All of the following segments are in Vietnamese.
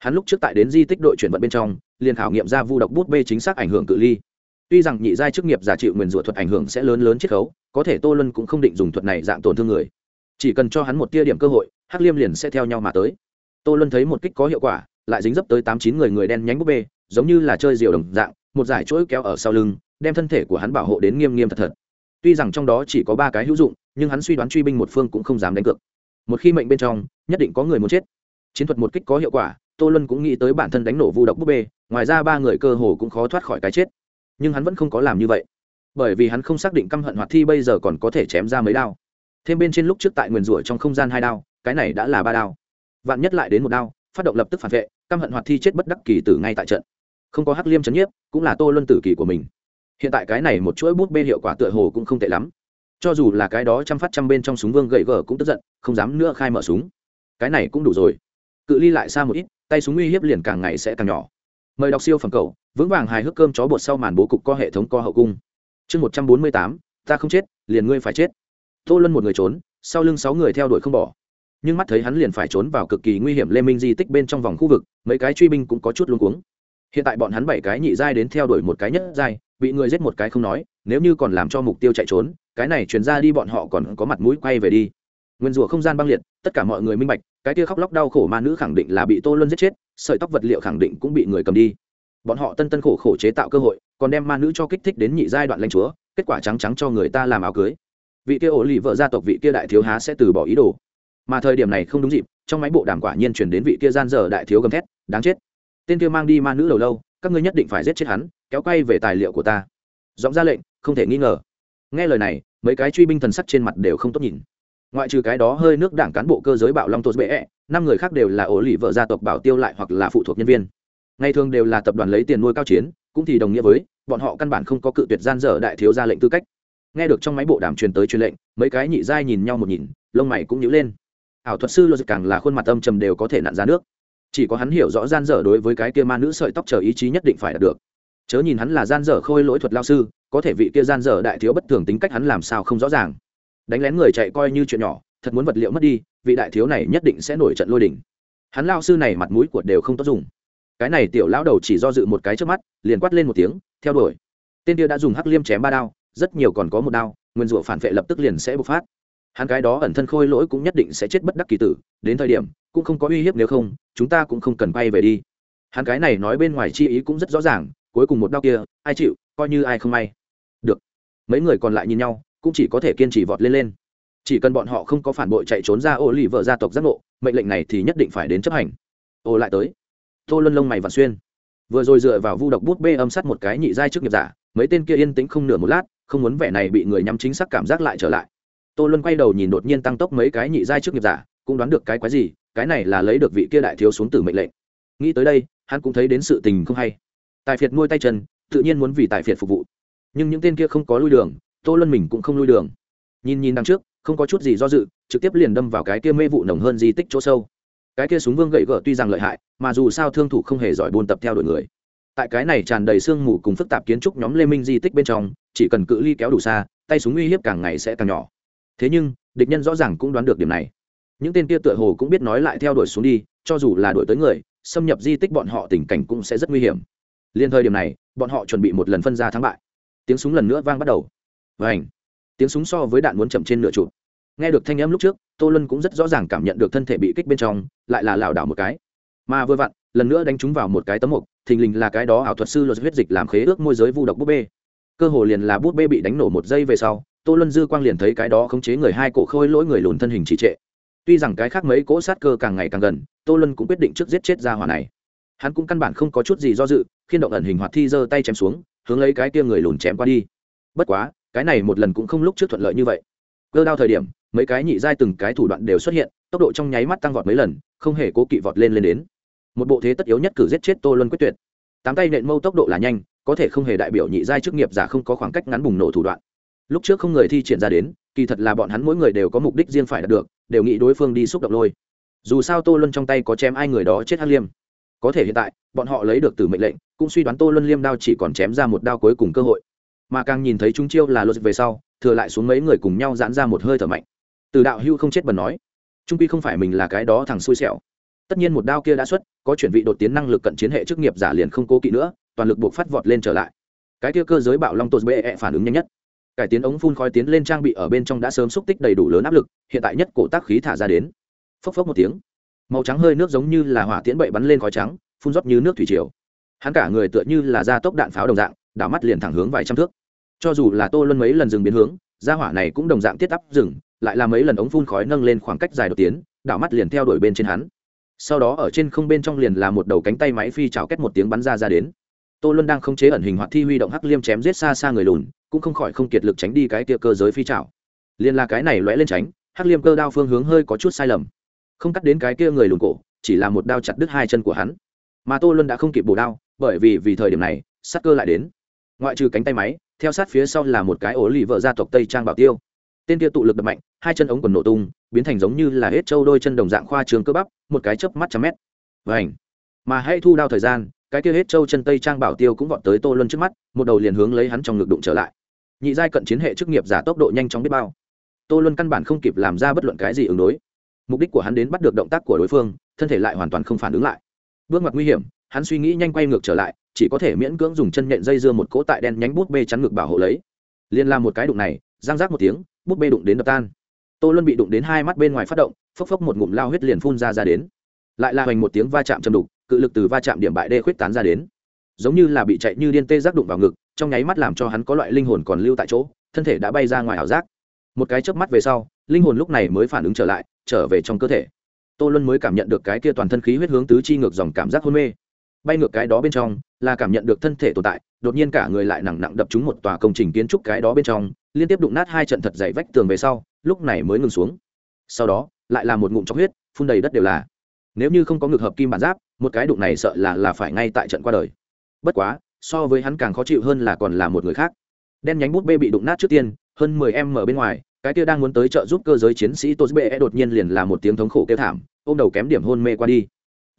hắn lúc trước tại đến di tích đội chuyển vận bên trong, liền khảo nghiệm ra vu độc bút bê chính xác ảnh hưởng cự ly. Tuy rằng nhị giai chức nghiệp giả chịu nguyền rủa thuật ảnh hưởng sẽ lớn lớn chiết khấu, có thể tô luân cũng không định dùng thuật này dạng tổn thương người. Chỉ cần cho hắn một tia điểm cơ hội, hắc liêm liền sẽ theo nhau mà tới. Tô luân thấy một kích có hiệu quả, lại dính dấp tới tám chín người người đen nhánh búp bê, giống như là chơi diều đồng dạng, một giải chuỗi kéo ở sau lưng, đem thân thể của hắn bảo hộ đến nghiêm nghiêm thật thật. Tuy rằng trong đó chỉ có ba cái hữu dụng, nhưng hắn suy đoán truy binh một phương cũng không dám đánh cược. Một khi mệnh bên trong, nhất định có người muốn chết. Chiến thuật một kích có hiệu quả tô luân cũng nghĩ tới bản thân đánh nổ vu độc búp bê, ngoài ra ba người cơ hồ cũng khó thoát khỏi cái chết. Nhưng hắn vẫn không có làm như vậy. Bởi vì hắn không xác định căm hận hoạt thi bây giờ còn có thể chém ra mấy đao. Thêm bên trên lúc trước tại nguyền rủa trong không gian hai đao, cái này đã là ba đao. Vạn nhất lại đến một đao, phát động lập tức phản vệ, căm hận hoạt thi chết bất đắc kỳ tử ngay tại trận. Không có hắc liêm chấn nhiếp, cũng là tô luân tử kỳ của mình. Hiện tại cái này một chuỗi bút bê hiệu quả tựa hồ cũng không tệ lắm. Cho dù là cái đó chăm phát trăm bên trong súng vương gậy gờ cũng tức giận, không dám nữa khai mở súng. Cái này cũng đủ rồi. Cự ly lại xa một ít tay súng uy hiếp liền càng ngày sẽ càng nhỏ. Mời đọc siêu phẩm cầu vững vàng hài hước cơm chó bột sau màn bố cục có hệ thống co hậu cung. Chương một trăm bốn mươi tám, ta không chết, liền ngươi phải chết. Tô luân một người trốn, sau lưng sáu người theo đuổi không bỏ. Nhưng mắt thấy hắn liền phải trốn vào cực kỳ nguy hiểm lê minh di tích bên trong vòng khu vực, mấy cái truy binh cũng có chút luống cuống. Hiện tại bọn hắn bảy cái nhị giai đến theo đuổi một cái nhất giai, bị người giết một cái không nói, nếu như còn làm cho mục tiêu chạy trốn, cái này chuyển ra đi bọn họ còn có mặt mũi quay về đi nguyên rủa không gian băng liệt, tất cả mọi người minh bạch, cái kia khóc lóc đau khổ ma nữ khẳng định là bị tô luân giết chết, sợi tóc vật liệu khẳng định cũng bị người cầm đi. Bọn họ tân tân khổ khổ chế tạo cơ hội, còn đem ma nữ cho kích thích đến nhị giai đoạn lãnh chúa, kết quả trắng trắng cho người ta làm áo cưới. Vị kia ổ lì vợ gia tộc vị kia đại thiếu há sẽ từ bỏ ý đồ. Mà thời điểm này không đúng dịp, trong máy bộ đàm quả nhiên chuyển đến vị kia gian dở đại thiếu gầm thét, đáng chết! Tên kia mang đi ma nữ đầu lâu, các ngươi nhất định phải giết chết hắn, kéo quay về tài liệu của ta. Giọng ra lệnh, không thể nghi ngờ. Nghe lời này, mấy cái truy binh thần sắc trên mặt đều không tốt nhìn ngoại trừ cái đó hơi nước đảng cán bộ cơ giới bảo long tốt bệ, năm người khác đều là ổ lì vợ gia tộc bảo tiêu lại hoặc là phụ thuộc nhân viên. Ngày thường đều là tập đoàn lấy tiền nuôi cao chiến, cũng thì đồng nghĩa với, bọn họ căn bản không có cự tuyệt gian dở đại thiếu ra lệnh tư cách. Nghe được trong máy bộ đàm truyền tới truyền lệnh, mấy cái nhị giai nhìn nhau một nhìn, lông mày cũng nhíu lên. Ảo thuật sư logic càng là khuôn mặt âm trầm đều có thể nặn ra nước. Chỉ có hắn hiểu rõ gian dở đối với cái kia ma nữ sợi tóc chờ ý chí nhất định phải đạt được. Chớ nhìn hắn là gian dở khôi lỗi thuật lao sư, có thể vị kia gian dở đại thiếu bất thường tính cách hắn làm sao không rõ ràng đánh lén người chạy coi như chuyện nhỏ, thật muốn vật liệu mất đi, vị đại thiếu này nhất định sẽ nổi trận lôi đình. hắn lao sư này mặt mũi của đều không tốt dùng. Cái này tiểu lão đầu chỉ do dự một cái trước mắt, liền quát lên một tiếng, theo đuổi. Tên kia đã dùng hắc liêm chém ba đao, rất nhiều còn có một đao, nguyên rủa phản vệ lập tức liền sẽ bộc phát. Hắn cái đó ẩn thân khôi lỗi cũng nhất định sẽ chết bất đắc kỳ tử, đến thời điểm, cũng không có uy hiếp nếu không, chúng ta cũng không cần bay về đi. Hắn cái này nói bên ngoài chi ý cũng rất rõ ràng, cuối cùng một đau kia, ai chịu, coi như ai không may. Được. Mấy người còn lại nhìn nhau cũng chỉ có thể kiên trì vọt lên lên. Chỉ cần bọn họ không có phản bội chạy trốn ra ô lì vợ gia tộc giác ngộ, mệnh lệnh này thì nhất định phải đến chấp hành. Ô, lại tới. Tô luân lông mày và xuyên. Vừa rồi dựa vào vu độc bút bê âm sắt một cái nhị giai trước nghiệp giả, mấy tên kia yên tĩnh không nửa một lát, không muốn vẻ này bị người nhắm chính xác cảm giác lại trở lại. Tô luân quay đầu nhìn đột nhiên tăng tốc mấy cái nhị giai trước nghiệp giả, cũng đoán được cái quái gì, cái này là lấy được vị kia đại thiếu xuống từ mệnh lệnh. Nghĩ tới đây, hắn cũng thấy đến sự tình không hay. Tài phiệt nuôi tay chân, tự nhiên muốn vì tài phiệt phục vụ. Nhưng những tên kia không có lui đường tô luân mình cũng không lui đường. Nhìn nhìn đằng trước, không có chút gì do dự, trực tiếp liền đâm vào cái kia mê vụ nồng hơn di tích chỗ sâu. Cái kia súng vương gậy gỡ tuy rằng lợi hại, mà dù sao thương thủ không hề giỏi buôn tập theo đuổi người. Tại cái này tràn đầy sương mù cùng phức tạp kiến trúc nhóm lê minh di tích bên trong, chỉ cần cự ly kéo đủ xa, tay súng uy hiếp càng ngày sẽ càng nhỏ. Thế nhưng, địch nhân rõ ràng cũng đoán được điểm này. Những tên kia tựa hồ cũng biết nói lại theo đuổi xuống đi, cho dù là đuổi tới người, xâm nhập di tích bọn họ tình cảnh cũng sẽ rất nguy hiểm. Liên thời điểm này, bọn họ chuẩn bị một lần phân ra thắng bại. Tiếng súng lần nữa vang bắt đầu và ảnh. Tiếng súng so với đạn muốn chậm trên nửa chụp nghe được thanh âm lúc trước, tô lân cũng rất rõ ràng cảm nhận được thân thể bị kích bên trong, lại là lảo đảo một cái. Mà vừa vặn, lần nữa đánh trúng vào một cái tấm mục, thình lình là cái đó ảo thuật sư luật huyết dịch làm khế ước môi giới vu độc bút bê. Cơ hồ liền là bút bê bị đánh nổ một giây về sau, tô lân dư quang liền thấy cái đó khống chế người hai cổ khôi lỗi người lùn thân hình trì trệ. Tuy rằng cái khác mấy cỗ sát cơ càng ngày càng gần, tô lân cũng quyết định trước giết chết ra hỏa này. Hắn cũng căn bản không có chút gì do dự, khiên động ẩn hình hoạt thi giơ tay chém xuống, hướng lấy cái kia người lùn chém qua đi. Bất quá cái này một lần cũng không lúc trước thuận lợi như vậy. Cơ đao thời điểm, mấy cái nhị giai từng cái thủ đoạn đều xuất hiện, tốc độ trong nháy mắt tăng vọt mấy lần, không hề cố kỵ vọt lên lên đến. Một bộ thế tất yếu nhất cử giết chết tô luân quyết tuyệt. Tám tay nện mâu tốc độ là nhanh, có thể không hề đại biểu nhị giai chức nghiệp giả không có khoảng cách ngắn bùng nổ thủ đoạn. Lúc trước không người thi triển ra đến, kỳ thật là bọn hắn mỗi người đều có mục đích riêng phải đạt được, đều nghĩ đối phương đi xúc động lôi. Dù sao tô luân trong tay có chém ai người đó chết hắc liêm. Có thể hiện tại, bọn họ lấy được từ mệnh lệnh, cũng suy đoán tô luân liêm đao chỉ còn chém ra một đao cuối cùng cơ hội mà càng nhìn thấy chúng chiêu là luật về sau, thừa lại xuống mấy người cùng nhau giãn ra một hơi thở mạnh. Từ đạo hưu không chết bần nói, trung quy không phải mình là cái đó thằng xui xẻo. Tất nhiên một đao kia đã xuất, có chuyển vị đột tiến năng lực cận chiến hệ chức nghiệp giả liền không cố kỵ nữa, toàn lực buộc phát vọt lên trở lại. Cái kia cơ giới bạo long tột bệ phản ứng nhanh nhất. Cải tiến ống phun khói tiến lên trang bị ở bên trong đã sớm xúc tích đầy đủ lớn áp lực, hiện tại nhất cổ tác khí thả ra đến. Phốc phốc một tiếng, màu trắng hơi nước giống như là hỏa tiễn bậy bắn lên khói trắng, phun rót như nước thủy triều. Hắn cả người tựa như là da tốc đạn pháo đồng dạng, đảo mắt liền thẳng hướng vài trăm thước cho dù là tô luân mấy lần dừng biến hướng ra hỏa này cũng đồng dạng tiết áp dừng, lại là mấy lần ống phun khói nâng lên khoảng cách dài đột tiến, đảo mắt liền theo đuổi bên trên hắn. Sau đó ở trên không bên trong liền là một đầu cánh tay máy phi trào két một tiếng bắn ra ra đến. Tô luân đang không chế ẩn hình hoạt thi huy động hắc liêm chém giết xa xa người lùn, cũng không khỏi không kiệt lực tránh đi cái kia cơ giới phi trào liền là cái này lóe lên tránh, hắc liêm cơ đao phương hướng hơi có chút sai lầm. Không cắt đến cái kia người lùn cổ, chỉ là một đao chặt đứt hai chân của hắn. Mà tô luân đã không kịp bổ đao, bởi vì vì thời điểm này, sát cơ lại đến. Ngoại trừ cánh tay máy theo sát phía sau là một cái ổ lì vợ gia tộc tây trang bảo tiêu. Tên kia tụ lực đập mạnh, hai chân ống quần nổ tung, biến thành giống như là hết trâu đôi chân đồng dạng khoa trường cơ bắp, một cái chớp mắt trăm mét. Vảnh mà hãy thu đao thời gian, cái kia hết trâu chân tây trang bảo tiêu cũng vọt tới tô luân trước mắt, một đầu liền hướng lấy hắn trong ngực đụng trở lại. Nhị giai cận chiến hệ chức nghiệp giả tốc độ nhanh chóng biết bao. Tô luân căn bản không kịp làm ra bất luận cái gì ứng đối. Mục đích của hắn đến bắt được động tác của đối phương, thân thể lại hoàn toàn không phản ứng lại. Bước ngoặt nguy hiểm, hắn suy nghĩ nhanh quay ngược trở lại chỉ có thể miễn cưỡng dùng chân nhện dây dưa một cỗ tại đen nhánh bút bê chắn ngực bảo hộ lấy. Liên làm một cái đụng này giang rác một tiếng, bút bê đụng đến đập tan. Tô luân bị đụng đến hai mắt bên ngoài phát động, phốc phốc một ngụm lao huyết liền phun ra ra đến. Lại là hoành một tiếng va chạm chầm đục, cự lực từ va chạm điểm bại đê khuyết tán ra đến. Giống như là bị chạy như điên tê giác đụng vào ngực, trong nháy mắt làm cho hắn có loại linh hồn còn lưu tại chỗ, thân thể đã bay ra ngoài ảo giác. Một cái chớp mắt về sau, linh hồn lúc này mới phản ứng trở lại, trở về trong cơ thể. Tô luân mới cảm nhận được cái kia toàn thân khí huyết hướng tứ chi ngược dòng cảm giác hôn mê bay ngược cái đó bên trong, là cảm nhận được thân thể tồn tại, đột nhiên cả người lại nặng nặng đập trúng một tòa công trình kiến trúc cái đó bên trong, liên tiếp đụng nát hai trận thật dày vách tường về sau, lúc này mới ngừng xuống. Sau đó, lại là một ngụm chóc huyết, phun đầy đất đều là. Nếu như không có ngực hợp kim bản giáp, một cái đụng này sợ là là phải ngay tại trận qua đời. Bất quá, so với hắn càng khó chịu hơn là còn là một người khác. Đen nhánh bút bê bị đụng nát trước tiên, hơn mười em ở bên ngoài, cái kia đang muốn tới trợ giúp cơ giới chiến sĩ tô bê đột nhiên liền là một tiếng thống khổ kêu thảm, ôm đầu kém điểm hôn mê qua đi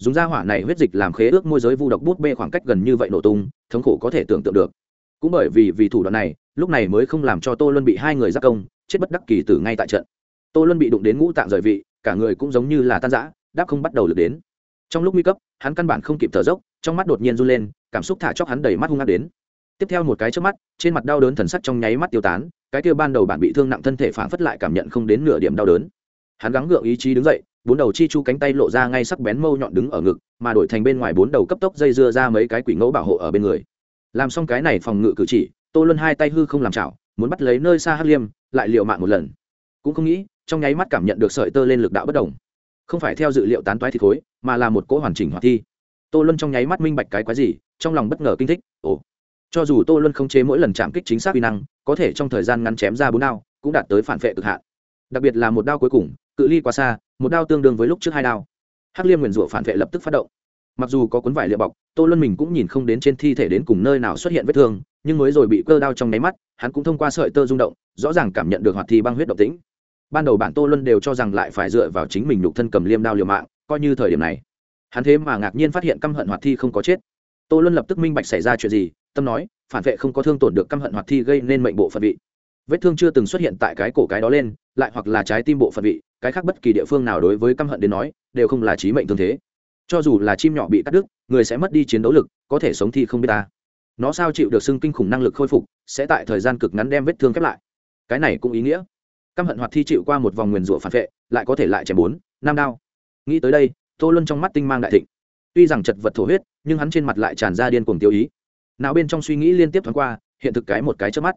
dùng da hỏa này huyết dịch làm khế ước môi giới vu độc bút bê khoảng cách gần như vậy nổ tung, thống khổ có thể tưởng tượng được. Cũng bởi vì vì thủ đoạn này, lúc này mới không làm cho tô luân bị hai người giác công, chết bất đắc kỳ tử ngay tại trận. Tô luân bị đụng đến ngũ tạng rời vị, cả người cũng giống như là tan rã, đáp không bắt đầu lượt đến. Trong lúc nguy cấp, hắn căn bản không kịp thở dốc, trong mắt đột nhiên run lên, cảm xúc thả chóc hắn đầy mắt hung hát đến. Tiếp theo một cái trước mắt, trên mặt đau đớn thần sắc trong nháy mắt tiêu tán, cái kia ban đầu bản bị thương nặng thân thể phản phất lại cảm nhận không đến nửa điểm đau đớn hắn gắng gượng ý chí đứng dậy bốn đầu chi chu cánh tay lộ ra ngay sắc bén mâu nhọn đứng ở ngực mà đổi thành bên ngoài bốn đầu cấp tốc dây dưa ra mấy cái quỷ ngẫu bảo hộ ở bên người. Làm xong cái này phòng ngự cử chỉ tô luân hai tay hư không làm chảo muốn bắt lấy nơi xa hắc liêm lại liệu mạng một lần. Cũng không nghĩ trong nháy mắt cảm nhận được sợi tơ lên lực đạo bất đồng. Không phải theo dự liệu tán toái thì thối, mà là một cỗ hoàn chỉnh hoạt thi. Tô luân trong nháy mắt minh bạch cái quái gì trong lòng bất ngờ kinh thích ồ cho dù tô luân không chế mỗi lần chạm kích chính xác uy năng có thể trong thời gian ngắn chém ra bốn đao cũng đạt tới phản vệ cực hạn. Đặc biệt là một đao cuối cùng cự ly quá xa, một đao tương đương với lúc trước hai đao. Hắc liêm nguyền rủa phản vệ lập tức phát động. Mặc dù có cuốn vải liệu bọc, tô luân mình cũng nhìn không đến trên thi thể đến cùng nơi nào xuất hiện vết thương, nhưng mới rồi bị cơ đao trong nháy mắt, hắn cũng thông qua sợi tơ rung động, rõ ràng cảm nhận được hoạt thi băng huyết động tĩnh. Ban đầu bản tô luân đều cho rằng lại phải dựa vào chính mình nhục thân cầm liêm đao liều mạng, coi như thời điểm này. Hắn thế mà ngạc nhiên phát hiện căm hận hoạt thi không có chết. Tô luân lập tức minh bạch xảy ra chuyện gì, tâm nói, phản vệ không có thương tổn được căm hận hoạt thi gây nên mệnh bộ phận vị vết thương chưa từng xuất hiện tại cái cổ cái đó lên, lại hoặc là trái tim bộ phận vị, cái khác bất kỳ địa phương nào đối với căm hận đến nói, đều không là trí mệnh thương thế. Cho dù là chim nhỏ bị cắt đứt, người sẽ mất đi chiến đấu lực, có thể sống thì không biết ta. Nó sao chịu được xưng kinh khủng năng lực khôi phục, sẽ tại thời gian cực ngắn đem vết thương khép lại. Cái này cũng ý nghĩa. Căm hận hoạt thi chịu qua một vòng nguyền rủa phản vệ, lại có thể lại chém bốn, năm đao. Nghĩ tới đây, tô luân trong mắt tinh mang đại thịnh. Tuy rằng chật vật thổ huyết, nhưng hắn trên mặt lại tràn ra điên cuồng tiêu ý. Nào bên trong suy nghĩ liên tiếp thoáng qua, hiện thực cái một cái trước mắt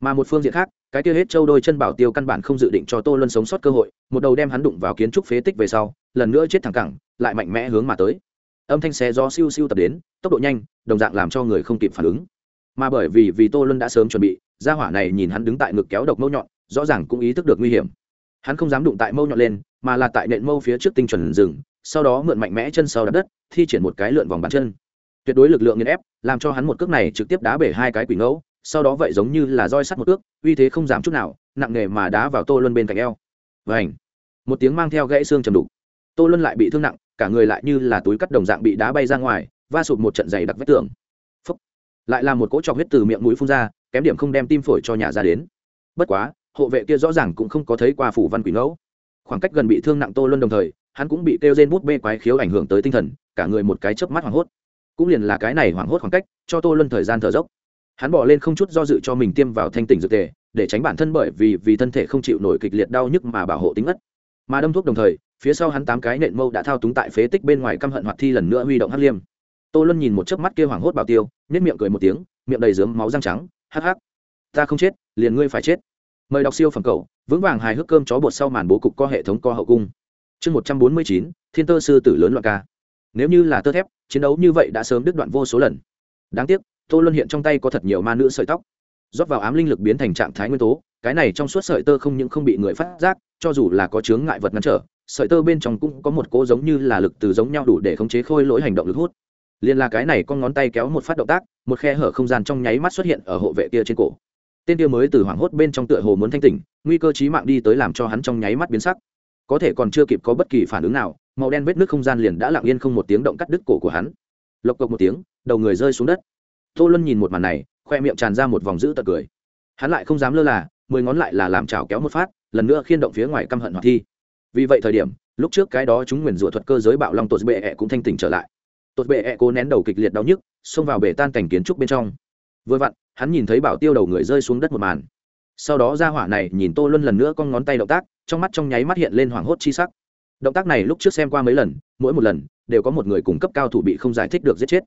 mà một phương diện khác, cái kia hết châu đôi chân bảo tiêu căn bản không dự định cho tô luân sống sót cơ hội, một đầu đem hắn đụng vào kiến trúc phế tích về sau, lần nữa chết thẳng cẳng, lại mạnh mẽ hướng mà tới. Âm thanh xe do siêu siêu tập đến, tốc độ nhanh, đồng dạng làm cho người không kịp phản ứng. Mà bởi vì vì tô luân đã sớm chuẩn bị, gia hỏa này nhìn hắn đứng tại ngực kéo độc mâu nhọn, rõ ràng cũng ý thức được nguy hiểm. Hắn không dám đụng tại mâu nhọn lên, mà là tại nện mâu phía trước tinh chuẩn rừng, sau đó mượn mạnh mẽ chân sau đập đất, thi triển một cái lượn vòng bàn chân. Tuyệt đối lực lượng nghiền ép, làm cho hắn một cước này trực tiếp đá bể hai cái quỷ ngẫu sau đó vậy giống như là roi sắt một ước, uy thế không giảm chút nào, nặng nề mà đá vào tô luân bên cạnh eo. Vảnh một tiếng mang theo gãy xương chầm đục. Tô luân lại bị thương nặng, cả người lại như là túi cắt đồng dạng bị đá bay ra ngoài, va sụp một trận dày đặc vết tường. Phúc. lại là một cỗ trọc huyết từ miệng mũi phun ra, kém điểm không đem tim phổi cho nhà ra đến. Bất quá, hộ vệ kia rõ ràng cũng không có thấy qua phủ văn quỷ ngẫu. Khoảng cách gần bị thương nặng tô luân đồng thời, hắn cũng bị kêu rên bút bê quái khiếu ảnh hưởng tới tinh thần, cả người một cái chớp mắt hoảng hốt. Cũng liền là cái này hoảng hốt khoảng cách, cho tô luân thời gian thở dốc hắn bỏ lên không chút do dự cho mình tiêm vào thanh tỉnh dược tề, để tránh bản thân bởi vì vì thân thể không chịu nổi kịch liệt đau nhức mà bảo hộ tính ất mà đâm thuốc đồng thời, phía sau hắn tám cái nện mâu đã thao túng tại phế tích bên ngoài căm hận hoạt thi lần nữa huy động hắc liêm. Tô luân nhìn một chớp mắt kia hoảng hốt bảo tiêu nhét miệng cười một tiếng, miệng đầy dướng máu răng trắng, hắc hắc, ta không chết, liền ngươi phải chết. Mời đọc siêu phẩm cầu, vững vàng hài hước cơm chó bột sau màn bố cục co hệ thống co hậu cung. Chương một trăm bốn mươi chín, thiên tơ sư tử lớn loạn ca. Nếu như là tơ thép, chiến đấu như vậy đã sớm đứt đoạn vô số lần. Đáng tiếc tô luân hiện trong tay có thật nhiều ma nữ sợi tóc. Rót vào ám linh lực biến thành trạng thái nguyên tố, cái này trong suốt sợi tơ không những không bị người phát giác, cho dù là có chướng ngại vật ngăn trở, sợi tơ bên trong cũng có một cỗ giống như là lực từ giống nhau đủ để khống chế khôi lỗi hành động lực hút. Liên là cái này con ngón tay kéo một phát động tác, một khe hở không gian trong nháy mắt xuất hiện ở hộ vệ kia trên cổ. Tên kia mới từ hoảng hốt bên trong tựa hồ muốn thanh tỉnh, nguy cơ chí mạng đi tới làm cho hắn trong nháy mắt biến sắc. Có thể còn chưa kịp có bất kỳ phản ứng nào, màu đen vết nước không gian liền đã lặng yên không một tiếng động cắt đứt cổ của hắn. Lộc cộc một tiếng, đầu người rơi xuống đất tô luân nhìn một màn này, khoe miệng tràn ra một vòng dữ tật cười. Hắn lại không dám lơ là, mười ngón lại là làm chảo kéo một phát, lần nữa khiên động phía ngoài căm hận hoạt thi. Vì vậy thời điểm, lúc trước cái đó chúng nguyền rủa thuật cơ giới bạo long tột bệ ẹ cũng thanh tỉnh trở lại. Tột bệ ẹ cố nén đầu kịch liệt đau nhức, xông vào bể tan cảnh kiến trúc bên trong. Vừa vặn, hắn nhìn thấy bảo tiêu đầu người rơi xuống đất một màn. Sau đó ra hỏa này nhìn tô luân lần nữa con ngón tay động tác, trong mắt trong nháy mắt hiện lên hoảng hốt chi sắc. Động tác này lúc trước xem qua mấy lần, mỗi một lần, đều có một người cung cấp cao thủ bị không giải thích được giết chết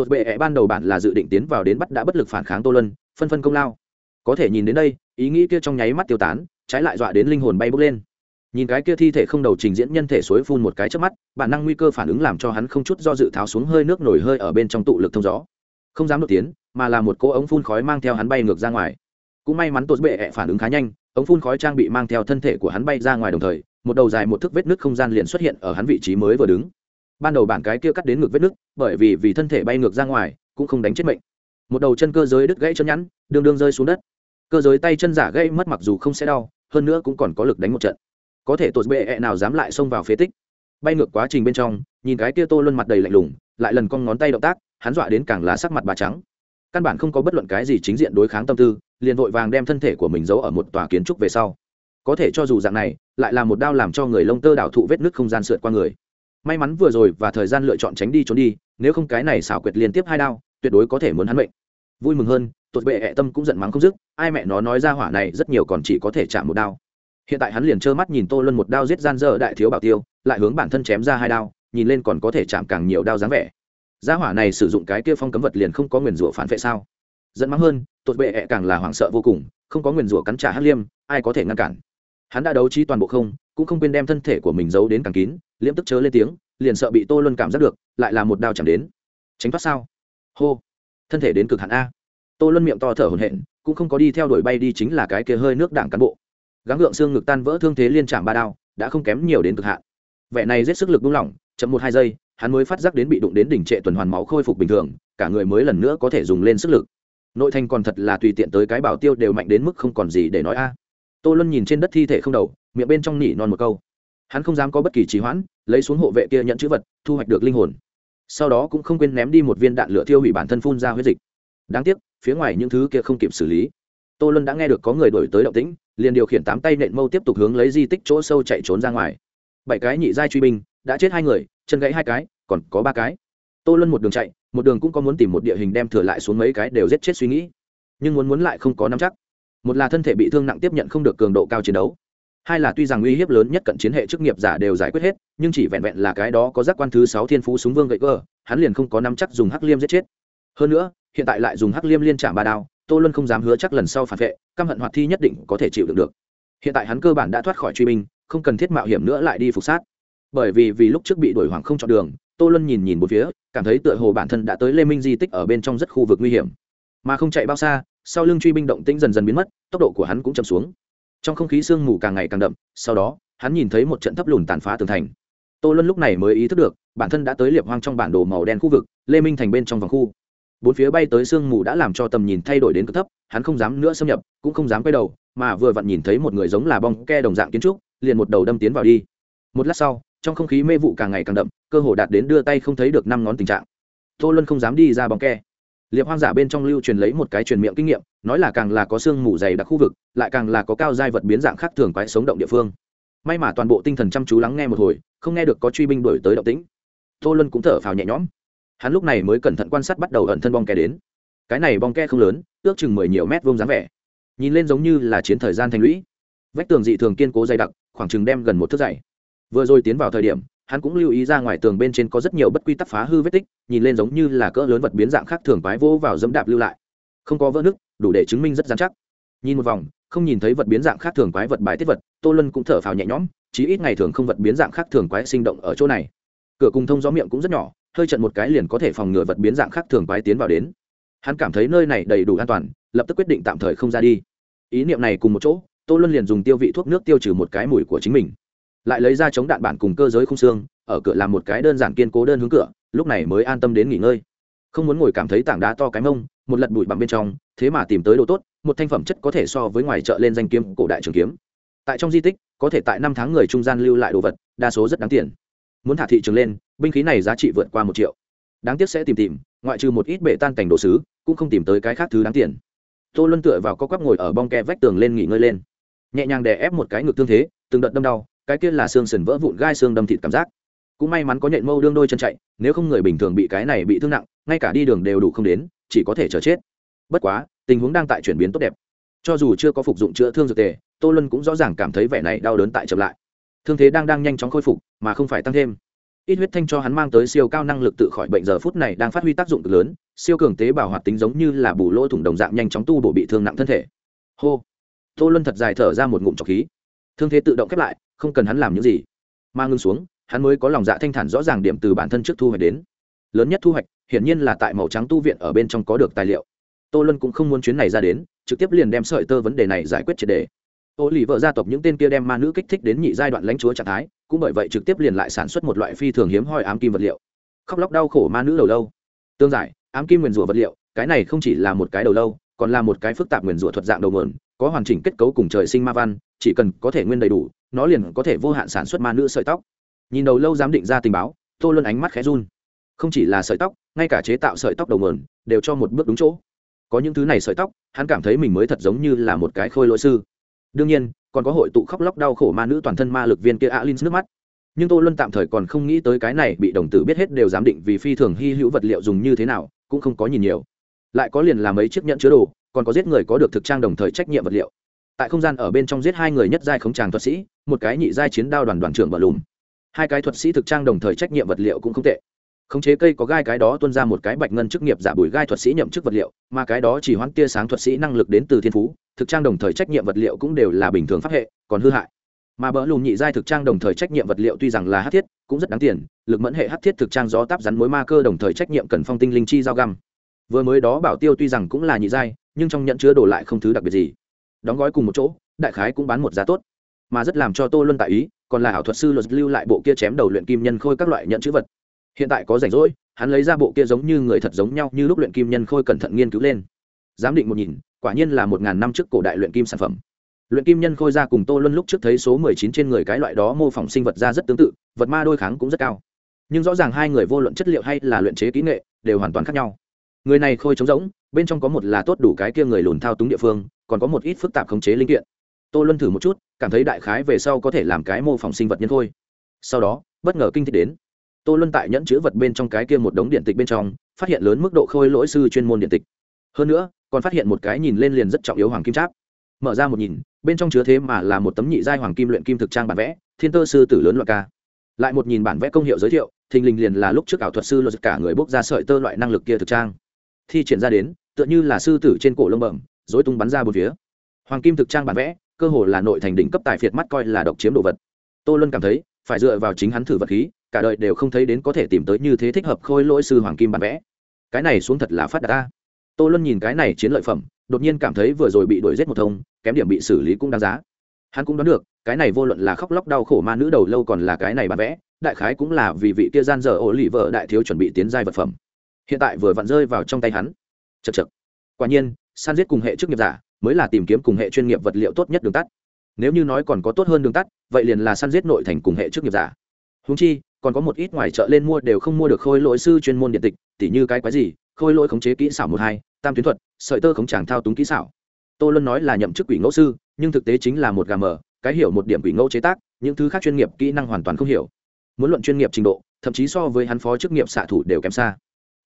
tột bệ ẹ ban đầu bản là dự định tiến vào đến bắt đã bất lực phản kháng tô lân, phân phân công lao. Có thể nhìn đến đây ý nghĩ kia trong nháy mắt tiêu tán trái lại dọa đến linh hồn bay bốc lên. Nhìn cái kia thi thể không đầu trình diễn nhân thể suối phun một cái trước mắt bản năng nguy cơ phản ứng làm cho hắn không chút do dự tháo xuống hơi nước nổi hơi ở bên trong tụ lực thông gió. Không dám nổi tiến mà là một cỗ ống phun khói mang theo hắn bay ngược ra ngoài. Cũng may mắn tột bệ ẹ phản ứng khá nhanh ống phun khói trang bị mang theo thân thể của hắn bay ra ngoài đồng thời một đầu dài một thước vết nước không gian liền xuất hiện ở hắn vị trí mới vừa đứng ban đầu bản cái kia cắt đến ngược vết nứt, bởi vì vì thân thể bay ngược ra ngoài, cũng không đánh chết mệnh. Một đầu chân cơ giới đứt gãy chân nhẵn đường đường rơi xuống đất. Cơ giới tay chân giả gây mất mặc dù không sẽ đau, hơn nữa cũng còn có lực đánh một trận. Có thể tột bệ ẹ nào dám lại xông vào phế tích. Bay ngược quá trình bên trong, nhìn cái kia tô luân mặt đầy lạnh lùng, lại lần con ngón tay động tác, hắn dọa đến càng là sắc mặt bà trắng. Căn bản không có bất luận cái gì chính diện đối kháng tâm tư, liền vội vàng đem thân thể của mình giấu ở một tòa kiến trúc về sau. Có thể cho dù dạng này, lại là một đao làm cho người lông tơ đảo thụ vết nứt không gian sượt qua người may mắn vừa rồi và thời gian lựa chọn tránh đi trốn đi, nếu không cái này xảo quyệt liên tiếp hai đao, tuyệt đối có thể muốn hắn mệnh. Vui mừng hơn tột bệ hẹ tâm cũng giận mắng không dứt, ai mẹ nó nói ra hỏa này rất nhiều còn chỉ có thể chạm một đao. Hiện tại hắn liền trơ mắt nhìn tô luân một đao giết gian dở đại thiếu bảo tiêu, lại hướng bản thân chém ra hai đao, nhìn lên còn có thể chạm càng nhiều đao dáng vẻ. Gia hỏa này sử dụng cái kia phong cấm vật liền không có nguyền rủa phản vệ sao? Dẫn mắng hơn tột bệ hẹ càng là hoảng sợ vô cùng, không có nguyền rủa cắn trả hát liêm, ai có thể ngăn cản? Hắn đã đấu trí toàn bộ không cũng không quên đem thân thể của mình giấu đến càng kín, liễm tức chớ lên tiếng, liền sợ bị tô luân cảm giác được, lại là một đao chạm đến. Tránh thoát sao? Hô. Thân thể đến cực hạn a. Tô luân miệng to thở hổn hển, cũng không có đi theo đuổi bay đi chính là cái kia hơi nước đảng cán bộ. Gắng gượng xương ngực tan vỡ thương thế liên trảm ba đao, đã không kém nhiều đến cực hạn. Vẻ này rất sức lực buông lỏng, chậm một hai giây, hắn mới phát giác đến bị đụng đến đỉnh trệ tuần hoàn máu khôi phục bình thường, cả người mới lần nữa có thể dùng lên sức lực. Nội thành còn thật là tùy tiện tới cái bảo tiêu đều mạnh đến mức không còn gì để nói a tô luân nhìn trên đất thi thể không đầu, miệng bên trong nỉ non một câu. Hắn không dám có bất kỳ trì hoãn, lấy xuống hộ vệ kia nhận chữ vật, thu hoạch được linh hồn. Sau đó cũng không quên ném đi một viên đạn lửa thiêu hủy bản thân phun ra huyết dịch. Đáng tiếc, phía ngoài những thứ kia không kịp xử lý. Tô luân đã nghe được có người đổi tới động tĩnh, liền điều khiển tám tay nện mâu tiếp tục hướng lấy di tích chỗ sâu chạy trốn ra ngoài. Bảy cái nhị giai truy binh, đã chết hai người, chân gãy hai cái, còn có ba cái. Tô luân một đường chạy, một đường cũng có muốn tìm một địa hình đem thừa lại xuống mấy cái đều giết chết suy nghĩ. Nhưng muốn muốn lại không có nắm chắc một là thân thể bị thương nặng tiếp nhận không được cường độ cao chiến đấu. Hai là tuy rằng uy hiếp lớn nhất cận chiến hệ chức nghiệp giả đều giải quyết hết, nhưng chỉ vẹn vẹn là cái đó có giác quan thứ sáu thiên phú súng vương gậy cơ hắn liền không có nắm chắc dùng hắc liêm giết chết. Hơn nữa, hiện tại lại dùng hắc liêm liên trả ba đao, tô luân không dám hứa chắc lần sau phản vệ, căm hận hoạt thi nhất định có thể chịu đựng được. Hiện tại hắn cơ bản đã thoát khỏi truy binh, không cần thiết mạo hiểm nữa lại đi phục sát. Bởi vì vì lúc trước bị đuổi hoàng không chọn đường, tô luân nhìn nhìn một phía, cảm thấy tựa hồ bản thân đã tới lê minh di tích ở bên trong rất khu vực nguy hiểm. Mà không chạy bao xa sau lưng truy binh động tĩnh dần dần biến mất, tốc độ của hắn cũng chậm xuống. Trong không khí sương mù càng ngày càng đậm, sau đó, hắn nhìn thấy một trận thấp lùn tàn phá tường thành. Tô luân lúc này mới ý thức được, bản thân đã tới liệp hoang trong bản đồ màu đen khu vực, lê minh thành bên trong vòng khu. Bốn phía bay tới sương mù đã làm cho tầm nhìn thay đổi đến cực thấp, hắn không dám nữa xâm nhập, cũng không dám quay đầu, mà vừa vặn nhìn thấy một người giống là bong ke đồng dạng kiến trúc, liền một đầu đâm tiến vào đi. Một lát sau, trong không khí mê vụ càng ngày càng đậm, cơ hồ đạt đến đưa tay không thấy được năm ngón tình trạng. Tô luân không dám đi ra bong ke liệp hoang giả bên trong lưu truyền lấy một cái truyền miệng kinh nghiệm, nói là càng là có sương mù dày đặc khu vực, lại càng là có cao giai vật biến dạng khác thường quái sống động địa phương. May mà toàn bộ tinh thần chăm chú lắng nghe một hồi, không nghe được có truy binh đổi tới động tĩnh. Tô luân cũng thở phào nhẹ nhõm. Hắn lúc này mới cẩn thận quan sát bắt đầu ẩn thân bong ke đến. Cái này bong ke không lớn, ước chừng mười nhiều mét vuông dáng vẻ. Nhìn lên giống như là chiến thời gian thành lũy. Vách tường dị thường kiên cố dày đặc, khoảng chừng đem gần một thước dày. Vừa rồi tiến vào thời điểm hắn cũng lưu ý ra ngoài tường bên trên có rất nhiều bất quy tắc phá hư vết tích, nhìn lên giống như là cỡ lớn vật biến dạng khác thường quái vô vào dẫm đạp lưu lại. Không có vỡ nứt, đủ để chứng minh rất dán chắc. Nhìn một vòng, không nhìn thấy vật biến dạng khác thường quái vật bài tiết vật, tô lân cũng thở phào nhẹ nhõm, chí ít ngày thường không vật biến dạng khác thường quái sinh động ở chỗ này. Cửa cùng thông gió miệng cũng rất nhỏ, hơi trận một cái liền có thể phòng ngừa vật biến dạng khác thường quái tiến vào đến. Hắn cảm thấy nơi này đầy đủ an toàn, lập tức quyết định tạm thời không ra đi. Ý niệm này cùng một chỗ, tô luân liền dùng tiêu vị thuốc nước tiêu trừ một cái mùi của chính mình lại lấy ra chống đạn bản cùng cơ giới không xương, ở cửa làm một cái đơn giản kiên cố đơn hướng cửa, lúc này mới an tâm đến nghỉ ngơi. Không muốn ngồi cảm thấy tảng đá to cái mông, một lật bụi bằng bên trong, thế mà tìm tới đồ tốt, một thanh phẩm chất có thể so với ngoài chợ lên danh kiếm cổ đại trường kiếm. Tại trong di tích, có thể tại năm tháng người trung gian lưu lại đồ vật, đa số rất đáng tiền. Muốn thả thị trường lên, binh khí này giá trị vượt qua một triệu. Đáng tiếc sẽ tìm tìm, ngoại trừ một ít bể tan cảnh đồ sứ, cũng không tìm tới cái khác thứ đáng tiền. Tô luân tựa vào co quắp ngồi ở bong ke vách tường lên nghỉ ngơi lên. Nhẹ nhàng đè ép một cái ngực thương thế, từng đợt đâm đau cái kia là xương sườn vỡ vụn gai xương đâm thịt cảm giác. Cũng may mắn có nhện mâu đương đôi chân chạy, nếu không người bình thường bị cái này bị thương nặng, ngay cả đi đường đều đủ không đến, chỉ có thể chờ chết. Bất quá, tình huống đang tại chuyển biến tốt đẹp. Cho dù chưa có phục dụng chữa thương dược tề, tô luân cũng rõ ràng cảm thấy vẻ này đau đớn tại chậm lại. Thương thế đang đang nhanh chóng khôi phục, mà không phải tăng thêm. Ít huyết thanh cho hắn mang tới siêu cao năng lực tự khỏi bệnh giờ phút này đang phát huy tác dụng cực lớn, siêu cường tế bào hoạt tính giống như là bù lỗ thủng đồng dạng nhanh chóng tu bổ bị thương nặng thân thể. Hô. Tô luân thật dài thở ra một ngụm trọc khí. Thương thế tự động khép lại không cần hắn làm những gì. Mà ngưng xuống, hắn mới có lòng dạ thanh thản rõ ràng điểm từ bản thân trước thu hoạch đến. Lớn nhất thu hoạch, hiển nhiên là tại màu trắng tu viện ở bên trong có được tài liệu. Tô lân cũng không muốn chuyến này ra đến, trực tiếp liền đem sợi tơ vấn đề này giải quyết triệt đề. Ô lì vợ gia tộc những tên kia đem ma nữ kích thích đến nhị giai đoạn lãnh chúa trạng thái, cũng bởi vậy trực tiếp liền lại sản xuất một loại phi thường hiếm hoi ám kim vật liệu. Khóc lóc đau khổ ma nữ đầu lâu. Tương giải, ám kim nguyền rủa vật liệu, cái này không chỉ là một cái đầu lâu, còn là một cái phức tạp nguyền rủa thuật dạng đầu mượn có hoàn chỉnh kết cấu cùng trời sinh ma văn, chỉ cần có thể nguyên đầy đủ, nó liền có thể vô hạn sản xuất ma nữ sợi tóc. Nhìn đầu lâu giám định ra tình báo, tô luân ánh mắt khẽ run. Không chỉ là sợi tóc, ngay cả chế tạo sợi tóc đầu mườn đều cho một bước đúng chỗ. Có những thứ này sợi tóc, hắn cảm thấy mình mới thật giống như là một cái khôi lỗi sư. Đương nhiên, còn có hội tụ khóc lóc đau khổ ma nữ toàn thân ma lực viên kia alin nước mắt. Nhưng tô luân tạm thời còn không nghĩ tới cái này bị đồng tử biết hết đều giám định vì phi thường hy hữu vật liệu dùng như thế nào, cũng không có nhìn nhiều. Lại có liền làm mấy chiếc nhẫn chứa đồ còn có giết người có được thực trang đồng thời trách nhiệm vật liệu. Tại không gian ở bên trong giết hai người nhất giai khống tràng thuật sĩ, một cái nhị giai chiến đao đoàn đoàn trưởng bờ lùm. Hai cái thuật sĩ thực trang đồng thời trách nhiệm vật liệu cũng không tệ. Khống chế cây có gai cái đó tuân ra một cái bạch ngân chức nghiệp giả bùi gai thuật sĩ nhậm chức vật liệu, mà cái đó chỉ hoãn tia sáng thuật sĩ năng lực đến từ thiên phú, thực trang đồng thời trách nhiệm vật liệu cũng đều là bình thường pháp hệ, còn hư hại. Mà bỡ lùm nhị giai thực trang đồng thời trách nhiệm vật liệu tuy rằng là hát thiết, cũng rất đáng tiền, lực mẫn hệ hát thiết thực trang gió táp rắn mối ma cơ đồng thời trách nhiệm cần phong tinh linh chi giao găm. Vừa mới đó bảo tiêu tuy rằng cũng là nhị giai nhưng trong nhận chứa đồ lại không thứ đặc biệt gì. Đóng gói cùng một chỗ, đại khái cũng bán một giá tốt. Mà rất làm cho tô luân tại ý, còn là ảo thuật sư luật lưu lại bộ kia chém đầu luyện kim nhân khôi các loại nhận chữ vật. Hiện tại có rảnh rỗi, hắn lấy ra bộ kia giống như người thật giống nhau như lúc luyện kim nhân khôi cẩn thận nghiên cứu lên. Giám định một nhìn, quả nhiên là một ngàn năm trước cổ đại luyện kim sản phẩm. Luyện kim nhân khôi ra cùng tô luân lúc trước thấy số mười chín trên người cái loại đó mô phỏng sinh vật ra rất tương tự, vật ma đôi kháng cũng rất cao. Nhưng rõ ràng hai người vô luận chất liệu hay là luyện chế kỹ nghệ, đều hoàn toàn khác nhau. Người này khôi trống rỗng bên trong có một là tốt đủ cái kia người lùn thao túng địa phương, còn có một ít phức tạp khống chế linh kiện. Tôi luân thử một chút, cảm thấy đại khái về sau có thể làm cái mô phỏng sinh vật nhân thôi. sau đó, bất ngờ kinh thích đến. Tôi luân tại nhẫn chữ vật bên trong cái kia một đống điện tịch bên trong, phát hiện lớn mức độ khôi lỗi sư chuyên môn điện tịch. Hơn nữa, còn phát hiện một cái nhìn lên liền rất trọng yếu hoàng kim tráp. Mở ra một nhìn, bên trong chứa thế mà là một tấm nhị giai hoàng kim luyện kim thực trang bản vẽ, thiên tơ sư tử lớn loại ca. Lại một nhìn bản vẽ công hiệu giới thiệu, thình lình liền là lúc trước ảo thuật sư luật cả người bốc ra sợi tơ loại năng lực kia thực trang. Thi triển ra đến tựa như là sư tử trên cổ lông bẩm dối tung bắn ra bốn phía. Hoàng kim thực trang bản vẽ, cơ hồ là nội thành đỉnh cấp tài phiệt mắt coi là độc chiếm đồ vật. Tô luân cảm thấy, phải dựa vào chính hắn thử vật khí, cả đời đều không thấy đến có thể tìm tới như thế thích hợp khôi lỗi sư hoàng kim bản vẽ. Cái này xuống thật là phát đạt ta. Tô luân nhìn cái này chiến lợi phẩm, đột nhiên cảm thấy vừa rồi bị đuổi giết một thông, kém điểm bị xử lý cũng đáng giá. Hắn cũng đoán được, cái này vô luận là khóc lóc đau khổ ma nữ đầu lâu còn là cái này bản vẽ, đại khái cũng là vì vị kia gian dở ổ lì vợ đại thiếu chuẩn bị tiến giai vật phẩm. Hiện tại vừa vặn rơi vào trong tay hắn chật chật quả nhiên, san giết cùng hệ chức nghiệp giả mới là tìm kiếm cùng hệ chuyên nghiệp vật liệu tốt nhất đường tắt. Nếu như nói còn có tốt hơn đường tắt, vậy liền là săn giết nội thành cùng hệ chức nghiệp giả. Húng chi, còn có một ít ngoài chợ lên mua đều không mua được khôi lỗi sư chuyên môn điện tịch, tỉ như cái quái gì, khôi lỗi khống chế kỹ xảo một hai, tam tuyến thuật, sợi tơ khống tràng thao túng kỹ xảo. Tô luân nói là nhậm chức quỷ ngẫu sư, nhưng thực tế chính là một gà mờ, cái hiểu một điểm quỷ ngẫu chế tác, những thứ khác chuyên nghiệp kỹ năng hoàn toàn không hiểu. Muốn luận chuyên nghiệp trình độ, thậm chí so với hắn phó chức nghiệp xạ thủ đều kém xa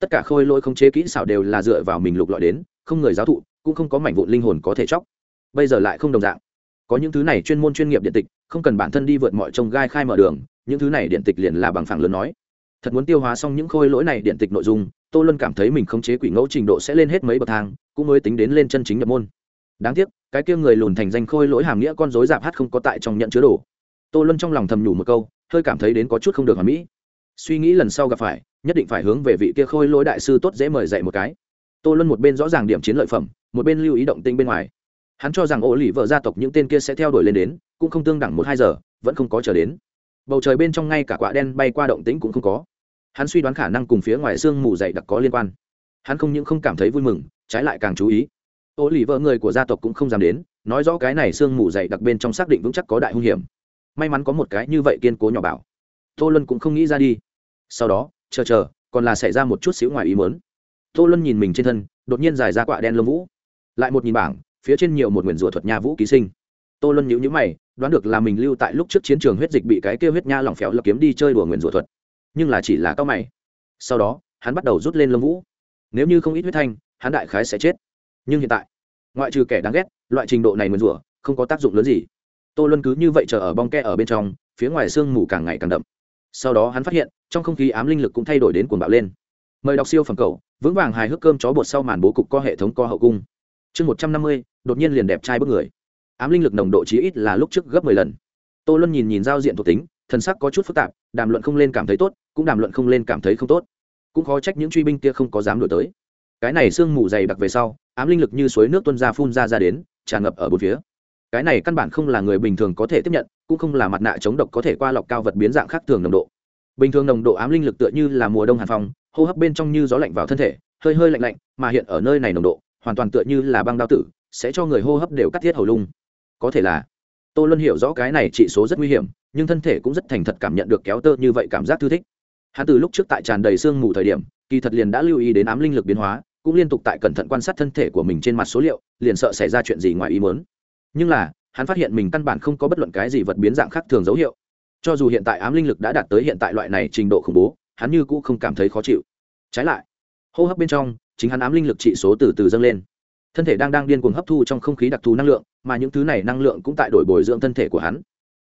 tất cả khôi lỗi không chế kỹ xảo đều là dựa vào mình lục lọi đến, không người giáo thụ, cũng không có mảnh vụn linh hồn có thể chóc. Bây giờ lại không đồng dạng. Có những thứ này chuyên môn chuyên nghiệp điện tịch, không cần bản thân đi vượt mọi trông gai khai mở đường, những thứ này điện tịch liền là bằng phẳng lớn nói. Thật muốn tiêu hóa xong những khôi lỗi này điện tịch nội dung, tô luân cảm thấy mình khống chế quỷ ngẫu trình độ sẽ lên hết mấy bậc thang, cũng mới tính đến lên chân chính nhập môn. Đáng tiếc, cái kia người lùn thành danh khôi lỗi hàm nghĩa con dối dạp hát không có tại trong nhận chứa đồ. Tô luân trong lòng thầm nhủ một câu, hơi cảm thấy đến có chút không được hoàn mỹ. Suy nghĩ lần sau gặp phải nhất định phải hướng về vị kia khôi lỗi đại sư tốt dễ mời dạy một cái. Tô luân một bên rõ ràng điểm chiến lợi phẩm, một bên lưu ý động tinh bên ngoài. Hắn cho rằng ô lì vợ gia tộc những tên kia sẽ theo đuổi lên đến, cũng không tương đẳng một hai giờ, vẫn không có chờ đến. Bầu trời bên trong ngay cả quạ đen bay qua động tĩnh cũng không có. Hắn suy đoán khả năng cùng phía ngoài xương mù dày đặc có liên quan. Hắn không những không cảm thấy vui mừng, trái lại càng chú ý. Ô lì vợ người của gia tộc cũng không dám đến, nói rõ cái này xương mù dày đặc bên trong xác định vững chắc có đại hung hiểm. May mắn có một cái như vậy kiên cố nhỏ bảo. Tô luân cũng không nghĩ ra đi. Sau đó chờ chờ, còn là xảy ra một chút xíu ngoài ý mớn tô luân nhìn mình trên thân, đột nhiên dài ra quạ đen lông vũ. Lại một nhìn bảng, phía trên nhiều một nguyền rủa thuật nha vũ ký sinh. Tô luân nhữ nhữ mày, đoán được là mình lưu tại lúc trước chiến trường huyết dịch bị cái kêu huyết nha lỏng phèo lập kiếm đi chơi đùa nguyền rủa thuật. Nhưng là chỉ là cao mày. Sau đó, hắn bắt đầu rút lên lông vũ. Nếu như không ít huyết thanh, hắn đại khái sẽ chết. Nhưng hiện tại, ngoại trừ kẻ đáng ghét, loại trình độ này nguyền rủa không có tác dụng lớn gì. Tô luân cứ như vậy chờ ở bong ke ở bên trong, phía ngoài sương mù càng ngày càng đậm sau đó hắn phát hiện, trong không khí ám linh lực cũng thay đổi đến cuồng bạo lên. Mời đọc siêu phẩm cầu vững vàng hài hước cơm chó bột sau màn bố cục có hệ thống co hậu cung. Chương một trăm năm mươi, đột nhiên liền đẹp trai bước người. Ám linh lực nồng độ chí ít là lúc trước gấp mười lần. Tô luân nhìn nhìn giao diện thuộc tính, thần sắc có chút phức tạp, đàm luận không lên cảm thấy tốt, cũng đàm luận không lên cảm thấy không tốt. Cũng khó trách những truy binh kia không có dám đổi tới. Cái này sương mù dày đặc về sau, ám linh lực như suối nước tuân ra phun ra ra đến, tràn ngập ở bốn phía. Cái này căn bản không là người bình thường có thể tiếp nhận cũng không là mặt nạ chống độc có thể qua lọc cao vật biến dạng khác thường nồng độ. Bình thường nồng độ ám linh lực tựa như là mùa đông hàn phong, hô hấp bên trong như gió lạnh vào thân thể, hơi hơi lạnh lạnh, mà hiện ở nơi này nồng độ, hoàn toàn tựa như là băng đao tử, sẽ cho người hô hấp đều cắt thiết hầu lung. Có thể là, tô luân hiểu rõ cái này trị số rất nguy hiểm, nhưng thân thể cũng rất thành thật cảm nhận được kéo tơ như vậy cảm giác thư thích. Hắn từ lúc trước tại tràn đầy sương mù thời điểm, kỳ thật liền đã lưu ý đến ám linh lực biến hóa, cũng liên tục tại cẩn thận quan sát thân thể của mình trên mặt số liệu, liền sợ xảy ra chuyện gì ngoài ý mớn nhưng là hắn phát hiện mình căn bản không có bất luận cái gì vật biến dạng khác thường dấu hiệu. Cho dù hiện tại ám linh lực đã đạt tới hiện tại loại này trình độ khủng bố, hắn như cũ không cảm thấy khó chịu. Trái lại, hô hấp bên trong, chính hắn ám linh lực trị số từ từ dâng lên. Thân thể đang đang điên cuồng hấp thu trong không khí đặc thù năng lượng, mà những thứ này năng lượng cũng tại đổi bồi dưỡng thân thể của hắn.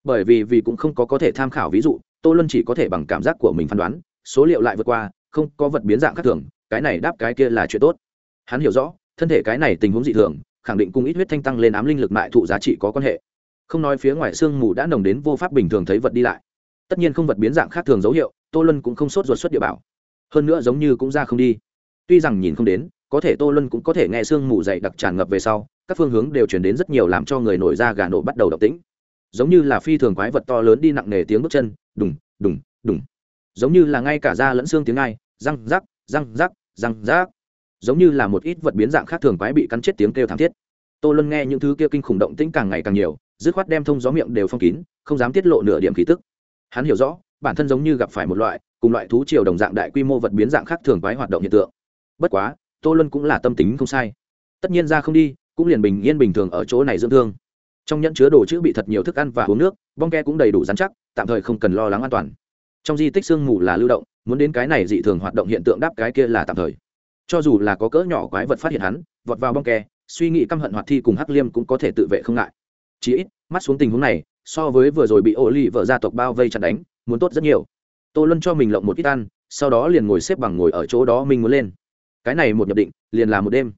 Bởi vì vì cũng không có có thể tham khảo ví dụ, tô luân chỉ có thể bằng cảm giác của mình phán đoán, số liệu lại vượt qua, không có vật biến dạng khác thường, cái này đáp cái kia là chuyện tốt. Hắn hiểu rõ, thân thể cái này tình huống dị thường khẳng định cùng ít huyết thanh tăng lên ám linh lực mại thụ giá trị có quan hệ. Không nói phía ngoài sương mù đã nồng đến vô pháp bình thường thấy vật đi lại. Tất nhiên không vật biến dạng khác thường dấu hiệu, tô luân cũng không sốt ruột xuất địa bảo. Hơn nữa giống như cũng ra không đi. Tuy rằng nhìn không đến, có thể tô luân cũng có thể nghe sương mù dày đặc tràn ngập về sau, các phương hướng đều chuyển đến rất nhiều làm cho người nổi ra gà nổ bắt đầu độc tĩnh. Giống như là phi thường quái vật to lớn đi nặng nề tiếng bước chân, đùng đùng đùng. Giống như là ngay cả da lẫn xương tiếng ai, răng rắc răng rắc, răng rác giống như là một ít vật biến dạng khác thường quái bị cắn chết tiếng kêu thảm thiết. Tô luân nghe những thứ kia kinh khủng động tĩnh càng ngày càng nhiều, dứt khoát đem thông gió miệng đều phong kín, không dám tiết lộ nửa điểm khí tức. Hắn hiểu rõ, bản thân giống như gặp phải một loại, cùng loại thú triều đồng dạng đại quy mô vật biến dạng khác thường quái hoạt động hiện tượng. Bất quá, tô luân cũng là tâm tính không sai. Tất nhiên ra không đi, cũng liền bình yên bình thường ở chỗ này dưỡng thương. Trong nhẫn chứa đồ chữ bị thật nhiều thức ăn và uống nước, bong ke cũng đầy đủ dán chắc, tạm thời không cần lo lắng an toàn. Trong di tích sương mù là lưu động, muốn đến cái này dị thường hoạt động hiện tượng đáp cái kia là tạm thời cho dù là có cỡ nhỏ quái vật phát hiện hắn, vọt vào bong kè suy nghĩ căm hận hoạt thi cùng hắc liêm cũng có thể tự vệ không ngại. Chí ít, mắt xuống tình huống này, so với vừa rồi bị ô ly vợ gia tộc bao vây chặt đánh, muốn tốt rất nhiều. Tô luân cho mình lộng một ít ăn, sau đó liền ngồi xếp bằng ngồi ở chỗ đó mình muốn lên. Cái này một nhập định, liền là một đêm.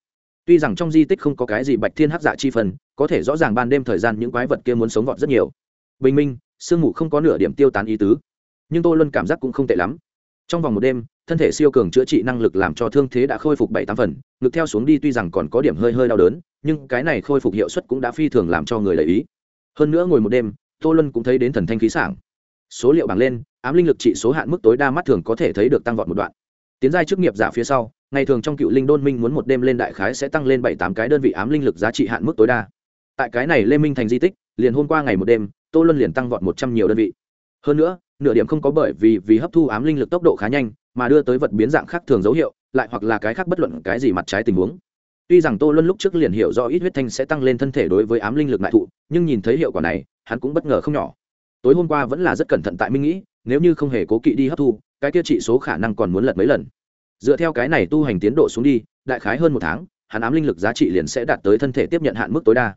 Tuy rằng trong di tích không có cái gì bạch thiên hắc dạ chi phần, có thể rõ ràng ban đêm thời gian những quái vật kia muốn sống vọt rất nhiều. Bình minh, sương mù không có nửa điểm tiêu tán ý tứ. Nhưng tôi luôn cảm giác cũng không tệ lắm trong vòng một đêm, thân thể siêu cường chữa trị năng lực làm cho thương thế đã khôi phục bảy tám phần, ngực theo xuống đi tuy rằng còn có điểm hơi hơi đau đớn, nhưng cái này khôi phục hiệu suất cũng đã phi thường làm cho người lấy ý. Hơn nữa ngồi một đêm, tô luân cũng thấy đến thần thanh khí sảng. Số liệu bảng lên, ám linh lực trị số hạn mức tối đa mắt thường có thể thấy được tăng vọt một đoạn. Tiến giai chức nghiệp giả phía sau, ngày thường trong cựu linh đôn minh muốn một đêm lên đại khái sẽ tăng lên bảy tám cái đơn vị ám linh lực giá trị hạn mức tối đa. Tại cái này lê minh thành di tích, liền hôm qua ngày một đêm, tô luân liền tăng vọt một trăm nhiều đơn vị hơn nữa, nửa điểm không có bởi vì vì hấp thu ám linh lực tốc độ khá nhanh mà đưa tới vật biến dạng khác thường dấu hiệu, lại hoặc là cái khác bất luận cái gì mặt trái tình huống. Tuy rằng tô luân lúc trước liền hiểu do ít huyết thanh sẽ tăng lên thân thể đối với ám linh lực đại thụ, nhưng nhìn thấy hiệu quả này, hắn cũng bất ngờ không nhỏ. Tối hôm qua vẫn là rất cẩn thận tại minh nghĩ, nếu như không hề cố kỵ đi hấp thu, cái kia trị số khả năng còn muốn lật mấy lần. Dựa theo cái này tu hành tiến độ xuống đi, đại khái hơn một tháng, hắn ám linh lực giá trị liền sẽ đạt tới thân thể tiếp nhận hạn mức tối đa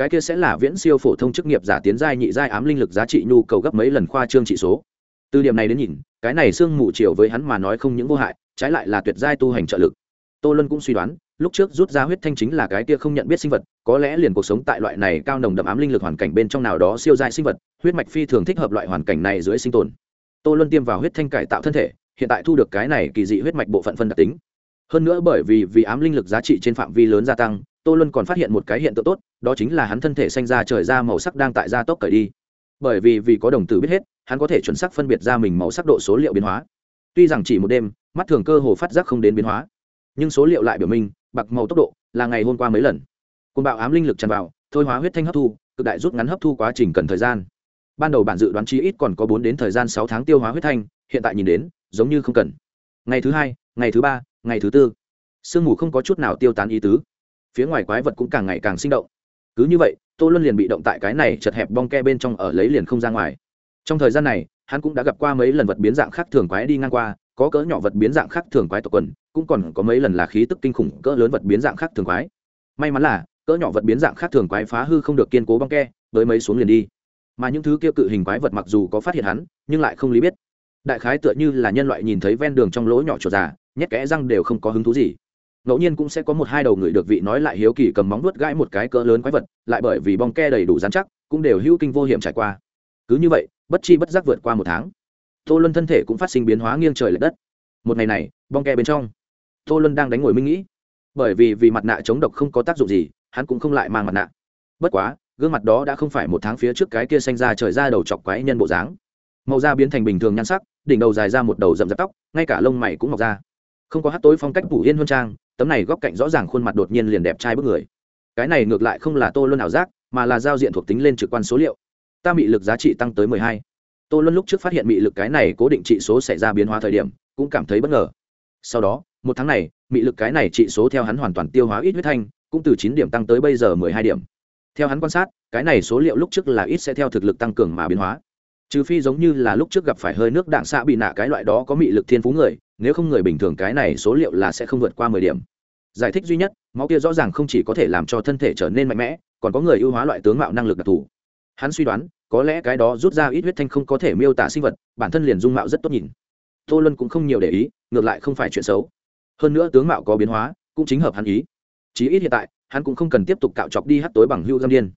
cái kia sẽ là viễn siêu phổ thông chức nghiệp giả tiến giai nhị giai ám linh lực giá trị nhu cầu gấp mấy lần khoa trương trị số. Từ điểm này đến nhìn, cái này xương mù chiều với hắn mà nói không những vô hại, trái lại là tuyệt giai tu hành trợ lực. Tô lân cũng suy đoán, lúc trước rút ra huyết thanh chính là cái kia không nhận biết sinh vật, có lẽ liền cuộc sống tại loại này cao nồng đậm ám linh lực hoàn cảnh bên trong nào đó siêu giai sinh vật, huyết mạch phi thường thích hợp loại hoàn cảnh này dưới sinh tồn. Tô luân tiêm vào huyết thanh cải tạo thân thể, hiện tại thu được cái này kỳ dị huyết mạch bộ phận phân đặc tính. Hơn nữa bởi vì vì ám linh lực giá trị trên phạm vi lớn gia tăng tô luân còn phát hiện một cái hiện tượng tốt, đó chính là hắn thân thể xanh ra trời ra màu sắc đang tại gia tốc cởi đi. Bởi vì vì có đồng tử biết hết, hắn có thể chuẩn xác phân biệt ra mình màu sắc độ số liệu biến hóa. Tuy rằng chỉ một đêm, mắt thường cơ hồ phát giác không đến biến hóa, nhưng số liệu lại biểu minh, bạc màu tốc độ là ngày hôm qua mấy lần. Côn bạo ám linh lực tràn vào, thôi hóa huyết thanh hấp thu, cực đại rút ngắn hấp thu quá trình cần thời gian. Ban đầu bản dự đoán chi ít còn có bốn đến thời gian sáu tháng tiêu hóa huyết thanh, hiện tại nhìn đến, giống như không cần. Ngày thứ hai, ngày thứ ba, ngày thứ tư. Sương mù không có chút nào tiêu tán ý tứ phía ngoài quái vật cũng càng ngày càng sinh động. Cứ như vậy, tô luân liền bị động tại cái này chật hẹp bong ke bên trong ở lấy liền không ra ngoài. Trong thời gian này, hắn cũng đã gặp qua mấy lần vật biến dạng khác thường quái đi ngang qua, có cỡ nhỏ vật biến dạng khác thường quái tộc quần, cũng còn có mấy lần là khí tức kinh khủng cỡ lớn vật biến dạng khác thường quái. May mắn là, cỡ nhỏ vật biến dạng khác thường quái phá hư không được kiên cố bong ke, với mấy xuống liền đi. Mà những thứ kia cự hình quái vật mặc dù có phát hiện hắn, nhưng lại không lý biết. Đại khái tựa như là nhân loại nhìn thấy ven đường trong lỗ nhỏ chuột già, nhét kẽ răng đều không có hứng thú gì ngẫu nhiên cũng sẽ có một hai đầu người được vị nói lại hiếu kỳ cầm móng nuốt gãi một cái cỡ lớn quái vật, lại bởi vì bong ke đầy đủ dán chắc, cũng đều hữu kinh vô hiểm trải qua. Cứ như vậy, bất chi bất giác vượt qua một tháng. Tô luân thân thể cũng phát sinh biến hóa nghiêng trời l ệ đất. Một ngày này, bong ke bên trong, tô luân đang đánh ngồi minh nghĩ. Bởi vì vì mặt nạ chống độc không có tác dụng gì, hắn cũng không lại mang mặt nạ. Bất quá, gương mặt đó đã không phải một tháng phía trước cái kia xanh ra trời ra đầu chọc quái nhân bộ dáng. Màu da biến thành bình thường nhan sắc, đỉnh đầu dài ra một đầu rậm rạp tóc, ngay cả lông mày cũng mọc ra. Không có hát tối phong cách phủ yên huân trang tấm này góc cạnh rõ ràng khuôn mặt đột nhiên liền đẹp trai bức người. Cái này ngược lại không là tô luân ảo giác, mà là giao diện thuộc tính lên trực quan số liệu. Ta bị lực giá trị tăng tới mười hai. Tô luân lúc trước phát hiện bị lực cái này cố định trị số xảy ra biến hóa thời điểm, cũng cảm thấy bất ngờ. Sau đó, một tháng này bị lực cái này trị số theo hắn hoàn toàn tiêu hóa ít huyết thanh, cũng từ chín điểm tăng tới bây giờ mười hai điểm. Theo hắn quan sát, cái này số liệu lúc trước là ít sẽ theo thực lực tăng cường mà biến hóa trừ phi giống như là lúc trước gặp phải hơi nước đạn xạ bị nạ cái loại đó có mị lực thiên phú người, nếu không người bình thường cái này số liệu là sẽ không vượt qua mười điểm. Giải thích duy nhất, máu kia rõ ràng không chỉ có thể làm cho thân thể trở nên mạnh mẽ, còn có người ưu hóa loại tướng mạo năng lực đặc thù. Hắn suy đoán, có lẽ cái đó rút ra ít huyết thanh không có thể miêu tả sinh vật, bản thân liền dung mạo rất tốt nhìn. Tô luân cũng không nhiều để ý, ngược lại không phải chuyện xấu. Hơn nữa tướng mạo có biến hóa, cũng chính hợp hắn ý. Chí ít hiện tại, hắn cũng không cần tiếp tục cạo chọc đi hắt tối bằng hưu giam điên.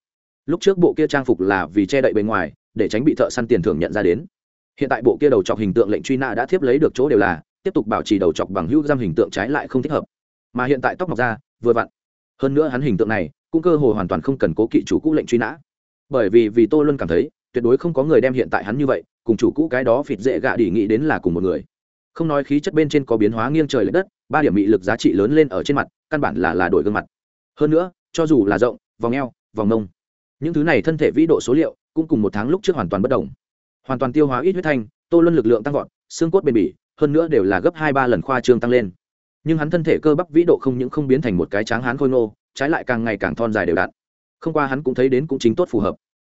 Lúc trước bộ kia trang phục là vì che đậy bề ngoài để tránh bị thợ săn tiền thưởng nhận ra đến. Hiện tại bộ kia đầu chọc hình tượng lệnh truy nã đã thiếp lấy được chỗ đều là, tiếp tục bảo trì đầu chọc bằng hữu giam hình tượng trái lại không thích hợp. Mà hiện tại tóc mọc ra, vừa vặn. Hơn nữa hắn hình tượng này, cũng cơ hồ hoàn toàn không cần cố kỵ chủ cũ lệnh truy nã. Bởi vì vì tô luôn cảm thấy, tuyệt đối không có người đem hiện tại hắn như vậy, cùng chủ cũ cái đó phịt dễ gạ đỉ nghĩ đến là cùng một người. Không nói khí chất bên trên có biến hóa nghiêng trời l ệ đất, ba điểm bị lực giá trị lớn lên ở trên mặt, căn bản là là đổi gương mặt. Hơn nữa, cho dù là rộng, vòng eo, vòng nông, những thứ này thân thể vĩ độ số liệu cũng cùng một tháng lúc trước hoàn toàn bất đồng. Hoàn toàn tiêu hóa ít huyết thanh tô luân lực lượng tăng vọt xương cốt bền bỉ hơn nữa đều là gấp hai ba lần khoa trương tăng lên. Nhưng hắn thân thể cơ bắp vĩ độ không những không biến thành một cái tráng hán khôi ngô trái lại càng ngày càng thon dài đều đặn. Không qua hắn cũng thấy đến cũng chính tốt phù hợp.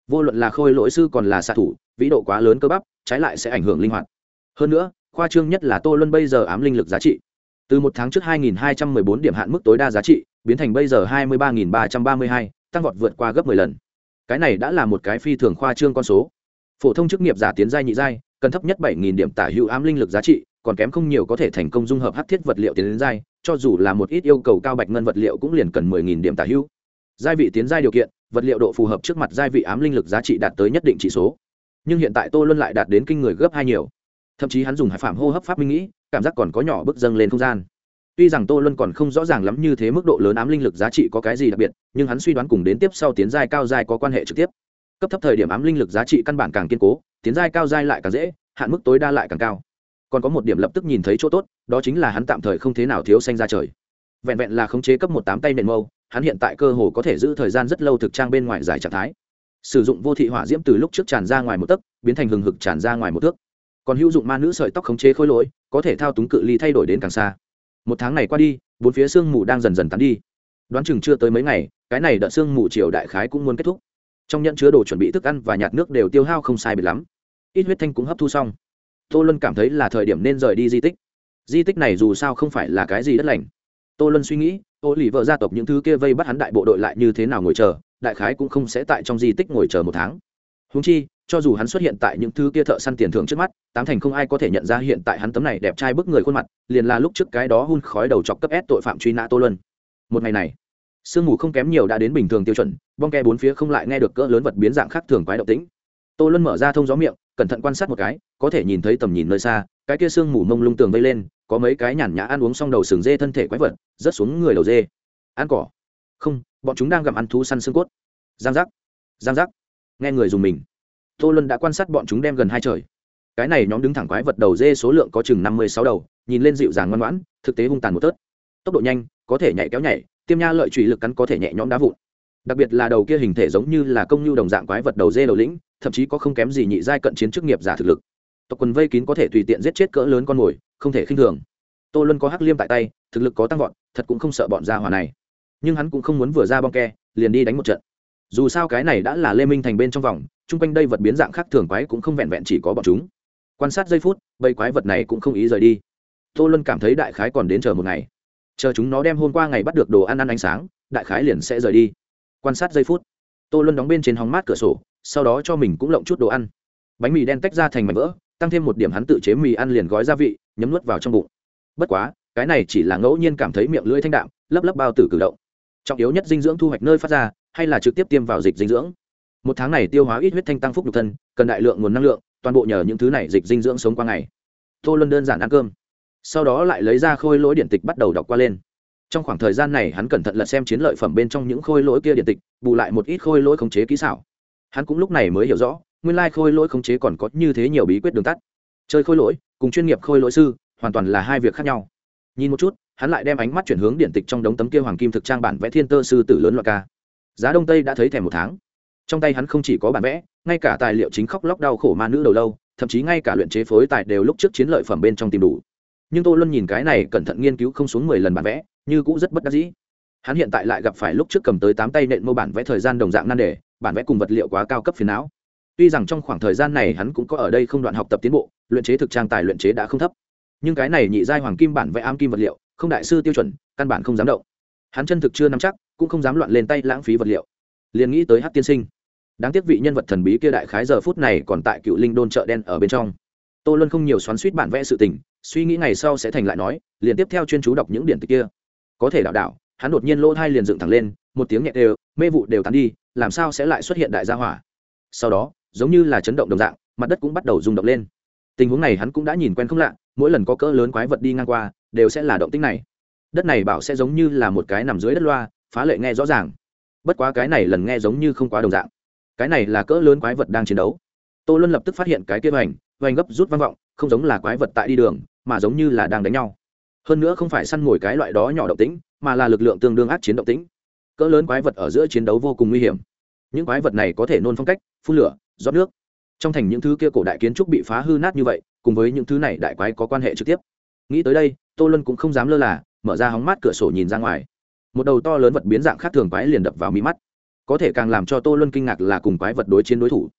Vô luận là khôi lỗi sư còn là xạ thủ vĩ độ quá lớn cơ bắp trái lại sẽ ảnh hưởng linh hoạt. Hơn nữa khoa trương nhất là tô luân bây giờ ám linh lực giá trị. Từ một tháng trước 2.214 điểm hạn mức tối đa giá trị biến thành bây giờ 23.332, tăng vọt vượt qua gấp 10 lần cái này đã là một cái phi thường khoa trương con số. Phổ thông chức nghiệp giả tiến giai nhị giai, cần thấp nhất 7.000 điểm tả hữu ám linh lực giá trị, còn kém không nhiều có thể thành công dung hợp hắc thiết vật liệu tiến đến giai, cho dù là một ít yêu cầu cao bạch ngân vật liệu cũng liền cần mười nghìn điểm tả hữu. Giai vị tiến giai điều kiện, vật liệu độ phù hợp trước mặt giai vị ám linh lực giá trị đạt tới nhất định chỉ số. Nhưng hiện tại tô luân lại đạt đến kinh người gấp hai nhiều. Thậm chí hắn dùng hải phạm hô hấp pháp minh nghĩ, cảm giác còn có nhỏ bước dâng lên không gian tuy rằng tô luân còn không rõ ràng lắm như thế mức độ lớn ám linh lực giá trị có cái gì đặc biệt, nhưng hắn suy đoán cùng đến tiếp sau tiến giai cao giai có quan hệ trực tiếp. Cấp thấp thời điểm ám linh lực giá trị căn bản càng kiên cố, tiến giai cao giai lại càng dễ, hạn mức tối đa lại càng cao. Còn có một điểm lập tức nhìn thấy chỗ tốt, đó chính là hắn tạm thời không thế nào thiếu xanh ra trời. Vẹn vẹn là khống chế cấp một tám tay nền mâu, hắn hiện tại cơ hồ có thể giữ thời gian rất lâu thực trang bên ngoài giải trạng thái. Sử dụng vô thị hỏa diễm từ lúc trước tràn ra ngoài một tấc, biến thành hừng hực tràn ra ngoài một thước. Còn hữu dụng ma nữ sợi tóc khống chế khối lỗi, có thể thao túng cự ly thay đổi đến càng xa một tháng này qua đi, bốn phía sương mù đang dần dần tắn đi. Đoán chừng chưa tới mấy ngày, cái này đợt sương mù chiều đại khái cũng muốn kết thúc. Trong nhận chứa đồ chuẩn bị thức ăn và nhạt nước đều tiêu hao không sai biệt lắm. Ít huyết thanh cũng hấp thu xong. Tô luân cảm thấy là thời điểm nên rời đi di tích. Di tích này dù sao không phải là cái gì đất lành. Tô luân suy nghĩ, ô lì vợ gia tộc những thứ kia vây bắt hắn đại bộ đội lại như thế nào ngồi chờ, đại khái cũng không sẽ tại trong di tích ngồi chờ một tháng húng chi, cho dù hắn xuất hiện tại những thứ kia thợ săn tiền thưởng trước mắt, tám thành không ai có thể nhận ra hiện tại hắn tấm này đẹp trai bức người khuôn mặt, liền là lúc trước cái đó hun khói đầu chọc cấp ép tội phạm truy nã tô luân. Một ngày này, sương mù không kém nhiều đã đến bình thường tiêu chuẩn, bong ke bốn phía không lại nghe được cỡ lớn vật biến dạng khác thường quái động tĩnh. Tô luân mở ra thông gió miệng, cẩn thận quan sát một cái, có thể nhìn thấy tầm nhìn nơi xa, cái kia sương mù mông lung tường vây lên, có mấy cái nhàn nhã ăn uống xong đầu sừng dê thân thể quái vật, rớt xuống người đầu dê. Ăn cỏ. Không, bọn chúng đang gặm ăn thú săn xương cốt. Giang giác. Giang giác nghe người dùng mình. Tô luân đã quan sát bọn chúng đem gần hai trời. Cái này nhóm đứng thẳng quái vật đầu dê số lượng có chừng năm mươi sáu đầu, nhìn lên dịu dàng ngoan ngoãn, thực tế hung tàn một tớt. Tốc độ nhanh, có thể nhảy kéo nhảy, tiêm nha lợi trụy lực cắn có thể nhẹ nhõm đá vụn. Đặc biệt là đầu kia hình thể giống như là công nhu đồng dạng quái vật đầu dê đầu lĩnh, thậm chí có không kém gì nhị giai cận chiến chức nghiệp giả thực lực. Tộc quần vây kín có thể tùy tiện giết chết cỡ lớn con mồi, không thể khinh thường. Tô luân có hắc liêm tại tay, thực lực có tăng vọt, thật cũng không sợ bọn gia hỏa này. Nhưng hắn cũng không muốn vừa ra bong ke, liền đi đánh một trận dù sao cái này đã là lê minh thành bên trong vòng, chung quanh đây vật biến dạng khác thường quái cũng không vẹn vẹn chỉ có bọn chúng. Quan sát giây phút, bầy quái vật này cũng không ý rời đi. Tô luân cảm thấy đại khái còn đến chờ một ngày. Chờ chúng nó đem hôm qua ngày bắt được đồ ăn ăn ánh sáng, đại khái liền sẽ rời đi. Quan sát giây phút, tô luân đóng bên trên hóng mát cửa sổ, sau đó cho mình cũng lộng chút đồ ăn. Bánh mì đen tách ra thành mảnh vỡ, tăng thêm một điểm hắn tự chế mì ăn liền gói gia vị, nhấm nuốt vào trong bụng. Bất quá, cái này chỉ là ngẫu nhiên cảm thấy miệng lưỡi thanh đạm, lấp lấp bao tử cử động. Trọng yếu nhất dinh dưỡng thu hoạch nơi phát ra hay là trực tiếp tiêm vào dịch dinh dưỡng? Một tháng này tiêu hóa ít huyết thanh tăng phúc nhục thân, cần đại lượng nguồn năng lượng, toàn bộ nhờ những thứ này dịch dinh dưỡng sống qua ngày. Tô luân đơn giản ăn cơm. Sau đó lại lấy ra khôi lỗi điện tịch bắt đầu đọc qua lên. Trong khoảng thời gian này hắn cẩn thận lật xem chiến lợi phẩm bên trong những khôi lỗi kia điện tịch, bù lại một ít khôi lỗi khống chế kỹ xảo. Hắn cũng lúc này mới hiểu rõ, nguyên lai khôi lỗi khống chế còn có như thế nhiều bí quyết đường tắt. Chơi khôi lỗi, cùng chuyên nghiệp khôi lỗi sư, hoàn toàn là hai việc khác nhau. Nhìn một chút, hắn lại đem ánh mắt chuyển hướng điện tịch trong đống tấm kia hoàng kim thực trang bản vẽ thiên tơ sư tử lớn loại ca giá đông tây đã thấy thèm một tháng. Trong tay hắn không chỉ có bản vẽ, ngay cả tài liệu chính khóc lóc đau khổ ma nữ đầu lâu, thậm chí ngay cả luyện chế phối tài đều lúc trước chiến lợi phẩm bên trong tìm đủ. Nhưng tô luân nhìn cái này cẩn thận nghiên cứu không xuống mười lần bản vẽ, như cũng rất bất đắc dĩ. Hắn hiện tại lại gặp phải lúc trước cầm tới tám tay nện mô bản vẽ thời gian đồng dạng nan đề, bản vẽ cùng vật liệu quá cao cấp phiền não. Tuy rằng trong khoảng thời gian này hắn cũng có ở đây không đoạn học tập tiến bộ, luyện chế thực trang tài luyện chế đã không thấp. Nhưng cái này nhị giai hoàng kim bản vẽ am kim vật liệu, không đại sư tiêu chuẩn, căn bản không dám động. Hắn chân thực chưa nắm chắc cũng không dám loạn lên tay lãng phí vật liệu. Liền nghĩ tới hát tiên sinh. Đáng tiếc vị nhân vật thần bí kia đại khái giờ phút này còn tại cựu linh đôn chợ đen ở bên trong. Tô luân không nhiều xoắn suýt bản vẽ sự tình, suy nghĩ ngày sau sẽ thành lại nói, liền tiếp theo chuyên chú đọc những điển tích kia. Có thể đạo đạo, hắn đột nhiên lỗ thai liền dựng thẳng lên, một tiếng nhẹ đều, mê vụ đều tán đi, làm sao sẽ lại xuất hiện đại gia hỏa? Sau đó, giống như là chấn động đồng dạng, mặt đất cũng bắt đầu rung động lên. Tình huống này hắn cũng đã nhìn quen không lạ, mỗi lần có cỡ lớn quái vật đi ngang qua, đều sẽ là động tích này. Đất này bảo sẽ giống như là một cái nằm dưới đất loa phá lệ nghe rõ ràng. Bất quá cái này lần nghe giống như không quá đồng dạng. Cái này là cỡ lớn quái vật đang chiến đấu. Tô luân lập tức phát hiện cái kia hoành hoành gấp rút vang vọng, không giống là quái vật tại đi đường, mà giống như là đang đánh nhau. Hơn nữa không phải săn ngồi cái loại đó nhỏ động tĩnh, mà là lực lượng tương đương ác chiến động tĩnh. Cỡ lớn quái vật ở giữa chiến đấu vô cùng nguy hiểm. Những quái vật này có thể nôn phong cách, phun lửa, rót nước. Trong thành những thứ kia cổ đại kiến trúc bị phá hư nát như vậy, cùng với những thứ này đại quái có quan hệ trực tiếp. Nghĩ tới đây, tô luân cũng không dám lơ là, mở ra hóng mát cửa sổ nhìn ra ngoài một đầu to lớn vật biến dạng khác thường quái liền đập vào mí mắt. Có thể càng làm cho tô luân kinh ngạc là cùng quái vật đối chiến đối thủ.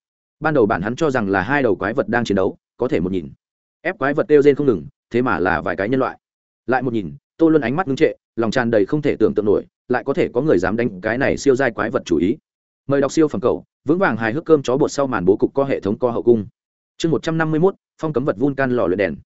Ban đầu bản hắn cho rằng là hai đầu quái vật đang chiến đấu, có thể một nhìn. Ép quái vật đeo rên không ngừng, thế mà là vài cái nhân loại. Lại một nhìn, tô luân ánh mắt ngưng trệ, lòng tràn đầy không thể tưởng tượng nổi, lại có thể có người dám đánh cái này siêu giai quái vật chủ ý. Mời đọc siêu phẩm cầu, vững vàng hài hước cơm chó bột sau màn bố cục co hệ thống co hậu cung. Chương một trăm năm mươi mốt, phong cấm vật vun can lò luyện đèn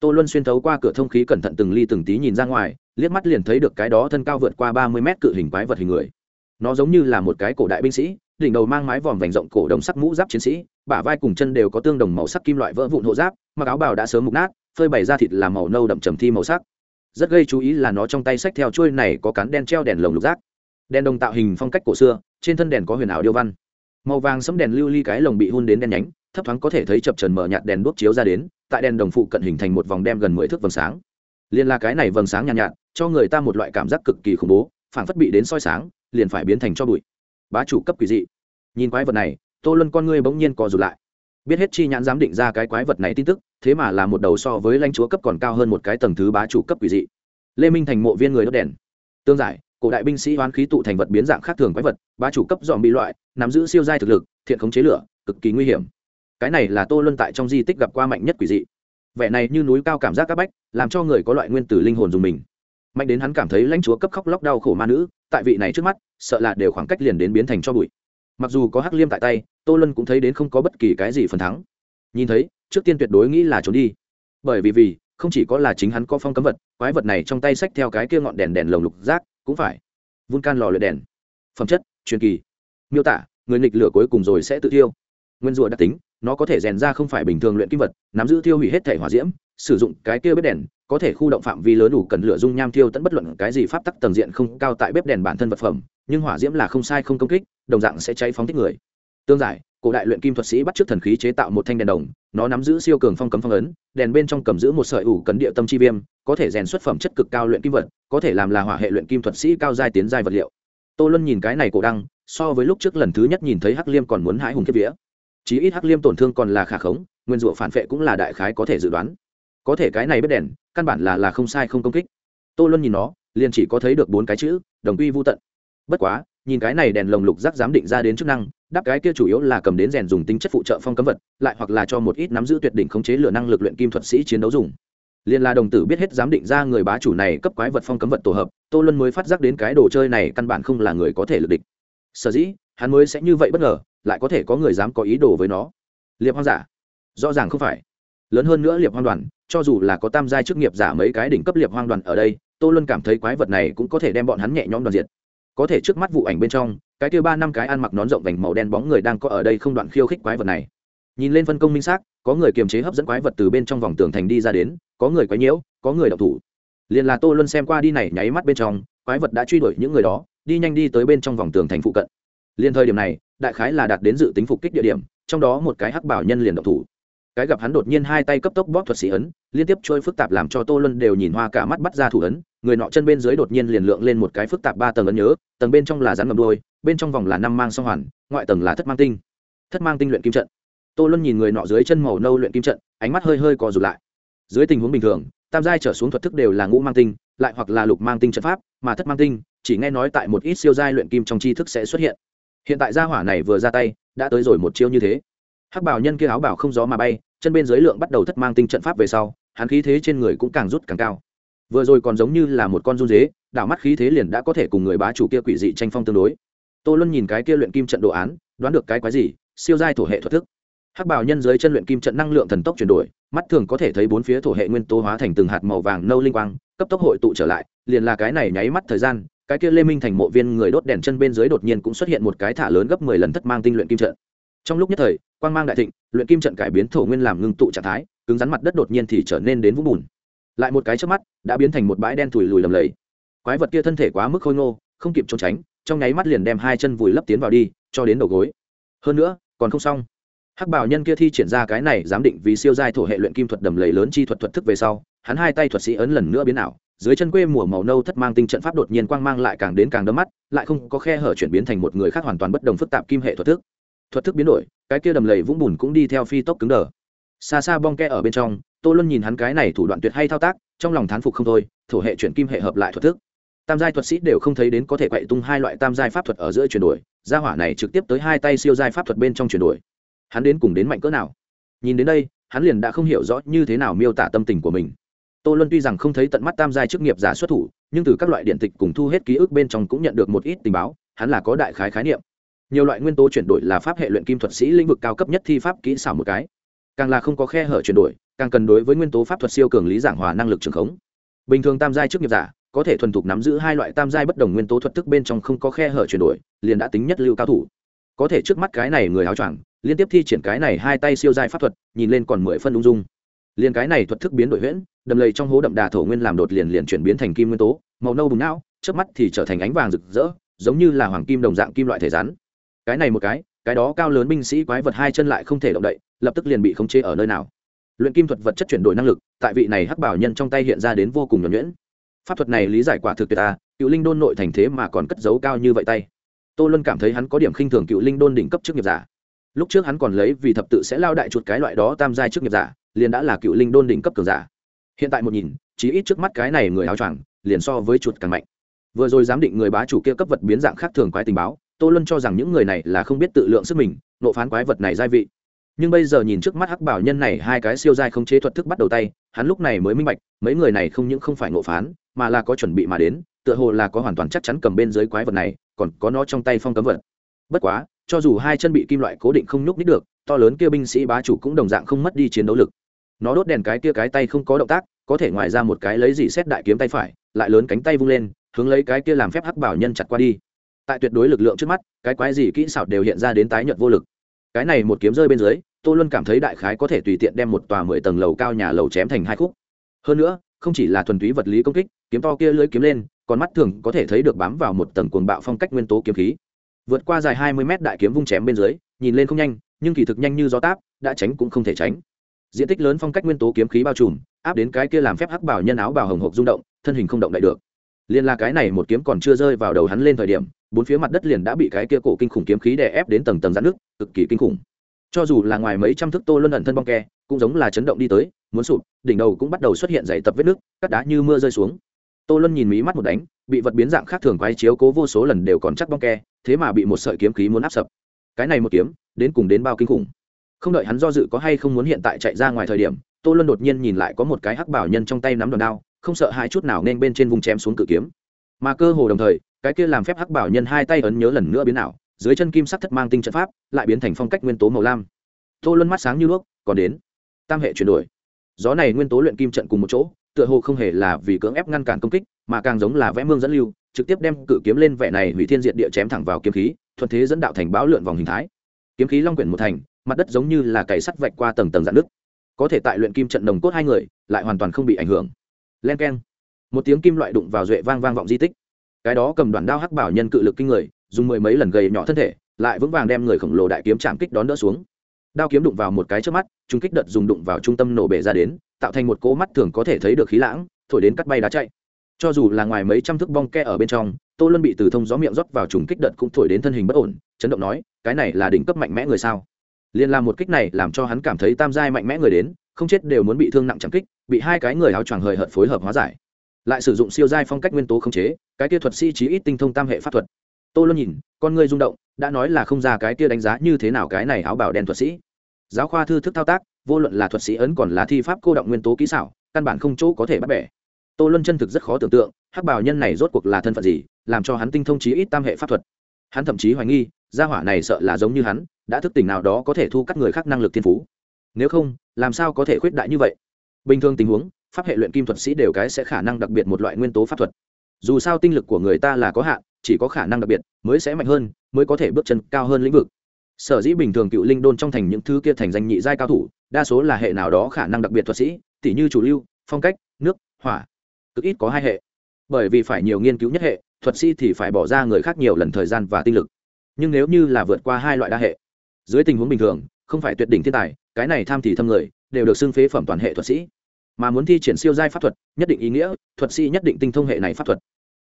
tô luân xuyên thấu qua cửa thông khí cẩn thận từng ly từng tí nhìn ra ngoài liếc mắt liền thấy được cái đó thân cao vượt qua ba mươi mét cự hình quái vật hình người. Nó giống như là một cái cổ đại binh sĩ đỉnh đầu mang mái vòm vành rộng cổ đồng sắc mũ giáp chiến sĩ bả vai cùng chân đều có tương đồng màu sắc kim loại vỡ vụn hộ giáp mặc áo bào đã sớm mục nát phơi bày ra thịt là màu nâu đậm trầm thi màu sắc. Rất gây chú ý là nó trong tay sách theo chuôi này có cán đen treo đèn lồng lục giác, đèn đồng tạo hình phong cách cổ xưa trên thân đèn có huyền ảo điêu văn. Màu vàng sấm đèn lưu ly cái lồng bị hun đến đen nhánh thấp thoáng có thể thấy chập trần mở nhạt đèn đuốc chiếu ra đến tại đèn đồng phụ cận hình thành một vòng đem gần mười thước vầng sáng. Liền là cái này vầng sáng nhàn nhạt, nhạt cho người ta một loại cảm giác cực kỳ khủng bố phảng phất bị đến soi sáng liền phải biến thành cho bụi. Bá chủ cấp quỷ dị. Nhìn quái vật này tô luân con ngươi bỗng nhiên co rụt lại. Biết hết chi nhãn dám định ra cái quái vật này tin tức thế mà là một đầu so với lãnh chúa cấp còn cao hơn một cái tầng thứ bá chủ cấp quỷ dị. Lê minh thành mộ viên người đốt đèn. Tương giải cổ đại binh sĩ hoán khí tụ thành vật biến dạng khác thường quái vật bá chủ cấp dòm bị loại nắm giữ siêu giai thực lực thiện khống chế lửa cực kỳ nguy hiểm cái này là tô luân tại trong di tích gặp qua mạnh nhất quỷ dị. Vẻ này như núi cao cảm giác áp bách, làm cho người có loại nguyên tử linh hồn dùng mình. Mạnh đến hắn cảm thấy lãnh chúa cấp khóc lóc đau khổ ma nữ, tại vị này trước mắt, sợ là đều khoảng cách liền đến biến thành cho bụi. Mặc dù có hắc liêm tại tay, tô luân cũng thấy đến không có bất kỳ cái gì phần thắng. Nhìn thấy, trước tiên tuyệt đối nghĩ là trốn đi. Bởi vì vì, không chỉ có là chính hắn có phong cấm vật, quái vật này trong tay xách theo cái kia ngọn đèn đèn lồng lục rác cũng phải. Vun can lò luyện đèn. Phẩm chất, truyền kỳ. Miêu tả, người nghịch lửa cuối cùng rồi sẽ tự tiêu nguyên rùa đặc tính nó có thể rèn ra không phải bình thường luyện kim vật, nắm giữ tiêu hủy hết thể hỏa diễm, sử dụng cái kia bếp đèn, có thể khu động phạm vi lớn đủ cần lửa dung nham tiêu tận bất luận cái gì pháp tắc tầng diện không cao tại bếp đèn bản thân vật phẩm, nhưng hỏa diễm là không sai không công kích, đồng dạng sẽ cháy phóng thích người. Tương giải, cổ đại luyện kim thuật sĩ bắt chước thần khí chế tạo một thanh đèn đồng, nó nắm giữ siêu cường phong cấm phong ấn, đèn bên trong cầm giữ một sợi ủ cấn địa tâm chi viêm, có thể rèn xuất phẩm chất cực cao luyện kim vật, có thể làm là hỏa hệ luyện kim thuật sĩ cao giai tiến giai vật liệu. Tô luân nhìn cái này cổ đăng, so với lúc trước lần thứ nhất nhìn thấy hắc liêm còn muốn hãi hùng kiếp vía chí ít hắc liêm tổn thương còn là khả khống, nguyên rủa phản vệ cũng là đại khái có thể dự đoán. Có thể cái này bếp đèn, căn bản là là không sai không công kích. Tô luân nhìn nó, liền chỉ có thấy được bốn cái chữ, đồng quy vô tận. Bất quá, nhìn cái này đèn lồng lục rác giám định ra đến chức năng, đáp cái kia chủ yếu là cầm đến rèn dùng tính chất phụ trợ phong cấm vật, lại hoặc là cho một ít nắm giữ tuyệt đỉnh khống chế lửa năng lực luyện kim thuật sĩ chiến đấu dùng. Liên la đồng tử biết hết giám định ra người bá chủ này cấp quái vật phong cấm vật tổ hợp, tô luân mới phát giác đến cái đồ chơi này căn bản không là người có thể lực địch. Sở dĩ, hắn mới sẽ như vậy bất ngờ lại có thể có người dám có ý đồ với nó. Liệp hoang giả, rõ ràng không phải. Lớn hơn nữa liệp hoang đoàn, cho dù là có tam giai chức nghiệp giả mấy cái đỉnh cấp liệp hoang đoàn ở đây tôi luân cảm thấy quái vật này cũng có thể đem bọn hắn nhẹ nhõm đoàn diệt. Có thể trước mắt vụ ảnh bên trong, cái kia ba năm cái ăn mặc nón rộng vành màu đen bóng người đang có ở đây không đoạn khiêu khích quái vật này. Nhìn lên phân công minh xác, có người kiềm chế hấp dẫn quái vật từ bên trong vòng tường thành đi ra đến, có người quái nhiễu, có người đọc thủ. Liền là tô luân xem qua đi này nháy mắt bên trong, quái vật đã truy đuổi những người đó, đi nhanh đi tới bên trong vòng tường thành phụ cận liên thời điểm này, đại khái là đạt đến dự tính phục kích địa điểm, trong đó một cái hắc bảo nhân liền động thủ. Cái gặp hắn đột nhiên hai tay cấp tốc bóp thuật sĩ ấn, liên tiếp trôi phức tạp làm cho tô luân đều nhìn hoa cả mắt bắt ra thủ ấn, người nọ chân bên dưới đột nhiên liền lượng lên một cái phức tạp ba tầng ấn nhớ, tầng bên trong là rắn ngầm đôi bên trong vòng là năm mang song hoàn, ngoại tầng là thất mang tinh. Thất mang tinh luyện kim trận. Tô luân nhìn người nọ dưới chân màu nâu luyện kim trận, ánh mắt hơi hơi co rụt lại. Dưới tình huống bình thường, tam giai trở xuống thuật thức đều là ngũ mang tinh, lại hoặc là lục mang tinh trận pháp, mà thất mang tinh, chỉ nghe nói tại một ít siêu giai luyện kim trong tri thức sẽ xuất hiện hiện tại gia hỏa này vừa ra tay, đã tới rồi một chiêu như thế. Hắc bảo nhân kia áo bảo không gió mà bay, chân bên dưới lượng bắt đầu thất mang tinh trận pháp về sau, hắn khí thế trên người cũng càng rút càng cao. Vừa rồi còn giống như là một con run dế, đảo mắt khí thế liền đã có thể cùng người bá chủ kia quỷ dị tranh phong tương đối. Tô luân nhìn cái kia luyện kim trận đồ án, đoán được cái quái gì, siêu giai thổ hệ thuật thức. Hắc bảo nhân dưới chân luyện kim trận năng lượng thần tốc chuyển đổi, mắt thường có thể thấy bốn phía thổ hệ nguyên tố hóa thành từng hạt màu vàng nâu linh quang, cấp tốc hội tụ trở lại, liền là cái này nháy mắt thời gian cái kia lê minh thành mộ viên người đốt đèn chân bên dưới đột nhiên cũng xuất hiện một cái thả lớn gấp mười lần thất mang tinh luyện kim trận. Trong lúc nhất thời, quang mang đại thịnh, luyện kim trận cải biến thổ nguyên làm ngưng tụ trạng thái, cứng rắn mặt đất đột nhiên thì trở nên đến vũng bùn. Lại một cái trước mắt, đã biến thành một bãi đen thùi lùi lầm lầy. Quái vật kia thân thể quá mức khôi ngô, không kịp trốn tránh, trong nháy mắt liền đem hai chân vùi lấp tiến vào đi, cho đến đầu gối. Hơn nữa, còn không xong. Hắc bảo nhân kia thi triển ra cái này giám định vì siêu giai thổ hệ luyện kim thuật đầm lầy lớn chi thuật thuật thức về sau, hắn hai tay thuật sĩ ấn lần nữa biến ảo dưới chân quê mùa màu nâu thất mang tinh trận pháp đột nhiên quang mang lại càng đến càng đấm mắt, lại không có khe hở chuyển biến thành một người khác hoàn toàn bất đồng phức tạp kim hệ thuật thức. Thuật thức biến đổi, cái kia đầm lầy vũng bùn cũng đi theo phi tốc cứng đờ. Xa xa bong ke ở bên trong, tô luân nhìn hắn cái này thủ đoạn tuyệt hay thao tác, trong lòng thán phục không thôi, thổ hệ chuyển kim hệ hợp lại thuật thức. Tam giai thuật sĩ đều không thấy đến có thể quậy tung hai loại tam giai pháp thuật ở giữa chuyển đổi, gia hỏa này trực tiếp tới hai tay siêu giai pháp thuật bên trong chuyển đổi. Hắn đến cùng đến mạnh cỡ nào? Nhìn đến đây, hắn liền đã không hiểu rõ như thế nào miêu tả tâm tình của mình tô luân tuy rằng không thấy tận mắt tam giai chức nghiệp giả xuất thủ, nhưng từ các loại điện tịch cùng thu hết ký ức bên trong cũng nhận được một ít tình báo, hắn là có đại khái khái niệm. Nhiều loại nguyên tố chuyển đổi là pháp hệ luyện kim thuật sĩ lĩnh vực cao cấp nhất thi pháp kỹ xảo một cái. Càng là không có khe hở chuyển đổi, càng cần đối với nguyên tố pháp thuật siêu cường lý giảng hòa năng lực trường khống. Bình thường tam giai chức nghiệp giả, có thể thuần thục nắm giữ hai loại tam giai bất đồng nguyên tố thuật thức bên trong không có khe hở chuyển đổi, liền đã tính nhất lưu cao thủ. Có thể trước mắt cái này người áo choàng, liên tiếp thi triển cái này hai tay siêu giai pháp thuật, nhìn lên còn mười phân ung dung liền cái này thuật thức biến đổi huyễn, đầm lầy trong hố đậm đà thổ nguyên làm đột liền liền chuyển biến thành kim nguyên tố, màu nâu bùng não trước mắt thì trở thành ánh vàng rực rỡ, giống như là hoàng kim đồng dạng kim loại thể rắn. Cái này một cái cái đó cao lớn binh sĩ quái vật hai chân lại không thể động đậy, lập tức liền bị khống chế ở nơi nào. Luyện kim thuật vật chất chuyển đổi năng lực, tại vị này hắc bảo nhân trong tay hiện ra đến vô cùng nhuẩn nhuyễn. Pháp thuật này lý giải quả thực tuyệt ta, cựu linh đôn nội thành thế mà còn cất giấu cao như vậy tay. Tô luân cảm thấy hắn có điểm khinh thường cựu linh đôn đỉnh cấp chức nghiệp giả. Lúc trước hắn còn lấy vì thập tự sẽ lao đại chuột cái loại đó tam giai chức nghiệp giả liền đã là cựu linh đôn đỉnh cấp cường giả. Hiện tại một nhìn chỉ ít trước mắt cái này người áo choàng, liền so với chuột càng mạnh. Vừa rồi giám định người bá chủ kia cấp vật biến dạng khác thường quái tình báo, tô luân cho rằng những người này là không biết tự lượng sức mình, nộ phán quái vật này gia vị. Nhưng bây giờ nhìn trước mắt hắc bảo nhân này hai cái siêu giai không chế thuật thức bắt đầu tay, hắn lúc này mới minh bạch, mấy người này không những không phải ngộ phán, mà là có chuẩn bị mà đến, tựa hồ là có hoàn toàn chắc chắn cầm bên dưới quái vật này, còn có nó trong tay phong cấm vật. Bất quá, cho dù hai chân bị kim loại cố định không nhúc nít được, to lớn kia binh sĩ bá chủ cũng đồng dạng không mất đi chiến đấu lực nó đốt đèn cái kia cái tay không có động tác, có thể ngoài ra một cái lấy gì xét đại kiếm tay phải, lại lớn cánh tay vung lên, hướng lấy cái kia làm phép hắc bảo nhân chặt qua đi. Tại tuyệt đối lực lượng trước mắt, cái quái gì kỹ xảo đều hiện ra đến tái nhợt vô lực. Cái này một kiếm rơi bên dưới, tô luân cảm thấy đại khái có thể tùy tiện đem một tòa mười tầng lầu cao nhà lầu chém thành hai khúc. Hơn nữa, không chỉ là thuần túy vật lý công kích, kiếm to kia lưỡi kiếm lên, còn mắt thường có thể thấy được bám vào một tầng cuồng bạo phong cách nguyên tố kiếm khí. Vượt qua dài hai mươi mét đại kiếm vung chém bên dưới, nhìn lên không nhanh, nhưng kỳ thực nhanh như gió táp, đã tránh cũng không thể tránh diện tích lớn phong cách nguyên tố kiếm khí bao trùm, áp đến cái kia làm phép hắc bảo nhân áo bào hồng hộc rung động, thân hình không động đại được. Liên là cái này một kiếm còn chưa rơi vào đầu hắn lên thời điểm, bốn phía mặt đất liền đã bị cái kia cổ kinh khủng kiếm khí đè ép đến tầng tầng giãn nước cực kỳ kinh khủng. Cho dù là ngoài mấy trăm thước tô luân ẩn thân bong ke, cũng giống là chấn động đi tới, muốn sụp, đỉnh đầu cũng bắt đầu xuất hiện dày tập vết nước cắt đá như mưa rơi xuống. Tô luân nhìn mí mắt một đánh, bị vật biến dạng khác thường quái chiếu cố vô số lần đều còn chắc bong ke, thế mà bị một sợi kiếm khí muốn áp sập. Cái này một kiếm, đến cùng đến bao kinh khủng không đợi hắn do dự có hay không muốn hiện tại chạy ra ngoài thời điểm, tô luân đột nhiên nhìn lại có một cái hắc bảo nhân trong tay nắm đòn đao, không sợ hai chút nào nên bên trên vùng chém xuống cự kiếm. Mà cơ hồ đồng thời, cái kia làm phép hắc bảo nhân hai tay ấn nhớ lần nữa biến ảo, dưới chân kim sắc thất mang tinh trận pháp, lại biến thành phong cách nguyên tố màu lam. Tô luân mắt sáng như đuốc, còn đến. Tam hệ chuyển đổi. Gió này nguyên tố luyện kim trận cùng một chỗ, tựa hồ không hề là vì cưỡng ép ngăn cản công kích, mà càng giống là vẽ mương dẫn lưu, trực tiếp đem cự kiếm lên vẻ này hủy thiên diệt địa chém thẳng vào kiếm khí, thuận thế dẫn đạo thành báo lượn vòng hình thái. Kiếm khí long quyển một thành mặt đất giống như là cày sắt vạch qua tầng tầng dạn nước có thể tại luyện kim trận đồng cốt hai người, lại hoàn toàn không bị ảnh hưởng. Len k e n một tiếng kim loại đụng vào duệ vang vang vọng di tích. Cái đó cầm đoàn đao hắc bảo nhân cự lực kinh người, dùng mười mấy lần gầy nhỏ thân thể, lại vững vàng đem người khổng lồ đại kiếm chạm kích đón đỡ xuống. Đao kiếm đụng vào một cái trước mắt trùng kích đợt dùng đụng vào trung tâm nổ bể ra đến, tạo thành một cỗ mắt thường có thể thấy được khí lãng, thổi đến cắt bay đá chạy. Cho dù là ngoài mấy trăm thước bong ke ở bên trong, tô luân bị từ thông gió miệng rót vào trùng kích đợt cũng thổi đến thân hình bất ổn, chấn động nói, cái này là đỉnh cấp mạnh mẽ người sao? Liền làm một kích này làm cho hắn cảm thấy tam giai mạnh mẽ người đến, không chết đều muốn bị thương nặng chẳng kích, bị hai cái người áo choàng hời hợt phối hợp hóa giải. Lại sử dụng siêu giai phong cách nguyên tố khống chế, cái kia thuật sĩ chí ít tinh thông tam hệ pháp thuật. Tô luân nhìn, con ngươi rung động, đã nói là không ra cái kia đánh giá như thế nào cái này áo bảo đen thuật sĩ. Giáo khoa thư thức thao tác, vô luận là thuật sĩ ấn còn là thi pháp cô động nguyên tố kỹ xảo, căn bản không chỗ có thể bắt bẻ. Tô luân chân thực rất khó tưởng tượng, hắc bảo nhân này rốt cuộc là thân phận gì, làm cho hắn tinh thông chí ít tam hệ pháp thuật. Hắn thậm chí hoài nghi, gia hỏa này sợ là giống như hắn đã thức tỉnh nào đó có thể thu cắt người khác năng lực thiên phú. Nếu không, làm sao có thể khuyết đại như vậy? Bình thường tình huống, pháp hệ luyện kim thuật sĩ đều cái sẽ khả năng đặc biệt một loại nguyên tố pháp thuật. Dù sao tinh lực của người ta là có hạn, chỉ có khả năng đặc biệt mới sẽ mạnh hơn, mới có thể bước chân cao hơn lĩnh vực. Sở dĩ bình thường cựu linh đôn trong thành những thứ kia thành danh nhị giai cao thủ, đa số là hệ nào đó khả năng đặc biệt thuật sĩ tỷ như chủ lưu, phong cách, nước, hỏa. Cực ít có hai hệ. Bởi vì phải nhiều nghiên cứu nhất hệ, thuật sĩ thì phải bỏ ra người khác nhiều lần thời gian và tinh lực. Nhưng nếu như là vượt qua hai loại đa hệ dưới tình huống bình thường, không phải tuyệt đỉnh thiên tài, cái này tham thì thâm người, đều được xưng phế phẩm toàn hệ thuật sĩ. Mà muốn thi triển siêu giai pháp thuật, nhất định ý nghĩa, thuật sĩ nhất định tinh thông hệ này pháp thuật.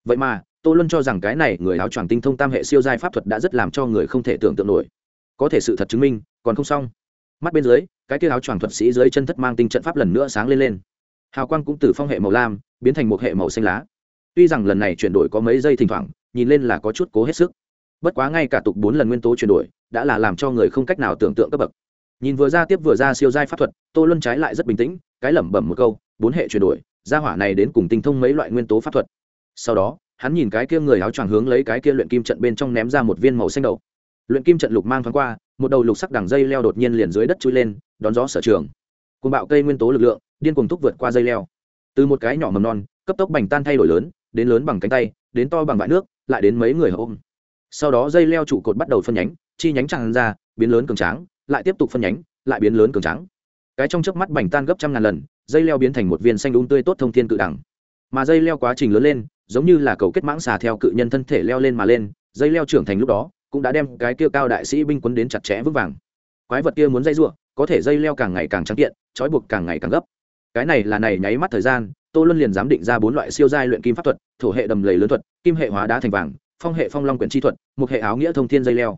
Vậy mà, tô luân cho rằng cái này người áo choàng tinh thông tam hệ siêu giai pháp thuật đã rất làm cho người không thể tưởng tượng nổi. Có thể sự thật chứng minh, còn không xong. Mắt bên dưới, cái kia áo choàng thuật sĩ dưới chân thất mang tinh trận pháp lần nữa sáng lên lên. Hào quang cũng từ phong hệ màu lam, biến thành một hệ màu xanh lá. Tuy rằng lần này chuyển đổi có mấy giây thỉnh thoảng, nhìn lên là có chút cố hết sức. Bất quá ngay cả tục bốn lần nguyên tố chuyển đổi đã là làm cho người không cách nào tưởng tượng cấp bậc. Nhìn vừa ra tiếp vừa ra siêu giai pháp thuật, tô luân trái lại rất bình tĩnh, cái lẩm bẩm một câu, bốn hệ chuyển đổi, gia hỏa này đến cùng tinh thông mấy loại nguyên tố pháp thuật. Sau đó, hắn nhìn cái kia người áo choàng hướng lấy cái kia luyện kim trận bên trong ném ra một viên màu xanh đầu luyện kim trận lục mang thoáng qua, một đầu lục sắc đằng dây leo đột nhiên liền dưới đất chui lên, đón gió sở trường. Côn bạo cây nguyên tố lực lượng, điên cuồng thúc vượt qua dây leo. Từ một cái nhỏ mầm non, cấp tốc bành tan thay đổi lớn, đến lớn bằng cánh tay, đến to bằng vại nước, lại đến mấy người ôm. Sau đó dây leo trụ cột bắt đầu phân nhánh chi nhánh tràn ra, biến lớn cường tráng, lại tiếp tục phân nhánh, lại biến lớn cường tráng. Cái trong chớp mắt bành tan gấp trăm ngàn lần, dây leo biến thành một viên xanh đúng tươi tốt thông thiên cự đẳng. Mà dây leo quá trình lớn lên, giống như là cầu kết mãng xà theo cự nhân thân thể leo lên mà lên, dây leo trưởng thành lúc đó, cũng đã đem cái kia cao đại sĩ binh quấn đến chặt chẽ vững vàng. Quái vật kia muốn dây ruộng có thể dây leo càng ngày càng trắng kiện, trói buộc càng ngày càng gấp. Cái này là này nháy mắt thời gian, tô luân liền dám định ra bốn loại siêu giai luyện kim pháp thuật, thổ hệ đầm lầy lớn thuật, kim hệ hóa đá thành vàng, phong hệ phong long quyển chi thuật một hệ áo nghĩa thông thiên dây leo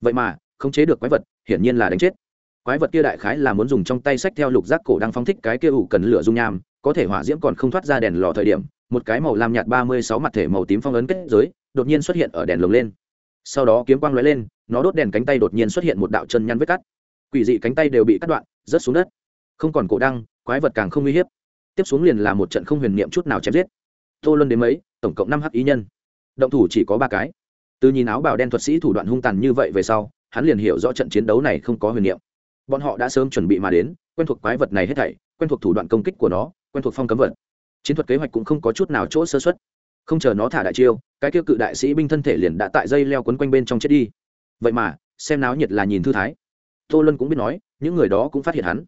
vậy mà, khống chế được quái vật, hiển nhiên là đánh chết. Quái vật kia đại khái là muốn dùng trong tay sách theo lục giác cổ đang phóng thích cái kia ủ cần lửa dung nham, có thể hỏa diễm còn không thoát ra đèn lò thời điểm, một cái màu lam nhạt ba mươi sáu mặt thể màu tím phong ấn kết giới, đột nhiên xuất hiện ở đèn lồng lên. Sau đó kiếm quang lóe lên, nó đốt đèn cánh tay đột nhiên xuất hiện một đạo chân nhăn vết cắt. Quỷ dị cánh tay đều bị cắt đoạn, rớt xuống đất. Không còn cổ đăng, quái vật càng không uy hiếp. Tiếp xuống liền là một trận không huyền niệm chút nào chém giết. Tô luân đến mấy, tổng cộng năm hắc ý nhân. Động thủ chỉ có ba cái từ nhìn áo bào đen thuật sĩ thủ đoạn hung tàn như vậy về sau, hắn liền hiểu rõ trận chiến đấu này không có huyền niệm. Bọn họ đã sớm chuẩn bị mà đến, quen thuộc quái vật này hết thảy, quen thuộc thủ đoạn công kích của nó, quen thuộc phong cấm vật. Chiến thuật kế hoạch cũng không có chút nào chỗ sơ xuất không chờ nó thả đại chiêu, cái tiêu cự đại sĩ binh thân thể liền đã tại dây leo quấn quanh bên trong chết đi. Vậy mà, xem náo nhiệt là nhìn thư thái. Tô lân cũng biết nói, những người đó cũng phát hiện hắn.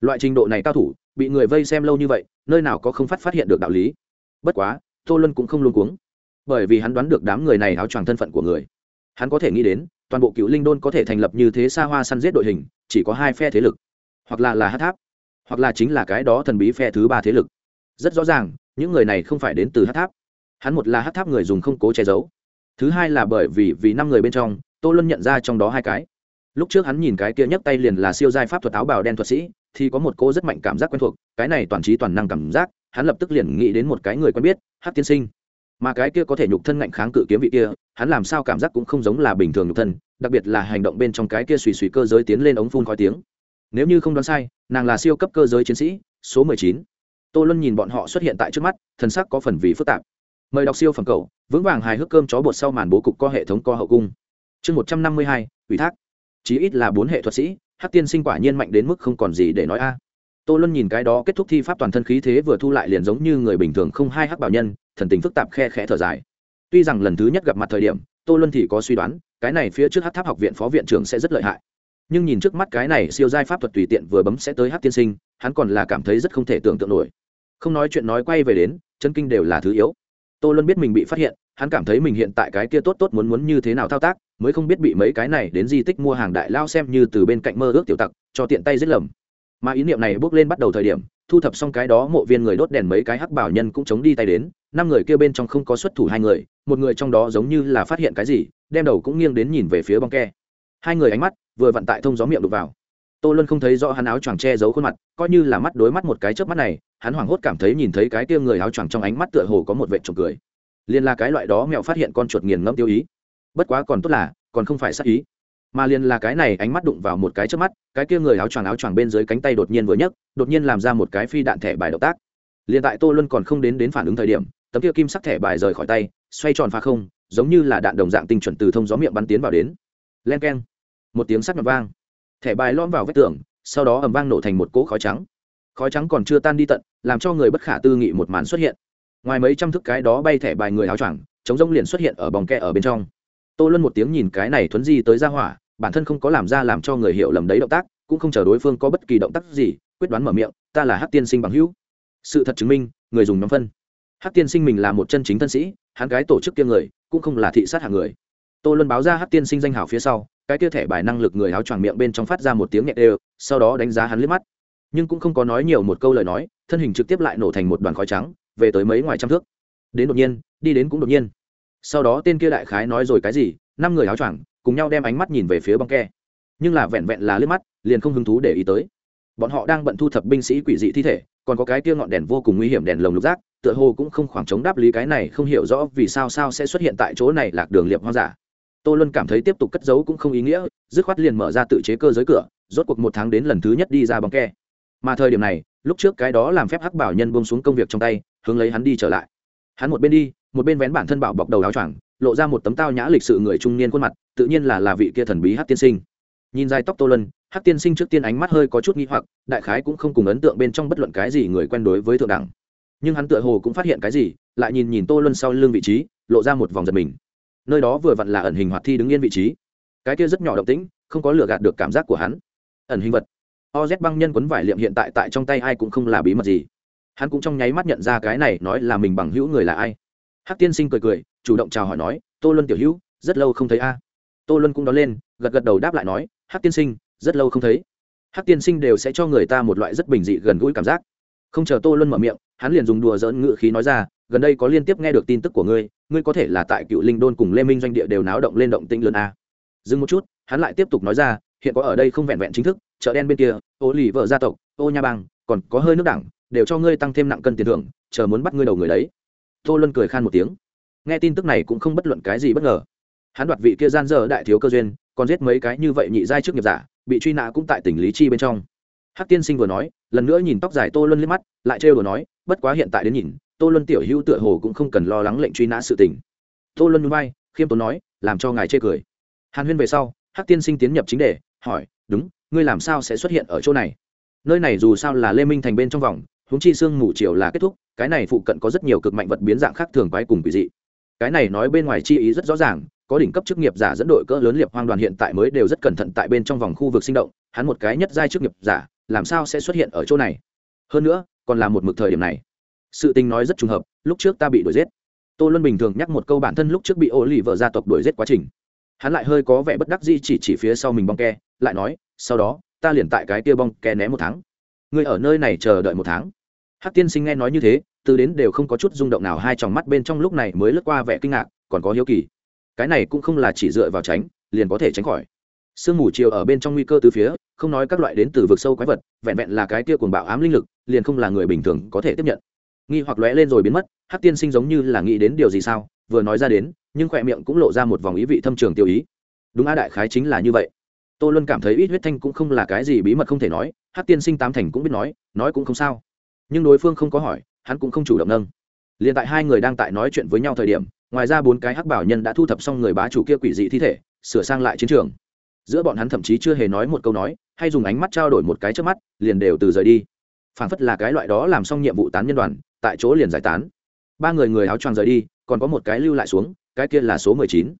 Loại trình độ này cao thủ, bị người vây xem lâu như vậy, nơi nào có không phát phát hiện được đạo lý. Bất quá, tô lân cũng không luôn cuống bởi vì hắn đoán được đám người này áo choàng thân phận của người. Hắn có thể nghĩ đến, toàn bộ cựu linh đôn có thể thành lập như thế xa hoa săn giết đội hình, chỉ có hai phe thế lực. Hoặc là là hát tháp, hoặc là chính là cái đó thần bí phe thứ ba thế lực. Rất rõ ràng, những người này không phải đến từ hát tháp. Hắn một là hát tháp người dùng không cố che giấu. Thứ hai là bởi vì vì năm người bên trong, tô luân nhận ra trong đó hai cái. Lúc trước hắn nhìn cái kia nhấc tay liền là siêu giai pháp thuật áo bào đen thuật sĩ, thì có một cô rất mạnh cảm giác quen thuộc, cái này toàn trí toàn năng cảm giác, hắn lập tức liền nghĩ đến một cái người quen biết hát tiên sinh mà cái kia có thể nhục thân ngạnh kháng cự kiếm vị kia, hắn làm sao cảm giác cũng không giống là bình thường nhục thân, đặc biệt là hành động bên trong cái kia suy suy cơ giới tiến lên ống phun khói tiếng. Nếu như không đoán sai, nàng là siêu cấp cơ giới chiến sĩ, số mười chín. Tô luân nhìn bọn họ xuất hiện tại trước mắt thân sắc có phần vì phức tạp. Mời đọc siêu phẩm cầu vững vàng hài hước cơm chó bột sau màn bố cục co hệ thống co hậu cung. Chương một trăm năm mươi hai, ủy thác. Chí ít là bốn hệ thuật sĩ hát tiên sinh quả nhiên mạnh đến mức không còn gì để nói a. Tô luân nhìn cái đó kết thúc thi pháp toàn thân khí thế vừa thu lại liền giống như người bình thường không hai hắc bảo nhân thần tình phức tạp khe khẽ thở dài. Tuy rằng lần thứ nhất gặp mặt thời điểm, tô luân thì có suy đoán, cái này phía trước hát tháp học viện phó viện trưởng sẽ rất lợi hại. Nhưng nhìn trước mắt cái này siêu giai pháp thuật tùy tiện vừa bấm sẽ tới hát tiên sinh, hắn còn là cảm thấy rất không thể tưởng tượng nổi. Không nói chuyện nói quay về đến, chân kinh đều là thứ yếu. Tô luân biết mình bị phát hiện, hắn cảm thấy mình hiện tại cái kia tốt tốt muốn muốn như thế nào thao tác, mới không biết bị mấy cái này đến di tích mua hàng đại lao xem như từ bên cạnh mơ ước tiểu tặc, cho tiện tay giết lầm. Mà ý niệm này bước lên bắt đầu thời điểm, thu thập xong cái đó, mộ viên người đốt đèn mấy cái hắc bảo nhân cũng chống đi tay đến năm người kia bên trong không có xuất thủ hai người, một người trong đó giống như là phát hiện cái gì, đem đầu cũng nghiêng đến nhìn về phía bong ke. Hai người ánh mắt vừa vặn tại thông gió miệng đục vào. Tô luân không thấy rõ hắn áo choàng che giấu khuôn mặt, coi như là mắt đối mắt một cái trước mắt này, hắn hoảng hốt cảm thấy nhìn thấy cái kia người áo choàng trong ánh mắt tựa hồ có một vệ trộm cười. Liền là cái loại đó mẹo phát hiện con chuột nghiền ngẫm tiêu ý. Bất quá còn tốt là, còn không phải sát ý. Mà liền là cái này ánh mắt đụng vào một cái trước mắt, cái kia người áo choàng áo choàng bên dưới cánh tay đột nhiên vừa nhấc, đột nhiên làm ra một cái phi đạn thẻ bài động tác. Liền tại tô luân còn không đến đến phản ứng thời điểm tấm kia kim sắc thẻ bài rời khỏi tay, xoay tròn pha không, giống như là đạn đồng dạng tinh chuẩn từ thông gió miệng bắn tiến vào đến. Len k e n một tiếng sắc mặt vang. Thẻ bài lom vào vách tường, sau đó ầm vang nổ thành một cỗ khói trắng. Khói trắng còn chưa tan đi tận, làm cho người bất khả tư nghị một màn xuất hiện. Ngoài mấy trăm thức cái đó bay thẻ bài người áo choàng chống rông liền xuất hiện ở bòng kẹ ở bên trong. Tô luân một tiếng nhìn cái này thuấn di tới ra hỏa, bản thân không có làm ra làm cho người hiểu lầm đấy động tác, cũng không chờ đối phương có bất kỳ động tác gì, quyết đoán mở miệng, ta là hát tiên sinh bằng hữu. Sự thật chứng minh, người dùng nhóm phân hát tiên sinh mình là một chân chính thân sĩ, hắn cái tổ chức kia người cũng không là thị sát hạng người. Tô luân báo ra hát tiên sinh danh hảo phía sau, cái kia thẻ bài năng lực người áo choàng miệng bên trong phát ra một tiếng nhẹ đều, sau đó đánh giá hắn liếc mắt. Nhưng cũng không có nói nhiều một câu lời nói, thân hình trực tiếp lại nổ thành một đoàn khói trắng, về tới mấy ngoài trăm thước. Đến đột nhiên, đi đến cũng đột nhiên. Sau đó tên kia đại khái nói rồi cái gì, năm người áo choàng cùng nhau đem ánh mắt nhìn về phía băng ke. Nhưng là vẹn vẹn là liếc mắt, liền không hứng thú để ý tới. Bọn họ đang bận thu thập binh sĩ quỷ dị thi thể, còn có cái kia ngọn đèn vô cùng nguy hiểm đèn lồng lục rác tựa hồ cũng không khoảng trống đáp lý cái này, không hiểu rõ vì sao sao sẽ xuất hiện tại chỗ này, lạc đường liệp hoang giả tô luân cảm thấy tiếp tục cất giấu cũng không ý nghĩa, dứt khoát liền mở ra tự chế cơ giới cửa, rốt cuộc một tháng đến lần thứ nhất đi ra bóng ke. Mà thời điểm này, lúc trước cái đó làm phép hắc bảo nhân buông xuống công việc trong tay, hướng lấy hắn đi trở lại. Hắn một bên đi, một bên vén bản thân bảo bọc đầu áo choàng, lộ ra một tấm tao nhã lịch sự người trung niên khuôn mặt, tự nhiên là là vị kia thần bí hát tiên sinh. Nhìn dài tóc tô lân hát tiên sinh trước tiên ánh mắt hơi có chút nghi hoặc, đại khái cũng không cùng ấn tượng bên trong bất luận cái gì người quen đối với thượng đẳng nhưng hắn tựa hồ cũng phát hiện cái gì, lại nhìn nhìn tô Luân sau lưng vị trí, lộ ra một vòng giật mình. Nơi đó vừa vặn là ẩn hình hoạt thi đứng yên vị trí. Cái kia rất nhỏ động tĩnh, không có lừa gạt được cảm giác của hắn. Ẩn hình vật. Oz băng nhân quấn vải liệm hiện tại tại trong tay ai cũng không là bí mật gì. Hắn cũng trong nháy mắt nhận ra cái này nói là mình bằng hữu người là ai. Hắc tiên sinh cười cười, chủ động chào hỏi nói, tô luân tiểu hữu, rất lâu không thấy a. Tô luân cũng đón lên, gật gật đầu đáp lại nói, hắc tiên sinh, rất lâu không thấy. Hắc tiên sinh đều sẽ cho người ta một loại rất bình dị gần gũi cảm giác không chờ tô luân mở miệng hắn liền dùng đùa dỡn ngự khí nói ra gần đây có liên tiếp nghe được tin tức của ngươi ngươi có thể là tại cựu linh đôn cùng lê minh doanh địa đều náo động lên động tĩnh lớn a. Dừng một chút hắn lại tiếp tục nói ra hiện có ở đây không vẹn vẹn chính thức chợ đen bên kia ô lì vợ gia tộc ô nha bang còn có hơi nước đảng, đều cho ngươi tăng thêm nặng cân tiền thưởng chờ muốn bắt ngươi đầu người đấy. Tô luân cười khan một tiếng. Nghe tin tức này cũng không bất luận cái gì bất ngờ. Hắn đoạt vị kia gian dở đại thiếu cơ duyên còn giết mấy cái như vậy nhị giai trước nghiệp giả bị truy nã cũng tại tỉnh lý chi bên trong. Hắc tiên sinh vừa nói lần nữa nhìn tóc dài tô luân liếc mắt, lại trêu đồ nói, bất quá hiện tại đến nhìn, tô luân tiểu hữu tựa hồ cũng không cần lo lắng lệnh truy nã sự tình. Tô luân núi bay khiêm tốn nói, làm cho ngài chê cười. Hàn huyên về sau, hắc tiên sinh tiến nhập chính đề, hỏi, đúng, ngươi làm sao sẽ xuất hiện ở chỗ này? Nơi này dù sao là lê minh thành bên trong vòng húng chi sương mù chiều là kết thúc, cái này phụ cận có rất nhiều cực mạnh vật biến dạng khác thường quái cùng quỷ dị. Cái này nói bên ngoài chi ý rất rõ ràng, có đỉnh cấp chức nghiệp giả dẫn đội cỡ lớn liệp hoang đoàn hiện tại mới đều rất cẩn thận tại bên trong vòng khu vực sinh động, hắn một cái nhất giai chức nghiệp giả làm sao sẽ xuất hiện ở chỗ này? Hơn nữa, còn là một mực thời điểm này. Sự tình nói rất trùng hợp, lúc trước ta bị đuổi giết. Tô luân bình thường nhắc một câu bản thân lúc trước bị ô lì vợ gia tộc đuổi giết quá trình. Hắn lại hơi có vẻ bất đắc di chỉ chỉ phía sau mình bong ke, lại nói, sau đó, ta liền tại cái kia bong ke né một tháng. Ngươi ở nơi này chờ đợi một tháng. Hát tiên sinh nghe nói như thế, từ đến đều không có chút rung động nào, hai tròng mắt bên trong lúc này mới lướt qua vẻ kinh ngạc, còn có hiếu kỳ. Cái này cũng không là chỉ dựa vào tránh, liền có thể tránh khỏi. Sương mù chiều ở bên trong nguy cơ từ phía không nói các loại đến từ vực sâu quái vật, vẹn vẹn là cái kia cuồng bạo ám linh lực, liền không là người bình thường có thể tiếp nhận. Nghi hoặc lóe lên rồi biến mất hát tiên sinh giống như là nghĩ đến điều gì sao, vừa nói ra đến, nhưng khỏe miệng cũng lộ ra một vòng ý vị thâm trường tiêu ý. Đúng a đại khái chính là như vậy. Tô luân cảm thấy ít huyết thanh cũng không là cái gì bí mật không thể nói hát tiên sinh tám thành cũng biết nói nói cũng không sao. Nhưng đối phương không có hỏi, hắn cũng không chủ động nâng. Liền tại hai người đang tại nói chuyện với nhau thời điểm, ngoài ra bốn cái hắc bảo nhân đã thu thập xong người bá chủ kia quỷ dị thi thể, sửa sang lại chiến trường giữa bọn hắn thậm chí chưa hề nói một câu nói, hay dùng ánh mắt trao đổi một cái trước mắt, liền đều từ rời đi. Phản phất là cái loại đó làm xong nhiệm vụ tán nhân đoàn, tại chỗ liền giải tán. Ba người người áo choàng rời đi, còn có một cái lưu lại xuống, cái kia là số mười chín.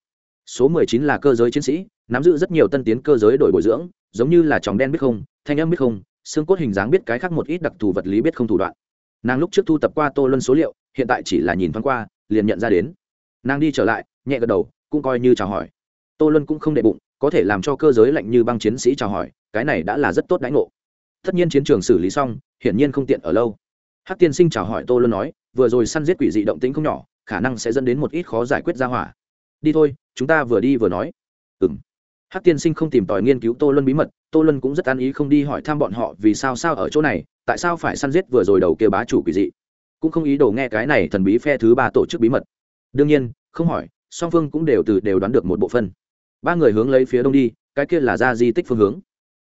Số mười chín là cơ giới chiến sĩ, nắm giữ rất nhiều tân tiến cơ giới đổi bồi dưỡng, giống như là tròng đen biết không, thanh âm biết không, xương cốt hình dáng biết cái khác một ít đặc thù vật lý biết không thủ đoạn. Nàng lúc trước thu tập qua tô luân số liệu, hiện tại chỉ là nhìn thoáng qua, liền nhận ra đến. Nàng đi trở lại, nhẹ gật đầu, cũng coi như chào hỏi. Tô luân cũng không đệ bụng có thể làm cho cơ giới lạnh như băng chiến sĩ chào hỏi, cái này đã là rất tốt đãi ngộ. Tất nhiên chiến trường xử lý xong, hiển nhiên không tiện ở lâu. Hắc tiên sinh chào hỏi tô luân nói, vừa rồi săn giết quỷ dị động tĩnh không nhỏ, khả năng sẽ dẫn đến một ít khó giải quyết ra hỏa. Đi thôi, chúng ta vừa đi vừa nói. Ừ m hắc tiên sinh không tìm tòi nghiên cứu tô luân bí mật, tô luân cũng rất an ý không đi hỏi thăm bọn họ vì sao sao ở chỗ này, tại sao phải săn giết vừa rồi đầu kia bá chủ quỷ dị. Cũng không ý đồ nghe cái này thần bí phe thứ ba tổ chức bí mật. Đương nhiên, không hỏi, song phương cũng đều từ đều đoán được một bộ phân ba người hướng lấy phía đông đi, cái kia là ra di tích phương hướng.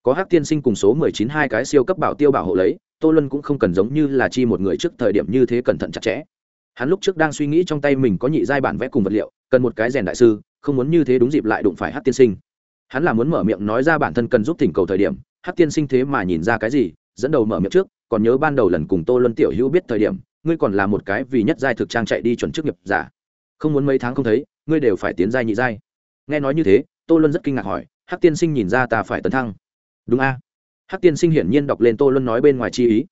Có hắc tiên sinh cùng số mười chín hai cái siêu cấp bảo tiêu bảo hộ lấy, tô luân cũng không cần giống như là chi một người trước thời điểm như thế cẩn thận chặt chẽ. Hắn lúc trước đang suy nghĩ trong tay mình có nhị giai bản vẽ cùng vật liệu, cần một cái rèn đại sư, không muốn như thế đúng dịp lại đụng phải hắc tiên sinh. Hắn là muốn mở miệng nói ra bản thân cần giúp thỉnh cầu thời điểm, hắc tiên sinh thế mà nhìn ra cái gì, dẫn đầu mở miệng trước, còn nhớ ban đầu lần cùng tô luân tiểu hữu biết thời điểm, ngươi còn là một cái vì nhất giai thực trang chạy đi chuẩn chức nghiệp giả. Không muốn mấy tháng không thấy, ngươi đều phải tiến giai nhị giai nghe nói như thế, tô luân rất kinh ngạc hỏi, hắc tiên sinh nhìn ra ta phải tấn thăng. Đúng a. Hắc tiên sinh hiển nhiên đọc lên tô luân nói bên ngoài chi ý.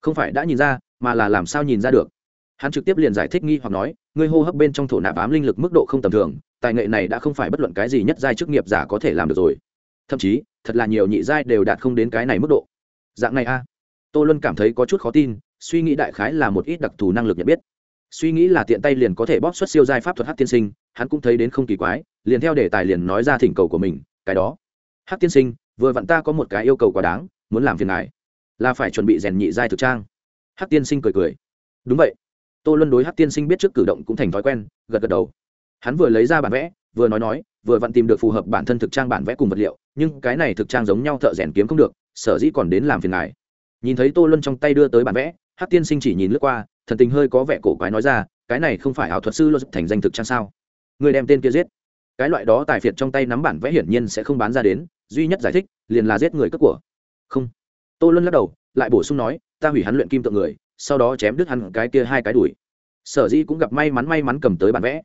Không phải đã nhìn ra, mà là làm sao nhìn ra được? Hắn trực tiếp liền giải thích nghi hoặc nói, ngươi hô hấp bên trong thổ nạp ám linh lực mức độ không tầm thường, tài nghệ này đã không phải bất luận cái gì nhất giai chức nghiệp giả có thể làm được rồi. Thậm chí, thật là nhiều nhị giai đều đạt không đến cái này mức độ. Dạng này a. Tô luân cảm thấy có chút khó tin, suy nghĩ đại khái là một ít đặc thù năng lực nhận biết. Suy nghĩ là tiện tay liền có thể bóp xuất siêu giai pháp thuật hát tiên sinh hắn cũng thấy đến không kỳ quái, liền theo đề tài liền nói ra thỉnh cầu của mình, cái đó. Hát tiên sinh, vừa vặn ta có một cái yêu cầu quá đáng, muốn làm phiền ngài. Là phải chuẩn bị rèn nhị giai thực trang. Hát tiên sinh cười cười. Đúng vậy. Tô luân đối hát tiên sinh biết trước cử động cũng thành thói quen, gật gật đầu. Hắn vừa lấy ra bản vẽ, vừa nói nói, vừa vặn tìm được phù hợp bản thân thực trang bản vẽ cùng vật liệu, nhưng cái này thực trang giống nhau thợ rèn kiếm không được, sở dĩ còn đến làm phiền ngài. Nhìn thấy tô luân trong tay đưa tới bản vẽ hát tiên sinh chỉ nhìn lướt qua, thần tình hơi có vẻ cổ quái nói ra, cái này không phải ảo thuật sư luật thành danh thực trang sao? Người đem tên kia giết. Cái loại đó tài phiệt trong tay nắm bản vẽ hiển nhiên sẽ không bán ra đến, duy nhất giải thích, liền là giết người cất của. Không. Tô luân lắc đầu, lại bổ sung nói, ta hủy hắn luyện kim tượng người, sau đó chém đứt hắn cái kia hai cái đùi. Sở dĩ cũng gặp may mắn may mắn cầm tới bản vẽ.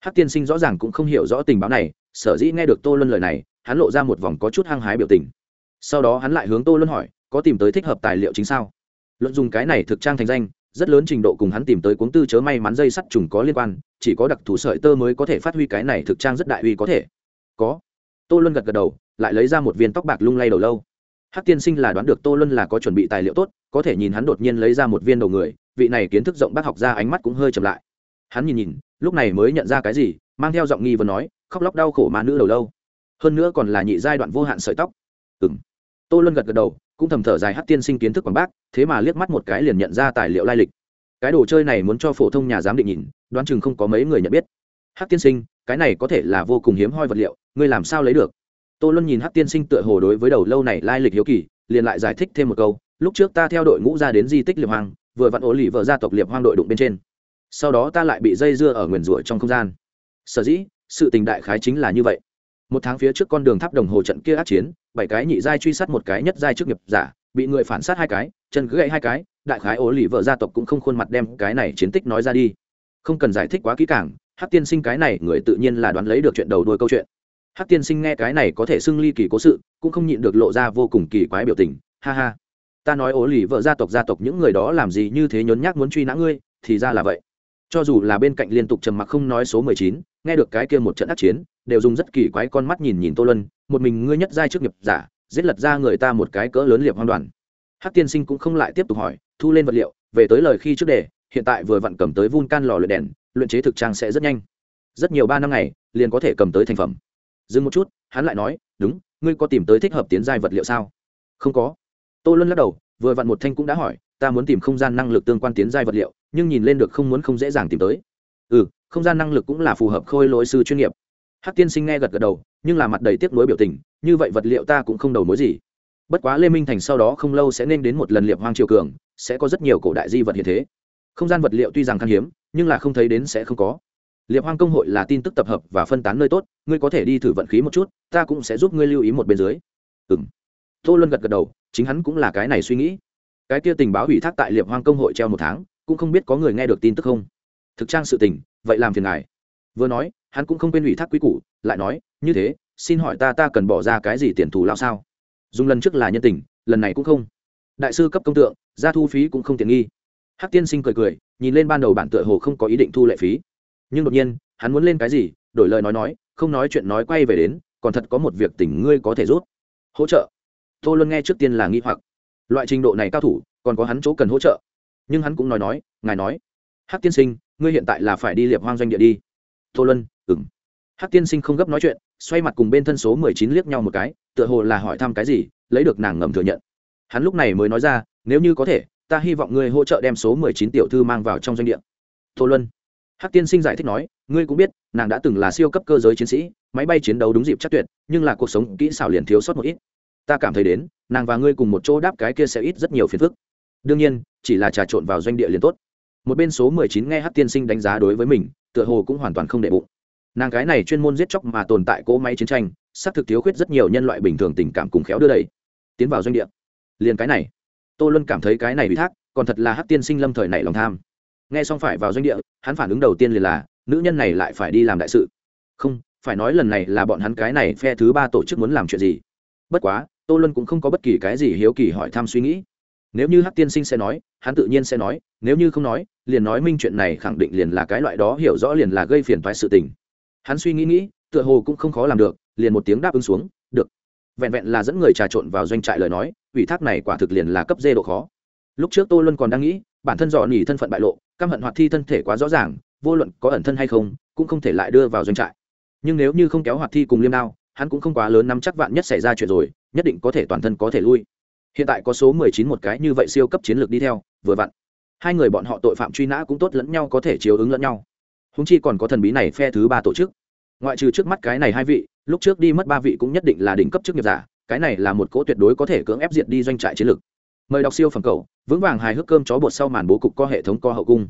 Hát tiên sinh rõ ràng cũng không hiểu rõ tình báo này, sở dĩ nghe được tô luân lời này, hắn lộ ra một vòng có chút hăng hái biểu tình. Sau đó hắn lại hướng tô luân hỏi, có tìm tới thích hợp tài liệu chính sao? Luận dùng cái này thực trang thành danh rất lớn trình độ cùng hắn tìm tới cuống tư chớ may mắn dây sắt trùng có liên quan, chỉ có đặc thù sợi tơ mới có thể phát huy cái này thực trang rất đại uy có thể. Có. Tô luân gật gật đầu, lại lấy ra một viên tóc bạc lung lay đầu lâu. Hắc tiên sinh là đoán được tô luân là có chuẩn bị tài liệu tốt, có thể nhìn hắn đột nhiên lấy ra một viên đầu người, vị này kiến thức rộng bác học ra ánh mắt cũng hơi chậm lại. Hắn nhìn nhìn, lúc này mới nhận ra cái gì, mang theo giọng nghi và nói, khóc lóc đau khổ mà nữ đầu lâu. Hơn nữa còn là nhị giai đoạn vô hạn sợi tóc. Ừng tô luân gật gật đầu cũng thầm thở dài hát tiên sinh kiến thức quảng bác, thế mà liếc mắt một cái liền nhận ra tài liệu lai lịch. Cái đồ chơi này muốn cho phổ thông nhà giám định nhìn, đoán chừng không có mấy người nhận biết. Hát tiên sinh, cái này có thể là vô cùng hiếm hoi vật liệu, ngươi làm sao lấy được? Tô luân nhìn hát tiên sinh tựa hồ đối với đầu lâu này lai lịch hiếu kỳ, liền lại giải thích thêm một câu, lúc trước ta theo đội ngũ ra đến di tích liệp hoang, vừa vặn ổ lì vợ gia tộc liệp hoang đội đụng bên trên. Sau đó ta lại bị dây dưa ở nguyền rủa trong không gian. Sở dĩ, sự tình đại khái chính là như vậy một tháng phía trước con đường tháp đồng hồ trận kia ác chiến, bảy cái nhị giai truy sát một cái nhất giai trước nghiệp giả, bị người phản sát hai cái, chân gãy hai cái, đại khái ố lì vợ gia tộc cũng không khuôn mặt đem cái này chiến tích nói ra đi. Không cần giải thích quá kỹ càng hát tiên sinh cái này người tự nhiên là đoán lấy được chuyện đầu đuôi câu chuyện. Hát tiên sinh nghe cái này có thể xưng ly kỳ cố sự, cũng không nhịn được lộ ra vô cùng kỳ quái biểu tình, ha ha, ta nói ố lì vợ gia tộc gia tộc những người đó làm gì như thế nhốn nhác muốn truy nã ngươi, thì ra là vậy. Cho dù là bên cạnh liên tục trầm mặc không nói số mười chín, nghe được cái kia một trận ác chiến đều dùng rất kỳ quái con mắt nhìn nhìn tô lân một mình ngươi nhất giai trước nghiệp giả, giết lật ra người ta một cái cỡ lớn liệp hoang đoàn. Hắc tiên sinh cũng không lại tiếp tục hỏi, thu lên vật liệu, về tới lời khi trước đề, hiện tại vừa vặn cầm tới vun can lò luyện đèn, luyện chế thực trang sẽ rất nhanh. Rất nhiều ba năm ngày, liền có thể cầm tới thành phẩm. Dừng một chút, hắn lại nói, đúng, ngươi có tìm tới thích hợp tiến giai vật liệu sao? Không có. Tô luân lắc đầu, vừa vặn một thanh cũng đã hỏi, ta muốn tìm không gian năng lực tương quan tiến giai vật liệu, nhưng nhìn lên được không muốn không dễ dàng tìm tới. Ừ không gian năng lực cũng là phù hợp khôi lỗi sư chuyên nghiệp hắc tiên sinh nghe gật gật đầu, nhưng là mặt đầy tiếc nuối biểu tình, như vậy vật liệu ta cũng không đầu mối gì. Bất quá lê minh thành sau đó không lâu sẽ nên đến một lần liệp hoang triều cường, sẽ có rất nhiều cổ đại di vật hiện thế. Không gian vật liệu tuy rằng khan hiếm, nhưng là không thấy đến sẽ không có. Liệp hoang công hội là tin tức tập hợp và phân tán nơi tốt, ngươi có thể đi thử vận khí một chút, ta cũng sẽ giúp ngươi lưu ý một bên dưới. Ừ m tô luân gật gật đầu, chính hắn cũng là cái này suy nghĩ. Cái kia tình báo ủy thác tại liệp hoang công hội treo một tháng, cũng không biết có người nghe được tin tức không. Thực trang sự tình, vậy làm phiền ngài vừa nói, hắn cũng không quên ủy thác quý củ, lại nói, như thế, xin hỏi ta ta cần bỏ ra cái gì tiền thù lao sao? Dùng lần trước là nhân tình, lần này cũng không. Đại sư cấp công tượng ra thu phí cũng không tiện nghi. Hắc tiên sinh cười cười, nhìn lên ban đầu bản tựa hồ không có ý định thu lệ phí. Nhưng đột nhiên, hắn muốn lên cái gì, đổi lời nói nói, không nói chuyện nói quay về đến, còn thật có một việc tỉnh ngươi có thể rút hỗ trợ. Tô luân nghe trước tiên là nghi hoặc. Loại trình độ này cao thủ, còn có hắn chỗ cần hỗ trợ. Nhưng hắn cũng nói nói, ngài nói, hắc tiên sinh, ngươi hiện tại là phải đi liệp hoang doanh địa đi tô luân ừng hắc tiên sinh không gấp nói chuyện, xoay mặt cùng bên thân số mười chín liếc nhau một cái, tựa hồ là hỏi thăm cái gì, lấy được nàng ngầm thừa nhận. Hắn lúc này mới nói ra, nếu như có thể, ta hy vọng ngươi hỗ trợ đem số mười chín tiểu thư mang vào trong doanh địa. Tô luân. Hắc tiên sinh giải thích nói, ngươi cũng biết, nàng đã từng là siêu cấp cơ giới chiến sĩ, máy bay chiến đấu đúng dịp chắc tuyệt, nhưng là cuộc sống kỹ xảo liền thiếu sót một ít. Ta cảm thấy đến, nàng và ngươi cùng một chỗ đáp cái kia sẽ ít rất nhiều phiền phức. Đương nhiên, chỉ là trà trộn vào doanh địa liền tốt một bên số mười chín nghe hát tiên sinh đánh giá đối với mình, tựa hồ cũng hoàn toàn không đệ bụng. Nàng cái này chuyên môn giết chóc mà tồn tại cỗ máy chiến tranh, xác thực thiếu khuyết rất nhiều nhân loại bình thường tình cảm cùng khéo đưa đẩy. Tiến vào doanh địa. Liền cái này. Tô luân cảm thấy cái này bị thác, còn thật là hát tiên sinh lâm thời này lòng tham. Nghe xong phải vào doanh địa, hắn phản ứng đầu tiên liền là, nữ nhân này lại phải đi làm đại sự. Không, phải nói lần này là bọn hắn cái này phe thứ ba tổ chức muốn làm chuyện gì. Bất quá, tô luân cũng không có bất kỳ cái gì hiếu kỳ hỏi thăm suy nghĩ. Nếu như hắc tiên sinh sẽ nói, hắn tự nhiên sẽ nói, nếu như không nói liền nói minh chuyện này khẳng định liền là cái loại đó hiểu rõ liền là gây phiền toái sự tình. Hắn suy nghĩ nghĩ, tựa hồ cũng không khó làm được, liền một tiếng đáp ứng xuống, được. Vẹn vẹn là dẫn người trà trộn vào doanh trại lời nói, ủy thác này quả thực liền là cấp dê độ khó. Lúc trước tô luân còn đang nghĩ, bản thân dò nỉ thân phận bại lộ, căm hận hoạt thi thân thể quá rõ ràng, vô luận có ẩn thân hay không, cũng không thể lại đưa vào doanh trại. Nhưng nếu như không kéo hoạt thi cùng liêm đao, hắn cũng không quá lớn nắm chắc vạn nhất xảy ra chuyện rồi, nhất định có thể toàn thân có thể lui. Hiện tại có số mười chín một cái như vậy siêu cấp chiến lược đi theo, vừa vặn hai người bọn họ tội phạm truy nã cũng tốt lẫn nhau có thể chiếu ứng lẫn nhau. Húng chi còn có thần bí này phe thứ ba tổ chức. Ngoại trừ trước mắt cái này hai vị, lúc trước đi mất ba vị cũng nhất định là đỉnh cấp chức nghiệp giả, cái này là một cỗ tuyệt đối có thể cưỡng ép diệt đi doanh trại chiến lược. Mời đọc siêu phẩm cầu, vững vàng hài hước cơm chó bột sau màn bố cục co hệ thống co hậu cung.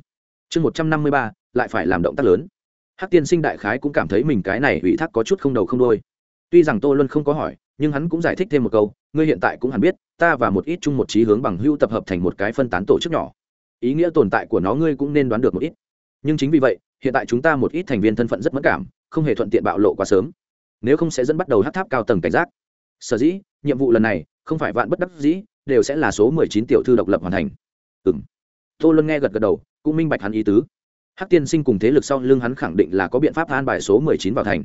Chương một trăm năm mươi ba, lại phải làm động tác lớn. Hát tiên sinh đại khái cũng cảm thấy mình cái này ủy thác có chút không đầu không đôi tuy rằng tô luân không có hỏi, nhưng hắn cũng giải thích thêm một câu, ngươi hiện tại cũng hẳn biết, ta và một ít chung một trí hướng bằng hưu tập hợp thành một cái phân tán tổ chức nhỏ ý nghĩa tồn tại của nó ngươi cũng nên đoán được một ít. Nhưng chính vì vậy, hiện tại chúng ta một ít thành viên thân phận rất mất cảm, không hề thuận tiện bạo lộ quá sớm. Nếu không sẽ dẫn bắt đầu hát tháp cao tầng cảnh giác. Sở dĩ, nhiệm vụ lần này, không phải vạn bất đắc dĩ, đều sẽ là số mười chín tiểu thư độc lập hoàn thành. Ừ m tô luân nghe gật gật đầu, cũng minh bạch hắn ý tứ. Hát tiên sinh cùng thế lực sau lưng hắn khẳng định là có biện pháp an bài số mười chín vào thành.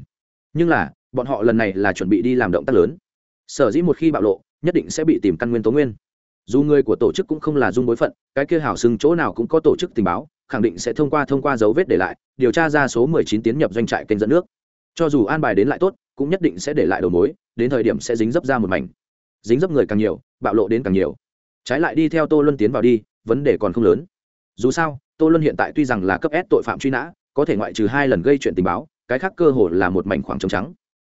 Nhưng là, bọn họ lần này là chuẩn bị đi làm động tác lớn. Sở dĩ một khi bạo lộ, nhất định sẽ bị tìm căn nguyên tố nguyên dù người của tổ chức cũng không là dung bối phận, cái kia hảo xưng chỗ nào cũng có tổ chức tình báo, khẳng định sẽ thông qua thông qua dấu vết để lại, điều tra ra số mười chín tiến nhập doanh trại kênh dẫn nước. Cho dù an bài đến lại tốt, cũng nhất định sẽ để lại đầu mối, đến thời điểm sẽ dính dấp ra một mảnh. Dính dấp người càng nhiều, bạo lộ đến càng nhiều. Trái lại đi theo tô luân tiến vào đi, vấn đề còn không lớn. Dù sao, tô luân hiện tại tuy rằng là cấp s tội phạm truy nã, có thể ngoại trừ hai lần gây chuyện tình báo, cái khác cơ hội là một mảnh khoảng trống trắng.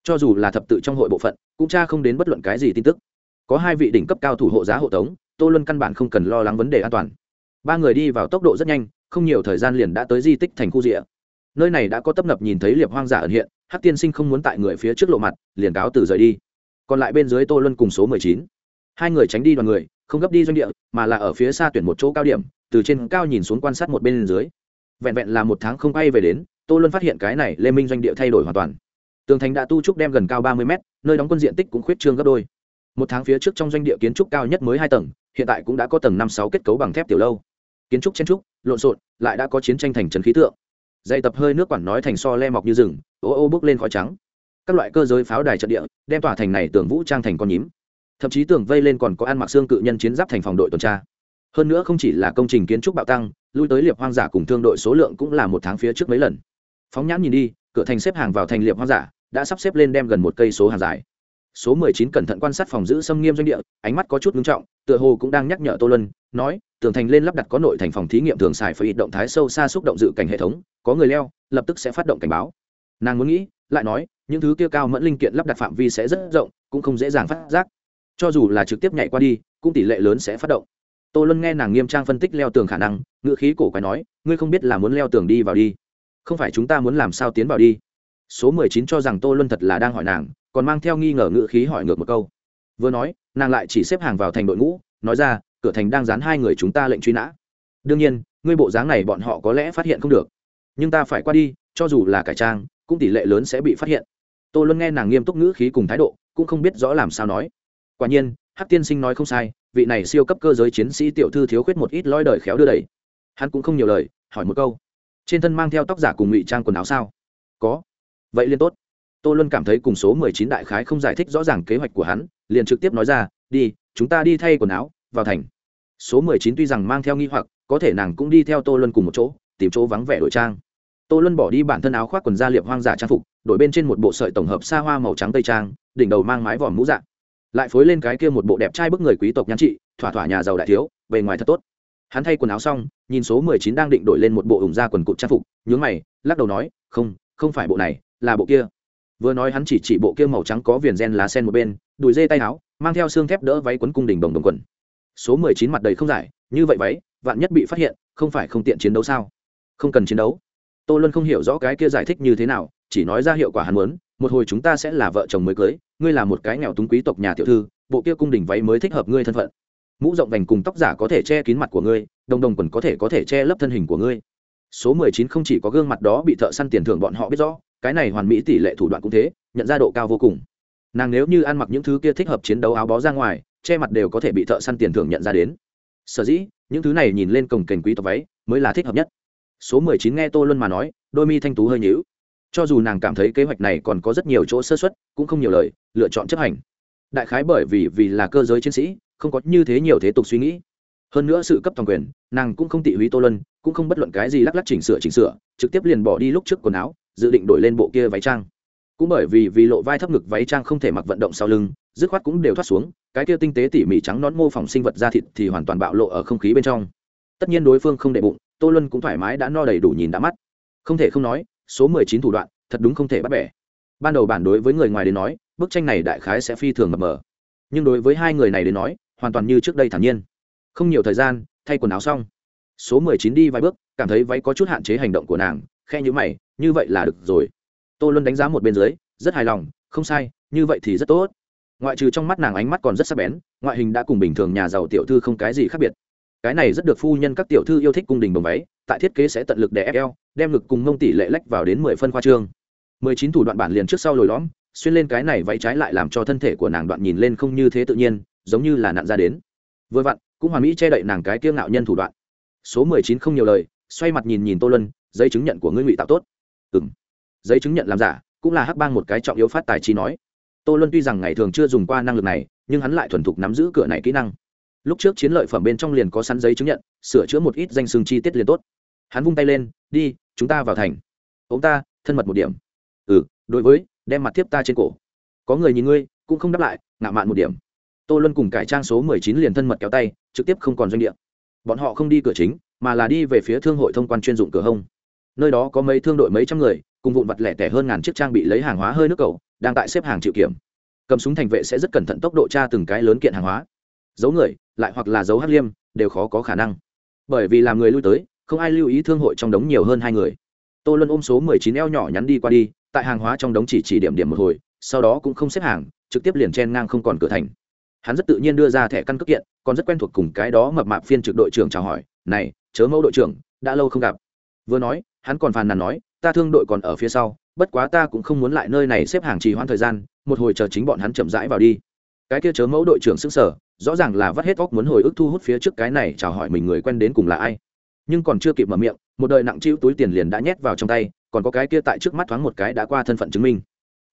Cho dù là thập tự trong hội bộ phận, cũng cha không đến bất luận cái gì tin tức có hai vị đỉnh cấp cao thủ hộ giá hộ tống, tô luân căn bản không cần lo lắng vấn đề an toàn. Ba người đi vào tốc độ rất nhanh, không nhiều thời gian liền đã tới di tích thành khu rịa nơi này đã có tấp nập nhìn thấy liệp hoang giả ẩn hiện hát tiên sinh không muốn tại người phía trước lộ mặt, liền cáo từ rời đi. Còn lại bên dưới tô luân cùng số mười chín. Hai người tránh đi đoàn người, không gấp đi doanh địa, mà là ở phía xa tuyển một chỗ cao điểm, từ trên cao nhìn xuống quan sát một bên dưới. Vẹn vẹn là một tháng không bay về đến, tô luân phát hiện cái này lê minh doanh địa thay đổi hoàn toàn. Tường thành đã tu trúc đem gần cao ba mươi mét, nơi đóng quân diện tích cũng khuyết trương gấp đôi một tháng phía trước trong doanh địa kiến trúc cao nhất mới hai tầng, hiện tại cũng đã có tầng năm sáu kết cấu bằng thép tiểu lâu. Kiến trúc chen trúc, lộn xộn, lại đã có chiến tranh thành trấn khí tượng. Dày tập hơi nước quản nói thành so le mọc như rừng, ô ô bước lên khói trắng. Các loại cơ giới pháo đài trận địa, đem tỏa thành này tường vũ trang thành con nhím. Thậm chí tường vây lên còn có ăn mặc xương cự nhân chiến giáp thành phòng đội tuần tra. Hơn nữa không chỉ là công trình kiến trúc bạo tăng, lui tới liệp hoang giả cùng thương đội số lượng cũng là một tháng phía trước mấy lần. Phóng nhãn nhìn đi, cửa thành xếp hàng vào thành liệp hoang giả, đã sắp xếp lên đem gần một cây số hàng dài số mười chín cẩn thận quan sát phòng giữ xâm nghiêm doanh địa, ánh mắt có chút ngưng trọng, tựa hồ cũng đang nhắc nhở tô lân nói, tường thành lên lắp đặt có nội thành phòng thí nghiệm thường xài phải ít động thái sâu xa xúc động dự cảnh hệ thống, có người leo, lập tức sẽ phát động cảnh báo. Nàng muốn nghĩ, lại nói, những thứ kia cao mẫn linh kiện lắp đặt phạm vi sẽ rất rộng, cũng không dễ dàng phát giác. Cho dù là trực tiếp nhảy qua đi, cũng tỷ lệ lớn sẽ phát động. Tô luân nghe nàng nghiêm trang phân tích leo tường khả năng, ngữ khí cổ quái nói, ngươi không biết là muốn leo tường đi vào đi. Không phải chúng ta muốn làm sao tiến vào đi. Số mười chín cho rằng tô luân thật là đang hỏi nàng còn mang theo nghi ngờ ngữ khí hỏi ngược một câu. Vừa nói, nàng lại chỉ xếp hàng vào thành đội ngũ, nói ra, cửa thành đang dán hai người chúng ta lệnh truy nã. Đương nhiên, ngươi bộ dáng này bọn họ có lẽ phát hiện không được. Nhưng ta phải qua đi, cho dù là cải trang, cũng tỷ lệ lớn sẽ bị phát hiện. Tô luân nghe nàng nghiêm túc ngữ khí cùng thái độ, cũng không biết rõ làm sao nói. Quả nhiên, hắc tiên sinh nói không sai, vị này siêu cấp cơ giới chiến sĩ tiểu thư thiếu khuyết một ít lôi đời khéo đưa đẩy. Hắn cũng không nhiều lời, hỏi một câu. Trên thân mang theo tóc giả cùng ngụy trang quần áo sao? Có. Vậy liên tốt tô luân cảm thấy cùng số mười chín đại khái không giải thích rõ ràng kế hoạch của hắn, liền trực tiếp nói ra, đi, chúng ta đi thay quần áo, vào thành. Số mười chín tuy rằng mang theo nghi hoặc, có thể nàng cũng đi theo tô luân cùng một chỗ, tìm chỗ vắng vẻ đổi trang. Tô luân bỏ đi bản thân áo khoác quần da liệp hoang giả trang phục, đổi bên trên một bộ sợi tổng hợp xa hoa màu trắng tây trang, đỉnh đầu mang mái vòm mũ dạng lại phối lên cái kia một bộ đẹp trai bức người quý tộc nhắn trị, thỏa thỏa nhà giàu đại thiếu, bề ngoài thật tốt. Hắn thay quần áo xong, nhìn số mười chín đang định đổi lên một bộ ủng da quần cụt trang phục, nhướng mày, lắc đầu nói, không không phải bộ này, là bộ kia vừa nói hắn chỉ chỉ bộ kia màu trắng có viền gen lá sen một bên, đùi dê tay áo, mang theo xương thép đỡ váy quấn cung đỉnh đồng đồng quần. Số mười chín mặt đầy không giải, như vậy váy, vạn nhất bị phát hiện, không phải không tiện chiến đấu sao? Không cần chiến đấu. Tô luân không hiểu rõ cái kia giải thích như thế nào, chỉ nói ra hiệu quả hắn muốn, một hồi chúng ta sẽ là vợ chồng mới cưới, ngươi là một cái nghèo túng quý tộc nhà tiểu thư, bộ kia cung đình váy mới thích hợp ngươi thân phận. Mũ rộng vành cùng tóc giả có thể che kín mặt của ngươi, đồng đồng quần có thể có thể che lấp thân hình của ngươi. Số mười chín không chỉ có gương mặt đó bị thợ săn tiền thưởng bọn họ biết rõ cái này hoàn mỹ tỷ lệ thủ đoạn cũng thế, nhận ra độ cao vô cùng. Nàng nếu như ăn mặc những thứ kia thích hợp chiến đấu áo bó ra ngoài, che mặt đều có thể bị thợ săn tiền thưởng nhận ra đến. Sở dĩ, những thứ này nhìn lên cổng kềnh quý tộc váy, mới là thích hợp nhất. Số mười chín nghe tô luân mà nói, đôi mi thanh tú hơi nhữu cho dù nàng cảm thấy kế hoạch này còn có rất nhiều chỗ sơ xuất cũng không nhiều lời, lựa chọn chấp hành. Đại khái bởi vì vì là cơ giới chiến sĩ, không có như thế nhiều thế tục suy nghĩ. Hơn nữa sự cấp toàn quyền, nàng cũng không tị húy tô luân, cũng không bất luận cái gì lắc lắc chỉnh sửa chỉnh sửa, trực tiếp liền bỏ đi lúc trước quần áo dự định đổi lên bộ kia váy trang. Cũng bởi vì vì lộ vai thấp ngực váy trang không thể mặc vận động sau lưng, dứt khoát cũng đều thoát xuống, cái kia tinh tế tỉ mỉ trắng nón mô phỏng sinh vật da thịt thì hoàn toàn bạo lộ ở không khí bên trong. Tất nhiên đối phương không đệ bụng, tô luân cũng thoải mái đã no đầy đủ nhìn đã mắt. Không thể không nói, số mười chín thủ đoạn, thật đúng không thể bắt bẻ. Ban đầu bản đối với người ngoài đến nói, bức tranh này đại khái sẽ phi thường mập mờ. Nhưng đối với hai người này đến nói, hoàn toàn như trước đây thản nhiên. Không nhiều thời gian, thay quần áo xong. Số mười chín đi vài bước, cảm thấy váy có chút hạn chế hành động của nàng, khe nhữ mày như vậy là được rồi. Tô luân đánh giá một bên dưới, rất hài lòng, không sai, như vậy thì rất tốt. Ngoại trừ trong mắt nàng ánh mắt còn rất sắc bén, ngoại hình đã cùng bình thường nhà giàu tiểu thư không cái gì khác biệt. Cái này rất được phu nhân các tiểu thư yêu thích cung đình bồng váy, tại thiết kế sẽ tận lực để ép eo, đem ngực cùng mông tỷ lệ lách vào đến mười phân khoa trương. Mười chín thủ đoạn bản liền trước sau lồi lõm, xuyên lên cái này váy trái lại làm cho thân thể của nàng đoạn nhìn lên không như thế tự nhiên, giống như là nạn ra đến. Vừa vặn, cũng hoàn mỹ che đậy nàng cái tiêng ngạo nhân thủ đoạn. Số mười chín không nhiều lời, xoay mặt nhìn nhìn tô lân giấy chứng nhận của ngươi ngụy tạo tốt ừng giấy chứng nhận làm giả, cũng là hắc bang một cái trọng yếu phát tài chi nói. Tô Luân tuy rằng ngày thường chưa dùng qua năng lực này, nhưng hắn lại thuần thục nắm giữ cửa này kỹ năng. Lúc trước chiến lợi phẩm bên trong liền có sẵn giấy chứng nhận, sửa chữa một ít danh xương chi tiết liền tốt. Hắn vung tay lên, đi, chúng ta vào thành. Ông ta, thân mật một điểm. Ừ đối với, đem mặt tiếp ta trên cổ. Có người nhìn ngươi, cũng không đáp lại, ngạo mạn một điểm. Tô luân cùng cải trang số mười chín liền thân mật kéo tay, trực tiếp không còn doanh địa. Bọn họ không đi cửa chính, mà là đi về phía thương hội thông quan chuyên dụng cửa hông nơi đó có mấy thương đội mấy trăm người, cùng vụn vặt lẻ tẻ hơn ngàn chiếc trang bị lấy hàng hóa hơi nước cầu, đang tại xếp hàng chịu kiểm. Cầm súng thành vệ sẽ rất cẩn thận tốc độ tra từng cái lớn kiện hàng hóa. Giấu người, lại hoặc là giấu hắc liêm, đều khó có khả năng. Bởi vì làm người lui tới, không ai lưu ý thương hội trong đống nhiều hơn hai người. Tô luân ôm số mười chín eo nhỏ nhắn đi qua đi, tại hàng hóa trong đống chỉ chỉ điểm điểm một hồi, sau đó cũng không xếp hàng, trực tiếp liền chen ngang không còn cửa thành. Hắn rất tự nhiên đưa ra thẻ căn cước kiện, còn rất quen thuộc cùng cái đó mập mạp phiên trực đội trưởng chào hỏi, này, chớ mẫu đội trưởng, đã lâu không gặp. Vừa nói hắn còn phàn nàn nói, ta thương đội còn ở phía sau, bất quá ta cũng không muốn lại nơi này xếp hàng trì hoãn thời gian, một hồi chờ chính bọn hắn chậm rãi vào đi. Cái kia chớ mẫu đội trưởng xứng sở rõ ràng là vắt hết óc muốn hồi ức thu hút phía trước cái này chào hỏi mình người quen đến cùng là ai. Nhưng còn chưa kịp mở miệng, một đời nặng chịu túi tiền liền đã nhét vào trong tay, còn có cái kia tại trước mắt thoáng một cái đã qua thân phận chứng minh.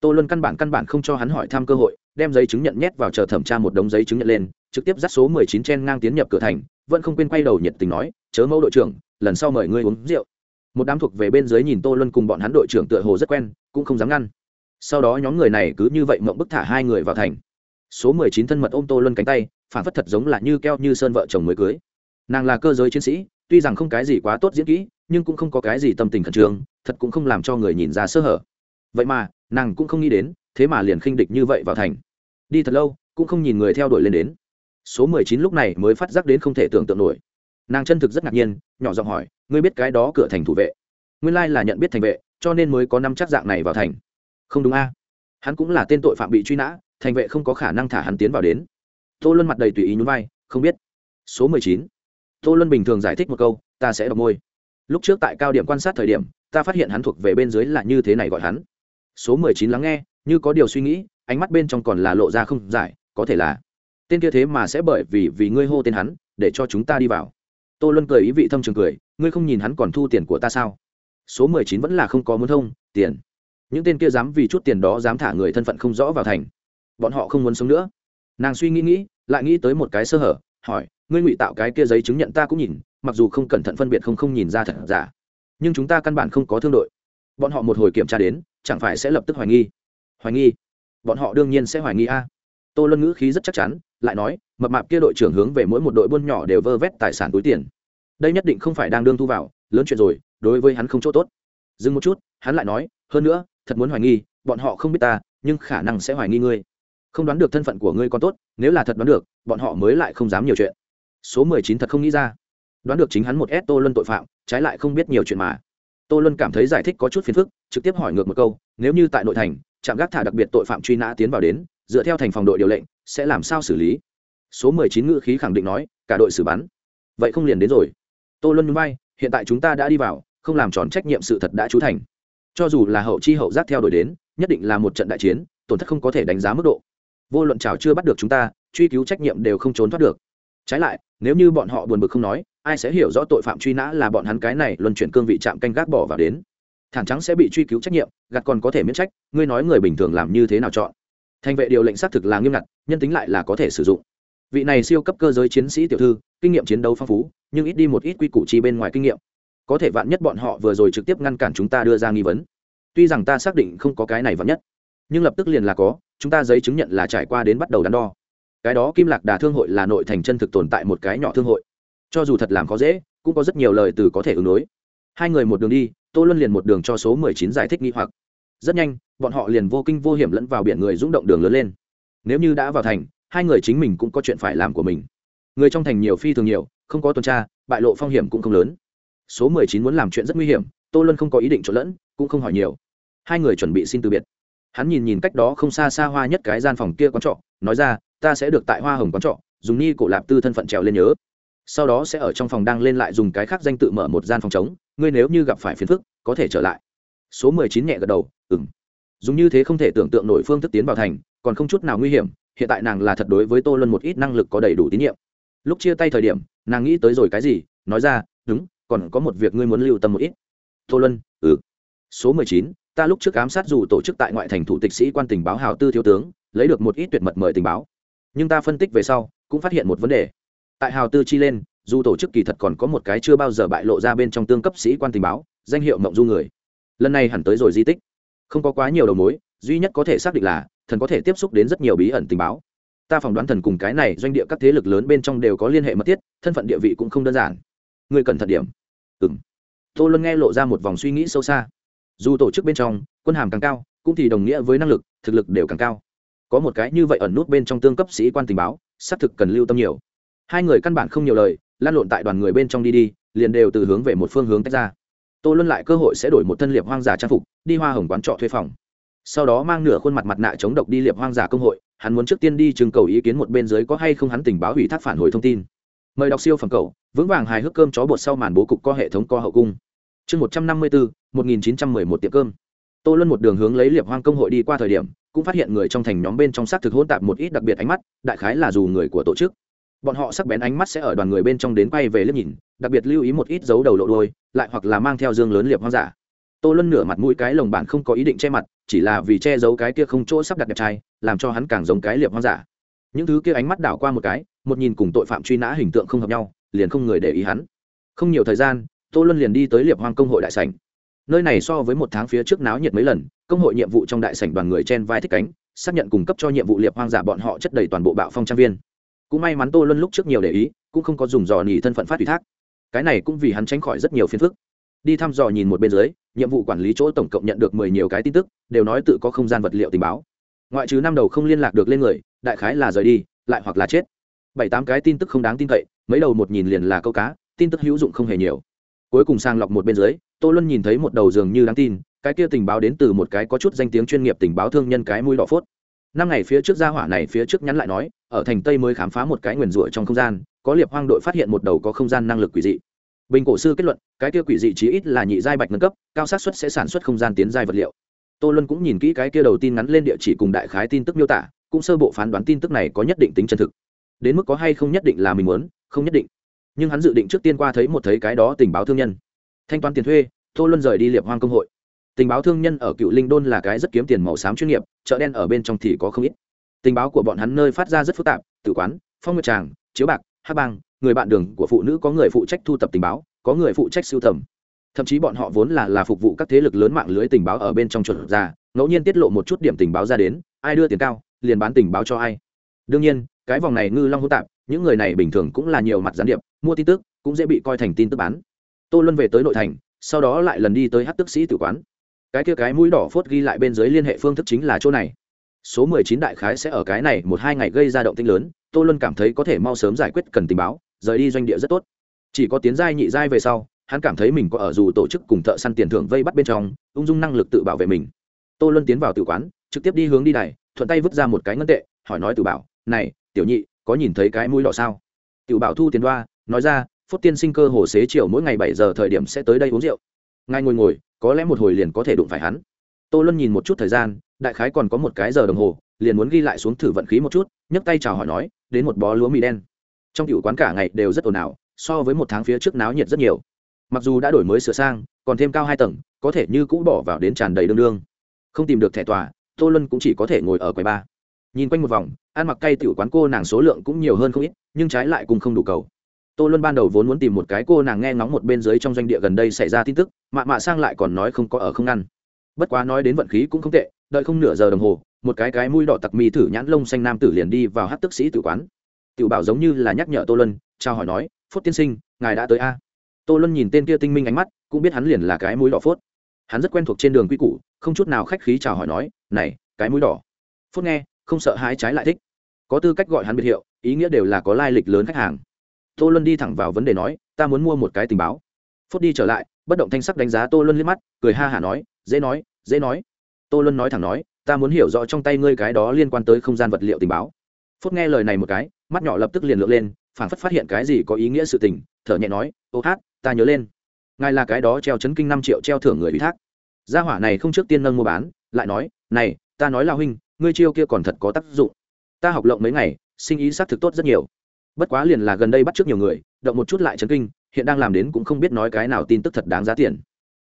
Tô luân căn bản căn bản không cho hắn hỏi thăm cơ hội, đem giấy chứng nhận nhét vào chờ thẩm tra một đống giấy chứng nhận lên, trực tiếp dắt số mười chín chen ngang tiến nhập cửa thành, vẫn không quên quay đầu nhiệt tình nói, chớ mẫu đội trưởng, lần sau mời ngươi uống rượu một đám thuộc về bên dưới nhìn tô luân cùng bọn hắn đội trưởng tựa hồ rất quen, cũng không dám ngăn. Sau đó nhóm người này cứ như vậy mộng bức thả hai người vào thành. Số mười chín thân mật ôm tô luân cánh tay, phản phất thật giống là như keo như sơn vợ chồng mới cưới. Nàng là cơ giới chiến sĩ, tuy rằng không cái gì quá tốt diễn kỹ, nhưng cũng không có cái gì tâm tình khẩn trương, thật cũng không làm cho người nhìn ra sơ hở. Vậy mà, nàng cũng không nghĩ đến, thế mà liền khinh địch như vậy vào thành. Đi thật lâu, cũng không nhìn người theo đuổi lên đến. Số mười chín lúc này mới phát giác đến không thể tưởng tượng nổi nàng chân thực rất ngạc nhiên, nhỏ giọng hỏi, ngươi biết cái đó cửa thành thủ vệ? Nguyên lai là nhận biết thành vệ, cho nên mới có năm chắc dạng này vào thành. Không đúng a. Hắn cũng là tên tội phạm bị truy nã, thành vệ không có khả năng thả hắn tiến vào đến. Tô luân mặt đầy tùy ý nhún vai, không biết. Số mười chín. Tô luân bình thường giải thích một câu, ta sẽ đọc môi lúc trước tại cao điểm quan sát thời điểm, ta phát hiện hắn thuộc về bên dưới là như thế này gọi hắn. Số mười chín lắng nghe, như có điều suy nghĩ, ánh mắt bên trong còn là lộ ra không giải, có thể là, tên kia thế mà sẽ bởi vì vì ngươi hô tên hắn, để cho chúng ta đi vào tô luân cười ý vị thâm trường cười, ngươi không nhìn hắn còn thu tiền của ta sao? Số mười chín vẫn là không có muốn thông, tiền. Những tên kia dám vì chút tiền đó dám thả người thân phận không rõ vào thành. Bọn họ không muốn sống nữa. Nàng suy nghĩ nghĩ, lại nghĩ tới một cái sơ hở, hỏi, ngươi ngụy tạo cái kia giấy chứng nhận ta cũng nhìn, mặc dù không cẩn thận phân biệt không không nhìn ra thật giả, nhưng chúng ta căn bản không có thương đội. Bọn họ một hồi kiểm tra đến, chẳng phải sẽ lập tức hoài nghi. Hoài nghi? Bọn họ đương nhiên sẽ hoài nghi a tô luân ngữ khí rất chắc chắn, lại nói, mập mạp kia đội trưởng hướng về mỗi một đội buôn nhỏ đều vơ vét tài sản túi tiền. Đây nhất định không phải đang đương thu vào, lớn chuyện rồi, đối với hắn không chỗ tốt. Dừng một chút, hắn lại nói, hơn nữa, thật muốn hoài nghi, bọn họ không biết ta, nhưng khả năng sẽ hoài nghi ngươi. Không đoán được thân phận của ngươi còn tốt, nếu là thật đoán được, bọn họ mới lại không dám nhiều chuyện. Số mười chín thật không nghĩ ra. Đoán được chính hắn một ép tô luân tội phạm, trái lại không biết nhiều chuyện mà. Tô luân cảm thấy giải thích có chút phiền phức, trực tiếp hỏi ngược một câu, nếu như tại nội thành, trạm gác thả đặc biệt tội phạm truy nã tiến vào đến dựa theo thành phòng đội điều lệnh, sẽ làm sao xử lý? Số mười chín ngữ khí khẳng định nói, cả đội xử bắn. Vậy không liền đến rồi. Tô luân núi bay hiện tại chúng ta đã đi vào, không làm tròn trách nhiệm sự thật đã trú thành. Cho dù là hậu chi hậu giác theo đuổi đến, nhất định là một trận đại chiến, tổn thất không có thể đánh giá mức độ. Vô luận trào chưa bắt được chúng ta, truy cứu trách nhiệm đều không trốn thoát được. Trái lại, nếu như bọn họ buồn bực không nói, ai sẽ hiểu rõ tội phạm truy nã là bọn hắn cái này luân chuyển cương vị trạm canh gác bỏ vào đến? Thẳng trắng sẽ bị truy cứu trách nhiệm, gạt còn có thể miễn trách, ngươi nói người bình thường làm như thế nào chọn? Thành vệ điều lệnh xác thực là nghiêm ngặt, nhân tính lại là có thể sử dụng. Vị này siêu cấp cơ giới chiến sĩ tiểu thư, kinh nghiệm chiến đấu phong phú, nhưng ít đi một ít quy củ chi bên ngoài kinh nghiệm. Có thể vạn nhất bọn họ vừa rồi trực tiếp ngăn cản chúng ta đưa ra nghi vấn. Tuy rằng ta xác định không có cái này vạn nhất, nhưng lập tức liền là có, chúng ta giấy chứng nhận là trải qua đến bắt đầu đắn đo. Cái đó kim lạc đà thương hội là nội thành chân thực tồn tại một cái nhỏ thương hội. Cho dù thật làm khó dễ, cũng có rất nhiều lời từ có thể ứng đối. Hai người một đường đi, tô luân liền một đường cho số mười chín giải thích nghi hoặc rất nhanh, bọn họ liền vô kinh vô hiểm lẫn vào biển người rung động đường lớn lên. Nếu như đã vào thành, hai người chính mình cũng có chuyện phải làm của mình. Người trong thành nhiều phi thường nhiều, không có tuần tra, bại lộ phong hiểm cũng không lớn. Số mười chín muốn làm chuyện rất nguy hiểm, tô luân không có ý định trộn lẫn, cũng không hỏi nhiều. Hai người chuẩn bị xin từ biệt. Hắn nhìn nhìn cách đó không xa xa hoa nhất cái gian phòng kia quán trọ, nói ra, ta sẽ được tại hoa hồng quán trọ, dùng ni cổ lạp tư thân phận trèo lên nhớ. Sau đó sẽ ở trong phòng đăng lên lại dùng cái khác danh tự mở một gian phòng trống, ngươi nếu như gặp phải phiền phức, có thể trở lại số mười chín nhẹ gật đầu ừng dùng như thế không thể tưởng tượng nổi phương thức tiến vào thành, còn không chút nào nguy hiểm, hiện tại nàng là thật đối với tô luân một ít năng lực có đầy đủ tín nhiệm. Lúc chia tay thời điểm, nàng nghĩ tới rồi cái gì, nói ra, đúng, còn có một việc ngươi muốn lưu tâm một ít. Tô luân ừ. Số mười chín, ta lúc trước ám sát dù tổ chức tại ngoại thành thủ tịch sĩ quan tình báo hào tư thiếu tướng, lấy được một ít tuyệt mật mời tình báo. Nhưng ta phân tích về sau, cũng phát hiện một vấn đề. Tại hào tư chi lên, dù tổ chức kỳ thật còn có một cái chưa bao giờ bại lộ ra bên trong tương cấp sĩ quan tình báo, danh hiệu mộng du người lần này hẳn tới rồi di tích. Không có quá nhiều đầu mối, duy nhất có thể xác định là, thần có thể tiếp xúc đến rất nhiều bí ẩn tình báo. Ta phỏng đoán thần cùng cái này doanh địa các thế lực lớn bên trong đều có liên hệ mật thiết, thân phận địa vị cũng không đơn giản. Người cần thận điểm. Ừng tô luân nghe lộ ra một vòng suy nghĩ sâu xa. Dù tổ chức bên trong, quân hàm càng cao, cũng thì đồng nghĩa với năng lực, thực lực đều càng cao. Có một cái như vậy ẩn nút bên trong tương cấp sĩ quan tình báo, xác thực cần lưu tâm nhiều. Hai người căn bản không nhiều lời, lan lộn tại đoàn người bên trong đi đi, liền đều từ hướng về một phương hướng tách ra tô luân lại cơ hội sẽ đổi một thân liệp hoang giả trang phục, đi hoa hồng quán trọ thuê phòng. Sau đó mang nửa khuôn mặt mặt nạ chống độc đi liệp hoang giả công hội, hắn muốn trước tiên đi trưng cầu ý kiến một bên dưới có hay không hắn tình báo hủy thác phản hồi thông tin. Mời đọc siêu phẩm cầu vững vàng hài hước cơm chó bột sau màn bố cục có hệ thống co hậu cung. Chương một trăm năm mươi bốn một nghìn chín trăm mười một tiệm cơm. Tô luân một đường hướng lấy liệp hoang công hội đi qua thời điểm, cũng phát hiện người trong thành nhóm bên trong xác thực hỗn tạp một ít đặc biệt ánh mắt, đại khái là dù người của tổ chức bọn họ sắc bén ánh mắt sẽ ở đoàn người bên trong đến quay về liếc nhìn, đặc biệt lưu ý một ít dấu đầu lộ đôi lại hoặc là mang theo dương lớn liệp hoang giả tô luân nửa mặt mũi cái lồng bản không có ý định che mặt, chỉ là vì che giấu cái kia không chỗ sắp đặt đẹp trai, làm cho hắn càng giống cái liệp hoang giả những thứ kia ánh mắt đảo qua một cái, một nhìn cùng tội phạm truy nã hình tượng không hợp nhau, liền không người để ý hắn. Không nhiều thời gian, tô luân liền đi tới liệp hoang công hội đại sảnh. Nơi này so với một tháng phía trước náo nhiệt mấy lần, công hội nhiệm vụ trong đại sảnh đoàn người chen vai thích cánh, xác nhận cung cấp cho nhiệm vụ liệp hoang giả bọn họ chất đầy toàn bộ bạo phong trang viên cũng may mắn tô luân lúc trước nhiều để ý, cũng không có dùng dò nhì thân phận phát ủy thác. Cái này cũng vì hắn tránh khỏi rất nhiều phiền phức. Đi thăm dò nhìn một bên dưới, nhiệm vụ quản lý chỗ tổng cộng nhận được mười nhiều cái tin tức, đều nói tự có không gian vật liệu tình báo. Ngoại trừ năm đầu không liên lạc được lên người, đại khái là rời đi, lại hoặc là chết. Bảy tám cái tin tức không đáng tin cậy, mấy đầu một nhìn liền là câu cá, tin tức hữu dụng không hề nhiều. Cuối cùng sang lọc một bên dưới, tô luân nhìn thấy một đầu dường như đáng tin, cái kia tình báo đến từ một cái có chút danh tiếng chuyên nghiệp tình báo thương nhân cái mũi đỏ phốt năm ngày phía trước gia hỏa này phía trước nhắn lại nói, ở thành tây mới khám phá một cái nguyền rủa trong không gian, có liệp hoang đội phát hiện một đầu có không gian năng lực quỷ dị. Bình cổ sư kết luận, cái kia quỷ dị chí ít là nhị giai bạch nâng cấp, cao sát xuất sẽ sản xuất không gian tiến giai vật liệu. Tô luân cũng nhìn kỹ cái kia đầu tin ngắn lên địa chỉ cùng đại khái tin tức miêu tả, cũng sơ bộ phán đoán tin tức này có nhất định tính chân thực. Đến mức có hay không nhất định là mình muốn, không nhất định. Nhưng hắn dự định trước tiên qua thấy một thấy cái đó tình báo thương nhân. Thanh toán tiền thuê, tô luân rời đi liệp hoang công hội tình báo thương nhân ở cựu linh đôn là cái rất kiếm tiền màu xám chuyên nghiệp, chợ đen ở bên trong thì có không ít. Tình báo của bọn hắn nơi phát ra rất phức tạp, tử quán, phong nguyệt tràng, chiếu bạc, hát bang, người bạn đường của phụ nữ có người phụ trách thu tập tình báo, có người phụ trách sưu tầm. Thậm chí bọn họ vốn là là phục vụ các thế lực lớn mạng lưới tình báo ở bên trong chuẩn ra, ngẫu nhiên tiết lộ một chút điểm tình báo ra đến, ai đưa tiền cao, liền bán tình báo cho ai. Đương nhiên, cái vòng này ngư long hỗn tạp, những người này bình thường cũng là nhiều mặt gián điệp, mua tin tức cũng dễ bị coi thành tin tức bán. Tô luân về tới nội thành, sau đó lại lần đi tới hát tức sĩ tử quán cái kia cái mũi đỏ phốt ghi lại bên dưới liên hệ phương thức chính là chỗ này. Số mười chín đại khái sẽ ở cái này một hai ngày gây ra động tinh lớn, tô luân cảm thấy có thể mau sớm giải quyết cần tình báo, rời đi doanh địa rất tốt. Chỉ có tiến giai nhị giai về sau, hắn cảm thấy mình có ở dù tổ chức cùng thợ săn tiền thưởng vây bắt bên trong, ung dung năng lực tự bảo vệ mình. Tô luân tiến vào tử quán, trực tiếp đi hướng đi này thuận tay vứt ra một cái ngân tệ, hỏi nói tự bảo, này, tiểu nhị, có nhìn thấy cái mũi đỏ sao? Tiểu bảo thu tiền đoa, nói ra, phốt tiên sinh cơ hồ xế chiều mỗi ngày bảy giờ thời điểm sẽ tới đây uống rượu. Ngay ngồi ngồi có lẽ một hồi liền có thể đụng phải hắn. Tô luân nhìn một chút thời gian, đại khái còn có một cái giờ đồng hồ, liền muốn ghi lại xuống thử vận khí một chút, nhấc tay chào hỏi nói, đến một bó lúa mì đen. Trong cựu quán cả ngày đều rất ồn ào, so với một tháng phía trước náo nhiệt rất nhiều. Mặc dù đã đổi mới sửa sang, còn thêm cao hai tầng, có thể như cũ bỏ vào đến tràn đầy đương đương. Không tìm được thẻ tòa, tô luân cũng chỉ có thể ngồi ở quầy ba nhìn quanh một vòng, ăn mặc cay tiểu quán cô nàng số lượng cũng nhiều hơn không ít, nhưng trái lại cùng không đủ cầu tô luân ban đầu vốn muốn tìm một cái cô nàng nghe ngóng một bên dưới trong doanh địa gần đây xảy ra tin tức mạ mạ sang lại còn nói không có ở không ăn. bất quá nói đến vận khí cũng không tệ, đợi không nửa giờ đồng hồ, một cái cái mũi đỏ tặc mi thử nhãn lông xanh nam tử liền đi vào hát tức sĩ tử quán. Tiểu bảo giống như là nhắc nhở tô luân, chào hỏi nói, phốt tiên sinh, ngài đã tới a? Tô luân nhìn tên kia tinh minh ánh mắt, cũng biết hắn liền là cái mũi đỏ phốt. Hắn rất quen thuộc trên đường quy củ, không chút nào khách khí chào hỏi nói, này, cái mũi đỏ. Phốt nghe, không sợ hãi trái lại thích. Có tư cách gọi hắn biệt hiệu, ý nghĩa đều là có lai lịch lớn khách hàng tô luân đi thẳng vào vấn đề nói, ta muốn mua một cái tình báo. Phút đi trở lại, bất động thanh sắc đánh giá tô luân liếc mắt, cười ha hả nói, dễ nói dễ nói. Tô luân nói thẳng nói, ta muốn hiểu rõ trong tay ngươi cái đó liên quan tới không gian vật liệu tình báo. Phút nghe lời này một cái, mắt nhỏ lập tức liền lượn lên phản phất phát hiện cái gì có ý nghĩa sự tình, thở nhẹ nói, ô hát, ta nhớ lên. Ngài là cái đó treo chấn kinh năm triệu treo thưởng người ủy thác. Gia hỏa này không trước tiên nâng mua bán, lại nói, này, ta nói là huynh, ngươi chiêu kia còn thật có tác dụng. Ta học lộng mấy ngày, sinh ý xác thực tốt rất nhiều bất quá liền là gần đây bắt trước nhiều người, động một chút lại chấn kinh, hiện đang làm đến cũng không biết nói cái nào tin tức thật đáng giá tiền.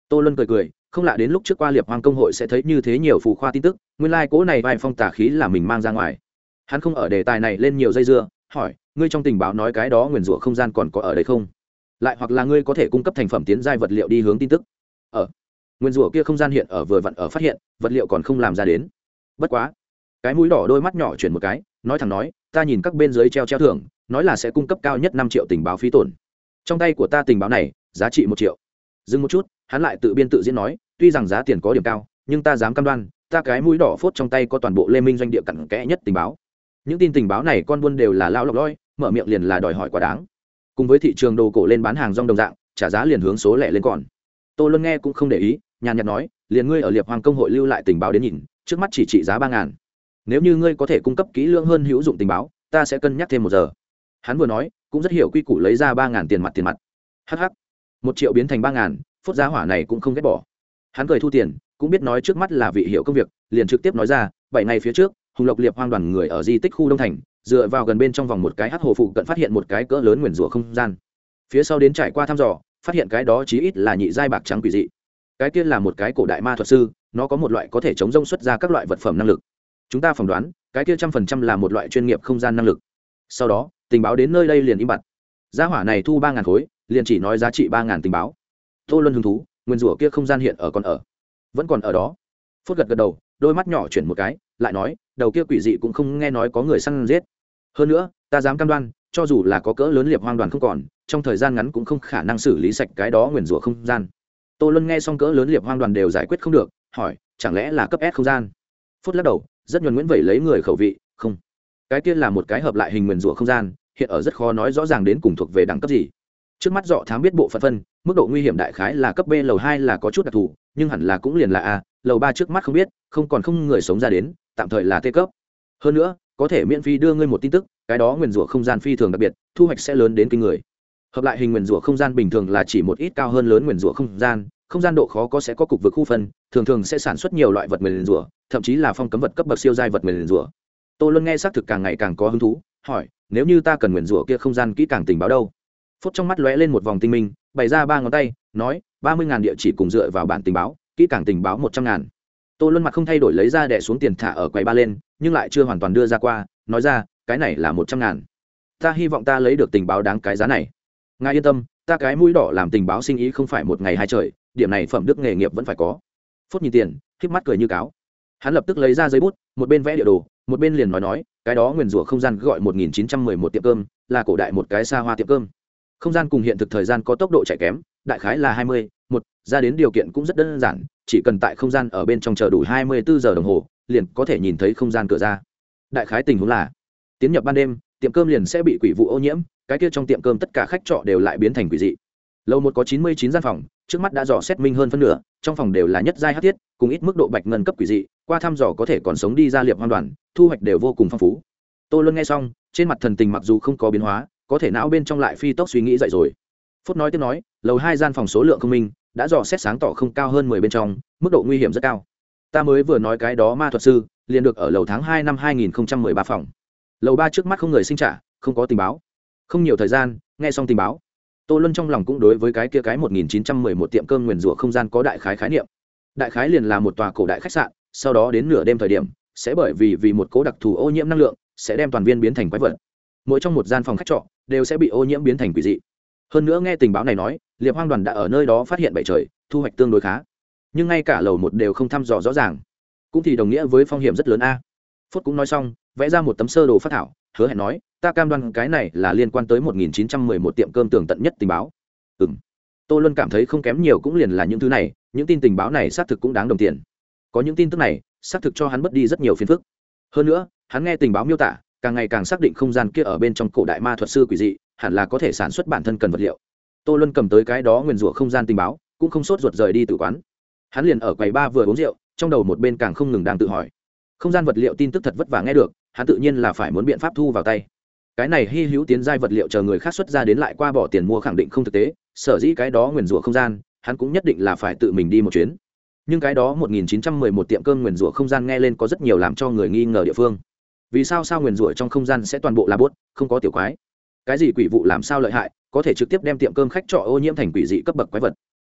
Tô luân cười cười, không lạ đến lúc trước qua liệp hoàng công hội sẽ thấy như thế nhiều phù khoa tin tức, nguyên lai、like、cố này vai phong tả khí là mình mang ra ngoài. Hắn không ở đề tài này lên nhiều dây dưa, hỏi, ngươi trong tình báo nói cái đó nguyền rủa không gian còn có ở đây không? Lại hoặc là ngươi có thể cung cấp thành phẩm tiến giai vật liệu đi hướng tin tức? Ờ. Ở nguyên rủa kia không gian hiện ở vừa vặn ở phát hiện, vật liệu còn không làm ra đến. Bất quá. Cái mũi đỏ đôi mắt nhỏ chuyển một cái, nói thẳng nói ta nhìn các bên dưới treo treo thưởng, nói là sẽ cung cấp cao nhất năm triệu tình báo phí tổn. Trong tay của ta tình báo này, giá trị một triệu. Dừng một chút, hắn lại tự biên tự diễn nói, tuy rằng giá tiền có điểm cao, nhưng ta dám cam đoan, ta cái mũi đỏ phốt trong tay có toàn bộ lê minh doanh địa cặn kẽ nhất tình báo. Những tin tình báo này con buôn đều là lao lọc loi, mở miệng liền là đòi hỏi quá đáng. Cùng với thị trường đồ cổ lên bán hàng rong đồng dạng, trả giá liền hướng số lẻ lên còn. Tô luân nghe cũng không để ý, nhàn nhạt nói, liền ngươi ở liệp hoàng công hội lưu lại tình báo đến nhìn, trước mắt chỉ trị giá ba ngàn nếu như ngươi có thể cung cấp kỹ lưỡng hơn hữu dụng tình báo, ta sẽ cân nhắc thêm một giờ. Hắn vừa nói, cũng rất hiểu quy củ lấy ra ba ngàn tiền mặt tiền mặt. Hh một triệu biến thành ba ngàn phút giá hỏa này cũng không ghét bỏ. Hắn cười thu tiền, cũng biết nói trước mắt là vị hiệu công việc, liền trực tiếp nói ra, bảy ngày phía trước, hùng lộc liệp hoang đoàn người ở di tích khu đông thành, dựa vào gần bên trong vòng một cái hát hồ phụ cận phát hiện một cái cỡ lớn nguyền rủa không gian. Phía sau đến trải qua thăm dò, phát hiện cái đó chí ít là nhị giai bạc trắng quỷ dị. Cái kia là một cái cổ đại ma thuật sư, nó có một loại có thể chống rông xuất ra các loại vật phẩm năng lực chúng ta phỏng đoán, cái kia trăm phần trăm là một loại chuyên nghiệp không gian năng lực. Sau đó, tình báo đến nơi đây liền im bặt. Giá hỏa này thu ba ngàn khối, liền chỉ nói giá trị ba ngàn tình báo. Tô luân hứng thú, nguyên rủa kia không gian hiện ở còn ở. Vẫn còn ở đó. Phút gật gật đầu, đôi mắt nhỏ chuyển một cái, lại nói, đầu kia quỷ dị cũng không nghe nói có người săn giết. Hơn nữa, ta dám cam đoan, cho dù là có cỡ lớn liệp hoang đoàn không còn, trong thời gian ngắn cũng không khả năng xử lý sạch cái đó nguyền rủa không gian. Tô luân nghe xong cỡ lớn liệp hoang đoàn đều giải quyết không được, hỏi, chẳng lẽ là cấp s không gian? Phút lắc đầu rất nhuần nguyễn vẩy lấy người khẩu vị, không. Cái kia là một cái hợp lại hình nguyền rủa không gian, hiện ở rất khó nói rõ ràng đến cùng thuộc về đẳng cấp gì. Trước mắt dọ thám biết bộ phận phân, mức độ nguy hiểm đại khái là cấp b, lầu hai là có chút đặc thù, nhưng hẳn là cũng liền là a, lầu ba trước mắt không biết, không còn không người sống ra đến, tạm thời là t cấp. Hơn nữa, có thể miễn phí đưa ngươi một tin tức, cái đó nguyền rủa không gian phi thường đặc biệt, thu hoạch sẽ lớn đến kinh người. Hợp lại hình nguyền rủa không gian bình thường là chỉ một ít cao hơn lớn nguyền rủa không gian không gian độ khó có sẽ có cục vực khu phân, thường thường sẽ sản xuất nhiều loại vật nguyền rủa thậm chí là phong cấm vật cấp bậc siêu giai vật nguyền rủa. Tô luân nghe xác thực càng ngày càng có hứng thú, hỏi, nếu như ta cần nguyền rủa kia không gian kỹ càng tình báo đâu? Phút trong mắt lóe lên một vòng tinh minh, bày ra ba ngón tay, nói, ba mươi ngàn địa chỉ cùng dựa vào bản tình báo, kỹ càng tình báo một trăm ngàn. Tô luân mặt không thay đổi lấy ra đẻ xuống tiền thả ở quầy ba lên, nhưng lại chưa hoàn toàn đưa ra qua, nói ra, cái này là một trăm ngàn. Ta hy vọng ta lấy được tình báo đáng cái giá này. Ngài yên tâm, ta cái mũi đỏ làm tình báo sinh ý không phải một ngày hai trời, điểm này phẩm đức nghề nghiệp vẫn phải có. Phút nhìn tiền k mắt cười như cáo hắn lập tức lấy ra giấy bút, một bên vẽ địa đồ, một bên liền nói nói, cái đó nguyền rủa không gian gọi một nghìn chín trăm mười một tiệm cơm, là cổ đại một cái xa hoa tiệm cơm. Không gian cùng hiện thực thời gian có tốc độ chạy kém, đại khái là hai mươi, một, ra đến điều kiện cũng rất đơn giản, chỉ cần tại không gian ở bên trong chờ đủ hai mươi bốn giờ đồng hồ, liền có thể nhìn thấy không gian cửa ra. Đại khái tình huống là, tiến nhập ban đêm, tiệm cơm liền sẽ bị quỷ vụ ô nhiễm, cái kia trong tiệm cơm tất cả khách trọ đều lại biến thành quỷ dị. Lầu một có chín mươi chín gian phòng, trước mắt đã dò xét minh hơn phân nửa, trong phòng đều là nhất giai hát thiết, cùng ít mức độ bạch ngân cấp quỷ dị qua thăm dò có thể còn sống đi ra liệp hoang đoàn, thu hoạch đều vô cùng phong phú. Tô luân nghe xong, trên mặt thần tình mặc dù không có biến hóa, có thể não bên trong lại phi tốc suy nghĩ dậy rồi. Phút nói tiếp nói, lầu hai gian phòng số lượng không minh, đã dò xét sáng tỏ không cao hơn mười bên trong, mức độ nguy hiểm rất cao. Ta mới vừa nói cái đó ma thuật sư, liền được ở lầu tháng hai năm hai nghìn ba phòng. Lầu ba trước mắt không người sinh trả, không có tình báo. Không nhiều thời gian, nghe xong tình báo. Tô luân trong lòng cũng đối với cái kia cái một nghìn chín trăm mười một tiệm cơm nguyền rủa không gian có đại khái khái niệm. Đại khái liền là một tòa cổ đại khách sạn sau đó đến nửa đêm thời điểm, sẽ bởi vì vì một cố đặc thù ô nhiễm năng lượng, sẽ đem toàn viên biến thành quái vật. Mỗi trong một gian phòng khách trọ, đều sẽ bị ô nhiễm biến thành quỷ dị. Hơn nữa nghe tình báo này nói, liệp hoang đoàn đã ở nơi đó phát hiện bảy trời, thu hoạch tương đối khá. Nhưng ngay cả lầu một đều không thăm dò rõ ràng. Cũng thì đồng nghĩa với phong hiểm rất lớn a. Phúc cũng nói xong, vẽ ra một tấm sơ đồ phát thảo, hứa hẹn nói, ta cam đoan cái này là liên quan tới 1911 tiệm cơm tường tận nhất tình báo. Ừ m tô luân cảm thấy không kém nhiều cũng liền là những thứ này, những tin tình báo này xác thực cũng đáng đồng tiền có những tin tức này, xác thực cho hắn mất đi rất nhiều phiền phức. Hơn nữa, hắn nghe tình báo miêu tả, càng ngày càng xác định không gian kia ở bên trong cổ đại ma thuật sư quỷ dị, hẳn là có thể sản xuất bản thân cần vật liệu. Tô luân cầm tới cái đó nguyền rủa không gian tình báo, cũng không sốt ruột rời đi từ quán. Hắn liền ở quầy ba vừa uống rượu, trong đầu một bên càng không ngừng đang tự hỏi. Không gian vật liệu tin tức thật vất vả nghe được, hắn tự nhiên là phải muốn biện pháp thu vào tay. Cái này hy hữu tiến giai vật liệu chờ người khác xuất ra đến lại qua bỏ tiền mua khẳng định không thực tế, sở dĩ cái đó nguyền rủa không gian, hắn cũng nhất định là phải tự mình đi một chuyến nhưng cái đó 1911 tiệm cơm nguyền rủa không gian nghe lên có rất nhiều làm cho người nghi ngờ địa phương. Vì sao sao nguyền rủa trong không gian sẽ toàn bộ là bốt, không có tiểu quái? Cái gì quỷ vụ làm sao lợi hại, có thể trực tiếp đem tiệm cơm khách trọ ô nhiễm thành quỷ dị cấp bậc quái vật.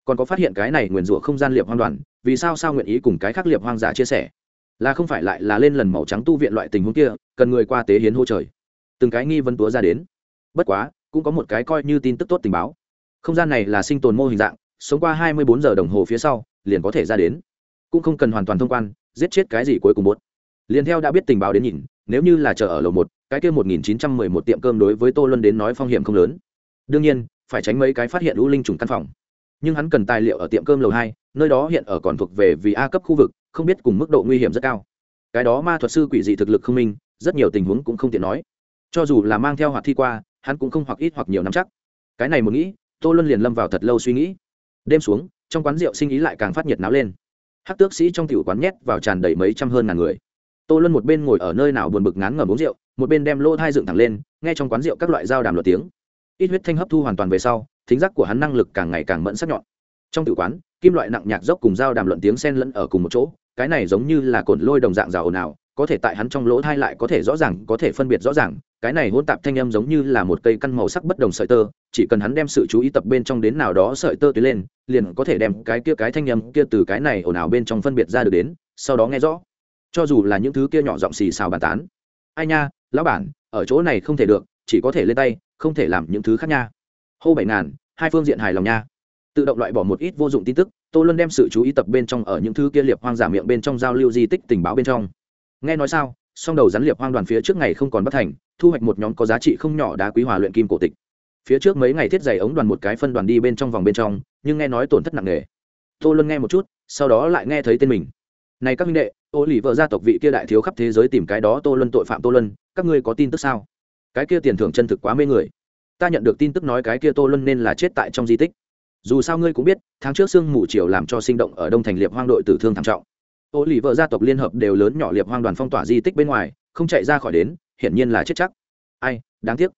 Còn có phát hiện cái này nguyền rủa không gian liệp hoang đoàn, vì sao sao nguyện ý cùng cái khác liệp hoang giả chia sẻ? Là không phải lại là lên lần màu trắng tu viện loại tình huống kia, cần người qua tế hiến hô trời từng cái nghi vấn túa ra đến. Bất quá, cũng có một cái coi như tin tức tốt tình báo. Không gian này là sinh tồn mô hình dạng, sống qua hai mươi bốn giờ đồng hồ phía sau liền có thể ra đến. Cũng không cần hoàn toàn thông quan, giết chết cái gì cuối cùng muốn. liền theo đã biết tình báo đến nhìn, nếu như là chờ ở lầu một, cái kia một nghìn chín trăm mười một tiệm cơm đối với tô luân đến nói phong hiểm không lớn. Đương nhiên, phải tránh mấy cái phát hiện u linh trùng căn phòng. Nhưng hắn cần tài liệu ở tiệm cơm lầu hai, nơi đó hiện ở còn thuộc về vì a cấp khu vực, không biết cùng mức độ nguy hiểm rất cao. Cái đó ma thuật sư quỷ dị thực lực không minh, rất nhiều tình huống cũng không tiện nói. Cho dù là mang theo hoạt thi qua, hắn cũng không hoặc ít hoặc nhiều nắm chắc. Cái này một nghĩ, tô luân liền lâm vào thật lâu suy nghĩ. Đêm xuống trong quán rượu sinh ý lại càng phát nhiệt náo lên. Hát tước sĩ trong tiểu quán nhét vào tràn đầy mấy trăm hơn ngàn người. Tô luân một bên ngồi ở nơi nào buồn bực ngán ngẩm uống rượu, một bên đem lô thai dựng thẳng lên, nghe trong quán rượu các loại dao đàm luật tiếng. Ít huyết thanh hấp thu hoàn toàn về sau, thính giác của hắn năng lực càng ngày càng mẫn sắc nhọn. Trong tử quán, kim loại nặng nhạc dốc cùng dao đàm luận tiếng sen lẫn ở cùng một chỗ, cái này giống như là cồn lôi đồng dạng rào ồn ào có thể tại hắn trong lỗ thai lại có thể rõ ràng, có thể phân biệt rõ ràng, cái này hỗn tạp thanh âm giống như là một cây căn màu sắc bất đồng sợi tơ, chỉ cần hắn đem sự chú ý tập bên trong đến nào đó sợi tơ tuyến lên, liền có thể đem cái kia cái thanh âm kia từ cái này ồn ào bên trong phân biệt ra được đến, sau đó nghe rõ. Cho dù là những thứ kia nhỏ giọng xì xào bàn tán. Ai nha, lão bản, ở chỗ này không thể được, chỉ có thể lên tay, không thể làm những thứ khác nha. Hô bảy ngàn, hai phương diện hài lòng nha. Tự động loại bỏ một ít vô dụng tin tức, tô luân đem sự chú ý tập bên trong ở những thứ kia liệp hoang giả miệng bên trong giao lưu di tích tình báo bên trong nghe nói sao, song đầu rắn liệp hoang đoàn phía trước ngày không còn bất thành, thu hoạch một nhóm có giá trị không nhỏ đá quý hòa luyện kim cổ tịch. Phía trước mấy ngày thiết giày ống đoàn một cái phân đoàn đi bên trong vòng bên trong, nhưng nghe nói tổn thất nặng nề. Tô luân nghe một chút, sau đó lại nghe thấy tên mình. Này các minh đệ, ô lì vợ gia tộc vị kia đại thiếu khắp thế giới tìm cái đó tô luân tội phạm tô luân, các ngươi có tin tức sao? Cái kia tiền thưởng chân thực quá mê người. Ta nhận được tin tức nói cái kia tô luân nên là chết tại trong di tích. Dù sao ngươi cũng biết, tháng trước sương mù chiều làm cho sinh động ở đông thành liệp hoang đội tử thương thảm trọng ô lì vợ gia tộc liên hợp đều lớn nhỏ liệp hoang đoàn phong tỏa di tích bên ngoài, không chạy ra khỏi đến, hiển nhiên là chết chắc. Ai, đáng tiếc.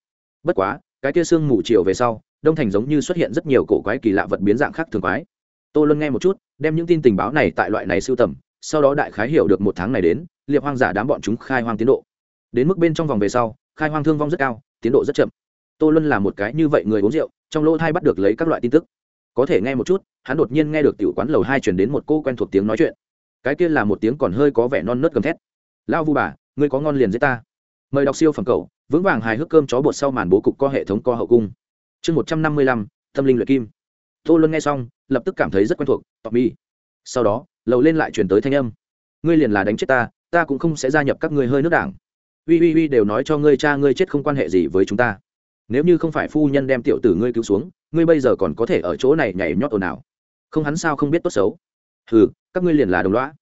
Bất quá, cái kia sương mù chiều về sau, đông thành giống như xuất hiện rất nhiều cổ quái kỳ lạ vật biến dạng khác thường quái. Tô luân nghe một chút, đem những tin tình báo này tại loại này sưu tầm, sau đó đại khái hiểu được một tháng này đến, liệp hoang giả đám bọn chúng khai hoang tiến độ. Đến mức bên trong vòng về sau, khai hoang thương vong rất cao, tiến độ rất chậm. Tô luân là một cái như vậy người uống rượu, trong lỗ thai bắt được lấy các loại tin tức. Có thể nghe một chút, hắn đột nhiên nghe được tiểu quán lầu hai chuyển đến một cô quen thuộc tiếng nói chuyện cái kia là một tiếng còn hơi có vẻ non nớt gầm thét. Lao vu bà, ngươi có ngon liền giết ta. Mời đọc siêu phẩm cầu vững vàng hài hước cơm chó bột sau màn bố cục co hệ thống co hậu cung. Chương một trăm năm mươi lăm, tâm linh luyện kim. Tô luân nghe xong, lập tức cảm thấy rất quen thuộc tọc mi. Sau đó, lầu lên lại chuyển tới thanh âm. Ngươi liền là đánh chết ta ta cũng không sẽ gia nhập các ngươi hơi nước đảng. Uy uy uy đều nói cho ngươi cha ngươi chết không quan hệ gì với chúng ta. Nếu như không phải phu nhân đem tiểu tử ngươi cứu xuống, ngươi bây giờ còn có thể ở chỗ này nhảy nhót ồn ào. Không hắn sao không biết tốt xấu? Ừ các ngươi liền là đồng loã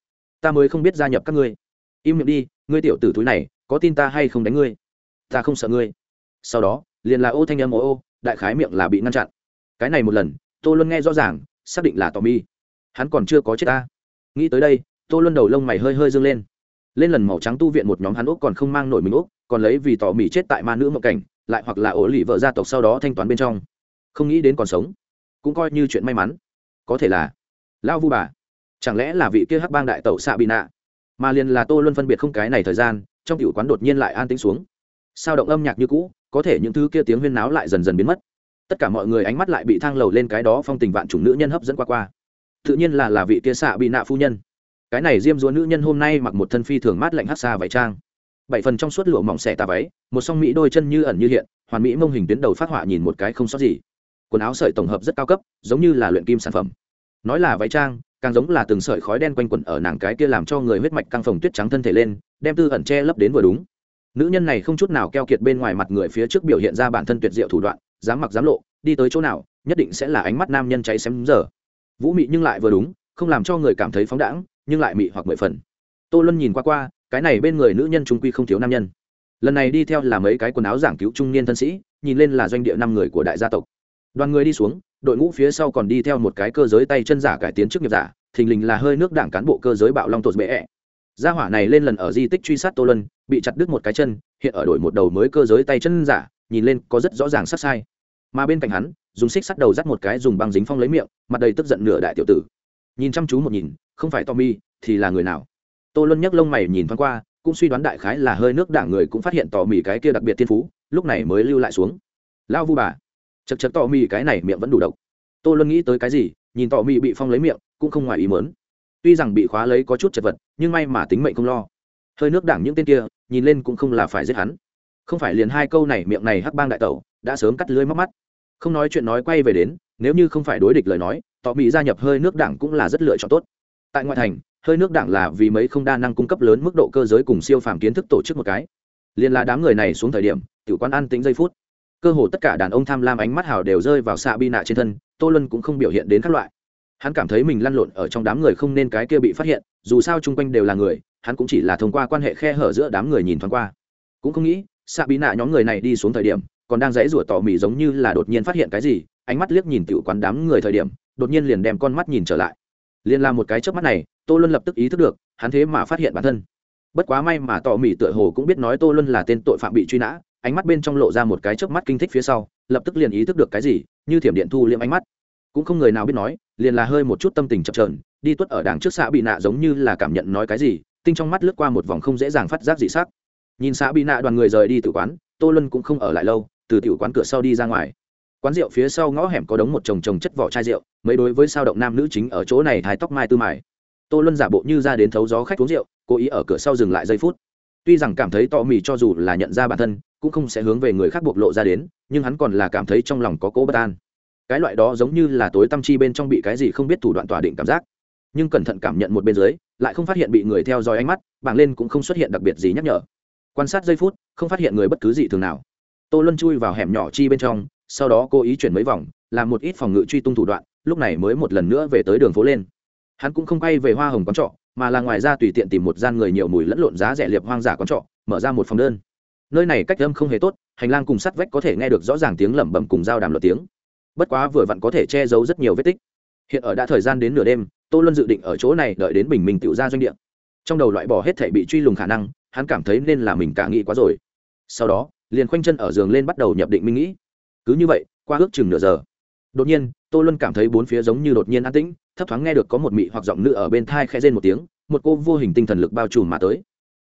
ta mới không biết gia nhập các ngươi. Im miệng đi, ngươi tiểu tử túi này, có tin ta hay không đánh ngươi? Ta không sợ ngươi. Sau đó, liền là ô thanh âm ô ô, đại khái miệng là bị ngăn chặn. Cái này một lần, tô luân nghe rõ ràng, xác định là tò mi. Hắn còn chưa có chết ta. Nghĩ tới đây, tô luân đầu lông mày hơi hơi dâng lên. Lên lần màu trắng tu viện một nhóm hắn úc còn không mang nổi mình úc còn lấy vì tỏ mì chết tại ma nữ mộng cảnh, lại hoặc là ổ lì vợ gia tộc sau đó thanh toán bên trong. Không nghĩ đến còn sống. Cũng coi như chuyện may mắn. Có thể là lao vu bà chẳng lẽ là vị kia hắc bang đại tẩu xạ bị nạ mà liền là tô luân phân biệt không cái này thời gian, trong tiểu quán đột nhiên lại an tĩnh xuống. Sao động âm nhạc như cũ, có thể những thứ kia tiếng huyên náo lại dần dần biến mất. Tất cả mọi người ánh mắt lại bị thang lầu lên cái đó phong tình vạn chủng nữ nhân hấp dẫn qua qua. Tự nhiên là là vị kia xạ bị nạ phu nhân. Cái này diêm dúa nữ nhân hôm nay mặc một thân phi thường mát lạnh hát xa váy trang. Bảy phần trong suốt lụa mỏng xẻ tà váy, một song mỹ đôi chân như ẩn như hiện, hoàn mỹ mông hình tuyến đầu phát họa nhìn một cái không sót gì. Quần áo sợi tổng hợp rất cao cấp, giống như là luyện kim sản phẩm. Nói là váy trang càng giống là từng sợi khói đen quanh quẩn ở nàng cái kia làm cho người huyết mạch căng phồng tuyết trắng thân thể lên, đem tư ẩn che lấp đến vừa đúng. Nữ nhân này không chút nào keo kiệt bên ngoài mặt người phía trước biểu hiện ra bản thân tuyệt diệu thủ đoạn, dám mặc dám lộ, đi tới chỗ nào, nhất định sẽ là ánh mắt nam nhân cháy xém giờ. Vũ mị nhưng lại vừa đúng, không làm cho người cảm thấy phóng đãng, nhưng lại mị hoặc mười phần. Tô luân nhìn qua qua, cái này bên người nữ nhân trung quy không thiếu nam nhân. Lần này đi theo là mấy cái quần áo giảng cứu trung niên thân sĩ, nhìn lên là doanh địa năm người của đại gia tộc đoàn người đi xuống, đội ngũ phía sau còn đi theo một cái cơ giới tay chân giả cải tiến chức nghiệp giả, thình lình là hơi nước đảng cán bộ cơ giới bạo long tột bệ ẹ. Gia hỏa này lên lần ở di tích truy sát tô lân bị chặt đứt một cái chân, hiện ở đổi một đầu mới cơ giới tay chân giả, nhìn lên có rất rõ ràng sát sai. Mà bên cạnh hắn, dùng xích sắt đầu dắt một cái dùng băng dính phong lấy miệng, mặt đầy tức giận nửa đại tiểu tử. Nhìn chăm chú một nhìn, không phải tommy, thì là người nào? Tô luân nhấc lông mày nhìn thoáng qua, cũng suy đoán đại khái là hơi nước đảng người cũng phát hiện tò mì cái kia đặc biệt thiên phú, lúc này mới lưu lại xuống. Lao vu bà chật chật tò mì cái này miệng vẫn đủ độc. Tôi luôn nghĩ tới cái gì, nhìn tò mì bị phong lấy miệng, cũng không ngoài ý mớn tuy rằng bị khóa lấy có chút chật vật, nhưng may mà tính mệnh không lo. Hơi nước đảng những tên kia, nhìn lên cũng không là phải giết hắn. Không phải liền hai câu này miệng này hắc bang đại tẩu, đã sớm cắt lưới móc mắt. Không nói chuyện nói quay về đến, nếu như không phải đối địch lời nói tò mì gia nhập hơi nước đảng cũng là rất lựa chọn tốt. Tại ngoại thành, hơi nước đảng là vì mấy không đa năng cung cấp lớn mức độ cơ giới cùng siêu phàm kiến thức tổ chức một cái. Liền là đám người này xuống thời điểm, tiểu quan an tính giây phút cơ hồ tất cả đàn ông tham lam ánh mắt hào đều rơi vào xạ Bi nạ trên thân, tô luân cũng không biểu hiện đến các loại. Hắn cảm thấy mình lăn lộn ở trong đám người không nên cái kia bị phát hiện, dù sao chung quanh đều là người, hắn cũng chỉ là thông qua quan hệ khe hở giữa đám người nhìn thoáng qua. Cũng không nghĩ xạ Bi nạ nhóm người này đi xuống thời điểm, còn đang dãy rủa tỏ mỉ giống như là đột nhiên phát hiện cái gì, ánh mắt liếc nhìn tiểu quán đám người thời điểm, đột nhiên liền đem con mắt nhìn trở lại. Liền làm một cái chớp mắt này, tô luân lập tức ý thức được, hắn thế mà phát hiện bản thân. Bất quá may mà tỏ mỉ tựa hồ cũng biết nói tô luân là tên tội phạm bị truy nã ánh mắt bên trong lộ ra một cái chớp mắt kinh thích phía sau, lập tức liền ý thức được cái gì, như thiểm điện thu liệm ánh mắt. Cũng không người nào biết nói, liền là hơi một chút tâm tình chập trờn đi tuất ở đằng trước xã bị nạ giống như là cảm nhận nói cái gì, tinh trong mắt lướt qua một vòng không dễ dàng phát giác dị sắc. Nhìn xã bị nạ đoàn người rời đi từ quán, tô luân cũng không ở lại lâu, từ tiểu quán cửa sau đi ra ngoài. Quán rượu phía sau ngõ hẻm có đống một chồng chồng chất vỏ chai rượu, mấy đối với sao động nam nữ chính ở chỗ này thái tóc mai tư mài tô luân giả bộ như ra đến thấu gió khách uống rượu, cố ý ở cửa sau dừng lại giây phút. Tuy rằng cảm thấy tò mì cho dù là nhận ra bản thân cũng không sẽ hướng về người khác bộc lộ ra đến, nhưng hắn còn là cảm thấy trong lòng có cố bất an. Cái loại đó giống như là tối tâm chi bên trong bị cái gì không biết thủ đoạn tỏa định cảm giác. Nhưng cẩn thận cảm nhận một bên dưới, lại không phát hiện bị người theo dõi ánh mắt, bảng lên cũng không xuất hiện đặc biệt gì nhắc nhở. Quan sát giây phút, không phát hiện người bất cứ gì thường nào. Tô luân chui vào hẻm nhỏ chi bên trong, sau đó cố ý chuyển mấy vòng, làm một ít phòng ngự truy tung thủ đoạn, lúc này mới một lần nữa về tới đường phố lên. Hắn cũng không quay về hoa hồng quán trọ, mà là ngoài ra tùy tiện tìm một gian người nhiều mùi lẫn lộn giá rẻ liệp hoang giả quán trọ, mở ra một phòng đơn nơi này cách âm không hề tốt, hành lang cùng sắt vách có thể nghe được rõ ràng tiếng lẩm bẩm cùng dao đàm luật tiếng. Bất quá vừa vặn có thể che giấu rất nhiều vết tích. Hiện ở đã thời gian đến nửa đêm, tô luân dự định ở chỗ này đợi đến bình minh tự ra doanh địa. Trong đầu loại bỏ hết thể bị truy lùng khả năng, hắn cảm thấy nên là mình cả nghĩ quá rồi. Sau đó, liền khoanh chân ở giường lên bắt đầu nhập định minh nghĩ. Cứ như vậy, qua ước chừng nửa giờ. Đột nhiên, tô luân cảm thấy bốn phía giống như đột nhiên an tĩnh, thấp thoáng nghe được có một mị hoặc giọng nữ ở bên thai khẽ rên một tiếng, một cô vô hình tinh thần lực bao trùm mà tới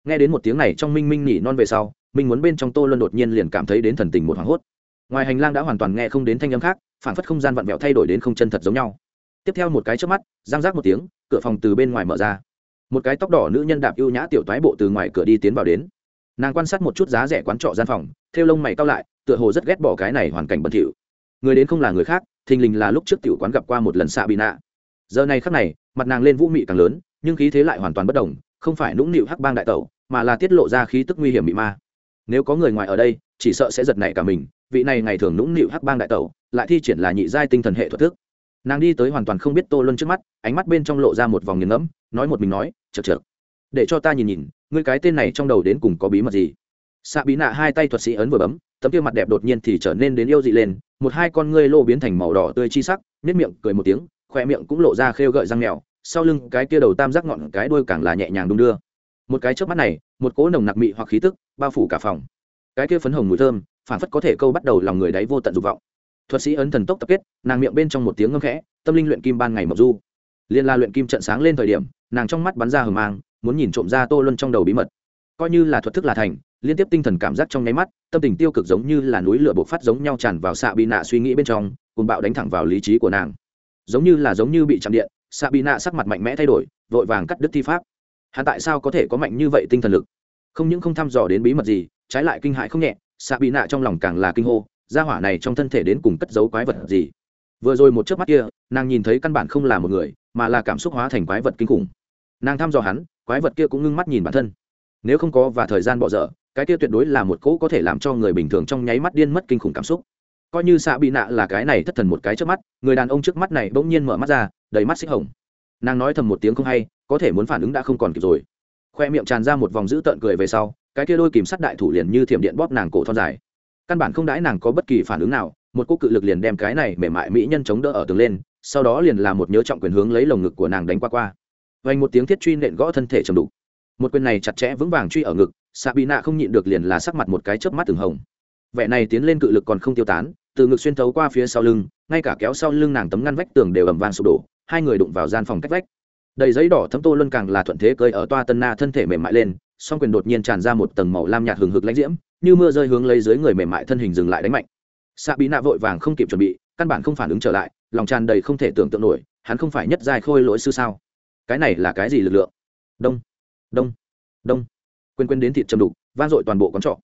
nghe đến một tiếng này trong minh minh nhỉ non về sau, minh muốn bên trong tô luân đột nhiên liền cảm thấy đến thần tình một hoảng hốt. Ngoài hành lang đã hoàn toàn nghe không đến thanh âm khác phản phất không gian vặn vẹo thay đổi đến không chân thật giống nhau. Tiếp theo một cái trước mắt giang giác một tiếng, cửa phòng từ bên ngoài mở ra. Một cái tóc đỏ nữ nhân đạp ưu nhã tiểu toái bộ từ ngoài cửa đi tiến vào đến. Nàng quan sát một chút giá rẻ quán trọ gian phòng theo lông mày cao lại, tựa hồ rất ghét bỏ cái này hoàn cảnh bẩn thỉu. Người đến không là người khác, thình lình là lúc trước tiểu quán gặp qua một lần xạ bị nạ. Giờ này khắc này, mặt nàng lên vũ mị càng lớn, nhưng khí thế lại hoàn toàn bất đồng, không phải nũng nịu hắc bang đại tẩu mà là tiết lộ ra khí tức nguy hiểm bị ma. Nếu có người ngoài ở đây, chỉ sợ sẽ giật nảy cả mình, vị này ngày thường nũng nịu hắc bang đại tẩu, lại thi triển là nhị giai tinh thần hệ thuật thức. Nàng đi tới hoàn toàn không biết tô luân trước mắt, ánh mắt bên trong lộ ra một vòng nghiền ngẫm, nói một mình nói chật chật để cho ta nhìn nhìn, ngươi cái tên này trong đầu đến cùng có bí mật gì? Xạ bí nạ hai tay thuật sĩ ấn vừa bấm, tấm kia mặt đẹp đột nhiên thì trở nên đến yêu dị lên, một hai con ngươi lô biến thành màu đỏ tươi chi sắc nếp miệng cười một tiếng, khoe miệng cũng lộ ra khêu gợi răng mèo sau lưng cái kia đầu tam giác ngọn, cái đuôi càng là nhẹ nhàng đung đưa một cái trước mắt này, một cỗ nồng nặc mị hoặc khí tức bao phủ cả phòng. Cái kia phấn hồng mùi thơm, phản phất có thể câu bắt đầu lòng người đáy vô tận dục vọng. Thuật sĩ ấn thần tốc tập kết, nàng miệng bên trong một tiếng ngâm khẽ, tâm linh luyện kim ban ngày mộc du. Liên la luyện kim trận sáng lên thời điểm, nàng trong mắt bắn ra hờ mang, muốn nhìn trộm ra tô luân trong đầu bí mật. Coi như là thuật thức là thành, liên tiếp tinh thần cảm giác trong nháy mắt, tâm tình tiêu cực giống như là núi lửa bộc phát giống nhau tràn vào xạ bị nạ suy nghĩ bên trong cùng bạo đánh thẳng vào lý trí của nàng. Giống như là giống như bị chạm điện xạ bị nạ sắc mặt mạnh mẽ thay đổi, vội vàng cắt đứt thi pháp hắn tại sao có thể có mạnh như vậy tinh thần lực? Không những không thăm dò đến bí mật gì, trái lại kinh hại không nhẹ xạ bị nạ trong lòng càng là kinh hô, gia hỏa này trong thân thể đến cùng cất giấu quái vật gì? Vừa rồi một chớp mắt kia, nàng nhìn thấy căn bản không là một người, mà là cảm xúc hóa thành quái vật kinh khủng. Nàng thăm dò hắn, quái vật kia cũng ngưng mắt nhìn bản thân. Nếu không có và thời gian bỏ dở, cái kia tuyệt đối là một cỗ có thể làm cho người bình thường trong nháy mắt điên mất kinh khủng cảm xúc. Coi như xạ bị nạ là cái này thất thần một cái trước mắt, người đàn ông trước mắt này bỗng nhiên mở mắt ra, đầy mắt xích hồng. Nàng nói thầm một tiếng không hay có thể muốn phản ứng đã không còn kịp rồi. Khoe miệng tràn ra một vòng dữ tợn cười về sau, cái kia đôi kìm sắt đại thủ liền như thiểm điện bóp nàng cổ thon dài. Căn bản không đãi nàng có bất kỳ phản ứng nào, một cô cự lực liền đem cái này mềm mại mỹ nhân chống đỡ ở tường lên, sau đó liền làm một nhớ trọng quyền hướng lấy lồng ngực của nàng đánh qua qua. Vành một tiếng thiết truy nện gõ thân thể trầm đục. Một quyền này chặt chẽ vững vàng truy ở ngực xạ bị nạ không nhịn được liền là sắc mặt một cái chớp mắt từng hồng. Vẻ này tiến lên cự lực còn không tiêu tán, từ ngực xuyên thấu qua phía sau lưng, ngay cả kéo sau lưng nàng tấm ngăn vách tường đều ầm vang sụp đổ, hai người đụng vào gian phòng cách vách đầy giấy đỏ thấm tô luân càng là thuận thế cơi ở toa tân na thân thể mềm mại lên, song quyền đột nhiên tràn ra một tầng màu lam nhạt hừng hực lãnh diễm, như mưa rơi hướng lấy dưới người mềm mại thân hình dừng lại đánh mạnh. Xạ bí nạ vội vàng không kịp chuẩn bị, căn bản không phản ứng trở lại, lòng tràn đầy không thể tưởng tượng nổi, hắn không phải nhất giai khôi lỗi sư sao? Cái này là cái gì lực lượng? Đông đông đông. Quên quên đến thịt châm đục, vang dội toàn bộ quán trọ.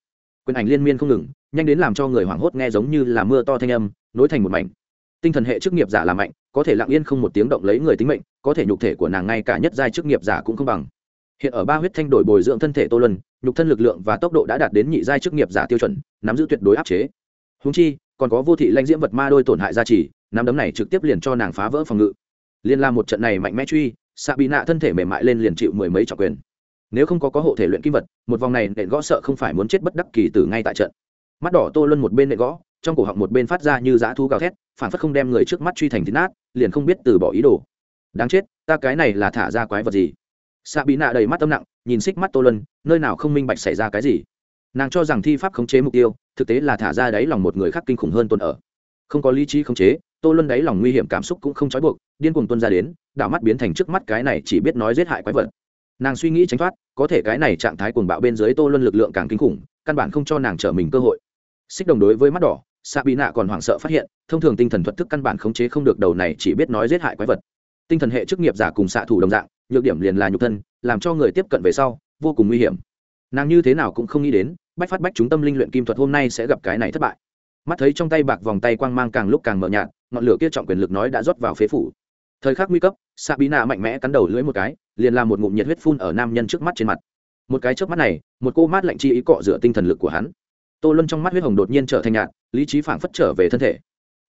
Quyền ảnh liên miên không ngừng, nhanh đến làm cho người hoảng hốt nghe giống như là mưa to thanh âm, nối thành một mảnh tinh thần hệ chức nghiệp giả là mạnh có thể lặng yên không một tiếng động lấy người tính mệnh có thể nhục thể của nàng ngay cả nhất giai chức nghiệp giả cũng không bằng. Hiện ở ba huyết thanh đổi bồi dưỡng thân thể tô lân, nhục thân lực lượng và tốc độ đã đạt đến nhị giai chức nghiệp giả tiêu chuẩn nắm giữ tuyệt đối áp chế. Húng chi còn có vô thị lanh diễm vật ma đôi tổn hại gia trì nắm đấm này trực tiếp liền cho nàng phá vỡ phòng ngự. Liên la một trận này mạnh mẽ truy xạ bị nạ thân thể mềm mại lên liền chịu mười mấy trọng quyền. Nếu không có có hộ thể luyện kim vật một vòng này nện gõ sợ không phải muốn chết bất đắc kỳ từ ngay tại trận. Mắt đỏ tô luân một bên nện gõ trong cổ họng một bên phát ra như dã thu gào thét phản phất không đem người trước mắt truy thành thịt nát, liền không biết từ bỏ ý đồ. Đáng chết, ta cái này là thả ra quái vật gì? Xạ bị nạ đầy mắt tâm nặng, nhìn xích mắt tô luân, nơi nào không minh bạch xảy ra cái gì? Nàng cho rằng thi pháp khống chế mục tiêu, thực tế là thả ra đáy lòng một người khác kinh khủng hơn tuân ở. Không có lý trí khống chế, tô luân đáy lòng nguy hiểm cảm xúc cũng không trói buộc, điên cuồng tuân ra đến, đảo mắt biến thành trước mắt cái này chỉ biết nói giết hại quái vật. Nàng suy nghĩ tránh thoát, có thể cái này trạng thái cuồng bạo bên dưới tô luân lực lượng càng kinh khủng, căn bản không cho nàng trở mình cơ hội. Xích đồng đối với mắt đỏ xạ bị nạ còn hoảng sợ phát hiện, thông thường tinh thần thuật thức căn bản khống chế không được đầu này, chỉ biết nói giết hại quái vật. Tinh thần hệ chức nghiệp giả cùng xạ thủ đồng dạng, nhược điểm liền là nhục thân, làm cho người tiếp cận về sau, vô cùng nguy hiểm. Nàng như thế nào cũng không nghĩ đến, bách phát bách chúng tâm linh luyện kim thuật hôm nay sẽ gặp cái này thất bại. Mắt thấy trong tay bạc vòng tay quang mang càng lúc càng mờ nhạt, ngọn lửa kia trọng quyền lực nói đã rót vào phế phủ. Thời khắc nguy cấp xạ bí nạ mạnh mẽ cắn đầu lưỡi một cái, liền làm một ngụm nhiệt huyết phun ở nam nhân trước mắt trên mặt. Một cái trước mắt này, một cô mát lạnh chi ý cọ rửa tinh thần lực của hắn tô luân trong mắt huyết hồng đột nhiên trở thành nhạt, lý trí phảng phất trở về thân thể.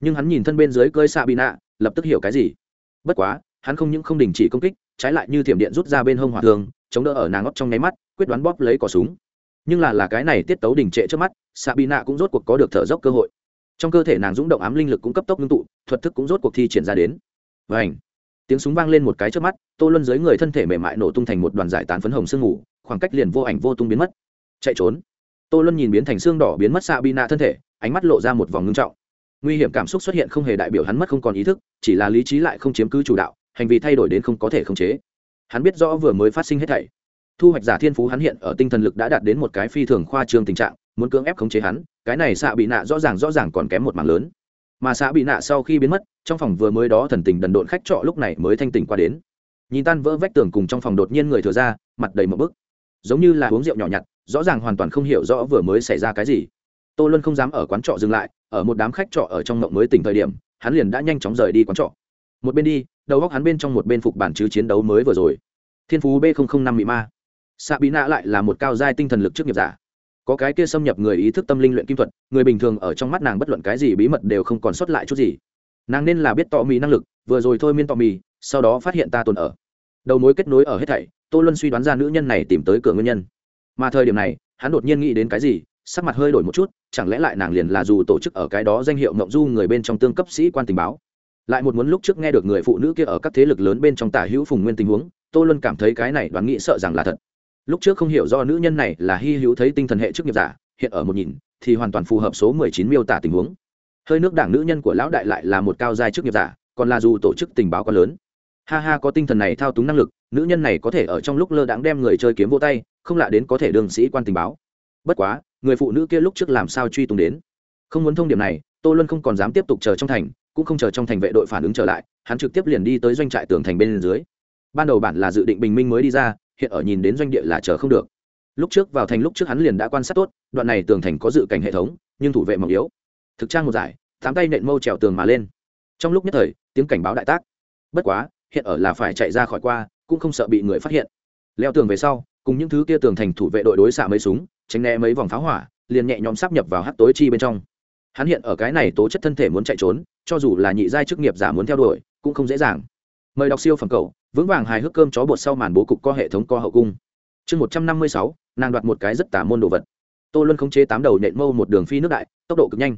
Nhưng hắn nhìn thân bên dưới cơi xạ bị nạ lập tức hiểu cái gì. Bất quá, hắn không những không đình chỉ công kích, trái lại như thiểm điện rút ra bên hông hỏa thường chống đỡ ở nàng ngót trong nháy mắt, quyết đoán bóp lấy cỏ súng. Nhưng là là cái này tiết tấu đình trệ trước mắt xạ bị nạ cũng rốt cuộc có được thở dốc cơ hội. Trong cơ thể nàng rúng động ám linh lực cũng cấp tốc ngưng tụ, thuật thức cũng rốt cuộc thi triển ra đến. Và ảnh tiếng súng vang lên một cái trước mắt, tô luân dưới người thân thể mềm mại nổ tung thành một đoàn giải tán phấn hồng sương ngủ khoảng cách liền vô ảnh vô tung biến mất. Chạy trốn! Tô luân nhìn biến thành xương đỏ biến mất xạ bi nạ thân thể, ánh mắt lộ ra một vòng ngưng trọng. Nguy hiểm cảm xúc xuất hiện không hề đại biểu hắn mất không còn ý thức, chỉ là lý trí lại không chiếm cứ chủ đạo, hành vi thay đổi đến không có thể khống chế. Hắn biết rõ vừa mới phát sinh hết thảy. Thu hoạch giả thiên phú hắn hiện ở tinh thần lực đã đạt đến một cái phi thường khoa trương tình trạng, muốn cưỡng ép khống chế hắn, cái này xạ bị nạ rõ ràng rõ ràng còn kém một mảng lớn. Mà xạ bị nạ sau khi biến mất, trong phòng vừa mới đó thần tình đần độn khách trọ lúc này mới thanh tỉnh qua đến. Nhìn tan vỡ vách tường cùng trong phòng đột nhiên người thừa ra, mặt đầy một bức. Giống như là uống rượu nhỏ nhặt rõ ràng hoàn toàn không hiểu rõ vừa mới xảy ra cái gì. Tô luân không dám ở quán trọ dừng lại, ở một đám khách trọ ở trong mộng mới tỉnh thời điểm, hắn liền đã nhanh chóng rời đi quán trọ. Một bên đi, đầu góc hắn bên trong một bên phục bản chứ chiến đấu mới vừa rồi. Thiên phú b năm Mị ma. Xạ bí nạ lại là một cao giai tinh thần lực trước nghiệp giả. Có cái kia xâm nhập người ý thức tâm linh luyện kim thuật, người bình thường ở trong mắt nàng bất luận cái gì bí mật đều không còn sót lại chút gì. Nàng nên là biết tọ mì năng lực, vừa rồi thôi miên tọ mì sau đó phát hiện ta tồn ở. Đầu mối kết nối ở hết thảy, tô luân suy đoán ra nữ nhân này tìm tới cửa nguyên nhân mà thời điểm này, hắn đột nhiên nghĩ đến cái gì, sắc mặt hơi đổi một chút, chẳng lẽ lại nàng liền là dù tổ chức ở cái đó danh hiệu mộng du người bên trong tương cấp sĩ quan tình báo. Lại một muốn lúc trước nghe được người phụ nữ kia ở các thế lực lớn bên trong tả hữu phùng nguyên tình huống, tô luân cảm thấy cái này đoán nghĩ sợ rằng là thật. Lúc trước không hiểu do nữ nhân này là hy hữu thấy tinh thần hệ chức nghiệp giả, hiện ở một nhìn, thì hoàn toàn phù hợp số mười chín miêu tả tình huống. Hơi nước đảng nữ nhân của lão đại lại là một cao giai chức nghiệp giả, còn là dù tổ chức tình báo quá lớn. Ha ha, có tinh thần này thao túng năng lực, nữ nhân này có thể ở trong lúc lơ đãng đem người chơi kiếm vô tay không lạ đến có thể đường sĩ quan tình báo. Bất quá, người phụ nữ kia lúc trước làm sao truy tung đến? Không muốn thông điểm này, tô luân không còn dám tiếp tục chờ trong thành, cũng không chờ trong thành vệ đội phản ứng trở lại, hắn trực tiếp liền đi tới doanh trại tường thành bên dưới. Ban đầu bản là dự định bình minh mới đi ra, hiện ở nhìn đến doanh địa là chờ không được. Lúc trước vào thành lúc trước hắn liền đã quan sát tốt, đoạn này tường thành có dự cảnh hệ thống, nhưng thủ vệ mỏng yếu. Thực trang một giải, tám tay nện mâu trèo tường mà lên. Trong lúc nhất thời, tiếng cảnh báo đại tác. Bất quá, hiện ở là phải chạy ra khỏi qua, cũng không sợ bị người phát hiện. Leo tường về sau cùng những thứ kia tường thành thủ vệ đội đối xạ mấy súng, tránh né mấy vòng pháo hỏa, liền nhẹ nhõm sắp nhập vào hát tối chi bên trong. Hắn hiện ở cái này tố chất thân thể muốn chạy trốn, cho dù là nhị giai chức nghiệp giả muốn theo đuổi, cũng không dễ dàng. Mời đọc siêu phẩm cầu, vững vàng hài hước cơm chó bột sau màn bố cục co hệ thống co hậu cung. Chương một trăm năm mươi sáu, nàng đoạt một cái rất tả môn đồ vật. Tô luân khống chế tám đầu nện mâu một đường phi nước đại, tốc độ cực nhanh.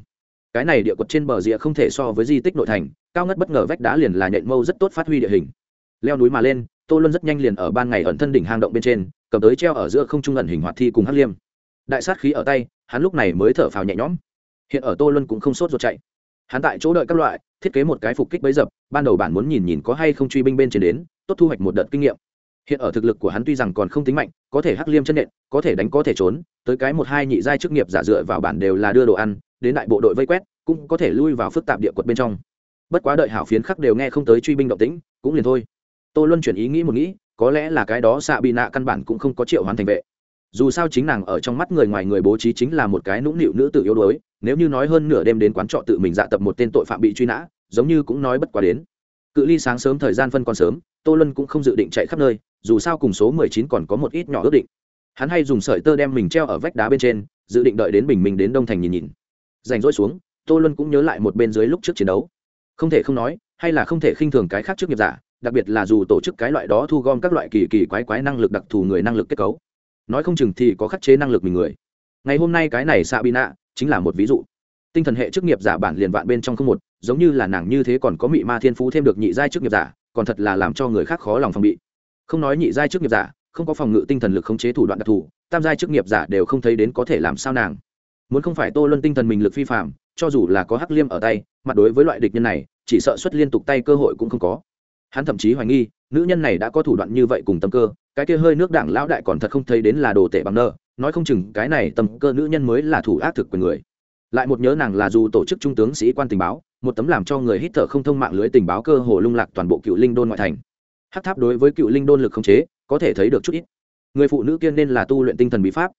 Cái này địa quật trên bờ rìa không thể so với di tích nội thành, cao ngất bất ngờ vách đá liền là nện mâu rất tốt phát huy địa hình. Leo núi mà lên, tô luân rất nhanh liền ở ban ngày ẩn thân đỉnh hang động bên trên cầm tới treo ở giữa không trung ẩn hình hoạt thi cùng hắc liêm. Đại sát khí ở tay, hắn lúc này mới thở phào nhẹ nhõm. Hiện ở tô luân cũng không sốt ruột chạy. Hắn tại chỗ đợi các loại, thiết kế một cái phục kích bấy dập, ban đầu bản muốn nhìn nhìn có hay không truy binh bên trên đến, tốt thu hoạch một đợt kinh nghiệm. Hiện ở thực lực của hắn tuy rằng còn không tính mạnh, có thể hắc liêm chân nện, có thể đánh có thể trốn, tới cái một hai nhị giai chức nghiệp giả dựa vào bản đều là đưa đồ ăn, đến đại bộ đội vây quét, cũng có thể lui vào phức tạp địa quật bên trong. Bất quá đợi hảo phiến khắc đều nghe không tới truy binh động tĩnh, cũng liền thôi. Tô luân chuyển ý nghĩ một nghĩ có lẽ là cái đó xạ bị nạ căn bản cũng không có triệu hoán thành vệ. Dù sao chính nàng ở trong mắt người ngoài người bố trí chính là một cái nũng nịu nữ tự yếu đuối, nếu như nói hơn nửa đêm đến quán trọ tự mình dạ tập một tên tội phạm bị truy nã, giống như cũng nói bất quá đến. Cự ly sáng sớm thời gian phân còn sớm, tô lân cũng không dự định chạy khắp nơi, dù sao cùng số mười chín còn có một ít nhỏ ước định. Hắn hay dùng sợi tơ đem mình treo ở vách đá bên trên, dự định đợi đến bình minh đến đông thành nhìn nhìn. Rảnh rỗi xuống, tô lân cũng nhớ lại một bên dưới lúc trước chiến đấu. Không thể không nói, hay là không thể khinh thường cái khác trước nghiệp giả đặc biệt là dù tổ chức cái loại đó thu gom các loại kỳ kỳ quái quái năng lực đặc thù người năng lực kết cấu. Nói không chừng thì có khắc chế năng lực mình người. Ngày hôm nay cái này xạ bị nạ chính là một ví dụ. Tinh thần hệ chức nghiệp giả bản liền vạn bên trong không một, giống như là nàng như thế còn có mị ma thiên phú thêm được nhị giai chức nghiệp giả, còn thật là làm cho người khác khó lòng phòng bị. Không nói nhị giai chức nghiệp giả, không có phòng ngự tinh thần lực khống chế thủ đoạn đặc thù, tam giai chức nghiệp giả đều không thấy đến có thể làm sao nàng. Muốn không phải tô luân tinh thần mình lực phi phạm cho dù là có hắc liêm ở tay, mặt đối với loại địch nhân này, chỉ sợ xuất liên tục tay cơ hội cũng không có hắn thậm chí hoài nghi, nữ nhân này đã có thủ đoạn như vậy cùng tâm cơ, cái kia hơi nước đảng lão đại còn thật không thấy đến là đồ tệ bằng nơ, nói không chừng cái này tâm cơ nữ nhân mới là thủ ác thực quyền người. Lại một nhớ nàng là dù tổ chức trung tướng sĩ quan tình báo, một tấm làm cho người hít thở không thông mạng lưới tình báo cơ hồ lung lạc toàn bộ cựu linh đôn ngoại thành. Hát tháp đối với cựu linh đôn lực không chế, có thể thấy được chút ít. Người phụ nữ kia nên là tu luyện tinh thần bí pháp.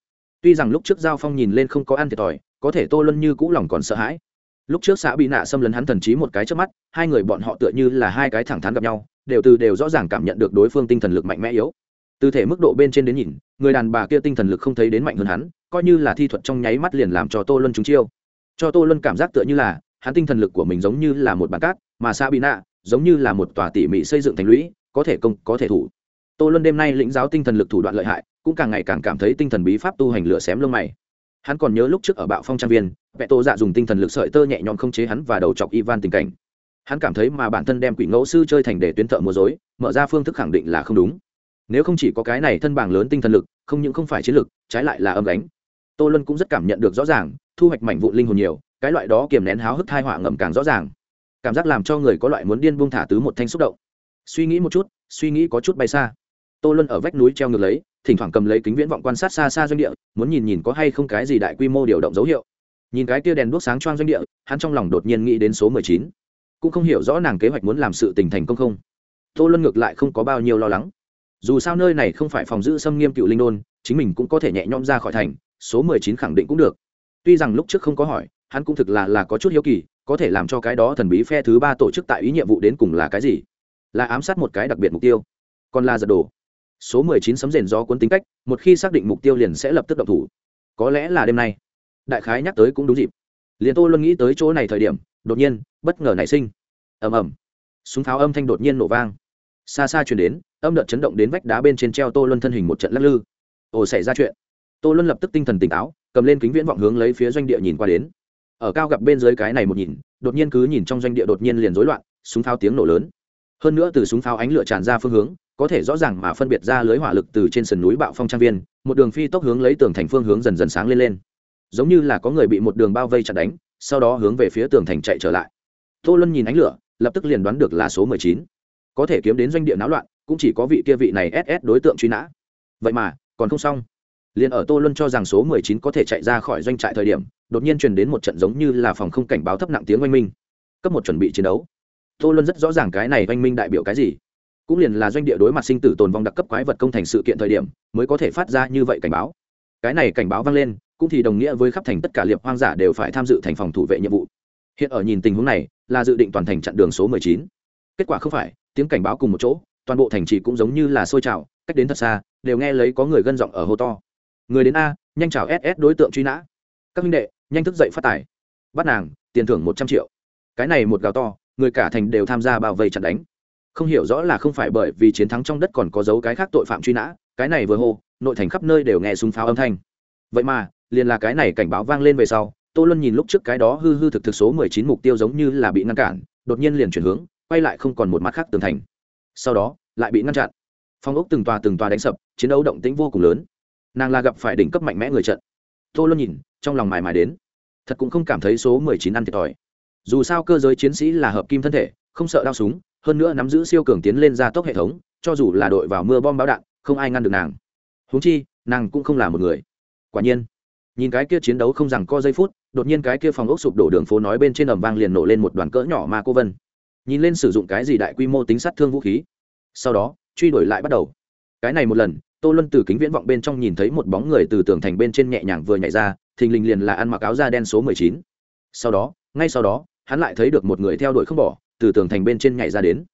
Tuy rằng lúc trước giao phong nhìn lên không có ăn thiệt thòi, có thể tô luân như cũ lòng còn sợ hãi lúc trước xã bị nạ xâm lấn hắn thần trí một cái trước mắt, hai người bọn họ tựa như là hai cái thẳng thắn gặp nhau, đều từ đều rõ ràng cảm nhận được đối phương tinh thần lực mạnh mẽ yếu. Từ thể mức độ bên trên đến nhìn, người đàn bà kia tinh thần lực không thấy đến mạnh hơn hắn, coi như là thi thuật trong nháy mắt liền làm cho tô luân trúng chiêu. Cho tô luân cảm giác tựa như là, hắn tinh thần lực của mình giống như là một bàn cát, mà xã bị nạ, giống như là một tòa tỉ mỉ xây dựng thành lũy, có thể công, có thể thủ. Tô luân đêm nay lĩnh giáo tinh thần lực thủ đoạn lợi hại, cũng càng ngày càng cảm thấy tinh thần bí pháp tu hành lửa xém lông mày hắn còn nhớ lúc trước ở bạo phong trang viên, vẽ tô dạ dùng tinh thần lực sợi tơ nhẹ nhõm không chế hắn và đầu chọc ivan tình cảnh. Hắn cảm thấy mà bản thân đem quỷ ngẫu sư chơi thành để tuyến thợ múa dối mở ra phương thức khẳng định là không đúng. Nếu không chỉ có cái này thân bảng lớn tinh thần lực, không những không phải chiến lực, trái lại là âm đánh tô luân cũng rất cảm nhận được rõ ràng, thu hoạch mảnh vụ linh hồn nhiều, cái loại đó kiềm nén háo hức thai họa ngầm càng rõ ràng. Cảm giác làm cho người có loại muốn điên buông thả tứ một thanh xúc động. Suy nghĩ một chút, suy nghĩ có chút bay xa tô luân ở vách núi treo ngược lấy, thỉnh thoảng cầm lấy kính viễn vọng quan sát xa xa doanh địa, muốn nhìn nhìn có hay không cái gì đại quy mô điều động dấu hiệu. Nhìn cái tia đèn đuốc sáng choang doanh địa, hắn trong lòng đột nhiên nghĩ đến số mười chín. Cũng không hiểu rõ nàng kế hoạch muốn làm sự tình thành công không. Tô luân ngược lại không có bao nhiêu lo lắng. Dù sao nơi này không phải phòng giữ xâm nghiêm cựu linh đôn, chính mình cũng có thể nhẹ nhõm ra khỏi thành, số mười chín khẳng định cũng được. Tuy rằng lúc trước không có hỏi, hắn cũng thực là là có chút hiếu kỳ, có thể làm cho cái đó thần bí phe thứ ba tổ chức tại ý nhiệm vụ đến cùng là cái gì? Là ám sát một cái đặc biệt mục tiêu, còn là giật đồ số mười chín sấm rền do cuốn tính cách, một khi xác định mục tiêu liền sẽ lập tức động thủ. Có lẽ là đêm nay. Đại khái nhắc tới cũng đúng dịp. Liền tô luôn nghĩ tới chỗ này thời điểm, đột nhiên, bất ngờ nảy sinh. Ầm ầm. Súng pháo âm thanh đột nhiên nổ vang. Xa xa chuyển đến, âm đợt chấn động đến vách đá bên trên treo tô luân thân hình một trận lắc lư. Ồ, xảy ra chuyện. Tô luân lập tức tinh thần tỉnh táo, cầm lên kính viễn vọng hướng lấy phía doanh địa nhìn qua đến. Ở cao gặp bên dưới cái này một nhìn, đột nhiên cứ nhìn trong doanh địa đột nhiên liền rối loạn, súng pháo tiếng nổ lớn. Hơn nữa từ súng pháo ánh lửa tràn ra phương hướng có thể rõ ràng mà phân biệt ra lưới hỏa lực từ trên sườn núi bạo phong trang viên, một đường phi tốc hướng lấy tường thành phương hướng dần dần sáng lên lên. Giống như là có người bị một đường bao vây chặt đánh, sau đó hướng về phía tường thành chạy trở lại. Tô luân nhìn ánh lửa, lập tức liền đoán được là số mười chín. Có thể kiếm đến doanh địa náo loạn, cũng chỉ có vị kia vị này ss đối tượng truy nã. Vậy mà, còn không xong. Liền ở tô luân cho rằng số mười chín có thể chạy ra khỏi doanh trại thời điểm, đột nhiên truyền đến một trận giống như là phòng không cảnh báo thấp nặng tiếng oanh minh. Cấp một chuẩn bị chiến đấu. Tô luân rất rõ ràng cái này oanh minh đại biểu cái gì cũng liền là doanh địa đối mặt sinh tử tồn vong đặc cấp quái vật công thành sự kiện thời điểm, mới có thể phát ra như vậy cảnh báo. Cái này cảnh báo vang lên, cũng thì đồng nghĩa với khắp thành tất cả liệp hoang giả đều phải tham dự thành phòng thủ vệ nhiệm vụ. Hiện ở nhìn tình huống này, là dự định toàn thành chặn đường số mười chín. Kết quả không phải, tiếng cảnh báo cùng một chỗ, toàn bộ thành trì cũng giống như là sôi trào, cách đến thật xa, đều nghe lấy có người gân giọng ở hô to. Người đến a, nhanh chào ss đối tượng truy nã. Các minh đệ, nhanh thức dậy phát tài. Bắt nàng, tiền thưởng một trăm triệu. Cái này một gào to, người cả thành đều tham gia bao vây chặn đánh không hiểu rõ là không phải bởi vì chiến thắng trong đất còn có dấu cái khác tội phạm truy nã, cái này vừa hô, nội thành khắp nơi đều nghe súng pháo âm thanh. Vậy mà, liền là cái này cảnh báo vang lên về sau, tô luân nhìn lúc trước cái đó hư hư thực thực số mười chín mục tiêu giống như là bị ngăn cản, đột nhiên liền chuyển hướng, quay lại không còn một mặt khác tường thành. Sau đó, lại bị ngăn chặn. Phong ốc từng tòa từng tòa đánh sập, chiến đấu động tĩnh vô cùng lớn. Nàng là gặp phải đỉnh cấp mạnh mẽ người trận. Tô luân nhìn, trong lòng mài mài đến. Thật cũng không cảm thấy số mười chín ăn thiệt thòi. Dù sao cơ giới chiến sĩ là hợp kim thân thể, không sợ đao súng hơn nữa nắm giữ siêu cường tiến lên gia tốc hệ thống, cho dù là đội vào mưa bom báo đạn, không ai ngăn được nàng. Húng chi, nàng cũng không là một người. Quả nhiên, nhìn cái kia chiến đấu không rằng co giây phút, đột nhiên cái kia phòng ốc sụp đổ đường phố nói bên trên ầm vang liền nổ lên một đoàn cỡ nhỏ ma cô vân. Nhìn lên sử dụng cái gì đại quy mô tính sát thương vũ khí. Sau đó, truy đuổi lại bắt đầu. Cái này một lần, tô luân từ kính viễn vọng bên trong nhìn thấy một bóng người từ tường thành bên trên nhẹ nhàng vừa nhảy ra, thình lình liền là ăn mặc áo da đen số mười chín. Sau đó, ngay sau đó, hắn lại thấy được một người theo đuổi không bỏ từ tường thành bên trên nhảy ra đến.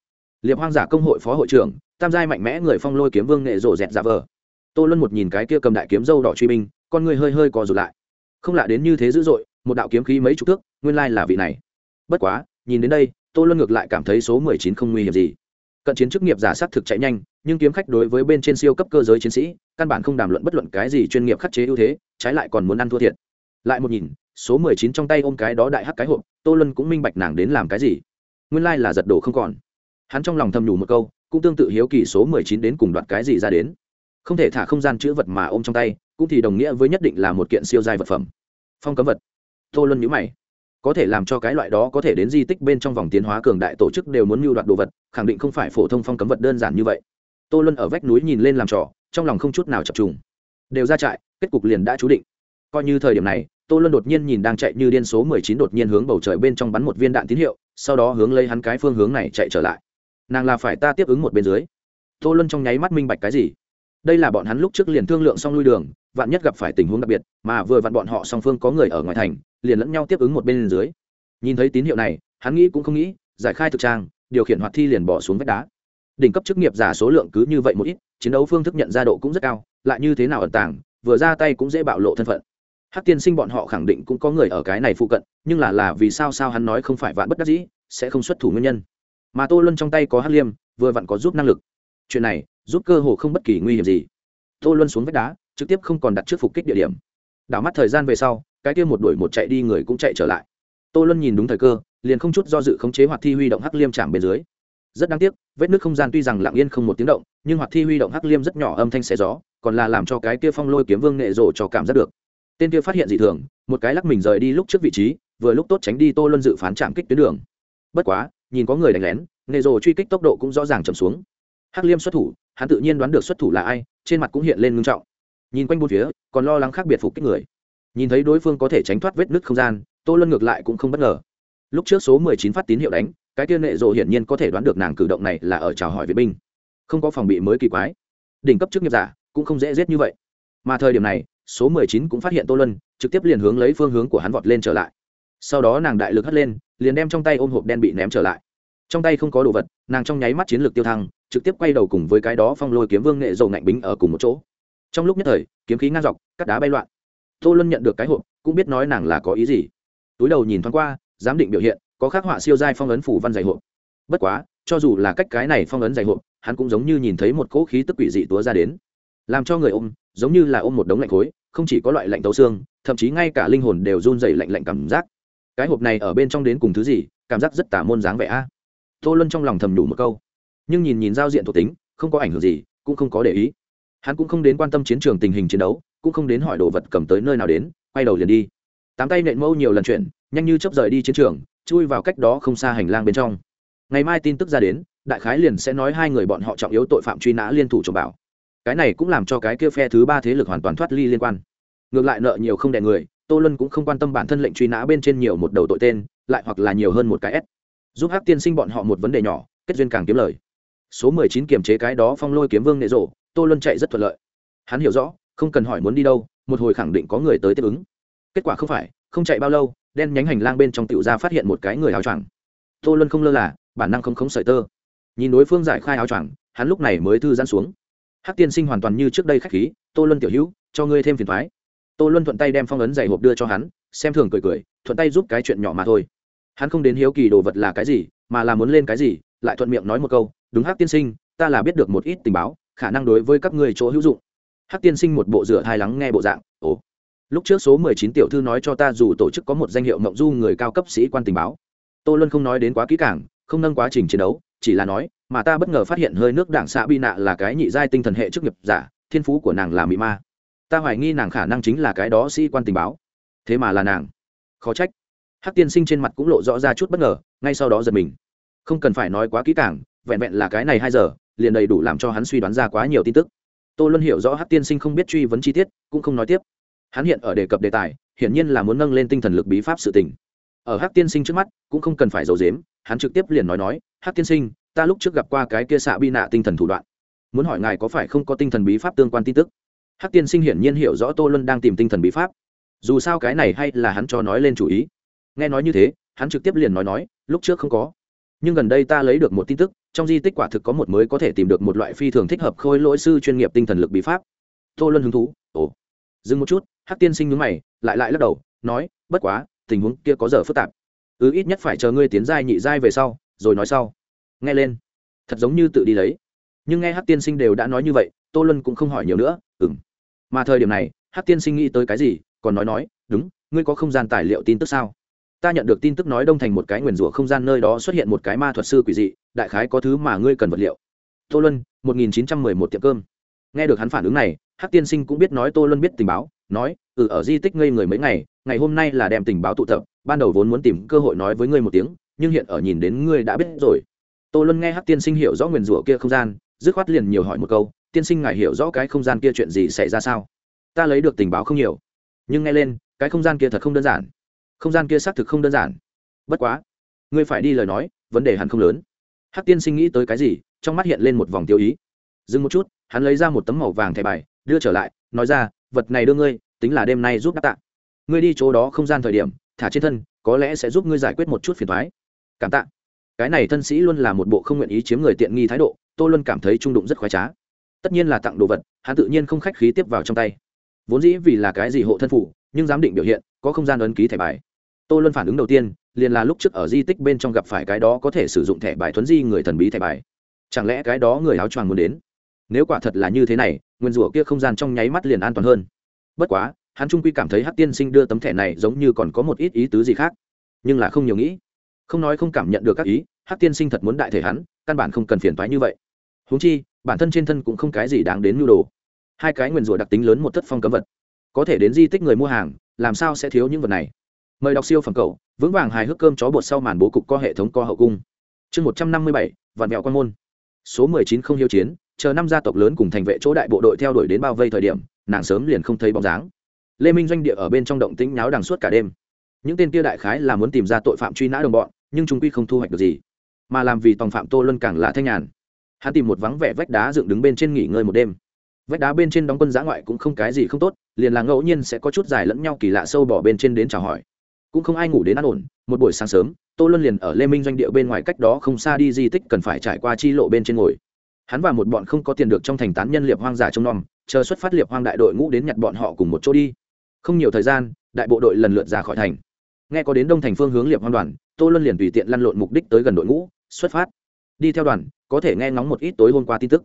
Liệp hoang giả công hội phó hội trưởng, tam giai mạnh mẽ người phong lôi kiếm vương nghệ rộ dẹt giả vờ. Tô luân một nhìn cái kia cầm đại kiếm dâu đỏ truy binh, con người hơi hơi co rụt lại. Không lạ đến như thế dữ dội, một đạo kiếm khí mấy chục thước, nguyên lai là vị này. Bất quá, nhìn đến đây, tô luân ngược lại cảm thấy số mười chín không nguy hiểm gì. Cận chiến chức nghiệp giả s thực chạy nhanh, nhưng kiếm khách đối với bên trên siêu cấp cơ giới chiến sĩ, căn bản không đàm luận bất luận cái gì chuyên nghiệp khắc chế ưu thế, trái lại còn muốn ăn thua thiệt. Lại một nhìn, số mười chín trong tay ôm cái đó đại hắc cái hộp, tô luân cũng minh bạch nàng đến làm cái gì nguyên lai là giật đổ không còn. Hắn trong lòng thầm nhủ một câu, cũng tương tự hiếu kỳ số mười chín đến cùng đoạt cái gì ra đến. Không thể thả không gian chữ vật mà ôm trong tay, cũng thì đồng nghĩa với nhất định là một kiện siêu giai vật phẩm. Phong cấm vật. Tô luân nhữ mày. Có thể làm cho cái loại đó có thể đến di tích bên trong vòng tiến hóa cường đại tổ chức đều muốn mưu đoạt đồ vật, khẳng định không phải phổ thông phong cấm vật đơn giản như vậy. Tô luân ở vách núi nhìn lên làm trò, trong lòng không chút nào chập trùng. Đều ra trại, kết cục liền đã chú định. Coi như thời điểm này tô luân đột nhiên nhìn đang chạy như điên số mười chín đột nhiên hướng bầu trời bên trong bắn một viên đạn tín hiệu, sau đó hướng lấy hắn cái phương hướng này chạy trở lại. Nàng là phải ta tiếp ứng một bên dưới. Tô luân trong nháy mắt minh bạch cái gì? Đây là bọn hắn lúc trước liền thương lượng xong lui đường, vạn nhất gặp phải tình huống đặc biệt, mà vừa vặn bọn họ song phương có người ở ngoài thành, liền lẫn nhau tiếp ứng một bên dưới. Nhìn thấy tín hiệu này, hắn nghĩ cũng không nghĩ, giải khai thực trang, điều khiển hoạt thi liền bỏ xuống vách đá. Đỉnh cấp chức nghiệp giả số lượng cứ như vậy một ít, chiến đấu phương thức nhận ra độ cũng rất cao, lại như thế nào ẩn tàng, vừa ra tay cũng dễ bạo lộ thân phận hát tiên sinh bọn họ khẳng định cũng có người ở cái này phụ cận, nhưng là là vì sao sao hắn nói không phải vạn bất đắc dĩ, sẽ không xuất thủ nguyên nhân. Mà tô luân trong tay có hát liêm, vừa vặn có giúp năng lực. Chuyện này, giúp cơ hồ không bất kỳ nguy hiểm gì. Tô luân xuống vách đá, trực tiếp không còn đặt trước phục kích địa điểm. Đảo mắt thời gian về sau, cái kia một đuổi một chạy đi người cũng chạy trở lại. Tô luân nhìn đúng thời cơ, liền không chút do dự khống chế hoạt thi huy động hắc liêm chạm bên dưới. Rất đáng tiếc, vết nước không gian tuy rằng lặng yên không một tiếng động, nhưng hoạt thi huy động hắc liêm rất nhỏ âm thanh xé gió, còn là làm cho cái kia phong lôi kiếm vương nghệ rổ cho cảm giác được tên kia phát hiện dị thường, một cái lắc mình rời đi lúc trước vị trí, vừa lúc tốt tránh đi tô luân dự phán chạm kích tuyến đường. Bất quá, nhìn có người đánh lén nghệ rồ truy kích tốc độ cũng rõ ràng chậm xuống. Hắc liêm xuất thủ, hắn tự nhiên đoán được xuất thủ là ai, trên mặt cũng hiện lên ngưng trọng. Nhìn quanh bốn phía, còn lo lắng khác biệt phục kích người. Nhìn thấy đối phương có thể tránh thoát vết nứt không gian, tô luân ngược lại cũng không bất ngờ. Lúc trước số mười chín phát tín hiệu đánh, cái tiên nệ rộ hiển nhiên có thể đoán được nàng cử động này là ở chào hỏi vệ binh. Không có phòng bị mới kỳ quái. Đỉnh cấp chức nghiệp giả cũng không dễ giết như vậy. Mà thời điểm này số mười chín cũng phát hiện tô luân, trực tiếp liền hướng lấy phương hướng của hắn vọt lên trở lại. Sau đó nàng đại lực hất lên, liền đem trong tay ôm hộp đen bị ném trở lại. Trong tay không có đồ vật, nàng trong nháy mắt chiến lược tiêu thăng, trực tiếp quay đầu cùng với cái đó phong lôi kiếm vương nghệ dầu ngạnh bính ở cùng một chỗ. Trong lúc nhất thời, kiếm khí ngang dọc, cắt đá bay loạn. Tô luân nhận được cái hộp, cũng biết nói nàng là có ý gì. Túi đầu nhìn thoáng qua, giám định biểu hiện, có khắc họa siêu giai phong ấn phủ văn dày hộp. Bất quá, cho dù là cách cái này phong ấn dày hộp, hắn cũng giống như nhìn thấy một cỗ khí tức quỷ dị túa ra đến làm cho người ôm, giống như là ôm một đống lạnh khối, không chỉ có loại lạnh tấu xương, thậm chí ngay cả linh hồn đều run dày lạnh lạnh cảm giác. Cái hộp này ở bên trong đến cùng thứ gì, cảm giác rất tả môn dáng vẻ a. Tô luân trong lòng thầm đủ một câu. Nhưng nhìn nhìn giao diện thuộc tính, không có ảnh hưởng gì, cũng không có để ý. Hắn cũng không đến quan tâm chiến trường tình hình chiến đấu, cũng không đến hỏi đồ vật cầm tới nơi nào đến, quay đầu liền đi. Tám tay nện mâu nhiều lần chuyển, nhanh như chấp rời đi chiến trường, chui vào cách đó không xa hành lang bên trong. Ngày mai tin tức ra đến, đại khái liền sẽ nói hai người bọn họ trọng yếu tội phạm truy nã liên thủ trộm bảo cái này cũng làm cho cái kia phe thứ ba thế lực hoàn toàn thoát ly liên quan. Ngược lại nợ nhiều không đẻ người, tô lân cũng không quan tâm bản thân lệnh truy nã bên trên nhiều một đầu tội tên, lại hoặc là nhiều hơn một cái s. Giúp hát tiên sinh bọn họ một vấn đề nhỏ, kết duyên càng kiếm lời. Số mười chín kiềm chế cái đó phong lôi kiếm vương nệ rộ, tô lân chạy rất thuận lợi. Hắn hiểu rõ, không cần hỏi muốn đi đâu, một hồi khẳng định có người tới tiếp ứng. Kết quả không phải, không chạy bao lâu, đen nhánh hành lang bên trong tiểu ra phát hiện một cái người áo choàng. Tô luân không lơ là, bản năng không khống sợi tơ. Nhìn đối phương giải khai áo choàng, hắn lúc này mới thư giãn xuống hắc tiên sinh hoàn toàn như trước đây khách khí, tô luân tiểu hữu, cho ngươi thêm phiền thoái tô luân thuận tay đem phong ấn giày hộp đưa cho hắn, xem thường cười cười, thuận tay giúp cái chuyện nhỏ mà thôi. Hắn không đến hiếu kỳ đồ vật là cái gì, mà là muốn lên cái gì, lại thuận miệng nói một câu, đúng hắc tiên sinh, ta là biết được một ít tình báo, khả năng đối với các người chỗ hữu dụng. Hắc tiên sinh một bộ rửa hai lắng nghe bộ dạng, ồ, lúc trước số mười chín tiểu thư nói cho ta dù tổ chức có một danh hiệu mộng du người cao cấp sĩ quan tình báo. Tô luân không nói đến quá kỹ càng, không nâng quá trình chiến đấu, chỉ là nói mà ta bất ngờ phát hiện hơi nước đảng xạ bi nạ là cái nhị giai tinh thần hệ chức nghiệp giả, thiên phú của nàng là mỹ ma. Ta hoài nghi nàng khả năng chính là cái đó sĩ quan tình báo. Thế mà là nàng. Khó trách. Hắc tiên sinh trên mặt cũng lộ rõ ra chút bất ngờ, ngay sau đó giật mình. Không cần phải nói quá kỹ càng, vẹn vẹn là cái này hai giờ, liền đầy đủ làm cho hắn suy đoán ra quá nhiều tin tức. Tô luân hiểu rõ hắc tiên sinh không biết truy vấn chi tiết, cũng không nói tiếp. Hắn hiện ở đề cập đề tài, hiển nhiên là muốn nâng lên tinh thần lực bí pháp sự tình. Ở hắc tiên sinh trước mắt, cũng không cần phải giấu dếm hắn trực tiếp liền nói nói, hắc tiên sinh ta lúc trước gặp qua cái kia xạ bi nạ tinh thần thủ đoạn. Muốn hỏi ngài có phải không có tinh thần bí pháp tương quan tin tức? Hắc tiên sinh hiển nhiên hiểu rõ tô luân đang tìm tinh thần bí pháp. Dù sao cái này hay là hắn cho nói lên chủ ý. Nghe nói như thế, hắn trực tiếp liền nói nói, lúc trước không có. Nhưng gần đây ta lấy được một tin tức, trong di tích quả thực có một mới có thể tìm được một loại phi thường thích hợp khôi lỗi sư chuyên nghiệp tinh thần lực bí pháp. Tô luân hứng thú, ồ. Dừng một chút, hắc tiên sinh nhúng mày, lại lại lắc đầu, nói, bất quá, tình huống kia có giờ phức tạp. Ứ ít nhất phải chờ ngươi tiến giai nhị giai về sau, rồi nói sau nghe lên. Thật giống như tự đi lấy. Nhưng nghe hát tiên sinh đều đã nói như vậy, tô luân cũng không hỏi nhiều nữa ừng mà thời điểm này hát tiên sinh nghĩ tới cái gì, còn nói nói, đúng, ngươi có không gian tài liệu tin tức sao? Ta nhận được tin tức nói đông thành một cái nguyền rủa không gian nơi đó xuất hiện một cái ma thuật sư quỷ dị, đại khái có thứ mà ngươi cần vật liệu. Tô luân, một nghìn chín trăm mười một tiệm cơm. Nghe được hắn phản ứng này hát tiên sinh cũng biết nói tô luân biết tình báo, nói ừ ở di tích ngây người mấy ngày ngày hôm nay là đem tình báo tụ tập, ban đầu vốn muốn tìm cơ hội nói với ngươi một tiếng, nhưng hiện ở nhìn đến ngươi đã biết rồi tô luân nghe hát tiên sinh hiểu rõ nguyền rủa kia không gian, dứt khoát liền nhiều hỏi một câu, tiên sinh ngài hiểu rõ cái không gian kia chuyện gì xảy ra sao? Ta lấy được tình báo không nhiều, nhưng nghe lên, cái không gian kia thật không đơn giản. Không gian kia xác thực không đơn giản. Bất quá, ngươi phải đi lời nói, vấn đề hẳn không lớn. Hát tiên sinh nghĩ tới cái gì, trong mắt hiện lên một vòng tiêu ý. Dừng một chút, hắn lấy ra một tấm màu vàng thẻ bài, đưa trở lại, nói ra, vật này đưa ngươi, tính là đêm nay giúp đáp tạ. Ngươi đi chỗ đó không gian thời điểm, thả trên thân, có lẽ sẽ giúp ngươi giải quyết một chút phiền thoái cảm tạ cái này thân sĩ luôn là một bộ không nguyện ý chiếm người tiện nghi thái độ tôi luôn cảm thấy trung đụng rất khoái trá. Tất nhiên là tặng đồ vật, hắn tự nhiên không khách khí tiếp vào trong tay. Vốn dĩ vì là cái gì hộ thân phủ, nhưng giám định biểu hiện, có không gian ấn ký thẻ bài. Tôi luôn phản ứng đầu tiên, liền là lúc trước ở di tích bên trong gặp phải cái đó có thể sử dụng thẻ bài thuấn di người thần bí thẻ bài. Chẳng lẽ cái đó người áo choàng muốn đến? Nếu quả thật là như thế này, nguyên rủa kia không gian trong nháy mắt liền an toàn hơn. Bất quá, hắn trung quy cảm thấy hát tiên sinh đưa tấm thẻ này giống như còn có một ít ý tứ gì khác, nhưng là không nhiều nghĩ không nói không cảm nhận được các ý hát tiên sinh thật muốn đại thể hắn, căn bản không cần phiền thoái như vậy. Huống chi, bản thân trên thân cũng không cái gì đáng đến nhu đồ. Hai cái nguyên rủa đặc tính lớn một thất phong cấm vật. Có thể đến di tích người mua hàng, làm sao sẽ thiếu những vật này? Mời đọc siêu phẩm cầu vững vàng hài hước cơm chó bột sau màn bố cục có hệ thống co hậu cung. Chương một trăm năm mươi bảy, vạn mẹo quan môn. Số mười chín không hiếu chiến, chờ năm gia tộc lớn cùng thành vệ chỗ đại bộ đội theo đuổi đến bao vây thời điểm, nàng sớm liền không thấy bóng dáng. Lê minh doanh địa ở bên trong động tĩnh nháo đằng suốt cả đêm những tên kia đại khái là muốn tìm ra tội phạm truy nã đồng bọn, nhưng chúng quy không thu hoạch được gì, mà làm vì tòng phạm tô luân càng là thanh nhàn. Hắn tìm một vắng vẻ vách đá dựng đứng bên trên nghỉ ngơi một đêm. Vách đá bên trên đóng quân giã ngoại cũng không cái gì không tốt, liền là ngẫu nhiên sẽ có chút dài lẫn nhau kỳ lạ sâu bỏ bên trên đến chào hỏi. Cũng không ai ngủ đến ăn ổn, một buổi sáng sớm, tô luân liền ở lê minh doanh địa bên ngoài cách đó không xa đi di tích cần phải trải qua chi lộ bên trên ngồi. Hắn và một bọn không có tiền được trong thành tán nhân liệp hoang giả trông nom, chờ xuất phát liệp hoang đại đội ngũ đến nhặt bọn họ cùng một chỗ đi. Không nhiều thời gian, đại bộ đội lần lượt ra khỏi thành nghe có đến đông thành phương hướng liệp hoang đoàn, tô luân liền tùy tiện lăn lộn mục đích tới gần đội ngũ, xuất phát. Đi theo đoàn, có thể nghe ngóng một ít tối hôm qua tin tức.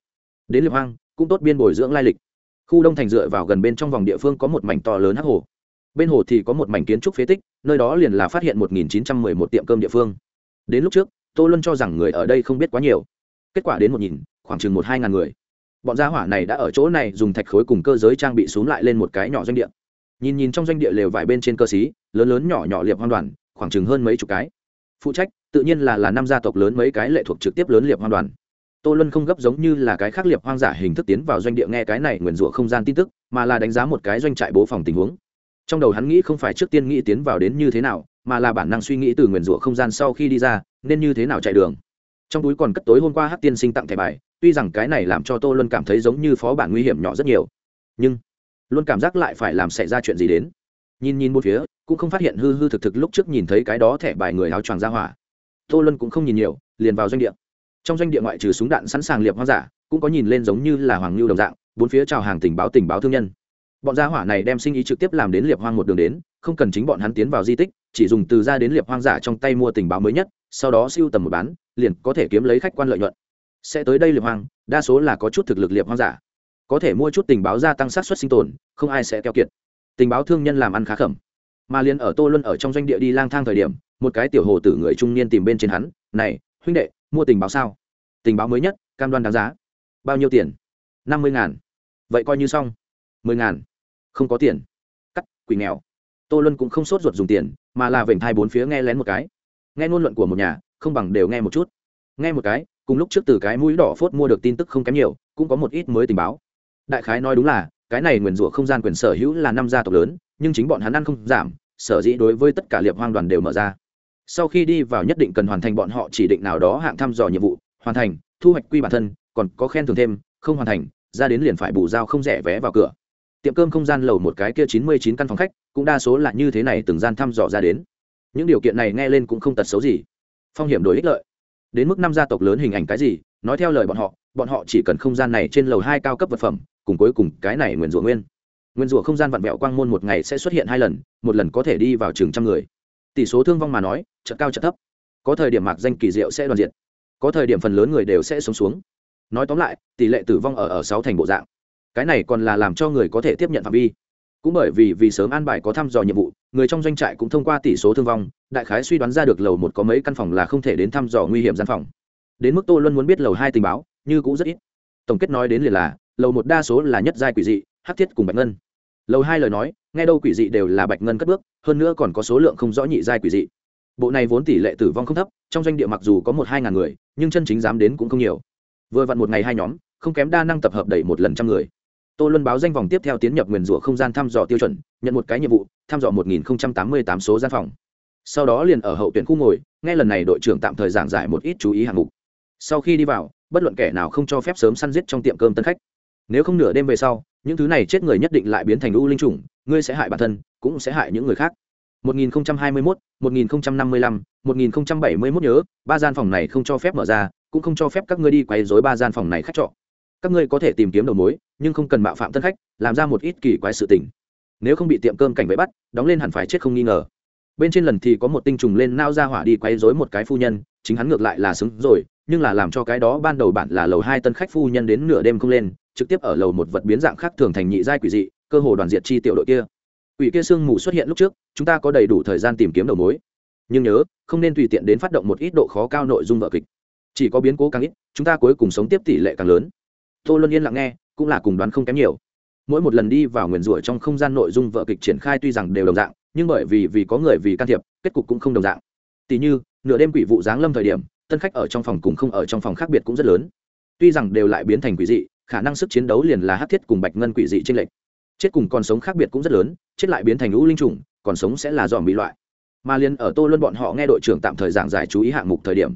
Đến liệp hoang, cũng tốt biên bồi dưỡng lai lịch. Khu đông thành dựa vào gần bên trong vòng địa phương có một mảnh to lớn hắc hồ. Bên hồ thì có một mảnh kiến trúc phế tích, nơi đó liền là phát hiện một nghìn chín trăm mười một tiệm cơm địa phương. Đến lúc trước, tô luân cho rằng người ở đây không biết quá nhiều. Kết quả đến một nhìn khoảng chừng một hai ngàn người. Bọn gia hỏa này đã ở chỗ này dùng thạch khối cùng cơ giới trang bị xuống lại lên một cái nhỏ doanh địa nhìn nhìn trong doanh địa lều vải bên trên cơ xí, lớn lớn nhỏ nhỏ liệp hoang đoàn, khoảng chừng hơn mấy chục cái. Phụ trách, tự nhiên là là năm gia tộc lớn mấy cái lệ thuộc trực tiếp lớn liệp hoang đoàn. Tô luân không gấp giống như là cái khác liệp hoang giả hình thức tiến vào doanh địa nghe cái này nguyền rủa không gian tin tức, mà là đánh giá một cái doanh trại bố phòng tình huống. Trong đầu hắn nghĩ không phải trước tiên nghĩ tiến vào đến như thế nào, mà là bản năng suy nghĩ từ nguyền rủa không gian sau khi đi ra, nên như thế nào chạy đường. Trong túi còn cất tối hôm qua hát tiên sinh tặng thẻ bài, tuy rằng cái này làm cho tô luân cảm thấy giống như phó bản nguy hiểm nhỏ rất nhiều. Nhưng luôn cảm giác lại phải làm xảy ra chuyện gì đến. Nhìn nhìn một phía, cũng không phát hiện hư hư thực thực lúc trước nhìn thấy cái đó thẻ bài người áo choàng ra hỏa. Tô luân cũng không nhìn nhiều, liền vào doanh địa. Trong doanh địa ngoại trừ súng đạn sẵn sàng liệp hoang giả cũng có nhìn lên giống như là hoàng lưu đồng dạng, bốn phía chào hàng tình báo tình báo thương nhân. Bọn gia hỏa này đem sinh ý trực tiếp làm đến liệp hoang một đường đến, không cần chính bọn hắn tiến vào di tích, chỉ dùng từ ra đến liệp hoang giả trong tay mua tình báo mới nhất, sau đó siêu tầm một bán, liền có thể kiếm lấy khách quan lợi nhuận. Sẽ tới đây liệp hoang, đa số là có chút thực lực liệp hoang giả có thể mua chút tình báo gia tăng sát xuất sinh tồn, không ai sẽ keo kiệt. Tình báo thương nhân làm ăn khá khẩm. Mà liền ở tô luân ở trong doanh địa đi lang thang thời điểm, một cái tiểu hồ tử người trung niên tìm bên trên hắn, này, huynh đệ, mua tình báo sao? Tình báo mới nhất, cam đoan đáng giá. Bao nhiêu tiền? Năm mươi ngàn. Vậy coi như xong. Mười ngàn. Không có tiền. Cắt, quỷ nghèo. Tô luân cũng không sốt ruột dùng tiền, mà là vểnh thai bốn phía nghe lén một cái. Nghe ngôn luận của một nhà, không bằng đều nghe một chút. Nghe một cái, cùng lúc trước từ cái mũi đỏ phốt mua được tin tức không kém nhiều, cũng có một ít mới tình báo đại khái nói đúng là, cái này nguyền rủa không gian quyền sở hữu là năm gia tộc lớn, nhưng chính bọn hắn ăn không giảm, sở dĩ đối với tất cả liệp hoang đoàn đều mở ra. Sau khi đi vào nhất định cần hoàn thành bọn họ chỉ định nào đó hạng thăm dò nhiệm vụ, hoàn thành, thu hoạch quy bản thân, còn có khen thưởng thêm, không hoàn thành, ra đến liền phải bù giao không rẻ vé vào cửa. Tiệm cơm không gian lầu một cái kia chín mươi chín căn phòng khách, cũng đa số là như thế này từng gian thăm dò ra đến. Những điều kiện này nghe lên cũng không tật xấu gì. Phong hiểm đổi ích lợi. Đến mức năm gia tộc lớn hình ảnh cái gì, nói theo lời bọn họ bọn họ chỉ cần không gian này trên lầu hai cao cấp vật phẩm cùng cuối cùng cái này nguyền rủa nguyên. Nguyên rủa không gian vặn vẹo quang môn một ngày sẽ xuất hiện hai lần, một lần có thể đi vào chừng trăm người. Tỷ số thương vong mà nói trận cao trận thấp. Có thời điểm mạc danh kỳ diệu sẽ đoàn diện có thời điểm phần lớn người đều sẽ sống xuống. Nói tóm lại, tỷ lệ tử vong ở ở sáu thành bộ dạng. Cái này còn là làm cho người có thể tiếp nhận phạm vi. Cũng bởi vì vì sớm an bài có thăm dò nhiệm vụ, người trong doanh trại cũng thông qua tỷ số thương vong, đại khái suy đoán ra được lầu một có mấy căn phòng là không thể đến thăm dò nguy hiểm gian phòng. Đến mức tô luân muốn biết lầu hai tình báo, như cũng rất ít. Tổng kết nói đến liền là lầu một đa số là nhất giai quỷ dị, hắc thiết cùng bạch ngân. Lầu hai lời nói, nghe đâu quỷ dị đều là bạch ngân cất bước, hơn nữa còn có số lượng không rõ nhị giai quỷ dị. Bộ này vốn tỷ lệ tử vong không thấp, trong doanh địa mặc dù có một hai ngàn người, nhưng chân chính dám đến cũng không nhiều. Vừa vặn một ngày hai nhóm, không kém đa năng tập hợp đẩy một lần trăm người. Tô luân báo danh vòng tiếp theo tiến nhập nguyền rủa không gian thăm dò tiêu chuẩn, nhận một cái nhiệm vụ, thăm dò một nghìn tám mươi tám số gian phòng. Sau đó liền ở hậu tuyển khu ngồi, nghe lần này đội trưởng tạm thời giảng giải một ít chú ý hạng mục. Sau khi đi vào, bất luận kẻ nào không cho phép sớm săn giết trong tiệm cơm tân khách nếu không nửa đêm về sau những thứ này chết người nhất định lại biến thành u linh chủng ngươi sẽ hại bản thân cũng sẽ hại những người khác 1021, 1055, 1071 nhớ, ba gian phòng này không cho phép mở ra, cũng không cho phép các ngươi đi quấy rối ba gian phòng này khách trọ. Các ngươi có thể tìm kiếm đầu mối, nhưng không cần mạo phạm tân khách, làm ra một ít kỳ quái sự tình. Nếu không bị tiệm cơm cảnh vệ bắt, đóng lên hẳn phải chết không nghi ngờ. Bên trên lần thì có một tinh trùng lên nao ra hỏa đi quấy rối một cái phu nhân, chính hắn ngược lại là xứng rồi, nhưng là làm cho cái đó ban đầu bản là lầu hai tân khách phu nhân đến nửa đêm không lên, trực tiếp ở lầu một vật biến dạng khác thường thành nhị giai quỷ dị, cơ hồ đoàn diệt chi tiểu đội kia. Quỷ kia sương mù xuất hiện lúc trước chúng ta có đầy đủ thời gian tìm kiếm đầu mối. Nhưng nhớ không nên tùy tiện đến phát động một ít độ khó cao nội dung vợ kịch. Chỉ có biến cố càng ít chúng ta cuối cùng sống tiếp tỷ lệ càng lớn. Tô luân yên lặng nghe cũng là cùng đoán không kém nhiều. Mỗi một lần đi vào nguyền rủa trong không gian nội dung vợ kịch triển khai tuy rằng đều đồng dạng nhưng bởi vì vì có người vì can thiệp kết cục cũng không đồng dạng. Tỷ như nửa đêm quỷ vụ giáng lâm thời điểm tân khách ở trong phòng cùng không ở trong phòng khác biệt cũng rất lớn. Tuy rằng đều lại biến thành quỷ dị khả năng sức chiến đấu liền là hát thiết cùng bạch ngân quỷ dị trên lệch. Chết cùng còn sống khác biệt cũng rất lớn, chết lại biến thành lũ linh trùng, còn sống sẽ là dòm bị loại. Mà liền ở tô luân bọn họ nghe đội trưởng tạm thời giảng giải chú ý hạng mục thời điểm,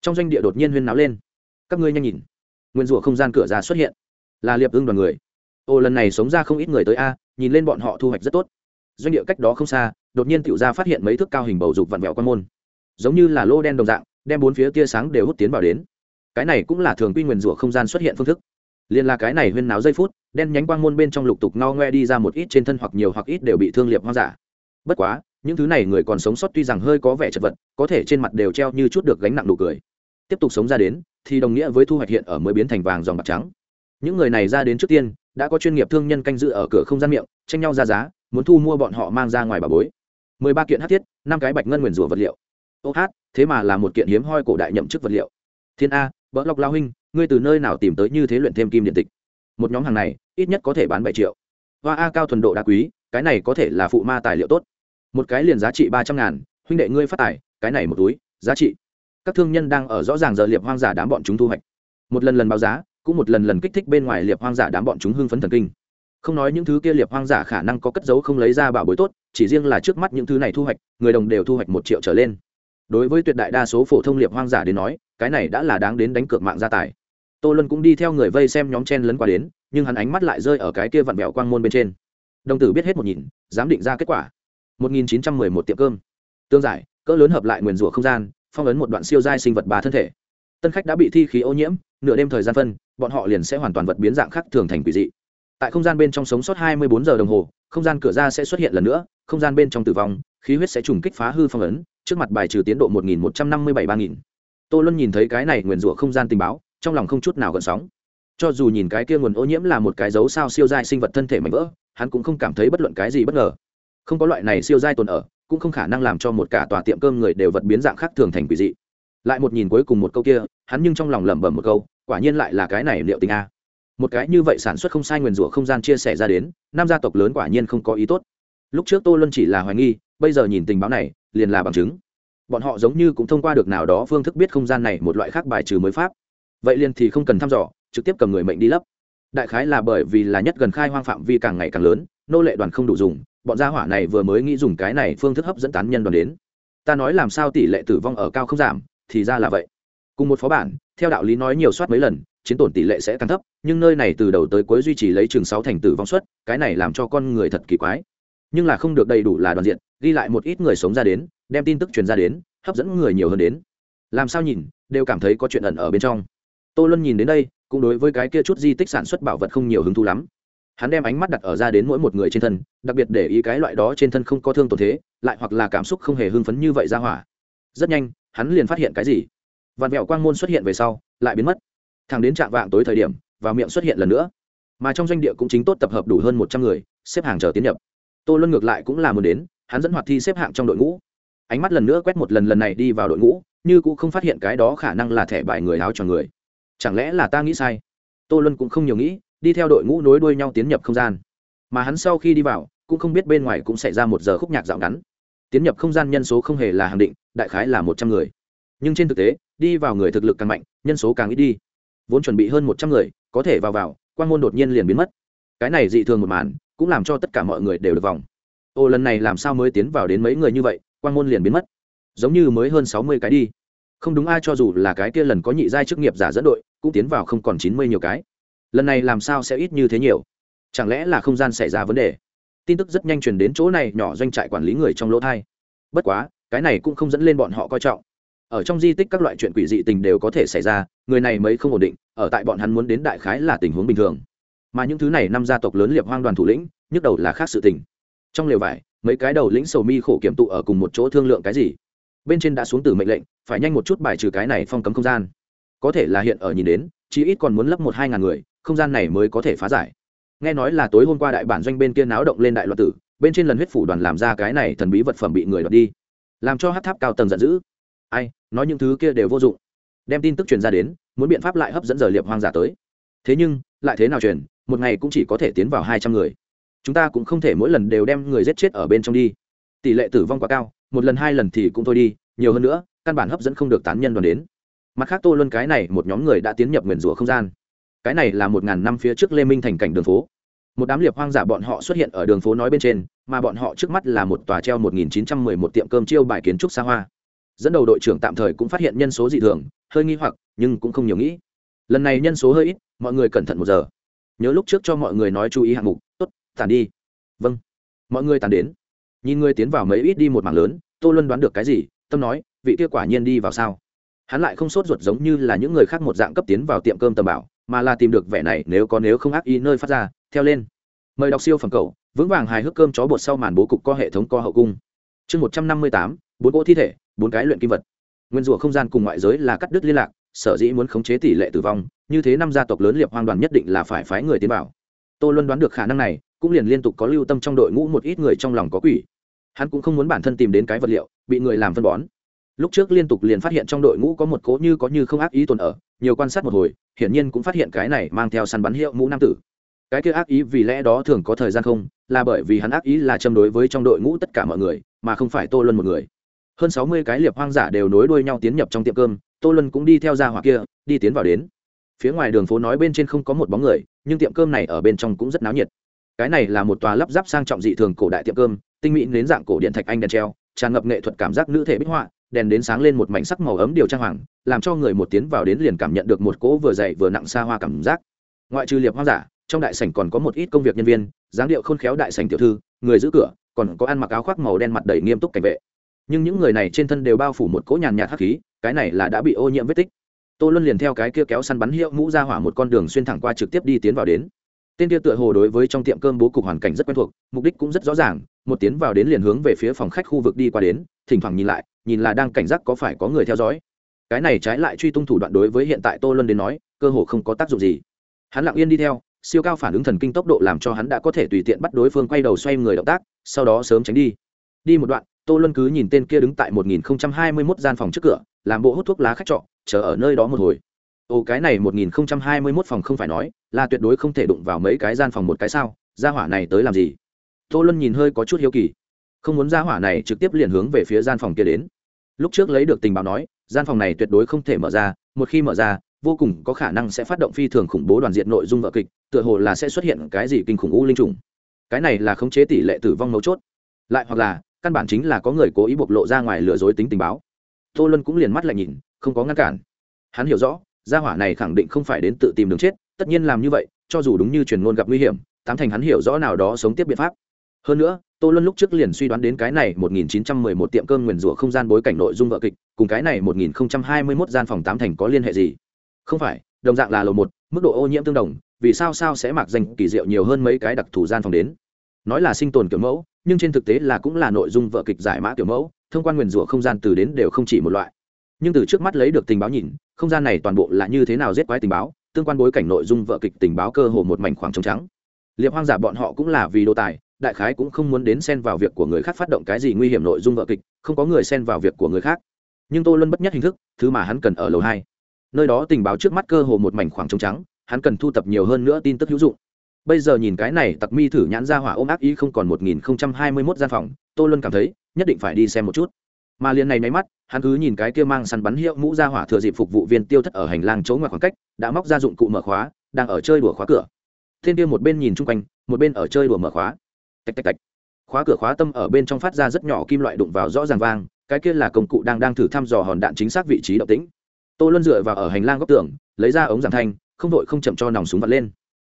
trong doanh địa đột nhiên huyên náo lên. Các ngươi nhanh nhìn. Nguyên rủa không gian cửa ra xuất hiện. Là liệp ưng đoàn người. Ô, lần này sống ra không ít người tới a, nhìn lên bọn họ thu hoạch rất tốt. Doanh địa cách đó không xa, đột nhiên tiểu ra phát hiện mấy thước cao hình bầu dục vặn vẹo quan môn. Giống như là lô đen đồng dạng, đem bốn phía tia sáng đều hút tiến vào đến. Cái này cũng là thường quy nguyền rủa không gian xuất hiện phương thức liền là cái này huyên náo giây phút, đen nhánh quang môn bên trong lục tục no ngoe đi ra một ít trên thân hoặc nhiều hoặc ít đều bị thương liệp hoang dã. Bất quá, những thứ này người còn sống sót tuy rằng hơi có vẻ chật vật, có thể trên mặt đều treo như chút được gánh nặng nụ cười. Tiếp tục sống ra đến, thì đồng nghĩa với thu hoạch hiện ở mới biến thành vàng dòng bạc trắng. Những người này ra đến trước tiên, đã có chuyên nghiệp thương nhân canh dự ở cửa không gian miệng, tranh nhau ra giá, muốn thu mua bọn họ mang ra ngoài bà bối. Mười ba kiện hát thiết, năm cái bạch ngân nguyền rủa vật liệu. Ô hát, thế mà là một kiện hiếm hoi cổ đại nhậm chức vật liệu. Thiên a, bỡ lọc lao huynh ngươi từ nơi nào tìm tới như thế luyện thêm kim điện tịch? Một nhóm hàng này, ít nhất có thể bán bảy triệu. Hoa a cao thuần độ đá quý, cái này có thể là phụ ma tài liệu tốt. Một cái liền giá trị ba trăm ngàn, huynh đệ ngươi phát tài, cái này một túi, giá trị. Các thương nhân đang ở rõ ràng giờ liệp hoang giả đám bọn chúng thu hoạch. Một lần lần báo giá, cũng một lần lần kích thích bên ngoài liệp hoang giả đám bọn chúng hưng phấn thần kinh. Không nói những thứ kia liệp hoang giả khả năng có cất giấu không lấy ra bảo bối tốt, chỉ riêng là trước mắt những thứ này thu hoạch, người đồng đều thu hoạch một triệu trở lên. Đối với tuyệt đại đa số phổ thông liệp hoang giả đến nói, cái này đã là đáng đến đánh cược mạng gia tài tô luân cũng đi theo người vây xem nhóm chen lấn qua đến, nhưng hắn ánh mắt lại rơi ở cái kia vặn vẹo quang môn bên trên. Đồng tử biết hết một nhìn dám định ra kết quả. 1911 tiệm cơm. Tương giải, cỡ lớn hợp lại nguyền rủa không gian, phong ấn một đoạn siêu giai sinh vật ba thân thể. Tân khách đã bị thi khí ô nhiễm, nửa đêm thời gian phân, bọn họ liền sẽ hoàn toàn vật biến dạng khác thường thành quỷ dị. Tại không gian bên trong sống sót 24 giờ đồng hồ, không gian cửa ra sẽ xuất hiện lần nữa, không gian bên trong tử vong, khí huyết sẽ trùng kích phá hư phong ấn, trước mặt bài trừ tiến độ 1157 3000 tô luân nhìn thấy cái này nguyền rủa không gian tình báo trong lòng không chút nào gợn sóng. Cho dù nhìn cái kia nguồn ô nhiễm là một cái dấu sao siêu giai sinh vật thân thể mạnh vỡ, hắn cũng không cảm thấy bất luận cái gì bất ngờ. Không có loại này siêu giai tồn ở, cũng không khả năng làm cho một cả tòa tiệm cơm người đều vật biến dạng khác thường thành quỷ dị. Lại một nhìn cuối cùng một câu kia, hắn nhưng trong lòng lẩm bẩm một câu, quả nhiên lại là cái này liệu tình a. Một cái như vậy sản xuất không sai nguyền rủa không gian chia sẻ ra đến, nam gia tộc lớn quả nhiên không có ý tốt. Lúc trước tô luân chỉ là hoài nghi, bây giờ nhìn tình báo này, liền là bằng chứng. Bọn họ giống như cũng thông qua được nào đó phương thức biết không gian này một loại khác bài trừ mới pháp vậy liền thì không cần thăm dò, trực tiếp cầm người mệnh đi lấp. Đại khái là bởi vì là nhất gần khai hoang phạm vi càng ngày càng lớn, nô lệ đoàn không đủ dùng, bọn gia hỏa này vừa mới nghĩ dùng cái này phương thức hấp dẫn tán nhân đoàn đến. Ta nói làm sao tỷ lệ tử vong ở cao không giảm, thì ra là vậy. Cùng một phó bản, theo đạo lý nói nhiều soát mấy lần, chiến tổn tỷ lệ sẽ càng thấp, nhưng nơi này từ đầu tới cuối duy trì lấy chừng sáu thành tử vong suất, cái này làm cho con người thật kỳ quái. Nhưng là không được đầy đủ là đoàn diện, ghi lại một ít người sống ra đến, đem tin tức truyền ra đến, hấp dẫn người nhiều hơn đến. Làm sao nhìn, đều cảm thấy có chuyện ẩn ở bên trong tô luân nhìn đến đây, cũng đối với cái kia chút di tích sản xuất bảo vật không nhiều hứng thú lắm. Hắn đem ánh mắt đặt ở ra đến mỗi một người trên thân, đặc biệt để ý cái loại đó trên thân không có thương tổn thế, lại hoặc là cảm xúc không hề hưng phấn như vậy ra hỏa. Rất nhanh, hắn liền phát hiện cái gì? Vạn vẹo quang môn xuất hiện về sau, lại biến mất. Thằng đến trạm vạng tối thời điểm, và miệng xuất hiện lần nữa. Mà trong doanh địa cũng chính tốt tập hợp đủ hơn một trăm người, xếp hàng chờ tiến nhập. Tô luân ngược lại cũng là muốn đến, hắn dẫn hoạt thi xếp hạng trong đội ngũ. Ánh mắt lần nữa quét một lần lần này đi vào đội ngũ, như cũng không phát hiện cái đó khả năng là thẻ bài người áo cho người chẳng lẽ là ta nghĩ sai? Tô luân cũng không nhiều nghĩ, đi theo đội ngũ nối đuôi nhau tiến nhập không gian. Mà hắn sau khi đi vào, cũng không biết bên ngoài cũng xảy ra một giờ khúc nhạc dạo ngắn. Tiến nhập không gian nhân số không hề là hàng định, đại khái là một trăm người. Nhưng trên thực tế, đi vào người thực lực càng mạnh, nhân số càng ít đi. Vốn chuẩn bị hơn một trăm người, có thể vào vào, quan môn đột nhiên liền biến mất. Cái này dị thường một màn, cũng làm cho tất cả mọi người đều được vòng. Ô, lần này làm sao mới tiến vào đến mấy người như vậy, quan môn liền biến mất. Giống như mới hơn sáu mươi cái đi. Không đúng ai cho dù là cái kia lần có nhị giai chức nghiệp giả dẫn đội cũng tiến vào không còn chín mươi nhiều cái. Lần này làm sao sẽ ít như thế nhiều? Chẳng lẽ là không gian xảy ra vấn đề? Tin tức rất nhanh truyền đến chỗ này, nhỏ doanh trại quản lý người trong lỗ thai. Bất quá, cái này cũng không dẫn lên bọn họ coi trọng. Ở trong di tích các loại chuyện quỷ dị tình đều có thể xảy ra, người này mấy không ổn định, ở tại bọn hắn muốn đến đại khái là tình huống bình thường. Mà những thứ này năm gia tộc lớn liệp hoang đoàn thủ lĩnh, nhức đầu là khác sự tình. Trong lều vải, mấy cái đầu lĩnh sầu mi khổ kiểm tụ ở cùng một chỗ thương lượng cái gì? Bên trên đã xuống từ mệnh lệnh, phải nhanh một chút bài trừ cái này phong cấm không gian có thể là hiện ở nhìn đến chỉ ít còn muốn lấp một hai ngàn người, không gian này mới có thể phá giải. Nghe nói là tối hôm qua đại bản doanh bên kia náo động lên đại loạt tử, bên trên lần huyết phủ đoàn làm ra cái này thần bí vật phẩm bị người đoạt đi. Làm cho hát tháp cao tầng giận dữ. Ai, nói những thứ kia đều vô dụng. Đem tin tức truyền ra đến, muốn biện pháp lại hấp dẫn giờ liệp hoang giả tới. Thế nhưng, lại thế nào truyền, một ngày cũng chỉ có thể tiến vào hai trăm người. Chúng ta cũng không thể mỗi lần đều đem người giết chết ở bên trong đi. Tỷ lệ tử vong quá cao, một lần hai lần thì cũng thôi đi, nhiều hơn nữa, căn bản hấp dẫn không được tán nhân đoàn đến mặt khác tô luân cái này một nhóm người đã tiến nhập nguyền rủa không gian. Cái này là một ngàn năm phía trước lê minh thành cảnh đường phố. Một đám liệp hoang giả bọn họ xuất hiện ở đường phố nói bên trên, mà bọn họ trước mắt là một tòa treo một nghìn chín trăm mười một tiệm cơm chiêu bài kiến trúc xa hoa. Dẫn đầu đội trưởng tạm thời cũng phát hiện nhân số dị thường, hơi nghi hoặc, nhưng cũng không nhiều nghĩ. Lần này nhân số hơi ít, mọi người cẩn thận một giờ. Nhớ lúc trước cho mọi người nói chú ý hạng mục, tốt tàn đi. Vâng. Mọi người tàn đến. Nhìn người tiến vào mấy ít đi một mảng lớn, tô luân đoán được cái gì, tâm nói, vị kia quả nhiên đi vào sao? Hắn lại không sốt ruột giống như là những người khác một dạng cấp tiến vào tiệm cơm tầm bảo, mà là tìm được vẻ này nếu có nếu không ác ý nơi phát ra, theo lên. Mời đọc siêu phẩm cầu vững vàng hài hước cơm chó bột sau màn bố cục có hệ thống co hậu cung. Chương một trăm năm mươi tám, bốn cỗ thi thể, bốn cái luyện kim vật. Nguyên rủa không gian cùng ngoại giới là cắt đứt liên lạc, sở dĩ muốn khống chế tỷ lệ tử vong, như thế năm gia tộc lớn liệp hoang đoàn nhất định là phải phái người tiến bảo. tô luân đoán được khả năng này, cũng liền liên tục có lưu tâm trong đội ngũ một ít người trong lòng có quỷ. Hắn cũng không muốn bản thân tìm đến cái vật liệu, bị người làm phân bón lúc trước liên tục liền phát hiện trong đội ngũ có một cố như có như không ác ý tồn ở, nhiều quan sát một hồi, hiển nhiên cũng phát hiện cái này mang theo săn bắn hiệu mũ nam tử. Cái kia ác ý vì lẽ đó thường có thời gian không, là bởi vì hắn ác ý là châm đối với trong đội ngũ tất cả mọi người, mà không phải tô luân một người. Hơn sáu mươi cái liệp hoang giả đều nối đuôi nhau tiến nhập trong tiệm cơm, tô luân cũng đi theo ra hỏa kia, đi tiến vào đến. Phía ngoài đường phố nói bên trên không có một bóng người, nhưng tiệm cơm này ở bên trong cũng rất náo nhiệt. Cái này là một tòa lắp ráp sang trọng dị thường cổ đại tiệm cơm, tinh mỹ đến dạng cổ điện thạch anh đèn treo, tràn ngập nghệ thuật cảm giác nữ thể bích họa đèn đến sáng lên một mảnh sắc màu ấm điều trang hoàng, làm cho người một tiến vào đến liền cảm nhận được một cỗ vừa dày vừa nặng xa hoa cảm giác. Ngoại trừ liệp hoang giả, trong đại sảnh còn có một ít công việc nhân viên, dáng điệu khôn khéo đại sảnh tiểu thư, người giữ cửa, còn có ăn mặc áo khoác màu đen mặt đầy nghiêm túc cảnh vệ. Nhưng những người này trên thân đều bao phủ một cỗ nhàn nhạt hắc khí, cái này là đã bị ô nhiễm vết tích. Tô luân liền theo cái kia kéo săn bắn hiệu mũ ra hỏa một con đường xuyên thẳng qua trực tiếp đi tiến vào đến. Tên kia tựa hồ đối với trong tiệm cơm bố cục hoàn cảnh rất quen thuộc, mục đích cũng rất rõ ràng, một tiến vào đến liền hướng về phía phòng khách khu vực đi qua đến, thỉnh thoảng nhìn lại nhìn là đang cảnh giác có phải có người theo dõi. Cái này trái lại truy tung thủ đoạn đối với hiện tại tô luân đến nói, cơ hồ không có tác dụng gì. Hắn lặng yên đi theo, siêu cao phản ứng thần kinh tốc độ làm cho hắn đã có thể tùy tiện bắt đối phương quay đầu xoay người động tác, sau đó sớm tránh đi. Đi một đoạn, tô luân cứ nhìn tên kia đứng tại một nghìn hai mươi mốt gian phòng trước cửa, làm bộ hút thuốc lá khách trọ, chờ ở nơi đó một hồi. Ồ, cái này một nghìn hai mươi mốt phòng không phải nói, là tuyệt đối không thể đụng vào mấy cái gian phòng một cái sao, gia hỏa này tới làm gì? Tô luân nhìn hơi có chút hiếu kỳ không muốn gia hỏa này trực tiếp liền hướng về phía gian phòng kia đến. Lúc trước lấy được tình báo nói, gian phòng này tuyệt đối không thể mở ra, một khi mở ra, vô cùng có khả năng sẽ phát động phi thường khủng bố đoàn diện nội dung vợ kịch, tựa hồ là sẽ xuất hiện cái gì kinh khủng u linh trùng. Cái này là khống chế tỷ lệ tử vong mấu chốt. Lại hoặc là, căn bản chính là có người cố ý bộc lộ ra ngoài lừa dối tính tình báo. Tô luân cũng liền mắt lại nhìn, không có ngăn cản. Hắn hiểu rõ, gia hỏa này khẳng định không phải đến tự tìm đường chết, tất nhiên làm như vậy, cho dù đúng như truyền ngôn gặp nguy hiểm, tám thành hắn hiểu rõ nào đó sống tiếp biện pháp. Hơn nữa tô luân lúc trước liền suy đoán đến cái này 1911 tiệm cơm nguyền rủa không gian bối cảnh nội dung vợ kịch, cùng cái này 1021 gian phòng tám thành có liên hệ gì? Không phải, đồng dạng là lầu một, mức độ ô nhiễm tương đồng, vì sao sao sẽ mặc danh kỳ diệu nhiều hơn mấy cái đặc thù gian phòng đến? Nói là sinh tồn kiểu mẫu, nhưng trên thực tế là cũng là nội dung vợ kịch giải mã kiểu mẫu, thông quan nguyền rủa không gian từ đến đều không chỉ một loại. Nhưng từ trước mắt lấy được tình báo nhìn, không gian này toàn bộ là như thế nào giết quái tình báo, tương quan bối cảnh nội dung vợ kịch tình báo cơ hồ một mảnh khoảng trống trắng. Liệp hoang giả bọn họ cũng là vì đồ tài đại khái cũng không muốn đến xen vào việc của người khác phát động cái gì nguy hiểm nội dung vợ kịch, không có người xen vào việc của người khác. Nhưng tô luân bất nhất hình thức, thứ mà hắn cần ở lầu hai. Nơi đó tình báo trước mắt cơ hồ một mảnh khoảng trống trắng, hắn cần thu thập nhiều hơn nữa tin tức hữu dụng. Bây giờ nhìn cái này, tặc mi thử nhãn ra hỏa ôm ác ý không còn một nghìn không trăm hai mươi mốt gian phòng, tô luân cảm thấy, nhất định phải đi xem một chút. Mà liền này nháy mắt, hắn cứ nhìn cái kia mang săn bắn hiệu mũ ra hỏa thừa dịp phục vụ viên tiêu thất ở hành lang chỗ ngoài khoảng cách, đã móc ra dụng cụ mở khóa, đang ở chơi đùa khóa cửa. Thiên tiêu một bên nhìn chung quanh, một bên ở chơi đùa mở khóa tạch tạch tạch. Khóa cửa khóa tâm ở bên trong phát ra rất nhỏ kim loại đụng vào rõ ràng vang, cái kia là công cụ đang đang thử thăm dò hòn đạn chính xác vị trí động tĩnh. Tô luân dựa vào ở hành lang góc tường, lấy ra ống giảm thanh, không đội không chậm cho nòng súng vặt lên.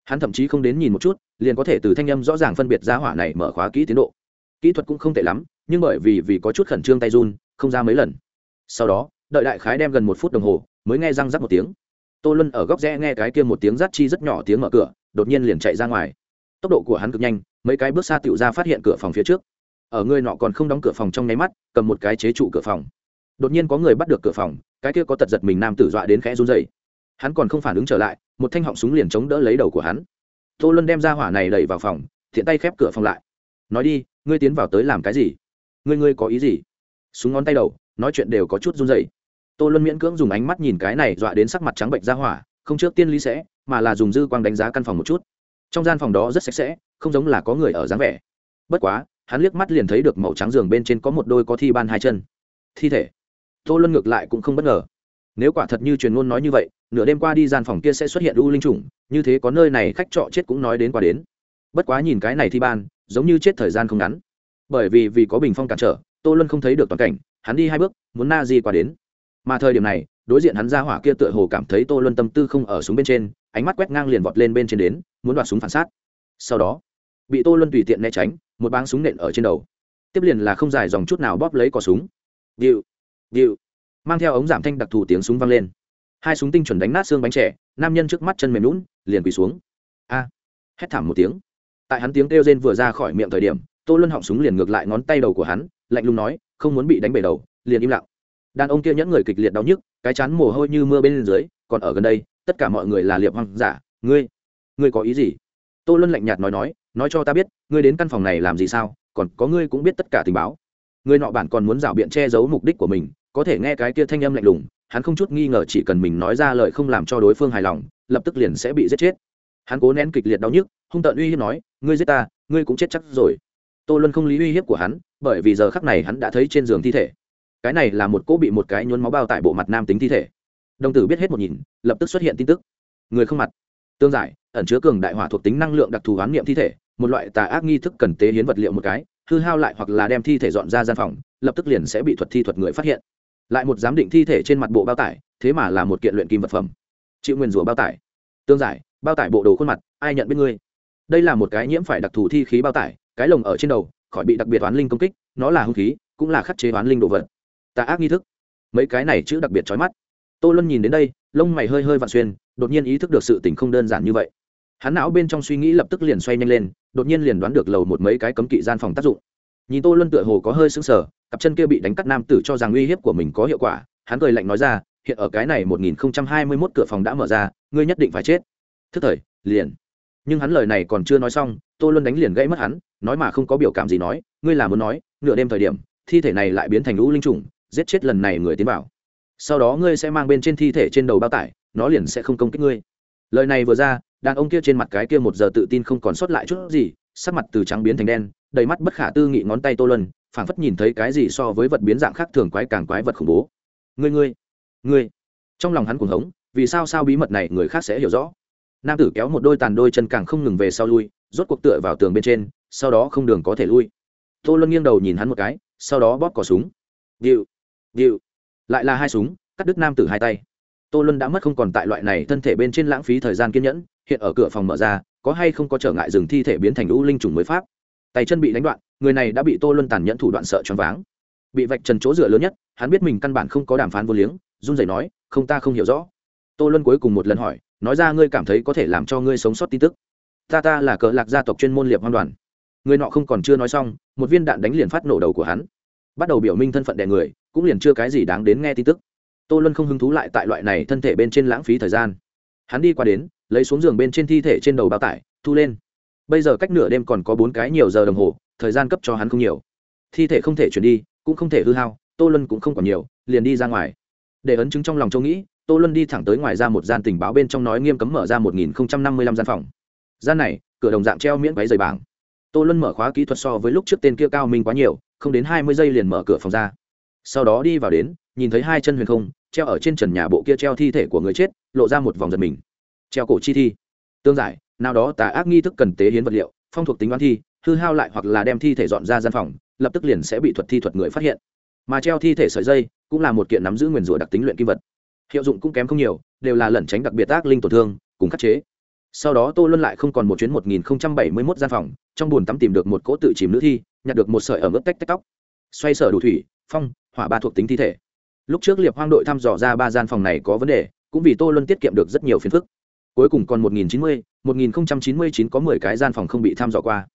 Hắn thậm chí không đến nhìn một chút, liền có thể từ thanh âm rõ ràng phân biệt ra hỏa này mở khóa kỹ tiến độ. Kỹ thuật cũng không tệ lắm, nhưng bởi vì vì có chút khẩn trương tay run, không ra mấy lần. Sau đó, đợi đại khái đem gần một phút đồng hồ, mới nghe răng rắc một tiếng. Tô luân ở góc rẽ nghe cái kia một tiếng rắt chi rất nhỏ tiếng mở cửa, đột nhiên liền chạy ra ngoài tốc độ của hắn cực nhanh, mấy cái bước xa tựu ra phát hiện cửa phòng phía trước. Ở người nọ còn không đóng cửa phòng trong nháy mắt, cầm một cái chế trụ cửa phòng. Đột nhiên có người bắt được cửa phòng, cái kia có tật giật mình nam tử dọa đến khẽ run dày hắn còn không phản ứng trở lại, một thanh họng súng liền chống đỡ lấy đầu của hắn. Tô luân đem ra hỏa này đẩy vào phòng, thiện tay khép cửa phòng lại. Nói đi, ngươi tiến vào tới làm cái gì? Ngươi ngươi có ý gì? Súng ngón tay đầu, nói chuyện đều có chút run dày tô luân miễn cưỡng dùng ánh mắt nhìn cái này dọa đến sắc mặt trắng bệnh ra hỏa, không trước tiên lý sẽ, mà là dùng dư quang đánh giá căn phòng một chút trong gian phòng đó rất sạch sẽ không giống là có người ở dáng vẻ. Bất quá hắn liếc mắt liền thấy được màu trắng giường bên trên có một đôi có thi ban hai chân. Thi thể. Tô luân ngược lại cũng không bất ngờ. Nếu quả thật như truyền ngôn nói như vậy nửa đêm qua đi gian phòng kia sẽ xuất hiện u linh trùng, như thế có nơi này khách trọ chết cũng nói đến qua đến. Bất quá nhìn cái này thi ban giống như chết thời gian không ngắn. Bởi vì vì có bình phong cản trở tô luân không thấy được toàn cảnh hắn đi hai bước muốn na di qua đến. Mà thời điểm này đối diện hắn ra hỏa kia tựa hồ cảm thấy tô luân tâm tư không ở súng bên trên, ánh mắt quét ngang liền vọt lên bên trên đến, muốn đoạt súng phản sát. Sau đó, bị tô luân tùy tiện né tránh, một báng súng nện ở trên đầu. Tiếp liền là không dài dòng chút nào bóp lấy cò súng. Điệu điệu. Mang theo ống giảm thanh đặc thù tiếng súng vang lên. Hai súng tinh chuẩn đánh nát xương bánh trẻ, nam nhân trước mắt chân mềm lún liền quỳ xuống. A, hét thảm một tiếng. Tại hắn tiếng kêu rên vừa ra khỏi miệng thời điểm, tô luân họng súng liền ngược lại ngón tay đầu của hắn, lạnh lùng nói, không muốn bị đánh bể đầu, liền im lặng đàn ông kia nhẫn người kịch liệt đau nhức, cái chán mồ hôi như mưa bên dưới, còn ở gần đây, tất cả mọi người là liệp hoang giả. Ngươi ngươi có ý gì? Tô luân lạnh nhạt nói nói nói cho ta biết, ngươi đến căn phòng này làm gì sao? Còn có ngươi cũng biết tất cả tình báo. Ngươi nọ bản còn muốn rảo biện che giấu mục đích của mình, có thể nghe cái kia thanh âm lạnh lùng, hắn không chút nghi ngờ chỉ cần mình nói ra lời không làm cho đối phương hài lòng, lập tức liền sẽ bị giết chết. Hắn cố nén kịch liệt đau nhức, hung tợn uy hiếp nói, ngươi giết ta, ngươi cũng chết chắc rồi. Tô luân không lý uy hiếp của hắn, bởi vì giờ khắc này hắn đã thấy trên giường thi thể cái này là một cỗ bị một cái nhốn máu bao tại bộ mặt nam tính thi thể. Đồng tử biết hết một nhìn, lập tức xuất hiện tin tức. Người không mặt. Tương giải, ẩn chứa cường đại hỏa thuộc tính năng lượng đặc thù hoán niệm thi thể, một loại tà ác nghi thức cần tế hiến vật liệu một cái, hư hao lại hoặc là đem thi thể dọn ra gian phòng, lập tức liền sẽ bị thuật thi thuật người phát hiện. Lại một giám định thi thể trên mặt bộ bao tải, thế mà là một kiện luyện kim vật phẩm. Chịu nguyên rủa bao tải. Tương giải, bao tải bộ đồ khuôn mặt, ai nhận biết ngươi? Đây là một cái nhiễm phải đặc thù thi khí bao tải, cái lồng ở trên đầu, khỏi bị đặc biệt oán linh công kích, nó là hung khí, cũng là khắc chế oán linh đồ vật tà ác nghi thức. Mấy cái này chữ đặc biệt trói mắt. Tô luân nhìn đến đây, lông mày hơi hơi vặn xuyên, đột nhiên ý thức được sự tình không đơn giản như vậy. Hắn não bên trong suy nghĩ lập tức liền xoay nhanh lên, đột nhiên liền đoán được lầu một mấy cái cấm kỵ gian phòng tác dụng. Nhìn tô luân tựa hồ có hơi sững sờ, cặp chân kia bị đánh cắt nam tử cho rằng uy hiếp của mình có hiệu quả, hắn cười lạnh nói ra, hiện ở cái này một nghìn không trăm hai mươi mốt cửa phòng đã mở ra, ngươi nhất định phải chết. Thức thời, liền. Nhưng hắn lời này còn chưa nói xong, tô luân đánh liền gãy mất hắn, nói mà không có biểu cảm gì nói, ngươi là muốn nói, nửa đêm thời điểm, thi thể này lại biến thành lũ linh trùng giết chết lần này người tiến vào, sau đó ngươi sẽ mang bên trên thi thể trên đầu bao tải nó liền sẽ không công kích ngươi. Lời này vừa ra đàn ông kia trên mặt cái kia một giờ tự tin không còn sót lại chút gì sắc mặt từ trắng biến thành đen đầy mắt bất khả tư nghị ngón tay tô lân phảng phất nhìn thấy cái gì so với vật biến dạng khác thường quái càng quái vật khủng bố. Ngươi ngươi ngươi. Trong lòng hắn cuồng hống vì sao sao bí mật này người khác sẽ hiểu rõ. Nam tử kéo một đôi tàn đôi chân càng không ngừng về sau lui rốt cuộc tựa vào tường bên trên sau đó không đường có thể lui. Tô luân nghiêng đầu nhìn hắn một cái sau đó bóp cỏ súng. Điệu điệu. Lại là hai súng, cắt đứt nam tử hai tay. Tô luân đã mất không còn tại loại này thân thể bên trên lãng phí thời gian kiên nhẫn, hiện ở cửa phòng mở ra, có hay không có trở ngại dừng thi thể biến thành lũ linh trùng mới pháp. Tay chân bị đánh đoạn, người này đã bị tô luân tàn nhẫn thủ đoạn sợ choáng váng. Bị vạch trần chỗ dựa lớn nhất, hắn biết mình căn bản không có đàm phán vô liếng, run rẩy nói, không, ta không hiểu rõ. Tô luân cuối cùng một lần hỏi, nói ra ngươi cảm thấy có thể làm cho ngươi sống sót tin tức. Ta ta là cờ lạc gia tộc chuyên môn liệp hoan đoàn. Người nọ không còn chưa nói xong, một viên đạn đánh liền phát nổ đầu của hắn. Bắt đầu biểu minh thân phận đẻ người cũng liền chưa cái gì đáng đến nghe tin tức. Tô luân không hứng thú lại tại loại này thân thể bên trên lãng phí thời gian. Hắn đi qua đến, lấy xuống giường bên trên thi thể trên đầu bao tải, thu lên. Bây giờ cách nửa đêm còn có bốn cái nhiều giờ đồng hồ, thời gian cấp cho hắn không nhiều. Thi thể không thể chuyển đi, cũng không thể hư hao, tô luân cũng không còn nhiều, liền đi ra ngoài. Để ấn chứng trong lòng châu nghĩ, tô luân đi thẳng tới ngoài ra một gian tình báo bên trong nói nghiêm cấm mở ra một nghìn năm mươi lăm gian phòng. Gian này, cửa đồng dạng treo miễn váy dày bảng. Tô luân mở khóa kỹ thuật so với lúc trước tên kia cao minh quá nhiều, không đến hai mươi giây liền mở cửa phòng ra sau đó đi vào đến, nhìn thấy hai chân huyền không, treo ở trên trần nhà bộ kia treo thi thể của người chết, lộ ra một vòng giật mình. Treo cổ chi thi. Tương giải, nào đó tà ác nghi thức cần tế hiến vật liệu, phong thuộc tính đoán thi, hư hao lại hoặc là đem thi thể dọn ra gian phòng, lập tức liền sẽ bị thuật thi thuật người phát hiện. Mà treo thi thể sợi dây cũng là một kiện nắm giữ nguyền rủa đặc tính luyện kim vật. Hiệu dụng cũng kém không nhiều, đều là lẩn tránh đặc biệt ác linh tổn thương, cùng khắc chế. Sau đó tô luân lại không còn một chuyến một nghìn không trăm bảy mươi mốt gian phòng, trong bồn tắm tìm được một cỗ tự chìm nữ thi, nhặt được một sợi ở mức tách tách tóc. Xoay sở đủ thủy, phong hỏa ba thuộc tính thi thể. Lúc trước liệp hoang đội thăm dò ra ba gian phòng này có vấn đề, cũng vì tô luân tiết kiệm được rất nhiều phiền phức. Cuối cùng còn một nghìn chín mươi, một nghìn chín mươi chín có mười cái gian phòng không bị thăm dò qua.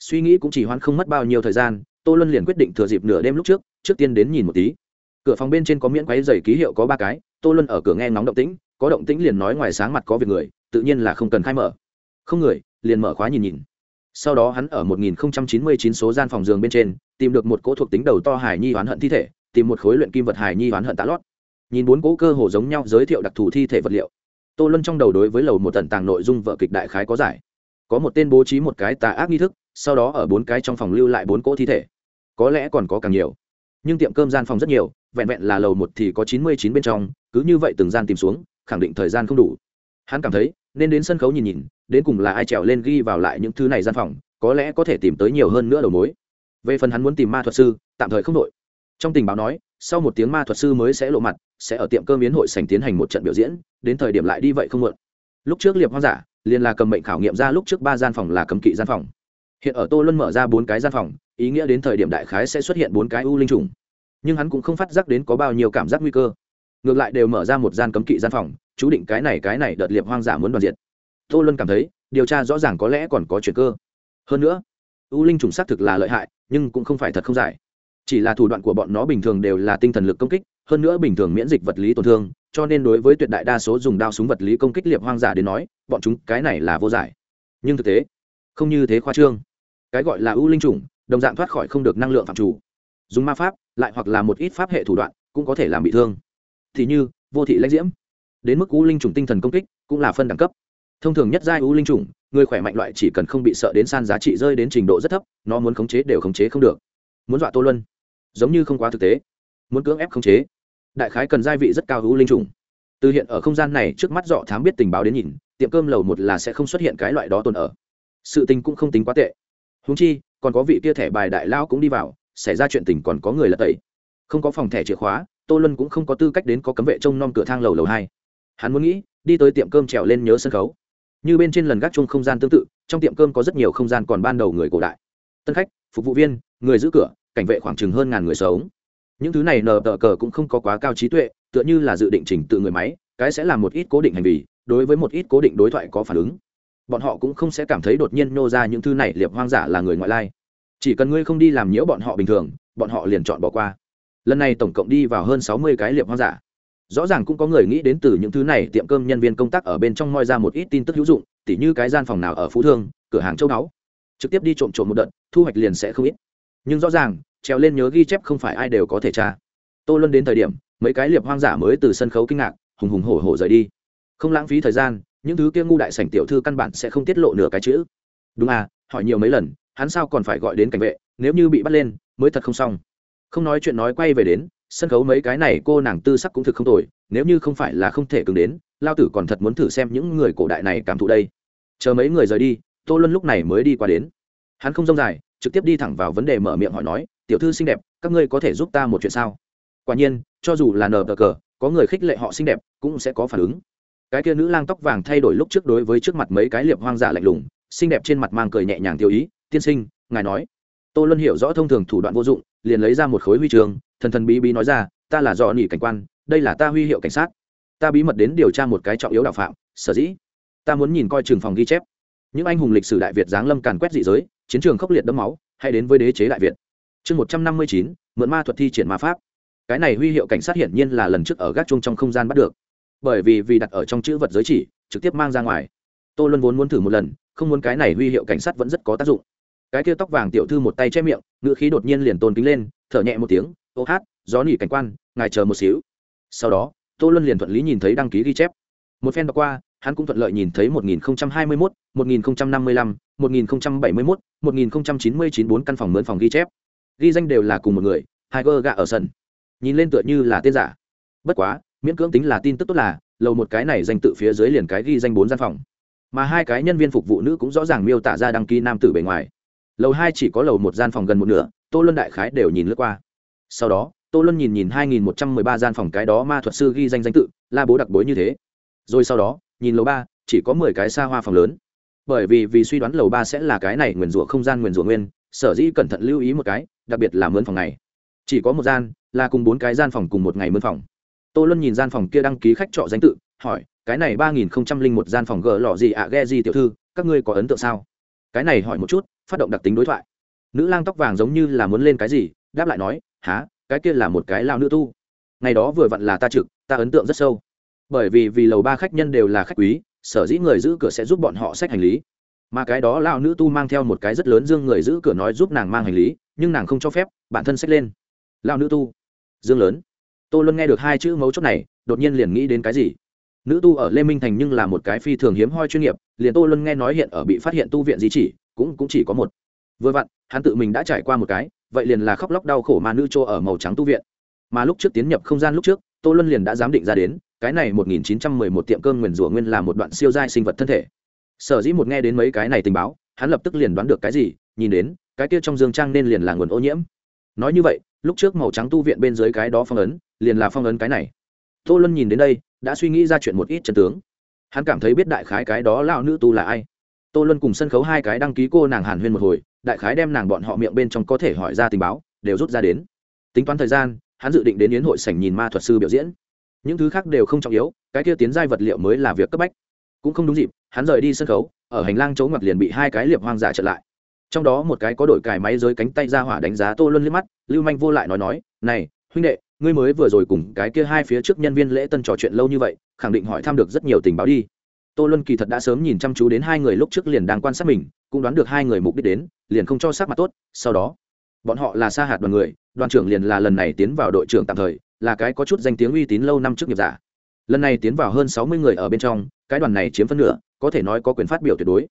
Suy nghĩ cũng chỉ hoãn không mất bao nhiêu thời gian, tô luân liền quyết định thừa dịp nửa đêm lúc trước trước tiên đến nhìn một tí. Cửa phòng bên trên có miễn quáy dày ký hiệu có ba cái, tô luân ở cửa nghe ngóng động tĩnh, có động tĩnh liền nói ngoài sáng mặt có việc người, tự nhiên là không cần khai mở. Không người, liền mở khóa nhìn nhìn. Sau đó hắn ở 1099 số gian phòng giường bên trên, tìm được một cỗ thuộc tính đầu to hải nhi oán hận thi thể tìm một khối luyện kim vật hải nhi oán hận tạ lót. Nhìn bốn cỗ cơ hồ giống nhau giới thiệu đặc thù thi thể vật liệu, tô luân trong đầu đối với lầu một tần tàng nội dung vợ kịch đại khái có giải. Có một tên bố trí một cái tà ác nghi thức, sau đó ở bốn cái trong phòng lưu lại bốn cỗ thi thể. Có lẽ còn có càng nhiều. Nhưng tiệm cơm gian phòng rất nhiều, vẹn vẹn là lầu một thì có chín mươi chín bên trong, cứ như vậy từng gian tìm xuống, khẳng định thời gian không đủ. Hắn cảm thấy, nên đến sân khấu nhìn nhìn, đến cùng là ai trèo lên ghi vào lại những thứ này gian phòng, có lẽ có thể tìm tới nhiều hơn nữa đầu mối. Về phần hắn muốn tìm ma thuật sư, tạm thời không đội trong tình báo nói, sau một tiếng ma thuật sư mới sẽ lộ mặt, sẽ ở tiệm cơm biến hội sành tiến hành một trận biểu diễn, đến thời điểm lại đi vậy không muộn lúc trước liệp hoang giả, liền là cầm mệnh khảo nghiệm ra lúc trước ba gian phòng là cấm kỵ gian phòng. Hiện ở tô luân mở ra bốn cái gian phòng, ý nghĩa đến thời điểm đại khái sẽ xuất hiện bốn cái u linh trùng. Nhưng hắn cũng không phát giác đến có bao nhiêu cảm giác nguy cơ. Ngược lại đều mở ra một gian cấm kỵ gian phòng, chú định cái này cái này đợt liệp hoang giả muốn đoàn diệt tô luân cảm thấy, điều tra rõ ràng có lẽ còn có chuyện cơ. Hơn nữa, u linh trùng xác thực là lợi hại, nhưng cũng không phải thật không giải chỉ là thủ đoạn của bọn nó bình thường đều là tinh thần lực công kích, hơn nữa bình thường miễn dịch vật lý tổn thương, cho nên đối với tuyệt đại đa số dùng đao súng vật lý công kích liệp hoang giả đến nói, bọn chúng cái này là vô giải. Nhưng thực tế, không như thế khoa trương. Cái gọi là ưu linh trùng đồng dạng thoát khỏi không được năng lượng phạm chủ. Dùng ma pháp, lại hoặc là một ít pháp hệ thủ đoạn, cũng có thể làm bị thương. Thì như, vô thị lãnh diễm. Đến mức ưu linh trùng tinh thần công kích, cũng là phân đẳng cấp. Thông thường nhất giai ưu linh trùng người khỏe mạnh loại chỉ cần không bị sợ đến san giá trị rơi đến trình độ rất thấp, nó muốn khống chế đều khống chế không được. Muốn dọa tô luân giống như không quá thực tế. Muốn cưỡng ép khống chế, đại khái cần gia vị rất cao hữu linh trùng. Từ hiện ở không gian này, trước mắt dọ thám biết tình báo đến nhìn, tiệm cơm lầu một là sẽ không xuất hiện cái loại đó tồn ở. Sự tình cũng không tính quá tệ. Húng chi, còn có vị kia thẻ bài đại lao cũng đi vào, xảy ra chuyện tình còn có người là tẩy. Không có phòng thẻ chìa khóa, tô luân cũng không có tư cách đến có cấm vệ trông nom cửa thang lầu lầu hai. Hắn muốn nghĩ, đi tới tiệm cơm trèo lên nhớ sân khấu. Như bên trên lần gác chung không gian tương tự, trong tiệm cơm có rất nhiều không gian còn ban đầu người cổ đại. Tân khách, phục vụ viên, người giữ cửa cảnh vệ khoảng chừng hơn ngàn người sống. Những thứ này nờ tờ cờ cũng không có quá cao trí tuệ, tựa như là dự định chỉnh tự người máy, cái sẽ làm một ít cố định hành vi, đối với một ít cố định đối thoại có phản ứng. Bọn họ cũng không sẽ cảm thấy đột nhiên nô ra những thứ này liệp hoang giả là người ngoại lai. Chỉ cần ngươi không đi làm nhiễu bọn họ bình thường, bọn họ liền chọn bỏ qua. Lần này tổng cộng đi vào hơn sáu mươi cái liệp hoang giả rõ ràng cũng có người nghĩ đến từ những thứ này tiệm cơm nhân viên công tác ở bên trong moi ra một ít tin tức hữu dụng, tỉ như cái gian phòng nào ở phú thương, cửa hàng châu báu. Trực tiếp đi trộm trộm một đợt, thu hoạch liền sẽ không ít nhưng rõ ràng trèo lên nhớ ghi chép không phải ai đều có thể tra. Tô luân đến thời điểm, mấy cái liệp hoang giả mới từ sân khấu kinh ngạc, hùng hùng hổ hổ rời đi. Không lãng phí thời gian, những thứ kia ngu đại sảnh tiểu thư căn bản sẽ không tiết lộ nửa cái chữ. Đúng à hỏi nhiều mấy lần, hắn sao còn phải gọi đến cảnh vệ, nếu như bị bắt lên, mới thật không xong. Không nói chuyện nói quay về đến, sân khấu mấy cái này cô nàng tư sắc cũng thực không tồi, nếu như không phải là không thể cứng đến, lao tử còn thật muốn thử xem những người cổ đại này cảm thụ đây. Chờ mấy người rời đi, tô luân lúc này mới đi qua đến. Hắn không rông dài trực tiếp đi thẳng vào vấn đề mở miệng hỏi nói, tiểu thư xinh đẹp, các ngươi có thể giúp ta một chuyện sao? Quả nhiên, cho dù là nờ cờ, có người khích lệ họ xinh đẹp cũng sẽ có phản ứng. Cái kia nữ lang tóc vàng thay đổi lúc trước đối với trước mặt mấy cái liệp hoang dã lạnh lùng, xinh đẹp trên mặt mang cười nhẹ nhàng tiêu ý, tiên sinh, ngài nói. Tô luân hiểu rõ thông thường thủ đoạn vô dụng, liền lấy ra một khối huy trường, thần thần bí bí nói ra, ta là dò nỉ cảnh quan, đây là ta huy hiệu cảnh sát. Ta bí mật đến điều tra một cái trọng yếu đạo phạm, sở dĩ ta muốn nhìn coi trường phòng ghi chép. Những anh hùng lịch sử đại việt giáng lâm càn quét dị giới chiến trường khốc liệt đẫm máu hay đến với đế chế đại việt. Chương một trăm năm mươi chín mượn ma thuật thi triển ma pháp. Cái này huy hiệu cảnh sát hiển nhiên là lần trước ở gác chung trong không gian bắt được. Bởi vì vì đặt ở trong chữ vật giới chỉ trực tiếp mang ra ngoài. Tô luân vốn muốn thử một lần không muốn cái này huy hiệu cảnh sát vẫn rất có tác dụng. Cái kia tóc vàng tiểu thư một tay che miệng ngựa khí đột nhiên liền tôn kính lên thở nhẹ một tiếng ô hát gió nỉ cảnh quan ngài chờ một xíu. Sau đó tô luân liền thuận lý nhìn thấy đăng ký ghi chép. Một phen đọc qua hắn cũng thuận lợi nhìn thấy 1021, 1055, 1071, 1099 bốn căn phòng mướn phòng ghi chép. Ghi danh đều là cùng một người, Tiger gạ ở sân. Nhìn lên tựa như là tên giả. Bất quá, miễn cưỡng tính là tin tức tốt là, lầu một cái này danh tự phía dưới liền cái ghi danh bốn gian phòng. Mà hai cái nhân viên phục vụ nữ cũng rõ ràng miêu tả ra đăng ký nam tử bề ngoài. Lầu hai chỉ có lầu một gian phòng gần một nửa, tô luân đại khái đều nhìn lướt qua. Sau đó, tô luân nhìn nhìn hai nghìn một trăm mười ba gian phòng cái đó ma thuật sư ghi danh danh tự, la bố đặc bối như thế. Rồi sau đó, nhìn lầu ba, chỉ có mười cái xa hoa phòng lớn bởi vì vì suy đoán lầu ba sẽ là cái này nguyền rủa không gian nguyền rủa nguyên sở dĩ cẩn thận lưu ý một cái đặc biệt là mướn phòng này. Chỉ có một gian là cùng bốn cái gian phòng cùng một ngày mướn phòng. Tô luân nhìn gian phòng kia đăng ký khách trọ danh tự hỏi cái này ba nghìn không trăm linh một gian phòng gờ lò gì ạ à, ghe gì tiểu thư các ngươi có ấn tượng sao? Cái này hỏi một chút phát động đặc tính đối thoại. Nữ lang tóc vàng giống như là muốn lên cái gì đáp lại nói há cái kia là một cái lao nữ tu. Ngày đó vừa vặn là ta trực ta ấn tượng rất sâu. Bởi vì vì lầu ba khách nhân đều là khách quý sở dĩ người giữ cửa sẽ giúp bọn họ xách hành lý. Mà cái đó lao nữ tu mang theo một cái rất lớn dương người giữ cửa nói giúp nàng mang hành lý, nhưng nàng không cho phép, bản thân xách lên. Lao nữ tu. Dương lớn. Tôi luôn nghe được hai chữ mấu chốt này, đột nhiên liền nghĩ đến cái gì? Nữ tu ở lê minh thành nhưng là một cái phi thường hiếm hoi chuyên nghiệp, liền tôi luôn nghe nói hiện ở bị phát hiện tu viện di chỉ, cũng cũng chỉ có một. Vừa vặn, hắn tự mình đã trải qua một cái, vậy liền là khóc lóc đau khổ mà nữ chỗ ở màu trắng tu viện. Mà lúc trước tiến nhập không gian lúc trước, tô luân liền đã giám định ra đến cái này 1911 tiệm cơm nguyền rủa nguyên là một đoạn siêu giai sinh vật thân thể. Sở dĩ một nghe đến mấy cái này tình báo, hắn lập tức liền đoán được cái gì, nhìn đến, cái kia trong dương trang nên liền là nguồn ô nhiễm. Nói như vậy, lúc trước màu trắng tu viện bên dưới cái đó phong ấn, liền là phong ấn cái này. Tô luân nhìn đến đây, đã suy nghĩ ra chuyện một ít chân tướng. Hắn cảm thấy biết đại khái cái đó lão nữ tu là ai. Tô luân cùng sân khấu hai cái đăng ký cô nàng hàn huyên một hồi, đại khái đem nàng bọn họ miệng bên trong có thể hỏi ra tình báo, đều rút ra đến. Tính toán thời gian, hắn dự định đến yến hội sảnh nhìn ma thuật sư biểu diễn những thứ khác đều không trọng yếu, cái kia tiến giai vật liệu mới là việc cấp bách. Cũng không đúng dịp, hắn rời đi sân khấu, ở hành lang chỗ ngoặt liền bị hai cái liệp hoang giả trở lại. Trong đó một cái có đổi cài máy dưới cánh tay ra hỏa đánh giá tô luân liếc mắt, lưu manh vô lại nói nói, này, huynh đệ, ngươi mới vừa rồi cùng cái kia hai phía trước nhân viên lễ tân trò chuyện lâu như vậy, khẳng định hỏi thăm được rất nhiều tình báo đi. Tô luân kỳ thật đã sớm nhìn chăm chú đến hai người lúc trước liền đang quan sát mình, cũng đoán được hai người mục đích đến, liền không cho sắc mặt tốt, sau đó, bọn họ là sa hạt đoàn người, đoàn trưởng liền là lần này tiến vào đội trưởng tạm thời là cái có chút danh tiếng uy tín lâu năm trước nghiệp giả. Lần này tiến vào hơn sáu mươi người ở bên trong cái đoàn này chiếm phân nửa có thể nói có quyền phát biểu tuyệt đối.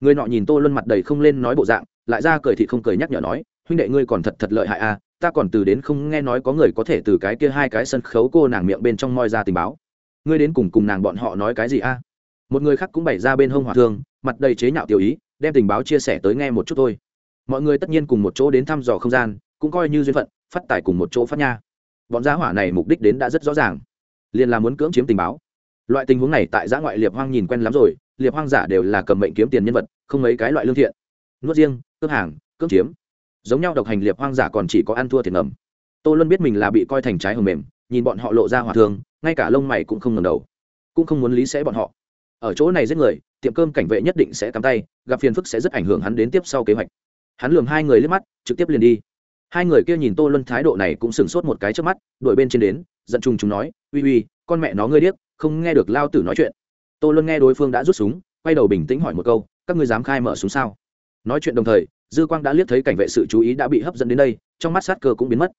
Người nọ nhìn tô luân mặt đầy không lên nói bộ dạng lại ra cười thì không cười nhắc nhở nói huynh đệ ngươi còn thật thật lợi hại a à, ta còn từ đến không nghe nói có người có thể từ cái kia hai cái sân khấu cô nàng miệng bên trong moi ra tình báo. Ngươi đến cùng cùng nàng bọn họ nói cái gì a một người khác cũng bày ra bên hông hòa thương mặt đầy chế nhạo tiểu ý đem tình báo chia sẻ tới nghe một chút thôi. Mọi người tất nhiên cùng một chỗ đến thăm dò không gian cũng coi như duyên phận phát tài cùng một chỗ phát nha bọn giá hỏa này mục đích đến đã rất rõ ràng. Liền là muốn cưỡng chiếm tình báo. Loại tình huống này tại giã ngoại liệp hoang nhìn quen lắm rồi, liệp hoang giả đều là cầm mệnh kiếm tiền nhân vật, không mấy cái loại lương thiện. Nuốt riêng, cướp hàng, cưỡng chiếm. Giống nhau độc hành liệp hoang giả còn chỉ có ăn thua tiền ngầm. Tô luân biết mình là bị coi thành trái hầm mềm, nhìn bọn họ lộ ra hòa thương, ngay cả lông mày cũng không ngầm đầu. Cũng không muốn lý sẽ bọn họ. Ở chỗ này giết người, tiệm cơm cảnh vệ nhất định sẽ cắm tay, gặp phiền phức sẽ rất ảnh hưởng hắn đến tiếp sau kế hoạch. Hắn lường hai người liếc mắt, trực tiếp liền đi hai người kia nhìn tô luân thái độ này cũng sửng sốt một cái trước mắt, đuổi bên trên đến, giận chung chúng nói, uy uy, con mẹ nó ngươi điếc, không nghe được lao tử nói chuyện. Tô luân nghe đối phương đã rút súng, quay đầu bình tĩnh hỏi một câu, các ngươi dám khai mở súng sao? Nói chuyện đồng thời, dư quang đã liếc thấy cảnh vệ sự chú ý đã bị hấp dẫn đến đây, trong mắt sát cơ cũng biến mất.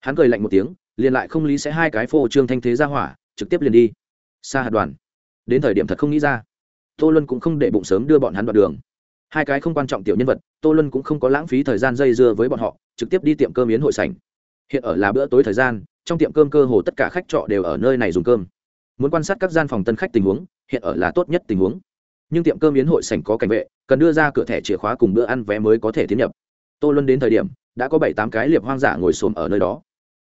Hắn cười lạnh một tiếng, liền lại không lý sẽ hai cái phô trương thanh thế ra hỏa, trực tiếp liền đi. Xa hạt đoàn. Đến thời điểm thật không nghĩ ra. Tô luân cũng không để bụng sớm đưa bọn hắn đoạn đường hai cái không quan trọng tiểu nhân vật, tô luân cũng không có lãng phí thời gian dây dưa với bọn họ, trực tiếp đi tiệm cơm yến hội sảnh. Hiện ở là bữa tối thời gian, trong tiệm cơm cơ hồ tất cả khách trọ đều ở nơi này dùng cơm. Muốn quan sát các gian phòng tân khách tình huống, hiện ở là tốt nhất tình huống. Nhưng tiệm cơm yến hội sảnh có cảnh vệ, cần đưa ra cửa thẻ chìa khóa cùng bữa ăn vé mới có thể tiến nhập. Tô luân đến thời điểm, đã có bảy tám cái liệp hoang dã ngồi xổm ở nơi đó.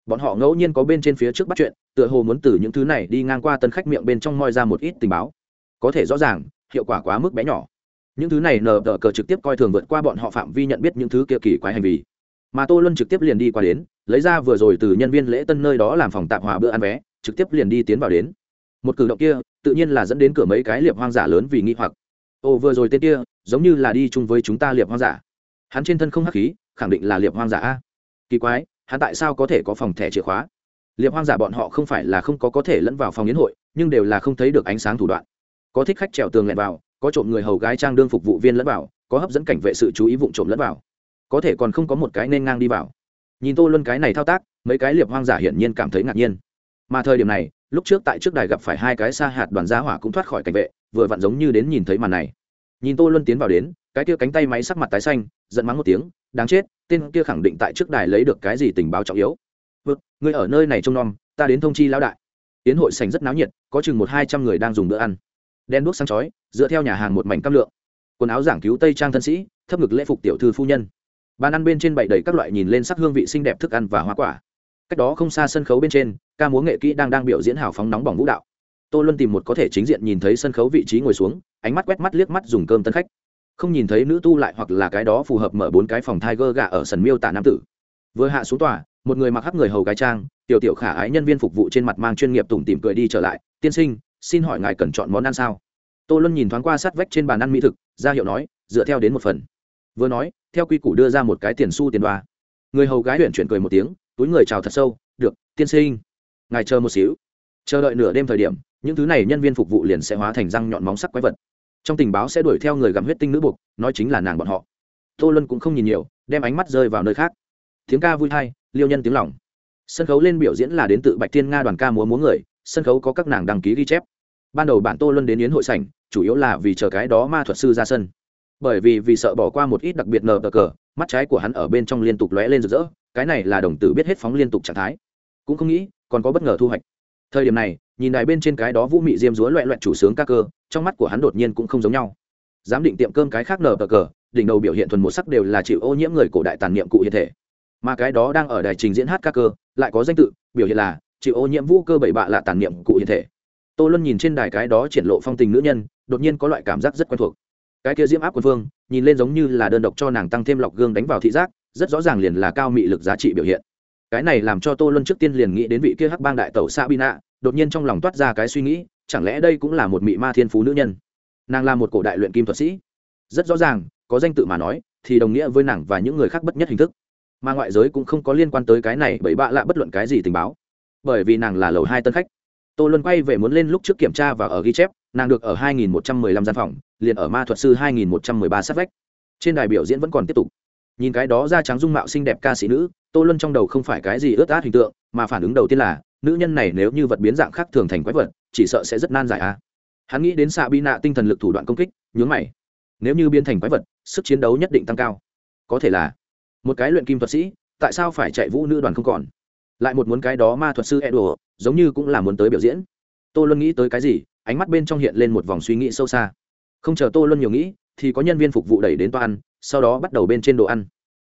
Bọn họ ngẫu nhiên có bên trên phía trước bắt chuyện, tựa hồ muốn từ những thứ này đi ngang qua tân khách miệng bên trong moi ra một ít tình báo. Có thể rõ ràng, hiệu quả quá mức bé nhỏ những thứ này nờ đỡ cờ trực tiếp coi thường vượt qua bọn họ phạm vi nhận biết những thứ kia kỳ quái hành vi. Mà tô luân trực tiếp liền đi qua đến, lấy ra vừa rồi từ nhân viên lễ tân nơi đó làm phòng tạp hòa bữa ăn vé, trực tiếp liền đi tiến vào đến. Một cử động kia, tự nhiên là dẫn đến cửa mấy cái liệp hoang giả lớn vì nghi hoặc. Ô, vừa rồi tên kia, giống như là đi chung với chúng ta liệp hoang giả. Hắn trên thân không hắc khí, khẳng định là liệp hoang giả a. Kỳ quái, hắn tại sao có thể có phòng thẻ chìa khóa? Liệp hoang giả bọn họ không phải là không có có thể lẫn vào phòng yến hội, nhưng đều là không thấy được ánh sáng thủ đoạn. Có thích khách trèo tường lẹn vào có trộm người hầu gái trang đương phục vụ viên lẫn vào, có hấp dẫn cảnh vệ sự chú ý vụ trộm lẫn vào. Có thể còn không có một cái nên ngang đi vào. Nhìn tô luân cái này thao tác, mấy cái liệp hoang giả hiển nhiên cảm thấy ngạc nhiên. Mà thời điểm này, lúc trước tại trước đài gặp phải hai cái xa hạt đoàn gia hỏa cũng thoát khỏi cảnh vệ, vừa vặn giống như đến nhìn thấy màn này. Nhìn tô luân tiến vào đến, cái kia cánh tay máy sắc mặt tái xanh, giận mắng một tiếng, đáng chết, tên kia khẳng định tại trước đài lấy được cái gì tình báo trọng yếu. Vâng người ở nơi này trông nom, ta đến thông chi lão đại. Tiến hội sành rất náo nhiệt, có chừng một hai trăm người đang dùng bữa ăn đen đuốc sáng chói, dựa theo nhà hàng một mảnh cam lượng. Quần áo giảng cứu tây trang thân sĩ, thấp ngực lễ phục tiểu thư phu nhân. Bàn ăn bên trên bày đầy các loại nhìn lên sắc hương vị xinh đẹp thức ăn và hoa quả. Cách đó không xa sân khấu bên trên, ca múa nghệ kỹ đang đang biểu diễn hào phóng nóng bỏng vũ đạo. Tô luân tìm một có thể chính diện nhìn thấy sân khấu vị trí ngồi xuống, ánh mắt quét mắt liếc mắt dùng cơm tân khách. Không nhìn thấy nữ tu lại hoặc là cái đó phù hợp mở bốn cái phòng tiger gà ở sân miêu tả nam tử. Vừa hạ xuống tòa, một người mặc hắc người hầu gái trang, tiểu tiểu khả ái nhân viên phục vụ trên mặt mang chuyên nghiệp tủm tỉm cười đi trở lại, tiên sinh xin hỏi ngài cần chọn món ăn sao? Tô luân nhìn thoáng qua sát vách trên bàn ăn mỹ thực, ra hiệu nói, dựa theo đến một phần. Vừa nói, theo quy củ đưa ra một cái tiền xu tiền đoa. Người hầu gái huyện chuyển cười một tiếng, túi người chào thật sâu, được, tiên sinh. Ngài chờ một xíu. Chờ đợi nửa đêm thời điểm, những thứ này nhân viên phục vụ liền sẽ hóa thành răng nhọn móng sắc quái vật. Trong tình báo sẽ đuổi theo người gặm huyết tinh nữ buộc, nói chính là nàng bọn họ. Tô luân cũng không nhìn nhiều, đem ánh mắt rơi vào nơi khác. Tiếng ca vui hay liêu nhân tiếng lòng. Sân khấu lên biểu diễn là đến từ bạch tiên nga đoàn ca múa múa người sân khấu có các nàng đăng ký ghi chép. Ban đầu bạn tô luân đến yến hội sảnh, chủ yếu là vì chờ cái đó ma thuật sư ra sân. Bởi vì vì sợ bỏ qua một ít đặc biệt nờ cờ cờ, mắt trái của hắn ở bên trong liên tục lóe lên rực rỡ, cái này là đồng tử biết hết phóng liên tục trạng thái. Cũng không nghĩ, còn có bất ngờ thu hoạch. Thời điểm này, nhìn đài bên trên cái đó vũ mị diêm dúa loẹ loẹt chủ sướng ca cơ, trong mắt của hắn đột nhiên cũng không giống nhau. Giám định tiệm cơm cái khác nờ cờ, đỉnh đầu biểu hiện thuần một sắc đều là chịu ô nhiễm người cổ đại tàn niệm cụ hiện thể. Mà cái đó đang ở đài trình diễn hát ca cơ, lại có danh tự, biểu hiện là chịu ô nhiễm vũ cơ bảy bạ là tàn niệm cụ hiện thể. Tô luân nhìn trên đài cái đó triển lộ phong tình nữ nhân, đột nhiên có loại cảm giác rất quen thuộc. Cái kia diễm áp quân phương nhìn lên giống như là đơn độc cho nàng tăng thêm lọc gương đánh vào thị giác, rất rõ ràng liền là cao mị lực giá trị biểu hiện. Cái này làm cho tô luân trước tiên liền nghĩ đến vị kia hắc bang đại tẩu sabina, đột nhiên trong lòng toát ra cái suy nghĩ, chẳng lẽ đây cũng là một mị ma thiên phú nữ nhân? Nàng là một cổ đại luyện kim thuật sĩ. Rất rõ ràng, có danh tự mà nói, thì đồng nghĩa với nàng và những người khác bất nhất hình thức. Mà ngoại giới cũng không có liên quan tới cái này, bởi bạ lạ bất luận cái gì tình báo bởi vì nàng là lầu hai tân khách. Tô luân quay về muốn lên lúc trước kiểm tra và ở ghi chép, nàng được ở 2115 gian phòng, liền ở ma thuật sư 2113 sát vách. Trên đài biểu diễn vẫn còn tiếp tục. Nhìn cái đó da trắng dung mạo xinh đẹp ca sĩ nữ, tô luân trong đầu không phải cái gì ướt át hình tượng, mà phản ứng đầu tiên là, nữ nhân này nếu như vật biến dạng khác thường thành quái vật, chỉ sợ sẽ rất nan giải a à. hắn nghĩ đến xạ bi nạ tinh thần lực thủ đoạn công kích, nhướng mày. Nếu như biến thành quái vật, sức chiến đấu nhất định tăng cao. Có thể là, một cái luyện kim thuật sĩ, tại sao phải chạy vũ nữ đoàn không còn? Lại một muốn cái đó ma thuật sư edo, giống như cũng là muốn tới biểu diễn. Tô luân nghĩ tới cái gì, ánh mắt bên trong hiện lên một vòng suy nghĩ sâu xa. Không chờ tô luân nhiều nghĩ, thì có nhân viên phục vụ đẩy đến toa ăn, sau đó bắt đầu bên trên đồ ăn.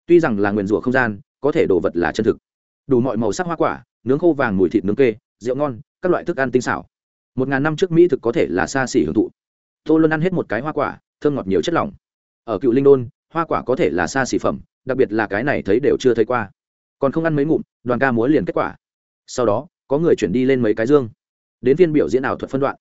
Tuy rằng là nguyền rủa không gian, có thể đồ vật là chân thực. Đủ mọi màu sắc hoa quả, nướng khô vàng mùi thịt nướng kê, rượu ngon, các loại thức ăn tinh xảo. Một ngàn năm trước mỹ thực có thể là xa xỉ hưởng thụ. Tô luân ăn hết một cái hoa quả, thơm ngọt nhiều chất lỏng. Ở cựu linh đôn, hoa quả có thể là xa xỉ phẩm, đặc biệt là cái này thấy đều chưa thấy qua. Còn không ăn mấy ngụm đoàn ca múa liền kết quả. Sau đó, có người chuyển đi lên mấy cái dương. Đến viên biểu diễn ảo thuật phân đoạn.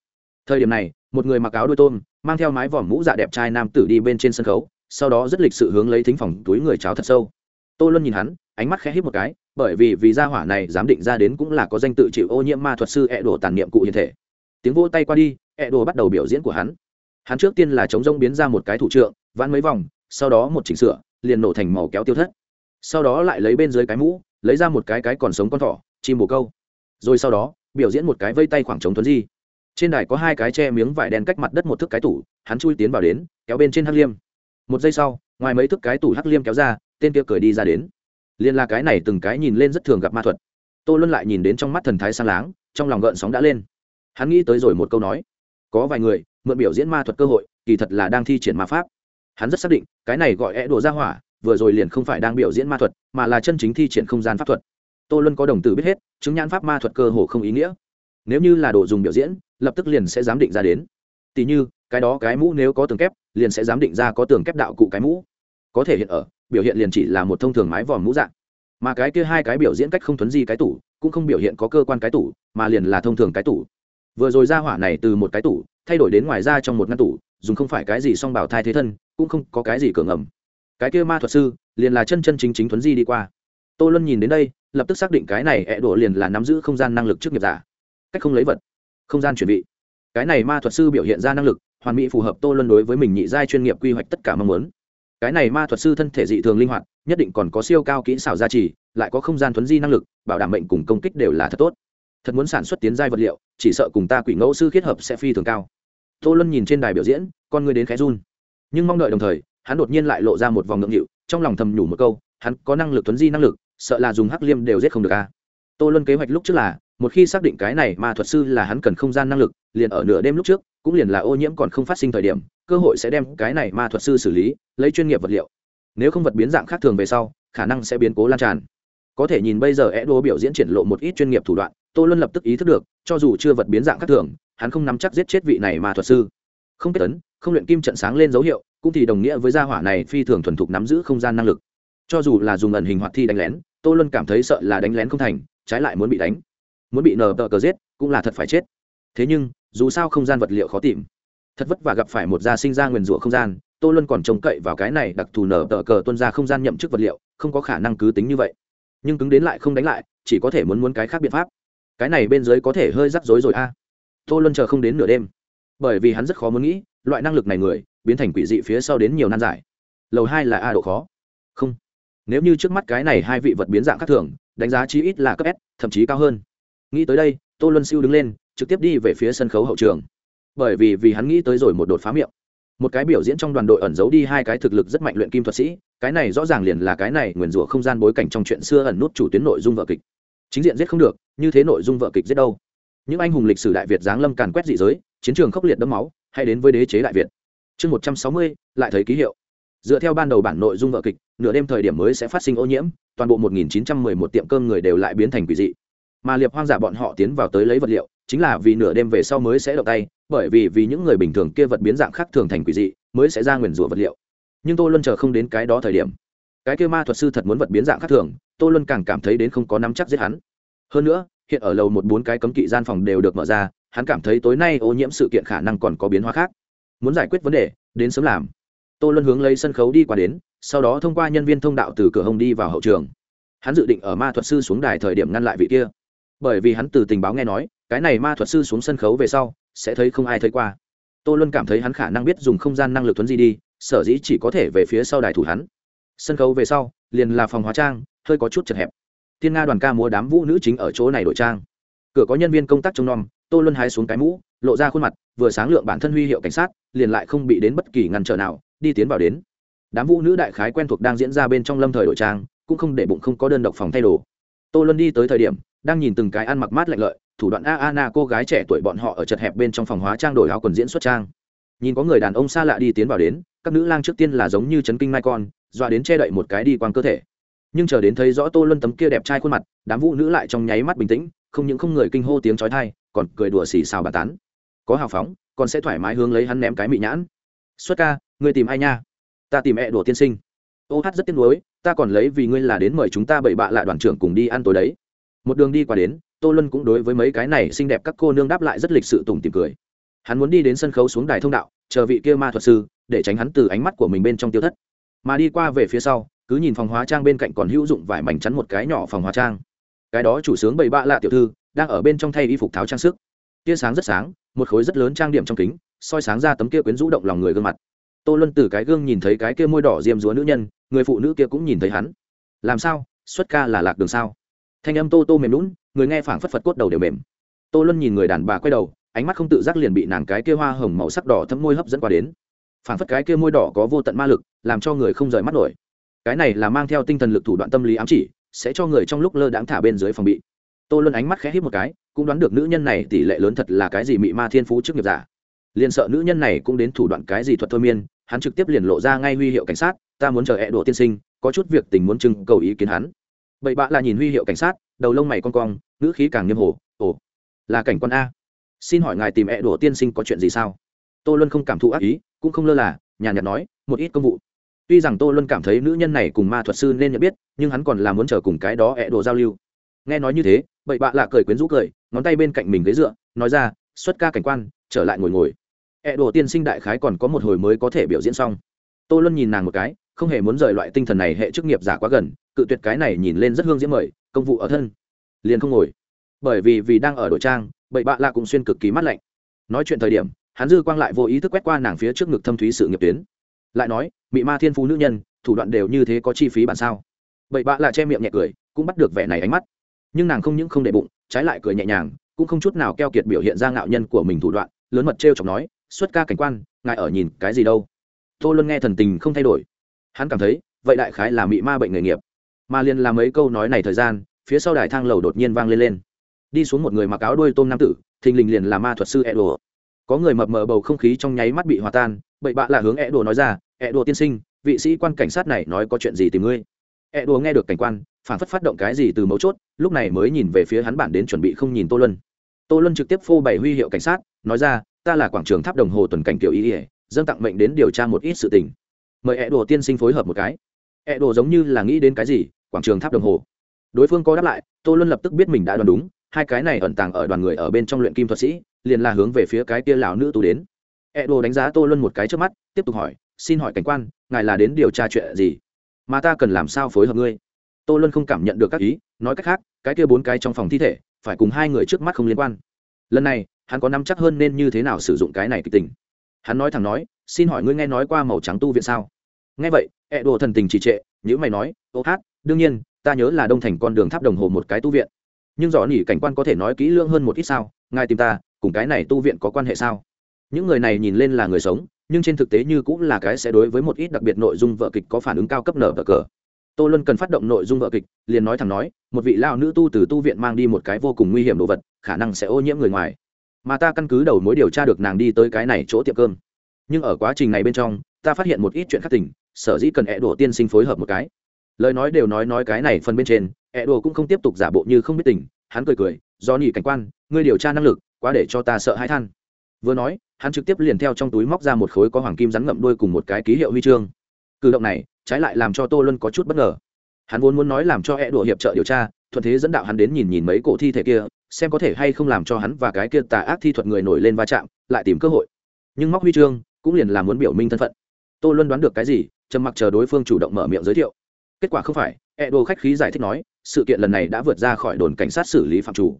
Thời điểm này, một người mặc áo đôi tôm, mang theo mái vòm mũ dạ đẹp trai nam tử đi bên trên sân khấu, sau đó rất lịch sự hướng lấy thính phòng túi người cháo thật sâu. Tô luân nhìn hắn, ánh mắt khẽ hít một cái, bởi vì vì gia hỏa này dám định ra đến cũng là có danh tự chịu ô nhiễm ma thuật sư ẹ đồ tàn niệm cụ hiện thể. Tiếng vỗ tay qua đi, ẹ đồ bắt đầu biểu diễn của hắn. Hắn trước tiên là chống rông biến ra một cái thủ trượng, vãn mấy vòng, sau đó một chỉnh sửa, liền nổ thành màu kéo tiêu thất. Sau đó lại lấy bên dưới cái mũ lấy ra một cái cái còn sống con thỏ, chim bồ câu. Rồi sau đó, biểu diễn một cái vây tay khoảng trống thuấn di. Trên đài có hai cái che miếng vải đen cách mặt đất một thước cái tủ, hắn chui tiến vào đến, kéo bên trên hắc liêm. Một giây sau, ngoài mấy thước cái tủ hắc liêm kéo ra, tên kia cười đi ra đến. Liên la cái này từng cái nhìn lên rất thường gặp ma thuật. Tô luân lại nhìn đến trong mắt thần thái sang láng, trong lòng gợn sóng đã lên. Hắn nghĩ tới rồi một câu nói. Có vài người, mượn biểu diễn ma thuật cơ hội, kỳ thật là đang thi triển ma pháp. Hắn rất xác định, cái này gọi é đùa ra hỏa vừa rồi liền không phải đang biểu diễn ma thuật, mà là chân chính thi triển không gian pháp thuật. Tô luân có đồng tử biết hết, chứng nhãn pháp ma thuật cơ hồ không ý nghĩa. Nếu như là đồ dùng biểu diễn, lập tức liền sẽ giám định ra đến. Tỉ như, cái đó cái mũ nếu có tường kép, liền sẽ giám định ra có tường kép đạo cụ cái mũ. Có thể hiện ở, biểu hiện liền chỉ là một thông thường mái vòm mũ dạng. Mà cái kia hai cái biểu diễn cách không thuấn di cái tủ, cũng không biểu hiện có cơ quan cái tủ, mà liền là thông thường cái tủ. Vừa rồi ra hỏa này từ một cái tủ, thay đổi đến ngoài ra trong một ngăn tủ, dùng không phải cái gì song bảo thai thế thân, cũng không có cái gì cửa ngầm cái kia ma thuật sư liền là chân chân chính chính thuấn di đi qua. Tô luân nhìn đến đây, lập tức xác định cái này ẹ đổ liền là nắm giữ không gian năng lực trước nghiệp giả. Cách không lấy vật, không gian chuẩn bị cái này ma thuật sư biểu hiện ra năng lực, hoàn mỹ phù hợp tô luân đối với mình nhị giai chuyên nghiệp quy hoạch tất cả mong muốn. Cái này ma thuật sư thân thể dị thường linh hoạt, nhất định còn có siêu cao kỹ xảo gia trì, lại có không gian thuấn di năng lực, bảo đảm mệnh cùng công kích đều là thật tốt. Thật muốn sản xuất tiến giai vật liệu, chỉ sợ cùng ta quỷ ngẫu sư kết hợp sẽ phi thường cao. Tô luân nhìn trên đài biểu diễn, con người đến khẽ run. Nhưng mong đợi đồng thời hắn đột nhiên lại lộ ra một vòng ngượng nghịu, trong lòng thầm nhủ một câu, hắn có năng lực thuấn di năng lực, sợ là dùng hắc liêm đều giết không được a. Tô luân kế hoạch lúc trước là, một khi xác định cái này mà thuật sư là hắn cần không gian năng lực, liền ở nửa đêm lúc trước, cũng liền là ô nhiễm còn không phát sinh thời điểm, cơ hội sẽ đem cái này ma thuật sư xử lý, lấy chuyên nghiệp vật liệu. Nếu không vật biến dạng khác thường về sau, khả năng sẽ biến cố lan tràn. Có thể nhìn bây giờ Edo biểu diễn triển lộ một ít chuyên nghiệp thủ đoạn, tô luân lập tức ý thức được, cho dù chưa vật biến dạng khác thường, hắn không nắm chắc giết chết vị này ma thuật sư. Không kết tấn không luyện kim trận sáng lên dấu hiệu cũng thì đồng nghĩa với gia hỏa này phi thường thuần thục nắm giữ không gian năng lực. Cho dù là dùng ẩn hình hoạt thi đánh lén, tô luân cảm thấy sợ là đánh lén không thành, trái lại muốn bị đánh. Muốn bị nờ tờ cờ giết, cũng là thật phải chết. Thế nhưng, dù sao không gian vật liệu khó tìm. Thật vất vả gặp phải một gia sinh ra nguyền rủa không gian, tô luân còn trông cậy vào cái này đặc thù nở tờ cờ tuân ra không gian nhậm chức vật liệu, không có khả năng cứ tính như vậy. Nhưng cứng đến lại không đánh lại, chỉ có thể muốn muốn cái khác biện pháp. Cái này bên dưới có thể hơi rắc rối rồi a. Tô luân chờ không đến nửa đêm. Bởi vì hắn rất khó muốn nghĩ, loại năng lực này người biến thành quỷ dị phía sau đến nhiều nan giải. Lầu hai là a độ khó. Không. Nếu như trước mắt cái này hai vị vật biến dạng khác thường, đánh giá chí ít là cấp s, thậm chí cao hơn. Nghĩ tới đây, tô luân siêu đứng lên, trực tiếp đi về phía sân khấu hậu trường. Bởi vì vì hắn nghĩ tới rồi một đột phá miệng. Một cái biểu diễn trong đoàn đội ẩn giấu đi hai cái thực lực rất mạnh luyện kim thuật sĩ, cái này rõ ràng liền là cái này nguyền rủa không gian bối cảnh trong chuyện xưa ẩn nút chủ tuyến nội dung vợ kịch. Chính diện giết không được, như thế nội dung vợ kịch giết đâu? Những anh hùng lịch sử đại việt giáng lâm càn quét dị giới, chiến trường khốc liệt đẫm máu hay đến với đế chế đại việt chương một trăm sáu mươi, lại thấy ký hiệu. Dựa theo ban đầu bản nội dung vợ kịch, nửa đêm thời điểm mới sẽ phát sinh ô nhiễm, toàn bộ một nghìn chín trăm mười một tiệm cơm người đều lại biến thành quỷ dị. Mà liệp hoang giả bọn họ tiến vào tới lấy vật liệu, chính là vì nửa đêm về sau mới sẽ động tay, bởi vì vì những người bình thường kia vật biến dạng khác thường thành quỷ dị, mới sẽ ra nguyền rủa vật liệu. Nhưng tôi luôn chờ không đến cái đó thời điểm, cái kia ma thuật sư thật muốn vật biến dạng khác thường tôi luôn càng cảm thấy đến không có nắm chắc giết hắn. Hơn nữa, hiện ở lầu một bốn cái cấm kỵ gian phòng đều được mở ra, hắn cảm thấy tối nay ô nhiễm sự kiện khả năng còn có biến hóa khác muốn giải quyết vấn đề, đến sớm làm. Tô luân hướng lấy sân khấu đi qua đến, sau đó thông qua nhân viên thông đạo từ cửa hồng đi vào hậu trường. Hắn dự định ở ma thuật sư xuống đài thời điểm ngăn lại vị kia. Bởi vì hắn từ tình báo nghe nói, cái này ma thuật sư xuống sân khấu về sau, sẽ thấy không ai thấy qua. Tô luân cảm thấy hắn khả năng biết dùng không gian năng lực thuấn di đi, sở dĩ chỉ có thể về phía sau đài thủ hắn. Sân khấu về sau, liền là phòng hóa trang, hơi có chút chật hẹp. Thiên nga đoàn ca múa đám vũ nữ chính ở chỗ này đổi trang. Cửa có nhân viên công tác trông nom, tô luân hái xuống cái mũ, lộ ra khuôn mặt, vừa sáng lượng bản thân huy hiệu cảnh sát liền lại không bị đến bất kỳ ngăn trở nào, đi tiến vào đến. Đám vũ nữ đại khái quen thuộc đang diễn ra bên trong lâm thời đội trang, cũng không để bụng không có đơn độc phòng thay đồ. Tô luân đi tới thời điểm, đang nhìn từng cái ăn mặc mát lạnh lợi, thủ đoạn a a na cô gái trẻ tuổi bọn họ ở chật hẹp bên trong phòng hóa trang đổi áo quần diễn xuất trang. Nhìn có người đàn ông xa lạ đi tiến vào đến, các nữ lang trước tiên là giống như chấn kinh mai con, dọa đến che đậy một cái đi quang cơ thể. Nhưng chờ đến thấy rõ tô luân tấm kia đẹp trai khuôn mặt, đám vũ nữ lại trong nháy mắt bình tĩnh, không những không người kinh hô tiếng trói thai còn cười đùa xì xào bà tán. Có hào phóng còn sẽ thoải mái hướng lấy hắn ném cái mị nhãn. Xuất ca người tìm ai nha? Ta tìm ẹ đùa tiên sinh. Ô hát rất tiếc nuối, ta còn lấy vì ngươi là đến mời chúng ta bảy bạ lại đoàn trưởng cùng đi ăn tối đấy. Một đường đi qua đến, tô luân cũng đối với mấy cái này xinh đẹp các cô nương đáp lại rất lịch sự tùng tìm cười. Hắn muốn đi đến sân khấu xuống đài thông đạo, chờ vị kia ma thuật sư, để tránh hắn từ ánh mắt của mình bên trong tiêu thất. Mà đi qua về phía sau, cứ nhìn phòng hóa trang bên cạnh còn hữu dụng vải mảnh chắn một cái nhỏ phòng hóa trang. Cái đó chủ sướng bầy bạ lạ tiểu thư, đang ở bên trong thay y phục tháo trang sức tia sáng rất sáng, một khối rất lớn trang điểm trong kính, soi sáng ra tấm kia quyến rũ động lòng người gương mặt. Tô luân từ cái gương nhìn thấy cái kia môi đỏ diêm dúa nữ nhân, người phụ nữ kia cũng nhìn thấy hắn. Làm sao? Xuất ca là lạc đường sao? Thanh âm tô tô mềm lún người nghe phảng phất phật cốt đầu đều mềm. Tô luân nhìn người đàn bà quay đầu, ánh mắt không tự giác liền bị nàng cái kia hoa hồng màu sắc đỏ thấm môi hấp dẫn qua đến. Phảng phất cái kia môi đỏ có vô tận ma lực, làm cho người không rời mắt nổi. Cái này là mang theo tinh thần lực thủ đoạn tâm lý ám chỉ, sẽ cho người trong lúc lơ đãng thả bên dưới phòng bị. Tô luân ánh mắt khẽ hít một cái cũng đoán được nữ nhân này tỷ lệ lớn thật là cái gì mị ma thiên phú trước nghiệp giả. Liền sợ nữ nhân này cũng đến thủ đoạn cái gì thuật thôi miên, hắn trực tiếp liền lộ ra ngay huy hiệu cảnh sát, ta muốn chờ hẹ đổ tiên sinh, có chút việc tình muốn trưng cầu ý kiến hắn. Bậy bạ là nhìn huy hiệu cảnh sát, đầu lông mày con cong, ngữ khí càng nghiêm hồ, ồ, là cảnh quan a. Xin hỏi ngài tìm hẹ đổ tiên sinh có chuyện gì sao? Tô luân không cảm thụ ác ý, cũng không lơ là, nhàn nhạt nói, một ít công vụ. Tuy rằng tô luân cảm thấy nữ nhân này cùng ma thuật sư nên nhận biết, nhưng hắn còn là muốn chờ cùng cái đó hẹ đổ giao lưu. Nghe nói như thế bậy bạ lạ cười quyến rũ cười, ngón tay bên cạnh mình ghế dựa, nói ra, xuất ca cảnh quan, trở lại ngồi ngồi. Ẹ đồ tiên sinh đại khái còn có một hồi mới có thể biểu diễn xong. Tô luân nhìn nàng một cái, không hề muốn rời loại tinh thần này hệ chức nghiệp giả quá gần, cự tuyệt cái này nhìn lên rất hương diễm mời, công vụ ở thân. Liền không ngồi. Bởi vì vì đang ở đội trang, bậy bạ lạ cũng xuyên cực kỳ mát lạnh. Nói chuyện thời điểm, hắn dư quang lại vô ý thức quét qua nàng phía trước ngực thâm thúy sự nghiệp tuyến. Lại nói, mị ma thiên phú nữ nhân, thủ đoạn đều như thế có chi phí bản sao? Bậy bạ lạ che miệng nhẹ cười, cũng bắt được vẻ này ánh mắt nhưng nàng không những không để bụng, trái lại cười nhẹ nhàng, cũng không chút nào keo kiệt biểu hiện ra ngạo nhân của mình thủ đoạn, lớn mật t r e o chọc nói, xuất ca cảnh quan, ngài ở nhìn cái gì đâu? Tô luân nghe thần tình không thay đổi. Hắn cảm thấy, vậy đại khái là mị ma bệnh nghề nghiệp. Mà liền làm mấy câu nói này thời gian, phía sau đài thang lầu đột nhiên vang lên lên. Đi xuống một người mặc áo đuôi tôm nam tử, thình lình liền là ma thuật sư e đồ có người mập mờ bầu không khí trong nháy mắt bị hòa tan, bậy bạ là hướng e đồ nói ra e đồ tiên sinh, vị sĩ quan cảnh sát này nói có chuyện gì tìm ngươi? E đùa nghe được cảnh quan phản phất phát động cái gì từ mấu chốt, lúc này mới nhìn về phía hắn bản đến chuẩn bị không nhìn tô luân. Tô luân trực tiếp phô bày huy hiệu cảnh sát, nói ra, ta là quảng trường tháp đồng hồ tuần cảnh kiểu ý, dâng tặng mệnh đến điều tra một ít sự tình. Mời e đùa tiên sinh phối hợp một cái. E đùa giống như là nghĩ đến cái gì, quảng trường tháp đồng hồ. Đối phương có đáp lại, tô luân lập tức biết mình đã đoán đúng, hai cái này ẩn tàng ở đoàn người ở bên trong luyện kim thuật sĩ, liền là hướng về phía cái kia lão nữ tu đến. E đùa đánh giá tô luân một cái trước mắt, tiếp tục hỏi, xin hỏi cảnh quan, ngài là đến điều tra chuyện gì? Mà ta cần làm sao phối hợp ngươi? Tô luân không cảm nhận được các ý, nói cách khác, cái kia bốn cái trong phòng thi thể, phải cùng hai người trước mắt không liên quan. Lần này, hắn có nắm chắc hơn nên như thế nào sử dụng cái này kịch tình. Hắn nói thẳng nói, xin hỏi ngươi nghe nói qua màu trắng tu viện sao? Nghe vậy, ẹ đồ thần tình trì trệ nhữ mày nói, ô hát, đương nhiên, ta nhớ là đông thành con đường tháp đồng hồ một cái tu viện. Nhưng rõ nỉ cảnh quan có thể nói kỹ lưỡng hơn một ít sao? Ngài tìm ta, cùng cái này tu viện có quan hệ sao? Những người này nhìn lên là người sống nhưng trên thực tế như cũng là cái sẽ đối với một ít đặc biệt nội dung vợ kịch có phản ứng cao cấp nở cờ. Tô luân cần phát động nội dung vợ kịch, liền nói thẳng nói, một vị lao nữ tu từ tu viện mang đi một cái vô cùng nguy hiểm đồ vật, khả năng sẽ ô nhiễm người ngoài. Mà ta căn cứ đầu mối điều tra được nàng đi tới cái này chỗ tiệm cơm. Nhưng ở quá trình này bên trong, ta phát hiện một ít chuyện khắc tình, sở dĩ cần ẹ đổ tiên sinh phối hợp một cái. Lời nói đều nói nói cái này phần bên trên ẹ đổ cũng không tiếp tục giả bộ như không biết tình, hắn cười cười do nhị cảnh quan, ngươi điều tra năng lực, quá để cho ta sợ hãi than vừa nói, hắn trực tiếp liền theo trong túi móc ra một khối có hoàng kim rắn ngậm đuôi cùng một cái ký hiệu huy chương. Cử động này, trái lại làm cho tô luân có chút bất ngờ. Hắn vốn muốn nói làm cho e đổ hiệp trợ điều tra, thuận thế dẫn đạo hắn đến nhìn nhìn mấy cổ thi thể kia, xem có thể hay không làm cho hắn và cái kia tà ác thi thuật người nổi lên va chạm, lại tìm cơ hội. Nhưng móc huy chương, cũng liền là muốn biểu minh thân phận. Tô luân đoán được cái gì, trầm mặc chờ đối phương chủ động mở miệng giới thiệu. Kết quả không phải e đô khách khí giải thích nói, sự kiện lần này đã vượt ra khỏi đồn cảnh sát xử lý phạm chủ.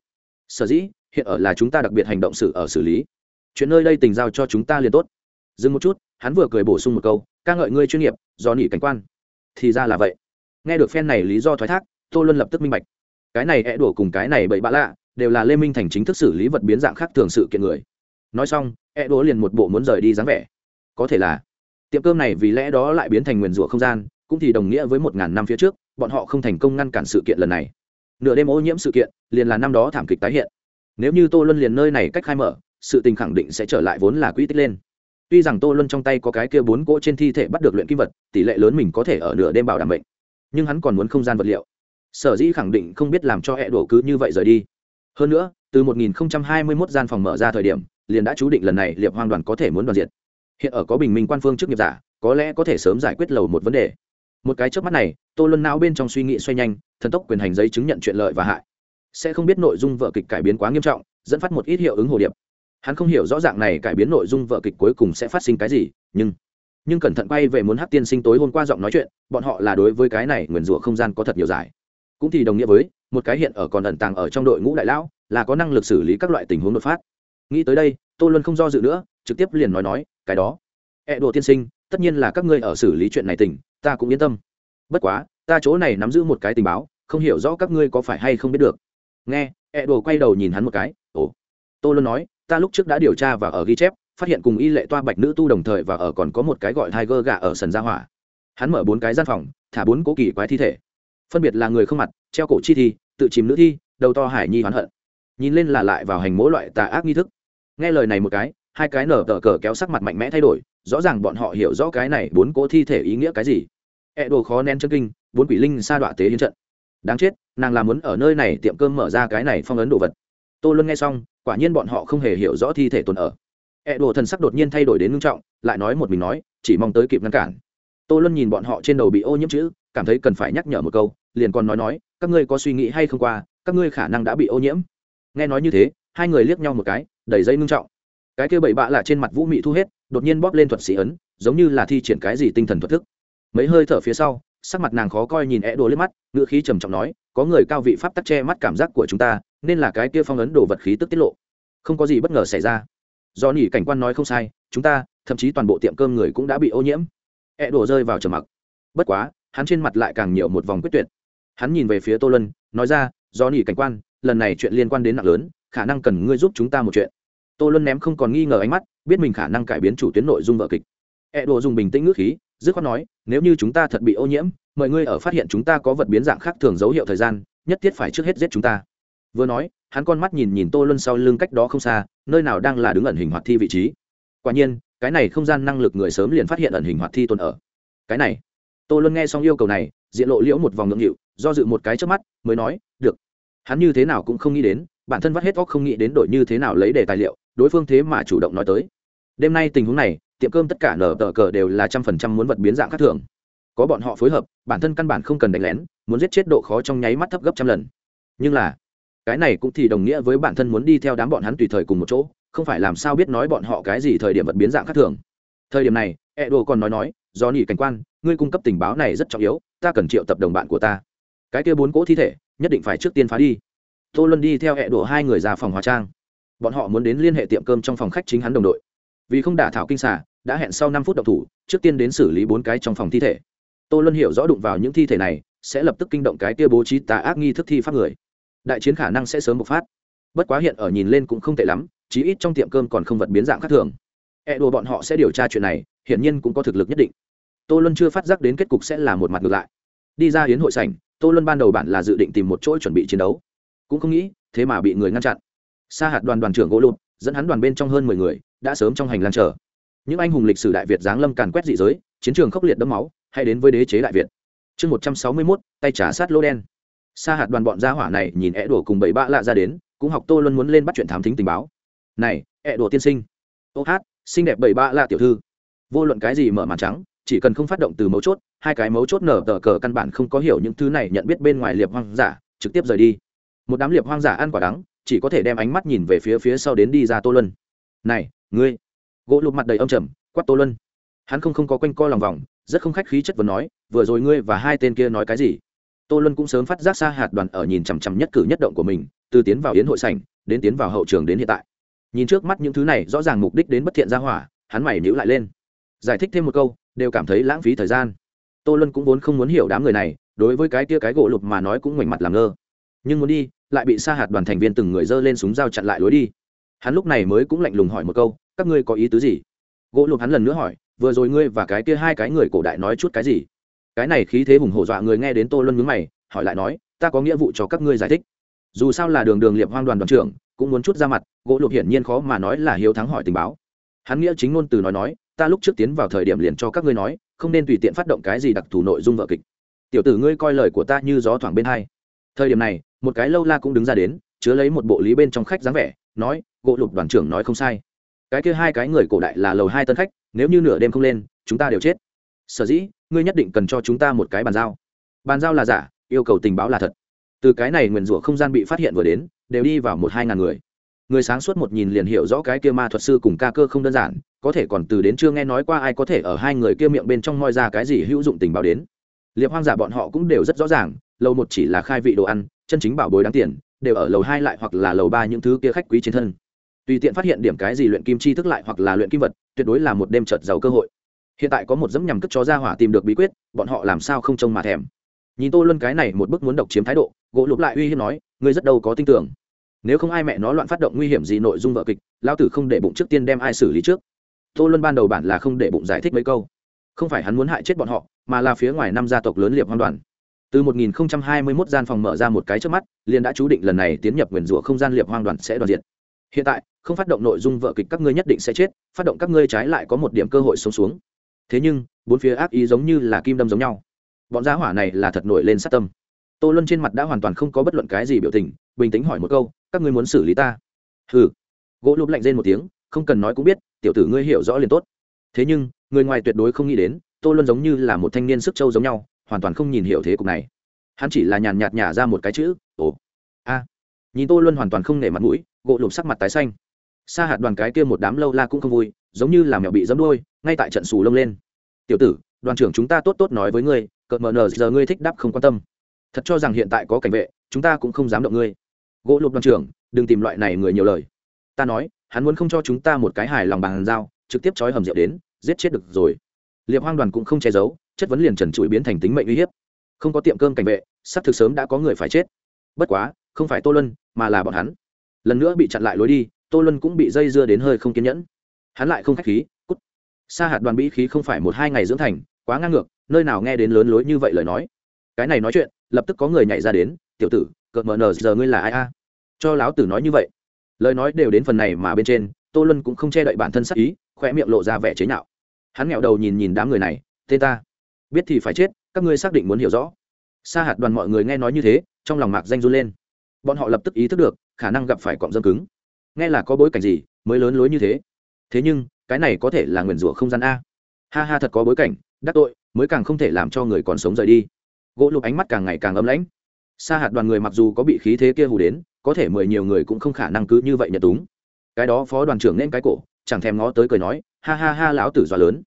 Sở dĩ, hiện ở là chúng ta đặc biệt hành động xử ở xử lý chuyện nơi đây tình giao cho chúng ta liền tốt. Dừng một chút, hắn vừa cười bổ sung một câu, ca ngợi ngươi chuyên nghiệp, do nỉ cảnh quan. Thì ra là vậy. Nghe được phen này lý do thoái thác, tô luân lập tức minh bạch. Cái này é đổ cùng cái này bậy bạ lạ, đều là lê minh thành chính thức xử lý vật biến dạng khác thường sự kiện người. Nói xong é đổ liền một bộ muốn rời đi dáng vẻ. Có thể là, tiệm cơm này vì lẽ đó lại biến thành nguyền rủa không gian, cũng thì đồng nghĩa với một ngàn năm phía trước, bọn họ không thành công ngăn cản sự kiện lần này. Nửa đêm ô nhiễm sự kiện, liền là năm đó thảm kịch tái hiện. Nếu như tô luân liền nơi này cách khai mở sự tình khẳng định sẽ trở lại vốn là quỹ tích lên. Tuy rằng tô luân trong tay có cái kia bốn cỗ trên thi thể bắt được luyện kim vật, tỷ lệ lớn mình có thể ở nửa đêm bảo đảm bệnh nhưng hắn còn muốn không gian vật liệu. Sở dĩ khẳng định không biết làm cho hẹ đổ cứ như vậy rời đi. Hơn nữa, từ 1021 gian phòng mở ra thời điểm, liền đã chú định lần này liệp hoang đoàn có thể muốn đoàn diệt. Hiện ở có bình minh quan phương trước nghiệp giả, có lẽ có thể sớm giải quyết lầu một vấn đề. Một cái trước mắt này, tô luân não bên trong suy nghĩ xoay nhanh, thần tốc quyền hành giấy chứng nhận chuyện lợi và hại. Sẽ không biết nội dung vợ kịch cải biến quá nghiêm trọng, dẫn phát một ít hiệu ứng hồ điệp hắn không hiểu rõ ràng này cải biến nội dung vợ kịch cuối cùng sẽ phát sinh cái gì, nhưng nhưng cẩn thận quay về muốn hát tiên sinh tối hôm qua giọng nói chuyện, bọn họ là đối với cái này nguyền rủa không gian có thật nhiều giải. Cũng thì đồng nghĩa với, một cái hiện ở còn ẩn tàng ở trong đội ngũ đại lão, là có năng lực xử lý các loại tình huống đột phát. Nghĩ tới đây, tô luân không do dự nữa, trực tiếp liền nói nói, cái đó, ẹ đồ tiên sinh, tất nhiên là các ngươi ở xử lý chuyện này tình, ta cũng yên tâm. Bất quá, ta chỗ này nắm giữ một cái tình báo, không hiểu rõ các ngươi có phải hay không biết được. Nghe, ẹ đồ quay đầu nhìn hắn một cái, ồ. Tô luân nói ta lúc trước đã điều tra và ở ghi chép, phát hiện cùng y lệ toa bạch nữ tu đồng thời và ở còn có một cái gọi tiger gà ở sần gia hỏa. Hắn mở bốn cái gian phòng, thả bốn cố kỳ quái thi thể. Phân biệt là người không mặt, treo cổ chi thi, tự chìm nữ thi, đầu to hải nhi hoán hận. Nhìn lên là lại vào hành mỗi loại tà ác nghi thức. Nghe lời này một cái, hai cái nở tờ cờ kéo sắc mặt mạnh mẽ thay đổi, rõ ràng bọn họ hiểu rõ cái này bốn cố thi thể ý nghĩa cái gì. E đồ khó nén chân kinh, bốn quỷ linh sa đọa tế hiến trận. Đáng chết, nàng làm muốn ở nơi này tiệm cơm mở ra cái này phong ấn đồ vật tô luân nghe xong, quả nhiên bọn họ không hề hiểu rõ thi thể tồn ở. E đồ thần sắc đột nhiên thay đổi đến ngưng trọng, lại nói một mình nói, chỉ mong tới kịp ngăn cản. Tô luân nhìn bọn họ trên đầu bị ô nhiễm chữ, cảm thấy cần phải nhắc nhở một câu, liền còn nói nói, các ngươi có suy nghĩ hay không qua, các ngươi khả năng đã bị ô nhiễm. Nghe nói như thế, hai người liếc nhau một cái, đầy dây ngưng trọng. Cái kia bảy bạ là trên mặt vũ mị thu hết, đột nhiên bóp lên thuật sĩ ấn, giống như là thi triển cái gì tinh thần thuật thức. Mấy hơi thở phía sau, sắc mặt nàng khó coi nhìn é đồ lên mắt ngựa khí trầm trọng nói có người cao vị pháp tắc che mắt cảm giác của chúng ta, nên là cái kia phong ấn đồ vật khí tức tiết lộ. Không có gì bất ngờ xảy ra. Do nỉ cảnh quan nói không sai, chúng ta, thậm chí toàn bộ tiệm cơm người cũng đã bị ô nhiễm. E đồ rơi vào trầm mặc. Bất quá, hắn trên mặt lại càng nhiều một vòng quyết tuyệt. Hắn nhìn về phía tô lân nói ra, do nỉ cảnh quan, lần này chuyện liên quan đến nặng lớn, khả năng cần ngươi giúp chúng ta một chuyện. Tô lân ném không còn nghi ngờ ánh mắt, biết mình khả năng cải biến chủ tuyến nội dung vợ kịch. E đồ dùng bình tĩnh ngữ khí, dứt khoát nói, nếu như chúng ta thật bị ô nhiễm mời ngươi ở phát hiện chúng ta có vật biến dạng khác thường dấu hiệu thời gian, nhất thiết phải trước hết giết chúng ta. Vừa nói, hắn con mắt nhìn nhìn tô luân sau lưng cách đó không xa, nơi nào đang là đứng ẩn hình hoạt thi vị trí. Quả nhiên, cái này không gian năng lực người sớm liền phát hiện ẩn hình hoạt thi tồn ở. Cái này. Tô luân nghe xong yêu cầu này, diện lộ liễu một vòng ngưỡng nghịu, do dự một cái trước mắt, mới nói, được. Hắn như thế nào cũng không nghĩ đến, bản thân vắt hết óc không nghĩ đến đổi như thế nào lấy đề tài liệu, đối phương thế mà chủ động nói tới. Đêm nay tình huống này, tiệm cơm tất cả nở tờ cờ đều là trăm phần trăm muốn vật biến dạng khác thường có bọn họ phối hợp, bản thân căn bản không cần đánh lén, muốn giết chết độ khó trong nháy mắt thấp gấp trăm lần. Nhưng là, cái này cũng thì đồng nghĩa với bản thân muốn đi theo đám bọn hắn tùy thời cùng một chỗ, không phải làm sao biết nói bọn họ cái gì thời điểm vật biến dạng khác thường. Thời điểm này e đồ còn nói nói do nhị cảnh quan, ngươi cung cấp tình báo này rất trọng yếu, ta cần triệu tập đồng bạn của ta. Cái kia bốn cỗ thi thể, nhất định phải trước tiên phá đi. Tô luân đi theo hệ đổ hai người ra phòng hóa trang. Bọn họ muốn đến liên hệ tiệm cơm trong phòng khách chính hắn đồng đội. Vì không đả thảo kinh xả đã hẹn sau năm phút đ thủ, trước tiên đến xử lý bốn cái trong phòng thi thể tô luân hiểu rõ đụng vào những thi thể này, sẽ lập tức kinh động cái tia bố trí tà ác nghi thức thi pháp người. Đại chiến khả năng sẽ sớm bộc phát. Bất quá hiện ở nhìn lên cũng không tệ lắm, chí ít trong tiệm cơm còn không vật biến dạng khác thường. E đồ bọn họ sẽ điều tra chuyện này, hiển nhiên cũng có thực lực nhất định. Tô luân chưa phát giác đến kết cục sẽ là một mặt ngược lại. Đi ra hiến hội sảnh, tô luân ban đầu bản là dự định tìm một chỗ chuẩn bị chiến đấu. Cũng không nghĩ, thế mà bị người ngăn chặn. Sa hạt đoàn đoàn trưởng gỗ lụt, dẫn hắn đoàn bên trong hơn mười người, đã sớm trong hành lang chờ. Những anh hùng lịch sử đại việt giáng lâm càn quét dị giới, chiến trường khốc liệt đẫm máu hay đến với đế chế đại việt. Chương một trăm sáu mươi mốt, tay trả sát lô đen. Sa hạt đoàn bọn gia hỏa này nhìn é đổ cùng bảy bạ lạ ra đến, cũng học tô luân muốn lên bắt chuyện thám thính tình báo. Này é đổ tiên sinh. Ô hát, xinh đẹp bảy bạ lạ tiểu thư. Vô luận cái gì mở màn trắng, chỉ cần không phát động từ mấu chốt, hai cái mấu chốt nở tờ cờ căn bản không có hiểu những thứ này nhận biết bên ngoài liệp hoang giả, trực tiếp rời đi. Một đám liệp hoang giả ăn quả đắng, chỉ có thể đem ánh mắt nhìn về phía phía sau đến đi ra tô luân. Này, ngươi. Gỗ lụt mặt đầy âm trầm, quát tô luân. Hắn không không có quanh co lòng vòng rất không khách khí chất vấn nói, vừa rồi ngươi và hai tên kia nói cái gì? Tô luân cũng sớm phát giác xa hạt đoàn ở nhìn chằm chằm nhất cử nhất động của mình, từ tiến vào yến hội sảnh, đến tiến vào hậu trường đến hiện tại. Nhìn trước mắt những thứ này, rõ ràng mục đích đến bất thiện ra hỏa, hắn mày nhữ lại lên. Giải thích thêm một câu, đều cảm thấy lãng phí thời gian. Tô luân cũng vốn không muốn hiểu đám người này, đối với cái kia cái gỗ lục mà nói cũng ngoảnh mặt làm ngơ. Nhưng muốn đi, lại bị sa hạt đoàn thành viên từng người dơ lên súng dao chặn lại lối đi. Hắn lúc này mới cũng lạnh lùng hỏi một câu, các ngươi có ý tứ gì? Gỗ lục hắn lần nữa hỏi vừa rồi ngươi và cái kia hai cái người cổ đại nói chút cái gì? Cái này khí thế hùng hổ dọa người nghe đến tô luân mướn mày, hỏi lại nói, ta có nghĩa vụ cho các ngươi giải thích. Dù sao là đường đường liệp hoang đoàn đoàn trưởng, cũng muốn chút ra mặt, gỗ lục hiển nhiên khó mà nói là hiếu thắng hỏi tình báo. Hắn nghĩa chính ngôn từ nói nói, ta lúc trước tiến vào thời điểm liền cho các ngươi nói, không nên tùy tiện phát động cái gì đặc thù nội dung vợ kịch. Tiểu tử ngươi coi lời của ta như gió thoảng bên hai. Thời điểm này, một cái lâu la cũng đứng ra đến, chứa lấy một bộ lý bên trong khách dáng vẻ, nói, gỗ lục đoàn trưởng nói không sai. Cái kia hai cái người cổ đại là lầu hai tân khách nếu như nửa đêm không lên, chúng ta đều chết. Sở dĩ, ngươi nhất định cần cho chúng ta một cái bàn giao. Bàn giao là giả, yêu cầu tình báo là thật. Từ cái này nguyền rủa không gian bị phát hiện vừa đến, đều đi vào một hai ngàn người. Người sáng suốt một nhìn liền hiểu rõ cái kia ma thuật sư cùng ca cơ không đơn giản, có thể còn từ đến chưa nghe nói qua ai có thể ở hai người kia miệng bên trong moi ra cái gì hữu dụng tình báo đến. Liệp hoang giả bọn họ cũng đều rất rõ ràng, lầu một chỉ là khai vị đồ ăn, chân chính bảo bối đáng tiền, đều ở lầu hai lại hoặc là lầu ba những thứ kia khách quý trên thân tùy tiện phát hiện điểm cái gì luyện kim chi thức lại hoặc là luyện kim vật, tuyệt đối là một đêm trợt giàu cơ hội. Hiện tại có một dẫm nhằm cất chó ra hỏa tìm được bí quyết, bọn họ làm sao không trông mà thèm. Nhìn tô luân cái này một bức muốn độc chiếm thái độ, gỗ lục lại uy hiếp nói, ngươi rất đâu có tin tưởng. Nếu không ai mẹ nó loạn phát động nguy hiểm gì nội dung vợ kịch lao tử không để bụng trước tiên đem ai xử lý trước. Tô luân ban đầu bản là không để bụng giải thích mấy câu. Không phải hắn muốn hại chết bọn họ, mà là phía ngoài năm gia tộc lớn liệp hoang đoàn. Từ 1021 gian phòng mở ra một cái trước mắt, liền đã chú định lần này tiến nhập nguyền rủa không gian liệp hoang đoàn sẽ đoàn diện hiện tại không phát động nội dung vợ kịch các ngươi nhất định sẽ chết, phát động các ngươi trái lại có một điểm cơ hội sống xuống. Thế nhưng, bốn phía ác ý giống như là kim đâm giống nhau. Bọn giá hỏa này là thật nổi lên sát tâm. Tô luân trên mặt đã hoàn toàn không có bất luận cái gì biểu tình, bình tĩnh hỏi một câu, các ngươi muốn xử lý ta? Hừ. Gỗ lụp lạnh rên một tiếng, không cần nói cũng biết, tiểu tử ngươi hiểu rõ liền tốt. Thế nhưng, người ngoài tuyệt đối không nghĩ đến, tô luân giống như là một thanh niên sức trâu giống nhau, hoàn toàn không nhìn hiểu thế cục này. Hắn chỉ là nhàn nhạt nhả ra một cái chữ, ồ, a. Nhìn tô luân hoàn toàn không nể mặt mũi, gỗ lụp sắc mặt tái xanh sa hạt đoàn cái kia một đám lâu la cũng không vui giống như là mèo bị dẫm đuôi ngay tại trận xù lông lên. Tiểu tử đoàn trưởng chúng ta tốt tốt nói với ngươi cợt mờ nờ giờ ngươi thích đáp không quan tâm. Thật cho rằng hiện tại có cảnh vệ chúng ta cũng không dám động ngươi. Gỗ lục đoàn trưởng đừng tìm loại này người nhiều lời. Ta nói hắn muốn không cho chúng ta một cái hài lòng bàn giao trực tiếp trói hầm rượu đến giết chết được rồi. Liệp hoang đoàn cũng không che giấu chất vấn liền trần trụi biến thành tính mệnh uy hiếp. Không có tiệm cơm cảnh vệ sắp thực sớm đã có người phải chết. Bất quá không phải tô luân, mà là bọn hắn. Lần nữa bị chặn lại lối đi tô Luân cũng bị dây dưa đến hơi không kiên nhẫn. Hắn lại không k h á c h khí, cút. Sa hạt đoàn bĩ khí không phải một hai ngày dưỡng thành, quá ngang ngược, nơi nào nghe đến lớn lối như vậy lời nói. Cái này nói chuyện, lập tức có người nhảy ra đến, tiểu tử, cợt mờ nờ, giờ ngươi là ai a? Cho láo tử nói như vậy. Lời nói đều đến phần này mà bên trên, tô Luân cũng không che đậy bản thân sắc ý khoe miệng lộ ra vẻ chế nhạo. Hắn nghẹo đầu nhìn nhìn đám người này tên ta, biết thì phải chết, các ngươi xác định muốn hiểu rõ. Sa hạt đoàn mọi người nghe nói như thế, trong lòng mạc danh run lên. Bọn họ lập tức ý thức được, khả năng gặp phải cọng dâm cứng nghe là có bối cảnh gì mới lớn lối như thế? Thế nhưng, cái này có thể là nguyền rủa không gian a. Ha ha, thật có bối cảnh, đắc tội, mới càng không thể làm cho người còn sống rời đi. Gỗ lục ánh mắt càng ngày càng ấm lãnh. Sa hạt đoàn người mặc dù có bị khí thế kia hù đến, có thể mười nhiều người cũng không khả năng cứ như vậy nhận túng. Cái đó phó đoàn trưởng nên cái cổ, chẳng thèm ngó tới cười nói, ha ha ha, lão tử dọa lớn.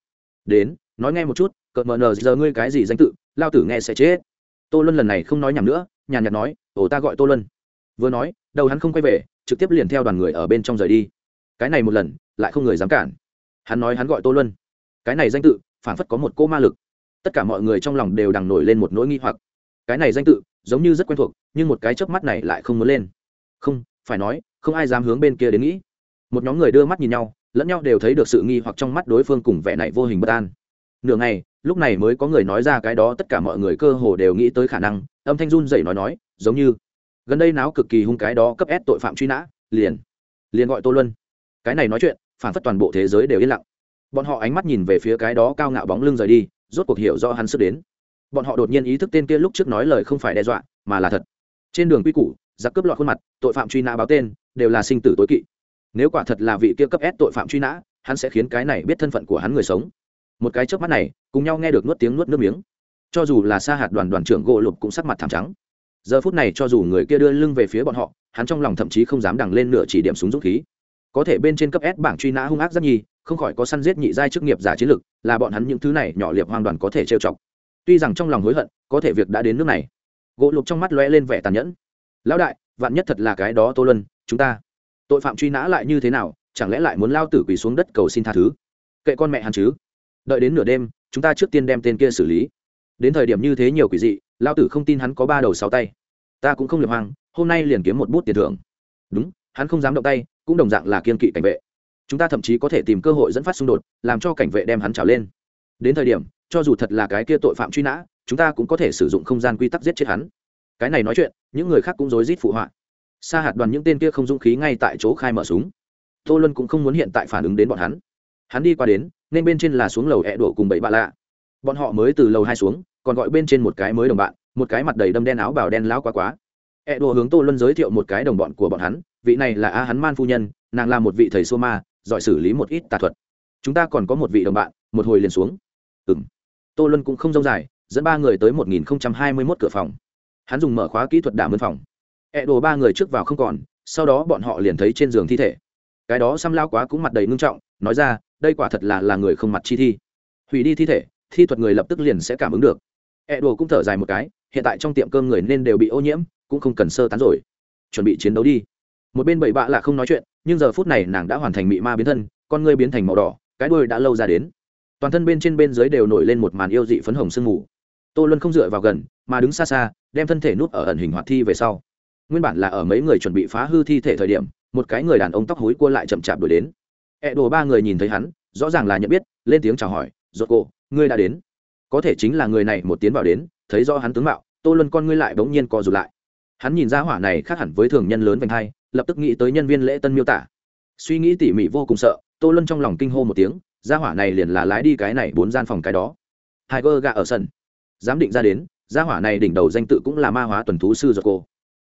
Đến, nói nghe một chút, cợt mờ nờ, giờ ngươi cái gì danh tự lao tử nghe sẽ chết. Tô luân lần này không nói nhầm nữa, nhàn nhạt nói, ồ, ta gọi tô luân vừa nói, đầu hắn không quay về, trực tiếp liền theo đoàn người ở bên trong rời đi. Cái này một lần, lại không người dám cản. Hắn nói hắn gọi tô luân. Cái này danh tự phản phất có một cô ma lực. Tất cả mọi người trong lòng đều đằng nổi lên một nỗi nghi hoặc. Cái này danh tự, giống như rất quen thuộc, nhưng một cái chớp mắt này lại không muốn lên. Không, phải nói, không ai dám hướng bên kia đến nghĩ. Một nhóm người đưa mắt nhìn nhau, lẫn nhau đều thấy được sự nghi hoặc trong mắt đối phương cùng vẻ này vô hình bất an. Nửa ngày, lúc này mới có người nói ra cái đó, tất cả mọi người cơ hồ đều nghĩ tới khả năng, âm thanh run dậy nói nói, giống như gần đây náo cực kỳ hung cái đó cấp ép tội phạm truy nã, liền liền gọi tô luân. Cái này nói chuyện, phản phất toàn bộ thế giới đều yên lặng. Bọn họ ánh mắt nhìn về phía cái đó cao ngạo bóng lưng rời đi, rốt cuộc hiểu do hắn sức đến. Bọn họ đột nhiên ý thức tên kia lúc trước nói lời không phải đe dọa, mà là thật. Trên đường quy củ, giặc cướp lọt khuôn mặt, tội phạm truy nã báo tên, đều là sinh tử tối kỵ. Nếu quả thật là vị kia cấp ép tội phạm truy nã, hắn sẽ khiến cái này biết thân phận của hắn người sống. Một cái trước mắt này, cùng nhau nghe được nuốt tiếng nuốt nước miếng. Cho dù là xa hạt đoàn đoàn trưởng gỗ lục cũng sắc mặt thảm trắng giờ phút này cho dù người kia đưa lưng về phía bọn họ, hắn trong lòng thậm chí không dám đằng lên nửa chỉ điểm súng dũng khí. Có thể bên trên cấp s bảng truy nã hung ác rất nhi không khỏi có săn giết nhị giai chức nghiệp giả chiến lực, là bọn hắn những thứ này nhỏ liệp hoang đoàn có thể trêu chọc. Tuy rằng trong lòng hối hận, có thể việc đã đến nước này. Gỗ lục trong mắt lóe lên vẻ tàn nhẫn. Lão đại, vạn nhất thật là cái đó tô luân, chúng ta tội phạm truy nã lại như thế nào, chẳng lẽ lại muốn lao tử quỳ xuống đất cầu xin tha thứ? Kệ con mẹ hắn chứ. Đợi đến nửa đêm, chúng ta trước tiên đem tên kia xử lý. Đến thời điểm như thế nhiều quỷ dị lao tử không tin hắn có ba đầu sáu tay. Ta cũng không liệp hoang, hôm nay liền kiếm một bút tiền thưởng. Đúng, hắn không dám động tay, cũng đồng dạng là kiên kỵ cảnh vệ. Chúng ta thậm chí có thể tìm cơ hội dẫn phát xung đột, làm cho cảnh vệ đem hắn trào lên. Đến thời điểm, cho dù thật là cái kia tội phạm truy nã, chúng ta cũng có thể sử dụng không gian quy tắc giết chết hắn. Cái này nói chuyện, những người khác cũng rối rít phụ họa. Sa hạt đoàn những tên kia không dũng khí ngay tại chỗ khai mở súng. Tô luân cũng không muốn hiện tại phản ứng đến bọn hắn. Hắn đi qua đến, nên bên trên là xuống lầu ẹ đổ cùng bảy bạ lạ. Bọn họ mới từ lầu hai xuống còn gọi bên trên một cái mới đồng bạn, một cái mặt đầy đâm đen áo bào đen lão quá quá. E đùa hướng tô luân giới thiệu một cái đồng bọn của bọn hắn, vị này là a hắn man phu nhân, nàng là một vị thầy xô ma, giỏi xử lý một ít tà thuật. Chúng ta còn có một vị đồng bạn, một hồi liền xuống. Ừ m tô luân cũng không dông dài, dẫn ba người tới một nghìn hai mươi mốt cửa phòng. Hắn dùng mở khóa kỹ thuật đả mân phòng. E đùa ba người trước vào không còn, sau đó bọn họ liền thấy trên giường thi thể. Cái đó xăm lao quá cũng mặt đầy ngưng trọng, nói ra, đây quả thật là là người không mặt chi thi. Hủy đi thi thể, thi thuật người lập tức liền sẽ cảm ứng được. E đồ cũng thở dài một cái, hiện tại trong tiệm cơm người nên đều bị ô nhiễm, cũng không cần sơ tán rồi. Chuẩn bị chiến đấu đi. Một bên bảy bạ là không nói chuyện, nhưng giờ phút này nàng đã hoàn thành mị ma biến thân, con ngươi biến thành màu đỏ, cái đuôi đã lâu ra đến. Toàn thân bên trên bên dưới đều nổi lên một màn yêu dị phấn hồng sương mù. Tô luân không dựa vào gần, mà đứng xa xa, đem thân thể núp ở ẩn hình hoạt thi về sau. Nguyên bản là ở mấy người chuẩn bị phá hư thi thể thời điểm, một cái người đàn ông tóc hối cua lại chậm chạp đuổi đến. E Ẹ đồ ba người nhìn thấy hắn, rõ ràng là nhận biết, lên tiếng chào hỏi, rốt cô, ngươi đã đến có thể chính là người này một tiến vào đến, thấy do hắn tướng mạo, tô luân con ngươi lại bỗng nhiên co rụt lại. Hắn nhìn ra hỏa này khác hẳn với thường nhân lớn vành hai, lập tức nghĩ tới nhân viên lễ tân miêu tả. Suy nghĩ tỉ mỉ vô cùng sợ, tô luân trong lòng kinh hô một tiếng, ra hỏa này liền là lái đi cái này bốn gian phòng cái đó. Hai gơ gạ ở sân. Giám định ra đến gia hỏa này đỉnh đầu danh tự cũng là ma hóa tuần thú sư giật cô.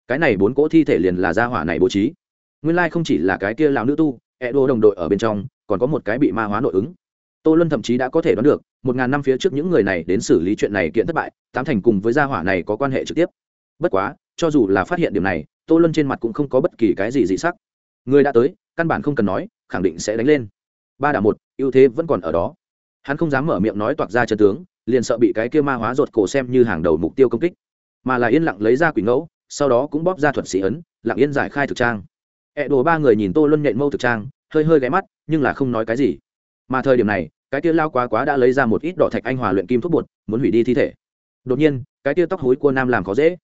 Cái này bốn cỗ thi thể liền là gia hỏa này bố trí. Nguyên lai không chỉ là cái kia lão nữ tu e đô đồng đội ở bên trong, còn có một cái bị ma hóa nội ứng. Tô luân thậm chí đã có thể đoán được một ngàn năm phía trước những người này đến xử lý chuyện này kiện thất bại, tám thành cùng với gia hỏa này có quan hệ trực tiếp. Bất quá, cho dù là phát hiện điểm này, tô luân trên mặt cũng không có bất kỳ cái gì dị sắc. Người đã tới, căn bản không cần nói, khẳng định sẽ đánh lên. Ba đảo một, ưu thế vẫn còn ở đó. Hắn không dám mở miệng nói toạc ra chân tướng, liền sợ bị cái kia ma hóa ruột cổ xem như hàng đầu mục tiêu công kích. Mà là yên lặng lấy ra quỷ ngẫu, sau đó cũng bóp ra thuật sĩ ấn, lặng yên giải khai thực trang. Ẹ đồ ba người nhìn tô luân nhện mâu thực trang, hơi hơi ghé mắt, nhưng là không nói cái gì. Mà thời điểm này cái kia lao quá quá đã lấy ra một ít đỏ thạch anh hòa luyện kim thuốc bột, muốn hủy đi thi thể. Đột nhiên, cái kia tóc hối của nam làm khó dễ.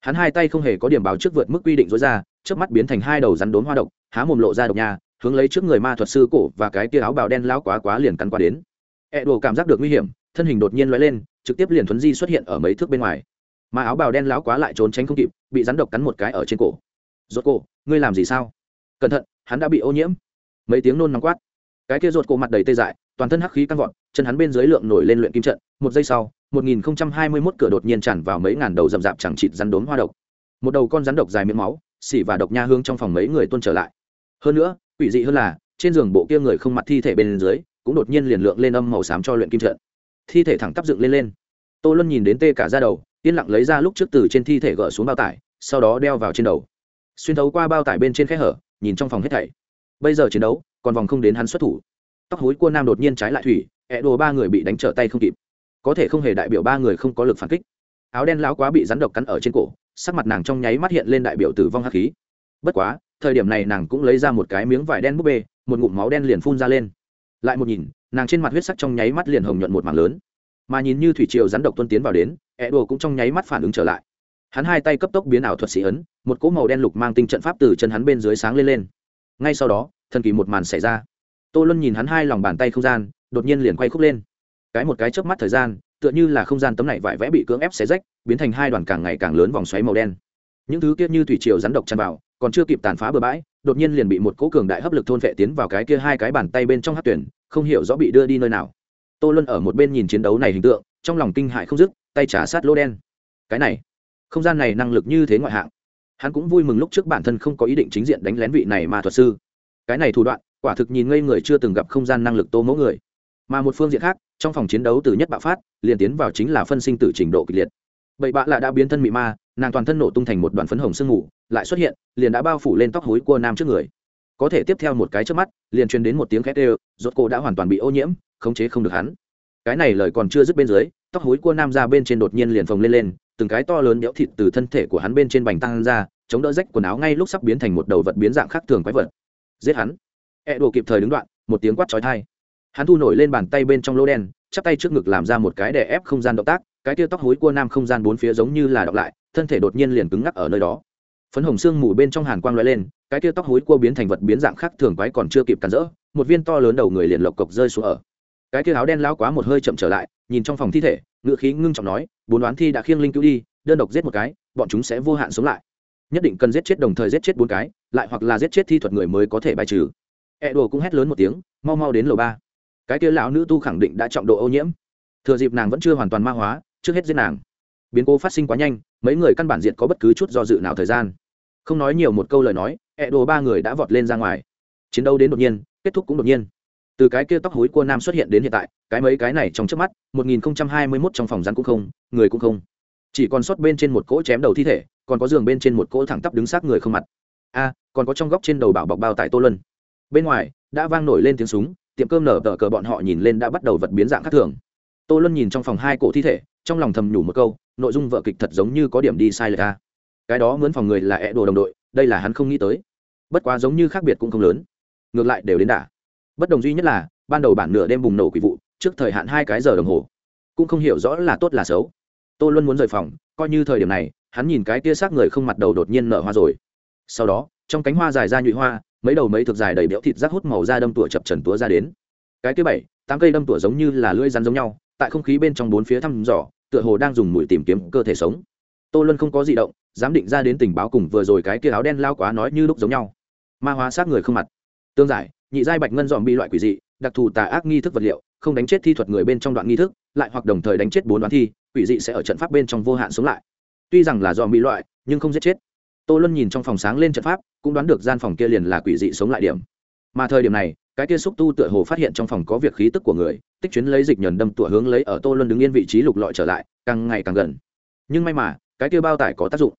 Hắn hai tay không hề có điểm báo trước vượt mức quy định dối ra trước mắt biến thành hai đầu rắn đốn hoa độc, há mồm lộ ra độc nhà hướng lấy trước người ma thuật sư cổ và cái tia áo bào đen lao quá quá liền cắn qua đến. Ẹ đồ cảm giác được nguy hiểm, thân hình đột nhiên lóe lên, trực tiếp liền thuấn di xuất hiện ở mấy thước bên ngoài. Mà áo bào đen lão quá lại trốn tránh không kịp, bị rắn độc cắn một cái ở trên cổ. Rốt cổ, ngươi làm gì sao? Cẩn thận, hắn đã bị ô nhiễm. Mấy tiếng nôn nóng quát. Cái kia rột cổ mặt đầy tê dại toàn thân hắc khí căng vọt, chân hắn bên dưới lượng nổi lên luyện kim trận, một giây sau 1021 cửa đột nhiên tràn vào mấy ngàn đầu rậm rạp chẳng chịt rắn đốn hoa độc. Một đầu con rắn độc dài miệng máu, xỉ và độc nha hương trong phòng mấy người tuôn trở lại. Hơn nữa, quỷ dị hơn là, trên giường bộ kia người không mặt thi thể bên dưới, cũng đột nhiên liền lượng lên âm màu xám cho luyện kim trận. Thi thể thẳng tắp dựng lên lên. Tô luân nhìn đến tê cả da đầu, yên lặng lấy ra lúc trước từ trên thi thể gỡ xuống bao tải, sau đó đeo vào trên đầu. Xuyên thấu qua bao tải bên trên khe hở, nhìn trong phòng hết thảy. Bây giờ chiến đấu, còn vòng không đến hắn xuất thủ tóc hối cua nam đột nhiên trái lại thủy, ẹ đồ ba người bị đánh trở tay không kịp. Có thể không hề đại biểu ba người không có lực phản kích. Áo đen lão quá bị rắn độc cắn ở trên cổ, sắc mặt nàng trong nháy mắt hiện lên đại biểu tử vong hắc khí. Bất quá, thời điểm này nàng cũng lấy ra một cái miếng vải đen búp bê, một ngụm máu đen liền phun ra lên. Lại một nhìn, nàng trên mặt huyết sắc trong nháy mắt liền hồng nhuận một mảng lớn. Mà nhìn như thủy triều rắn độc tuân tiến vào đến, ẹ đồ cũng trong nháy mắt phản ứng trở lại. Hắn hai tay cấp tốc biến ảo thuật sĩ ấn, một cỗ màu đen lục mang tinh trận pháp từ chân hắn bên dưới sáng lên lên. Ngay sau đó, thần kỳ một màn xảy ra tô luân nhìn hắn hai lòng bàn tay không gian, đột nhiên liền quay khúc lên. Cái một cái chớp mắt thời gian, tựa như là không gian tấm này vải vẽ bị cưỡng ép xé rách, biến thành hai đoàn càng ngày càng lớn vòng xoáy màu đen. Những thứ kia như thủy triều rắn độc chăn vào, còn chưa kịp tàn phá bừa bãi, đột nhiên liền bị một cỗ cường đại hấp lực thôn vệ tiến vào cái kia hai cái bàn tay bên trong hát tuyển, không hiểu rõ bị đưa đi nơi nào. Tô luân ở một bên nhìn chiến đấu này hình tượng, trong lòng kinh hại không dứt, tay trả sát lỗ đen. Cái này, không gian này năng lực như thế ngoại hạng. Hắn cũng vui mừng lúc trước bản thân không có ý định chính diện đánh lén vị này mà thuật sư. Cái này thủ đoạn quả thực nhìn ngây người chưa từng gặp không gian năng lực tô mẫu người. Mà một phương diện khác, trong phòng chiến đấu từ nhất bạo phát, liền tiến vào chính là phân sinh tử trình độ kịch liệt. Bậy bạ lạ đã biến thân mị ma, nàng toàn thân nổ tung thành một đoàn phấn hồng sương mù, lại xuất hiện, liền đã bao phủ lên tóc hối của nam trước người. Có thể tiếp theo một cái trước mắt, liền truyền đến một tiếng khét ê rốt cô đã hoàn toàn bị ô nhiễm, khống chế không được hắn. Cái này lời còn chưa dứt bên dưới, tóc hối của nam ra bên trên đột nhiên liền phồng lên lên, từng cái to lớn đẽo thịt từ thân thể của hắn bên trên bành tăng ra, chống đỡ rách quần áo ngay lúc sắp biến thành một đầu vật biến dạng khác thường quái vật. Giết hắn e đồ kịp thời đứng đoạn, một tiếng quát chói tai. Hắn thu nổi lên bàn tay bên trong lỗ đen, chắp tay trước ngực làm ra một cái đè ép không gian động tác, cái tia tóc hối cua nam không gian bốn phía giống như là đọc lại, thân thể đột nhiên liền cứng ngắc ở nơi đó. Phấn hồng xương mù bên trong hàn quang lóe lên, cái tia tóc hối cua biến thành vật biến dạng khác thường quái còn chưa kịp cản rỡ, một viên to lớn đầu người liền lộc cộc rơi xuống ở. Cái tia áo đen lão quá một hơi chậm trở lại, nhìn trong phòng thi thể ngựa khí ngưng trọng nói, bốn đoán thi đã khiêng linh cứu đi, đơn độc giết một cái, bọn chúng sẽ vô hạn sống lại. Nhất định cần giết chết đồng thời giết chết bốn cái, lại hoặc là giết chết thi thuật người mới có thể bài trừ e đồ cũng hét lớn một tiếng, mau mau đến lầu ba. Cái kia lão nữ tu khẳng định đã trọng độ ô nhiễm. Thừa dịp nàng vẫn chưa hoàn toàn ma hóa, trước hết giết nàng. Biến cố phát sinh quá nhanh, mấy người căn bản diện có bất cứ chút do dự nào thời gian. Không nói nhiều một câu lời nói e đồ ba người đã vọt lên ra ngoài. Chiến đấu đến đột nhiên, kết thúc cũng đột nhiên. Từ cái kia tóc hối của nam xuất hiện đến hiện tại, cái mấy cái này trong trước mắt 1021 trong phòng rắn cũng không, người cũng không. Chỉ còn sót bên trên một cỗ chém đầu thi thể, còn có giường bên trên một cỗ thẳng tắp đứng xác người không mặt. A, còn có trong góc trên đầu bảo bọc bao tại tô Luân bên ngoài, đã vang nổi lên tiếng súng, tiệm cơm nở tờ cờ bọn họ nhìn lên đã bắt đầu vật biến dạng khác thường. Tô luân nhìn trong phòng hai cổ thi thể, trong lòng thầm nhủ một câu, nội dung vợ kịch thật giống như có điểm đi sai lệch ta cái đó mướn phòng người là ẹ đồ đồng đội, đây là hắn không nghĩ tới. Bất quá giống như khác biệt cũng không lớn. Ngược lại đều đến đả. Bất đồng duy nhất là, ban đầu bản nửa đêm bùng nổ quỷ vụ, trước thời hạn hai cái giờ đồng hồ. Cũng không hiểu rõ là tốt là xấu. Tô luân muốn rời phòng, coi như thời điểm này, hắn nhìn cái tia xác người không mặt đầu đột nhiên nở hoa rồi. Sau đó, trong cánh hoa dài ra nhụy hoa mấy đầu mấy thực dài đầy béo thịt rác hút màu da đâm tủa chập trần túa ra đến. Cái thứ bảy, tám cây đâm tủa giống như là lưỡi rắn giống nhau, tại không khí bên trong bốn phía thăm dò, tựa hồ đang dùng mũi tìm kiếm cơ thể sống. Tô luân không có gì động dám định ra đến tình báo cùng vừa rồi cái kia áo đen lao quá nói như lúc giống nhau. Ma hóa sát người không mặt. Tương giải, nhị giai bạch ngân dòm bị loại quỷ dị, đặc thù tà ác nghi thức vật liệu, không đánh chết thi thuật người bên trong đoạn nghi thức, lại hoặc đồng thời đánh chết bốn đoán thi, quỷ dị sẽ ở trận pháp bên trong vô hạn sống lại. Tuy rằng là dòm bị loại, nhưng không giết chết. Tô luân nhìn trong phòng sáng lên trận pháp cũng đoán được gian phòng kia liền là quỷ dị sống lại điểm. Mà thời điểm này, cái kia xúc tu tựa hồ phát hiện trong phòng có việc khí tức của người, tích chuyến lấy dịch nhờn đâm tủa hướng lấy ở tô luân đứng yên vị trí lục lọi trở lại, càng ngày càng gần. Nhưng may mà, cái kia bao tải có tác dụng.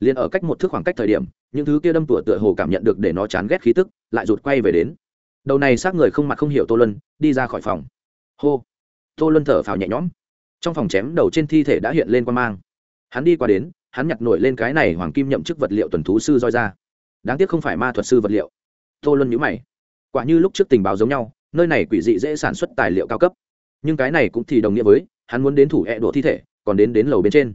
Liền ở cách một thước khoảng cách thời điểm, những thứ kia đâm tủa tựa hồ cảm nhận được để nó chán ghét khí tức, lại rụt quay về đến. Đầu này xác người không mặt không hiểu tô luân, đi ra khỏi phòng. Hô. Tô luân thở phào nhẹ nhõm. Trong phòng chém đầu trên thi thể đã hiện lên quan mang. Hắn đi qua đến, hắn nhặt nổi lên cái này hoàng kim nhậm chức vật liệu tuần thú sư roi ra đáng tiếc không phải ma thuật sư vật liệu. Tô luân nhữ mày. Quả như lúc trước tình báo giống nhau, nơi này quỷ dị dễ sản xuất tài liệu cao cấp. Nhưng cái này cũng thì đồng nghĩa với, hắn muốn đến thủ hẹ đổ thi thể, còn đến đến lầu bên trên.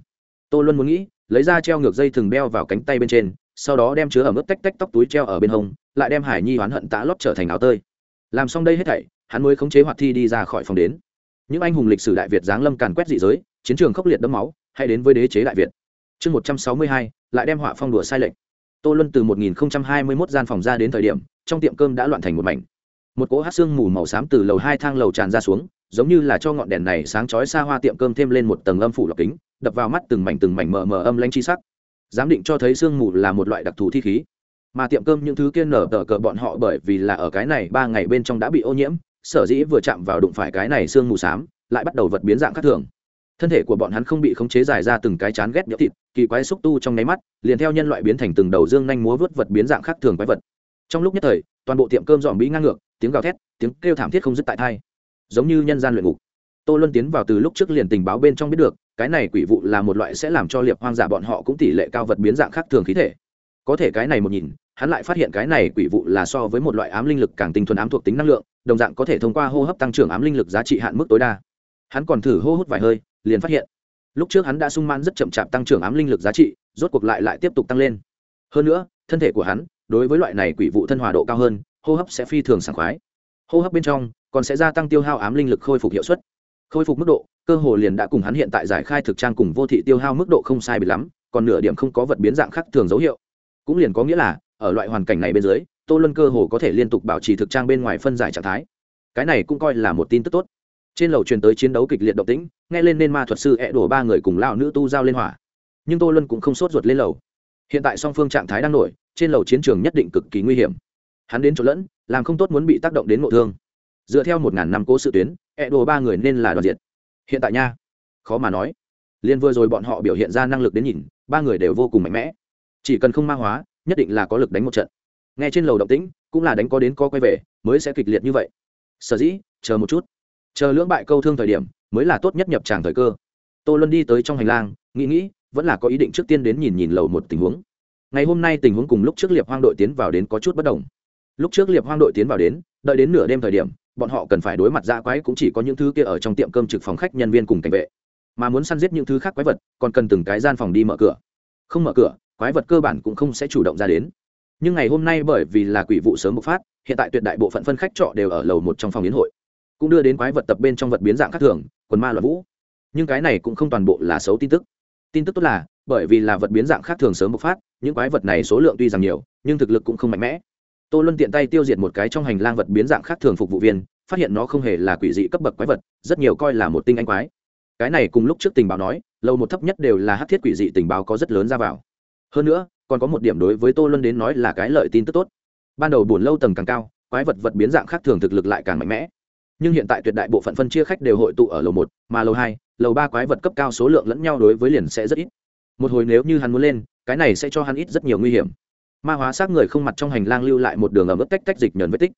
Tô luân muốn nghĩ, lấy ra treo ngược dây thừng beo vào cánh tay bên trên, sau đó đem chứa ở mức tách tách tóc túi treo ở bên hông, lại đem hải nhi oán hận tã lót trở thành áo tơi. Làm xong đây hết thảy, hắn mới khống chế hoạt thi đi ra khỏi phòng đến. Những anh hùng lịch sử đại việt giáng lâm càn quét dị giới, chiến trường khốc liệt đẫm máu hay đến với đế chế đại việt. Chương một trăm sáu mươi hai, lại đem họa phong đùa sai lệch tô luân từ một nghìn hai mươi mốt gian phòng ra đến thời điểm, trong tiệm cơm đã loạn thành một mảnh. Một cỗ hát xương mù màu xám từ lầu hai thang lầu tràn ra xuống, giống như là cho ngọn đèn này sáng chói xa hoa tiệm cơm thêm lên một tầng âm phủ lọc kính, đập vào mắt từng mảnh từng mảnh mờ mờ âm lanh chi sắc. Giám định cho thấy sương mù là một loại đặc thù thi khí. Mà tiệm cơm những thứ kia nở tờ cờ bọn họ bởi vì là ở cái này ba ngày bên trong đã bị ô nhiễm, sở dĩ vừa chạm vào đụng phải cái này sương mù xám, lại bắt đầu vật biến dạng khác thường thân thể của bọn hắn không bị khống chế dài ra từng cái chán ghét nhỡ thịt, kỳ quái xúc tu trong nháy mắt, liền theo nhân loại biến thành từng đầu dương nhanh múa vớt vật biến dạng khác thường quái vật. Trong lúc nhất thời, toàn bộ tiệm cơm dòm bị ngang ngược, tiếng gào thét, tiếng kêu thảm thiết không dứt tại thai. Giống như nhân gian luyện ngục. Tô luân tiến vào từ lúc trước liền tình báo bên trong biết được, cái này quỷ vụ là một loại sẽ làm cho liệp hoang giả bọn họ cũng tỷ lệ cao vật biến dạng khác thường khí thể. Có thể cái này một nhìn, hắn lại phát hiện cái này quỷ vụ là so với một loại ám linh lực càng tinh thuần ám thuộc tính năng lượng, đồng dạng có thể thông qua hô hấp tăng trưởng ám linh lực giá trị hạn mức tối đa. Hắn còn thử hô hút vài hơi liền phát hiện. Lúc trước hắn đã sung mãn rất chậm chạp tăng trưởng ám linh lực giá trị, rốt cuộc lại lại tiếp tục tăng lên. Hơn nữa, thân thể của hắn, đối với loại này quỷ vụ thân hòa độ cao hơn, hô hấp sẽ phi thường sảng khoái. Hô hấp bên trong, còn sẽ gia tăng tiêu hao ám linh lực khôi phục hiệu suất. Khôi phục mức độ, cơ hồ liền đã cùng hắn hiện tại giải khai thực trang cùng vô thị tiêu hao mức độ không sai bị lắm, còn nửa điểm không có vật biến dạng khác thường dấu hiệu. Cũng liền có nghĩa là, ở loại hoàn cảnh này bên dưới, tô luân cơ hồ có thể liên tục bảo trì thực trang bên ngoài phân giải trạng thái. Cái này cũng coi là một tin tức tốt trên lầu truyền tới chiến đấu kịch liệt động tĩnh, nghe lên nên ma thuật sư ẹ đổ ba người cùng lao nữ tu giao lên hỏa. Nhưng tô luân cũng không sốt ruột lên lầu. Hiện tại song phương trạng thái đang nổi, trên lầu chiến trường nhất định cực kỳ nguy hiểm. Hắn đến chỗ lẫn, làm không tốt muốn bị tác động đến ngộ thương. Dựa theo một ngàn năm cố sự tuyến, ẹ đổ ba người nên là đoàn diệt. Hiện tại nha, khó mà nói. Liên vừa rồi bọn họ biểu hiện ra năng lực đến nhìn, ba người đều vô cùng mạnh mẽ. Chỉ cần không ma hóa, nhất định là có lực đánh một trận. Nghe trên lầu động tĩnh, cũng là đánh có đến có quay về, mới sẽ kịch liệt như vậy. Sở dĩ, chờ một chút chờ lưỡng bại câu thương thời điểm, mới là tốt nhất nhập tràng thời cơ. Tô luân đi tới trong hành lang, nghĩ nghĩ, vẫn là có ý định trước tiên đến nhìn nhìn lầu một tình huống. Ngày hôm nay tình huống cùng lúc trước liệp hoang đội tiến vào đến có chút bất đồng. Lúc trước liệp hoang đội tiến vào đến, đợi đến nửa đêm thời điểm, bọn họ cần phải đối mặt dã quái cũng chỉ có những thứ kia ở trong tiệm cơm trực phòng khách nhân viên cùng cảnh vệ. Mà muốn săn giết những thứ khác quái vật, còn cần từng cái gian phòng đi mở cửa. Không mở cửa, quái vật cơ bản cũng không sẽ chủ động ra đến. Nhưng ngày hôm nay bởi vì là quỷ vụ sớm bộc phát, hiện tại tuyệt đại bộ phận phân khách trọ đều ở lầu một trong phòng yến hội cũng đưa đến quái vật tập bên trong vật biến dạng khác thường, quần ma loạn vũ. Nhưng cái này cũng không toàn bộ là xấu tin tức. Tin tức tốt là, bởi vì là vật biến dạng khác thường sớm bộc phát, những quái vật này số lượng tuy rằng nhiều, nhưng thực lực cũng không mạnh mẽ. Tô luân tiện tay tiêu diệt một cái trong hành lang vật biến dạng khác thường phục vụ viên, phát hiện nó không hề là quỷ dị cấp bậc quái vật, rất nhiều coi là một tinh anh quái. Cái này cùng lúc trước tình báo nói, lâu một thấp nhất đều là hát thiết quỷ dị tình báo có rất lớn ra vào. Hơn nữa, còn có một điểm đối với tô luân đến nói là cái lợi tin tức tốt. Ban đầu buồn lâu tầng càng cao, quái vật vật biến dạng khác thường thực lực lại càng mạnh mẽ nhưng hiện tại tuyệt đại bộ phận phân chia khách đều hội tụ ở lầu một, mà lầu hai, lầu ba quái vật cấp cao số lượng lẫn nhau đối với liền sẽ rất ít. Một hồi nếu như hắn muốn lên, cái này sẽ cho hắn ít rất nhiều nguy hiểm. Ma hóa xác người không mặt trong hành lang lưu lại một đường ở mức tách tách dịch nhờn vết tích.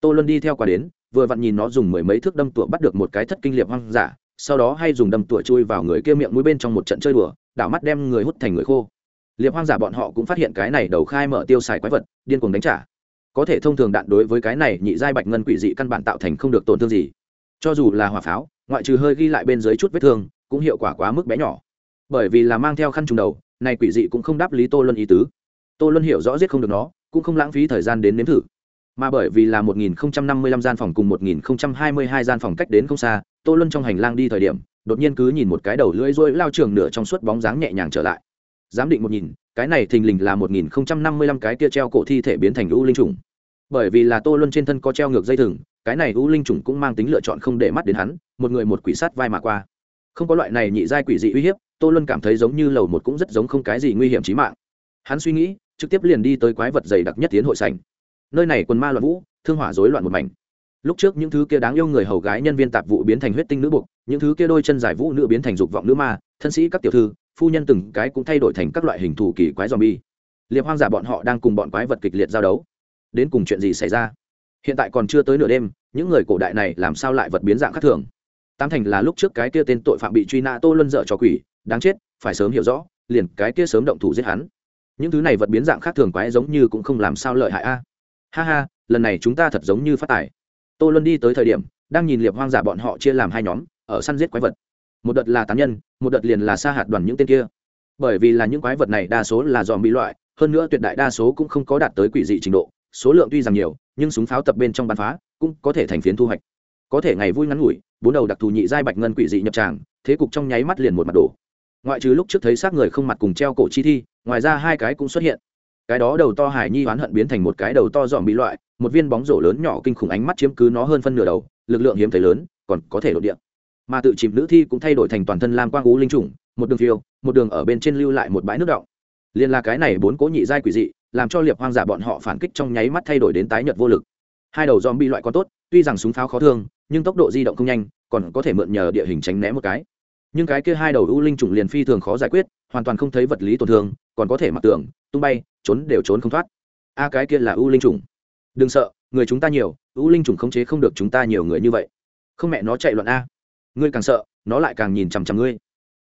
Tô luân đi theo qua đến, vừa vặn nhìn nó dùng mười mấy thước đâm tủa bắt được một cái thất kinh liệp hoang giả sau đó hay dùng đâm tủa chui vào người kia miệng mũi bên trong một trận chơi đùa, đảo mắt đem người hút thành người khô. Liệp hoang giả bọn họ cũng phát hiện cái này đầu khai mở tiêu xài quái vật, điên cuồng đánh trả có thể thông thường đạn đối với cái này nhị giai bạch ngân quỷ dị căn bản tạo thành không được tổn thương gì. Cho dù là hỏa pháo, ngoại trừ hơi ghi lại bên dưới chút vết thương, cũng hiệu quả quá mức bé nhỏ. Bởi vì là mang theo khăn trùng đầu, này quỷ dị cũng không đáp lý tô luân ý tứ. Tô luân hiểu rõ giết không được nó, cũng không lãng phí thời gian đến nếm thử. Mà bởi vì là 1055 gian phòng cùng 1022 gian phòng cách đến không xa, tô luân trong hành lang đi thời điểm, đột nhiên cứ nhìn một cái đầu lưỡi rối lao trường nửa trong suốt bóng dáng nhẹ nhàng trở lại giám định một nhìn, cái này thình lình là 1055 cái kia treo cổ thi thể biến thành u linh trùng bởi vì là tô luân trên thân có treo ngược dây thừng, cái này u linh trùng cũng mang tính lựa chọn không để mắt đến hắn, một người một quỷ sát vai mà qua. Không có loại này nhị giai quỷ dị uy hiếp, tô luân cảm thấy giống như lầu một cũng rất giống không cái gì nguy hiểm chí mạng. Hắn suy nghĩ, trực tiếp liền đi tới quái vật dày đặc nhất tiến hội sảnh. Nơi này quần ma loạn vũ, thương hỏa rối loạn một mảnh. Lúc trước những thứ kia đáng yêu người hầu gái nhân viên tạp vụ biến thành huyết tinh nữ buộc, những thứ kia đôi chân dài vũ nữ biến thành dục vọng nữ ma, thân sĩ các tiểu thư phu nhân từng cái cũng thay đổi thành các loại hình thù kỳ quái zombie. Liệp hoang giả bọn họ đang cùng bọn quái vật kịch liệt giao đấu. Đến cùng chuyện gì xảy ra? Hiện tại còn chưa tới nửa đêm, những người cổ đại này làm sao lại vật biến dạng khác thường? Tam thành là lúc trước cái kia tên tội phạm bị truy nã tô luân dợ cho quỷ, đáng chết, phải sớm hiểu rõ, liền cái kia sớm động thủ giết hắn. Những thứ này vật biến dạng khác thường quái giống như cũng không làm sao lợi hại a. Ha ha, lần này chúng ta thật giống như phát tài. Tô luân đi tới thời điểm, đang nhìn liệp hoang giả bọn họ chia làm hai nhóm, ở săn giết quái vật một đợt là tán nhân, một đợt liền là sa hạt đoàn những tên kia. Bởi vì là những quái vật này đa số là dòm bị loại, hơn nữa tuyệt đại đa số cũng không có đạt tới quỷ dị trình độ, số lượng tuy rằng nhiều, nhưng súng pháo tập bên trong bắn phá cũng có thể thành phiến thu hoạch. Có thể ngày vui ngắn ngủi, bốn đầu đặc thù nhị giai bạch ngân quỷ dị nhập tràng, thế cục trong nháy mắt liền một mặt đổ. Ngoại trừ lúc trước thấy xác người không mặt cùng treo cổ chi thi, ngoài ra hai cái cũng xuất hiện. Cái đó đầu to hải nhi oán hận biến thành một cái đầu to dòm bị loại, một viên bóng rổ lớn nhỏ kinh khủng ánh mắt chiếm cứ nó hơn phân nửa đầu, lực lượng hiếm thấy lớn, còn có thể lộ điện mà tự chìm nữ thi cũng thay đổi thành toàn thân lam quang ú linh trùng, một đường phiêu, một đường ở bên trên lưu lại một bãi nước động. Liên là cái này bốn cố nhị giai quỷ dị, làm cho liệp hoang giả bọn họ phản kích trong nháy mắt thay đổi đến tái nhợt vô lực. Hai đầu dòm bị loại có tốt, tuy rằng súng pháo khó thương, nhưng tốc độ di động không nhanh, còn có thể mượn nhờ địa hình tránh né một cái. Nhưng cái kia hai đầu ưu linh trùng liền phi thường khó giải quyết, hoàn toàn không thấy vật lý tổn thương, còn có thể mặc tưởng, tung bay, trốn đều trốn không thoát. A, cái kia là ưu linh trùng. Đừng sợ, người chúng ta nhiều ưu linh trùng khống chế không được chúng ta nhiều người như vậy. Không mẹ nó chạy loạn a ngươi càng sợ, nó lại càng nhìn chằm chằm ngươi.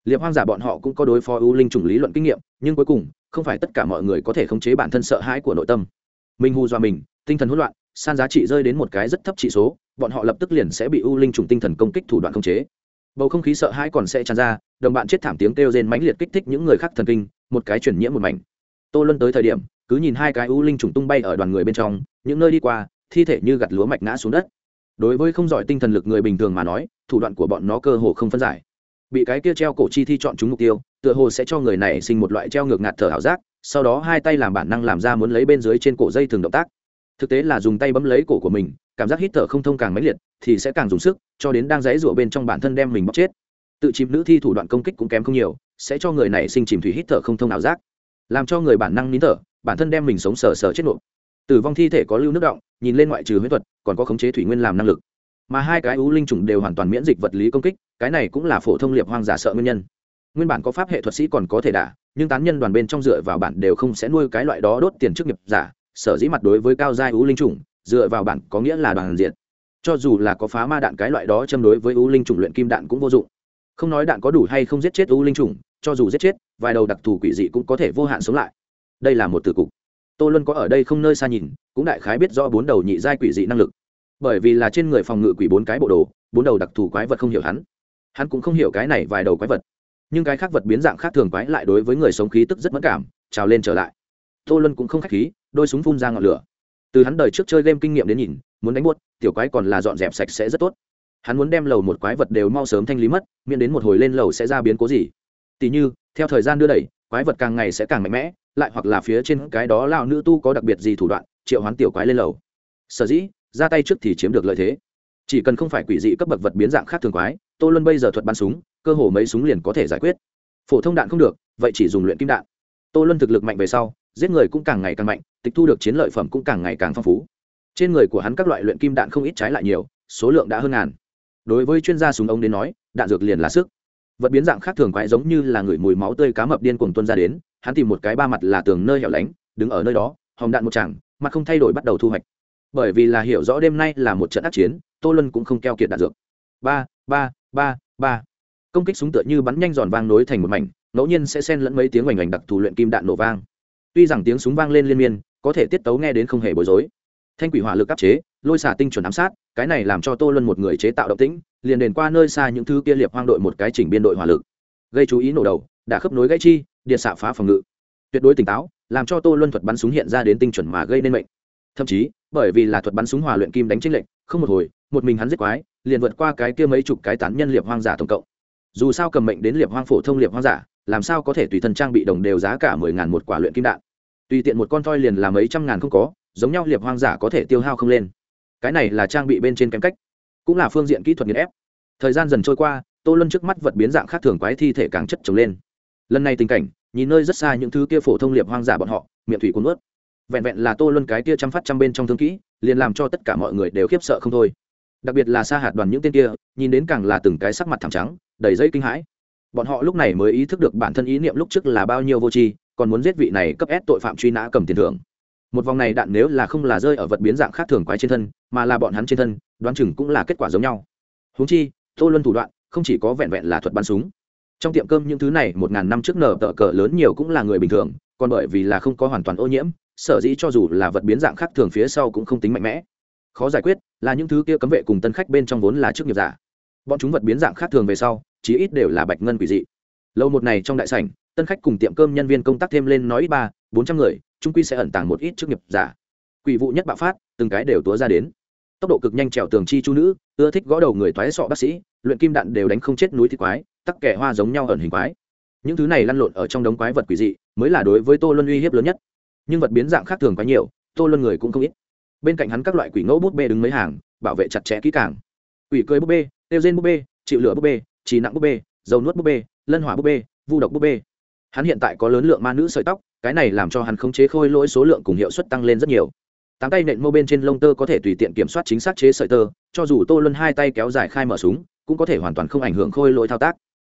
Liệp hoang giả bọn họ cũng có đối phó ưu linh trùng lý luận kinh nghiệm, nhưng cuối cùng, không phải tất cả mọi người có thể khống chế bản thân sợ hãi của nội tâm. Mình hù dọa mình, tinh thần hỗn loạn, san giá trị rơi đến một cái rất thấp trị số, bọn họ lập tức liền sẽ bị ưu linh trùng tinh thần công kích thủ đoạn khống chế. Bầu không khí sợ hãi còn sẽ tràn ra, đồng bạn chết thảm tiếng kêu rên mãnh liệt kích thích những người khác thần kinh, một cái chuyển nhiễm một mảnh. Tô luân tới thời điểm, cứ nhìn hai cái ưu linh trùng tung bay ở đoàn người bên trong, những nơi đi qua, thi thể như gặt lúa mạch ngã xuống đất đối với không giỏi tinh thần lực người bình thường mà nói, thủ đoạn của bọn nó cơ hồ không phân giải. Bị cái kia treo cổ chi thi chọn chúng mục tiêu, tựa hồ sẽ cho người này sinh một loại treo ngược ngạt thở ảo giác, sau đó hai tay làm bản năng làm ra muốn lấy bên dưới trên cổ dây thường động tác. Thực tế là dùng tay bấm lấy cổ của mình, cảm giác hít thở không thông càng mãnh liệt, thì sẽ càng dùng sức, cho đến đang dãy rụa bên trong bản thân đem mình bóc chết. Tự chìm nữ thi thủ đoạn công kích cũng kém không nhiều, sẽ cho người này sinh chìm thủy hít thở không thông ảo giác. Làm cho người bản năng nín thở, bản thân đem mình sống sờ sờ chết nộp tử vong thi thể có lưu nước động, nhìn lên ngoại trừ huyết thuật còn có khống chế thủy nguyên làm năng lực. Mà hai cái ưu linh trùng đều hoàn toàn miễn dịch vật lý công kích, cái này cũng là phổ thông liệp hoang giả sợ nguyên nhân. Nguyên bản có pháp hệ thuật sĩ còn có thể đả, nhưng tán nhân đoàn bên trong dựa vào bản đều không sẽ nuôi cái loại đó đốt tiền chức nghiệp giả, sở dĩ mặt đối với cao giai ưu linh trùng dựa vào bản có nghĩa là đoàn diện. Cho dù là có phá ma đạn cái loại đó châm đối với ưu linh trùng luyện kim đạn cũng vô dụng. Không nói đạn có đủ hay không giết chết ưu linh trùng cho dù giết chết, vài đầu đặc thù quỷ dị cũng có thể vô hạn sống lại. Đây là một từ cục tô luân có ở đây không nơi xa nhìn, cũng đại khái biết rõ bốn đầu nhị giai quỷ dị năng lực. Bởi vì là trên người phòng ngự quỷ bốn cái bộ đồ, bốn đầu đặc thù quái vật không hiểu hắn. Hắn cũng không hiểu cái này vài đầu quái vật. Nhưng cái khác vật biến dạng khác thường quái lại đối với người sống khí tức rất mất cảm, trào lên trở lại. Tô luân cũng không k h á c h khí, đôi súng phun ra ngọn lửa. Từ hắn đời trước chơi game kinh nghiệm đến nhìn, muốn đánh buốt, tiểu quái còn là dọn dẹp sạch sẽ rất tốt. Hắn muốn đem lầu một quái vật đều mau sớm thanh lý mất, miễn đến một hồi lên lầu sẽ ra biến cố gì. Tỉ như, theo thời gian đưa đẩy quái vật càng ngày sẽ càng mạnh mẽ, lại hoặc là phía trên cái đó lao nữ tu có đặc biệt gì thủ đoạn, triệu hoán tiểu quái lên lầu. Sở dĩ, ra tay trước thì chiếm được lợi thế. Chỉ cần không phải quỷ dị cấp bậc vật biến dạng khác thường quái, tô luân bây giờ thuật bắn súng, cơ hồ mấy súng liền có thể giải quyết. Phổ thông đạn không được, vậy chỉ dùng luyện kim đạn. Tô luân thực lực mạnh về sau, giết người cũng càng ngày càng mạnh, tịch thu được chiến lợi phẩm cũng càng ngày càng phong phú. Trên người của hắn các loại luyện kim đạn không ít trái lại nhiều, số lượng đã hơn ngàn. Đối với chuyên gia súng ống đến nói, đạn dược liền là sức vật biến dạng khác thường quái giống như là người mùi máu tươi cá mập điên cuồng tuân ra đến, hắn tìm một cái ba mặt là tường nơi hẻo lánh, đứng ở nơi đó hòm đạn một chàng mặt không thay đổi bắt đầu thu hoạch. Bởi vì là hiểu rõ đêm nay là một trận ác chiến, tô lân cũng không keo kiệt đạn dược. Ba ba ba ba. Công kích súng tựa như bắn nhanh giòn vang nối thành một mảnh, ngẫu nhiên sẽ xen lẫn mấy tiếng oành oành đặc thù luyện kim đạn nổ vang. Tuy rằng tiếng súng vang lên liên miên, có thể tiết tấu nghe đến không hề bối rối. Thanh quỷ hỏa lực áp chế, lôi xả tinh chuẩn ám sát, cái này làm cho tô luân một người chế tạo động tĩnh liền đền qua nơi xa những thứ kia liệp hoang đội một cái chỉnh biên đội hỏa lực. Gây chú ý nổ đầu đã khớp nối gãy chi, điện xạ phá phòng ngự. Tuyệt đối tỉnh táo, làm cho tô luân thuật bắn súng hiện ra đến tinh chuẩn mà gây nên mệnh. Thậm chí, bởi vì là thuật bắn súng hòa luyện kim đánh tranh lệnh không một hồi, một mình hắn giết quái, liền vượt qua cái kia mấy chục cái tán nhân liệp hoang giả tổng cộng. Dù sao cầm mệnh đến liệp hoang phổ thông liệp hoang giả, làm sao có thể tùy thân trang bị đồng đều giá cả mười ngàn một quả luyện kim đạn. Tùy tiện một con thoi liền là mấy trăm ngàn không có, giống nhau liệp hoang giả có thể tiêu hao không lên. Cái này là trang bị bên trên kém cách cũng là phương diện kỹ thuật nghiền ép. Thời gian dần trôi qua, tô luân trước mắt vật biến dạng khác thường quái thi thể càng chất trồng lên. Lần này tình cảnh, nhìn nơi rất xa những thứ kia phổ thông liệp hoang dã bọn họ, miệng thủy cuốn ướt vẹn vẹn là tô luân cái kia chăm phát trăm bên trong thương kỹ, liền làm cho tất cả mọi người đều khiếp sợ không thôi. Đặc biệt là xa hạt đoàn những tên kia, nhìn đến càng là từng cái sắc mặt thẳng trắng, đầy dây kinh hãi. Bọn họ lúc này mới ý thức được bản thân ý niệm lúc trước là bao nhiêu vô tri, còn muốn giết vị này cấp ép tội phạm truy nã cầm tiền thưởng một vòng này đạn nếu là không là rơi ở vật biến dạng khác thường quái trên thân, mà là bọn hắn trên thân, đoán chừng cũng là kết quả giống nhau. Húng chi, tô luân thủ đoạn, không chỉ có vẹn vẹn là thuật bắn súng. Trong tiệm cơm những thứ này, một ngàn năm trước nở tợ cờ lớn nhiều cũng là người bình thường, còn bởi vì là không có hoàn toàn ô nhiễm, sở dĩ cho dù là vật biến dạng khác thường phía sau cũng không tính mạnh mẽ. Khó giải quyết, là những thứ kia cấm vệ cùng tân khách bên trong vốn là chức nghiệp giả. Bọn chúng vật biến dạng khác thường về sau, chí ít đều là bạch ngân quỷ dị. Lâu một này trong đại sảnh, tân khách cùng tiệm cơm nhân viên công tác thêm lên nói ít ba, bốn trăm người trung quy sẽ ẩn tàng một ít chức nghiệp giả. Quỷ vụ nhất bạo phát, từng cái đều túa ra đến. Tốc độ cực nhanh trèo tường chi chu nữ, ưa thích gõ đầu người toái sọ bác sĩ, luyện kim đạn đều đánh không chết núi thì quái, tắc kẻ hoa giống nhau ẩn hình quái. Những thứ này lăn lộn ở trong đống quái vật quỷ dị, mới là đối với tô luân uy hiếp lớn nhất. Nhưng vật biến dạng khác thường quá nhiều, tô luân người cũng không ít. Bên cạnh hắn các loại quỷ ngẫu bút bê đứng mấy hàng, bảo vệ chặt chẽ kỹ càng. Quỷ cười bút bê, tiêu rên bút bê, chịu lửa bút bê trì nặng bút bê, dầu nuốt bút bê, lân hỏa bút bê, vu độc bút bê. Hắn hiện tại có lớn lượng ma nữ sợi tóc cái này làm cho hắn khống chế khôi lỗi số lượng cùng hiệu suất tăng lên rất nhiều. Tám tay nện mô bên trên lông tơ có thể tùy tiện kiểm soát chính xác chế sợi tơ, cho dù tô luân hai tay kéo dài khai mở súng, cũng có thể hoàn toàn không ảnh hưởng khôi lỗi thao tác.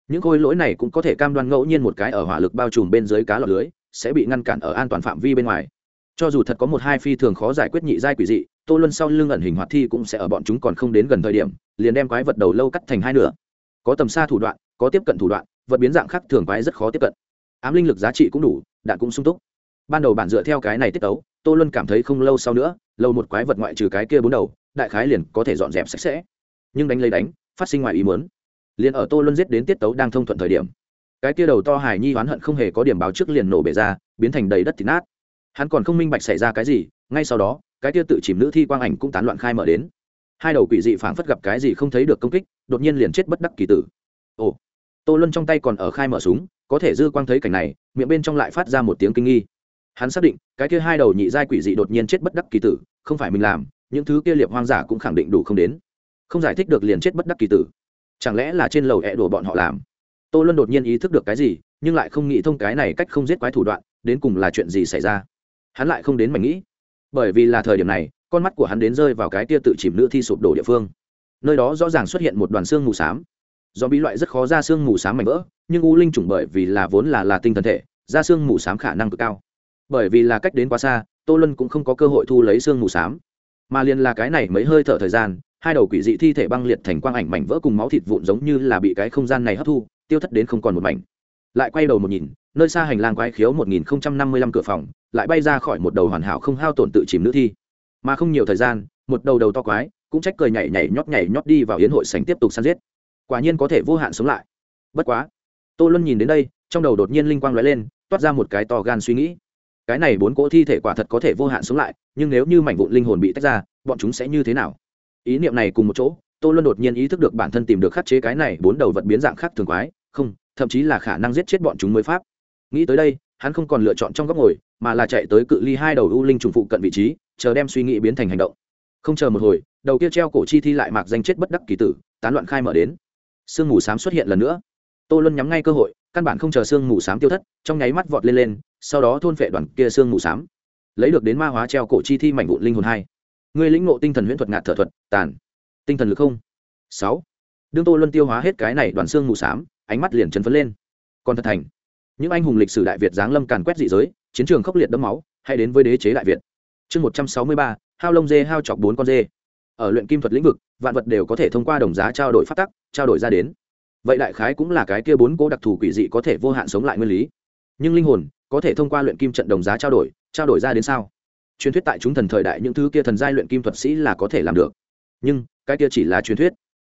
Những khôi lỗi này cũng có thể cam đoan ngẫu nhiên một cái ở hỏa lực bao trùm bên dưới cá lọc lưới, sẽ bị ngăn cản ở an toàn phạm vi bên ngoài. Cho dù thật có một hai phi thường khó giải quyết nhị giai quỷ dị, tô luân sau lưng ẩn hình hoạt thi cũng sẽ ở bọn chúng còn không đến gần thời điểm, liền đem quái vật đầu lâu cắt thành hai nửa. Có tầm xa thủ đoạn, có tiếp cận thủ đoạn, vật biến dạng khác thường quái rất khó tiếp cận ám linh lực giá trị cũng đủ, đạn cũng sung túc. Ban đầu bản dựa theo cái này tiết tấu, tô luân cảm thấy không lâu sau nữa, lâu một quái vật ngoại trừ cái kia bốn đầu, đại khái liền có thể dọn dẹp sạch sẽ. Nhưng đánh lấy đánh, phát sinh ngoài ý muốn. Liền ở tô luân giết đến tiết tấu đang thông thuận thời điểm, cái kia đầu to hài nhi oán hận không hề có điểm báo trước liền nổ bể ra, biến thành đầy đất thịt nát. Hắn còn không minh bạch xảy ra cái gì, ngay sau đó, cái kia tự chìm nữ thi quang ảnh cũng tán loạn khai mở đến. Hai đầu quỷ dị phảng phất gặp cái gì không thấy được công kích, đột nhiên liền chết bất đắc kỳ tử. Ồ tô luân trong tay còn ở khai mở súng, có thể dư quang thấy cảnh này, miệng bên trong lại phát ra một tiếng kinh nghi. Hắn xác định, cái kia hai đầu nhị giai quỷ dị đột nhiên chết bất đắc kỳ tử, không phải mình làm, những thứ kia liệp hoang giả cũng khẳng định đủ không đến. Không giải thích được liền chết bất đắc kỳ tử. Chẳng lẽ là trên lầu hẹ đùa bọn họ làm? Tô luân đột nhiên ý thức được cái gì, nhưng lại không nghĩ thông cái này cách không giết quái thủ đoạn, đến cùng là chuyện gì xảy ra? Hắn lại không đến mảnh nghĩ. Bởi vì là thời điểm này, con mắt của hắn đến rơi vào cái kia tự chìm nữ thi sụp đổ địa phương. Nơi đó rõ ràng xuất hiện một đoàn xương mù s á m do bí loại rất khó ra xương mù s á m mảnh vỡ, nhưng u linh chủng bởi vì là vốn là là tinh thần thể, ra xương mù s á m khả năng cực cao. Bởi vì là cách đến quá xa, tô lân cũng không có cơ hội thu lấy xương mù s á m mà liền là cái này mấy hơi thở thời gian, hai đầu quỷ dị thi thể băng liệt thành quang ảnh mảnh vỡ cùng máu thịt vụn giống như là bị cái không gian này hấp thu, tiêu thất đến không còn một mảnh. Lại quay đầu một nhìn, nơi xa hành lang quái khiếu một nghìn năm mươi lăm cửa phòng, lại bay ra khỏi một đầu hoàn hảo không hao tổn tự chìm nữ thi. Mà không nhiều thời gian, một đầu đầu to quái, cũng trách cười nhảy nhảy nhót nhảy nhót đi vào hiến hội sành tiếp tục săn giết quả nhiên có thể vô hạn sống lại. Bất quá, tô luân nhìn đến đây, trong đầu đột nhiên linh quang lóe lên, toát ra một cái to gan suy nghĩ. Cái này bốn cỗ thi thể quả thật có thể vô hạn sống lại, nhưng nếu như mảnh vụn linh hồn bị tách ra, bọn chúng sẽ như thế nào? Ý niệm này cùng một chỗ, tô luân đột nhiên ý thức được bản thân tìm được khắc chế cái này bốn đầu vật biến dạng khác thường quái, không, thậm chí là khả năng giết chết bọn chúng mới pháp. Nghĩ tới đây, hắn không còn lựa chọn trong góc ngồi, mà là chạy tới cự ly hai đầu u linh trùng phụ cận vị trí, chờ đem suy nghĩ biến thành hành động. Không chờ một hồi, đầu kia treo cổ chi thi lại mạc danh chết bất đắc kỳ tử, tán loạn khai mở đến sương mù s á m xuất hiện lần nữa. Tô luân nhắm ngay cơ hội, căn bản không chờ sương mù s á m tiêu thất, trong nháy mắt vọt lên lên, sau đó thôn phệ đoàn kia sương mù s á m lấy được đến ma hóa treo cổ chi thi mảnh vụn linh hồn hai. Người lĩnh ngộ tinh thần huyễn thuật ngạt thở thuật, tàn. Tinh thần lực không. Sáu. Đương tô luân tiêu hóa hết cái này đoàn xương mù s á m ánh mắt liền chấn phấn lên. Còn thật thành. Những anh hùng lịch sử đại việt giáng lâm càn quét dị giới, chiến trường khốc liệt đẫm máu, hay đến với đế chế đại việt. Chương một trăm sáu mươi ba, hao lông dê hao chọc bốn con dê ở luyện kim thuật lĩnh vực, vạn vật đều có thể thông qua đồng giá trao đổi phát tắc, trao đổi ra đến. Vậy đại khái cũng là cái kia bốn cố đặc thù quỷ dị có thể vô hạn sống lại nguyên lý. Nhưng linh hồn, có thể thông qua luyện kim trận đồng giá trao đổi trao đổi ra đến sao? Truyền thuyết tại chúng thần thời đại những thứ kia thần giai luyện kim thuật sĩ là có thể làm được. Nhưng, cái kia chỉ là truyền thuyết.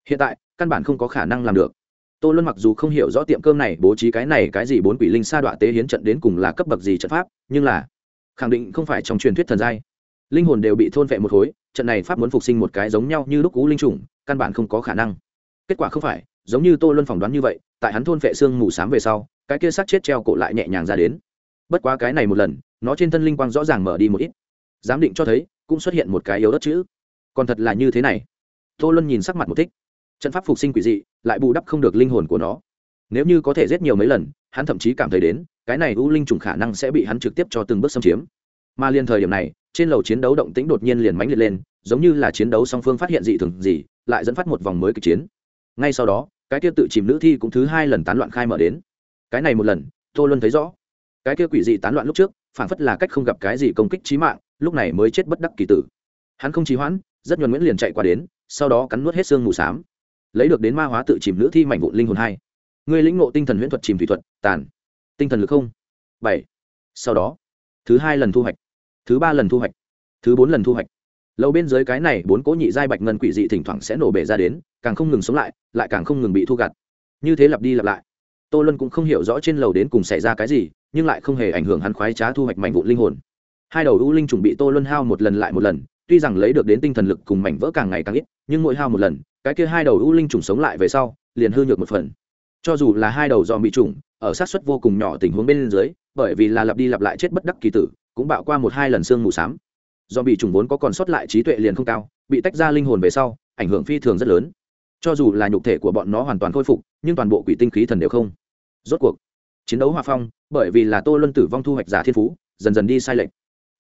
Hiện tại, căn bản không có khả năng làm được. Tô luân mặc dù không hiểu rõ tiệm cơm này bố trí cái này cái gì bốn quỷ linh sa đọa tế hiến trận đến cùng là cấp bậc gì trận pháp, nhưng là khẳng định không phải trong truyền thuyết thần giai linh hồn đều bị thôn vệ một khối, trận này pháp muốn phục sinh một cái giống nhau như lúc cú linh trùng, căn bản không có khả năng. Kết quả không phải, giống như tô luân phỏng đoán như vậy, tại hắn thôn vệ xương mù s á m về sau, cái kia xác chết treo cổ lại nhẹ nhàng ra đến. Bất quá cái này một lần, nó trên thân linh quang rõ ràng mở đi một ít. Giám định cho thấy, cũng xuất hiện một cái yếu đất chữ. Còn thật là như thế này. Tô luân nhìn sắc mặt một thích. Trận pháp phục sinh quỷ dị, lại bù đắp không được linh hồn của nó. Nếu như có thể giết nhiều mấy lần, hắn thậm chí cảm thấy đến, cái này u linh trùng khả năng sẽ bị hắn trực tiếp cho từng bước xâm chiếm. Mà liền thời điểm này trên lầu chiến đấu động tĩnh đột nhiên liền mánh liệt lên, giống như là chiến đấu song phương phát hiện dị thường gì, lại dẫn phát một vòng mới kịch chiến. Ngay sau đó, cái tiêu tự chìm nữ thi cũng thứ hai lần tán loạn khai mở đến. Cái này một lần, tô luân thấy rõ. Cái kia quỷ dị tán loạn lúc trước, phảng phất là cách không gặp cái gì công kích trí mạng, lúc này mới chết bất đắc kỳ tử. Hắn không trì hoãn, rất nhuần nguyễn liền chạy qua đến, sau đó cắn nuốt hết xương mù s á m lấy được đến ma hóa tự chìm nữ thi mảnh vụn linh hồn hai. Người lĩnh ngộ tinh thần huyễn thuật chìm thủy thuật, tàn. Tinh thần lực không. Bảy. Sau đó, thứ hai lần thu hoạch thứ ba lần thu hoạch, thứ bốn lần thu hoạch. Lâu bên dưới cái này bốn cỗ nhị giai bạch ngân quỷ dị thỉnh thoảng sẽ nổ bể ra đến, càng không ngừng sống lại lại càng không ngừng bị thu gặt. Như thế lặp đi lặp lại. Tô luân cũng không hiểu rõ trên lầu đến cùng xảy ra cái gì, nhưng lại không hề ảnh hưởng hắn khoái trá thu hoạch mảnh vụ linh hồn. Hai đầu u linh chuẩn bị tô luân hao một lần lại một lần, tuy rằng lấy được đến tinh thần lực cùng mảnh vỡ càng ngày càng ít, nhưng mỗi hao một lần, cái kia hai đầu u linh trùng sống lại về sau, liền hư nhược một phần. Cho dù là hai đầu dòm bị trùng, ở sát suất vô cùng nhỏ tình huống bên dưới, bởi vì là lặp đi lặp lại chết bất đắc kỳ tử cũng bạo qua một hai lần xương mù xám do bị trùng vốn có còn sót lại trí tuệ liền không cao, bị tách ra linh hồn về sau, ảnh hưởng phi thường rất lớn. Cho dù là nhục thể của bọn nó hoàn toàn khôi phục, nhưng toàn bộ quỷ tinh khí thần đều không. Rốt cuộc, chiến đấu hòa phong, bởi vì là tô luân tử vong thu hoạch giả thiên phú, dần dần đi sai lệch.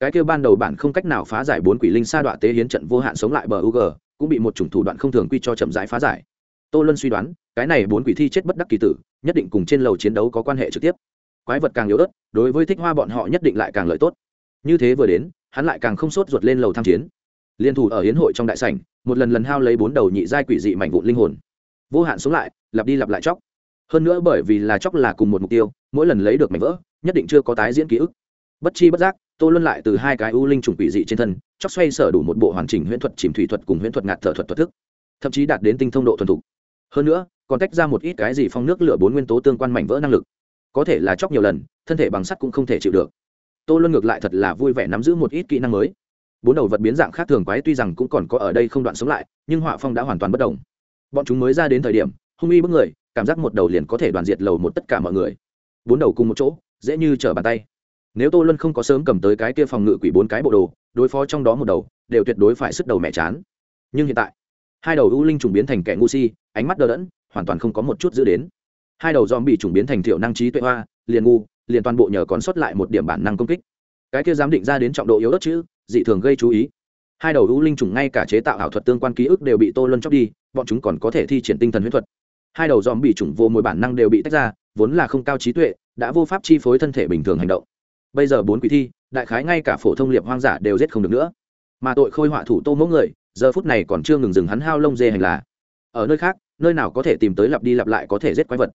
Cái kêu ban đầu bản không cách nào phá giải bốn quỷ linh sa đoạn tế hiến trận vô hạn sống lại bờ u cũng bị một chủng thủ đoạn không thường quy cho chậm rãi phá giải. Tô luân suy đoán, cái này bốn quỷ thi chết bất đắc kỳ tử, nhất định cùng trên lầu chiến đấu có quan hệ trực tiếp. Quái vật càng yếu ớt, đối với thích hoa bọn họ nhất định lại càng lợi tốt như thế vừa đến, hắn lại càng không sốt ruột lên lầu tham chiến. Liên thủ ở hiến hội trong đại sảnh, một lần lần hao lấy bốn đầu nhị giai quỷ dị mảnh vụn linh hồn. Vô hạn sống lại, lặp đi lặp lại chóc. Hơn nữa bởi vì là chóc là cùng một mục tiêu, mỗi lần lấy được mảnh vỡ, nhất định chưa có tái diễn ký ức. Bất chi bất giác, tô luân lại từ hai cái u linh trùng quỷ dị trên thân, chóc xoay sở đủ một bộ hoàn chỉnh huyễn thuật chìm thủy thuật cùng huyễn thuật ngạt thở thuật thuật thức, thậm chí đạt đến tinh thông độ thuần thục. Hơn nữa, còn tách ra một ít cái gì phong nước lửa bốn nguyên tố tương quan mảnh vỡ năng lực. Có thể là chóc nhiều lần, thân thể bằng sắt cũng không thể chịu được tô luân ngược lại thật là vui vẻ nắm giữ một ít kỹ năng mới. Bốn đầu vật biến dạng khác thường quái tuy rằng cũng còn có ở đây không đoạn sống lại, nhưng họa phong đã hoàn toàn bất đồng bọn chúng mới ra đến thời điểm, hung y bức người, cảm giác một đầu liền có thể đoàn diệt lầu một tất cả mọi người. Bốn đầu cùng một chỗ, dễ như trở bàn tay. Nếu tô luân không có sớm cầm tới cái kia phòng ngự quỷ bốn cái bộ đồ, đối phó trong đó một đầu, đều tuyệt đối phải sức đầu mẹ chán. Nhưng hiện tại, hai đầu u linh trùng biến thành kẻ ngu si, ánh mắt đờ đẫn, hoàn toàn không có một chút giữ đến. Hai đầu dòm bị trùng biến thành thiểu năng trí tuệ hoa, liền ngu liền toàn bộ nhờ còn sót lại một điểm bản năng công kích. Cái kia dám định ra đến trọng độ yếu đất chữ, dị thường gây chú ý. Hai đầu u linh trùng ngay cả chế tạo ảo thuật tương quan ký ức đều bị tô luân chóc đi, bọn chúng còn có thể thi triển tinh thần huyết thuật. Hai đầu dòm bị trùng vô mồi bản năng đều bị tách ra, vốn là không cao trí tuệ, đã vô pháp chi phối thân thể bình thường hành động. Bây giờ bốn quỷ thi, đại khái ngay cả phổ thông liệp hoang giả đều giết không được nữa. Mà tội khôi họa thủ tô mẫu người, giờ phút này còn chưa ngừng dừng hắn hao lông dê hành là. Ở nơi khác, nơi nào có thể tìm tới lặp đi lặp lại có thể giết quái vật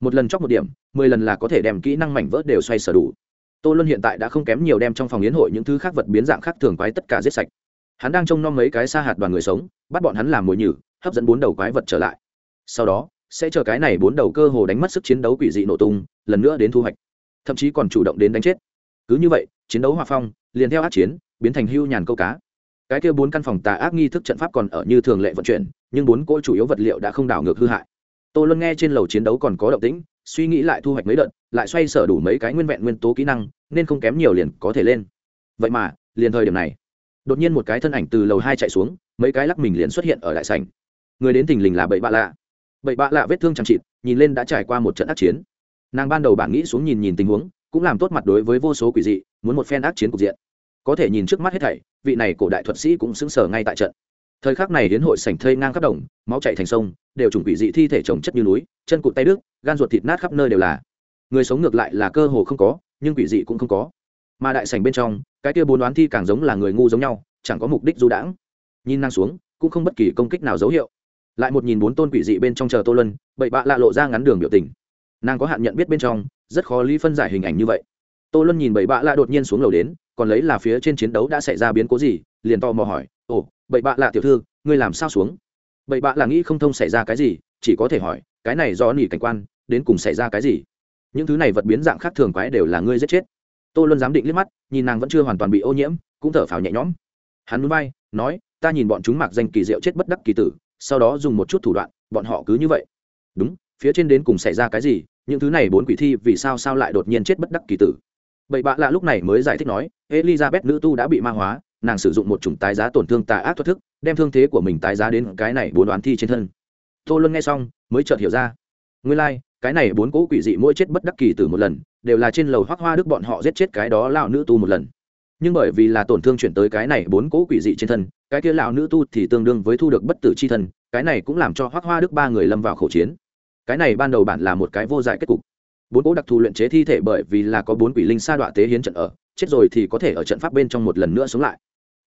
một lần chóc một điểm, mười lần là có thể đem kỹ năng mảnh vỡ đều xoay sở đủ. Tô luân hiện tại đã không kém nhiều đem trong phòng yến hội những thứ khác vật biến dạng khác thường quái tất cả giết sạch. Hắn đang trông nom mấy cái xa hạt đoàn người sống, bắt bọn hắn làm mồi nhử, hấp dẫn bốn đầu quái vật trở lại. Sau đó, sẽ chờ cái này bốn đầu cơ hồ đánh mất sức chiến đấu quỷ dị nổ tung, lần nữa đến thu hoạch. Thậm chí còn chủ động đến đánh chết. Cứ như vậy, chiến đấu hòa phong, liền theo át chiến, biến thành hưu nhàn câu cá. Cái kia bốn căn phòng tà ác nghi thức trận pháp còn ở như thường lệ vận chuyển, nhưng bốn cỗ chủ yếu vật liệu đã không đảo ngược hư hại tô luân nghe trên lầu chiến đấu còn có động tĩnh, suy nghĩ lại thu hoạch mấy đợt, lại xoay sở đủ mấy cái nguyên vẹn nguyên tố kỹ năng, nên không kém nhiều liền có thể lên. Vậy mà, liền thời điểm này, đột nhiên một cái thân ảnh từ lầu hai chạy xuống, mấy cái lắc mình liền xuất hiện ở đại sảnh. Người đến tình lình là bậy bạ lạ. Bậy bạ lạ vết thương chẳng chịt, nhìn lên đã trải qua một trận ác chiến. Nàng ban đầu bản nghĩ xuống nhìn nhìn tình huống, cũng làm tốt mặt đối với vô số quỷ dị, muốn một phen ác chiến cục diện. Có thể nhìn trước mắt hết thảy, vị này cổ đại thuật sĩ cũng xứng sở ngay tại trận. Thời khắc này đến hội sảnh thây ngang khắp đồng, máu chạy thành sông đều trùng quỷ dị thi thể trồng chất như núi, chân cụt tay đứt, gan ruột thịt nát khắp nơi đều là. Người sống ngược lại là cơ hồ không có, nhưng quỷ dị cũng không có. Mà đại sảnh bên trong, cái kia bốn đoán thi càng giống là người ngu giống nhau, chẳng có mục đích du đãng. Nhìn năng xuống, cũng không bất kỳ công kích nào dấu hiệu. Lại một nhìn bốn tôn quỷ dị bên trong chờ tô lân bậy bạ lạ lộ ra ngắn đường biểu tình. Nàng có hạn nhận biết bên trong, rất khó lý phân giải hình ảnh như vậy. Tô lân nhìn bậy bạ lạ đột nhiên xuống lầu đến, còn lấy là phía trên chiến đấu đã xảy ra biến cố gì, liền to mò hỏi, ồ, bậy bạ lạ tiểu thư, ngươi làm sao xuống? Bậy bạ là nghĩ không thông xảy ra cái gì, chỉ có thể hỏi, cái này do nỉ cảnh quan, đến cùng xảy ra cái gì? Những thứ này vật biến dạng khác thường quái đều là ngươi giết chết. Tôi luôn dám định liếc mắt, nhìn nàng vẫn chưa hoàn toàn bị ô nhiễm, cũng thở phào nhẹ nhõm. Hắn núi bay nói, ta nhìn bọn chúng mặc danh kỳ diệu chết bất đắc kỳ tử, sau đó dùng một chút thủ đoạn, bọn họ cứ như vậy. Đúng, phía trên đến cùng xảy ra cái gì, những thứ này bốn quỷ thi vì sao sao lại đột nhiên chết bất đắc kỳ tử? Bậy bạ lạ lúc này mới giải thích nói, elizabeth nữ tu đã bị ma hóa nàng sử dụng một chủng tái giá tổn thương tà ác thoát thức đem thương thế của mình tái giá đến cái này bốn đoán thi trên thân. Tô luân nghe xong mới chợt hiểu ra. Nguyên lai、like, cái này bốn cỗ quỷ dị mỗi chết bất đắc kỳ từ một lần đều là trên lầu hoác hoa đức bọn họ giết chết cái đó lão nữ tu một lần. Nhưng bởi vì là tổn thương chuyển tới cái này bốn cỗ quỷ dị trên thân cái kia lão nữ tu thì tương đương với thu được bất tử c h i thân cái này cũng làm cho hoác hoa đức ba người lâm vào khẩu chiến. Cái này ban đầu bản là một cái vô giải kết cục. Bốn cỗ đặc thù luyện chế thi thể bởi vì là có bốn quỷ linh sa đọa tế hiến trận ở chết rồi thì có thể ở trận pháp bên trong một lần nữa sống lại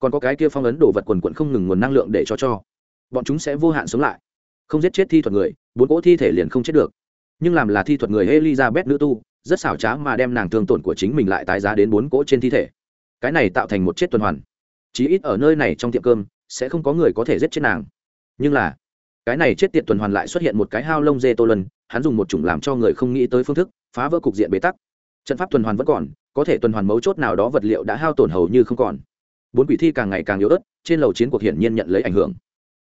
còn có cái kia phong ấn đồ vật quần quận không ngừng nguồn năng lượng để cho cho. Bọn chúng sẽ vô hạn sống lại. Không giết chết thi thuật người, bốn cỗ thi thể liền không chết được. Nhưng làm là thi thuật người elizabeth nữ tu, rất xảo trá mà đem nàng thương tổn của chính mình lại tái giá đến bốn cỗ trên thi thể. Cái này tạo thành một chết tuần hoàn. Chí ít ở nơi này trong tiệm cơm, sẽ không có người có thể giết chết nàng. Nhưng là, cái này chết tiệt tuần hoàn lại xuất hiện một cái hao lông dê tô lân hắn dùng một chủng làm cho người không nghĩ tới phương thức, phá vỡ cục diện bế tắc. Trận pháp tuần hoàn vẫn còn, có thể tuần hoàn mấu chốt nào đó vật liệu đã hao tổn hầu như không còn bốn quỷ thi càng ngày càng yếu ớt, trên lầu chiến cuộc hiển nhiên nhận lấy ảnh hưởng.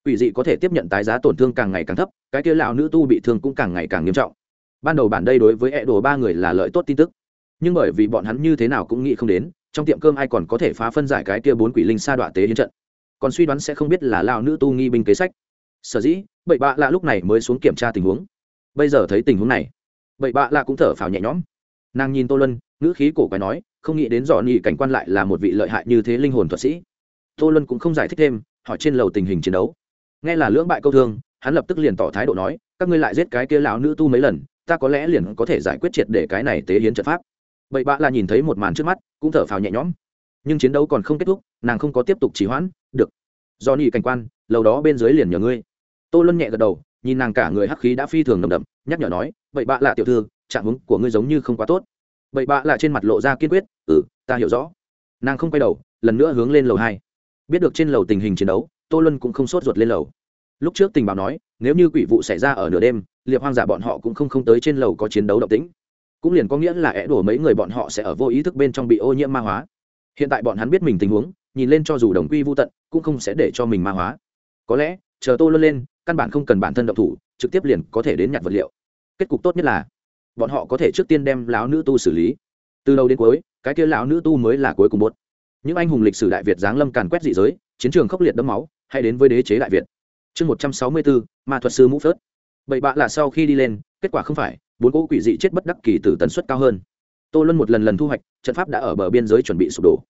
Quỷ dị có thể tiếp nhận tái giá tổn thương càng ngày càng thấp, cái kia lão nữ tu bị thương cũng càng ngày càng nghiêm trọng. Ban đầu bản đây đối với e đồ ba người là lợi tốt tin tức, nhưng bởi vì bọn hắn như thế nào cũng nghĩ không đến, trong tiệm cơm ai còn có thể phá phân giải cái kia bốn quỷ linh sa đọa tế hiến trận. Còn suy đoán sẽ không biết là lao nữ tu nghi binh kế sách. Sở dĩ, bậy bạ lạ lúc này mới xuống kiểm tra tình huống. Bây giờ thấy tình huống này, bậy bạ lạ cũng thở phào nhẹ nhõm. Nàng nhìn tô lân ngữ khí cổ quái nói, không nghĩ đến dò nhị cảnh quan lại là một vị lợi hại như thế linh hồn thuật sĩ. Tô Luân cũng không giải thích thêm, hỏi trên lầu tình hình chiến đấu. Nghe là lưỡng bại câu thương, hắn lập tức liền tỏ thái độ nói, các ngươi lại giết cái kia lão nữ tu mấy lần, ta có lẽ liền có thể giải quyết triệt để cái này tế hiến trận pháp. Bậy bạ là nhìn thấy một màn trước mắt, cũng thở phào nhẹ nhõm. Nhưng chiến đấu còn không kết thúc, nàng không có tiếp tục trì hoãn, được. Do nhị cảnh quan, lầu đó bên dưới liền nhờ ngươi. Tô luân nhẹ gật đầu, nhìn nàng cả người hắc khí đã phi thường nồng đậm, nhắc nhở nói vậy bạ là tiểu thư, trạng huống của ngươi giống như không quá tốt bậy bạ là trên mặt lộ ra kiên quyết ừ ta hiểu rõ. Nàng không quay đầu, lần nữa hướng lên lầu hai. Biết được trên lầu tình hình chiến đấu, tô luân cũng không sốt ruột lên lầu. Lúc trước tình báo nói, nếu như quỷ vụ xảy ra ở nửa đêm, liệp hoang giả bọn họ cũng không không tới trên lầu có chiến đấu động tĩnh. Cũng liền có nghĩa là é đổ mấy người bọn họ sẽ ở vô ý thức bên trong bị ô nhiễm ma hóa. Hiện tại bọn hắn biết mình tình huống, nhìn lên cho dù đồng quy vô tận, cũng không sẽ để cho mình ma hóa. Có lẽ, chờ tô luân lên, căn bản không cần bản thân động thủ, trực tiếp liền có thể đến nhặt vật liệu. Kết cục tốt nhất là bọn họ có thể trước tiên đem lão nữ tu xử lý. Từ đầu đến cuối, cái kia lão nữ tu mới là cuối cùng bốt những anh hùng lịch sử đại việt giáng lâm càn quét dị giới, chiến trường khốc liệt đẫm máu, hay đến với đế chế đại việt. Chương một trăm sáu mươi bốn ma thuật sư mũ phớt. Bậy bạ là sau khi đi lên, kết quả không phải, bốn cỗ quỷ dị chết bất đắc kỳ từ tần suất cao hơn. Tô luân một lần lần thu hoạch, trận pháp đã ở bờ biên giới chuẩn bị sụp đổ.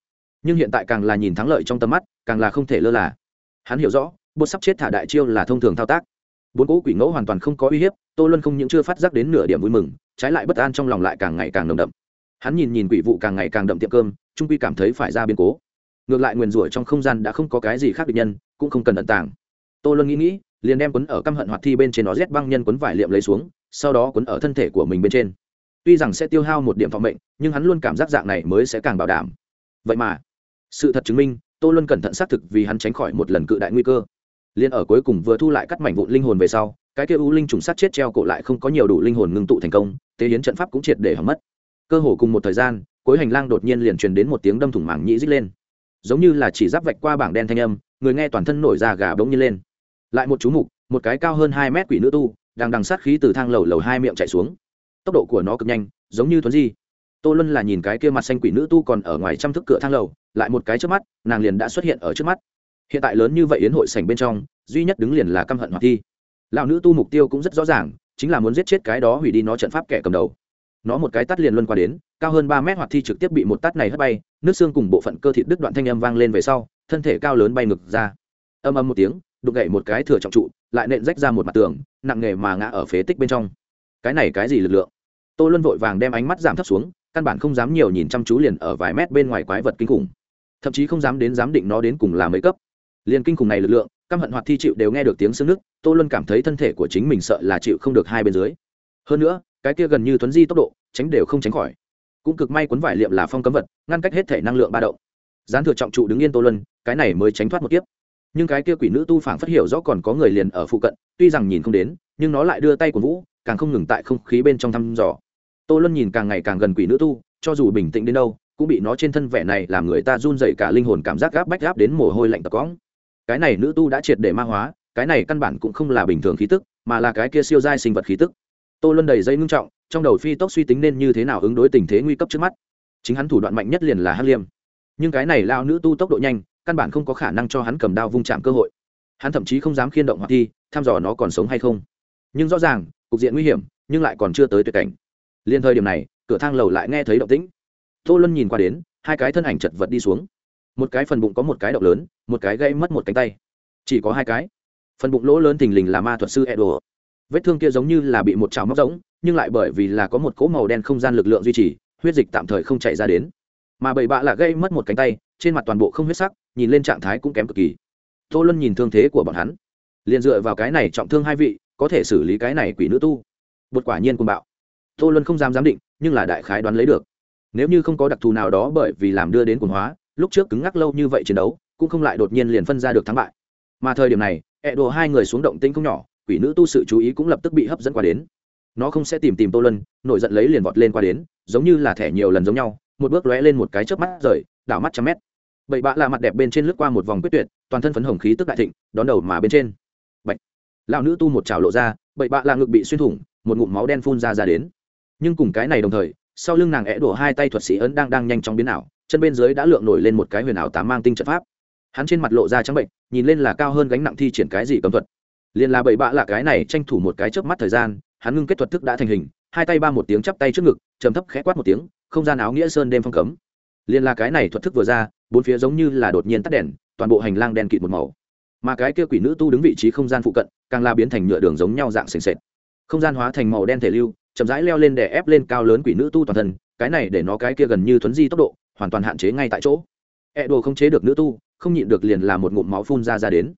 Nhưng hiện tại càng là nhìn thắng lợi trong tầm mắt, càng là không thể lơ là. Hắn hiểu rõ, bột sắp chết thả đại chiêu là thông thường thao tác bốn cỗ quỷ ngẫu hoàn toàn không có uy hiếp, tô luân không những chưa phát giác đến nửa điểm vui mừng, trái lại bất an trong lòng lại càng ngày càng nồng đậm. Hắn nhìn nhìn quỷ vụ càng ngày càng đậm tiệm cơm, trung quy cảm thấy phải ra biến cố. Ngược lại nguyền rủa trong không gian đã không có cái gì khác biệt nhân, cũng không cần ẩn tàng. Tô luân nghĩ nghĩ, liền đem quấn ở căm hận hoạt thi bên trên nó rét băng nhân quấn vải liệm lấy xuống, sau đó quấn ở thân thể của mình bên trên. Tuy rằng sẽ tiêu hao một điểm phòng mệnh, nhưng hắn luôn cảm giác dạng này mới sẽ càng bảo đảm. Vậy mà, sự thật chứng minh, tô luân cẩn thận xác thực vì hắn tránh khỏi một lần cự đại nguy cơ liền ở cuối cùng vừa thu lại cắt mảnh vụn linh hồn về sau, cái kia u linh trùng sát chết treo cổ lại không có nhiều đủ linh hồn ngưng tụ thành công, tế hiến trận pháp cũng triệt để hỏng mất. Cơ hồ cùng một thời gian, cuối hành lang đột nhiên liền truyền đến một tiếng đâm thủng mảng nhĩ rít lên. Giống như là chỉ giáp vạch qua bảng đen thanh âm, người nghe toàn thân nổi da gà bỗng nhiên lên. Lại một chú mục, một cái cao hơn hai mét quỷ nữ tu, đang đằng sát khí từ thang lầu lầu hai miệng chạy xuống. Tốc độ của nó cực nhanh, giống như thuấn di. Tô luân là nhìn cái kia mặt xanh quỷ nữ tu còn ở ngoài trăm thức cửa thang lầu, lại một cái trước mắt, nàng liền đã xuất hiện ở trước mắt hiện tại lớn như vậy yến hội sảnh bên trong, duy nhất đứng liền là căm hận hoạt thi. Lão nữ tu mục tiêu cũng rất rõ ràng, chính là muốn giết chết cái đó hủy đi nó trận pháp kẻ cầm đầu. Nó một cái tắt liền luân qua đến, cao hơn ba mét hoạt thi trực tiếp bị một tắt này hất bay, nước xương cùng bộ phận cơ thịt đứt đoạn thanh âm vang lên về sau, thân thể cao lớn bay ngực ra. Âm âm một tiếng, đục gậy một cái thừa trọng trụ, lại nện rách ra một mặt tường, nặng nghề mà ngã ở phế tích bên trong. Cái này cái gì lực lượng? Tô luân vội vàng đem ánh mắt giảm thấp xuống, căn bản không dám nhiều nhìn chăm chú liền ở vài mét bên ngoài quái vật kinh khủng. Thậm chí không dám đến giám định nó đến cùng là mấy cấp liền kinh khủng này lực lượng, căm hận hoặc thi chịu đều nghe được tiếng xương nước, tô luân cảm thấy thân thể của chính mình sợ là chịu không được hai bên dưới. Hơn nữa, cái kia gần như thuấn di tốc độ, tránh đều không tránh khỏi. Cũng cực may cuốn vải liệm là phong cấm vật, ngăn cách hết thể năng lượng ba động. Gián thừa trọng trụ đứng yên tô luân, cái này mới tránh thoát một tiếp nhưng cái kia quỷ nữ tu phảng phát hiểu rõ còn có người liền ở phụ cận, tuy rằng nhìn không đến, nhưng nó lại đưa tay của vũ, càng không ngừng tại không khí bên trong thăm dò. Tô luân nhìn càng ngày càng gần quỷ nữ tu, cho dù bình tĩnh đến đâu, cũng bị nó trên thân vẻ này làm người ta run dậy cả linh hồn cảm giác gáp bách gáp đến mồ hôi lạnh tập cõng cái này nữ tu đã triệt để ma hóa, cái này căn bản cũng không là bình thường khí tức, mà là cái kia siêu giai sinh vật khí tức. Tô luân đầy dây ngưng trọng, trong đầu phi tốc suy tính nên như thế nào ứng đối tình thế nguy cấp trước mắt. Chính hắn thủ đoạn mạnh nhất liền là hắc liêm. Nhưng cái này lao nữ tu tốc độ nhanh, căn bản không có khả năng cho hắn cầm đao vung chạm cơ hội. Hắn thậm chí không dám khiên động hoặc thi thăm dò nó còn sống hay không. Nhưng rõ ràng, cục diện nguy hiểm, nhưng lại còn chưa tới tuyệt cảnh. Liên thời điểm này, cửa thang lầu lại nghe thấy động tĩnh. Tô luân nhìn qua đến, hai cái thân ảnh chật vật đi xuống một cái phần bụng có một cái động lớn, một cái gây mất một cánh tay. Chỉ có hai cái. Phần bụng lỗ lớn thình lình là ma thuật sư edo. Vết thương kia giống như là bị một chảo móc rỗng, nhưng lại bởi vì là có một cỗ màu đen không gian lực lượng duy trì, huyết dịch tạm thời không chạy ra đến. Mà bảy bạ là gây mất một cánh tay, trên mặt toàn bộ không huyết sắc, nhìn lên trạng thái cũng kém cực kỳ. Tô luân nhìn thương thế của bọn hắn. Liền dựa vào cái này trọng thương hai vị, có thể xử lý cái này quỷ nữ tu. Bột quả nhiên cùng bạo. Tô luân không dám giám định, nhưng là đại khái đoán lấy được. Nếu như không có đặc thù nào đó bởi vì làm đưa đến quần hóa lúc trước cứng ngắc lâu như vậy chiến đấu, cũng không lại đột nhiên liền phân ra được thắng bại. Mà thời điểm này ẹ đồ hai người xuống động tĩnh không nhỏ, quỷ nữ tu sự chú ý cũng lập tức bị hấp dẫn qua đến. Nó không sẽ tìm tìm tô lân nổi giận lấy liền vọt lên qua đến, giống như là thẻ nhiều lần giống nhau, một bước lóe lên một cái chớp mắt rời, đảo mắt trăm mét. Bậy bạ là mặt đẹp bên trên lướt qua một vòng quyết tuyệt, toàn thân phấn hồng khí tức đại thịnh, đón đầu mà bên trên. Bạch. Lão nữ tu một trào lộ ra, bậy bạ là ngực bị xuyên thủng, một ngụm máu đen phun ra ra đến. Nhưng cùng cái này đồng thời, sau lưng nàng é đổ hai tay thuật sĩ ấn đang đang nhanh chóng biến ảo chân bên dưới đã lượng nổi lên một cái huyền ảo tám mang tinh trận pháp. Hắn trên mặt lộ ra trắng bệnh, nhìn lên là cao hơn gánh nặng thi triển cái gì cấm thuật. Liền là bậy bạ là cái này tranh thủ một cái chớp mắt thời gian, hắn ngưng kết thuật thức đã thành hình, hai tay ba một tiếng chắp tay trước ngực, trầm thấp khẽ quát một tiếng, không gian áo nghĩa sơn đêm phong cấm. Liền là cái này thuật thức vừa ra, bốn phía giống như là đột nhiên tắt đèn, toàn bộ hành lang đen kịt một màu. Mà cái kia quỷ nữ tu đứng vị trí không gian phụ cận, càng la biến thành nhựa đường giống nhau dạng sền sệt. Không gian hóa thành màu đen thể lưu, chậm rãi leo lên để ép lên cao lớn quỷ nữ tu toàn thân, cái này để nó cái kia gần như thuấn di tốc độ hoàn toàn hạn chế ngay tại chỗ. E đồ không chế được nữ tu, không nhịn được liền là một ngụm máu phun ra ra đến.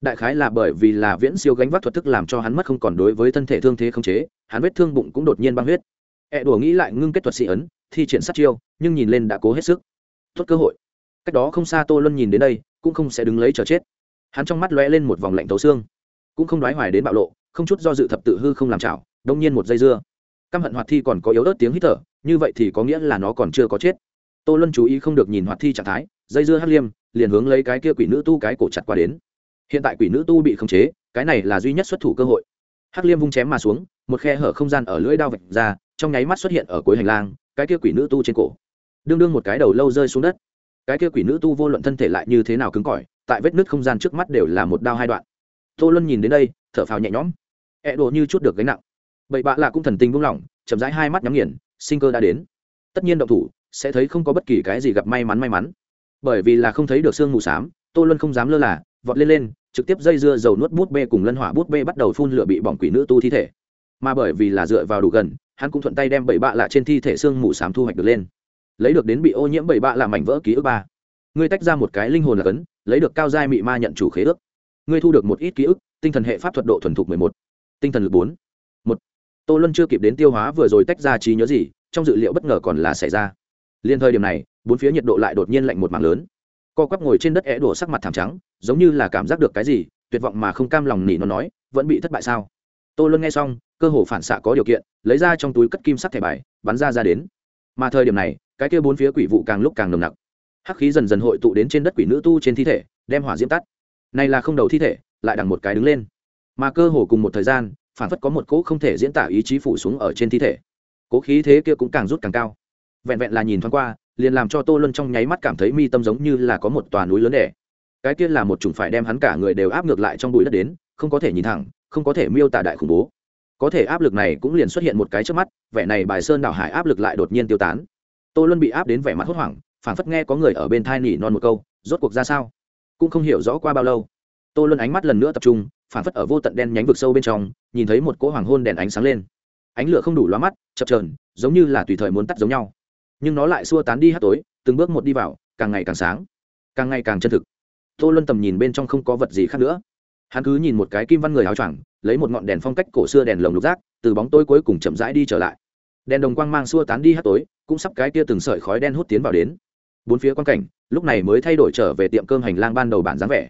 Đại khái là bởi vì là viễn siêu gánh vác thuật thức làm cho hắn mất không còn đối với thân thể thương thế không chế, hắn vết thương bụng cũng đột nhiên băng huyết. E đồ nghĩ lại ngưng kết thuật sĩ ấn, thi triển sát chiêu, nhưng nhìn lên đã cố hết sức. Tốt cơ hội. Cách đó không xa tô luân nhìn đến đây, cũng không sẽ đứng lấy chờ chết. Hắn trong mắt lóe lên một vòng lạnh thấu xương. Cũng không đoái hoài đến bạo lộ, không chút do dự thập tự hư không làm chảo đông nhiên một dây dưa. Căm hận hoạt thi còn có yếu ớt tiếng hít thở, như vậy thì có nghĩa là nó còn chưa có chết tô luân chú ý không được nhìn hoạt thi trạng thái, dây dưa hắc liêm, liền hướng lấy cái kia quỷ nữ tu cái cổ chặt qua đến. Hiện tại quỷ nữ tu bị khống chế, cái này là duy nhất xuất thủ cơ hội. Hắc liêm vung chém mà xuống, một khe hở không gian ở lưỡi đao vạch ra, trong nháy mắt xuất hiện ở cuối hành lang, cái kia quỷ nữ tu trên cổ. Đương đương một cái đầu lâu rơi xuống đất. Cái kia quỷ nữ tu vô luận thân thể lại như thế nào cứng cỏi, tại vết nứt không gian trước mắt đều là một đao hai đoạn. Tô luân nhìn đến đây, thở phào nhẹ nhõm. Ẹ đồ như chút được gánh nặng. Bậy bạ lạ cũng thần tình buông lỏng, chậm rãi hai mắt nhắm nghiền, sinh cơ đã đến. Tất nhiên động thủ sẽ thấy không có bất kỳ cái gì gặp may mắn may mắn. Bởi vì là không thấy được sương mù s á m tô luân không dám lơ là, vọt lên lên, trực tiếp dây dưa dầu nuốt bút bê cùng lân hỏa bút bê bắt đầu phun lửa bị bỏng quỷ nữ tu thi thể. Mà bởi vì là dựa vào đủ gần, hắn cũng thuận tay đem bảy bạ lạ trên thi thể sương mù s á m thu hoạch được lên. Lấy được đến bị ô nhiễm bảy bạ là mảnh vỡ ký ức ba. Ngươi tách ra một cái linh hồn là cấn, lấy được cao giai mị ma nhận chủ khế ước. Ngươi thu được một ít ký ức, tinh thần hệ pháp thuật độ thuần thục mười một, tinh thần lực bốn, một. Tô luân chưa kịp đến tiêu hóa vừa rồi tách ra trí nhớ gì, trong dự liệu bất ngờ còn là xảy ra liên thời điểm này, bốn phía nhiệt độ lại đột nhiên lạnh một mảng lớn. Co quắp ngồi trên đất é đổ sắc mặt thảm trắng, giống như là cảm giác được cái gì, tuyệt vọng mà không cam lòng nỉ nó nói, vẫn bị thất bại sao? Tô luân nghe xong, cơ hồ phản xạ có điều kiện, lấy ra trong túi cất kim sắc thẻ bài, bắn ra ra đến. Mà thời điểm này, cái kia bốn phía quỷ vụ càng lúc càng nồng nặc. Hắc khí dần dần hội tụ đến trên đất quỷ nữ tu trên thi thể, đem hỏa diễm tắt. Này là không đầu thi thể, lại đằng một cái đứng lên. Mà cơ hồ cùng một thời gian, phản phất có một cỗ không thể diễn tả ý chí phủ xuống ở trên thi thể. Cố khí thế kia cũng càng rút càng cao vẹn vẹn là nhìn thoáng qua, liền làm cho tô luân trong nháy mắt cảm thấy mi tâm giống như là có một tòa núi lớn đẻ cái kia là một chủng phải đem hắn cả người đều áp ngược lại trong bụi đất đến, không có thể nhìn thẳng, không có thể miêu tả đại khủng bố. Có thể áp lực này cũng liền xuất hiện một cái trước mắt, vẻ này bài sơn đảo hải áp lực lại đột nhiên tiêu tán. Tô luân bị áp đến vẻ mặt hốt hoảng, phảng phất nghe có người ở bên thai nỉ non một câu, rốt cuộc ra sao? Cũng không hiểu rõ qua bao lâu. Tô luân ánh mắt lần nữa tập trung, phảng phất ở vô tận đen nhánh vực sâu bên trong, nhìn thấy một cỗ hoàng hôn đèn ánh sáng lên. Ánh lửa không đủ loa mắt, chập trờn giống như là tùy thời muốn tắt giống nhau nhưng nó lại xua tán đi hát tối, từng bước một đi vào, càng ngày càng sáng, càng ngày càng chân thực. Tô luân tầm nhìn bên trong không có vật gì khác nữa. Hắn cứ nhìn một cái kim văn người áo choàng, lấy một ngọn đèn phong cách cổ xưa đèn lồng lục rác từ bóng tối cuối cùng chậm rãi đi trở lại. Đèn đồng quang mang xua tán đi hát tối, cũng sắp cái kia từng sợi khói đen hút tiến vào đến. Bốn phía quan cảnh, lúc này mới thay đổi trở về tiệm cơm hành lang ban đầu bản dáng vẻ.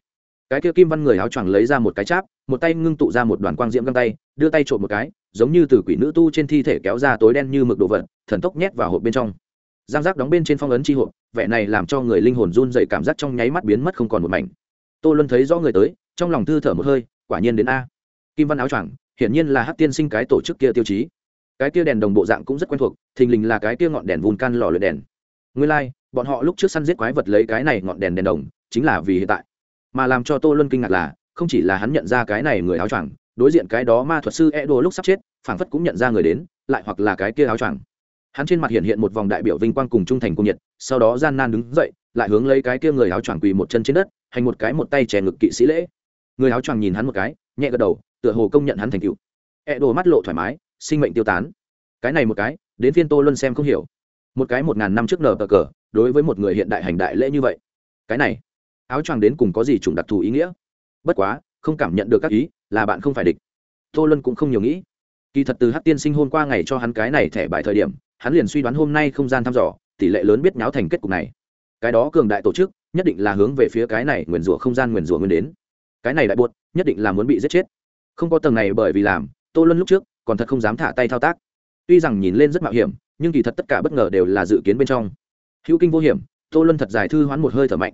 Cái kia kim văn người áo choàng lấy ra một cái cháp, một tay ngưng tụ ra một đoàn quang diễm găng tay, đưa tay trộm một cái, giống như từ quỷ nữ tu trên thi thể kéo ra tối đen như mực đồ vật, thần tốc nhét vào hộp bên trong giang giác đóng bên trên phong ấn chi hộp vẻ này làm cho người linh hồn run dậy cảm giác trong nháy mắt biến mất không còn một mảnh. Tô luân thấy rõ người tới trong lòng thư thở một hơi quả nhiên đến a. Kim văn áo choàng hiển nhiên là hát tiên sinh cái tổ chức kia tiêu chí. Cái kia đèn đồng bộ dạng cũng rất quen thuộc thình lình là cái kia ngọn đèn vùn can lò luyện đèn. Nguyên lai、like, bọn họ lúc trước săn giết quái vật lấy cái này ngọn đèn đèn đồng chính là vì hiện tại. Mà làm cho tô luân kinh ngạc là không chỉ là hắn nhận ra cái này người áo choàng đối diện cái đó ma thuật sư e đồ lúc sắp chết phảng phất cũng nhận ra người đến lại hoặc là cái kia áo choàng hắn trên mặt hiện hiện một vòng đại biểu vinh quang cùng trung thành cung nhiệt, sau đó gian nan đứng dậy, lại hướng lấy cái kia người áo choàng quỳ một chân trên đất, hành một cái một tay chè ngực kỵ sĩ lễ. Người áo choàng nhìn hắn một cái, nhẹ gật đầu, tựa hồ công nhận hắn thành cựu ẹ e đồ mắt lộ thoải mái, sinh mệnh tiêu tán. Cái này một cái, đến phiên tô luân xem không hiểu. Một cái một ngàn năm trước nở cờ cờ, đối với một người hiện đại hành đại lễ như vậy. Cái này, áo choàng đến cùng có gì chủng đặc thù ý nghĩa? Bất quá, không cảm nhận được các ý, là bạn không phải địch. Tô luân cũng không nhiều nghĩ. Kỳ thật từ hát tiên sinh hôm qua ngày cho hắn cái này thẻ bài thời điểm hắn liền suy đoán hôm nay không gian thăm dò, tỷ lệ lớn biết nháo thành kết cục này. Cái đó cường đại tổ chức, nhất định là hướng về phía cái này nguyền rủa không gian nguyền rủa nguyên đến. Cái này đại buột nhất định là muốn bị giết chết. Không có tầng này bởi vì làm, tô luân lúc trước còn thật không dám thả tay thao tác. Tuy rằng nhìn lên rất mạo hiểm, nhưng kỳ thật tất cả bất ngờ đều là dự kiến bên trong. Hữu kinh vô hiểm, tô luân thật dài thư hoán một hơi thở mạnh.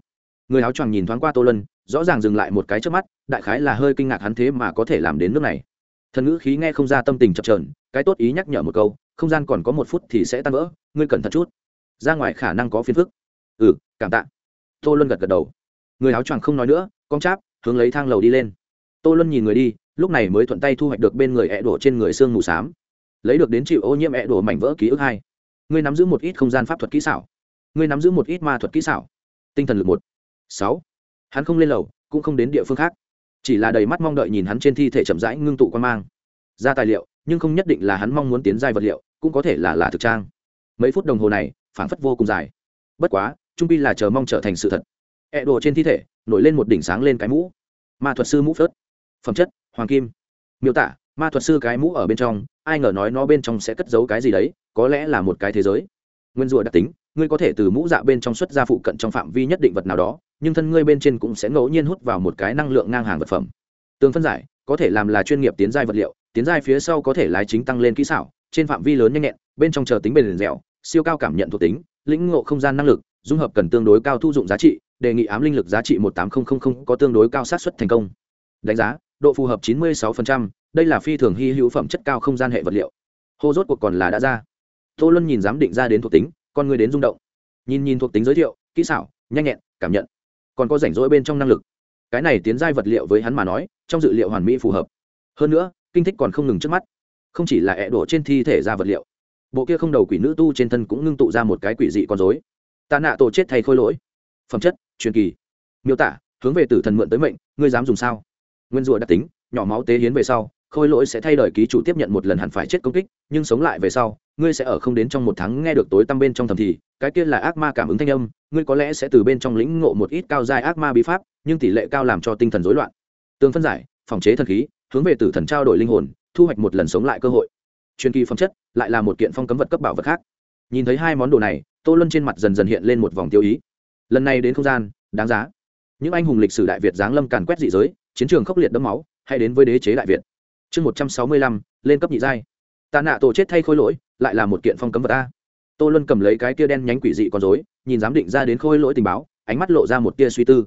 Người áo choàng nhìn thoáng qua tô luân, rõ ràng dừng lại một cái trước mắt, đại khái là hơi kinh ngạc hắn thế mà có thể làm đến nước này. Thần ngữ khí nghe không ra tâm tình chập trờn cái tốt ý nhắc nhở một câu không gian còn có một phút thì sẽ tan vỡ, ngươi cẩn thận chút. Ra ngoài khả năng có phiền phức. Ừ cảm tạ. Tô luân gật gật đầu. Người áo choàng không nói nữa, con cháp, hướng lấy thang lầu đi lên. Tô luân nhìn người đi, lúc này mới thuận tay thu hoạch được bên người ẹ đổ trên người xương mù s á m lấy được đến chịu ô nhiễm ẹ đổ mảnh vỡ ký ức hai. Ngươi nắm giữ một ít không gian pháp thuật kỹ xảo. Ngươi nắm giữ một ít ma thuật kỹ xảo. Tinh thần lực một. Sáu. Hắn không lên lầu, cũng không đến địa phương khác. Chỉ là đầy mắt mong đợi nhìn hắn trên thi thể chậm rãi ngưng tụ quan mang. Ra tài liệu, nhưng không nhất định là hắn mong muốn tiến giai vật liệu cũng có thể là là thực trang. Mấy phút đồng hồ này, phảng phất vô cùng dài. Bất quá, trung pi là chờ mong trở thành sự thật. E đồ trên thi thể, nổi lên một đỉnh sáng lên cái mũ. Ma thuật sư mũ phớt. Phẩm chất, hoàng kim. Miêu tả, ma thuật sư cái mũ ở bên trong, ai ngờ nói nó bên trong sẽ cất giấu cái gì đấy, có lẽ là một cái thế giới. Nguyên rùa đặc tính, ngươi có thể từ mũ dạ bên trong xuất ra phụ cận trong phạm vi nhất định vật nào đó, nhưng thân ngươi bên trên cũng sẽ ngẫu nhiên hút vào một cái năng lượng ngang hàng vật phẩm. Tương phân giải, có thể làm là chuyên nghiệp tiến giai vật liệu, tiến giai phía sau có thể lái chính tăng lên kỹ xảo trên phạm vi lớn nhanh nhẹn bên trong chờ tính bền dẻo siêu cao cảm nhận thuộc tính lĩnh ngộ không gian năng lực dung hợp cần tương đối cao thu dụng giá trị đề nghị ám linh lực giá trị một tám nghìn có tương đối cao sát xuất thành công. Đánh giá độ phù hợp chín mươi 96%, đây là phi thường hy hữu phẩm chất cao không gian hệ vật liệu. Hô rốt cuộc còn là đã ra. Tô luân nhìn giám định ra đến thuộc tính con người đến rung động. Nhìn nhìn thuộc tính giới thiệu kỹ xảo nhanh nhẹn cảm nhận. Còn có rảnh rỗi bên trong năng lực. Cái này tiến giai vật liệu với hắn mà nói trong dự liệu hoàn mỹ phù hợp. Hơn nữa kinh thích còn không ngừng trước mắt không chỉ là ẹ đổ trên thi thể ra vật liệu, bộ kia không đầu quỷ nữ tu trên thân cũng ngưng tụ ra một cái quỷ dị con dối tạ nạ tổ chết thay khôi lỗi. Phẩm chất, truyền kỳ. Miêu tả, hướng về tử thần mượn tới mệnh, ngươi dám dùng sao? Nguyên rùa đặc tính, nhỏ máu tế hiến về sau, khôi lỗi sẽ thay đổi ký chủ tiếp nhận một lần hẳn phải chết công kích, nhưng sống lại về sau, ngươi sẽ ở không đến trong một tháng nghe được tối tăm bên trong thầm thì, cái kia là ác ma cảm ứng thanh âm, ngươi có lẽ sẽ từ bên trong lĩnh ngộ một ít cao dài ác ma bí pháp, nhưng tỷ lệ cao làm cho tinh thần rối loạn. Tương phân giải, phòng chế thần khí, hướng về tử thần trao đổi linh hồn thu hoạch một lần sống lại cơ hội. Truyền kỳ phẩm chất, lại là một kiện phong cấm vật cấp bảo vật khác. Nhìn thấy hai món đồ này, tô luân trên mặt dần dần hiện lên một vòng tiêu ý. Lần này đến không gian, đáng giá. Những anh hùng lịch sử đại việt giáng lâm càn quét dị giới, chiến trường khốc liệt đẫm máu, hay đến với đế chế đại việt. Chương một trăm sáu mươi lăm, lên cấp nhị giai. Tạ nạ tổ chết thay khôi lỗi, lại là một kiện phong cấm vật a. Tô luân cầm lấy cái tia đen nhánh quỷ dị con dối nhìn giám định ra đến khôi lỗi tình báo, ánh mắt lộ ra một tia suy tư.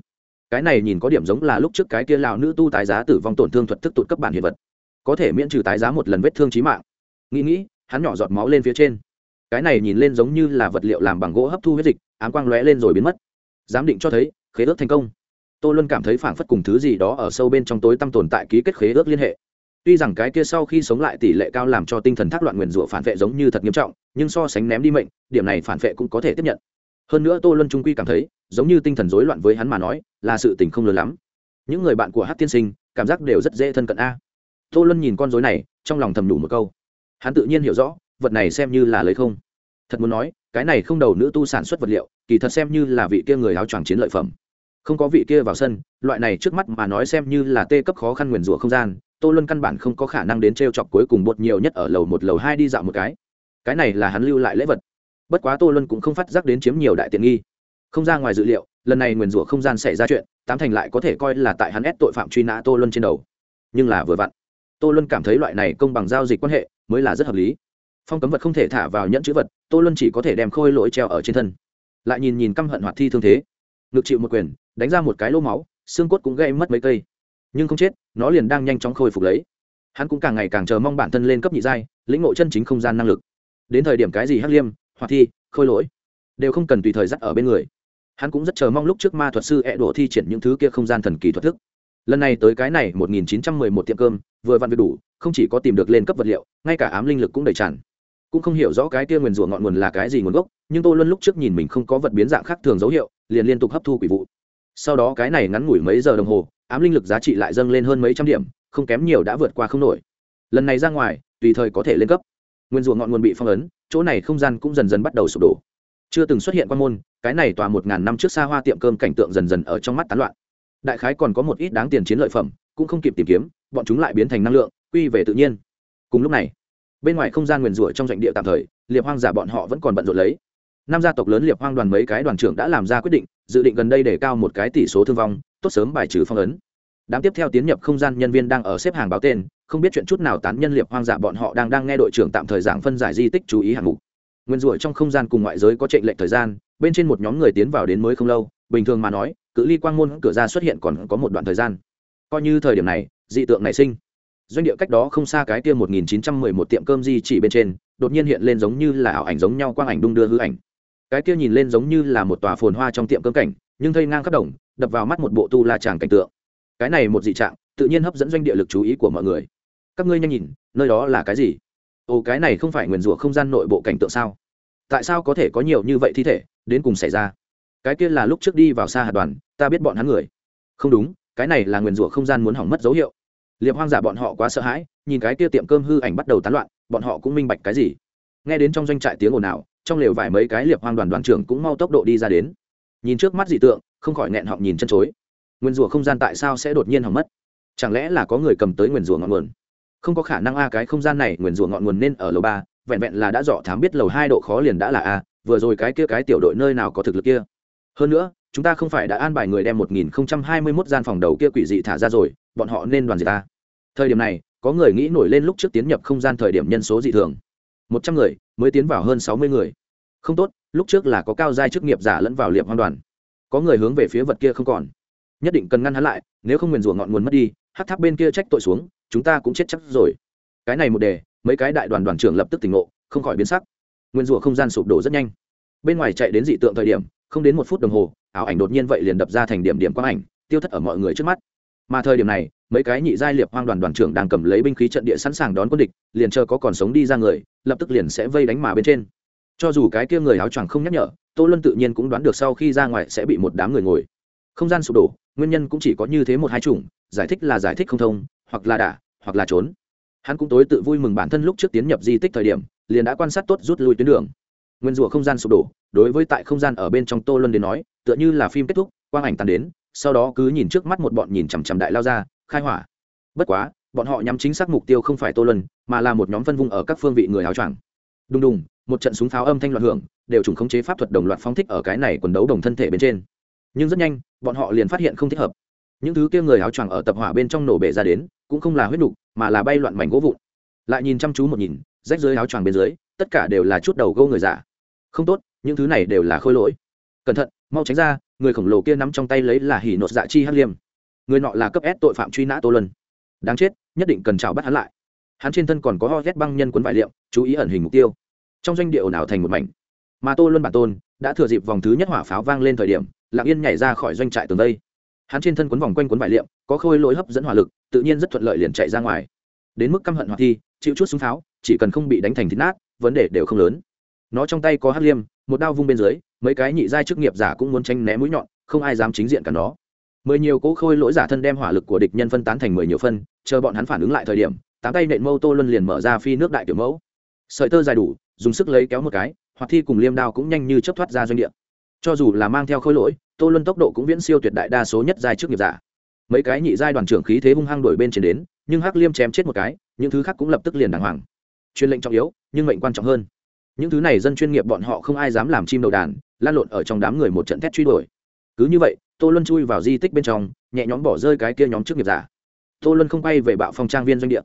Cái này nhìn có điểm giống là lúc trước cái tia lào nữ tu tái giá tử vong tổn thương thuật thức tụt cấp bản hiện vật có thể miễn trừ tái giá một lần vết thương trí mạng. Nghĩ nghĩ, hắn nhỏ giọt máu lên phía trên. Cái này nhìn lên giống như là vật liệu làm bằng gỗ hấp thu huyết dịch, ám quang lóe lên rồi biến mất. Giám định cho thấy, khế ước thành công. Tô luân cảm thấy phảng phất cùng thứ gì đó ở sâu bên trong tối tăm tồn tại ký kết khế ước liên hệ. Tuy rằng cái kia sau khi sống lại tỷ lệ cao làm cho tinh thần thác loạn nguyền rủa phản vệ giống như thật nghiêm trọng, nhưng so sánh ném đi mệnh, điểm này phản vệ cũng có thể tiếp nhận. Hơn nữa tô luân trung quy cảm thấy, giống như tinh thần rối loạn với hắn mà nói, là sự tình không lớn lắm. Những người bạn của hát tiên sinh, cảm giác đều rất dễ thân cận a tô luân nhìn con dối này, trong lòng thầm đủ một câu. Hắn tự nhiên hiểu rõ, vật này xem như là lấy không. Thật muốn nói, cái này không đầu nữ tu sản xuất vật liệu, kỳ thật xem như là vị kia người áo choàng chiến lợi phẩm. Không có vị kia vào sân, loại này trước mắt mà nói xem như là tê cấp khó khăn nguyền rủa không gian, tô luân căn bản không có khả năng đến t r e o chọc cuối cùng bột nhiều nhất ở lầu một, lầu hai đi dạo một cái. Cái này là hắn lưu lại lễ vật. Bất quá tô luân cũng không phát giác đến chiếm nhiều đại tiện nghi. Không ra ngoài dự liệu, lần này nguyền rủa không gian xảy ra chuyện, tám thành lại có thể coi là tại hắn ép tội phạm truy nã tô luân trên đầu. Nhưng là vừa vặn tô luân cảm thấy loại này công bằng giao dịch quan hệ mới là rất hợp lý. Phong cấm vật không thể thả vào nhẫn chữ vật, tô luân chỉ có thể đem khôi lỗi treo ở trên thân. Lại nhìn nhìn căm hận hoạt thi thương thế, ngực chịu một quyền, đánh ra một cái lỗ máu, xương cốt cũng gây mất mấy cây. Nhưng không chết, nó liền đang nhanh chóng khôi phục lấy. Hắn cũng càng ngày càng chờ mong bản thân lên cấp nhị giai, lĩnh ngộ chân chính không gian năng lực. Đến thời điểm cái gì hắc liêm, hoạt thi, khôi lỗi, đều không cần tùy thời dắt ở bên người. Hắn cũng rất chờ mong lúc trước ma thuật sư ẹ、e、đổ thi triển những thứ kia không gian thần kỳ thuật thức. Lần này tới cái này một nghìn chín trăm mười một tiệm cơm vừa vặn việc đủ, không chỉ có tìm được lên cấp vật liệu, ngay cả ám linh lực cũng đầy tràn. Cũng không hiểu rõ cái kia nguyền rủa ngọn nguồn là cái gì nguồn gốc, nhưng tôi luôn lúc trước nhìn mình không có vật biến dạng khác thường dấu hiệu, liền liên tục hấp thu quỷ vụ. Sau đó cái này ngắn ngủi mấy giờ đồng hồ, ám linh lực giá trị lại dâng lên hơn mấy trăm điểm, không kém nhiều đã vượt qua không nổi. Lần này ra ngoài, tùy thời có thể lên cấp. Nguyên ruộng ngọn nguồn bị phong ấn, chỗ này không gian cũng dần dần bắt đầu sụp đổ. Chưa từng xuất hiện quan môn, cái này tòa một ngàn năm trước xa hoa tiệm cơm cảnh tượng dần dần ở trong mắt tán loạn. Đại khái còn có một ít đáng tiền chiến lợi phẩm, cũng không kịp tìm kiếm bọn chúng lại biến thành năng lượng, quy về tự nhiên. Cùng lúc này, bên ngoài không gian nguyền rủa trong doanh địa tạm thời, liệp hoang giả bọn họ vẫn còn bận rộn lấy. Năm gia tộc lớn liệp hoang đoàn mấy cái đoàn trưởng đã làm ra quyết định, dự định gần đây để cao một cái tỷ số thương vong, tốt sớm bài trừ phong ấn. Đám tiếp theo tiến nhập không gian nhân viên đang ở xếp hàng báo tên, không biết chuyện chút nào tán nhân liệp hoang dạ bọn họ đang đang nghe đội trưởng tạm thời giảng phân giải di tích chú ý hạng mục. Nguyên rủa trong không gian cùng ngoại giới có trệnh lệnh thời gian, bên trên một nhóm người tiến vào đến mới không lâu, bình thường mà nói, cự ly quang môn cửa ra xuất hiện còn có một đoạn thời gian. Coi như thời điểm này dị tượng nảy sinh. Doanh địa cách đó không xa cái kia một nghìn chín trăm mười một tiệm cơm di chỉ bên trên, đột nhiên hiện lên giống như là ảo ảnh giống nhau quang ảnh đung đưa hư ảnh. Cái kia nhìn lên giống như là một tòa phồn hoa trong tiệm cơm cảnh, nhưng thây ngang khắp đồng, đập vào mắt một bộ tu la tràng cảnh tượng. Cái này một dị trạng, tự nhiên hấp dẫn doanh địa lực chú ý của mọi người. Các ngươi nhanh nhìn, nơi đó là cái gì? Ồ, cái này không phải nguyền rủa không gian nội bộ cảnh tượng sao? Tại sao có thể có nhiều như vậy thi thể, đến cùng xảy ra? Cái kia là lúc trước đi vào xa hạt đoàn, ta biết bọn hắn người. Không đúng cái này là nguyền rủa không gian muốn hỏng mất dấu hiệu. Liệp hoang giả bọn họ quá sợ hãi, nhìn cái kia tiệm cơm hư ảnh bắt đầu tán loạn, bọn họ cũng minh bạch cái gì. Nghe đến trong doanh trại tiếng ồn ào, trong lều vài mấy cái liệp hoang đoàn đoàn trưởng cũng mau tốc độ đi ra đến. Nhìn trước mắt dị tượng, không khỏi nghẹn họng nhìn chân chối. Nguyên rủa không gian tại sao sẽ đột nhiên hỏng mất? Chẳng lẽ là có người cầm tới nguyền rủa ngọn nguồn? Không có khả năng a, cái không gian này nguyền rủa ngọn nguồn nên ở lầu ba, vẹn vẹn là đã dọ thám biết lầu hai độ khó liền đã là a, vừa rồi cái kia cái tiểu đội nơi nào có thực lực kia. Hơn nữa chúng ta không phải đã an bài người đem một nghìn không trăm hai mươi mốt gian phòng đầu kia quỷ dị thả ra rồi, bọn họ nên đoàn diệt ta. Thời điểm này, có người nghĩ nổi lên lúc trước tiến nhập không gian thời điểm nhân số dị thường. Một trăm người, mới tiến vào hơn sáu mươi người. Không tốt, lúc trước là có cao giai chức nghiệp giả lẫn vào liệp hoang đoàn. Có người hướng về phía vật kia không còn. Nhất định cần ngăn hắn lại, nếu không nguyền rủa ngọn nguồn mất đi, hắc tháp bên kia trách tội xuống, chúng ta cũng chết chắc rồi. Cái này một đề, mấy cái đại đoàn đoàn trưởng lập tức tỉnh ngộ, không khỏi biến sắc. Nguyên rủa không gian sụp đổ rất nhanh. Bên ngoài chạy đến dị tượng thời điểm không đến một phút đồng hồ, ảo ảnh đột nhiên vậy liền đập ra thành điểm điểm quang ảnh, tiêu thất ở mọi người trước mắt. Mà thời điểm này, mấy cái nhị giai liệp hoang đoàn đoàn trưởng đang cầm lấy binh khí trận địa sẵn sàng đón quân địch, liền chờ có còn sống đi ra người, lập tức liền sẽ vây đánh mà bên trên. Cho dù cái kia người áo choàng không nhắc nhở, tô luân tự nhiên cũng đoán được sau khi ra ngoài sẽ bị một đám người ngồi. Không gian sụp đổ, nguyên nhân cũng chỉ có như thế một hai chủng, giải thích là giải thích không thông, hoặc là đả, hoặc là trốn. Hắn cũng tối tự vui mừng bản thân lúc trước tiến nhập di tích thời điểm, liền đã quan sát tốt rút lui tuyến đường. Nguyên rủa không gian sụp đổ đối với tại không gian ở bên trong tô luân đến nói, tựa như là phim kết thúc, quang ảnh tàn đến, sau đó cứ nhìn trước mắt một bọn nhìn chằm chằm đại lao ra, khai hỏa. Bất quá, bọn họ nhắm chính xác mục tiêu không phải tô luân, mà là một nhóm phân vung ở các phương vị người áo choàng. Đùng đùng, một trận súng pháo âm thanh loạn hưởng, đều trùng khống chế pháp thuật đồng loạt phóng thích ở cái này quần đấu đồng thân thể bên trên. Nhưng rất nhanh, bọn họ liền phát hiện không thích hợp. Những thứ kia người áo choàng ở tập hỏa bên trong nổ bể ra đến, cũng không là huyết nục, mà là bay loạn mảnh gỗ vụn. Lại nhìn chăm chú một nhìn, rách dưới áo choàng bên dưới, tất cả đều là chút đầu gâu người giả. Không tốt những thứ này đều là khôi lỗi. Cẩn thận, mau tránh ra, người khổng lồ kia nắm trong tay lấy là hỉ nột dạ chi hắc liêm. Người nọ là cấp s tội phạm truy nã tô luân. Đáng chết, nhất định cần chào bắt hắn lại. Hắn trên thân còn có ho ghét băng nhân quấn vải liệm chú ý ẩn hình mục tiêu. Trong doanh địa ồn ào thành một mảnh. Mà tô luân bản tôn, đã thừa dịp vòng thứ nhất hỏa pháo vang lên thời điểm, lặng yên nhảy ra khỏi doanh trại tường đây. Hắn trên thân quấn vòng quanh quấn vải liệm có khôi lỗi hấp dẫn hỏa lực, tự nhiên rất thuận lợi liền chạy ra ngoài. Đến mức căm hận hoặc thi, chịu chút súng pháo, chỉ cần không bị đánh thành thịt nát, vấn đề đều không lớn nó trong tay có hắc liêm, một đao vung bên dưới, mấy cái nhị giai chức nghiệp giả cũng muốn tranh né mũi nhọn, không ai dám chính diện cả nó. Mười nhiều cỗ khôi lỗi giả thân đem hỏa lực của địch nhân phân tán thành mười nhiều phân, chờ bọn hắn phản ứng lại thời điểm, tám tay nện mâu tô luân liền mở ra phi nước đại kiểu mẫu. Sợi tơ dài đủ, dùng sức lấy kéo một cái, hoặc thi cùng liêm đao cũng nhanh như chấp thoát ra doanh địa. Cho dù là mang theo khôi lỗi, tô luân tốc độ cũng viễn siêu tuyệt đại đa số nhất giai trước nghiệp giả. Mấy cái nhị giai đoàn trưởng khí thế hung hăng đuổi bên trên đến, nhưng hắc liêm chém chết một cái, những thứ khác cũng lập tức liền đàng hoàng. Chuyên lệnh trọng yếu, nhưng mệnh quan trọng hơn những thứ này dân chuyên nghiệp bọn họ không ai dám làm chim đầu đàn, lan lộn ở trong đám người một trận thét truy đuổi. Cứ như vậy, tô luân chui vào di tích bên trong, nhẹ nhóm bỏ rơi cái kia nhóm trước nghiệp giả. Tô luân không quay về bạo phong trang viên doanh địa.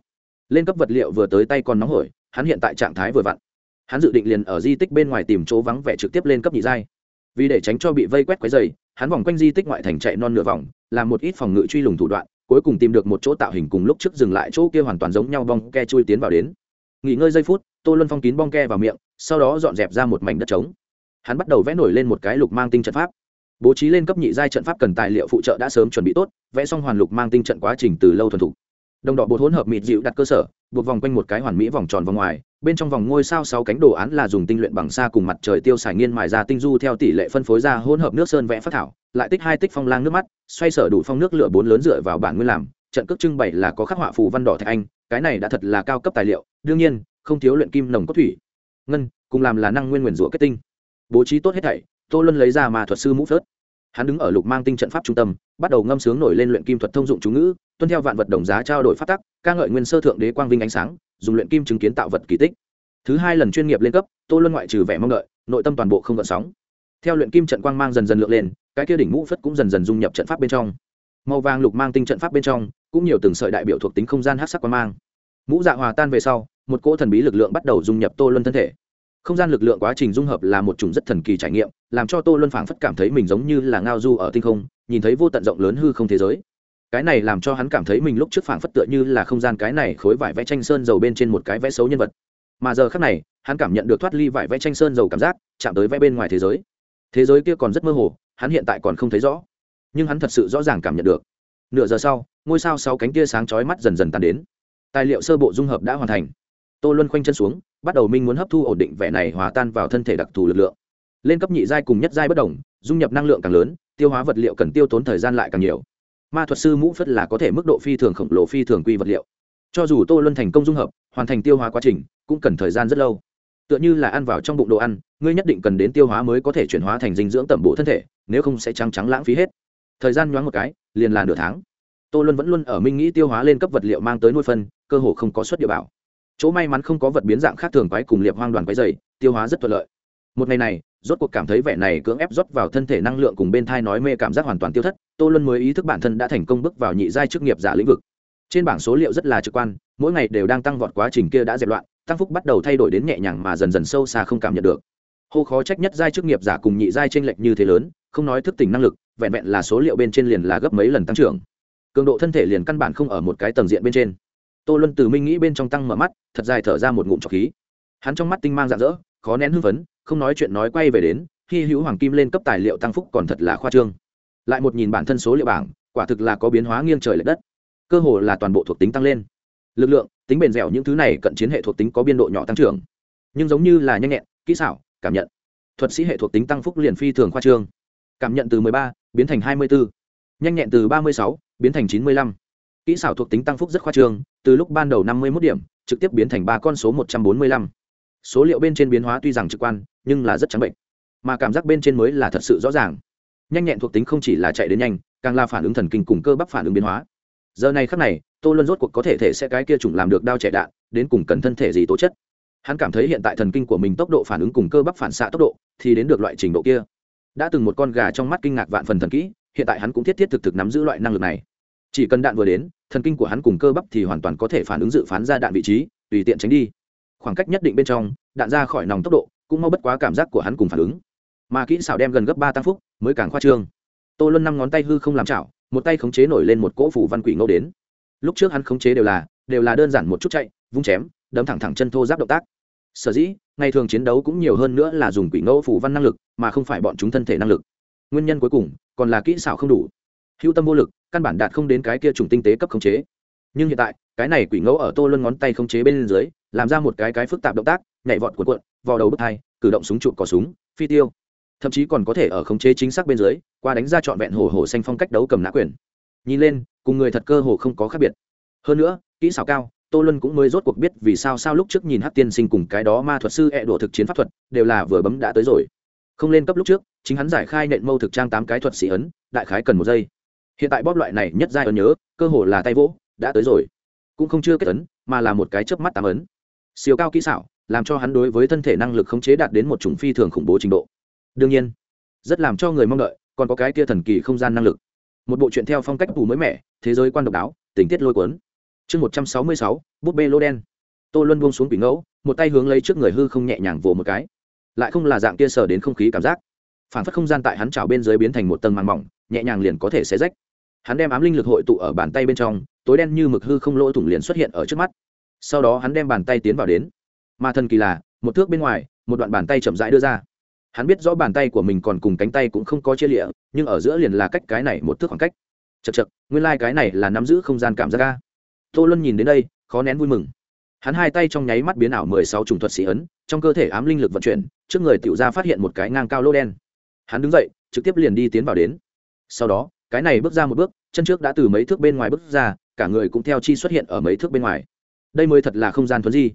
Lên cấp vật liệu vừa tới tay còn nóng hổi, hắn hiện tại trạng thái vừa vặn. Hắn dự định liền ở di tích bên ngoài tìm chỗ vắng vẻ trực tiếp lên cấp nhị giai. Vì để tránh cho bị vây quét quấy dày hắn vòng quanh di tích ngoại thành chạy non nửa vòng, làm một ít phòng ngự truy lùng thủ đoạn, cuối cùng tìm được một chỗ tạo hình cùng lúc trước dừng lại chỗ kia hoàn toàn giống nhau bong ke chui tiến vào đến. Nghỉ ngơi giây phút, tô luân phong kín bong ke vào miệng sau đó dọn dẹp ra một mảnh đất trống. Hắn bắt đầu vẽ nổi lên một cái lục mang tinh trận pháp. Bố trí lên cấp nhị giai trận pháp cần tài liệu phụ trợ đã sớm chuẩn bị tốt, vẽ xong hoàn lục mang tinh trận quá trình từ lâu thuần thục. Đồng đỏ bột hỗn hợp mịt dịu đặt cơ sở, buộc vòng quanh một cái hoàn mỹ vòng tròn vòng ngoài, bên trong vòng ngôi sao sáu cánh đồ án là dùng tinh luyện bằng xa cùng mặt trời tiêu xài nghiên mài ra tinh du theo tỷ lệ phân phối ra hỗn hợp nước sơn vẽ phát thảo, lại tích hai tích phong lang nước mắt, xoay sở đủ phong nước lửa bốn lớn dựa vào bản nguyên làm, trận cước trưng bày là có khắc họa phù văn đỏ thạch anh, cái này đã thật là cao cấp tài liệu, đương nhiên, không thiếu luyện kim nồng cốt thủy ngân, cùng làm là năng nguyên nguyền rủa kết tinh. Bố trí tốt hết thảy, tô luân lấy ra mà thuật sư mũ phớt. Hắn đứng ở lục mang tinh trận pháp trung tâm, bắt đầu ngâm sướng nổi lên luyện kim thuật thông dụng chú ngữ, tuân theo vạn vật đồng giá trao đổi phát tắc, ca ngợi nguyên sơ thượng đế quang vinh ánh sáng, dùng luyện kim chứng kiến tạo vật kỳ tích. Thứ hai lần chuyên nghiệp lên cấp, tô luân ngoại trừ vẻ mong đợi, nội tâm toàn bộ không gợn sóng. Theo luyện kim trận quang mang dần dần lượng lên, cái kia đỉnh mũ phất cũng dần dần dung nhập trận pháp bên trong. Màu vàng lục mang tinh trận pháp bên trong, cũng nhiều từng sợi đại biểu thuộc tính không gian hát sắc quang mang. Mũ dạ hòa tan về sau một cỗ thần bí lực lượng bắt đầu dung nhập tô luân thân thể. Không gian lực lượng quá trình dung hợp là một chủng rất thần kỳ trải nghiệm, làm cho tô luân phảng phất cảm thấy mình giống như là ngao du ở tinh không, nhìn thấy vô tận rộng lớn hư không thế giới. Cái này làm cho hắn cảm thấy mình lúc trước phảng phất tựa như là không gian cái này khối vải vẽ tranh sơn dầu bên trên một cái vẽ xấu nhân vật. Mà giờ khác này, hắn cảm nhận được thoát ly vải vẽ tranh sơn dầu cảm giác, chạm tới vẽ bên ngoài thế giới. Thế giới kia còn rất mơ hồ, hắn hiện tại còn không thấy rõ. Nhưng hắn thật sự rõ ràng cảm nhận được. Nửa giờ sau, ngôi sao sáu cánh tia sáng chói mắt dần dần tan đến. Tài liệu sơ bộ dung hợp đã hoàn thành tô luân khoanh chân xuống, bắt đầu minh muốn hấp thu ổn định vẻ này hòa tan vào thân thể đặc thù lực lượng. Lên cấp nhị giai cùng nhất giai bất đồng, dung nhập năng lượng càng lớn, tiêu hóa vật liệu cần tiêu tốn thời gian lại càng nhiều. Ma thuật sư mũ phất là có thể mức độ phi thường khổng lồ phi thường quy vật liệu. Cho dù tô luân thành công dung hợp, hoàn thành tiêu hóa quá trình, cũng cần thời gian rất lâu. Tựa như là ăn vào trong bụng đồ ăn, ngươi nhất định cần đến tiêu hóa mới có thể chuyển hóa thành dinh dưỡng tẩm bổ thân thể, nếu không sẽ trắng trắng lãng phí hết. Thời gian nhoáng một cái, liền là nửa tháng. Tô luân vẫn luôn ở minh nghĩ tiêu hóa lên cấp vật liệu mang tới nuôi phân, cơ hồ không có suất địa bảo chỗ may mắn không có vật biến dạng khác thường quái cùng liệp hoang đoàn quái dày, tiêu hóa rất thuận lợi. Một ngày này, rốt cuộc cảm thấy vẻ này cưỡng ép rót vào thân thể năng lượng cùng bên thai nói mê cảm giác hoàn toàn tiêu thất, tô luân mới ý thức bản thân đã thành công bước vào nhị giai chức nghiệp giả lĩnh vực. Trên bảng số liệu rất là trực quan, mỗi ngày đều đang tăng vọt quá trình kia đã dẹp loạn, tăng phúc bắt đầu thay đổi đến nhẹ nhàng mà dần dần sâu xa không cảm nhận được. Hô khó trách nhất giai chức nghiệp giả cùng nhị giai t r ê n lệch như thế lớn, không nói thức tỉnh năng lực, vẹn vẹn là số liệu bên trên liền là gấp mấy lần tăng trưởng. Cường độ thân thể liền căn bản không ở một cái tầng diện bên trên tô luân từ minh nghĩ bên trong tăng mở mắt thật dài thở ra một ngụm trọc khí. Hắn trong mắt tinh mang rạng rỡ khó nén hưng phấn không nói chuyện nói quay về đến khi hữu hoàng kim lên cấp tài liệu tăng phúc còn thật là khoa trương. Lại một nhìn bản thân số liệu bảng quả thực là có biến hóa nghiêng trời l ệ đất. Cơ hồ là toàn bộ thuộc tính tăng lên. Lực lượng tính bền dẻo những thứ này cận chiến hệ thuộc tính có biên độ nhỏ tăng trưởng. Nhưng giống như là nhanh nhẹn kỹ xảo cảm nhận. Thuật sĩ hệ thuộc tính tăng phúc liền phi thường khoa trương. Cảm nhận từ 13, biến thành 24. nhanh nhẹn từ 36, biến thành 95. kỹ xảo thuộc tính tăng phúc rất khoa trương từ lúc ban đầu 51 điểm, trực tiếp biến thành ba con số 145. số liệu bên trên biến hóa tuy rằng trực quan, nhưng là rất trắng bệnh. Mà cảm giác bên trên mới là thật sự rõ ràng. Nhanh nhẹn thuộc tính không chỉ là chạy đến nhanh, càng là phản ứng thần kinh cùng cơ bắp phản ứng biến hóa. Giờ này khắc này, tô luân rốt cuộc có thể thể sẽ cái kia chủng làm được đao chạy đạn, đến cùng cần thân thể gì tố chất. Hắn cảm thấy hiện tại thần kinh của mình tốc độ phản ứng cùng cơ bắp phản xạ tốc độ, thì đến được loại trình độ kia. Đã từng một con gà trong mắt kinh ngạc vạn phần thần kỹ, hiện tại hắn cũng thiết thiết thực thực nắm giữ loại năng lực này chỉ cần đạn vừa đến, thần kinh của hắn cùng cơ bắp thì hoàn toàn có thể phản ứng dự phán ra đạn vị trí, tùy tiện tránh đi. Khoảng cách nhất định bên trong, đạn ra khỏi nòng tốc độ, cũng mau bất quá cảm giác của hắn cùng phản ứng. Mà kỹ xảo đem gần gấp ba tăng phúc, mới càng khoa trương. Tô luân năm ngón tay hư không làm chảo, một tay khống chế nổi lên một cỗ phủ văn quỷ ngẫu đến. Lúc trước hắn khống chế đều là đều là đơn giản một chút chạy, vung chém, đấm thẳng thẳng chân thô giáp động tác. Sở dĩ, ngày thường chiến đấu cũng nhiều hơn nữa là dùng quỷ ngẫu phủ văn năng lực, mà không phải bọn chúng thân thể năng lực. Nguyên nhân cuối cùng, còn là kỹ xảo không đủ hữu tâm vô lực, căn bản đạt không đến cái kia trùng tinh tế cấp khống chế. Nhưng hiện tại, cái này quỷ ngẫu ở tô luân ngón tay khống chế bên dưới, làm ra một cái cái phức tạp động tác, nhảy vọt cuộn cuộn, vò đầu bức thai cử động súng trụ cỏ súng, phi tiêu. Thậm chí còn có thể ở khống chế chính xác bên dưới, qua đánh ra trọn vẹn hồ hồ xanh phong cách đấu cầm nã quyền. Nhìn lên, cùng người thật cơ hồ không có khác biệt. Hơn nữa, kỹ xảo cao, tô luân cũng mới rốt cuộc biết vì sao sao lúc trước nhìn hát tiên sinh cùng cái đó ma thuật sư ẹ、e、đổ thực chiến pháp thuật, đều là vừa bấm đã tới rồi. Không lên cấp lúc trước, chính hắn giải khai nện mâu thực trang tám cái thuật sĩ ấn, đại khái cần một giây hiện tại bóp loại này nhất giai ấn nhớ, cơ hồ là tay vỗ, đã tới rồi. Cũng không chưa kết ấn, mà là một cái chớp mắt tám ấn. Siêu cao kỹ xảo, làm cho hắn đối với thân thể năng lực khống chế đạt đến một chủng phi thường khủng bố trình độ. Đương nhiên, rất làm cho người mong đợi, còn có cái kia thần kỳ không gian năng lực. Một bộ truyện theo phong cách phù mới mẻ, thế giới quan độc đáo, tình tiết lôi cuốn. Chương một trăm sáu mươi sáu, búp bê lô đen. Tô luân buông xuống quỷ ngẫu, một tay hướng lấy trước người hư không nhẹ nhàng vồ một cái. Lại không là dạng kia sờ đến không khí cảm giác. Phản phất không gian tại hắn trào bên dưới biến thành một tầng màng mỏng, nhẹ nhàng liền có thể xé rách hắn đem ám linh lực hội tụ ở bàn tay bên trong, tối đen như mực hư không lỗ thủng liền xuất hiện ở trước mắt. Sau đó hắn đem bàn tay tiến vào đến. Mà thần kỳ là, một thước bên ngoài, một đoạn bàn tay chậm rãi đưa ra. Hắn biết rõ bàn tay của mình còn cùng cánh tay cũng không có chia lịa, nhưng ở giữa liền là cách cái này một thước khoảng cách. Chật chật nguyên lai、like、cái này là nắm giữ không gian cảm giác ca tô luân nhìn đến đây, khó nén vui mừng. Hắn hai tay trong nháy mắt biến ảo mười sáu trùng thuật sĩ ấn, trong cơ thể ám linh lực vận chuyển, trước người tiểu ra phát hiện một cái ngang cao lô đen. Hắn đứng dậy, trực tiếp liền đi tiến vào đến. Sau đó cái này bước ra một bước, chân trước đã từ mấy thước bên ngoài bước ra, cả người cũng theo chi xuất hiện ở mấy thước bên ngoài. Đây mới thật là không gian thuấn di,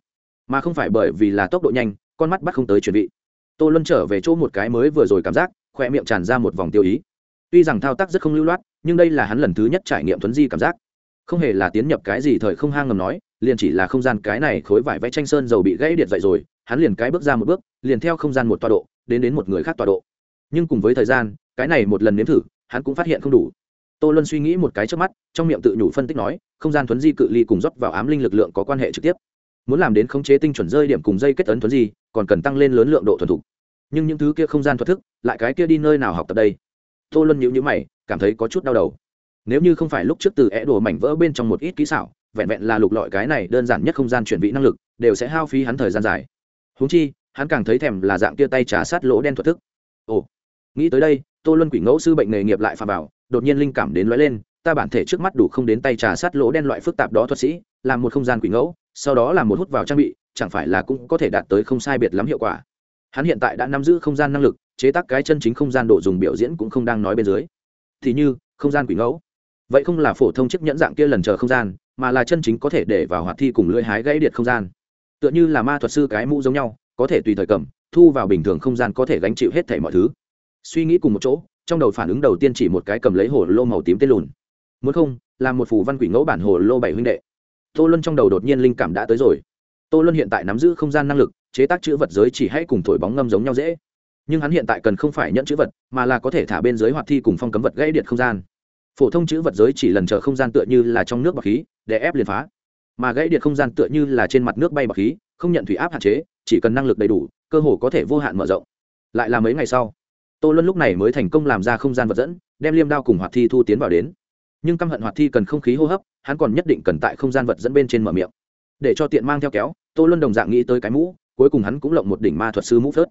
mà không phải bởi vì là tốc độ nhanh, con mắt bắt không tới chuẩn bị tô luân trở về chỗ một cái mới vừa rồi cảm giác khoe miệng tràn ra một vòng tiêu ý. Tuy rằng thao tác rất không lưu loát, nhưng đây là hắn lần thứ nhất trải nghiệm thuấn di cảm giác. Không hề là tiến nhập cái gì thời không hang ngầm nói, liền chỉ là không gian cái này khối vải vẽ tranh sơn dầu bị gãy điện dậy rồi, hắn liền cái bước ra một bước, liền theo không gian một tọa độ, đến đến một người khác tọa độ. Nhưng cùng với thời gian, cái này một lần nếm thử hắn cũng phát hiện không đủ. Tô luân suy nghĩ một cái trước mắt, trong miệng tự nhủ phân tích nói, không gian thuấn di cự ly cùng rót vào ám linh lực lượng có quan hệ trực tiếp. Muốn làm đến khống chế tinh chuẩn rơi điểm cùng dây kết ấn thuấn di, còn cần tăng lên lớn lượng độ thuần thục. Nhưng những thứ kia không gian thuật thức, lại cái kia đi nơi nào học tập đây? Tô luân nhíu nhíu mày, cảm thấy có chút đau đầu. Nếu như không phải lúc trước từ é đổ mảnh vỡ bên trong một ít kỹ xảo, vẹn vẹn là lục lọi cái này đơn giản nhất không gian chuyển vị năng lực, đều sẽ hao phí hắn thời gian dài. Húng chi, hắn càng thấy thèm là dạng tia tay trả sát lỗ đen thuật thức. Ồ nghĩ tới đây, tô luân quỷ ngẫu sư bệnh nghề nghiệp lại phà bảo đột nhiên linh cảm đến lóe lên, ta bản thể trước mắt đủ không đến tay trà sát lỗ đen loại phức tạp đó thuật sĩ, làm một không gian quỷ ngẫu, sau đó làm một hút vào trang bị, chẳng phải là cũng có thể đạt tới không sai biệt lắm hiệu quả. Hắn hiện tại đã nắm giữ không gian năng lực, chế tác cái chân chính không gian độ dùng biểu diễn cũng không đang nói bên dưới. Thì như, không gian quỷ ngẫu. Vậy không là phổ thông chiếc nhẫn dạng kia lần chờ không gian, mà là chân chính có thể để vào hoạt thi cùng lưỡi hái gãy điện không gian. Tựa như là ma thuật sư cái mũ giống nhau, có thể tùy thời cầm, thu vào bình thường không gian có thể gánh chịu hết thể mọi thứ suy nghĩ cùng một chỗ, trong đầu phản ứng đầu tiên chỉ một cái cầm lấy hồ lô màu tím tên lùn. Muốn không là một phù văn quỷ ngẫu bản hồ lô bảy huynh đệ. Tô luân trong đầu đột nhiên linh cảm đã tới rồi. Tô luân hiện tại nắm giữ không gian năng lực, chế tác chữ vật giới chỉ hãy cùng thổi bóng ngâm giống nhau dễ. Nhưng hắn hiện tại cần không phải nhận chữ vật, mà là có thể thả bên dưới hoạt thi cùng phong cấm vật gãy điện không gian. Phổ thông chữ vật giới chỉ lần chờ không gian tựa như là trong nước bọc khí, để ép liền phá. Mà gãy điện không gian tựa như là trên mặt nước bay bọc khí, không nhận thủy áp hạn chế, chỉ cần năng lực đầy đủ, cơ hồ có thể vô hạn mở rộng. Lại là mấy ngày sau tô luân lúc này mới thành công làm ra không gian vật dẫn, đem liêm đao cùng hoạt thi thu tiến vào đến. Nhưng căm hận hoạt thi cần không khí hô hấp, hắn còn nhất định cần tại không gian vật dẫn bên trên mở miệng. Để cho tiện mang theo kéo, tô luân đồng dạng nghĩ tới cái mũ, cuối cùng hắn cũng lộng một đỉnh ma thuật sư mũ phớt.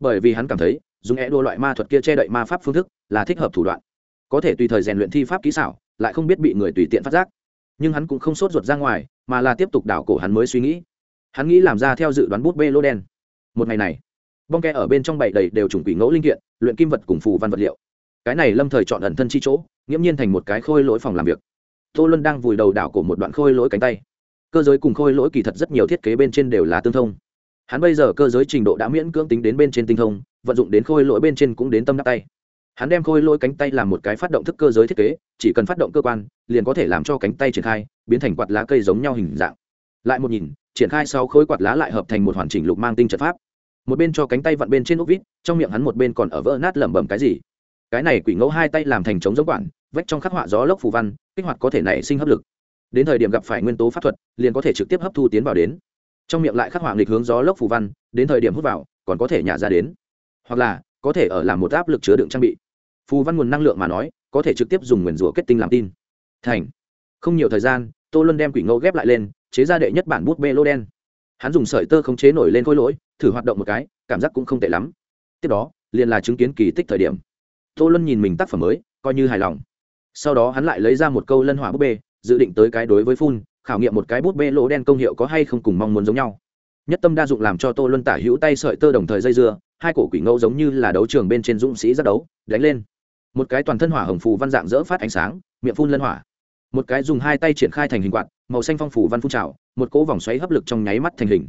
Bởi vì hắn cảm thấy, dùng é đua loại ma thuật kia che đậy ma pháp phương thức là thích hợp thủ đoạn. Có thể tùy thời rèn luyện thi pháp kỹ xảo, lại không biết bị người tùy tiện phát giác. Nhưng hắn cũng không sốt ruột ra ngoài, mà là tiếp tục đảo cổ hắn mới suy nghĩ. Hắn nghĩ làm ra theo dự đoán bút bê lô đen. Một ngày này bong ke ở bên trong bảy đầy đều trùng quỷ ngẫu linh kiện, luyện kim vật cùng phù văn vật liệu. Cái này lâm thời chọn ẩn thân chi chỗ, nghiễm nhiên thành một cái khôi lỗi phòng làm việc. Tô luân đang vùi đầu đảo của một đoạn khôi lỗi cánh tay. Cơ giới cùng khôi lỗi kỳ thật rất nhiều thiết kế bên trên đều là tương thông. Hắn bây giờ cơ giới trình độ đã miễn cưỡng tính đến bên trên tinh thông, vận dụng đến khôi lỗi bên trên cũng đến tâm đắc tay. Hắn đem khôi lỗi cánh tay làm một cái phát động thức cơ giới thiết kế, chỉ cần phát động cơ quan, liền có thể làm cho cánh tay triển khai, biến thành quạt lá cây giống nhau hình dạng. Lại một nhìn, triển khai sau khối quạt lá lại hợp thành một hoàn chỉnh lục mang tinh trật pháp một bên cho cánh tay vặn bên trên ốc vít, trong miệng hắn một bên còn ở vỡ nát lẩm bẩm cái gì. Cái này quỷ ngẫu hai tay làm thành trống giống quản vách trong khắc họa gió lốc phù văn, kích hoạt có thể nảy sinh hấp lực. Đến thời điểm gặp phải nguyên tố pháp thuật, liền có thể trực tiếp hấp thu tiến vào đến. Trong miệng lại khắc họa nghịch hướng gió lốc phù văn, đến thời điểm hút vào, còn có thể nhả ra đến. Hoặc là, có thể ở làm một áp lực chứa đựng trang bị. Phù văn nguồn năng lượng mà nói, có thể trực tiếp dùng nguyền rủa kết tinh làm tin. Thành. Không nhiều thời gian, tô luân đem quỷ ngẫu ghép lại lên, chế ra đệ nhất bản bút bê lô đen hắn dùng sợi tơ khống chế nổi lên khối lỗi, thử hoạt động một cái, cảm giác cũng không tệ lắm. Tiếp đó, liền là chứng kiến kỳ tích thời điểm. Tô luân nhìn mình tác phẩm mới, coi như hài lòng. Sau đó hắn lại lấy ra một câu lân hỏa bút bê, dự định tới cái đối với phun, khảo nghiệm một cái bút bê lỗ đen công hiệu có hay không cùng mong muốn giống nhau. Nhất tâm đa dụng làm cho tô luân tả hữu tay sợi tơ đồng thời dây dưa, hai cổ quỷ ngẫu giống như là đấu trường bên trên dũng sĩ giác đấu, đánh lên. Một cái toàn thân hỏa hồng phù văn dạng dỡ phát ánh sáng, miệng phun lân hỏa. Một cái dùng hai tay triển khai thành hình quạt màu xanh phong phủ văn phun trào, một cỗ vòng xoáy hấp lực trong nháy mắt thành hình.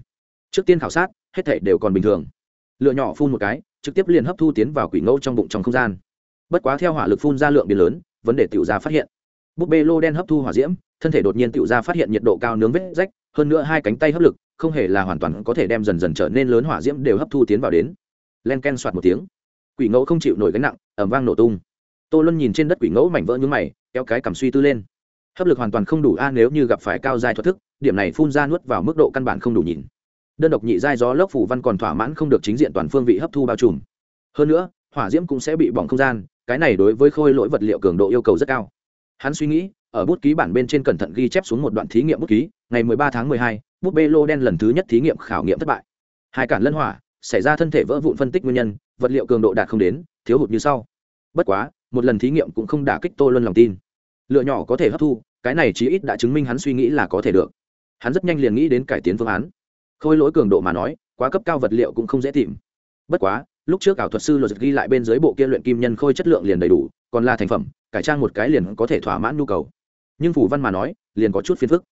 Trước tiên khảo sát, hết thể đều còn bình thường. Lựa nhỏ phun một cái, trực tiếp liền hấp thu tiến vào quỷ ngẫu trong bụng trong không gian. Bất quá theo hỏa lực phun ra lượng biến lớn, vấn đề tiểu ra phát hiện. Búp bê lô đen hấp thu hỏa diễm, thân thể đột nhiên tiểu ra phát hiện nhiệt độ cao nướng vết rách, hơn nữa hai cánh tay hấp lực, không hề là hoàn toàn có thể đem dần dần trở nên lớn hỏa diễm đều hấp thu tiến vào đến. Len ken soạt một tiếng. Quỷ ngẫu không chịu nổi gánh nặng ẩm vang nổ tung. Tô luân nhìn trên đất quỷ ngẫu mảnh vỡ nhúng mày, kéo cái cảm suy tư lên hấp lực hoàn toàn không đủ a nếu như gặp phải cao dài thoát thức điểm này phun ra nuốt vào mức độ căn bản không đủ nhìn. Đơn độc nhị giai gió lốc phủ văn còn thỏa mãn không được chính diện toàn phương vị hấp thu bao trùm. Hơn nữa hỏa diễm cũng sẽ bị bỏng không gian cái này đối với khôi lỗi vật liệu cường độ yêu cầu rất cao. Hắn suy nghĩ ở bút ký bản bên trên cẩn thận ghi chép xuống một đoạn thí nghiệm bút ký ngày 13 tháng 12, bút bê lô đen lần thứ nhất thí nghiệm khảo nghiệm thất bại. Hai cản lân hỏa xảy ra thân thể vỡ vụn phân tích nguyên nhân vật liệu cường độ đạt không đến thiếu hụt như sau. Bất quá một lần thí nghiệm cũng không đả kích tô luân lòng tin lựa nhỏ có thể hấp thu, cái này chí ít đã chứng minh hắn suy nghĩ là có thể được. Hắn rất nhanh liền nghĩ đến cải tiến phương án. Khôi lỗi cường độ mà nói, quá cấp cao vật liệu cũng không dễ tìm. Bất quá, lúc trước ảo thuật sư luật ghi lại bên dưới bộ kia luyện kim nhân khôi chất lượng liền đầy đủ, còn là thành phẩm, cải trang một cái liền có thể thỏa mãn nhu cầu. Nhưng phủ văn mà nói, liền có chút phiền phức.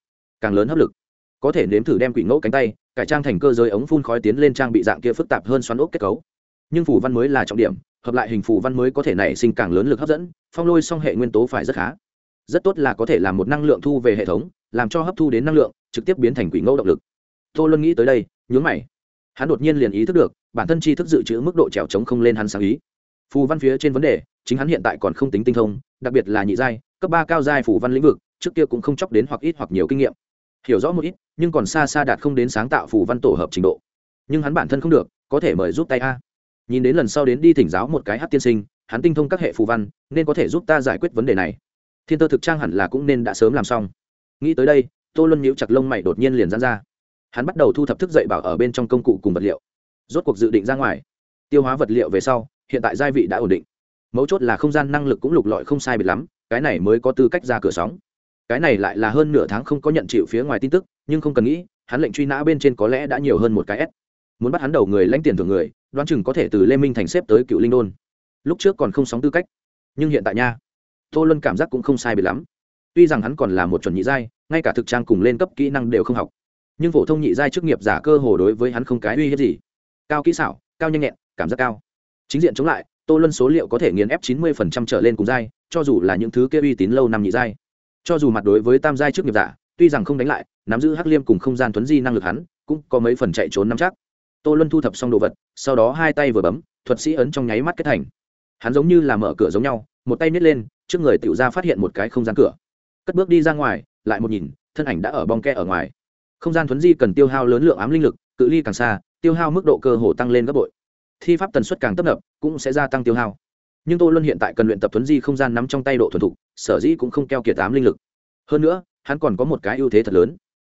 Càng lớn hấp lực, có thể nếm thử đem quỷ ngẫu cánh tay, cải trang thành cơ giới ống phun khói tiến lên trang bị dạng kia phức tạp hơn xoắn ốc kết cấu. Nhưng phù văn mới là trọng điểm, hợp lại hình phù văn mới có thể nảy sinh càng lớn lực hấp dẫn, phong lôi song hệ nguyên tố phải rất khá rất tốt là có thể làm một năng lượng thu về hệ thống, làm cho hấp thu đến năng lượng, trực tiếp biến thành quỷ ngẫu động lực. Tô luân nghĩ tới đây, nhướng mày. Hắn đột nhiên liền ý thức được, bản thân tri thức dự trữ mức độ trèo trống không lên hắn sáng ý. Phù văn phía trên vấn đề, chính hắn hiện tại còn không tính tinh thông, đặc biệt là nhị giai, cấp ba cao giai phù văn lĩnh vực, trước kia cũng không chóc đến hoặc ít hoặc nhiều kinh nghiệm. Hiểu rõ một ít, nhưng còn xa xa đạt không đến sáng tạo phù văn tổ hợp trình độ. Nhưng hắn bản thân không được, có thể mời giúp tay a. Nhìn đến lần sau đến đi thỉnh giáo một cái hát tiên sinh, hắn tinh thông các hệ phù văn, nên có thể giúp ta giải quyết vấn đề này thiên tơ thực trang hẳn là cũng nên đã sớm làm xong. Nghĩ tới đây, tô luân nhíu chặt lông mày đột nhiên liền dán ra. Hắn bắt đầu thu thập thức dậy bảo ở bên trong công cụ cùng vật liệu. Rốt cuộc dự định ra ngoài. Tiêu hóa vật liệu về sau, hiện tại gia vị đã ổn định. Mấu chốt là không gian năng lực cũng lục lọi không sai biệt lắm, cái này mới có tư cách ra cửa sóng. Cái này lại là hơn nửa tháng không có nhận chịu phía ngoài tin tức, nhưng không cần nghĩ, hắn lệnh truy nã bên trên có lẽ đã nhiều hơn một cái s. Muốn bắt hắn đầu người lãnh tiền thưởng người, đoán chừng có thể từ lê minh thành xếp tới cựu linh đôn. Lúc trước còn không sóng tư cách. Nhưng hiện tại nha tô luân cảm giác cũng không sai biệt lắm. Tuy rằng hắn còn là một chuẩn nhị giai, ngay cả thực trang cùng lên cấp kỹ năng đều không học. Nhưng phổ thông nhị giai chức nghiệp giả cơ hồ đối với hắn không cái uy hiếp gì. Cao kỹ xảo, cao nhanh nhẹn, cảm giác cao. Chính diện chống lại, tô luân số liệu có thể nghiền ép chín mươi trở lên cùng giai, cho dù là những thứ kia uy tín lâu năm nhị giai. Cho dù mặt đối với tam giai chức nghiệp giả, tuy rằng không đánh lại, nắm giữ hắc liêm cùng không gian thuấn di năng lực hắn, cũng có mấy phần chạy trốn nắm chắc. Tô luân thu thập xong đồ vật, sau đó hai tay vừa bấm, thuật sĩ ấn trong nháy mắt kết thành. Hắn giống như là mở cửa giống nhau, một tay nhét lên trước người tiểu ra phát hiện một cái không gian cửa. Cất bước đi ra ngoài, lại một nhìn, thân ảnh đã ở bong ke ở ngoài. Không gian thuấn di cần tiêu hao lớn lượng ám linh lực, cự ly càng xa, tiêu hao mức độ cơ hồ tăng lên gấp bội. Thi pháp tần suất càng tấp nập, cũng sẽ gia tăng tiêu hao. Nhưng tô luân hiện tại cần luyện tập thuấn di không gian nắm trong tay độ thuần thục, sở dĩ cũng không keo kiệt ám linh lực. Hơn nữa, hắn còn có một cái ưu thế thật lớn.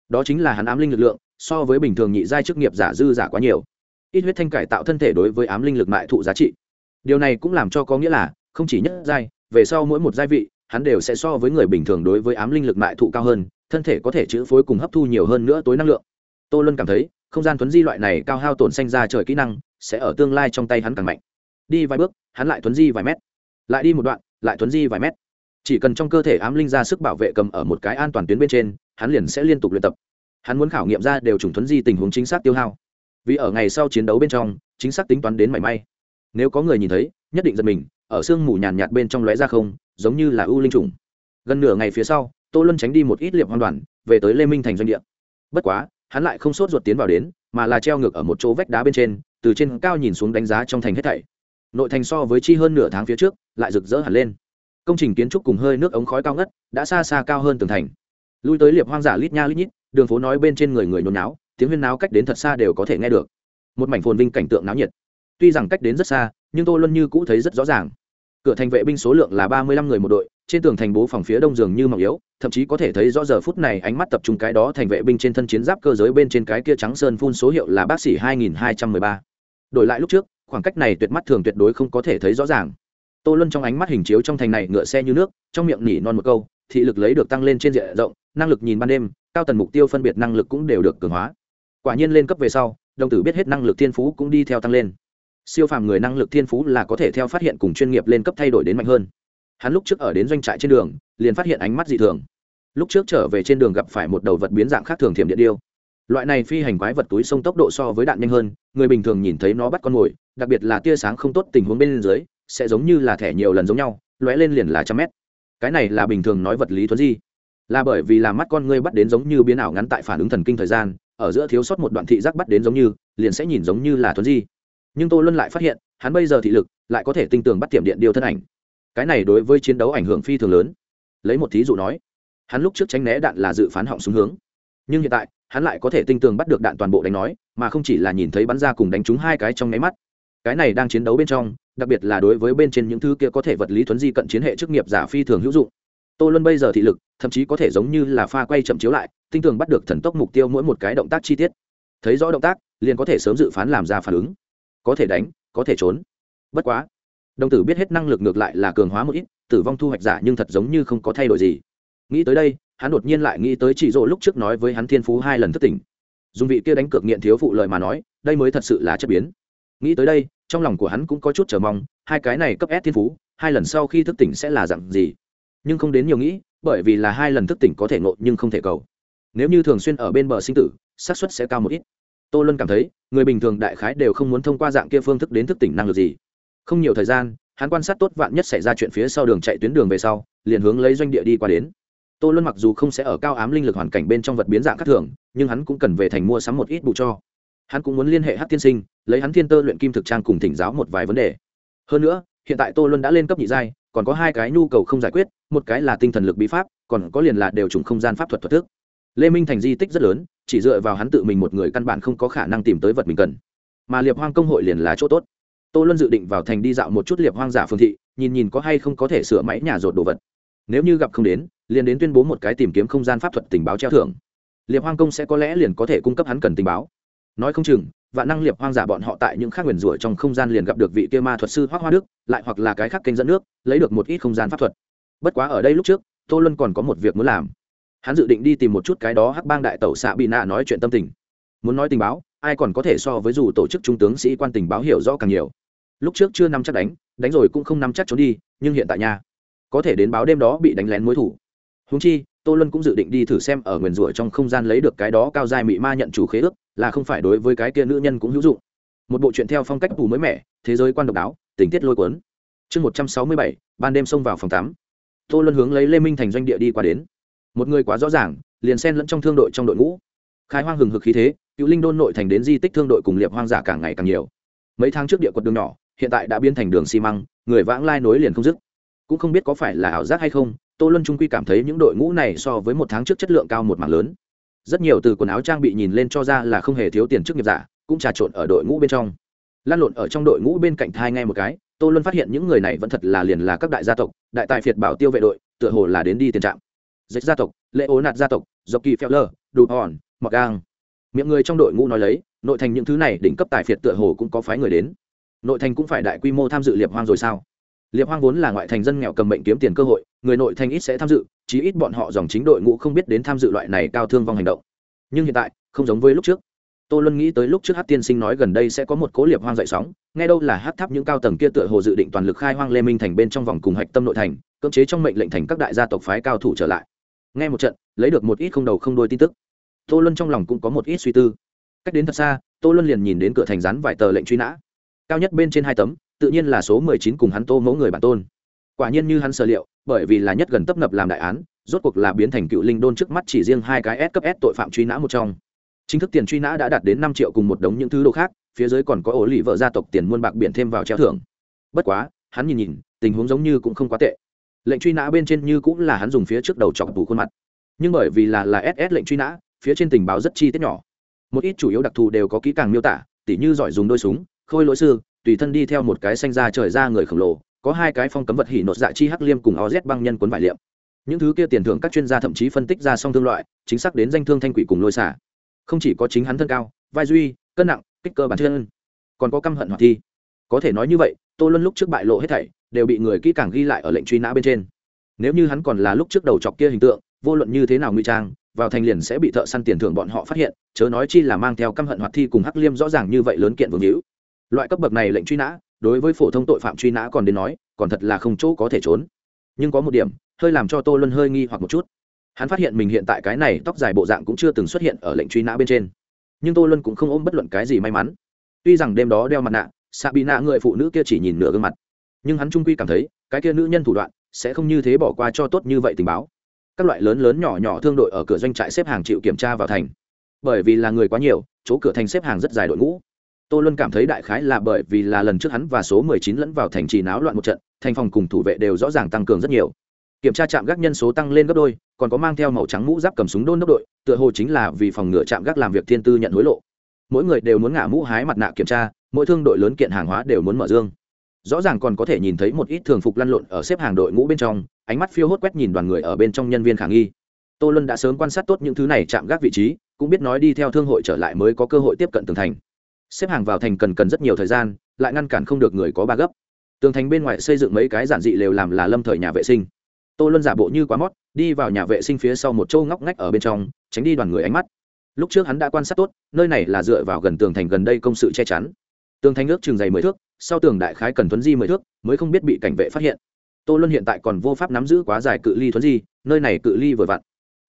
Đó chính là hắn ám linh lực lượng, so với bình thường nhị giai chức nghiệp giả dư giả quá nhiều. Ít huyết thanh cải tạo thân thể đối với ám linh lực mại thụ giá trị. Điều này cũng làm cho có nghĩa là, không chỉ nhất giai về sau mỗi một giai vị, hắn đều sẽ so với người bình thường đối với ám linh lực mại thụ cao hơn, thân thể có thể chữ phối cùng hấp thu nhiều hơn nữa tối năng lượng. Tô luân cảm thấy, không gian thuấn di loại này cao hao tổn xanh ra trời kỹ năng, sẽ ở tương lai trong tay hắn càng mạnh. Đi vài bước, hắn lại thuấn di vài mét. Lại đi một đoạn, lại thuấn di vài mét. Chỉ cần trong cơ thể ám linh ra sức bảo vệ cầm ở một cái an toàn tuyến bên trên, hắn liền sẽ liên tục luyện tập. Hắn muốn khảo nghiệm ra đều trùng thuấn di tình huống chính xác tiêu hao. Vì ở ngày sau chiến đấu bên trong, chính xác tính toán đến mảy may. Nếu có người nhìn thấy, nhất định giật mình ở sương mù nhàn nhạt bên trong lóe ra không giống như là ưu linh trùng. Gần nửa ngày phía sau tô luân tránh đi một ít liệp hoàn đoàn, về tới lê minh thành doanh địa. Bất quá hắn lại không sốt ruột tiến vào đến mà là treo ngược ở một chỗ vách đá bên trên từ trên cao nhìn xuống đánh giá trong thành hết thảy. Nội thành so với chi hơn nửa tháng phía trước lại rực rỡ hẳn lên. Công trình kiến trúc cùng hơi nước ống khói cao ngất đã xa xa cao hơn tường thành. Lui tới liệp hoang giả lít nha lít nhít đường phố nói bên trên người người nôn náo tiếng huyên náo cách đến thật xa đều có thể nghe được. Một mảnh phồn vinh cảnh tượng náo nhiệt. Tuy rằng cách đến rất xa nhưng tô luân như cũ thấy rất rõ ràng. Cửa thành vệ binh số lượng là ba mươi lăm người một đội, trên tường thành bố phòng phía đông dường như mỏng yếu, thậm chí có thể thấy rõ giờ phút này ánh mắt tập trung cái đó thành vệ binh trên thân chiến giáp cơ giới bên trên cái kia trắng sơn phun số hiệu là bác sĩ hai nghìn hai trăm mười ba. Đổi lại lúc trước, khoảng cách này tuyệt mắt thường tuyệt đối không có thể thấy rõ ràng. Tô luân trong ánh mắt hình chiếu trong thành này ngựa xe như nước, trong miệng nỉ non một câu, thị lực lấy được tăng lên trên diện rộng, năng lực nhìn ban đêm, cao tần mục tiêu phân biệt năng lực cũng đều được cường hóa. Quả nhiên lên cấp về sau, đồng tử biết hết năng lực thiên phú cũng đi theo tăng lên siêu phàm người năng lực thiên phú là có thể theo phát hiện cùng chuyên nghiệp lên cấp thay đổi đến mạnh hơn. Hắn lúc trước ở đến doanh trại trên đường, liền phát hiện ánh mắt dị thường. Lúc trước trở về trên đường gặp phải một đầu vật biến dạng khác thường thiểm điện điêu. Loại này phi hành quái vật túi sông tốc độ so với đạn nhanh hơn, người bình thường nhìn thấy nó bắt con mồi, đặc biệt là tia sáng không tốt tình huống bên dưới, sẽ giống như là thẻ nhiều lần giống nhau, lóe lên liền là trăm mét. Cái này là bình thường nói vật lý thuấn di. Là bởi vì làm mắt con ngươi bắt đến giống như biến ảo ngắn tại phản ứng thần kinh thời gian, ở giữa thiếu sót một đoạn thị giác bắt đến giống như, liền sẽ nhìn giống như là thuấn di nhưng tô luân lại phát hiện, hắn bây giờ thị lực, lại có thể tinh tường bắt tiệm điện điều thân ảnh. Cái này đối với chiến đấu ảnh hưởng phi thường lớn. Lấy một thí dụ nói, hắn lúc trước tránh né đạn là dự phán họng xuống hướng. Nhưng hiện tại, hắn lại có thể tinh tường bắt được đạn toàn bộ đánh nói, mà không chỉ là nhìn thấy bắn ra cùng đánh trúng hai cái trong nháy mắt. Cái này đang chiến đấu bên trong, đặc biệt là đối với bên trên những thứ kia có thể vật lý thuấn di cận chiến hệ chức nghiệp giả phi thường hữu dụng. Tô luân bây giờ thị lực, thậm chí có thể giống như là pha quay chậm chiếu lại, tinh tường bắt được thần tốc mục tiêu mỗi một cái động tác chi tiết. Thấy rõ động tác, liền có thể sớm dự phán làm ra phản ứng có thể đánh, có thể trốn. Bất quá, đồng tử biết hết năng lực ngược lại là cường hóa một ít, tử vong thu hoạch giả nhưng thật giống như không có thay đổi gì. Nghĩ tới đây, hắn đột nhiên lại nghĩ tới chị dỗ lúc trước nói với hắn thiên phú hai lần thất tỉnh. Dùng vị kia đánh cược nghiện thiếu phụ lời mà nói, đây mới thật sự là chất biến. Nghĩ tới đây, trong lòng của hắn cũng có chút chờ mong, hai cái này cấp s thiên phú, hai lần sau khi thức tỉnh sẽ là dặn gì? Nhưng không đến nhiều nghĩ, bởi vì là hai lần thức tỉnh có thể ngộ nhưng không thể cầu. Nếu như thường xuyên ở bên bờ sinh tử, xác suất sẽ cao một ít tô luân cảm thấy, người bình thường đại khái đều không muốn thông qua dạng kia phương thức đến thức tỉnh năng lực gì. Không nhiều thời gian, hắn quan sát tốt vạn nhất xảy ra chuyện phía sau đường chạy tuyến đường về sau, liền hướng lấy doanh địa đi qua đến. Tô luân mặc dù không sẽ ở cao ám linh lực hoàn cảnh bên trong vật biến dạng khác thường, nhưng hắn cũng cần về thành mua sắm một ít bù cho. Hắn cũng muốn liên hệ hát tiên sinh, lấy hắn thiên tơ luyện kim thực trang cùng thỉnh giáo một vài vấn đề. Hơn nữa, hiện tại tô luân đã lên cấp nhị giai, còn có hai cái nhu cầu không giải quyết, một cái là tinh thần lực bí pháp, còn có liền là đều trùng không gian pháp thuật thuật thức lê minh thành di tích rất lớn, chỉ dựa vào hắn tự mình một người căn bản không có khả năng tìm tới vật mình cần. Mà liệp hoang công hội liền là chỗ tốt. Tô luân dự định vào thành đi dạo một chút liệp hoang giả phương thị, nhìn nhìn có hay không có thể sửa máy nhà rột đồ vật. Nếu như gặp không đến, liền đến tuyên bố một cái tìm kiếm không gian pháp thuật tình báo treo thưởng. Liệp hoang công sẽ có lẽ liền có thể cung cấp hắn cần tình báo. Nói không chừng và năng liệp hoang giả bọn họ tại những khác nguyền rủa trong không gian liền gặp được vị kia ma thuật sư hoác hoa đức, lại hoặc là cái khác kênh dẫn nước, lấy được một ít không gian pháp thuật. Bất quá ở đây lúc trước, tô luân còn có một việc muốn làm hắn dự định đi tìm một chút cái đó hắc bang đại tẩu xạ bị nạ nói chuyện tâm tình. Muốn nói tình báo, ai còn có thể so với dù tổ chức trung tướng sĩ quan tình báo hiểu rõ càng nhiều. Lúc trước chưa nắm chắc đánh đánh rồi cũng không nắm chắc trốn đi, nhưng hiện tại nhà có thể đến báo đêm đó bị đánh lén mối thủ. Húng chi, tô luân cũng dự định đi thử xem ở nguyền rủa trong không gian lấy được cái đó cao dài mị ma nhận chủ khế ước, là không phải đối với cái kia nữ nhân cũng hữu dụng. Một bộ chuyện theo phong cách tù mới mẻ, thế giới quan độc đáo, tình tiết lôi cuốn. Chương một trăm sáu mươi bảy, ban đêm xông vào phòng tắm. Tô luân hướng lấy lê minh thành doanh địa đi qua đến một người quá rõ ràng, liền xen lẫn trong thương đội trong đội ngũ. Khai hoang hừng hực khí thế, cựu linh đôn nội thành đến di tích thương đội cùng liệp hoang giả càng ngày càng nhiều. Mấy tháng trước địa quật đường nhỏ, hiện tại đã biến thành đường xi măng, người vãng lai nối liền không dứt. Cũng không biết có phải là ảo giác hay không, tô luân trung quy cảm thấy những đội ngũ này so với một tháng trước chất lượng cao một mảng lớn. Rất nhiều từ quần áo trang bị nhìn lên cho ra là không hề thiếu tiền chức nghiệp giả, cũng trà trộn ở đội ngũ bên trong. Lan lộn ở trong đội ngũ bên cạnh thai ngay một cái, tô luân phát hiện những người này vẫn thật là liền là các đại gia tộc, đại tài phiệt bảo tiêu vệ đội, tựa hồ là đến đi tiền trạm dệt gia tộc lễ ố nạt gia tộc dọc kỳ phèo lơ đủ hòn mọc gang miệng người trong đội ngũ nói lấy, nội thành những thứ này đỉnh cấp tài phiệt tựa hồ cũng có phái người đến. Nội thành cũng phải đại quy mô tham dự liệp hoang rồi sao? Liệp hoang vốn là ngoại thành dân nghèo cầm bệnh kiếm tiền cơ hội, người nội thành ít sẽ tham dự, chí ít bọn họ dòng chính đội ngũ không biết đến tham dự loại này cao thương vong hành động. Nhưng hiện tại, không giống với lúc trước. Tô luân nghĩ tới lúc trước hát tiên sinh nói gần đây sẽ có một cố liệp hoang dậy sóng, nghe đâu là hát tháp những cao tầng kia tựa hồ dự định toàn lực khai hoang lê minh thành bên trong vòng cùng hạch tâm nội thành, cưỡng chế trong mệnh lệnh thành các đại gia tộc phái cao thủ trở lại nghe một trận, lấy được một ít không đầu không đôi tin tức. Tô luân trong lòng cũng có một ít suy tư. Cách đến thật xa, tô luân liền nhìn đến cửa thành rắn vài tờ lệnh truy nã. Cao nhất bên trên hai tấm, tự nhiên là số mười chín cùng hắn tô mẫu người bản tôn. Quả nhiên như hắn sở liệu, bởi vì là nhất gần tấp nập làm đại án, rốt cuộc là biến thành cựu linh đôn trước mắt chỉ riêng hai cái S cấp S tội phạm truy nã một trong. Chính thức tiền truy nã đã đạt đến năm triệu cùng một đống những thứ đồ khác, phía dưới còn có ổ lì vợ gia tộc tiền muôn bạc biển thêm vào treo thưởng. Bất quá, hắn nhìn nhìn, tình huống giống như cũng không quá tệ lệnh truy nã bên trên như cũng là hắn dùng phía trước đầu chọc tủ khuôn mặt. Nhưng bởi vì là là ss lệnh truy nã, phía trên tình báo rất chi tiết nhỏ. Một ít chủ yếu đặc thù đều có kỹ càng miêu tả, tỉ như giỏi dùng đôi súng, khôi lỗi sư, tùy thân đi theo một cái xanh da trời ra người khổng lồ, có hai cái phong cấm vật hỉ nột dạ chi hắc liêm cùng oz băng nhân cuốn vải liệm. Những thứ kia tiền thưởng các chuyên gia thậm chí phân tích ra song thương loại, chính xác đến danh thương thanh quỷ cùng lôi xả. Không chỉ có chính hắn thân cao, vai duy, cân nặng, kích cơ bản chân. Còn có căm hận hoạt thi. Có thể nói như vậy, tô luân lúc trước bại lộ hết thảy đều bị người kỹ càng ghi lại ở lệnh truy nã bên trên. Nếu như hắn còn là lúc trước đầu chọc kia hình tượng, vô luận như thế nào nguy trang, vào thành liền sẽ bị thợ săn tiền thưởng bọn họ phát hiện, chớ nói chi là mang theo căm hận hoạt thi cùng hắc liêm rõ ràng như vậy lớn kiện vương hữu. Loại cấp bậc này lệnh truy nã, đối với phổ thông tội phạm truy nã còn đến nói, còn thật là không chỗ có thể trốn. Nhưng có một điểm, hơi làm cho tô luân hơi nghi hoặc một chút. Hắn phát hiện mình hiện tại cái này tóc dài bộ dạng cũng chưa từng xuất hiện ở lệnh truy nã bên trên. Nhưng tô luân cũng không ôm bất luận cái gì may mắn. Tuy rằng đêm đó đeo mặt nạ xạ bị nạ người phụ nữ kia chỉ nhìn nửa gương mặt nhưng hắn trung quy cảm thấy, cái kia nữ nhân thủ đoạn sẽ không như thế bỏ qua cho tốt như vậy tình báo. Các loại lớn lớn nhỏ nhỏ thương đội ở cửa doanh trại xếp hàng chịu kiểm tra vào thành. Bởi vì là người quá nhiều, chỗ cửa thành xếp hàng rất dài đội ngũ. Tô luân cảm thấy đại khái là bởi vì là lần trước hắn và số mười chín lẫn vào thành trì náo loạn một trận, thành phòng cùng thủ vệ đều rõ ràng tăng cường rất nhiều. Kiểm tra trạm gác nhân số tăng lên gấp đôi, còn có mang theo màu trắng mũ giáp cầm súng đôn đốc đội, tựa hồ chính là vì phòng ngừa trạm gác làm việc thiên tư nhận hối lộ. Mỗi người đều muốn ngả mũ hái mặt nạ kiểm tra, mỗi thương đội lớn kiện hàng hóa đều muốn mở dương rõ ràng còn có thể nhìn thấy một ít thường phục lăn lộn ở xếp hàng đội ngũ bên trong, ánh mắt phiêu hốt quét nhìn đoàn người ở bên trong nhân viên khả nghi. Tô luân đã sớm quan sát tốt những thứ này chạm gác vị trí, cũng biết nói đi theo thương hội trở lại mới có cơ hội tiếp cận tường thành. Xếp hàng vào thành cần cần rất nhiều thời gian, lại ngăn cản không được người có ba gấp. Tường thành bên ngoài xây dựng mấy cái giản dị lều làm là lâm thời nhà vệ sinh. Tô luân giả bộ như quá mót, đi vào nhà vệ sinh phía sau một châu ngóc ngách ở bên trong, tránh đi đoàn người ánh mắt. Lúc trước hắn đã quan sát tốt, nơi này là dựa vào gần tường thành gần đây công sự che chắn tường thành ước trường dày mười thước, sau tường đại khái cần thuấn di mười thước, mới không biết bị cảnh vệ phát hiện. Tô luân hiện tại còn vô pháp nắm giữ quá dài cự ly thuấn di, nơi này cự ly vừa vặn.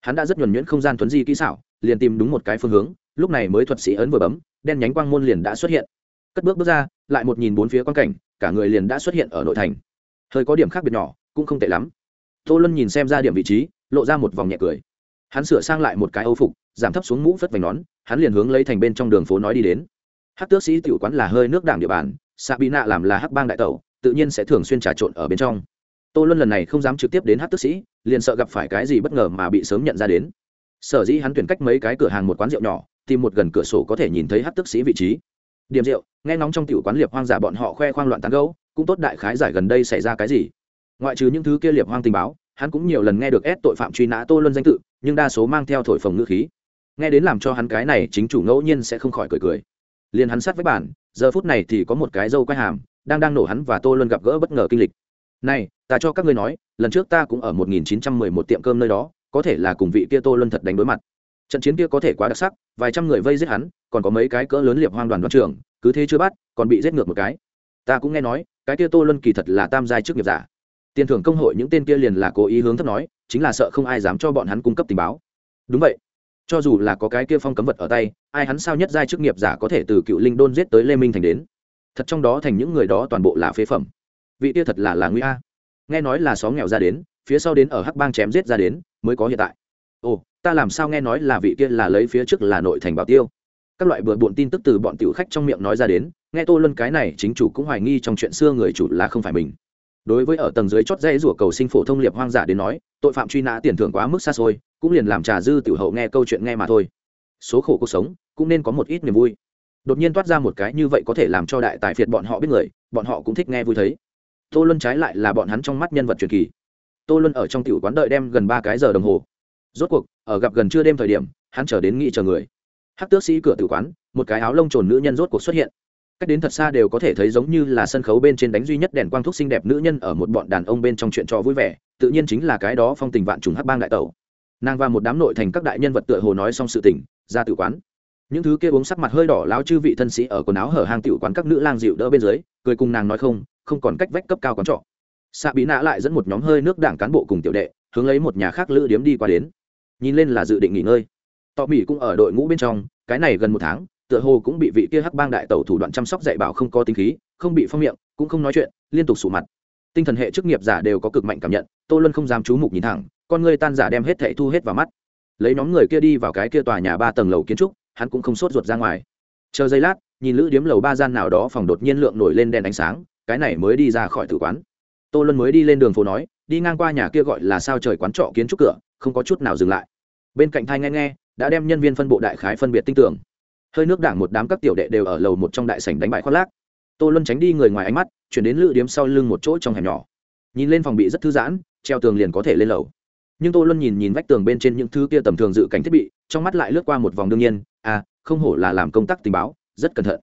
Hắn đã rất nhuẩn nhuyễn không gian thuấn di kỹ xảo, liền tìm đúng một cái phương hướng, lúc này mới thuật sĩ ấn vừa bấm, đen nhánh quang môn liền đã xuất hiện. Cất bước bước ra, lại một nhìn bốn phía quan cảnh, cả người liền đã xuất hiện ở nội thành. Hơi có điểm khác biệt nhỏ, cũng không tệ lắm. Tô luân nhìn xem ra điểm vị trí, lộ ra một vòng nhẹ cười. Hắn sửa sang lại một cái âu phục, giảm thấp xuống mũ phất vành nón, hắn liền hướng lấy thành bên trong đường phố nói đi đến hát tước sĩ tiểu quán là hơi nước đảng địa bàn xạ bị nạ làm là hắc bang đại tẩu, tự nhiên sẽ thường xuyên trà trộn ở bên trong. Tô luân lần này không dám trực tiếp đến hát tước sĩ, liền sợ gặp phải cái gì bất ngờ mà bị sớm nhận ra đến. Sở dĩ hắn tuyển cách mấy cái cửa hàng một quán rượu nhỏ, tìm một gần cửa sổ có thể nhìn thấy hát tước sĩ vị trí. Điểm rượu, nghe nóng trong tiểu quán liệp hoang giả bọn họ khoe khoang loạn tán gấu cũng tốt đại khái giải gần đây xảy ra cái gì. Ngoại trừ những thứ kia liệp hoang tình báo, hắn cũng nhiều lần nghe được ép tội phạm truy nã tô luân danh tự, nhưng đa số mang theo thổi phồng ngữ khí. Nghe đến làm cho hắn cái này chính chủ ngẫu nhiên sẽ không khỏi cười cười liền hắn sát với bản, giờ phút này thì có một cái dâu quay hàm, đang đang nổ hắn và tô luân gặp gỡ bất ngờ kinh lịch. Này, ta cho các ngươi nói, lần trước ta cũng ở 1911 tiệm cơm nơi đó, có thể là cùng vị kia tô luân thật đánh đối mặt. Trận chiến kia có thể quá đặc sắc, vài trăm người vây giết hắn, còn có mấy cái cỡ lớn liệp hoang đoàn đoàn trưởng, cứ thế chưa bắt, còn bị giết ngược một cái. Ta cũng nghe nói, cái kia tô luân kỳ thật là tam giai trước nghiệp giả. Tiền thưởng công hội những tên kia liền là cố ý hướng thấp nói, chính là sợ không ai dám cho bọn hắn cung cấp tình báo. Đúng vậy cho dù là có cái kia phong cấm vật ở tay, ai hắn sao nhất giai chức nghiệp giả có thể từ cựu linh đôn giết tới lê minh thành đến? Thật trong đó thành những người đó toàn bộ là phế phẩm. Vị kia thật là là nguy a. Nghe nói là xóm nghèo ra đến, phía sau đến ở hắc bang chém giết ra đến, mới có hiện tại. Ồ, ta làm sao nghe nói là vị kia là lấy phía trước là nội thành bảo tiêu? Các loại bừa bộn tin tức từ bọn tiểu khách trong miệng nói ra đến, nghe tô luân cái này chính chủ cũng hoài nghi trong chuyện xưa người chủ là không phải mình đối với ở tầng dưới chót dây rủa cầu sinh phổ thông liệp hoang giả đến nói, tội phạm truy nã tiền thưởng quá mức xa xôi, cũng liền làm trà dư tiểu hậu nghe câu chuyện nghe mà thôi. Số khổ cuộc sống, cũng nên có một ít niềm vui. Đột nhiên toát ra một cái như vậy có thể làm cho đại tài phiệt bọn họ biết người, bọn họ cũng thích nghe vui thấy. Tô luân trái lại là bọn hắn trong mắt nhân vật truyền kỳ. Tô luân ở trong tiểu quán đợi đem gần ba cái giờ đồng hồ. Rốt cuộc, ở gặp gần trưa đêm thời điểm, hắn chờ đến nghị chờ người. Hắc tước sĩ cửa tử quán, một cái áo lông trồn nữ nhân rốt cuộc xuất hiện cách đến thật xa đều có thể thấy giống như là sân khấu bên trên đánh duy nhất đèn quang thuốc xinh đẹp nữ nhân ở một bọn đàn ông bên trong chuyện trò vui vẻ, tự nhiên chính là cái đó phong tình vạn trùng hắc bang đại tẩu. Nàng và một đám nội thành các đại nhân vật tựa hồ nói xong sự tình, ra tử quán. Những thứ kia uống sắc mặt hơi đỏ lao chư vị thân sĩ ở quần áo hở hang tiểu quán các nữ lang dịu đỡ bên dưới, cười cùng nàng nói không không còn cách vách cấp cao quán trọ. Xạ bí nã lại dẫn một nhóm hơi nước đảng cán bộ cùng tiểu đệ, hướng lấy một nhà khác lữ điếm đi qua đến. Nhìn lên là dự định nghỉ ngơi. Tọ mỹ cũng ở đội ngũ bên trong, cái này gần một tháng tựa hồ cũng bị vị kia hắc bang đại tẩu thủ đoạn chăm sóc dạy bảo không có tính khí, không bị phong miệng, cũng không nói chuyện, liên tục sủ mặt. Tinh thần hệ chức nghiệp giả đều có cực mạnh cảm nhận, tô luân không dám chú mục nhìn thẳng, con người tan giả đem hết thệ thu hết vào mắt. Lấy nhóm người kia đi vào cái kia tòa nhà ba tầng lầu kiến trúc, hắn cũng không sốt ruột ra ngoài. Chờ giây lát, nhìn lữ điếm lầu ba gian nào đó phòng đột nhiên lượng nổi lên đèn ánh sáng, cái này mới đi ra khỏi tử quán. Tô luân mới đi lên đường phố nói, đi ngang qua nhà kia gọi là sao trời quán trọ kiến trúc cửa, không có chút nào dừng lại. Bên cạnh thai nghe nghe, đã đem nhân viên phân bộ đại khái phân biệt tinh tưởng hơi nước đảng một đám các tiểu đệ đều ở lầu một trong đại sảnh đánh bại khoác lác. Tô luân tránh đi người ngoài ánh mắt, chuyển đến lữ điếm sau lưng một chỗ trong hẻm nhỏ. Nhìn lên phòng bị rất thư giãn, treo tường liền có thể lên lầu. Nhưng tô luân nhìn nhìn vách tường bên trên những thứ kia tầm thường dự cảnh thiết bị, trong mắt lại lướt qua một vòng đương nhiên à không hổ là làm công tác tình báo, rất cẩn thận.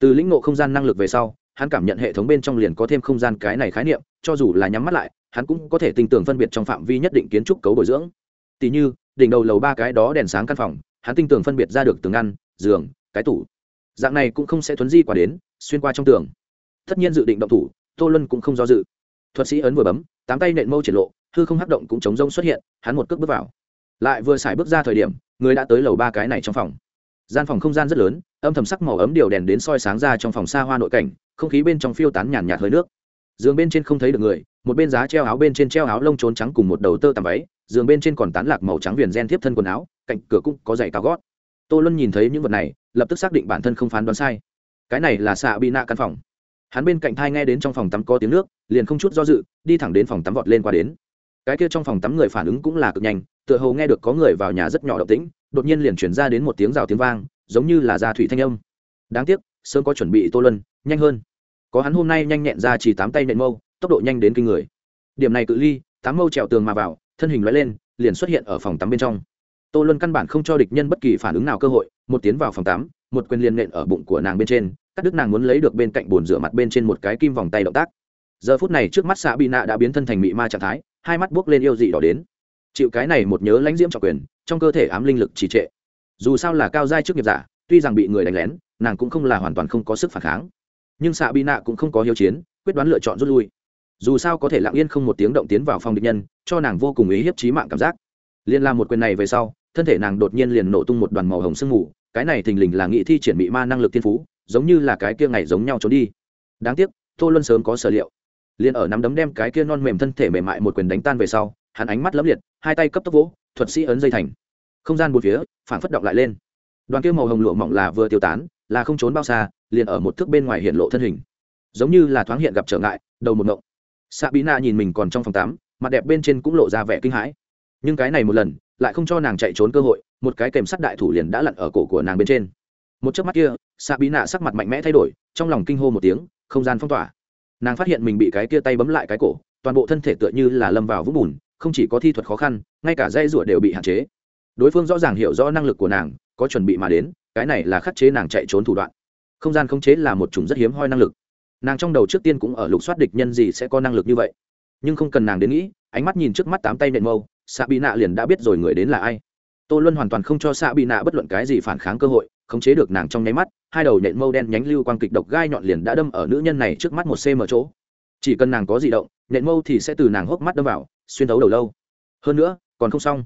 Từ lĩnh ngộ không gian năng lực về sau, hắn cảm nhận hệ thống bên trong liền có thêm không gian cái này khái niệm, cho dù là nhắm mắt lại, hắn cũng có thể tinh tưởng phân biệt trong phạm vi nhất định kiến trúc cấu bồi dưỡng. Tỷ như, đỉnh đầu lầu ba cái đó đèn sáng căn phòng, hắn tinh tường phân biệt ra được tường ngăn, giường cái tủ. Dạng này cũng không sẽ thuấn di qua đến, xuyên qua trong tường. Tất nhiên dự định động thủ, tô luân cũng không do dự. Thuật sĩ ấn vừa bấm, tám tay nện mâu triển lộ, hư không hắc động cũng chống rông xuất hiện, hắn một cước bước vào. Lại vừa xài bước ra thời điểm, người đã tới lầu ba cái này trong phòng. Gian phòng không gian rất lớn, âm thầm sắc màu ấm điều đèn đến soi sáng ra trong phòng xa hoa nội cảnh, không khí bên trong phiêu tán nhàn nhạt hơi nước. Giường bên trên không thấy được người, một bên giá treo áo bên trên treo áo lông trốn trắng cùng một đầu tơ tằm váy, giường bên trên còn tán lạc màu trắng viền gen tiếp thân quần áo, cạnh cửa cũng có giày cao gót tô luân nhìn thấy những vật này, lập tức xác định bản thân không phán đoán sai. Cái này là xạ bị nạ căn phòng. Hắn bên cạnh thai nghe đến trong phòng tắm có tiếng nước, liền không chút do dự, đi thẳng đến phòng tắm vọt lên qua đến. Cái kia trong phòng tắm người phản ứng cũng là cực nhanh, tựa hồ nghe được có người vào nhà rất nhỏ động tĩnh, đột nhiên liền chuyển ra đến một tiếng rào tiếng vang, giống như là ra thủy thanh âm. Đáng tiếc, sớm có chuẩn bị tô Luân, nhanh hơn. Có hắn hôm nay nhanh nhẹn ra chỉ tám tay nện mâu, tốc độ nhanh đến kinh người. Điểm này cự ly, tám mâu trèo tường mà vào, thân hình loại lên, liền xuất hiện ở phòng tắm bên trong tô luân căn bản không cho địch nhân bất kỳ phản ứng nào cơ hội, một tiến vào phòng tắm, một quyền liền nện ở bụng của nàng bên trên các đức nàng muốn lấy được bên cạnh bồn rửa mặt bên trên một cái kim vòng tay động tác. Giờ phút này trước mắt xạ bị nạ đã biến thân thành mị ma trạng thái, hai mắt buốc lên yêu dị đỏ đến. Chịu cái này một nhớ lãnh diễm trọng quyền, trong cơ thể ám linh lực trì trệ. Dù sao là cao giai trước nghiệp giả, tuy rằng bị người đánh lén, nàng cũng không là hoàn toàn không có sức phản kháng. Nhưng xạ bị nạ cũng không có hiếu chiến, quyết đoán lựa chọn rút lui. Dù sao có thể lặng yên không một tiếng động tiến vào phòng địch nhân, cho nàng vô cùng ý hiếp trí mạng cảm giác liên làm một quyền này về sau, thân thể nàng đột nhiên liền nổ tung một đoàn màu hồng sương mù, cái này thình lình là nghị thi triển bị ma năng lực thiên phú, giống như là cái kia ngày giống nhau trốn đi. Đáng tiếc, tô luân sớm có sở liệu. Liền ở nắm đấm đem cái kia non mềm thân thể mềm mại một quyền đánh tan về sau, hắn ánh mắt lấp liệt, hai tay cấp tốc vỗ, thuật sĩ ấn dây thành. Không gian bốn phía phản phất động lại lên. Đoàn kia màu hồng lụa mỏng là vừa tiêu tán, là không trốn bao xa, liền ở một thước bên ngoài hiện lộ thân hình. Giống như là thoáng hiện gặp trở ngại, đầu một ngộng. Xạ bí na nhìn mình còn trong phòng tắm mặt đẹp bên trên cũng lộ ra vẻ kinh hãi nhưng cái này một lần lại không cho nàng chạy trốn cơ hội một cái kèm sắt đại thủ liền đã lặn ở cổ của nàng bên trên một chớp mắt kia xạ bí nạ sắc mặt mạnh mẽ thay đổi trong lòng kinh hô một tiếng không gian phong tỏa nàng phát hiện mình bị cái kia tay bấm lại cái cổ toàn bộ thân thể tựa như là lâm vào vũng bùn không chỉ có thi thuật khó khăn ngay cả dây rủa đều bị hạn chế đối phương rõ ràng hiểu rõ năng lực của nàng có chuẩn bị mà đến cái này là khắc chế nàng chạy trốn thủ đoạn không gian khống chế là một chủng rất hiếm hoi năng lực nàng trong đầu trước tiên cũng ở lục soát địch nhân gì sẽ có năng lực như vậy nhưng không cần nàng đến nghĩ ánh mắt nhìn trước mắt tám tay nện mâu xạ bị nạ liền đã biết rồi người đến là ai. Tô luân hoàn toàn không cho xạ bị nạ bất luận cái gì phản kháng cơ hội, khống chế được nàng trong nháy mắt, hai đầu nện mâu đen nhánh lưu quang kịch độc gai nhọn liền đã đâm ở nữ nhân này trước mắt một cm chỗ. Chỉ cần nàng có di động nện mâu thì sẽ từ nàng hốc mắt đâm vào, xuyên thấu đầu lâu. Hơn nữa, còn không xong.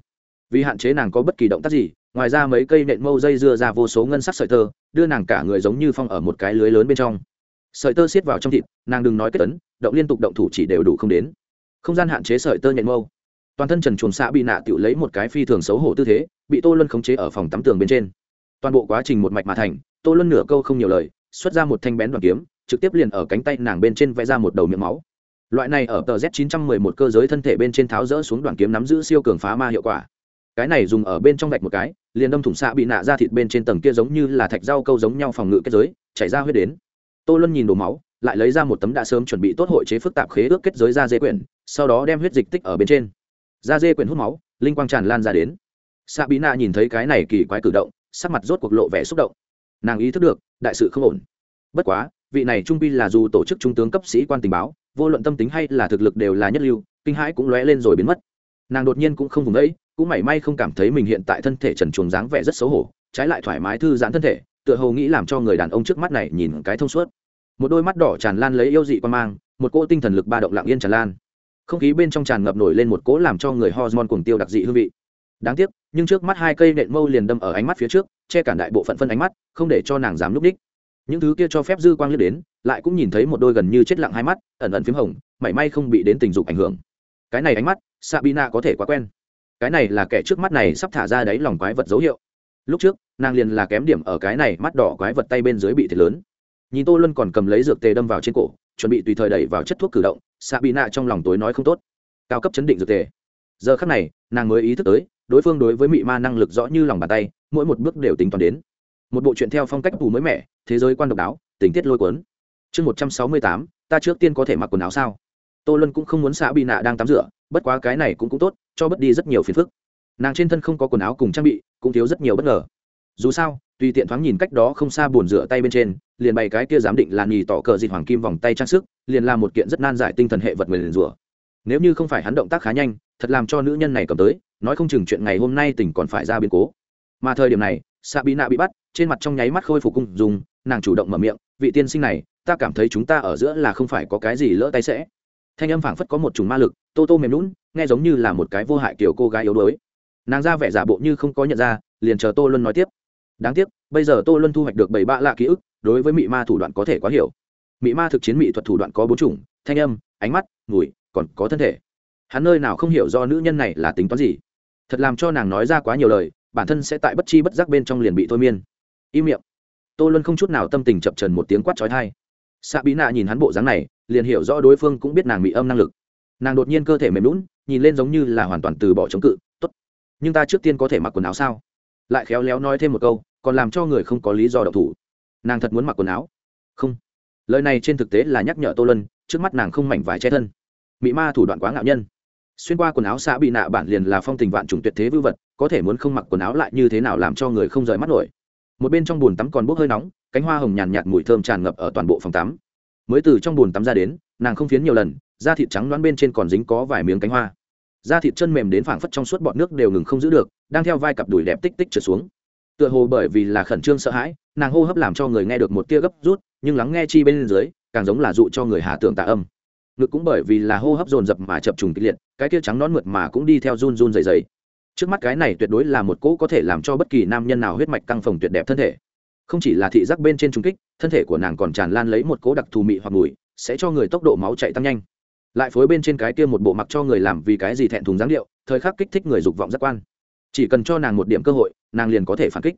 Vì hạn chế nàng có bất kỳ động tác gì, ngoài ra mấy cây nện mâu dây dưa ra vô số ngân sắc sợi tơ, đưa nàng cả người giống như phong ở một cái lưới lớn bên trong. Sợi tơ xiết vào trong thịt, nàng đừng nói kết tấn động liên tục động thủ chỉ đều đủ không đến. Không gian hạn chế sợi tơ nhện mâu toàn thân trần chuồng xạ bị nạ tự lấy một cái phi thường xấu hổ tư thế, bị tô luân khống chế ở phòng tắm tường bên trên. Toàn bộ quá trình một mạch mà thành, tô luân nửa câu không nhiều lời, xuất ra một thanh bén đoàn kiếm, trực tiếp liền ở cánh tay nàng bên trên vẽ ra một đầu miệng máu. Loại này ở tờ z 911 cơ giới thân thể bên trên tháo rỡ xuống đoàn kiếm nắm giữ siêu cường phá ma hiệu quả. Cái này dùng ở bên trong vạch một cái, liền đâm thủng xạ bị nạ ra thịt bên trên tầng kia giống như là thạch rau câu giống nhau phòng ngự kết giới, chảy ra huyết đến. Tô luân nhìn đổ máu, lại lấy ra một tấm đã sớm chuẩn bị tốt hội chế phức tạp khế ước kết giới ra dây quyển, sau đó đem huyết dịch tích ở bên trên da dê quyển hút máu, linh quang tràn lan ra đến. Xạ bí nạ nhìn thấy cái này kỳ quái cử động, sắc mặt rốt cuộc lộ vẻ xúc động. Nàng ý thức được, đại sự không ổn. Bất quá, vị này trung pi là dù tổ chức trung tướng cấp sĩ quan tình báo, vô luận tâm tính hay là thực lực đều là nhất lưu, kinh hãi cũng lóe lên rồi biến mất. Nàng đột nhiên cũng không vùng ấy cũng mảy may không cảm thấy mình hiện tại thân thể trần chuồng dáng vẻ rất xấu hổ, trái lại thoải mái thư giãn thân thể, tựa hồ nghĩ làm cho người đàn ông trước mắt này nhìn cái thông suốt. Một đôi mắt đỏ tràn lan lấy yêu dị quan mang, một cỗ tinh thần lực ba động lặng yên tràn lan không khí bên trong tràn ngập nổi lên một cỗ làm cho người hormone cuồng tiêu đặc dị hương vị. Đáng tiếc, nhưng trước mắt hai cây nện mâu liền đâm ở ánh mắt phía trước, che cản đại bộ phận phân ánh mắt, không để cho nàng dám núp đích. Những thứ kia cho phép dư quang liếc đến, lại cũng nhìn thấy một đôi gần như chết lặng hai mắt, ẩn ẩn p h í m hồng, mảy may không bị đến tình dục ảnh hưởng. Cái này ánh mắt, sabina có thể quá quen. Cái này là kẻ trước mắt này sắp thả ra đáy lòng quái vật dấu hiệu. Lúc trước, nàng liền là kém điểm ở cái này mắt đỏ quái vật tay bên dưới bị thiệt lớn. Nhìn tô luân còn cầm lấy dược tề đâm vào trên cổ, chuẩn bị tùy thời đẩy vào chất thuốc cử động xạ bị nạ trong lòng tối nói không tốt. Cao cấp chấn định dược tề. Giờ khắc này, nàng mới ý thức tới, đối phương đối với mị ma năng lực rõ như lòng bàn tay, mỗi một bước đều tính toán đến. Một bộ chuyện theo phong cách tù mới mẻ, thế giới quan độc đáo, tình tiết lôi cuốn. Chương một trăm sáu mươi tám, ta trước tiên có thể mặc quần áo sao? Tô lân cũng không muốn xạ bị nạ đang tắm rửa, bất quá cái này cũng cũng tốt, cho bất đi rất nhiều phiền phức. Nàng trên thân không có quần áo cùng trang bị, cũng thiếu rất nhiều bất ngờ dù sao, tùy tiện thoáng nhìn cách đó không xa buồn rửa tay bên trên, liền bày cái kia giám định là nhì tỏ cờ dịt hoàng kim vòng tay trang sức, liền là một kiện rất nan giải tinh thần hệ vật người liền rủa nếu như không phải hắn động tác khá nhanh, thật làm cho nữ nhân này cầm tới, nói không chừng chuyện ngày hôm nay tỉnh còn phải ra biến cố. Mà thời điểm này xạ bị nạ bị bắt, trên mặt trong nháy mắt khôi phục cung dùng nàng chủ động mở miệng, vị tiên sinh này, ta cảm thấy chúng ta ở giữa là không phải có cái gì lỡ tay sẽ. Thanh âm phảng phất có một chủng ma lực, tô tô mềm lún nghe giống như là một cái vô hại kiểu cô gái yếu đuối. Nàng ra vẻ giả bộ như không có nhận ra, liền chờ tô luân nói tiếp đáng tiếc, bây giờ tô luân thu hoạch được bảy bạ lạ ký ức, đối với mị ma thủ đoạn có thể quá hiểu. Mị ma thực chiến mỹ thuật thủ đoạn có bốn chủng, thanh âm, ánh mắt, mùi, còn có thân thể. Hắn nơi nào không hiểu do nữ nhân này là tính toán gì. Thật làm cho nàng nói ra quá nhiều lời, bản thân sẽ tại bất chi bất giác bên trong liền bị thôi miên. Im miệng. Tô luân không chút nào tâm tình chập trần một tiếng quát trói thai. Xạ bí nạ nhìn hắn bộ dáng này, liền hiểu rõ đối phương cũng biết nàng bị âm năng lực. Nàng đột nhiên cơ thể mềm lún nhìn lên giống như là hoàn toàn từ bỏ chống cự, tốt, nhưng ta trước tiên có thể mặc quần áo sao? Lại khéo léo nói thêm một câu còn làm cho người không có lý do độc thủ. Nàng thật muốn mặc quần áo. Không. Lời này trên thực tế là nhắc nhở tô lân trước mắt nàng không mảnh vải che thân. Mỹ ma thủ đoạn quá ngạo nhân. Xuyên qua quần áo xã bị nạ bản liền là phong tình vạn trùng tuyệt thế vư vật, có thể muốn không mặc quần áo lại như thế nào làm cho người không rời mắt nổi. Một bên trong bồn tắm còn bốc hơi nóng, cánh hoa hồng nhàn nhạt mùi thơm tràn ngập ở toàn bộ phòng tắm. Mới từ trong bồn tắm ra đến, nàng không phiến nhiều lần, da thịt trắng đoán bên trên còn dính có vài miếng cánh hoa. Da thịt chân mềm đến phảng phất trong suốt bọn nước đều ngừng không giữ được, đang theo vai cặp đùi đẹp tích tích trượt xuống tựa hồ bởi vì là khẩn trương sợ hãi, nàng hô hấp làm cho người nghe được một tia gấp rút, nhưng lắng nghe chi bên dưới, càng giống là dụ cho người hà tưởng tạ âm. Ngực cũng bởi vì là hô hấp dồn dập mà chập trùng kịch liệt, cái tia trắng nón mượt mà cũng đi theo run run dày dày trước mắt cái này tuyệt đối là một cỗ có thể làm cho bất kỳ nam nhân nào huyết mạch căng phồng tuyệt đẹp thân thể. Không chỉ là thị giác bên trên trung kích, thân thể của nàng còn tràn lan lấy một cỗ đặc thù mị hoặc mùi, sẽ cho người tốc độ máu chạy tăng nhanh. Lại phối bên trên cái kia một bộ mặc cho người làm vì cái gì thẹn thùng dáng điệu, thời khắc kích thích người dục vọng giác quan chỉ cần cho nàng một điểm cơ hội, nàng liền có thể phản kích.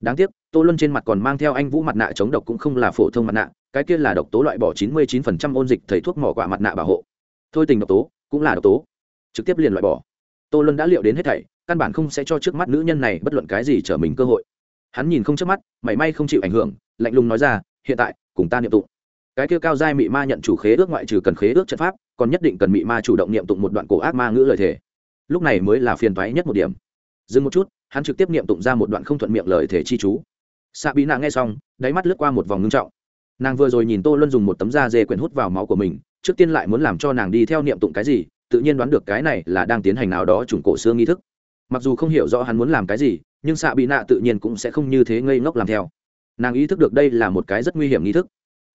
Đáng tiếc, tô luân trên mặt còn mang theo anh vũ mặt nạ chống độc cũng không là phổ thông mặt nạ, cái kia là độc tố loại bỏ chín mươi chín phần trăm ôn dịch thầy thuốc mỏ quả mặt nạ bảo hộ. Thôi tình độc tố, cũng là độc tố. Trực tiếp liền loại bỏ. Tô luân đã liệu đến hết thảy, căn bản không sẽ cho trước mắt nữ nhân này bất luận cái gì trở mình cơ hội. Hắn nhìn không trước mắt, mảy may không chịu ảnh hưởng, lạnh lùng nói ra, hiện tại, cùng ta niệm tụng. Cái kia cao giai mị ma nhận chủ khế ước ngoại trừ cần khế ước trận pháp, còn nhất định cần mị ma chủ động niệm tụng một đoạn cổ ác ma ngữ lời thể lúc này mới là phiền toái nhất một điểm dừng một chút, hắn trực tiếp niệm tụng ra một đoạn không thuận miệng lời thể chi chú. Xạ bí nạ nghe xong, đáy mắt lướt qua một vòng ngưng trọng. Nàng vừa rồi nhìn tô luân dùng một tấm da dê quyển hút vào máu của mình, trước tiên lại muốn làm cho nàng đi theo niệm tụng cái gì, tự nhiên đoán được cái này là đang tiến hành nào đó trùng cổ xương nghi thức. Mặc dù không hiểu rõ hắn muốn làm cái gì, nhưng xạ bị nạ tự nhiên cũng sẽ không như thế ngây ngốc làm theo. Nàng ý thức được đây là một cái rất nguy hiểm nghi thức.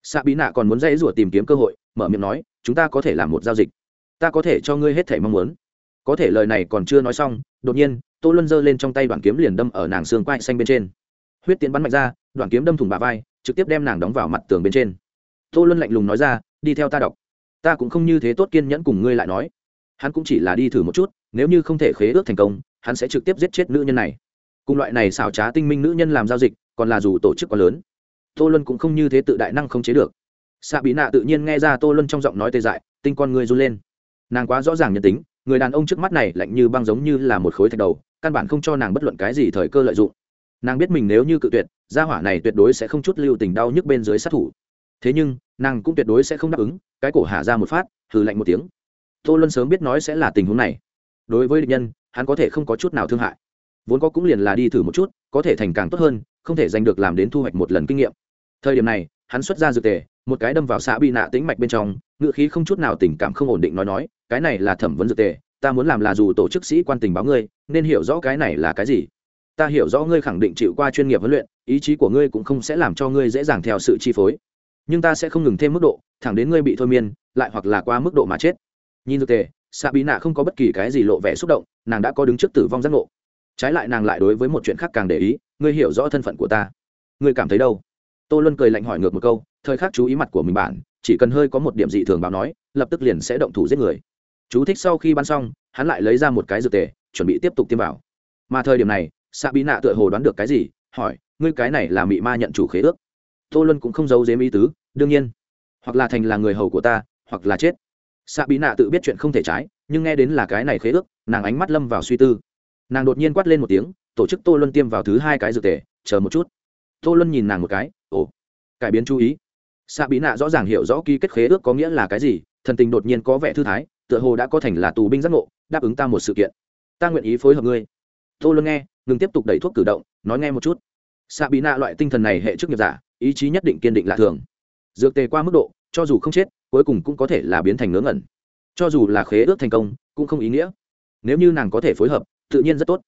Xạ bị nạ còn muốn dãy rủa tìm kiếm cơ hội, mở miệng nói, chúng ta có thể làm một giao dịch. Ta có thể cho ngươi hết thể mong muốn. Có thể lời này còn chưa nói xong, đột nhiên tô luân giơ lên trong tay đoạn kiếm liền đâm ở nàng xương quai xanh bên trên. Huyết tiến bắn mạnh ra, đoạn kiếm đâm thủng bà vai, trực tiếp đem nàng đóng vào mặt tường bên trên. Tô luân lạnh lùng nói ra, đi theo ta đọc. Ta cũng không như thế tốt kiên nhẫn cùng ngươi lại nói. Hắn cũng chỉ là đi thử một chút, nếu như không thể khế ước thành công, hắn sẽ trực tiếp giết chết nữ nhân này. Cùng loại này xảo trá tinh minh nữ nhân làm giao dịch, còn là dù tổ chức quá lớn. Tô luân cũng không như thế tự đại năng không chế được. Xạ bị nạ tự nhiên nghe ra tô luân trong giọng nói tê dại, tinh con người run lên. Nàng quá rõ ràng nhân tính, người đàn ông trước mắt này lạnh như băng giống như là một khối thạch đầu căn bản không cho nàng bất luận cái gì thời cơ lợi dụng. Nàng biết mình nếu như cự tuyệt, gia hỏa này tuyệt đối sẽ không chút lưu tình đau nhức bên dưới sát thủ. Thế nhưng, nàng cũng tuyệt đối sẽ không đáp ứng, cái cổ hạ ra một phát, hừ lạnh một tiếng. Tô luân sớm biết nói sẽ là tình huống này. Đối với địch nhân, hắn có thể không có chút nào thương hại. Vốn có cũng liền là đi thử một chút, có thể thành càng tốt hơn, không thể giành được làm đến thu hoạch một lần kinh nghiệm. Thời điểm này, hắn xuất ra dược tề, một cái đâm vào xã bị nạ tĩnh mạch bên trong ngựa khí không chút nào tình cảm không ổn định nói nói, cái này là thẩm vấn dược tề ta muốn làm là dù tổ chức sĩ quan tình báo ngươi nên hiểu rõ cái này là cái gì. Ta hiểu rõ ngươi khẳng định chịu qua chuyên nghiệp huấn luyện ý chí của ngươi cũng không sẽ làm cho ngươi dễ dàng theo sự chi phối. Nhưng ta sẽ không ngừng thêm mức độ thẳng đến ngươi bị thôi miên lại hoặc là qua mức độ mà chết. Nhìn thực tế, xạ bí nạ không có bất kỳ cái gì lộ vẻ xúc động nàng đã có đứng trước tử vong giác ngộ. Trái lại nàng lại đối với một chuyện khác càng để ý ngươi hiểu rõ thân phận của ta. Ngươi cảm thấy đâu? Tô luân cười lạnh hỏi ngược một câu thời khắc chú ý mặt của mình bản chỉ cần hơi có một điểm dị thường báo nói lập tức liền sẽ động thủ giết người chú thích sau khi bắn xong, hắn lại lấy ra một cái dược tề, chuẩn bị tiếp tục tiêm vào. Mà thời điểm này xạ bí nạ tựa hồ đoán được cái gì, hỏi, ngươi cái này là mị ma nhận chủ khế ước. Tô luân cũng không giấu dếm ý tứ, đương nhiên, hoặc là thành là người hầu của ta, hoặc là chết. Xạ bí nạ tự biết chuyện không thể trái, nhưng nghe đến là cái này khế ước, nàng ánh mắt lâm vào suy tư. Nàng đột nhiên quát lên một tiếng, tổ chức tô luân tiêm vào thứ hai cái dược tề, chờ một chút. Tô luân nhìn nàng một cái, ồ, cải biến chú ý. Xạ bí nạ rõ ràng hiểu rõ ký kết khế ước có nghĩa là cái gì, thần tình đột nhiên có vẻ thư thái tựa hồ đã có thành là tù binh giác ngộ, đáp ứng ta một sự kiện. Ta nguyện ý phối hợp ngươi. Tô luân nghe, ngừng tiếp tục đẩy thuốc cử động, nói nghe một chút. Xạ bí nạ loại tinh thần này hệ chức nghiệp giả, ý chí nhất định kiên định lạ thường. Dược tề qua mức độ, cho dù không chết, cuối cùng cũng có thể là biến thành ngớ ngẩn. Cho dù là khế ước thành công, cũng không ý nghĩa. Nếu như nàng có thể phối hợp, tự nhiên rất tốt.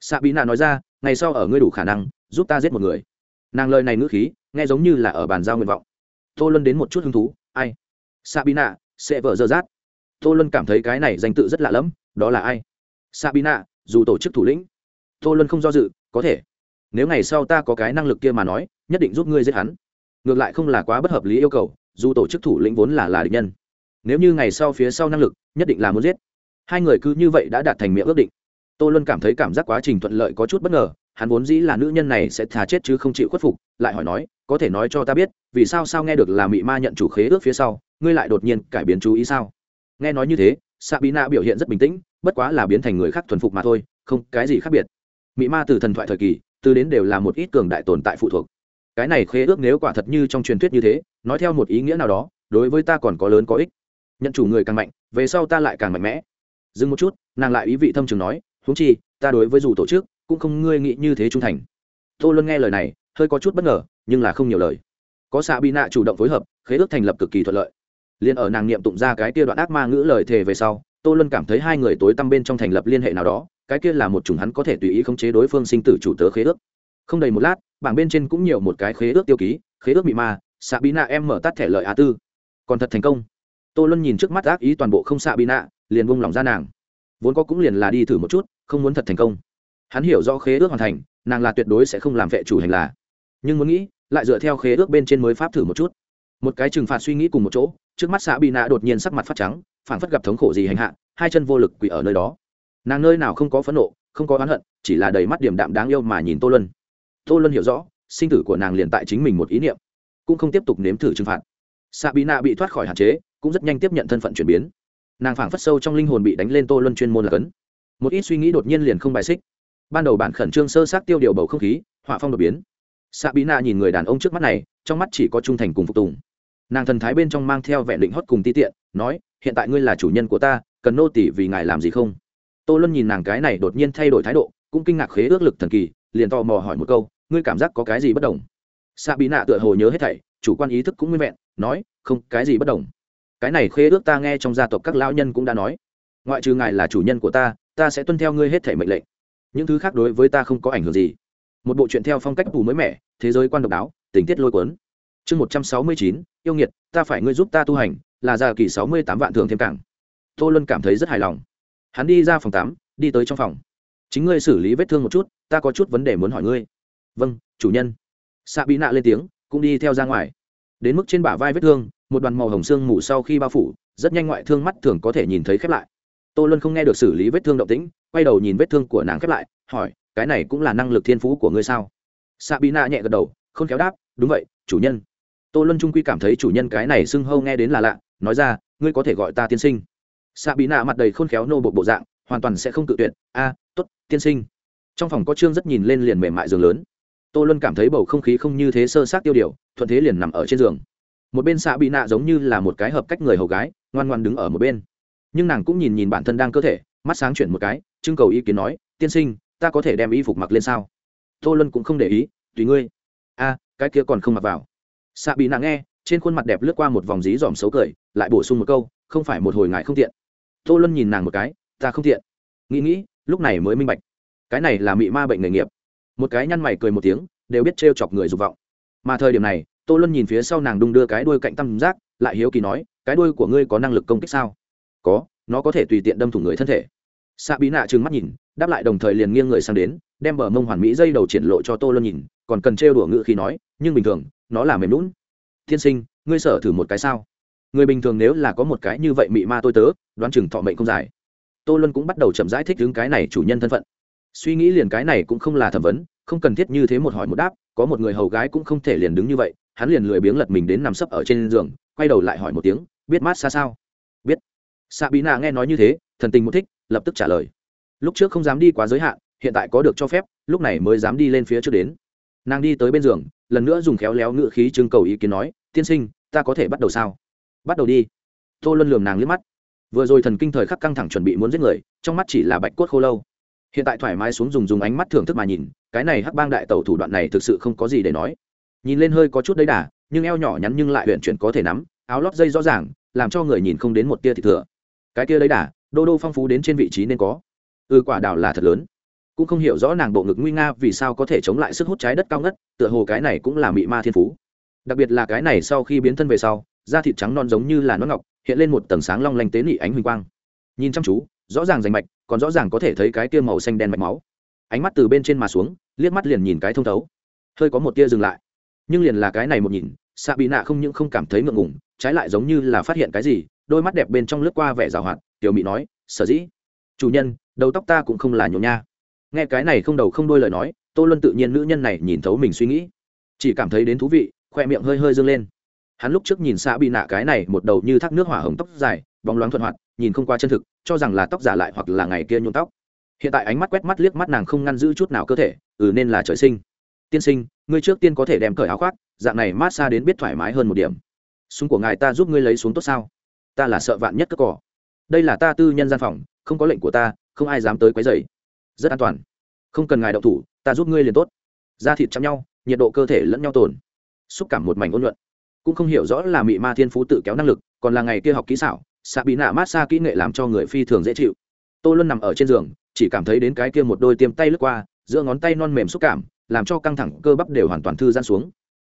Xạ bí nạ nói ra, ngày sau ở ngươi đủ khả năng, giúp ta giết một người. Nàng lời này ngữ khí, nghe giống như là ở bàn giao nguyện vọng. Tô luân đến một chút hứng thú, ai? Xạ bí nạ, sẽ vợ dơ rát tô luân cảm thấy cái này danh tự rất lạ lẫm đó là ai? Sabina, dù tổ chức thủ lĩnh. Tô luân không do dự có thể. Nếu ngày sau ta có cái năng lực kia mà nói nhất định giúp ngươi giết hắn. Ngược lại không là quá bất hợp lý yêu cầu dù tổ chức thủ lĩnh vốn là là địch nhân. Nếu như ngày sau phía sau năng lực nhất định là muốn giết. Hai người cứ như vậy đã đạt thành miệng ước định. Tô luân cảm thấy cảm giác quá trình thuận lợi có chút bất ngờ hắn vốn dĩ là nữ nhân này sẽ thà chết chứ không chịu khuất phục lại hỏi nói có thể nói cho ta biết vì sao sao nghe được là mị ma nhận chủ khế ước phía sau ngươi lại đột nhiên cải biến chú ý sao? Nghe nói như thế, sabina biểu hiện rất bình tĩnh, bất quá là biến thành người khác thuần phục mà thôi, không cái gì khác biệt. Mị ma từ thần thoại thời kỳ, từ đến đều là một ít cường đại tồn tại phụ thuộc. Cái này khế ước nếu quả thật như trong truyền thuyết như thế, nói theo một ý nghĩa nào đó, đối với ta còn có lớn có ích. Nhận chủ người càng mạnh, về sau ta lại càng mạnh mẽ. Dừng một chút, nàng lại ý vị thâm trường nói, huống chi, ta đối với dù tổ chức, cũng không ngươi nghĩ như thế trung thành. Tô luân nghe lời này, hơi có chút bất ngờ, nhưng là không nhiều lời. Có xạ bị nạ chủ động phối hợp, khế ước thành lập cực kỳ thuận lợi liền ở nàng niệm tụng ra cái kia đoạn ác ma ngữ lời thề về sau, tô luân cảm thấy hai người tối tăm bên trong thành lập liên hệ nào đó, cái kia là một chủng hắn có thể tùy ý khống chế đối phương sinh tử chủ tớ khế ước. Không đầy một lát, bảng bên trên cũng nhiều một cái khế ước tiêu ký, khế ước bị ma xạ bí nạ em mở tắt thẻ lợi á tư. Còn thật thành công. Tô luân nhìn trước mắt ác ý toàn bộ không xạ bí nạ liền vung lòng ra nàng. Vốn có cũng liền là đi thử một chút, không muốn thật thành công. Hắn hiểu do khế ước hoàn thành, nàng là tuyệt đối sẽ không làm vệ chủ hành là. Nhưng muốn nghĩ, lại dựa theo khế ước bên trên mới pháp thử một chút. Một cái trừng phạt suy nghĩ cùng một chỗ trước mắt xã bị nạ đột nhiên sắc mặt phát trắng phản phất gặp thống khổ gì hành hạ, hai chân vô lực quỳ ở nơi đó. Nàng nơi nào không có phẫn nộ, không có oán hận, chỉ là đầy mắt điểm đạm đáng yêu mà nhìn tô luân. Tô luân hiểu rõ, sinh tử của nàng liền tại chính mình một ý niệm, cũng không tiếp tục nếm thử trừng phạt. Xạ bị nạ bị thoát khỏi hạn chế, cũng rất nhanh tiếp nhận thân phận chuyển biến. Nàng phảng phất sâu trong linh hồn bị đánh lên tô luân chuyên môn là cấn. Một ít suy nghĩ đột nhiên liền không bài xích. Ban đầu bản khẩn trương sơ sát tiêu điều bầu không khí, họa phong đột biến. Xạ bí nạ nhìn người đàn ông trước mắt này, trong mắt chỉ có trung thành cùng phục tùng nàng thần thái bên trong mang theo vẻ định hót cùng ti tiện, nói, hiện tại ngươi là chủ nhân của ta, cần nô tỷ vì ngài làm gì không? Tô luân nhìn nàng cái này đột nhiên thay đổi thái độ, cũng kinh ngạc khế ước lực thần kỳ, liền tò mò hỏi một câu, ngươi cảm giác có cái gì bất đồng? Xạ bí nạ tựa hồ nhớ hết thảy, chủ quan ý thức cũng nguyên vẹn, nói, không, cái gì bất đồng? Cái này khế ước ta nghe trong gia tộc các lão nhân cũng đã nói. Ngoại trừ ngài là chủ nhân của ta ta sẽ tuân theo ngươi hết thảy mệnh lệnh. Những thứ khác đối với ta không có ảnh hưởng gì. Một bộ chuyện theo phong cách phủ mới mẻ, thế giới quan độc đáo, tình tiết lôi cuốn chương một trăm sáu mươi chín, yêu nghiệt, ta phải ngươi giúp ta tu hành, là già kỳ sáu mươi tám vạn thường thêm cảng. Tô luân cảm thấy rất hài lòng. Hắn đi ra phòng tám đi tới trong phòng. Chính ngươi xử lý vết thương một chút, ta có chút vấn đề muốn hỏi ngươi. Vâng chủ nhân. Xạ bị nạ lên tiếng, cũng đi theo ra ngoài. Đến mức trên bả vai vết thương, một đoàn màu hồng xương mù sau khi bao phủ, rất nhanh ngoại thương mắt thường có thể nhìn thấy khép lại. Tô luân không nghe được xử lý vết thương động tĩnh, quay đầu nhìn vết thương của nàng khép lại, hỏi, cái này cũng là năng lực thiên phú của ngươi sao? Xạ bị nạ nhẹ gật đầu, không khéo đáp, đúng vậy, chủ nhân tô luân trung quy cảm thấy chủ nhân cái này xưng hâu nghe đến là lạ, nói ra, ngươi có thể gọi ta tiên sinh. Xạ bị nạ mặt đầy khôn khéo nô bộ bộ dạng, hoàn toàn sẽ không tự tuyệt, a t ố t tiên sinh. Trong phòng có trương rất nhìn lên liền mềm mại giường lớn. Tô luân cảm thấy bầu không khí không như thế sơ sát tiêu điều, thuận thế liền nằm ở trên giường. Một bên xạ bị nạ giống như là một cái hợp cách người hầu gái, ngoan ngoan đứng ở một bên. Nhưng nàng cũng nhìn nhìn bản thân đang cơ thể, mắt sáng chuyển một cái, trưng cầu ý kiến nói, tiên sinh, ta có thể đem y phục mặc lên sao? Tô luân cũng không để ý, tùy ngươi. A, cái kia còn không mặc vào xạ bị nàng nghe, trên khuôn mặt đẹp lướt qua một vòng dí dòm xấu cười, lại bổ sung một câu, không phải một hồi ngại không tiện. Tô luân nhìn nàng một cái, ta không tiện. Nghĩ nghĩ, lúc này mới minh bạch, cái này là mị ma bệnh nghề nghiệp. Một cái nhăn mày cười một tiếng, đều biết trêu chọc người dục vọng. Mà thời điểm này, tô luân nhìn phía sau nàng đung đưa cái đuôi cạnh tam giác, lại hiếu kỳ nói, cái đuôi của ngươi có năng lực công kích sao? Có, nó có thể tùy tiện đâm thủng người thân thể. Xạ bí nạ trừng mắt nhìn, đáp lại đồng thời liền nghiêng người sang đến, đem bờ mông hoàn mỹ dây đầu triển lộ cho tô luân nhìn, còn cần trêu đùa ngự khi nói, nhưng bình thường nó là mềm lún tiên sinh, ngươi sợ thử một cái sao? Người bình thường nếu là có một cái như vậy mị ma tôi tớ, đoán chừng thọ mệnh không dài. Tô luân cũng bắt đầu chậm rãi thích đứng cái này chủ nhân thân phận. Suy nghĩ liền cái này cũng không là thẩm vấn, không cần thiết như thế một hỏi một đáp, có một người hầu gái cũng không thể liền đứng như vậy, hắn liền lười biếng lật mình đến nằm sấp ở trên giường, quay đầu lại hỏi một tiếng, biết mát xa sao? Biết. Xạ bí nạ nghe nói như thế, thần tình một thích, lập tức trả lời. Lúc trước không dám đi quá giới hạn, hiện tại có được cho phép, lúc này mới dám đi lên phía trước đến. Nàng đi tới bên giường lần nữa dùng khéo léo ngựa khí trưng cầu ý kiến nói, tiên sinh, ta có thể bắt đầu sao? Bắt đầu đi. Tô luân lường nàng liếc mắt. Vừa rồi thần kinh thời khắc căng thẳng chuẩn bị muốn giết người, trong mắt chỉ là bạch cốt khô lâu. Hiện tại thoải mái xuống dùng dùng ánh mắt thưởng thức mà nhìn, cái này hắc bang đại tẩu thủ đoạn này thực sự không có gì để nói. Nhìn lên hơi có chút đấy đà, nhưng eo nhỏ nhắn nhưng lại huyện chuyển có thể nắm, áo lót dây rõ ràng, làm cho người nhìn không đến một tia thịt thừa. Cái kia đấy đà, đô đô phong phú đến trên vị trí nên có. Ừ quả đảo là thật lớn cũng không hiểu rõ nàng bộ ngực nguy nga vì sao có thể chống lại sức hút trái đất cao ngất, tựa hồ cái này cũng là mị ma thiên phú. Đặc biệt là cái này sau khi biến thân về sau, da thịt trắng non giống như là nó ngọc, hiện lên một tầng sáng long lanh tế nị ánh huỳnh quang. Nhìn chăm chú, rõ ràng rành mạch, còn rõ ràng có thể thấy cái tia màu xanh đen mạch máu. Ánh mắt từ bên trên mà xuống, liếc mắt liền nhìn cái thông thấu. Hơi có một tia dừng lại. Nhưng liền là cái này một nhìn xạ bị nạ không những không cảm thấy ngượng ngùng, trái lại giống như là phát hiện cái gì, đôi mắt đẹp bên trong lướt qua vẻ rào hoạt, tiểu mỹ nói, sở dĩ, chủ nhân, đầu tóc ta cũng không là nhộn nha nghe cái này không đầu không đôi lời nói, tô luân tự nhiên nữ nhân này nhìn thấu mình suy nghĩ. Chỉ cảm thấy đến thú vị, khoe miệng hơi hơi dâng lên. Hắn lúc trước nhìn xạ bị nạ cái này một đầu như thác nước hỏa hồng tóc dài, bóng loáng thuận hoạt, nhìn không qua chân thực, cho rằng là tóc giả lại hoặc là ngày kia nhuộm tóc. Hiện tại ánh mắt quét mắt liếc mắt nàng không ngăn giữ chút nào cơ thể ừ nên là trời sinh. Tiên sinh, ngươi trước tiên có thể đem cởi áo khoác, dạng này mát xa đến biết thoải mái hơn một điểm. Súng của ngài ta giúp ngươi lấy xuống tốt sao? Ta là sợ vạn nhất cất cỏ đây là ta tư nhân gian phòng, không có lệnh của ta, không ai dám tới quấy dày rất an toàn. Không cần ngài đậu thủ, ta giúp ngươi liền tốt. Da thịt chăm nhau, nhiệt độ cơ thể lẫn nhau tồn. Xúc cảm một mảnh ôn luận cũng không hiểu rõ là mị ma thiên phú tự kéo năng lực, còn là ngày kia học kỹ xảo xạ bị nạ mát xa kỹ nghệ làm cho người phi thường dễ chịu. Tô luân nằm ở trên giường, chỉ cảm thấy đến cái kia một đôi tiêm tay lướt qua, giữa ngón tay non mềm xúc cảm, làm cho căng thẳng cơ bắp đều hoàn toàn thư giãn xuống.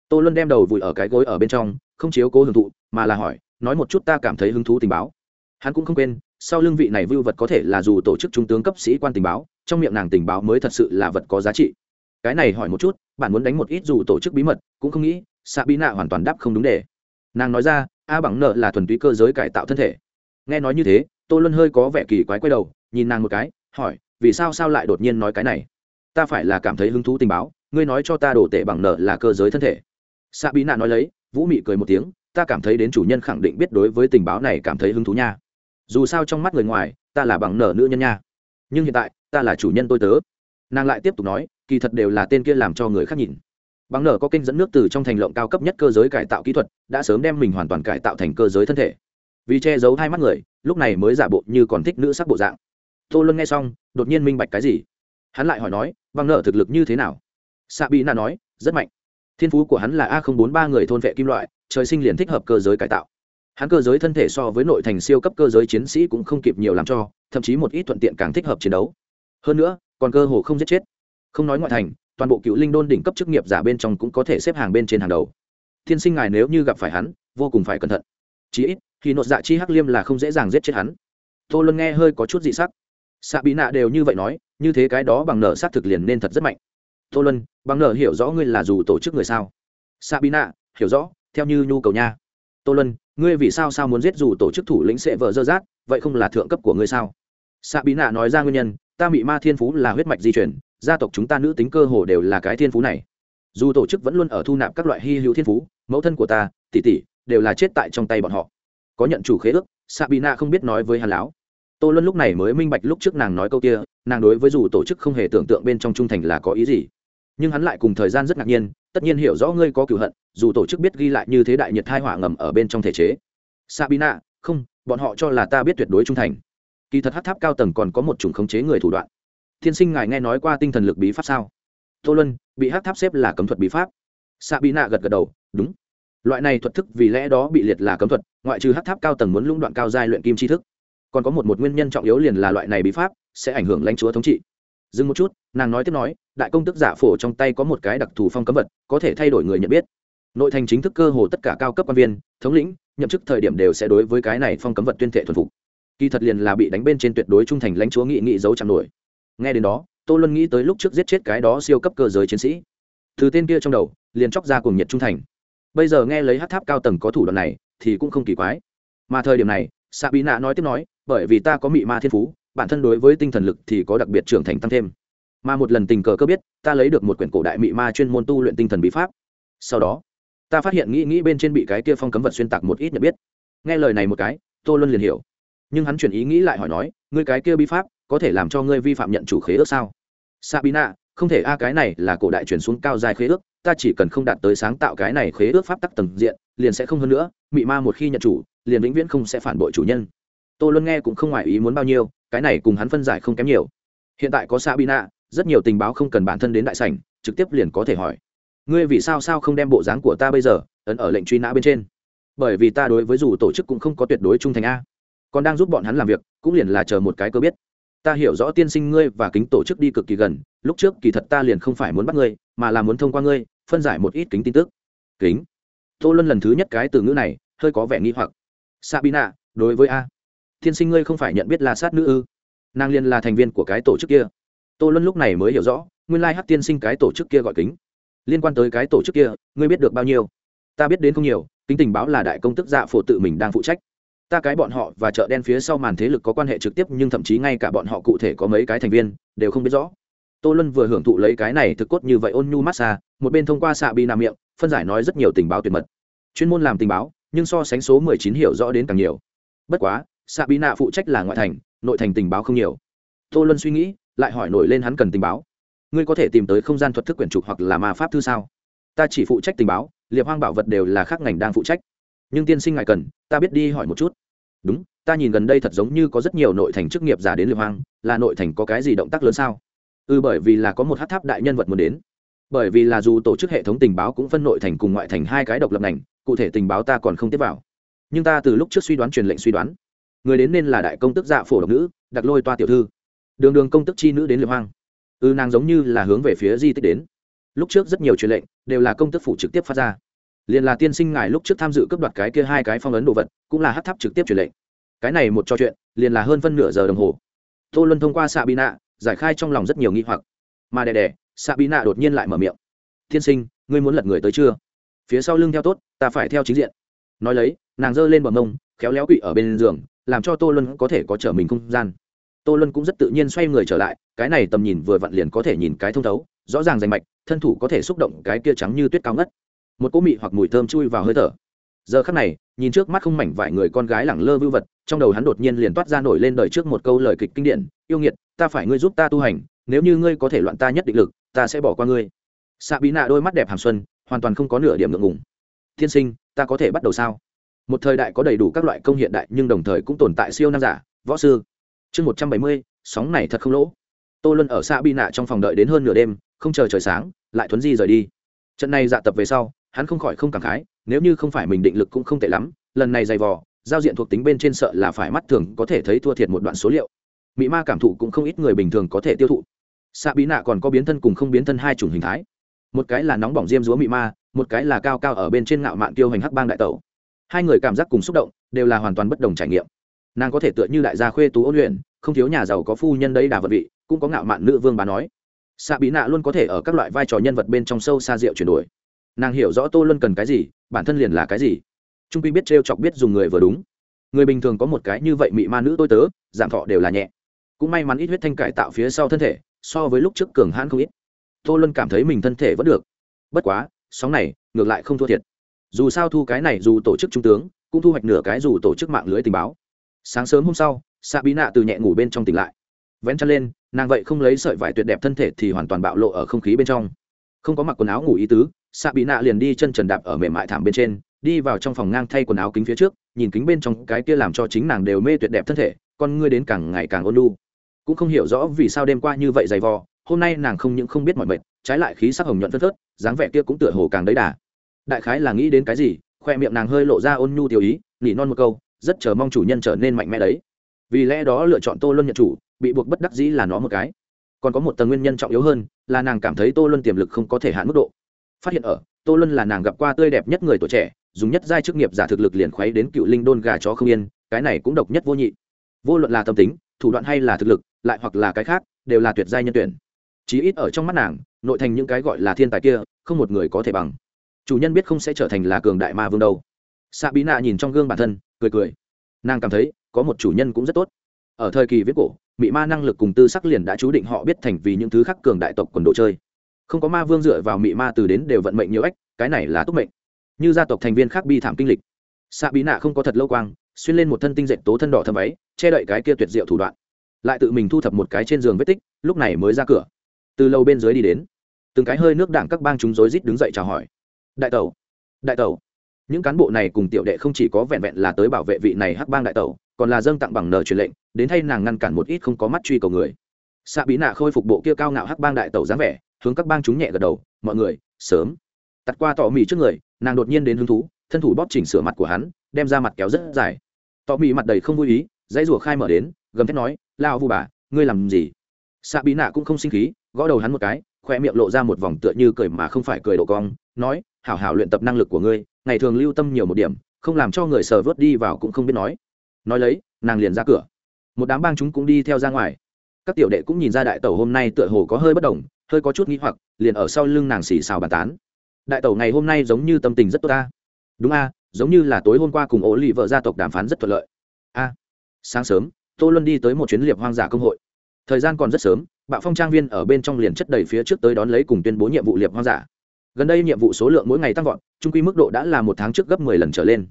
Tô luân đem đầu vùi ở cái gối ở bên trong, không chiếu cố hưởng thụ, mà là hỏi, nói một chút ta cảm thấy hứng thú tình báo. Hắn cũng không quên, sau lương vị này vưu vật có thể là dù tổ chức trung tướng cấp sĩ quan tình báo trong miệng nàng tình báo mới thật sự là vật có giá trị. Cái này hỏi một chút, bạn muốn đánh một ít dù tổ chức bí mật, cũng không nghĩ xạ bí nạ hoàn toàn đáp không đúng để nàng nói ra, a bằng nợ là thuần túy cơ giới cải tạo thân thể. Nghe nói như thế, tô luân hơi có vẻ kỳ quái quay đầu, nhìn nàng một cái, hỏi, vì sao sao lại đột nhiên nói cái này? Ta phải là cảm thấy hứng thú tình báo, ngươi nói cho ta đổ tệ bằng nợ là cơ giới thân thể. Xạ bí nạ nói lấy, vũ mị cười một tiếng, ta cảm thấy đến chủ nhân khẳng định biết đối với tình báo này cảm thấy hứng thú nha. Dù sao trong mắt người ngoài, ta là bằng nợ nữ nhân nha. Nhưng hiện tại ta là chủ nhân tôi tớ. Nàng lại tiếp tục nói, kỳ thật đều là tên kia làm cho người khác nhìn. Bằng nở có kênh dẫn nước từ trong thành lộng cao cấp nhất cơ giới cải tạo kỹ thuật, đã sớm đem mình hoàn toàn cải tạo thành cơ giới thân thể. Vì che giấu hai mắt người, lúc này mới giả bộ như còn thích nữ sắc bộ dạng. Tô luân nghe xong, đột nhiên minh bạch cái gì. Hắn lại hỏi nói bằng nở thực lực như thế nào? Xạ bị nạ nói, rất mạnh. Thiên phú của hắn là a bốn ba người thôn vệ kim loại, trời sinh liền thích hợp cơ giới cải tạo. Hắn cơ giới thân thể so với nội thành siêu cấp cơ giới chiến sĩ cũng không kịp nhiều làm cho, thậm chí một ít thuận tiện càng thích hợp chiến đấu hơn nữa, còn cơ hồ không giết chết. Không nói ngoại thành, toàn bộ cựu linh đôn đỉnh cấp chức nghiệp giả bên trong cũng có thể xếp hàng bên trên hàng đầu. Thiên sinh ngài nếu như gặp phải hắn, vô cùng phải cẩn thận. Chí ít thì nội dạ chi hắc liêm là không dễ dàng giết chết hắn. Tô luân nghe hơi có chút dị sắc. Xạ bị nạ đều như vậy nói, như thế cái đó bằng nợ t thực liền nên thật rất mạnh. Tô luân, bằng nợ hiểu rõ ngươi là dù tổ chức người sao? Xạ bị nạ, hiểu rõ, theo như nhu cầu nha. Tô luân, ngươi vì sao sao muốn giết dù tổ chức thủ lĩnh sệ vợ dơ dát vậy không là thượng cấp của ngươi sao? Xạ bị nạ nói ra nguyên nhân ta bị ma thiên phú là huyết mạch di chuyển gia tộc chúng ta nữ tính cơ hồ đều là cái thiên phú này. Dù tổ chức vẫn luôn ở thu nạp các loại hy hữu thiên phú, mẫu thân của ta, tỷ tỷ, đều là chết tại trong tay bọn họ. Có nhận chủ khế ước, Sabina không biết nói với hàn lão. Tô luân lúc này mới minh bạch lúc trước nàng nói câu kia, nàng đối với dù tổ chức không hề tưởng tượng bên trong trung thành là có ý gì. Nhưng hắn lại cùng thời gian rất ngạc nhiên, tất nhiên hiểu rõ ngươi có cựu hận, dù tổ chức biết ghi lại như thế đại nhiệt thai hỏa ngầm ở bên trong thể chế. Sabina, không, bọn họ cho là ta biết tuyệt đối trung thành kỳ thật hát tháp cao tầng còn có một chủng khống chế người thủ đoạn. Thiên sinh ngài nghe nói qua tinh thần lực bí pháp sao? Tô luân, bị hát tháp xếp là cấm thuật bí pháp. Xạ bị nạ gật gật đầu, đúng. Loại này thuật thức vì lẽ đó bị liệt là cấm thuật, ngoại trừ hát tháp cao tầng muốn lũng đoạn cao giai luyện kim tri thức. Còn có một một nguyên nhân trọng yếu liền là loại này bí pháp sẽ ảnh hưởng lãnh chúa thống trị. Dừng một chút, nàng nói tiếp nói, đại công tức giả phổ trong tay có một cái đặc thù phong cấm vật, có thể thay đổi người nhận biết. Nội thành chính thức cơ hồ tất cả cao cấp quan viên, thống lĩnh, nhậm chức thời điểm đều sẽ đối với cái này phong cấm vật tuyên thệ thuần phục kỳ thật liền là bị đánh bên trên tuyệt đối trung thành lãnh chúa nghị nghị giấu chẳng nổi. Nghe đến đó, tô luân nghĩ tới lúc trước giết chết cái đó siêu cấp cơ giới chiến sĩ. Từ tên kia trong đầu, liền chóc ra cùng nhiệt trung thành. Bây giờ nghe lấy hát tháp cao tầng có thủ đoạn này, thì cũng không kỳ quái. Mà thời điểm này xạ bí nạ nói tiếp nói, bởi vì ta có mị ma thiên phú, bản thân đối với tinh thần lực thì có đặc biệt trưởng thành tăng thêm. Mà một lần tình cờ cơ biết, ta lấy được một quyển cổ đại mị ma chuyên môn tu luyện tinh thần bí pháp. Sau đó, ta phát hiện nghĩ nghĩ bên trên bị cái kia phong cấm vật xuyên tạc một ít nhận biết. Nghe lời này một cái, tô luân liền hiểu nhưng hắn chuyển ý nghĩ lại hỏi nói, ngươi cái kia bi pháp, có thể làm cho ngươi vi phạm nhận chủ khế ước sao? Sabina, không thể a, cái này là cổ đại chuyển xuống cao dài khế ước, ta chỉ cần không đạt tới sáng tạo cái này khế ước pháp tắc tầng diện, liền sẽ không hơn nữa, mị ma một khi nhận chủ, liền vĩnh viễn không sẽ phản bội chủ nhân. Tô luân nghe cũng không ngoài ý muốn bao nhiêu, cái này cùng hắn phân giải không kém nhiều. Hiện tại có sabina, rất nhiều tình báo không cần bản thân đến đại sảnh, trực tiếp liền có thể hỏi. Ngươi vì sao sao không đem bộ dáng của ta bây giờ, ấn ở lệnh truy nã bên trên? Bởi vì ta đối với dù tổ chức cũng không có tuyệt đối trung thành a còn đang giúp bọn hắn làm việc, cũng liền là chờ một cái cơ biết. Ta hiểu rõ tiên sinh ngươi và kính tổ chức đi cực kỳ gần, lúc trước kỳ thật ta liền không phải muốn bắt ngươi, mà là muốn thông qua ngươi, phân giải một ít kính tin tức. Kính? Tô luân lần thứ nhất cái từ ngữ này, hơi có vẻ nghi hoặc. Sabina, đối với a. Tiên sinh ngươi không phải nhận biết là sát nữ ư? Nàng liền là thành viên của cái tổ chức kia. Tô luân lúc này mới hiểu rõ, nguyên lai tiên sinh cái tổ chức kia gọi kính. Liên quan tới cái tổ chức kia, ngươi biết được bao nhiêu? Ta biết đến không nhiều, kính tình báo là đại công tức dạ phổ tự mình đang phụ trách ta cái bọn họ và chợ đen phía sau màn thế lực có quan hệ trực tiếp nhưng thậm chí ngay cả bọn họ cụ thể có mấy cái thành viên, đều không biết rõ. Tô luân vừa hưởng thụ lấy cái này thực cốt như vậy ôn nhu massage một bên thông qua xạ bi nam miệng, phân giải nói rất nhiều tình báo tuyệt mật. Chuyên môn làm tình báo, nhưng so sánh số mười chín hiểu rõ đến càng nhiều. Bất quá, xạ bi nạ phụ trách là ngoại thành, nội thành tình báo không nhiều. Tô luân suy nghĩ, lại hỏi nổi lên hắn cần tình báo. Ngươi có thể tìm tới không gian thuật thức quyển trục hoặc là ma pháp thư sao? Ta chỉ phụ trách tình báo, liệp hoang bảo vật đều là khác ngành đang phụ trách nhưng tiên sinh ngài cần ta biết đi hỏi một chút. Đúng ta nhìn gần đây thật giống như có rất nhiều nội thành chức nghiệp giả đến liệp hoang là nội thành có cái gì động tác lớn sao? Ừ bởi vì là có một hát tháp đại nhân vật muốn đến. Bởi vì là dù tổ chức hệ thống tình báo cũng phân nội thành cùng ngoại thành hai cái độc lập ngành cụ thể tình báo ta còn không tiếp vào. Nhưng ta từ lúc trước suy đoán truyền lệnh suy đoán. Người đến nên là đại công tức dạ phổ độc nữ đặc lôi toa tiểu thư. Đường đường công tức chi nữ đến liệp hoang. Ư ừ, nàng giống như là hướng về phía di tích đến. Lúc trước rất nhiều truyền lệnh đều là công tức phủ trực tiếp phát ra liền là tiên sinh ngài lúc trước tham dự cướp đoạt cái kia hai cái phong ấn đồ vật, cũng là hát tháp trực tiếp truyền lệnh. Cái này một trò chuyện, liền là hơn phân nửa giờ đồng hồ. Tô luân thông qua xạ bị nạ giải khai trong lòng rất nhiều nghi hoặc. Mà đè đè xạ bị nạ đột nhiên lại mở miệng. Tiên sinh, ngươi muốn lật người tới chưa? Phía sau lưng theo tốt, ta phải theo chính diện. Nói lấy, nàng giơ lên bờ mông, khéo léo quỵ ở bên giường, làm cho tô luân có thể có trở mình không gian. Tô luân cũng rất tự nhiên xoay người trở lại, cái này tầm nhìn vừa vặn liền có thể nhìn cái thông thấu, rõ ràng rành mạch, thân thủ có thể xúc động cái kia trắng như tuyết cao ngất một cỗ mị hoặc mùi thơm chui vào hơi thở. Giờ khắc này, nhìn trước mắt không mảnh vải người con gái lẳng lơ vưu vật, trong đầu hắn đột nhiên liền toát ra nổi lên đời trước một câu lời kịch kinh điển, yêu nghiệt, ta phải ngươi giúp ta tu hành, nếu như ngươi có thể loạn ta nhất định lực, ta sẽ bỏ qua ngươi. Xạ bí nạ đôi mắt đẹp hàm xuân, hoàn toàn không có nửa điểm ngượng ngùng. Thiên sinh, ta có thể bắt đầu sao? Một thời đại có đầy đủ các loại công hiện đại, nhưng đồng thời cũng tồn tại siêu nam giả, võ sư. Chương một trăm bảy mươi, sóng này thật không lỗ. Tô luân ở xạ bi nạ trong phòng đợi đến hơn nửa đêm, không chờ trời sáng, lại thuấn di rời đi. Trận này dạ tập về sau hắn không khỏi không cảm khái, nếu như không phải mình định lực cũng không tệ lắm, lần này dày vò, giao diện thuộc tính bên trên sợ là phải mắt thường có thể thấy thua thiệt một đoạn số liệu. Mỹ ma cảm thụ cũng không ít người bình thường có thể tiêu thụ. Xạ bí nạ còn có biến thân cùng không biến thân hai chủng hình thái. Một cái là nóng bỏng diêm dúa mỹ ma, một cái là cao cao ở bên trên ngạo mạn tiêu hành hắc bang đại tẩu. Hai người cảm giác cùng xúc động, đều là hoàn toàn bất đồng trải nghiệm. Nàng có thể tựa như đại gia khuê tú ôn luyện, không thiếu nhà giàu có phu nhân đấy đà vật vị, cũng có ngạo mạn nữ vương bà nói. Xạ bí nạ luôn có thể ở các loại vai trò nhân vật bên trong sâu xa rượu chuyển đổi nàng hiểu rõ tô luân cần cái gì, bản thân liền là cái gì. Trung pi biết t r e o chọc biết dùng người vừa đúng. Người bình thường có một cái như vậy mị ma nữ tôi tớ giảm thọ đều là nhẹ. Cũng may mắn ít huyết thanh cải tạo phía sau thân thể, so với lúc trước cường hãn không ít. Tô luân cảm thấy mình thân thể vẫn được. Bất quá, sóng này, ngược lại không thua thiệt. Dù sao thu cái này dù tổ chức trung tướng, cũng thu hoạch nửa cái dù tổ chức mạng lưới tình báo. Sáng sớm hôm sau xạ bí nạ từ nhẹ ngủ bên trong tỉnh lại. Vén chân lên, nàng vậy không lấy sợi vải tuyệt đẹp thân thể thì hoàn toàn bạo lộ ở không khí bên trong. Không có mặc quần áo ngủ ý tứ xạ bị nạ liền đi chân trần đạp ở mềm mại thảm bên trên, đi vào trong phòng ngang thay quần áo kính phía trước, nhìn kính bên trong cái kia làm cho chính nàng đều mê tuyệt đẹp thân thể, con ngươi đến càng ngày càng ôn lu cũng không hiểu rõ vì sao đêm qua như vậy dày vò, hôm nay nàng không những không biết mọi mệt, trái lại khí sắc hồng nhuận phớt phớt, dáng vẻ kia cũng tựa hồ càng đấy đà. Đại khái là nghĩ đến cái gì, khoe miệng nàng hơi lộ ra ôn nhu tiểu ý, nỉ non một câu, rất chờ mong chủ nhân trở nên mạnh mẽ đấy. Vì lẽ đó lựa chọn tô luân nhận chủ, bị buộc bất đắc dĩ là nó một cái. Còn có một tầng nguyên nhân trọng yếu hơn, là nàng cảm thấy tô luân tiềm lực không có thể hạn mức độ phát hiện ở, tô luân là nàng gặp qua tươi đẹp nhất người tuổi trẻ, dùng nhất giai chức nghiệp giả thực lực liền khuấy đến cựu linh đôn gà chó không yên, cái này cũng độc nhất vô nhị. Vô luận là tâm tính, thủ đoạn hay là thực lực, lại hoặc là cái khác, đều là tuyệt giai nhân tuyển. Chí ít ở trong mắt nàng, nội thành những cái gọi là thiên tài kia, không một người có thể bằng. Chủ nhân biết không sẽ trở thành là cường đại ma vương đâu. Xạ bí nạ nhìn trong gương bản thân, cười cười. Nàng cảm thấy, có một chủ nhân cũng rất tốt. Ở thời kỳ viết cổ, mị ma năng lực cùng tư sắc liền đã chú định họ biết thành vì những thứ khác cường đại tộc quần đồ chơi không có ma vương dựa vào mỹ ma từ đến đều vận mệnh nhiều ách, cái này là tốt mệnh. Như gia tộc thành viên khác bi thảm kinh lịch. Xạ bí nạ không có thật lâu quang, xuyên lên một thân tinh dệt tố thân đỏ thâm ấy che đậy cái kia tuyệt diệu thủ đoạn. Lại tự mình thu thập một cái trên giường vết tích, lúc này mới ra cửa. Từ lâu bên dưới đi đến. Từng cái hơi nước đảng các bang chúng rối rít đứng dậy chào hỏi. Đại tẩu đại tẩu. Những cán bộ này cùng tiểu đệ không chỉ có vẹn vẹn là tới bảo vệ vị này hắc bang đại tẩu, còn là dâng tặng bằng nờ truyền lệnh, đến thay nàng ngăn cản một ít không có mắt truy cầu người. Xạ bí nạ khôi phục bộ kia cao ngạo hắc bang đại tẩu dáng vẻ hướng các bang chúng nhẹ gật đầu, mọi người, sớm. Tặt qua tỏ mì trước người, nàng đột nhiên đến hứng thú, thân thủ bóp chỉnh sửa mặt của hắn, đem ra mặt kéo rất dài. Tỏ mì mặt đầy không vui ý, dãy rủa khai mở đến, gầm thét nói, lao vu bà, ngươi làm gì? Xạ bí nạ cũng không sinh khí, gõ đầu hắn một cái, khoe miệng lộ ra một vòng tựa như cười mà không phải cười độ cong, nói, hảo hảo luyện tập năng lực của ngươi, ngày thường lưu tâm nhiều một điểm, không làm cho người sờ vớt đi vào cũng không biết nói. Nói lấy, nàng liền ra cửa. Một đám bang chúng cũng đi theo ra ngoài các tiểu đệ cũng nhìn ra đại tẩu hôm nay tựa hồ có hơi bất đồng, hơi có chút nghĩ hoặc, liền ở sau lưng nàng xì xào bàn tán. Đại tẩu ngày hôm nay giống như tâm tình rất tốt ta. Đúng a, giống như là tối hôm qua cùng ố lì vợ gia tộc đàm phán rất thuận lợi. A, sáng sớm, tô luân đi tới một chuyến liệp hoang giả công hội. Thời gian còn rất sớm, bạo phong trang viên ở bên trong liền chất đầy phía trước tới đón lấy cùng tuyên bố nhiệm vụ liệp hoang giả. Gần đây nhiệm vụ số lượng mỗi ngày tăng vọt, trung quy mức độ đã là một tháng trước gấp mười lần trở lên.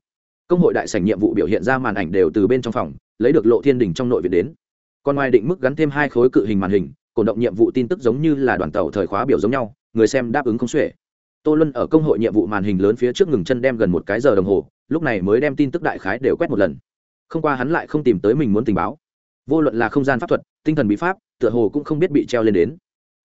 Công hội đại sảnh nhiệm vụ biểu hiện ra màn ảnh đều từ bên trong phòng, lấy được lộ thiên đình trong nội viện đến còn ngoài định mức gắn thêm hai khối cự hình màn hình, cổ động nhiệm vụ tin tức giống như là đoàn tàu thời khóa biểu giống nhau, người xem đáp ứng không xuể. Tô luân ở công hội nhiệm vụ màn hình lớn phía trước ngừng chân đem gần một cái giờ đồng hồ, lúc này mới đem tin tức đại khái đều quét một lần. Không qua hắn lại không tìm tới mình muốn tình báo. Vô luận là không gian pháp thuật, tinh thần bí pháp, tựa hồ cũng không biết bị treo lên đến.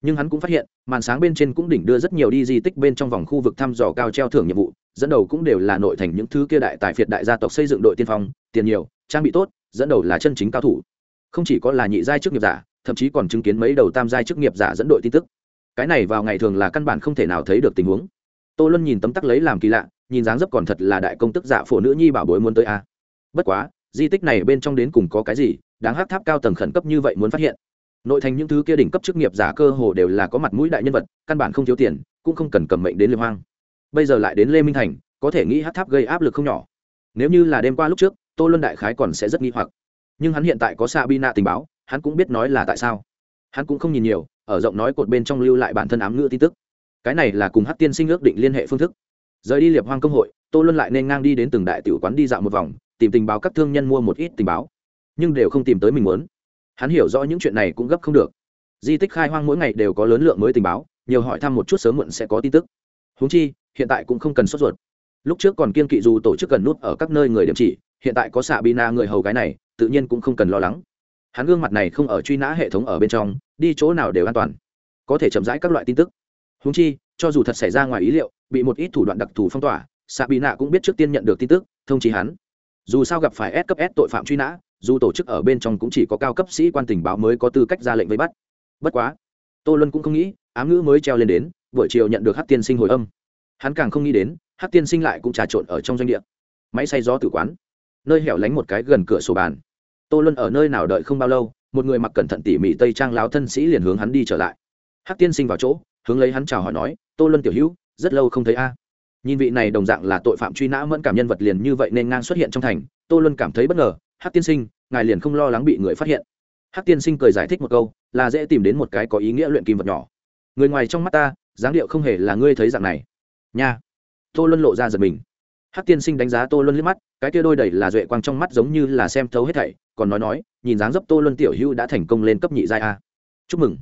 Nhưng hắn cũng phát hiện, màn sáng bên trên cũng đỉnh đưa rất nhiều đi di tích bên trong vòng khu vực thăm dò cao treo thưởng nhiệm vụ, dẫn đầu cũng đều là nội thành những thứ kia đại tài phiệt đại gia tộc xây dựng đội tiên phong, tiền nhiều, trang bị tốt, dẫn đầu là chân chính cao thủ không chỉ có là nhị giai chức nghiệp giả, thậm chí còn chứng kiến mấy đầu tam giai chức nghiệp giả dẫn đội tin tức. Cái này vào ngày thường là căn bản không thể nào thấy được tình huống. Tô luân nhìn tấm tắc lấy làm kỳ lạ, nhìn dáng dấp còn thật là đại công tức giả phổ nữ nhi bảo bối muốn tới a. Bất quá, di tích này bên trong đến cùng có cái gì, đáng hát tháp cao tầng khẩn cấp như vậy muốn phát hiện. Nội thành những thứ kia đỉnh cấp chức nghiệp giả cơ hồ đều là có mặt mũi đại nhân vật, căn bản không thiếu tiền, cũng không cần cầm mệnh đến liệp hoang. Bây giờ lại đến lê minh thành, có thể nghĩ hát tháp gây áp lực không nhỏ. Nếu như là đêm qua lúc trước, tô luân đại khái còn sẽ rất nghi hoặc nhưng hắn hiện tại có xạ tình báo, hắn cũng biết nói là tại sao. Hắn cũng không nhìn nhiều, ở rộng nói cột bên trong lưu lại bản thân ám ngữ tin tức. Cái này là cùng hát tiên sinh ước định liên hệ phương thức. Rời đi liệp hoang công hội, tô luân lại nên ngang đi đến từng đại tiểu quán đi dạo một vòng, tìm tình báo các thương nhân mua một ít tình báo. Nhưng đều không tìm tới mình muốn. Hắn hiểu rõ những chuyện này cũng gấp không được. Di tích khai hoang mỗi ngày đều có lớn lượng mới tình báo, nhiều hỏi thăm một chút sớm muộn sẽ có tin tức. Húng chi, hiện tại cũng không cần sốt ruột. Lúc trước còn kiên kỵ dù tổ chức gần nút ở các nơi người điểm chỉ, hiện tại có xạ bi na người hầu gái này tự nhiên cũng không cần lo lắng. Hắn gương mặt này không ở truy nã hệ thống ở bên trong, đi chỗ nào đều an toàn. Có thể chậm rãi các loại tin tức. Húng chi, cho dù thật xảy ra ngoài ý liệu, bị một ít thủ đoạn đặc thù phong tỏa xạ bị nạ cũng biết trước tiên nhận được tin tức, thông chí hắn. Dù sao gặp phải S cấp S tội phạm truy nã, dù tổ chức ở bên trong cũng chỉ có cao cấp sĩ quan tình báo mới có tư cách ra lệnh vây bắt. Bất quá, tô luân cũng không nghĩ, ám ngữ mới treo lên đến, buổi chiều nhận được hát tiên sinh hồi âm. Hắn càng không nghĩ đến hát tiên sinh lại cũng trà trộn ở trong doanh địa. Máy xay gió tử quán nơi hẻo lánh một cái gần cửa sổ bàn. Tô luân ở nơi nào đợi không bao lâu, một người mặc cẩn thận tỉ mỉ tây trang láo thân sĩ liền hướng hắn đi trở lại. Hắc tiên sinh vào chỗ, hướng lấy hắn chào hỏi nói, tô luân tiểu hữu, rất lâu không thấy a. Nhìn vị này đồng dạng là tội phạm truy nã mẫn cảm nhân vật liền như vậy nên ngang xuất hiện trong thành, tô luân cảm thấy bất ngờ, Hắc tiên sinh, ngài liền không lo lắng bị người phát hiện. Hắc tiên sinh cười giải thích một câu, là dễ tìm đến một cái có ý nghĩa luyện kim vật nhỏ. Người ngoài trong mắt ta, dáng điệu không hề là ngươi thấy dạng này. Nha. Tô luân lộ ra giật mình hát tiên sinh đánh giá tô luân liếc mắt, cái kia đôi đầy là duệ quang trong mắt giống như là xem thấu hết thảy, còn nói nói, nhìn dáng dấp tô luân tiểu hữu đã thành công lên cấp nhị giai a. Chúc mừng.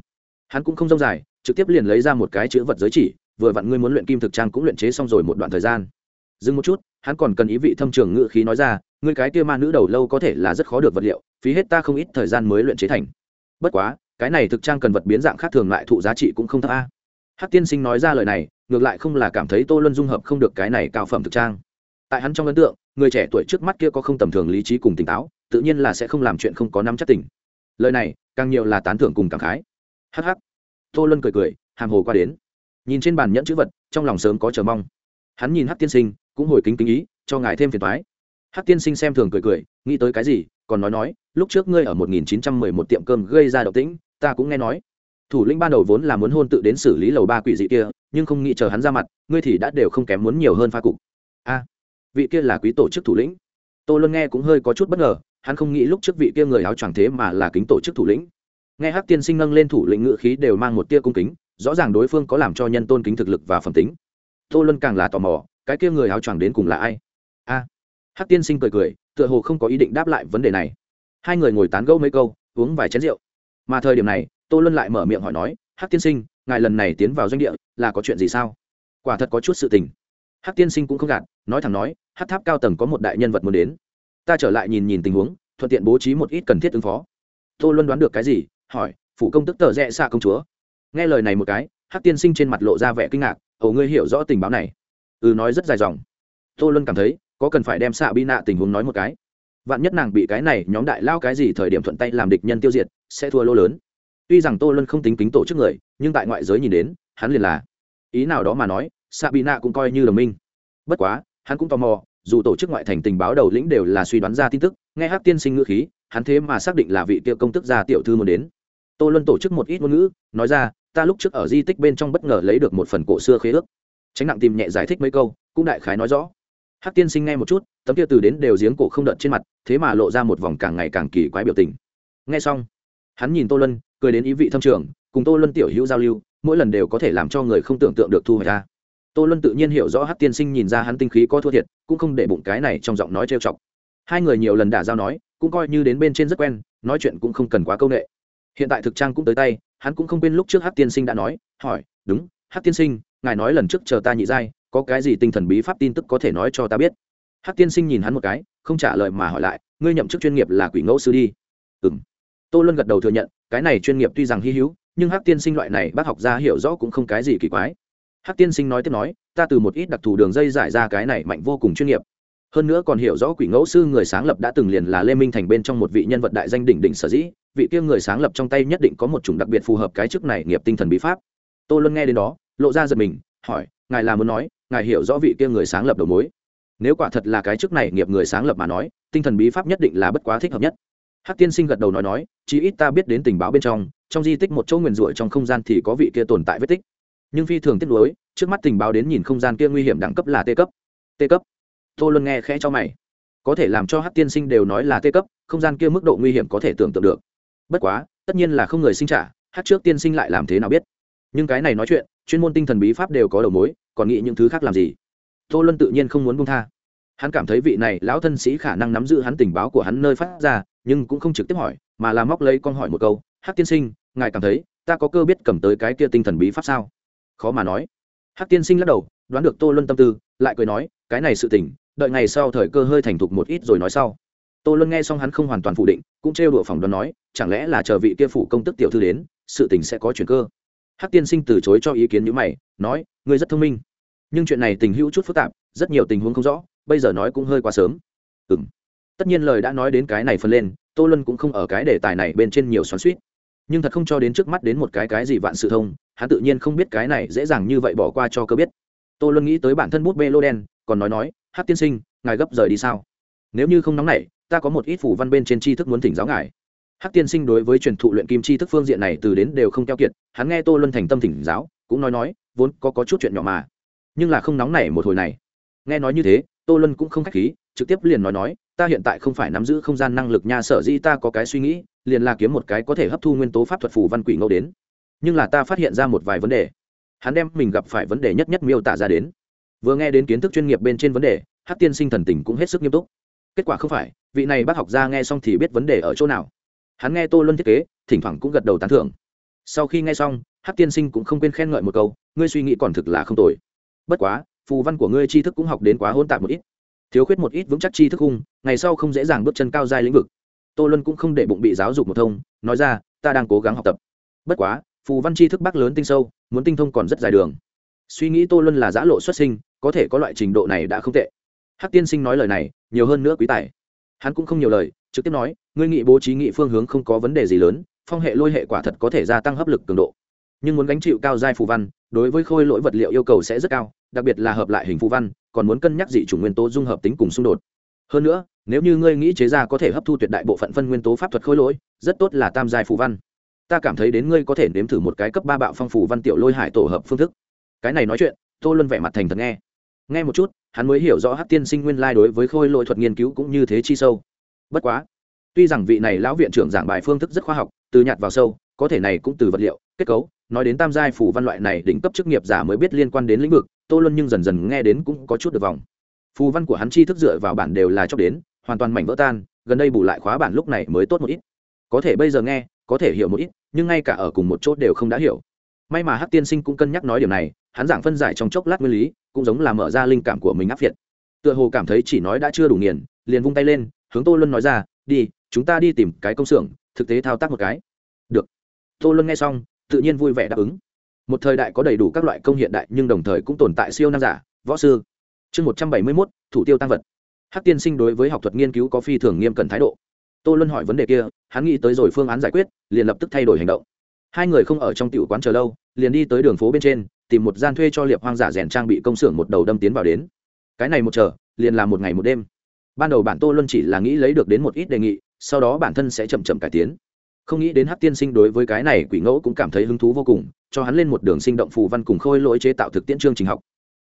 Hắn cũng không rông dài, trực tiếp liền lấy ra một cái chữ vật giới chỉ, vừa vặn ngươi muốn luyện kim thực trang cũng luyện chế xong rồi một đoạn thời gian. Dừng một chút, hắn còn cần ý vị thâm trường ngự khí nói ra, ngươi cái kia ma nữ đầu lâu có thể là rất khó được vật liệu, phí hết ta không ít thời gian mới luyện chế thành. Bất quá, cái này thực trang cần vật biến dạng khác thường lại thụ giá trị cũng không thấp a. Hát tiên sinh nói ra lời này, ngược lại không là cảm thấy tô luân dung hợp không được cái này cao phẩm thực trang tại hắn trong ấn tượng, người trẻ tuổi trước mắt kia có không tầm thường lý trí cùng tỉnh táo, tự nhiên là sẽ không làm chuyện không có năm chắc tỉnh lời này, càng nhiều là tán thưởng cùng cảm khái. Hh tô luân cười cười, hàm hồ qua đến. Nhìn trên bàn nhẫn chữ vật, trong lòng sớm có chờ mong. Hắn nhìn hát tiên sinh, cũng hồi kính kính ý, cho ngài thêm phiền thoái hát tiên sinh xem thường cười cười, nghĩ tới cái gì, còn nói nói, lúc trước ngươi ở một nghìn chín trăm mười một tiệm cơm gây ra động tĩnh, ta cũng nghe nói. Thủ lĩnh ban đầu vốn là muốn hôn tự đến xử lý lầu ba quỷ dị kia, nhưng không nghĩ chờ hắn ra mặt, ngươi thì đã đều không kém muốn nhiều hơn pha cục. A vị kia là quý tổ chức thủ lĩnh. Tô luân nghe cũng hơi có chút bất ngờ hắn không nghĩ lúc trước vị kia người áo choàng thế mà là kính tổ chức thủ lĩnh. Nghe hát tiên sinh nâng lên thủ lĩnh ngự khí đều mang một tia cung kính rõ ràng đối phương có làm cho nhân tôn kính thực lực và phẩm tính. Tô luân càng là tò mò cái kia người áo choàng đến cùng là ai? A! À, hắc tiên sinh cười cười tựa hồ không có ý định đáp lại vấn đề này. Hai người ngồi tán gẫu mấy câu uống vài chén rượu. Mà thời điểm này tô luân lại mở miệng hỏi nói hắc tiên sinh ngài lần này tiến vào doanh địa là có chuyện gì sao? Quả thật có chút sự tình. Hắc tiên sinh cũng không gạt nói thẳng nói, Hát tháp cao tầng có một đại nhân vật muốn đến. Ta trở lại nhìn nhìn tình huống, thuận tiện bố trí một ít cần thiết ứng phó. Tô luân đoán được cái gì, hỏi, phụ công tức tờ rẽ xa công chúa. Nghe lời này một cái Hát tiên sinh trên mặt lộ ra vẻ kinh ngạc, ồ, ngươi hiểu rõ tình báo này. Ừ nói rất dài dòng. Tô luân cảm thấy, có cần phải đem xạ bi nạ tình huống nói một cái. Vạn nhất nàng bị cái này nhóm đại lao cái gì thời điểm thuận tay làm địch nhân tiêu diệt, sẽ thua lô lớn. Tuy rằng tô luân không tính kính tổ chức người, nhưng tại ngoại giới nhìn đến, hắn liền là. Ý nào đó mà nói, xạ bị nạ cũng coi như đồng minh. Bất quá hắn cũng tò mò, dù tổ chức ngoại thành tình báo đầu lĩnh đều là suy đoán ra tin tức, nghe hát tiên sinh ngữ khí, hắn thế mà xác định là vị tiêu công tức gia tiểu thư muốn đến. Tô luân tổ chức một ít ngôn ngữ, nói ra, ta lúc trước ở di tích bên trong bất ngờ lấy được một phần cổ xưa khế ước. Tránh nặng tìm nhẹ giải thích mấy câu, cũng đại khái nói rõ. Hát tiên sinh nghe một chút, tấm kia từ đến đều giếng cổ không đợt trên mặt, thế mà lộ ra một vòng càng ngày càng kỳ quái biểu tình. Nghe xong, hắn nhìn tô luân, cười đến ý vị thâm trường, cùng tô luân tiểu hữu giao lưu, mỗi lần đều có thể làm cho người không tưởng tượng được thu hoạch ra tô luân tự nhiên hiểu rõ hát tiên sinh nhìn ra hắn tinh khí có thua thiệt, cũng không để bụng cái này trong giọng nói trêu chọc. Hai người nhiều lần đả giao nói, cũng coi như đến bên trên rất quen, nói chuyện cũng không cần quá c â u n ệ hiện tại thực trang cũng tới tay, hắn cũng không quên lúc trước hát tiên sinh đã nói, hỏi, đúng hát tiên sinh, ngài nói lần trước chờ ta nhị giai, có cái gì tinh thần bí pháp tin tức có thể nói cho ta biết? Hát tiên sinh nhìn hắn một cái, không trả lời mà hỏi lại, ngươi nhậm chức chuyên nghiệp là quỷ ngẫu sư đi. Ừ m tô luân gật đầu thừa nhận, cái này chuyên nghiệp tuy rằng hy hữu, nhưng hát tiên sinh loại này bác học ra hiểu rõ cũng không cái gì kỳ quái. Hắc tiên sinh nói tiếp nói, ta từ một ít đặc thù đường dây giải ra cái này mạnh vô cùng chuyên nghiệp. Hơn nữa còn hiểu rõ quỷ ngẫu sư người sáng lập đã từng liền là lê minh thành bên trong một vị nhân vật đại danh đỉnh đỉnh sở dĩ, vị kia người sáng lập trong tay nhất định có một chủng đặc biệt phù hợp cái chức này nghiệp tinh thần bí pháp. Tô luân nghe đến đó, lộ ra giật mình, hỏi, ngài là muốn nói, ngài hiểu rõ vị kia người sáng lập đầu mối. Nếu quả thật là cái chức này nghiệp người sáng lập mà nói, tinh thần bí pháp nhất định là bất quá thích hợp nhất. Hắc tiên sinh gật đầu nói nói, chí ít ta biết đến tình báo bên trong trong di tích một chỗ nguyền rủa trong không gian thì có vị kia tồn tại vết tích nhưng phi thường tiếc nuối, trước mắt tình báo đến nhìn không gian kia nguy hiểm đẳng cấp là t cấp. T cấp. Tô luân nghe khẽ cho mày. Có thể làm cho hắc tiên sinh đều nói là t cấp, không gian kia mức độ nguy hiểm có thể tưởng tượng được. Bất quá, tất nhiên là không người sinh trả hát trước tiên sinh lại làm thế nào biết? Nhưng cái này nói chuyện, chuyên môn tinh thần bí pháp đều có đầu mối, còn nghĩ những thứ khác làm gì? Tô luân tự nhiên không muốn buông tha. Hắn cảm thấy vị này lão thân sĩ khả năng nắm giữ hắn tình báo của hắn nơi phát ra, nhưng cũng không trực tiếp hỏi, mà là móc lấy con hỏi một câu hát tiên sinh, ngài cảm thấy ta có cơ biết cầm tới cái kia tinh thần bí pháp sao? Khó mà nói. Hắc tiên sinh lắc đầu, đoán được tô luân tâm tư, lại cười nói, cái này sự tình, đợi ngày sau thời cơ hơi thành thục một ít rồi nói sau. Tô luân nghe xong hắn không hoàn toàn phủ định, cũng trêu đùa phỏng đoán nói, chẳng lẽ là chờ vị kia phủ công tức tiểu thư đến, sự tình sẽ có chuyển cơ. Hắc tiên sinh từ chối cho ý kiến như mày, nói, ngươi rất thông minh. Nhưng chuyện này tình hữu chút phức tạp, rất nhiều tình huống không rõ, bây giờ nói cũng hơi quá sớm. Ừ m tất nhiên lời đã nói đến cái này phân lên, tô luân cũng không ở cái đề tài này bên trên nhiều xoắn suýt nhưng thật không cho đến trước mắt đến một cái cái gì vạn sự thông hắn tự nhiên không biết cái này dễ dàng như vậy bỏ qua cho cơ biết. Tô luân nghĩ tới bản thân bút bê lô đen còn nói nói hát tiên sinh ngài gấp rời đi sao? Nếu như không nóng nảy ta có một ít phủ văn bên trên tri thức muốn thỉnh giáo ngài. Hắc tiên sinh đối với truyền thụ luyện kim tri thức phương diện này từ đến đều không keo kiệt hắn nghe tô luân thành tâm thỉnh giáo cũng nói nói vốn có, có chút chuyện nhỏ mà nhưng là không nóng nảy một hồi này. Nghe nói như thế tô luân cũng không k h á c h khí trực tiếp liền nói nói ta hiện tại không phải nắm giữ không gian năng lực nha sở di ta có cái suy nghĩ liền là kiếm một cái có thể hấp thu nguyên tố pháp thuật phù văn quỷ ngẫu đến. Nhưng là ta phát hiện ra một vài vấn đề. Hắn đem mình gặp phải vấn đề nhất nhất miêu tả ra đến. Vừa nghe đến kiến thức chuyên nghiệp bên trên vấn đề hát tiên sinh thần tình cũng hết sức nghiêm túc. Kết quả không phải, vị này bác học gia nghe xong thì biết vấn đề ở chỗ nào. Hắn nghe tô luân thiết kế, thỉnh thoảng cũng gật đầu tán thưởng. Sau khi nghe xong hát tiên sinh cũng không quên khen ngợi một câu, ngươi suy nghĩ còn thực là không tồi. Bất quá, phù văn của ngươi tri thức cũng học đến quá hôn tạp một ít. Thiếu khuyết một ít vững chắc tri thức khung ngày sau không dễ dàng bước chân cao dài lĩnh vực tô luân cũng không để bụng bị giáo dục một thông, nói ra, ta đang cố gắng học tập. Bất quá, phù văn chi thức bắc lớn tinh sâu, muốn tinh thông còn rất dài đường. Suy nghĩ tô luân là giã lộ xuất sinh, có thể có loại trình độ này đã không tệ. Hắc tiên sinh nói lời này, nhiều hơn nữa quý tài. Hắn cũng không nhiều lời, trực tiếp nói, ngươi nghị bố trí nghị phương hướng không có vấn đề gì lớn, phong hệ lôi hệ quả thật có thể gia tăng hấp lực cường độ. Nhưng muốn gánh chịu cao giai phù văn, đối với khôi lỗi vật liệu yêu cầu sẽ rất cao, đặc biệt là hợp lại hình phù văn, còn muốn cân nhắc dị chủ nguyên tố dung hợp tính cùng xung đột. Hơn nữa nếu như ngươi nghĩ chế ra có thể hấp thu tuyệt đại bộ phận phân nguyên tố pháp thuật khôi lỗi, rất tốt là tam giai phù văn. Ta cảm thấy đến ngươi có thể nếm thử một cái cấp ba bạo phong phù văn tiểu lôi hải tổ hợp phương thức. Cái này nói chuyện, tô luân vẻ mặt thành thật nghe. Nghe một chút, hắn mới hiểu rõ hát tiên sinh nguyên lai đối với khôi lỗi thuật nghiên cứu cũng như thế chi sâu. Bất quá, tuy rằng vị này lão viện trưởng giảng bài phương thức rất khoa học, từ nhạt vào sâu, có thể này cũng từ vật liệu, kết cấu, nói đến tam giai phù văn loại này đỉnh cấp chức nghiệp giả mới biết liên quan đến lĩnh vực, tô luân nhưng dần dần nghe đến cũng có chút được vòng phù văn của hắn chi thức dựa vào bản đều là chóc đến hoàn toàn mảnh vỡ tan, gần đây bù lại khóa bản lúc này mới tốt một ít. Có thể bây giờ nghe, có thể hiểu một ít, nhưng ngay cả ở cùng một chốt đều không đã hiểu. May mà hát tiên sinh cũng cân nhắc nói điều này, hắn giảng phân giải trong chốc lát nguyên lý, cũng giống là mở ra linh cảm của mình áp việt tựa hồ cảm thấy chỉ nói đã chưa đủ nghiền, liền vung tay lên, hướng tô luân nói ra, đi, chúng ta đi tìm cái công xưởng, thực tế thao tác một cái. Được. Tô luân nghe xong, tự nhiên vui vẻ đáp ứng. Một thời đại có đầy đủ các loại công hiện đại, nhưng đồng thời cũng tồn tại siêu nam giả, võ sư. Chương một trăm bảy mươi mốt, thủ tiêu tăng vật hắc tiên sinh đối với học thuật nghiên cứu có phi thường nghiêm cẩn thái độ. Tô luân hỏi vấn đề kia, hắn nghĩ tới rồi phương án giải quyết, liền lập tức thay đổi hành động. Hai người không ở trong tiểu quán chờ lâu, liền đi tới đường phố bên trên, tìm một gian thuê cho liệp hoang giả rèn trang bị công xưởng một đầu đâm tiến vào đến. Cái này một chờ, liền là một ngày một đêm. Ban đầu bản tô luân chỉ là nghĩ lấy được đến một ít đề nghị, sau đó bản thân sẽ chậm chậm cải tiến. Không nghĩ đến hát tiên sinh đối với cái này quỷ ngẫu cũng cảm thấy hứng thú vô cùng, cho hắn lên một đường sinh động phù văn cùng khôi lỗi chế tạo thực tiễn chương trình học.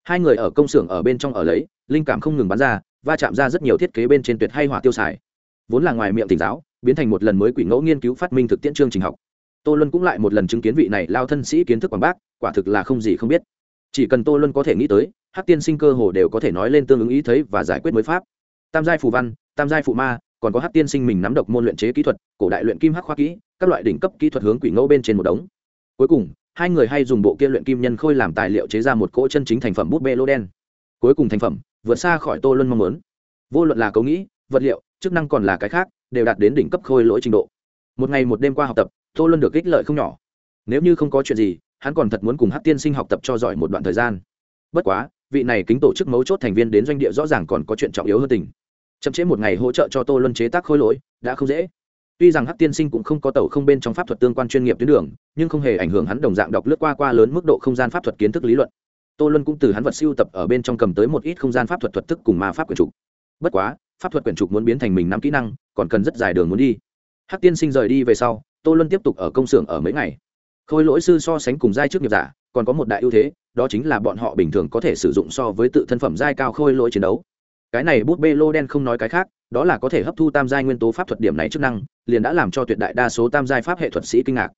Hai người ở công xưởng ở bên trong ở lấy, linh cảm không ngừng bắn ra va chạm ra rất nhiều thiết kế bên trên tuyệt hay hỏa tiêu xài. Vốn là ngoài miệng tỉnh giáo, biến thành một lần mới quỷ ngẫu nghiên cứu phát minh thực tiễn chương trình học. Tô luân cũng lại một lần chứng kiến vị này lao thân sĩ kiến thức quảng bác, quả thực là không gì không biết. Chỉ cần tô luân có thể nghĩ tới, hát tiên sinh cơ hồ đều có thể nói lên tương ứng ý thấy và giải quyết mới pháp. Tam giai phù văn, tam giai phụ ma, còn có hát tiên sinh mình nắm độc môn luyện chế kỹ thuật, cổ đại luyện kim hắc khoa kỹ, các loại đỉnh cấp kỹ thuật hướng quỷ ngẫu bên trên một đống. Cuối cùng, hai người hay dùng bộ kia luyện kim nhân khôi làm tài liệu chế ra một cỗ chân chính thành phẩm bút bê lô đen cuối cùng thành phẩm, vượt xa khỏi tô luân mong muốn. Vô luận là cấu nghĩ, vật liệu, chức năng còn là cái khác, đều đạt đến đỉnh cấp khôi lỗi trình độ. Một ngày một đêm qua học tập, tô luân được ích lợi không nhỏ. Nếu như không có chuyện gì, hắn còn thật muốn cùng hát tiên sinh học tập cho giỏi một đoạn thời gian. Bất quá, vị này kính tổ chức mấu chốt thành viên đến doanh địa rõ ràng còn có chuyện trọng yếu hơn tình. Chậm chế một ngày hỗ trợ cho tô luân chế tác khôi lỗi, đã không dễ. Tuy rằng hát tiên sinh cũng không có tàu không bên trong pháp thuật tương quan chuyên nghiệp tuyến đường, nhưng không hề ảnh hưởng hắn đồng dạng đọc lướt qua qua lớn mức độ không gian pháp thuật kiến thức lý luận tô luân cũng từ hắn vật siêu tập ở bên trong cầm tới một ít không gian pháp thuật thuật thức cùng ma pháp quyển trục. Bất quá, pháp thuật quyển trục muốn biến thành mình năm kỹ năng, còn cần rất dài đường muốn đi. Hắc tiên sinh rời đi về sau, tô luân tiếp tục ở công xưởng ở mấy ngày. Khôi lỗi sư so sánh cùng giai trước nghiệp giả, còn có một đại ưu thế, đó chính là bọn họ bình thường có thể sử dụng so với tự thân phẩm giai cao khôi lỗi chiến đấu. Cái này bút bê lô đen không nói cái khác, đó là có thể hấp thu tam giai nguyên tố pháp thuật điểm này chức năng, liền đã làm cho tuyệt đại đa số tam giai pháp hệ thuật sĩ kinh ngạc.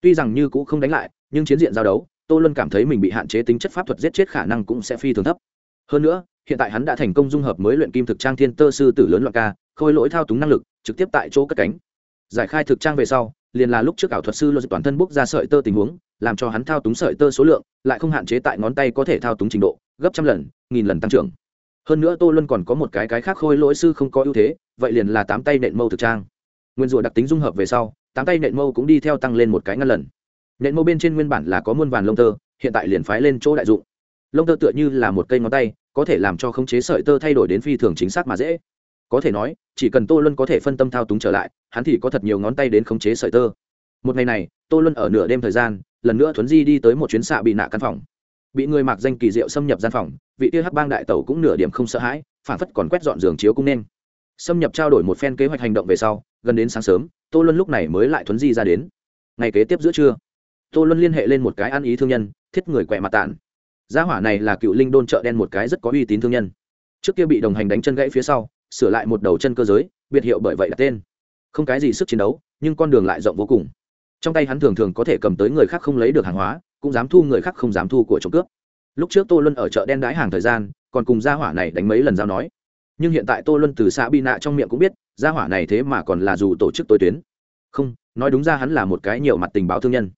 Tuy rằng như cũ không đánh lại, nhưng chiến diện giao đấu tô luân cảm thấy mình bị hạn chế tính chất pháp thuật giết chết khả năng cũng sẽ phi thường thấp. Hơn nữa, hiện tại hắn đã thành công dung hợp mới luyện kim thực trang thiên tơ sư tử lớn loạn ca, khôi lỗi thao túng năng lực, trực tiếp tại chỗ cất cánh. Giải khai thực trang về sau, liền là lúc trước ảo thuật sư luật toàn thân bốc ra sợi tơ tình huống, làm cho hắn thao túng sợi tơ số lượng, lại không hạn chế tại ngón tay có thể thao túng trình độ, gấp trăm lần, nghìn lần tăng trưởng. Hơn nữa tô luân còn có một cái cái khác khôi lỗi sư không có ưu thế, vậy liền là tám tay nện mâu thực trang. Nguyên rủa đặc tính dung hợp về sau, tám tay nện mâu cũng đi theo tăng lên một cái ngăn lần nện mô bên trên nguyên bản là có muôn vàn lông tơ, hiện tại liền phái lên chỗ đại dụng. Lông tơ tựa như là một cây ngón tay, có thể làm cho khống chế sợi tơ thay đổi đến phi thường chính xác mà dễ. Có thể nói, chỉ cần tô luân có thể phân tâm thao túng trở lại, hắn thì có thật nhiều ngón tay đến khống chế sợi tơ. Một ngày này, tô luân ở nửa đêm thời gian, lần nữa thuấn di đi tới một chuyến xạ bị nạ căn phòng. Bị người mặc danh kỳ diệu xâm nhập gian phòng, vị tia hắc bang đại tẩu cũng nửa điểm không sợ hãi, phản phất còn quét dọn giường chiếu cũng nên. Xâm nhập trao đổi một phen kế hoạch hành động về sau, gần đến sáng sớm, tô luân lúc này mới lại thuấn di ra đến. Ngày kế tiếp giữa trưa tô luân liên hệ lên một cái ăn ý thương nhân, thiết người quẹ mặt tản. Gia hỏa này là cựu linh đôn chợ đen một cái rất có uy tín thương nhân. Trước kia bị đồng hành đánh chân gãy phía sau, sửa lại một đầu chân cơ giới, biệt hiệu bởi vậy đặt tên. Không cái gì sức chiến đấu, nhưng con đường lại rộng vô cùng. Trong tay hắn thường thường có thể cầm tới người khác không lấy được hàng hóa, cũng dám thu người khác không dám thu của trộm cướp. Lúc trước tô luân ở chợ đen đái hàng thời gian, còn cùng gia hỏa này đánh mấy lần giao nói. Nhưng hiện tại tô luân từ xã bi nạ trong miệng cũng biết, gia hỏa này thế mà còn là dù tổ chức tối tuyến. Không, nói đúng ra hắn là một cái nhiều mặt tình báo thương nhân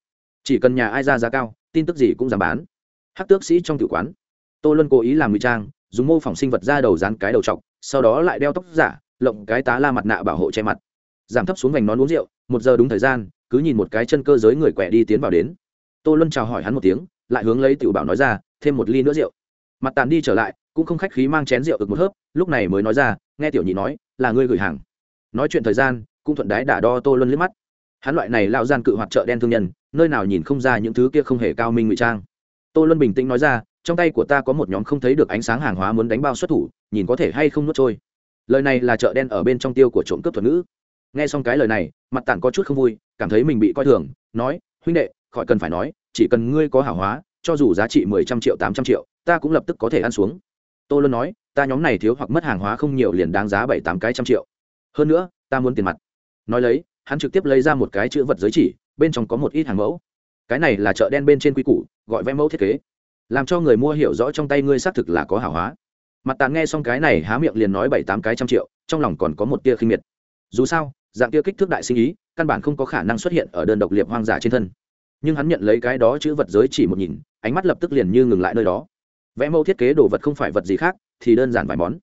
chỉ cần nhà ai ra giá cao, tin tức gì cũng dám bán. Hát tước sĩ trong tử quán. Tô luân cố ý làm ngụy trang, dùng mô phỏng sinh vật ra đầu dán cái đầu t sau đó lại đeo tóc giả, lộng cái tá la mặt nạ bảo hộ che mặt. Giảm thấp xuống vành nón uống rượu, một giờ đúng thời gian, cứ nhìn một cái chân cơ giới người quẹ đi tiến vào đến. Tô luân chào hỏi hắn một tiếng, lại hướng lấy tiểu bảo nói ra, thêm một ly nữa rượu. Mặt tàn đi trở lại, cũng không khách khí mang chén rượu ực một hớp, lúc này mới nói ra, nghe tiểu nhị nói, là ngươi gửi hàng. Nói chuyện thời gian, cũng thuận đái đả đo tô luân liếc mắt hắn loại này lao gian cự hoạt chợ đen thương nhân, nơi nào nhìn không ra những thứ kia không hề cao minh ngụy trang. Tô luân bình tĩnh nói ra, trong tay của ta có một nhóm không thấy được ánh sáng hàng hóa muốn đánh bao xuất thủ, nhìn có thể hay không nuốt trôi. Lời này là chợ đen ở bên trong tiêu của trộm cướp thuật ngữ. Nghe xong cái lời này, mặt tản có chút không vui, cảm thấy mình bị coi thường, nói, huynh đệ, khỏi cần phải nói, chỉ cần ngươi có hảo hóa, cho dù giá trị mười trăm triệu, tám trăm triệu, ta cũng lập tức có thể ăn xuống. Tô luân nói, ta nhóm này thiếu hoặc mất hàng hóa không nhiều liền đáng giá bảy tám cái trăm triệu. Hơn nữa, ta muốn tiền mặt. Nói lấy hắn trực tiếp lấy ra một cái chữ vật giới chỉ, bên trong có một ít hàng mẫu. Cái này là chợ đen bên trên quy củ, gọi vẽ mẫu thiết kế. Làm cho người mua hiểu rõ trong tay ngươi xác thực là có hảo hóa. Mặt tàn nghe xong cái này há miệng liền nói bảy tám cái trăm triệu, trong lòng còn có một tia khinh miệt. Dù sao, dạng tia kích thước đại sinh ý, căn bản không có khả năng xuất hiện ở đơn độc liệp hoang dã trên thân. Nhưng hắn nhận lấy cái đó chữ vật giới chỉ một nhìn, ánh mắt lập tức liền như ngừng lại nơi đó. Vẽ mẫu thiết kế đồ vật không phải vật gì khác, thì đơn giản vài món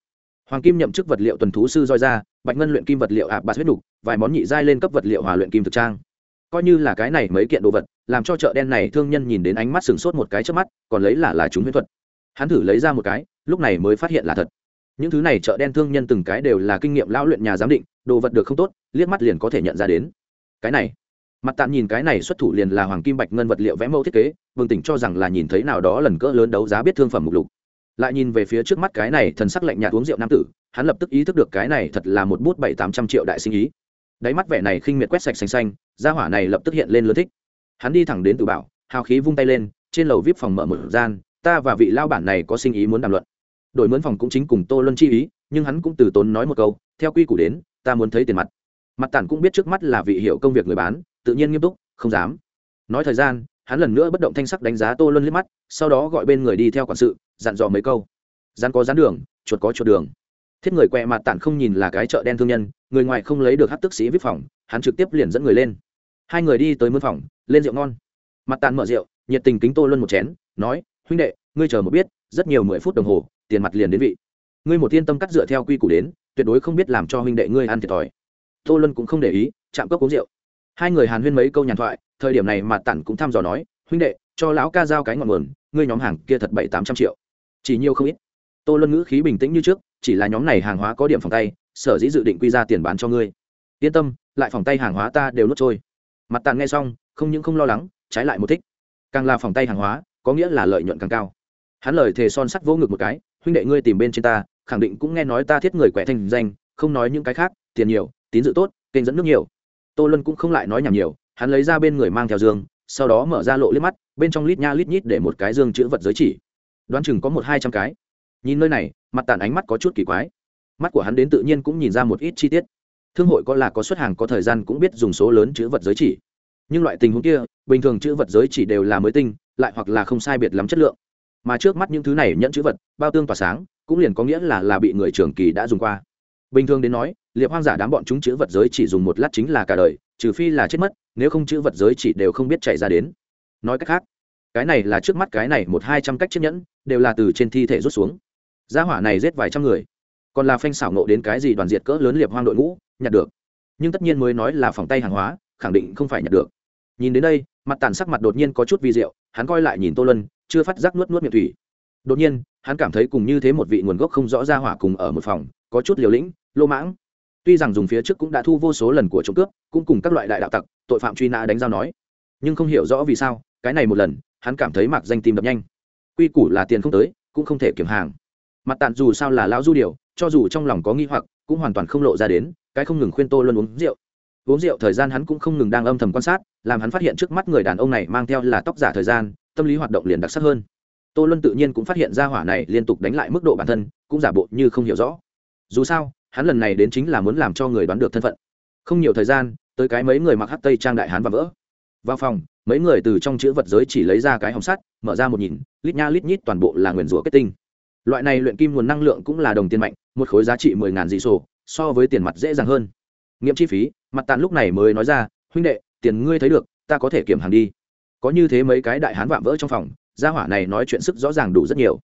hoàng kim nhậm chức vật liệu tuần thú sư roi ra, bạch ngân luyện kim vật liệu ạ bạt huyết đục, vài món nhị giai lên cấp vật liệu hòa luyện kim thực trang. Coi như là cái này mấy kiện đồ vật, làm cho chợ đen này thương nhân nhìn đến ánh mắt sừng sốt một cái trước mắt, còn lấy là là chúng huyết thuật. Hắn thử lấy ra một cái, lúc này mới phát hiện là thật. Những thứ này chợ đen thương nhân từng cái đều là kinh nghiệm lão luyện nhà giám định, đồ vật được không tốt, liếc mắt liền có thể nhận ra đến. Cái này, mặt tạm nhìn cái này xuất thủ liền là hoàng kim bạch ngân vật liệu vẽ mẫu thiết kế vương tỉnh cho rằng là nhìn thấy nào đó lần cỡ lớn đấu giá biết thương phẩm mục lục lại nhìn về phía trước mắt cái này thần sắc lạnh nhạt uống rượu nam tử, hắn lập tức ý thức được cái này thật là một bút bảy tám trăm triệu đại sinh ý. Đáy mắt vẻ này khinh miệt quét sạch xanh xanh, gia hỏa này lập tức hiện lên lớn thích. Hắn đi thẳng đến tự bảo, hào khí vung tay lên, trên lầu vip phòng mở một gian, ta và vị lao bản này có sinh ý muốn đàm luận. Đổi mướn phòng cũng chính cùng tô luân chi ý, nhưng hắn cũng từ tốn nói một câu, theo quy củ đến, ta muốn thấy tiền mặt. Mặt tản cũng biết trước mắt là vị hiệu công việc người bán, tự nhiên nghiêm túc, không dám. Nói thời gian, hắn lần nữa bất động thanh sắc đánh giá tô luân liếc mắt, sau đó gọi bên người đi theo quản sự dặn dò mấy câu. Rắn có rắn đường, chuột có chuột đường. Thiết người quẹ mặt tản không nhìn là cái chợ đen thương nhân, người ngoài không lấy được hát tức sĩ vip phòng, hắn trực tiếp liền dẫn người lên. Hai người đi tới mướn phòng, lên rượu ngon. Mặt tàn mở rượu, nhiệt tình kính tô luân một chén, nói, huynh đệ, ngươi chờ một biết, rất nhiều mười phút đồng hồ, tiền mặt liền đến vị. Ngươi một yên tâm cắt dựa theo quy củ đến, tuyệt đối không biết làm cho huynh đệ ngươi ăn thiệt thòi. Tô luân cũng không để ý, chạm cốc uống rượu. Hai người hàn huyên mấy câu nhàn thoại, thời điểm này mặt tản cũng thăm dò nói, huynh đệ, cho lão ca giao cái ngọn nguồn, ngươi nhóm hàng kia thật bảy tám trăm triệu chỉ nhiều không ít. Tô luân ngữ khí bình tĩnh như trước, chỉ là nhóm này hàng hóa có điểm phòng tay, sở dĩ dự định quy ra tiền bán cho ngươi. Yên tâm, lại phòng tay hàng hóa ta đều nuốt trôi. Mặt tàn nghe xong, không những không lo lắng, trái lại một thích. Càng là phòng tay hàng hóa, có nghĩa là lợi nhuận càng cao. Hắn lời thề son sắt vô ngực một cái, huynh đệ ngươi tìm bên trên ta, khẳng định cũng nghe nói ta thiết người quẻ thành danh, không nói những cái khác, tiền nhiều, tín dự tốt, kênh dẫn nước nhiều. Tô luân cũng không lại nói nhảm nhiều, hắn lấy ra bên người mang theo dương, sau đó mở ra lộ liếc mắt, bên trong lít nha lít nhít để một cái dương chữ vật giới chỉ đoán chừng có một hai trăm cái. Nhìn nơi này, mặt tàn ánh mắt có chút kỳ quái. Mắt của hắn đến tự nhiên cũng nhìn ra một ít chi tiết. Thương hội có là có xuất hàng, có thời gian cũng biết dùng số lớn chữ vật giới chỉ. Nhưng loại tình huống kia, bình thường chữ vật giới chỉ đều là mới tinh, lại hoặc là không sai biệt lắm chất lượng. Mà trước mắt những thứ này nhận chữ vật, bao tương tỏa sáng, cũng liền có nghĩa là là bị người trường kỳ đã dùng qua. Bình thường đến nói, liệp hoang giả đám bọn chúng chữ vật giới chỉ dùng một lát chính là cả đời, trừ phi là chết mất, nếu không chữ vật giới chỉ đều không biết chạy ra đến. Nói cách khác cái này là trước mắt cái này một hai trăm cách chiếc nhẫn, đều là từ trên thi thể rút xuống. Gia hỏa này giết vài trăm người. Còn là phanh xảo nộ đến cái gì đoàn diệt cỡ lớn liệp hoang đội ngũ, nhặt được. Nhưng tất nhiên mới nói là phòng tay hàng hóa, khẳng định không phải nhặt được. Nhìn đến đây, mặt tàn sắc mặt đột nhiên có chút vi diệu, hắn coi lại nhìn tô lân chưa phát giác nuốt nuốt miệng thủy. Đột nhiên, hắn cảm thấy cùng như thế một vị nguồn gốc không rõ ra hỏa cùng ở một phòng, có chút liều lĩnh, lô mãng. Tuy rằng dùng phía trước cũng đã thu vô số lần của trộm cướp, cũng cùng các loại đại đạo tặc, tội phạm truy nã đánh giao nói. Nhưng không hiểu rõ vì sao, cái này một lần hắn cảm thấy mặc danh tim đập nhanh. Quy củ là tiền không tới, cũng không thể kiểm hàng. Mặt tàn dù sao là lão du điều, cho dù trong lòng có nghi hoặc, cũng hoàn toàn không lộ ra đến, cái không ngừng khuyên tô luân uống rượu. Uống rượu thời gian hắn cũng không ngừng đang âm thầm quan sát, làm hắn phát hiện trước mắt người đàn ông này mang theo là tóc giả thời gian, tâm lý hoạt động liền đặc sắc hơn. Tô luân tự nhiên cũng phát hiện ra hỏa này liên tục đánh lại mức độ bản thân, cũng giả bộ như không hiểu rõ. Dù sao, hắn lần này đến chính là muốn làm cho người đoán được thân phận. Không nhiều thời gian, tới cái mấy người mặc hắt tây trang đại hán và vỡ. Vào phòng mấy người từ trong chữ vật giới chỉ lấy ra cái hồng sắt, mở ra một nhìn, lít nha lít nhít toàn bộ là nguyền rủa kết tinh. Loại này luyện kim nguồn năng lượng cũng là đồng tiền mạnh, một khối giá trị mười ngàn dị sổ, so với tiền mặt dễ dàng hơn. Nghiệm chi phí, mặt tàn lúc này mới nói ra, huynh đệ, tiền ngươi thấy được, ta có thể kiểm hàng đi. Có như thế mấy cái đại hán vạm vỡ trong phòng, gia hỏa này nói chuyện sức rõ ràng đủ rất nhiều.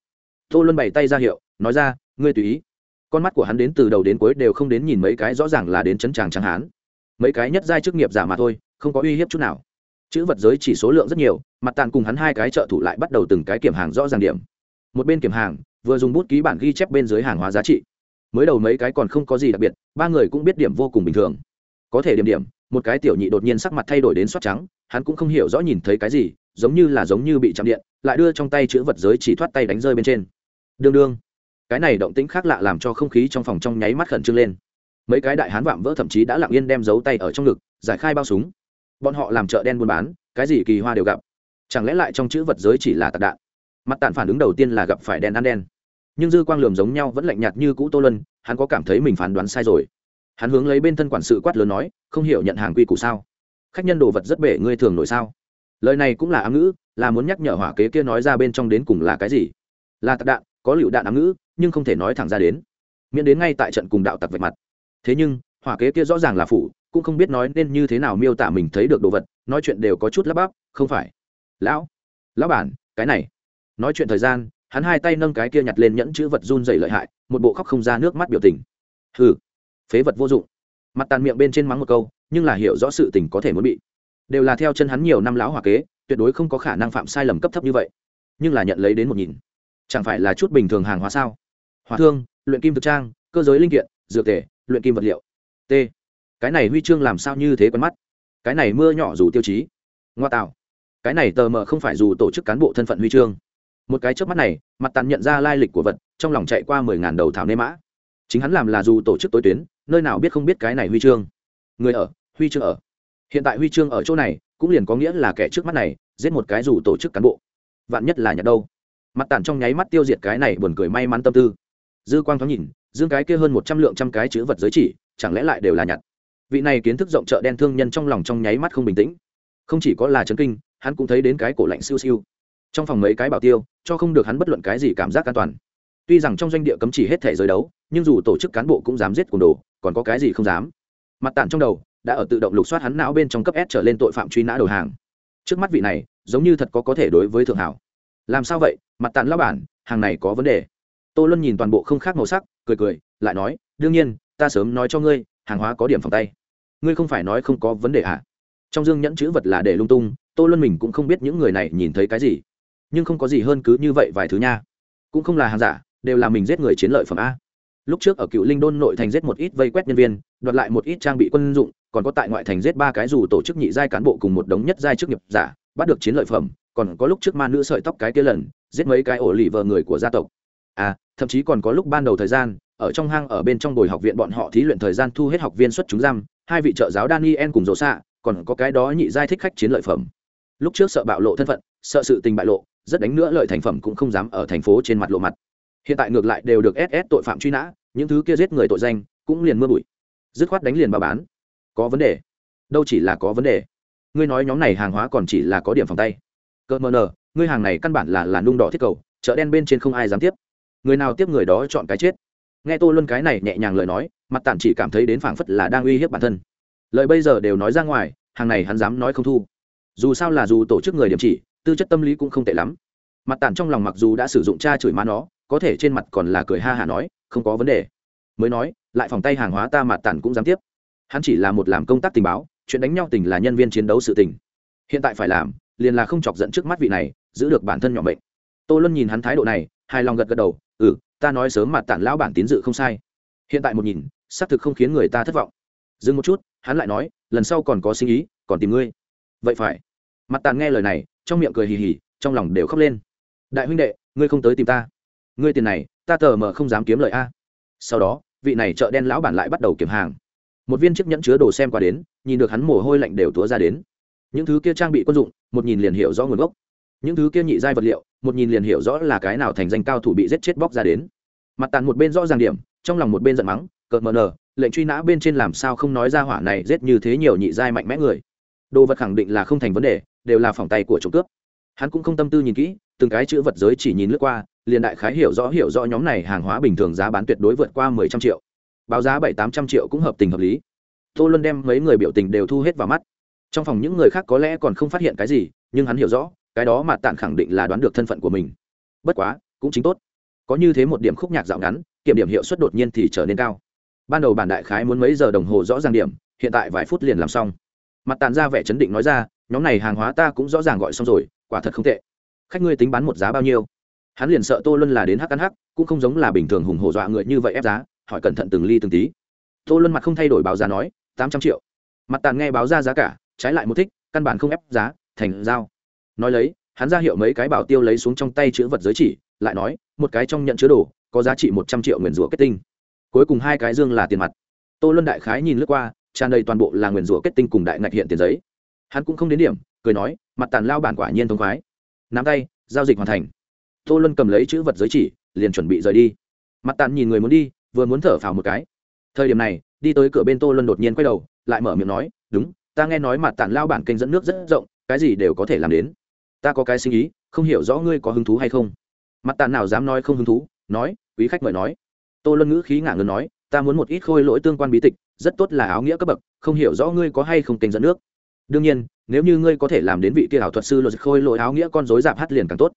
Tô luân bày tay ra hiệu, nói ra, ngươi tùy ý. Con mắt của hắn đến từ đầu đến cuối đều không đến nhìn mấy cái rõ ràng là đến chấn tràng trắng hán. Mấy cái nhất giai chức nghiệp giả mà thôi, không có uy hiếp chút nào chữ vật giới chỉ số lượng rất nhiều, mặt tàn cùng hắn hai cái trợ thủ lại bắt đầu từng cái kiểm hàng rõ ràng điểm. Một bên kiểm hàng, vừa dùng bút ký bản ghi chép bên dưới hàng hóa giá trị. Mới đầu mấy cái còn không có gì đặc biệt, ba người cũng biết điểm vô cùng bình thường. Có thể điểm điểm, một cái tiểu nhị đột nhiên sắc mặt thay đổi đến soát trắng, hắn cũng không hiểu rõ nhìn thấy cái gì, giống như là giống như bị chạm điện, lại đưa trong tay chữ vật giới chỉ thoát tay đánh rơi bên trên. Đương đương. Cái này động tĩnh khác lạ làm cho không khí trong phòng trong nháy mắt khẩn trương lên. Mấy cái đại hán vạm vỡ thậm chí đã lặng yên đem giấu tay ở trong ngực, giải khai bao súng bọn họ làm chợ đen buôn bán, cái gì kỳ hoa đều gặp. Chẳng lẽ lại trong chữ vật giới chỉ là tạc đạn? Mặt tàn phản ứng đầu tiên là gặp phải đen ăn đen. Nhưng dư quang lườm giống nhau vẫn lạnh nhạt như cũ tô lân hắn có cảm thấy mình phán đoán sai rồi. Hắn hướng lấy bên thân quản sự quát lớn nói, không hiểu nhận hàng quy củ sao? Khách nhân đồ vật rất bể, ngươi thường nổi sao? Lời này cũng là ám ngữ, là muốn nhắc nhở hỏa kế kia nói ra bên trong đến cùng là cái gì. Là tạc đạn, có lựu đạn ám ngữ, nhưng không thể nói thẳng ra đến. Miễn đến ngay tại trận cùng đạo tặc vạch mặt. Thế nhưng, hỏa kế kia rõ ràng là phủ cũng không biết nói nên như thế nào miêu tả mình thấy được đồ vật, nói chuyện đều có chút lắp bắp, không phải. Lão lão bản, cái này. Nói chuyện thời gian, hắn hai tay nâng cái kia nhặt lên nhẫn chữ vật run dày lợi hại, một bộ khóc không ra nước mắt biểu tình. Hừ, phế vật vô dụng. Mặt tàn miệng bên trên mắng một câu, nhưng là hiểu rõ sự tình có thể muốn bị. Đều là theo chân hắn nhiều năm lão hòa kế, tuyệt đối không có khả năng phạm sai lầm cấp thấp như vậy. Nhưng là nhận lấy đến một nhìn, chẳng phải là chút bình thường hàng hóa sao? Hóa thương, luyện kim thực trang, cơ giới linh kiện, dược tể luyện kim vật liệu. T cái này huy chương làm sao như thế quen mắt? Cái này mưa nhỏ dù tiêu chí. Ngoa tạo. Cái này tờ mờ không phải dù tổ chức cán bộ thân phận huy chương. Một cái trước mắt này, mặt tàn nhận ra lai lịch của vật, trong lòng chạy qua mười ngàn đầu thảo nê mã. Chính hắn làm là dù tổ chức tối tuyến, nơi nào biết không biết cái này huy chương. Người ở, huy chương ở. Hiện tại huy chương ở chỗ này, cũng liền có nghĩa là kẻ trước mắt này, giết một cái dù tổ chức cán bộ. Vạn nhất là nhặt đâu. Mặt tàn trong nháy mắt tiêu diệt cái này buồn cười may mắn tâm tư. Dư quang thoáng nhìn, dương cái kia hơn một trăm lượng trăm cái chữ vật giới chỉ, chẳng lẽ lại đều là nhặt? Vị này kiến thức rộng chợ đen thương nhân trong lòng trong nháy mắt không bình tĩnh. Không chỉ có là chấn kinh, hắn cũng thấy đến cái cổ lạnh siêu siêu. Trong phòng mấy cái bảo tiêu, cho không được hắn bất luận cái gì cảm giác an toàn. Tuy rằng trong doanh địa cấm chỉ hết thể giới đấu, nhưng dù tổ chức cán bộ cũng dám giết cùng đồ, còn có cái gì không dám. Mặt tản trong đầu, đã ở tự động lục soát hắn não bên trong cấp s trở lên tội phạm truy nã đầu hàng. Trước mắt vị này, giống như thật có có thể đối với thượng hảo. Làm sao vậy? Mặt tản lao bản, hàng này có vấn đề. Tô luân nhìn toàn bộ không khác màu sắc, cười cười, lại nói, đương nhiên, ta sớm nói cho ngươi, hàng hóa có điểm phòng tay ngươi không phải nói không có vấn đề à? Trong dương nhẫn chữ vật là để lung tung, tô luân mình cũng không biết những người này nhìn thấy cái gì. Nhưng không có gì hơn cứ như vậy vài thứ nha. Cũng không là hàng giả, đều là mình giết người chiến lợi phẩm a. Lúc trước ở cựu linh đôn nội thành giết một ít vây quét nhân viên, đoạt lại một ít trang bị quân dụng, còn có tại ngoại thành giết ba cái dù tổ chức nhị giai cán bộ cùng một đống nhất giai chức nghiệp giả, bắt được chiến lợi phẩm, còn có lúc trước ma nữ sợi tóc cái kia lần, giết mấy cái ổ lì vợ người của gia tộc. À thậm chí còn có lúc ban đầu thời gian ở trong hang ở bên trong bồi học viện bọn họ thí luyện thời gian thu hết học viên xuất chúng giam, hai vị trợ giáo daniel cùng rộ xạ còn có cái đó nhị giai thích khách chiến lợi phẩm. Lúc trước sợ bạo lộ thân phận, sợ sự tình bại lộ, rất đánh nữa lợi thành phẩm cũng không dám ở thành phố trên mặt lộ mặt. Hiện tại ngược lại đều được ss tội phạm truy nã, những thứ kia giết người tội danh, cũng liền mưa bụi. Dứt khoát đánh liền bà bán. Có vấn đề. Đâu chỉ là có vấn đề. Ngươi nói nhóm này hàng hóa còn chỉ là có điểm phòng tay. Cơ mờ nờ, ngươi hàng này căn bản là là nung đỏ thiết cầu, chợ đen bên trên không ai dám tiếp. Người nào tiếp người đó chọn cái chết nghe tô luân cái này nhẹ nhàng lời nói, mặt tản chỉ cảm thấy đến phảng phất là đang uy hiếp bản thân. Lời bây giờ đều nói ra ngoài, hàng này hắn dám nói không thu. Dù sao là dù tổ chức người điểm chỉ, tư chất tâm lý cũng không tệ lắm. Mặt tản trong lòng mặc dù đã sử dụng cha chửi má nó, có thể trên mặt còn là cười ha hả nói, không có vấn đề. Mới nói, lại phòng tay hàng hóa ta mặt tản cũng dám tiếp. Hắn chỉ là một làm công tác tình báo, chuyện đánh nhau tình là nhân viên chiến đấu sự tình. Hiện tại phải làm, liền là không chọc giận trước mắt vị này, giữ được bản thân nhỏ bệnh tô luân nhìn hắn thái độ này, hài lòng gật gật đầu ừ ta nói sớm mà tản lão bản tín dự không sai. Hiện tại một nhìn, xác thực không khiến người ta thất vọng. Dừng một chút, hắn lại nói, lần sau còn có sinh ý, còn tìm ngươi. Vậy phải. Mặt tàn nghe lời này, trong miệng cười hì hì, trong lòng đều khóc lên. Đại huynh đệ, ngươi không tới tìm ta. Ngươi tiền này, ta tờ mờ không dám kiếm lời a. Sau đó, vị này chợ đen lão bản lại bắt đầu kiểm hàng. Một viên chiếc nhẫn chứa đồ xem qua đến, nhìn được hắn mồ hôi lạnh đều túa ra đến. Những thứ kia trang bị quân dụng, một nhìn liền hiểu rõ nguồn gốc những thứ kia nhị giai vật liệu, một nhìn liền hiểu rõ là cái nào thành danh cao thủ bị giết chết bóc ra đến. Mặt tàn một bên rõ ràng điểm, trong lòng một bên giận mắng, cợt mờ nờ lệnh truy nã bên trên làm sao không nói ra hỏa này giết như thế nhiều nhị giai mạnh mẽ người. Đồ vật khẳng định là không thành vấn đề, đều là phòng tay của trộm cướp. Hắn cũng không tâm tư nhìn kỹ, từng cái chữ vật giới chỉ nhìn lướt qua, liền đại khái hiểu rõ hiểu rõ nhóm này hàng hóa bình thường giá bán tuyệt đối vượt qua mười trăm triệu. Báo giá bảy, tám trăm triệu cũng hợp tình hợp lý. Tô luân đem mấy người biểu tình đều thu hết vào mắt. Trong phòng những người khác có lẽ còn không phát hiện cái gì, nhưng hắn hiểu rõ cái đó mà tạn khẳng định là đoán được thân phận của mình. Bất quá, cũng chính tốt. Có như thế một điểm khúc nhạc dạo ngắn, kiểm điểm hiệu suất đột nhiên thì trở nên cao. Ban đầu bản đại khái muốn mấy giờ đồng hồ rõ ràng điểm, hiện tại vài phút liền làm xong. Mặt tàn ra vẻ chấn định nói ra, nhóm này hàng hóa ta cũng rõ ràng gọi xong rồi, quả thật không tệ. Khách ngươi tính bán một giá bao nhiêu? Hắn liền sợ tô luân là đến hắc ăn hắc, cũng không giống là bình thường hùng hổ dọa người như vậy ép giá, hỏi cẩn thận từng ly từng tí. Tô luân mặt không thay đổi báo giá nói, tám trăm triệu. Mặt tàn nghe báo ra giá cả, trái lại một thích, căn bản không ép giá, thành giao nói lấy, hắn ra hiệu mấy cái bảo tiêu lấy xuống trong tay chữ vật giới chỉ, lại nói, một cái trong nhận chứa đồ, có giá trị một trăm triệu nguyền rủa kết tinh. Cuối cùng hai cái dương là tiền mặt. Tô luân đại khái nhìn lướt qua, tràn đầy toàn bộ là nguyền rủa kết tinh cùng đại ngạch hiện tiền giấy. Hắn cũng không đến điểm, cười nói, mặt tàn lao bản quả nhiên thông khoái. Nắm tay, giao dịch hoàn thành. Tô luân cầm lấy chữ vật giới chỉ, liền chuẩn bị rời đi. Mặt tàn nhìn người muốn đi, vừa muốn thở phào một cái. Thời điểm này, đi tới cửa bên tô luân đột nhiên quay đầu, lại mở miệng nói, đúng, ta nghe nói mặt tàn lao bản kênh dẫn nước rất rộng, cái gì đều có thể làm đến ta có cái sinh ý, không hiểu rõ ngươi có hứng thú hay không. Mặt tàn nào dám nói không hứng thú, nói, quý khách mời nói. Tô luân ngữ khí ngả ngân nói, ta muốn một ít khôi lỗi tương quan bí tịch, rất tốt là áo nghĩa cấp bậc, không hiểu rõ ngươi có hay không tình dẫn nước. Đương nhiên, nếu như ngươi có thể làm đến vị kia ảo thuật sư luật khôi lỗi áo nghĩa con dối dạp hát liền càng tốt.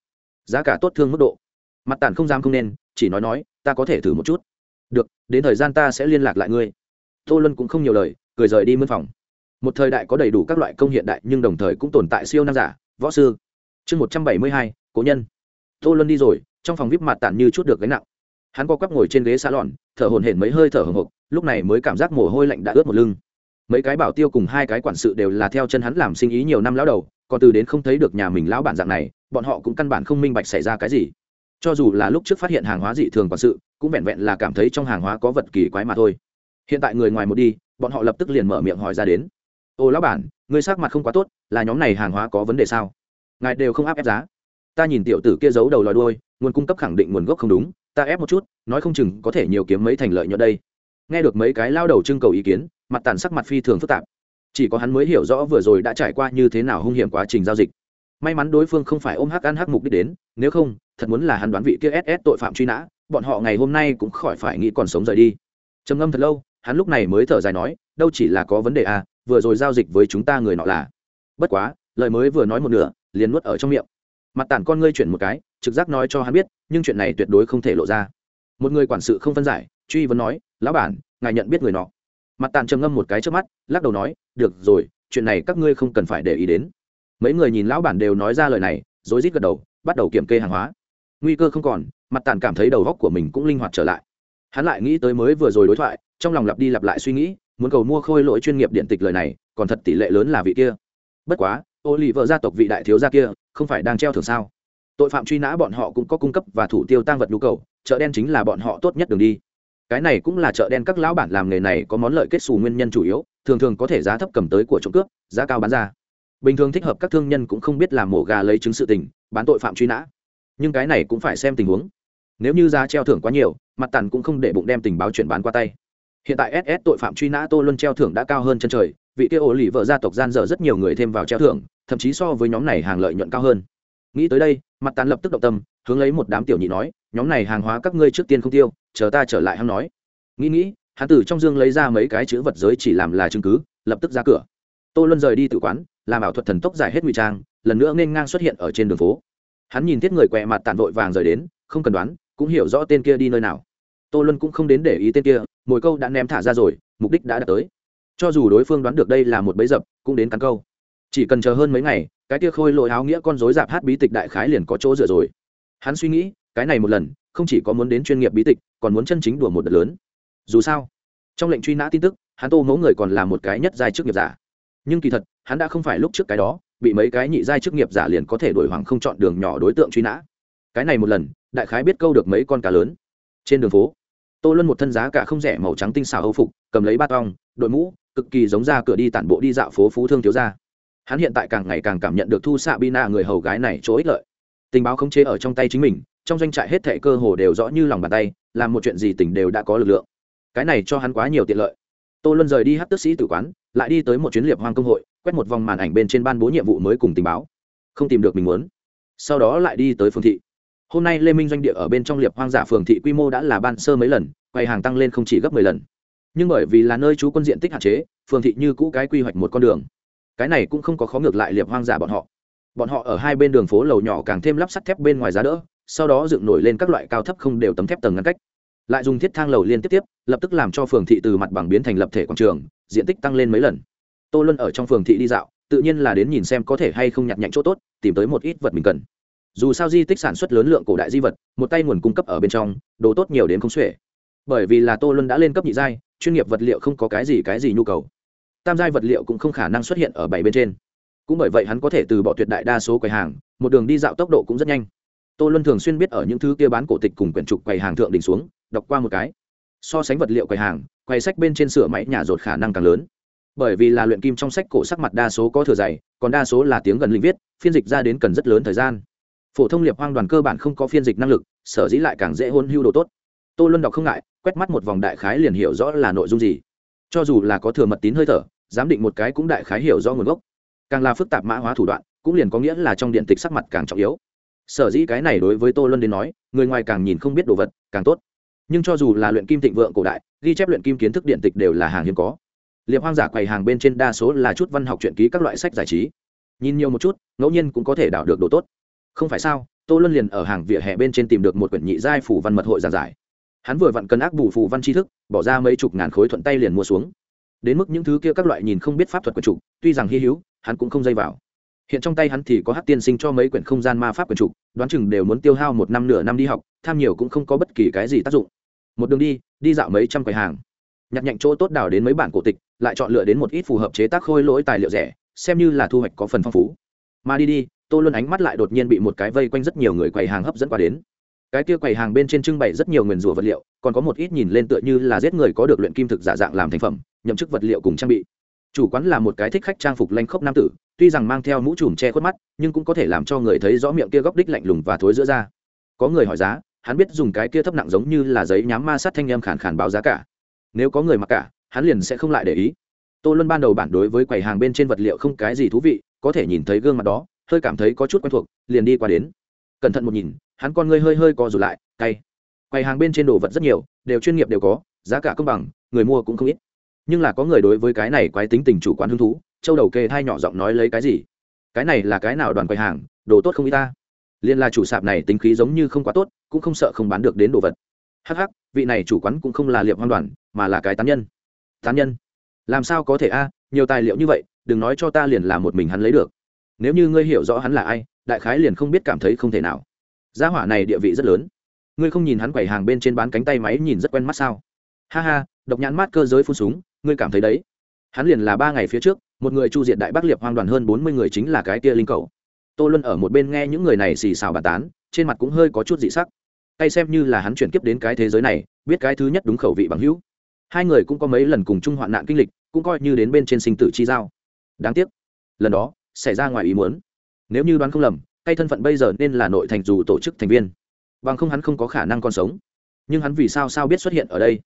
Giá cả tốt thương mức độ. Mặt tàn không dám không nên, chỉ nói nói, ta có thể thử một chút. Được, đến thời gian ta sẽ liên lạc lại ngươi. Tô luân cũng không nhiều lời, cười rời đi mân phòng. Một thời đại có đầy đủ các loại công hiện đại nhưng đồng thời cũng tồn tại siêu nam giả, võ sư chương một trăm bảy mươi hai, cố nhân. Tô luân đi rồi, trong phòng vip mặt tản như chút được gánh nặng. Hắn co quắp ngồi trên ghế xa lòn thở hồn hển mấy hơi thở hồng hộc, lúc này mới cảm giác mồ hôi lạnh đã ướt một lưng. Mấy cái bảo tiêu cùng hai cái quản sự đều là theo chân hắn làm sinh ý nhiều năm lão đầu, còn từ đến không thấy được nhà mình lão bản dạng này, bọn họ cũng căn bản không minh bạch xảy ra cái gì. Cho dù là lúc trước phát hiện hàng hóa dị thường quản sự, cũng vẹn vẹn là cảm thấy trong hàng hóa có vật kỳ quái mà thôi. Hiện tại người ngoài một đi, bọn họ lập tức liền mở miệng hỏi ra đến. Ô, lão bản người sắc mặt không quá tốt, là nhóm này hàng hóa có vấn đề sao? Ngài đều không áp ép giá. Ta nhìn tiểu tử kia giấu đầu lòi đuôi, nguồn cung cấp khẳng định nguồn gốc không đúng, ta ép một chút, nói không chừng có thể nhiều kiếm mấy thành lợi nhuận đây. Nghe được mấy cái lao đầu trưng cầu ý kiến, mặt tàn sắc mặt phi thường phức tạp. Chỉ có hắn mới hiểu rõ vừa rồi đã trải qua như thế nào hung hiểm quá trình giao dịch. May mắn đối phương không phải ôm hắc ăn hắc mục đích đến, nếu không, thật muốn là hắn đoán vị kia ss tội phạm truy nã, bọn họ ngày hôm nay cũng khỏi phải nghĩ còn sống rời đi. Trầm ngâm thật lâu, hắn lúc này mới thở dài nói, đâu chỉ là có vấn đề à vừa rồi giao dịch với chúng ta người nọ là. Bất quá, lời mới vừa nói một nửa liền nuốt ở trong miệng. Mặt tản con ngươi chuyển một cái, trực giác nói cho hắn biết, nhưng chuyện này tuyệt đối không thể lộ ra. Một người quản sự không phân giải, truy vấn nói, lão bản, ngài nhận biết người nọ? Mặt tàn trầm ngâm một cái trước mắt, lắc đầu nói, được rồi, chuyện này các ngươi không cần phải để ý đến. Mấy người nhìn lão bản đều nói ra lời này, rối rít gật đầu, bắt đầu kiểm kê hàng hóa. Nguy cơ không còn, mặt tàn cảm thấy đầu góc của mình cũng linh hoạt trở lại. Hắn lại nghĩ tới mới vừa rồi đối thoại, trong lòng lặp đi lặp lại suy nghĩ, muốn cầu mua khôi lỗi chuyên nghiệp điện tịch lời này, còn thật tỷ lệ lớn là vị kia. Bất quá ô lì vợ gia tộc vị đại thiếu gia kia, không phải đang treo thường sao? Tội phạm truy nã bọn họ cũng có cung cấp và thủ tiêu tăng vật nhu cầu, chợ đen chính là bọn họ tốt nhất đường đi. Cái này cũng là chợ đen các lão bản làm nghề này có món lợi kết xù nguyên nhân chủ yếu, thường thường có thể giá thấp cầm tới của trộm cướp, giá cao bán ra. Bình thường thích hợp các thương nhân cũng không biết làm mổ gà lấy chứng sự tình, bán tội phạm truy nã. Nhưng cái này cũng phải xem tình huống. Nếu như giá treo thưởng quá nhiều, mặt tàn cũng không để bụng đem tình báo chuyển bán qua tay. Hiện tại ss tội phạm truy nã tô luân treo thưởng đã cao hơn chân trời, vị kia ổ lì vợ gia tộc gian dở rất nhiều người thêm vào treo thưởng thậm chí so với nhóm này hàng lợi nhuận cao hơn. Nghĩ tới đây, mặt tàn lập tức động tâm, hướng lấy một đám tiểu nhị nói, nhóm này hàng hóa các ngươi trước tiên không tiêu, chờ ta trở lại hắn nói. Nghĩ nghĩ, hắn từ trong dương lấy ra mấy cái chữ vật giới chỉ làm là chứng cứ, lập tức ra cửa. Tô luân rời đi từ quán, làm ảo thuật thần tốc giải hết ngụy trang, lần nữa nên ngang xuất hiện ở trên đường phố. Hắn nhìn tiết người quẹ mặt tàn vội vàng rời đến, không cần đoán, cũng hiểu rõ tên kia đi nơi nào. Tô luân cũng không đến để ý tên kia, mồi câu đã ném thả ra rồi, mục đích đã đạt tới. Cho dù đối phương đoán được đây là một bẫy dập, cũng đến cắn câu chỉ cần chờ hơn mấy ngày, cái tia khôi lội áo nghĩa con dối dạp hát bí tịch đại khái liền có chỗ dựa rồi. Hắn suy nghĩ, cái này một lần, không chỉ có muốn đến chuyên nghiệp bí tịch, còn muốn chân chính đùa một đợt lớn. Dù sao, trong lệnh truy nã tin tức, hắn tô mẫu người còn là một cái nhất giai chức nghiệp giả. Nhưng kỳ thật, hắn đã không phải lúc trước cái đó, bị mấy cái nhị giai chức nghiệp giả liền có thể đổi hoàng không chọn đường nhỏ đối tượng truy nã. Cái này một lần, đại khái biết câu được mấy con cá lớn. Trên đường phố, tô luân một thân giá cả không rẻ màu trắng tinh xào âu phục, cầm lấy ba tong, đội mũ, cực kỳ giống ra cửa đi tản bộ đi dạo phố phú thương thiếu gia hắn hiện tại càng ngày càng cảm nhận được thu xạ bina người hầu gái này chỗ ích lợi. Tình báo khống chế ở trong tay chính mình, trong doanh trại hết thệ cơ hồ đều rõ như lòng bàn tay, làm một chuyện gì tỉnh đều đã có lực lượng. Cái này cho hắn quá nhiều tiện lợi. Tô luân rời đi hát tước sĩ tử quán, lại đi tới một chuyến liệp hoang công hội, quét một vòng màn ảnh bên trên ban bố nhiệm vụ mới cùng tình báo. Không tìm được mình muốn. Sau đó lại đi tới phương thị. Hôm nay lê minh doanh địa ở bên trong liệp hoang giả phường thị quy mô đã là ban sơ mấy lần, quầy hàng tăng lên không chỉ gấp mười lần. Nhưng bởi vì là nơi trú quân diện tích hạn chế, phường thị như cũ cái quy hoạch một con đường cái này cũng không có khó ngược lại liệp hoang giả bọn họ. Bọn họ ở hai bên đường phố lầu nhỏ càng thêm lắp sắt thép bên ngoài giá đỡ, sau đó dựng nổi lên các loại cao thấp không đều tấm thép tầng ngăn cách. Lại dùng thiết thang lầu liên tiếp tiếp, lập tức làm cho phường thị từ mặt bằng biến thành lập thể quảng trường, diện tích tăng lên mấy lần. Tô luân ở trong phường thị đi dạo, tự nhiên là đến nhìn xem có thể hay không nhặt nhạnh chỗ tốt, tìm tới một ít vật mình cần. Dù sao di tích sản xuất lớn lượng cổ đại di vật, một tay nguồn cung cấp ở bên trong, đồ tốt nhiều đến không xuể. Bởi vì là tô luân đã lên cấp nhị giai, chuyên nghiệp vật liệu không có cái gì cái gì nhu cầu tam giai vật liệu cũng không khả năng xuất hiện ở bảy bên trên. Cũng bởi vậy hắn có thể từ bỏ tuyệt đại đa số quầy hàng, một đường đi dạo tốc độ cũng rất nhanh. Tô luân thường xuyên biết ở những thứ kia bán cổ tịch cùng quyển trục quầy hàng thượng đỉnh xuống, đọc qua một cái. So sánh vật liệu quầy hàng, quầy sách bên trên sửa máy nhà rột khả năng càng lớn. Bởi vì là luyện kim trong sách cổ sắc mặt đa số có thừa dày còn đa số là tiếng gần linh viết, phiên dịch ra đến cần rất lớn thời gian. Phổ thông liệp hoang đoàn cơ bản không có phiên dịch năng lực, sở dĩ lại càng dễ hôn hưu đồ tốt. Tô luân đọc không ngại, quét mắt một vòng đại khái liền hiểu rõ là nội dung gì. Cho dù là có thừa mật tín hơi thở giám định một cái cũng đại khái hiểu do nguồn gốc. Càng là phức tạp mã hóa thủ đoạn, cũng liền có nghĩa là trong điện tịch sắc mặt càng trọng yếu. Sở dĩ cái này đối với tô luân đến nói, người ngoài càng nhìn không biết đồ vật, càng tốt. Nhưng cho dù là luyện kim thịnh vượng cổ đại, ghi chép luyện kim kiến thức điện tịch đều là hàng hiếm có. Liệp hoang giả quầy hàng bên trên đa số là chút văn học truyện ký các loại sách giải trí. Nhìn nhiều một chút, ngẫu nhiên cũng có thể đảo được đồ tốt. Không phải sao, tô luân liền ở hàng vỉa hè bên trên tìm được một quyển nhị giai phủ văn mật hội giảng giải. Hắn vừa vặn cân ác bù phù văn tri thức, bỏ ra mấy chục ngàn khối thuận tay liền mua xuống đến mức những thứ kia các loại nhìn không biết pháp thuật quyển trục tuy rằng hy hữu, hắn cũng không dây vào. Hiện trong tay hắn thì có hát tiên sinh cho mấy quyển không gian ma pháp quyển trục đoán chừng đều muốn tiêu hao một năm nửa năm đi học, tham nhiều cũng không có bất kỳ cái gì tác dụng. Một đường đi đi dạo mấy trăm quầy hàng. Nhặt nhạnh chỗ tốt đào đến mấy bản cổ tịch, lại chọn lựa đến một ít phù hợp chế tác khôi lỗi tài liệu rẻ, xem như là thu hoạch có phần phong phú. Mà đi đi, tô luân ánh mắt lại đột nhiên bị một cái vây quanh rất nhiều người quầy hàng hấp dẫn qua đến. Cái kia quầy hàng bên trên trưng bày rất nhiều nguyền rủa vật liệu, còn có một ít nhìn lên tựa như là giết người có được luyện kim thực giả dạng làm thành phẩm nhậm chức vật liệu cùng trang bị. Chủ quán là một cái thích khách trang phục lanh khốc nam tử, tuy rằng mang theo mũ trùm che khuất mắt, nhưng cũng có thể làm cho người thấy rõ miệng kia góc đích lạnh lùng và thối giữa ra có người hỏi giá, hắn biết dùng cái kia thấp nặng giống như là giấy nhám ma sát thanh em khàn khàn báo giá cả. Nếu có người mặc cả, hắn liền sẽ không lại để ý. Tô luân ban đầu bản đối với quầy hàng bên trên vật liệu không cái gì thú vị, có thể nhìn thấy gương mặt đó, hơi cảm thấy có chút quen thuộc, liền đi qua đến. Cẩn thận một nhìn, hắn con ngươi hơi hơi co rụt lại, cay. Quầy hàng bên trên đồ vật rất nhiều, đều chuyên nghiệp đều có, giá cả công bằng, người mua cũng không ít nhưng là có người đối với cái này quái tính tình chủ quán hứng thú, châu đầu kê thai nhỏ giọng nói lấy cái gì? Cái này là cái nào đoàn quầy hàng, đồ tốt không y ta? Liên là chủ sạp này tính khí giống như không quá tốt, cũng không sợ không bán được đến đồ vật. Hắc hắc, vị này chủ quán cũng không là liệp hoang đoàn, mà là cái tán nhân. Tán nhân? Làm sao có thể a, nhiều tài liệu như vậy, đừng nói cho ta liền là một mình hắn lấy được. Nếu như ngươi hiểu rõ hắn là ai, đại khái liền không biết cảm thấy không thể nào. Gia hỏa này địa vị rất lớn. Ngươi không nhìn hắn quầy hàng bên trên bán cánh tay máy nhìn rất quen mắt sao? Ha ha, độc nhãn mát cơ giới phun súng ngươi cảm thấy đấy. Hắn liền là ba ngày phía trước, một người chu diệt đại bắc liệp hoang đoàn hơn bốn mươi người chính là cái tia linh cầu. Tô luân ở một bên nghe những người này xì xào bàn tán, trên mặt cũng hơi có chút dị sắc. Hay xem như là hắn chuyển kiếp đến cái thế giới này, biết cái thứ nhất đúng khẩu vị bằng hữu. Hai người cũng có mấy lần cùng chung hoạn nạn kinh lịch, cũng coi như đến bên trên sinh tử chi giao. Đáng tiếc, lần đó xảy ra ngoài ý muốn. Nếu như đoán không lầm, tay thân phận bây giờ nên là nội thành dù tổ chức thành viên. Bằng không hắn không có khả năng còn sống. Nhưng hắn vì sao sao biết xuất hiện ở đây?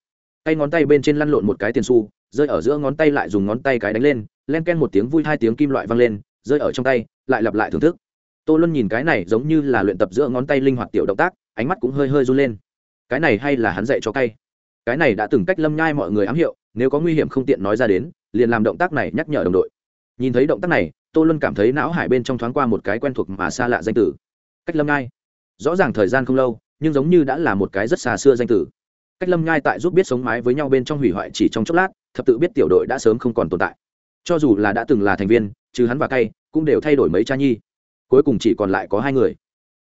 Tay ngón tay bên trên lăn lộn một cái tiền xu rơi ở giữa ngón tay lại dùng ngón tay cái đánh lên, len ken một tiếng vui hai tiếng kim loại vang lên, rơi ở trong tay, lại lặp lại thưởng thức. Tô luân nhìn cái này giống như là luyện tập giữa ngón tay linh hoạt tiểu động tác, ánh mắt cũng hơi hơi run lên. Cái này hay là hắn dạy cho cay? Cái này đã từng cách lâm nhai mọi người ám hiệu, nếu có nguy hiểm không tiện nói ra đến, liền làm động tác này nhắc nhở đồng đội. Nhìn thấy động tác này, tô luân cảm thấy não hải bên trong thoáng qua một cái quen thuộc mà xa lạ danh tử. Cách lâm nhai. Rõ ràng thời gian không lâu, nhưng giống như đã là một cái rất xa xưa danh tử. Cách lâm nhai tại giúp biết sống mái với nhau bên trong hủy hoại chỉ trong chốc lát thập tự biết tiểu đội đã sớm không còn tồn tại. Cho dù là đã từng là thành viên, trừ hắn và cay cũng đều thay đổi mấy cha nhi. Cuối cùng chỉ còn lại có hai người.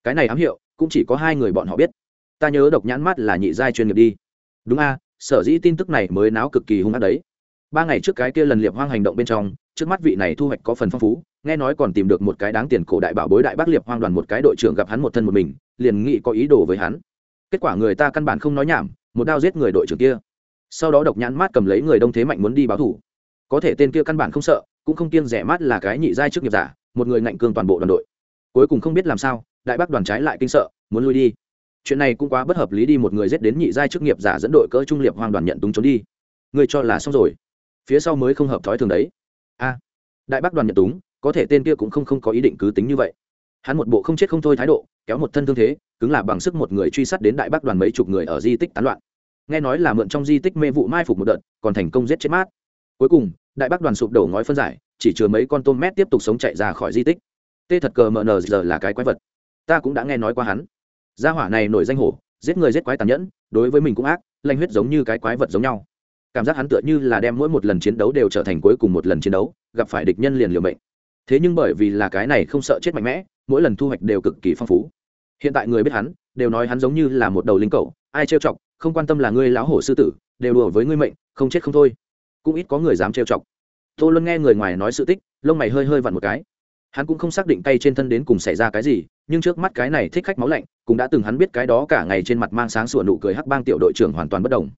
Cái này ám hiệu, cũng chỉ có hai người bọn họ biết. Ta nhớ độc nhãn mắt là nhị giai chuyên nghiệp đi. Đúng a, sở dĩ tin tức này mới náo cực kỳ hung ác đấy. Ba ngày trước cái kia lần liệp hoang hành động bên trong, trước mắt vị này thu hoạch có phần phong phú, nghe nói còn tìm được một cái đáng tiền cổ đại bảo bối đại bác liệp hoang đoàn một cái đội trưởng gặp hắn một thân một mình, liền nghĩ có ý đồ với hắn. Kết quả người ta căn bản không nói nhảm, một đao giết người đội trưởng kia sau đó độc nhãn mát cầm lấy người đông thế mạnh muốn đi báo thủ. Có thể tên kia căn bản không sợ, cũng không kiêng rẻ mát là cái nhị giai trước nghiệp giả, một người ngạnh cương toàn bộ đoàn đội. Cuối cùng không biết làm sao, đại bác đoàn trái lại kinh sợ, muốn lui đi. Chuyện này cũng quá bất hợp lý đi, một người giết đến nhị giai chức nghiệp giả dẫn đội cỡ trung liệp hoang đoàn nhận túng trốn đi. Người cho là xong rồi. Phía sau mới không hợp thói thường đấy. A, đại bác đoàn nhận túng, có thể tên kia cũng không không có ý định cứ tính như vậy. Hắn một bộ không chết không thôi thái độ, kéo một thân thương thế, cứng là bằng sức một người truy sát đến đại bác đoàn mấy chục người ở di tích tán loạn nghe nói là mượn trong di tích mê vụ mai phục một đợt, còn thành công giết chết mát. Cuối cùng, đại bác đoàn sụp đổ ngói phân giải, chỉ chứa mấy con tôm mét tiếp tục sống chạy ra khỏi di tích. Tê thật cờ mờ nờ giờ là cái quái vật. Ta cũng đã nghe nói qua hắn. Gia hỏa này nổi danh hổ, giết người giết quái tàn nhẫn, đối với mình cũng ác, lanh huyết giống như cái quái vật giống nhau. Cảm giác hắn tựa như là đem mỗi một lần chiến đấu đều trở thành cuối cùng một lần chiến đấu, gặp phải địch nhân liền liều mệnh. Thế nhưng bởi vì là cái này không sợ chết mạnh mẽ, mỗi lần thu hoạch đều cực kỳ phong phú. Hiện tại người biết hắn, đều nói hắn giống như là một đầu linh cầu ai trêu chọc không quan tâm là ngươi lão hổ sư tử, đều đùa với ngươi mệnh, không chết không thôi. Cũng ít có người dám trêu chọc. Tô luân nghe người ngoài nói sự tích, lông mày hơi hơi vặn một cái. Hắn cũng không xác định tay trên thân đến cùng xảy ra cái gì, nhưng trước mắt cái này thích khách máu lạnh, cũng đã từng hắn biết cái đó cả ngày trên mặt mang sáng sủa nụ cười hắc bang tiểu đội trưởng hoàn toàn bất đồng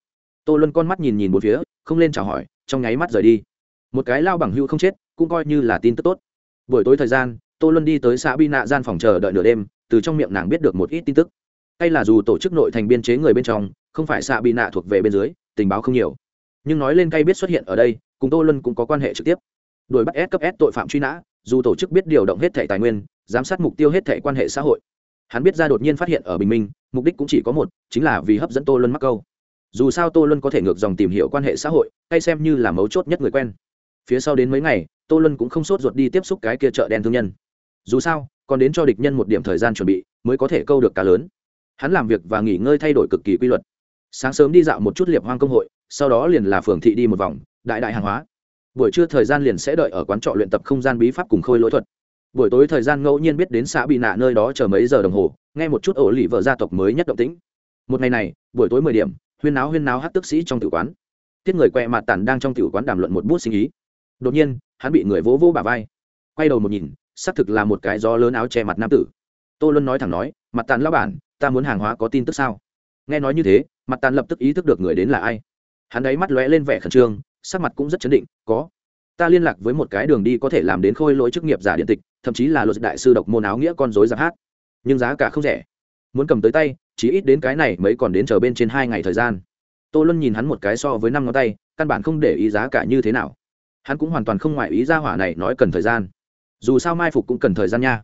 tô luân con mắt nhìn nhìn một phía, không lên chào hỏi, trong nháy mắt rời đi. Một cái lao bằng hưu không chết, cũng coi như là tin tức tốt. Buổi tối thời gian, tô luân đi tới xã bi nạ gian phòng chờ đợi nửa đêm, từ trong miệng nàng biết được một ít tin tức. Hay là dù tổ chức nội thành biên chế người bên trong không phải xã bị nạ thuộc về bên dưới, tình báo không nhiều. Nhưng nói lên cay biết xuất hiện ở đây, cùng tô luân cũng có quan hệ trực tiếp. Đuổi bắt S cấp S tội phạm truy nã, dù tổ chức biết điều động hết thẻ tài nguyên, giám sát mục tiêu hết thẻ quan hệ xã hội. Hắn biết ra đột nhiên phát hiện ở bình minh, mục đích cũng chỉ có một, chính là vì hấp dẫn tô luân mắc câu. Dù sao tô luân có thể ngược dòng tìm hiểu quan hệ xã hội hay xem như là mấu chốt nhất người quen. Phía sau đến mấy ngày, tô luân cũng không sốt ruột đi tiếp xúc cái kia chợ đen thương nhân. Dù sao, còn đến cho địch nhân một điểm thời gian chuẩn bị, mới có thể câu được cá lớn. Hắn làm việc và nghỉ ngơi thay đổi cực kỳ quy luật sáng sớm đi dạo một chút liệp hoang công hội, sau đó liền là phường thị đi một vòng, đại đại hàng hóa. Buổi trưa thời gian liền sẽ đợi ở quán trọ luyện tập không gian bí pháp cùng khôi lỗi thuật. Buổi tối thời gian ngẫu nhiên biết đến xã bị nạ nơi đó chờ mấy giờ đồng hồ, nghe một chút ổ lì vợ gia tộc mới nhất động tĩnh. Một ngày này, buổi tối mười điểm, huyên náo huyên náo hát tức sĩ trong tử quán. Tiết người quẹ mặt tản đang trong tử quán đàm luận một bút sinh ý. Đột nhiên, hắn bị người vỗ vỗ bà vai. Quay đầu một nhìn, xác thực là một cái gió lớn áo che mặt nam tử. Tô luân nói thẳng nói, mặt tàn lao bản, ta muốn hàng hóa có tin tức sao? Nghe nói như thế, mặt tàn lập tức ý thức được người đến là ai. Hắn ấy mắt lóe lên vẻ khẩn trương, sắc mặt cũng rất chấn định, có. Ta liên lạc với một cái đường đi có thể làm đến khôi lỗi chức nghiệp giả điện tịch, thậm chí là luật đại sư độc môn áo nghĩa con dối giáp hát. Nhưng giá cả không rẻ. Muốn cầm tới tay, chỉ ít đến cái này mới còn đến chờ bên trên hai ngày thời gian. Tô luân nhìn hắn một cái so với năm ngón tay, căn bản không để ý giá cả như thế nào. Hắn cũng hoàn toàn không ngoại ý ra hỏa này nói cần thời gian. Dù sao mai phục cũng cần thời gian nha.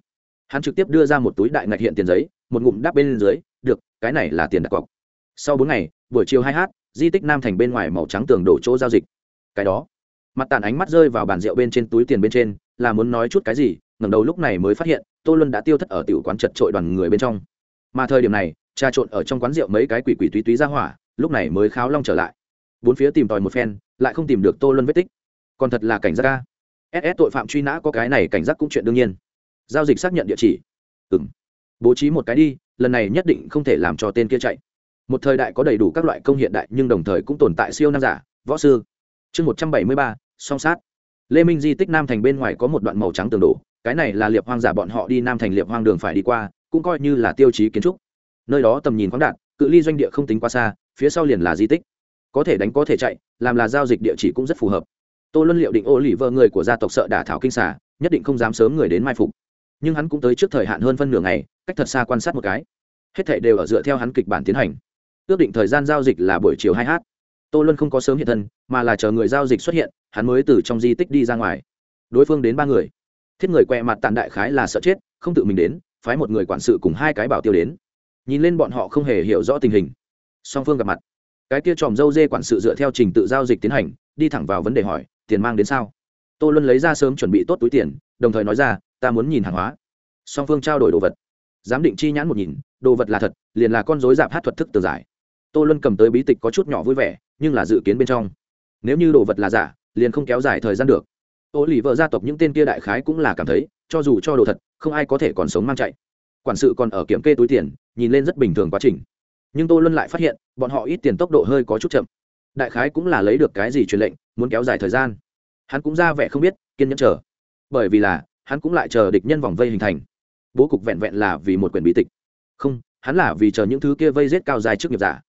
Hắn trực tiếp đưa ra một túi đại ngạch hiện tiền giấy, một ngụm đáp bên dưới, được, cái này là tiền đặt cọc sau bốn ngày, buổi chiều hai h di tích nam thành bên ngoài màu trắng tường đổ chỗ giao dịch. Cái đó, mặt tàn ánh mắt rơi vào bàn rượu bên trên túi tiền bên trên, là muốn nói chút cái gì, ngẩng đầu lúc này mới phát hiện, tô luân đã tiêu thất ở tiểu quán chật trội đoàn người bên trong. Mà thời điểm này, trà trộn ở trong quán rượu mấy cái quỷ quỷ túy túy ra hỏa, lúc này mới kháo long trở lại. Bốn phía tìm tòi một phen, lại không tìm được tô luân vết tích. Còn thật là cảnh giác ca ss tội phạm truy nã có cái này cảnh giác cũng chuyện đương nhiên. Giao dịch xác nhận địa chỉ. Ừ m bố trí một cái đi, lần này nhất định không thể làm cho tên kia chạy một thời đại có đầy đủ các loại công hiện đại nhưng đồng thời cũng tồn tại siêu nam giả, võ sư. Chương một trăm bảy mươi ba, song sát. Lê minh di tích nam thành bên ngoài có một đoạn màu trắng tường đổ, cái này là liệp hoang giả bọn họ đi nam thành liệp hoang đường phải đi qua, cũng coi như là tiêu chí kiến trúc. Nơi đó tầm nhìn khoáng đạt, cự ly doanh địa không tính quá xa, phía sau liền là di tích. Có thể đánh có thể chạy, làm là giao dịch địa chỉ cũng rất phù hợp. Tô luân liệu định ô lì vợ người của gia tộc sợ đả thảo kinh xả nhất định không dám sớm người đến mai phục. Nhưng hắn cũng tới trước thời hạn hơn phân nửa ngày, cách thật xa quan sát một cái. Hết thệ đều ở dựa theo hắn kịch bản tiến hành ước định thời gian giao dịch là buổi chiều hai h tô luân không có sớm hiện thân, mà là chờ người giao dịch xuất hiện, hắn mới từ trong di tích đi ra ngoài. Đối phương đến ba người. Thiết người quẹ mặt tàn đại khái là sợ chết, không tự mình đến, phái một người quản sự cùng hai cái bảo tiêu đến. Nhìn lên bọn họ không hề hiểu rõ tình hình. Song phương gặp mặt. Cái kia tròm dâu dê quản sự dựa theo trình tự giao dịch tiến hành, đi thẳng vào vấn đề hỏi, tiền mang đến sao? Tô luân lấy ra sớm chuẩn bị tốt túi tiền, đồng thời nói ra, ta muốn nhìn hàng hóa. Song phương trao đổi đồ vật. Giám định chi nhãn một nhìn, đồ vật là thật, liền là con dối dạp hát thuật thức tờ giải tô luân cầm tới bí tịch có chút nhỏ vui vẻ, nhưng là dự kiến bên trong. Nếu như đồ vật là giả, liền không kéo dài thời gian được. Ô lì vợ gia tộc những tên kia đại khái cũng là cảm thấy, cho dù cho đồ thật, không ai có thể còn sống mang chạy. Quản sự còn ở kiểm kê túi tiền, nhìn lên rất bình thường quá trình. Nhưng tô luân lại phát hiện, bọn họ ít tiền tốc độ hơi có chút chậm. Đại khái cũng là lấy được cái gì truyền lệnh, muốn kéo dài thời gian. Hắn cũng ra vẻ không biết, kiên nhẫn chờ. Bởi vì là, hắn cũng lại chờ địch nhân vòng vây hình thành. Bố cục vẹn vẹn là vì một quyển bí tịch. Không, hắn là vì chờ những thứ kia vây rết cao dài trước nghiệp giả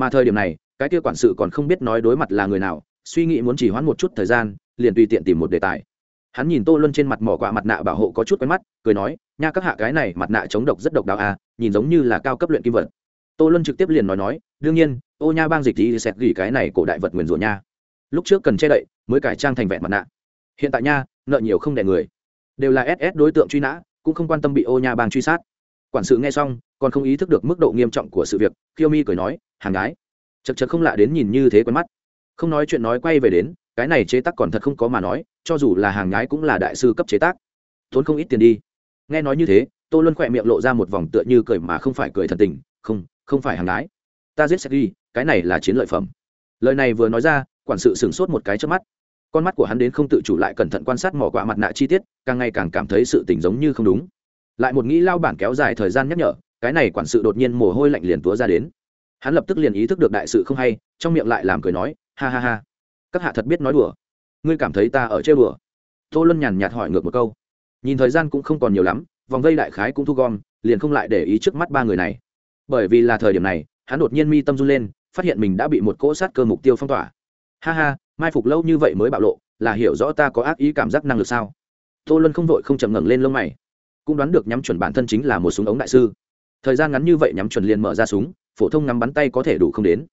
mà thời điểm này, cái kia quản sự còn không biết nói đối mặt là người nào, suy nghĩ muốn chỉ hoãn một chút thời gian, liền tùy tiện tìm một đề tài. Hắn nhìn tô luân trên mặt mỏ quạ mặt nạ bảo hộ có chút quen mắt, cười nói, nha các hạ, cái này mặt nạ chống độc rất độc đáo à nhìn giống như là cao cấp luyện kim vật. Tô luân trực tiếp liền nói nói, đương nhiên, ô nha bang dịch thì xẹt gỉ cái này cổ đại vật nguyền rủa nha. Lúc trước cần che đậy, mới cải trang thành vẹn mặt nạ. Hiện tại nha, nợ nhiều không đẻ người. Đều là ss đối tượng truy nã, cũng không quan tâm bị ô nha bang truy sát. Quản sự nghe xong còn không ý thức được mức độ nghiêm trọng của sự việc khiêu mi cười nói, hàng gái. Chật chật không lạ đến nhìn như thế quen mắt. Không nói chuyện nói quay về đến, cái này chế tác còn thật không có mà nói, cho dù là hàng nhái cũng là đại sư cấp chế tác. Tốn không ít tiền đi. Nghe nói như thế, tô luân khỏe miệng lộ ra một vòng tựa như cười mà không phải cười thần tình, không không phải hàng nhái ta giết sẽ đi cái này là chiến lợi phẩm. Lời này vừa nói ra, quản sự sửng sốt một cái trước mắt. Con mắt của hắn đến không tự chủ lại cẩn thận quan sát mỏ quạ mặt nạ chi tiết, càng ngày càng cảm thấy sự tình giống như không đúng. Lại một nghĩ lao bản kéo dài thời gian nhắc nhở cái này quản sự đột nhiên mồ hôi lạnh liền túa ra đến. Hắn lập tức liền ý thức được đại sự không hay, trong miệng lại làm cười nói, ha ha ha, các hạ thật biết nói đùa. Ngươi cảm thấy ta ở chơi đùa? Tô luân nhàn nhạt hỏi ngược một câu. Nhìn thời gian cũng không còn nhiều lắm, vòng vây đại khái cũng thu gom, liền không lại để ý trước mắt ba người này. Bởi vì là thời điểm này, hắn đột nhiên mi tâm run lên, phát hiện mình đã bị một cỗ sát cơ mục tiêu phong tỏa. Ha ha, mai phục lâu như vậy mới bạo lộ, là hiểu rõ ta có ác ý cảm giác năng lực sao? Tô luân không vội không chậm ngẩng lên lông mày. Cũng đoán được nhắm chuẩn bản thân chính là một súng ống đại sư thời gian ngắn như vậy nhắm chuẩn liền mở ra súng, phổ thông ngắm bắn tay có thể đủ không đến.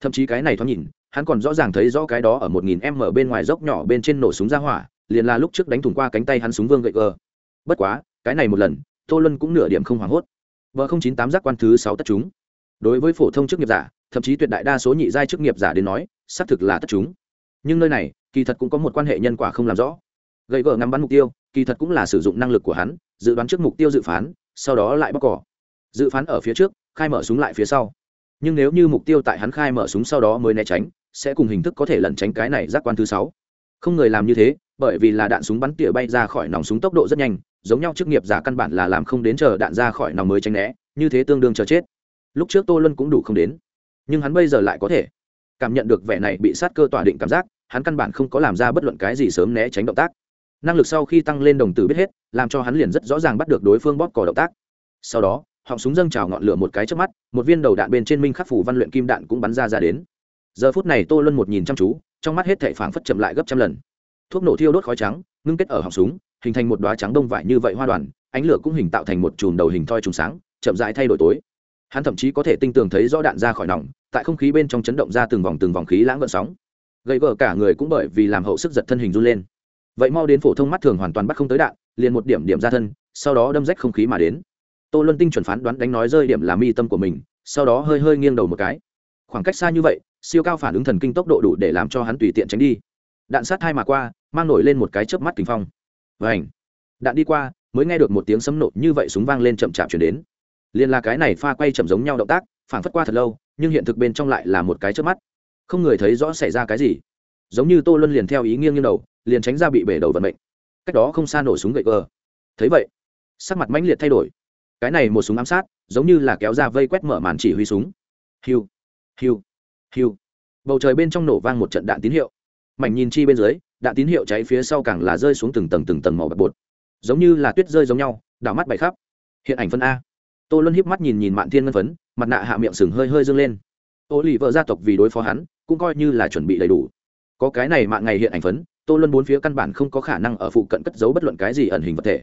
Thậm chí cái này thoáng nhìn, hắn còn rõ ràng thấy rõ cái đó ở một nghìn m bên ngoài dốc nhỏ bên trên nổ súng ra hỏa, liền là lúc trước đánh thủng qua cánh tay hắn súng vương gậy gờ. Bất quá, cái này một lần, tô luân cũng nửa điểm không hoảng hốt. Vợ không chín tám giác quan thứ sáu tất chúng. Đối với phổ thông chức nghiệp giả, thậm chí tuyệt đại đa số nhị giai chức nghiệp giả đến nói, xác thực là tất chúng. Nhưng nơi này, kỳ thật cũng có một quan hệ nhân quả không làm rõ. Gậy gờ ngắm bắn mục tiêu, kỳ thật cũng là sử dụng năng lực của hắn, dự đoán trước mục tiêu dự phán, sau đó lại bóc cỏ dự phán ở phía trước, khai mở súng lại phía sau. Nhưng nếu như mục tiêu tại hắn khai mở súng sau đó mới né tránh, sẽ cùng hình thức có thể lẩn tránh cái này giác quan thứ sáu. Không người làm như thế, bởi vì là đạn súng bắn tỉa bay ra khỏi nòng súng tốc độ rất nhanh, giống nhau chức nghiệp giả căn bản là làm không đến chờ đạn ra khỏi nòng mới tránh né, như thế tương đương chờ chết. Lúc trước tô luân cũng đủ không đến, nhưng hắn bây giờ lại có thể. Cảm nhận được vẻ này bị sát cơ tỏa định cảm giác, hắn căn bản không có làm ra bất luận cái gì sớm né tránh động tác. Năng lực sau khi tăng lên đồng tử biết hết, làm cho hắn liền rất rõ ràng bắt được đối phương bóp cò động tác. Sau đó họng súng dâng trào ngọn lửa một cái trước mắt, một viên đầu đạn bên trên minh khắc phủ văn luyện kim đạn cũng bắn ra ra đến. Giờ phút này tô luân một nhìn chăm chú, trong mắt hết thệ phảng phất chậm lại gấp trăm lần. Thuốc nổ thiêu đốt khói trắng, ngưng kết ở họng súng, hình thành một đoá trắng đông vải như vậy hoa đoàn, ánh lửa cũng hình tạo thành một chùm đầu hình thoi trùng sáng, chậm rãi thay đổi tối. Hắn thậm chí có thể tinh tường thấy rõ đạn ra khỏi nòng, tại không khí bên trong chấn động ra từng vòng từng vòng khí lãng gợn sóng. Gậy gờ cả người cũng bởi vì làm hậu sức giật thân hình run lên. Vậy mau đến phổ thông mắt thường hoàn toàn bắt không tới đạn, liền một điểm điểm ra thân, sau đó đâm rách không khí mà đến tô luân tinh chuẩn phán đoán đánh nói rơi điểm làm mi tâm của mình, sau đó hơi hơi nghiêng đầu một cái. Khoảng cách xa như vậy, siêu cao phản ứng thần kinh tốc độ đủ để làm cho hắn tùy tiện tránh đi. Đạn sát hai mà qua, mang nổi lên một cái chớp mắt kinh phong. Và ảnh đạn đi qua, mới nghe được một tiếng sấm nổ như vậy súng vang lên chậm chạp chuyển đến. Liền là cái này pha quay chậm giống nhau động tác, phản phất qua thật lâu, nhưng hiện thực bên trong lại là một cái chớp mắt. Không người thấy rõ xảy ra cái gì. Giống như tô luân liền theo ý nghiêng như đầu, liền tránh ra bị bể đầu vận mệnh. Cách đó không xa nổ súng gậy cơ thấy vậy, sắc mặt mãnh liệt thay đổi cái này một súng ám sát, giống như là kéo ra vây quét mở màn chỉ huy súng. Hiu hiu hiu. Bầu trời bên trong nổ vang một trận đạn tín hiệu. Mảnh nhìn chi bên dưới, đạn tín hiệu cháy phía sau càng là rơi xuống từng tầng từng tầng màu bạc bột. Giống như là tuyết rơi giống nhau, đảo mắt bày khắp. Hiện ảnh phân a. Tô luân híp mắt nhìn nhìn mạn thiên ngân phấn, mặt nạ hạ miệng sừng hơi hơi dâng lên. Ô lì vợ gia tộc vì đối phó hắn, cũng coi như là chuẩn bị đầy đủ. Có cái này mạng ngày hiện ảnh phấn, tô luân bốn phía căn bản không có khả năng ở phụ cận cất giấu bất luận cái gì ẩn hình vật thể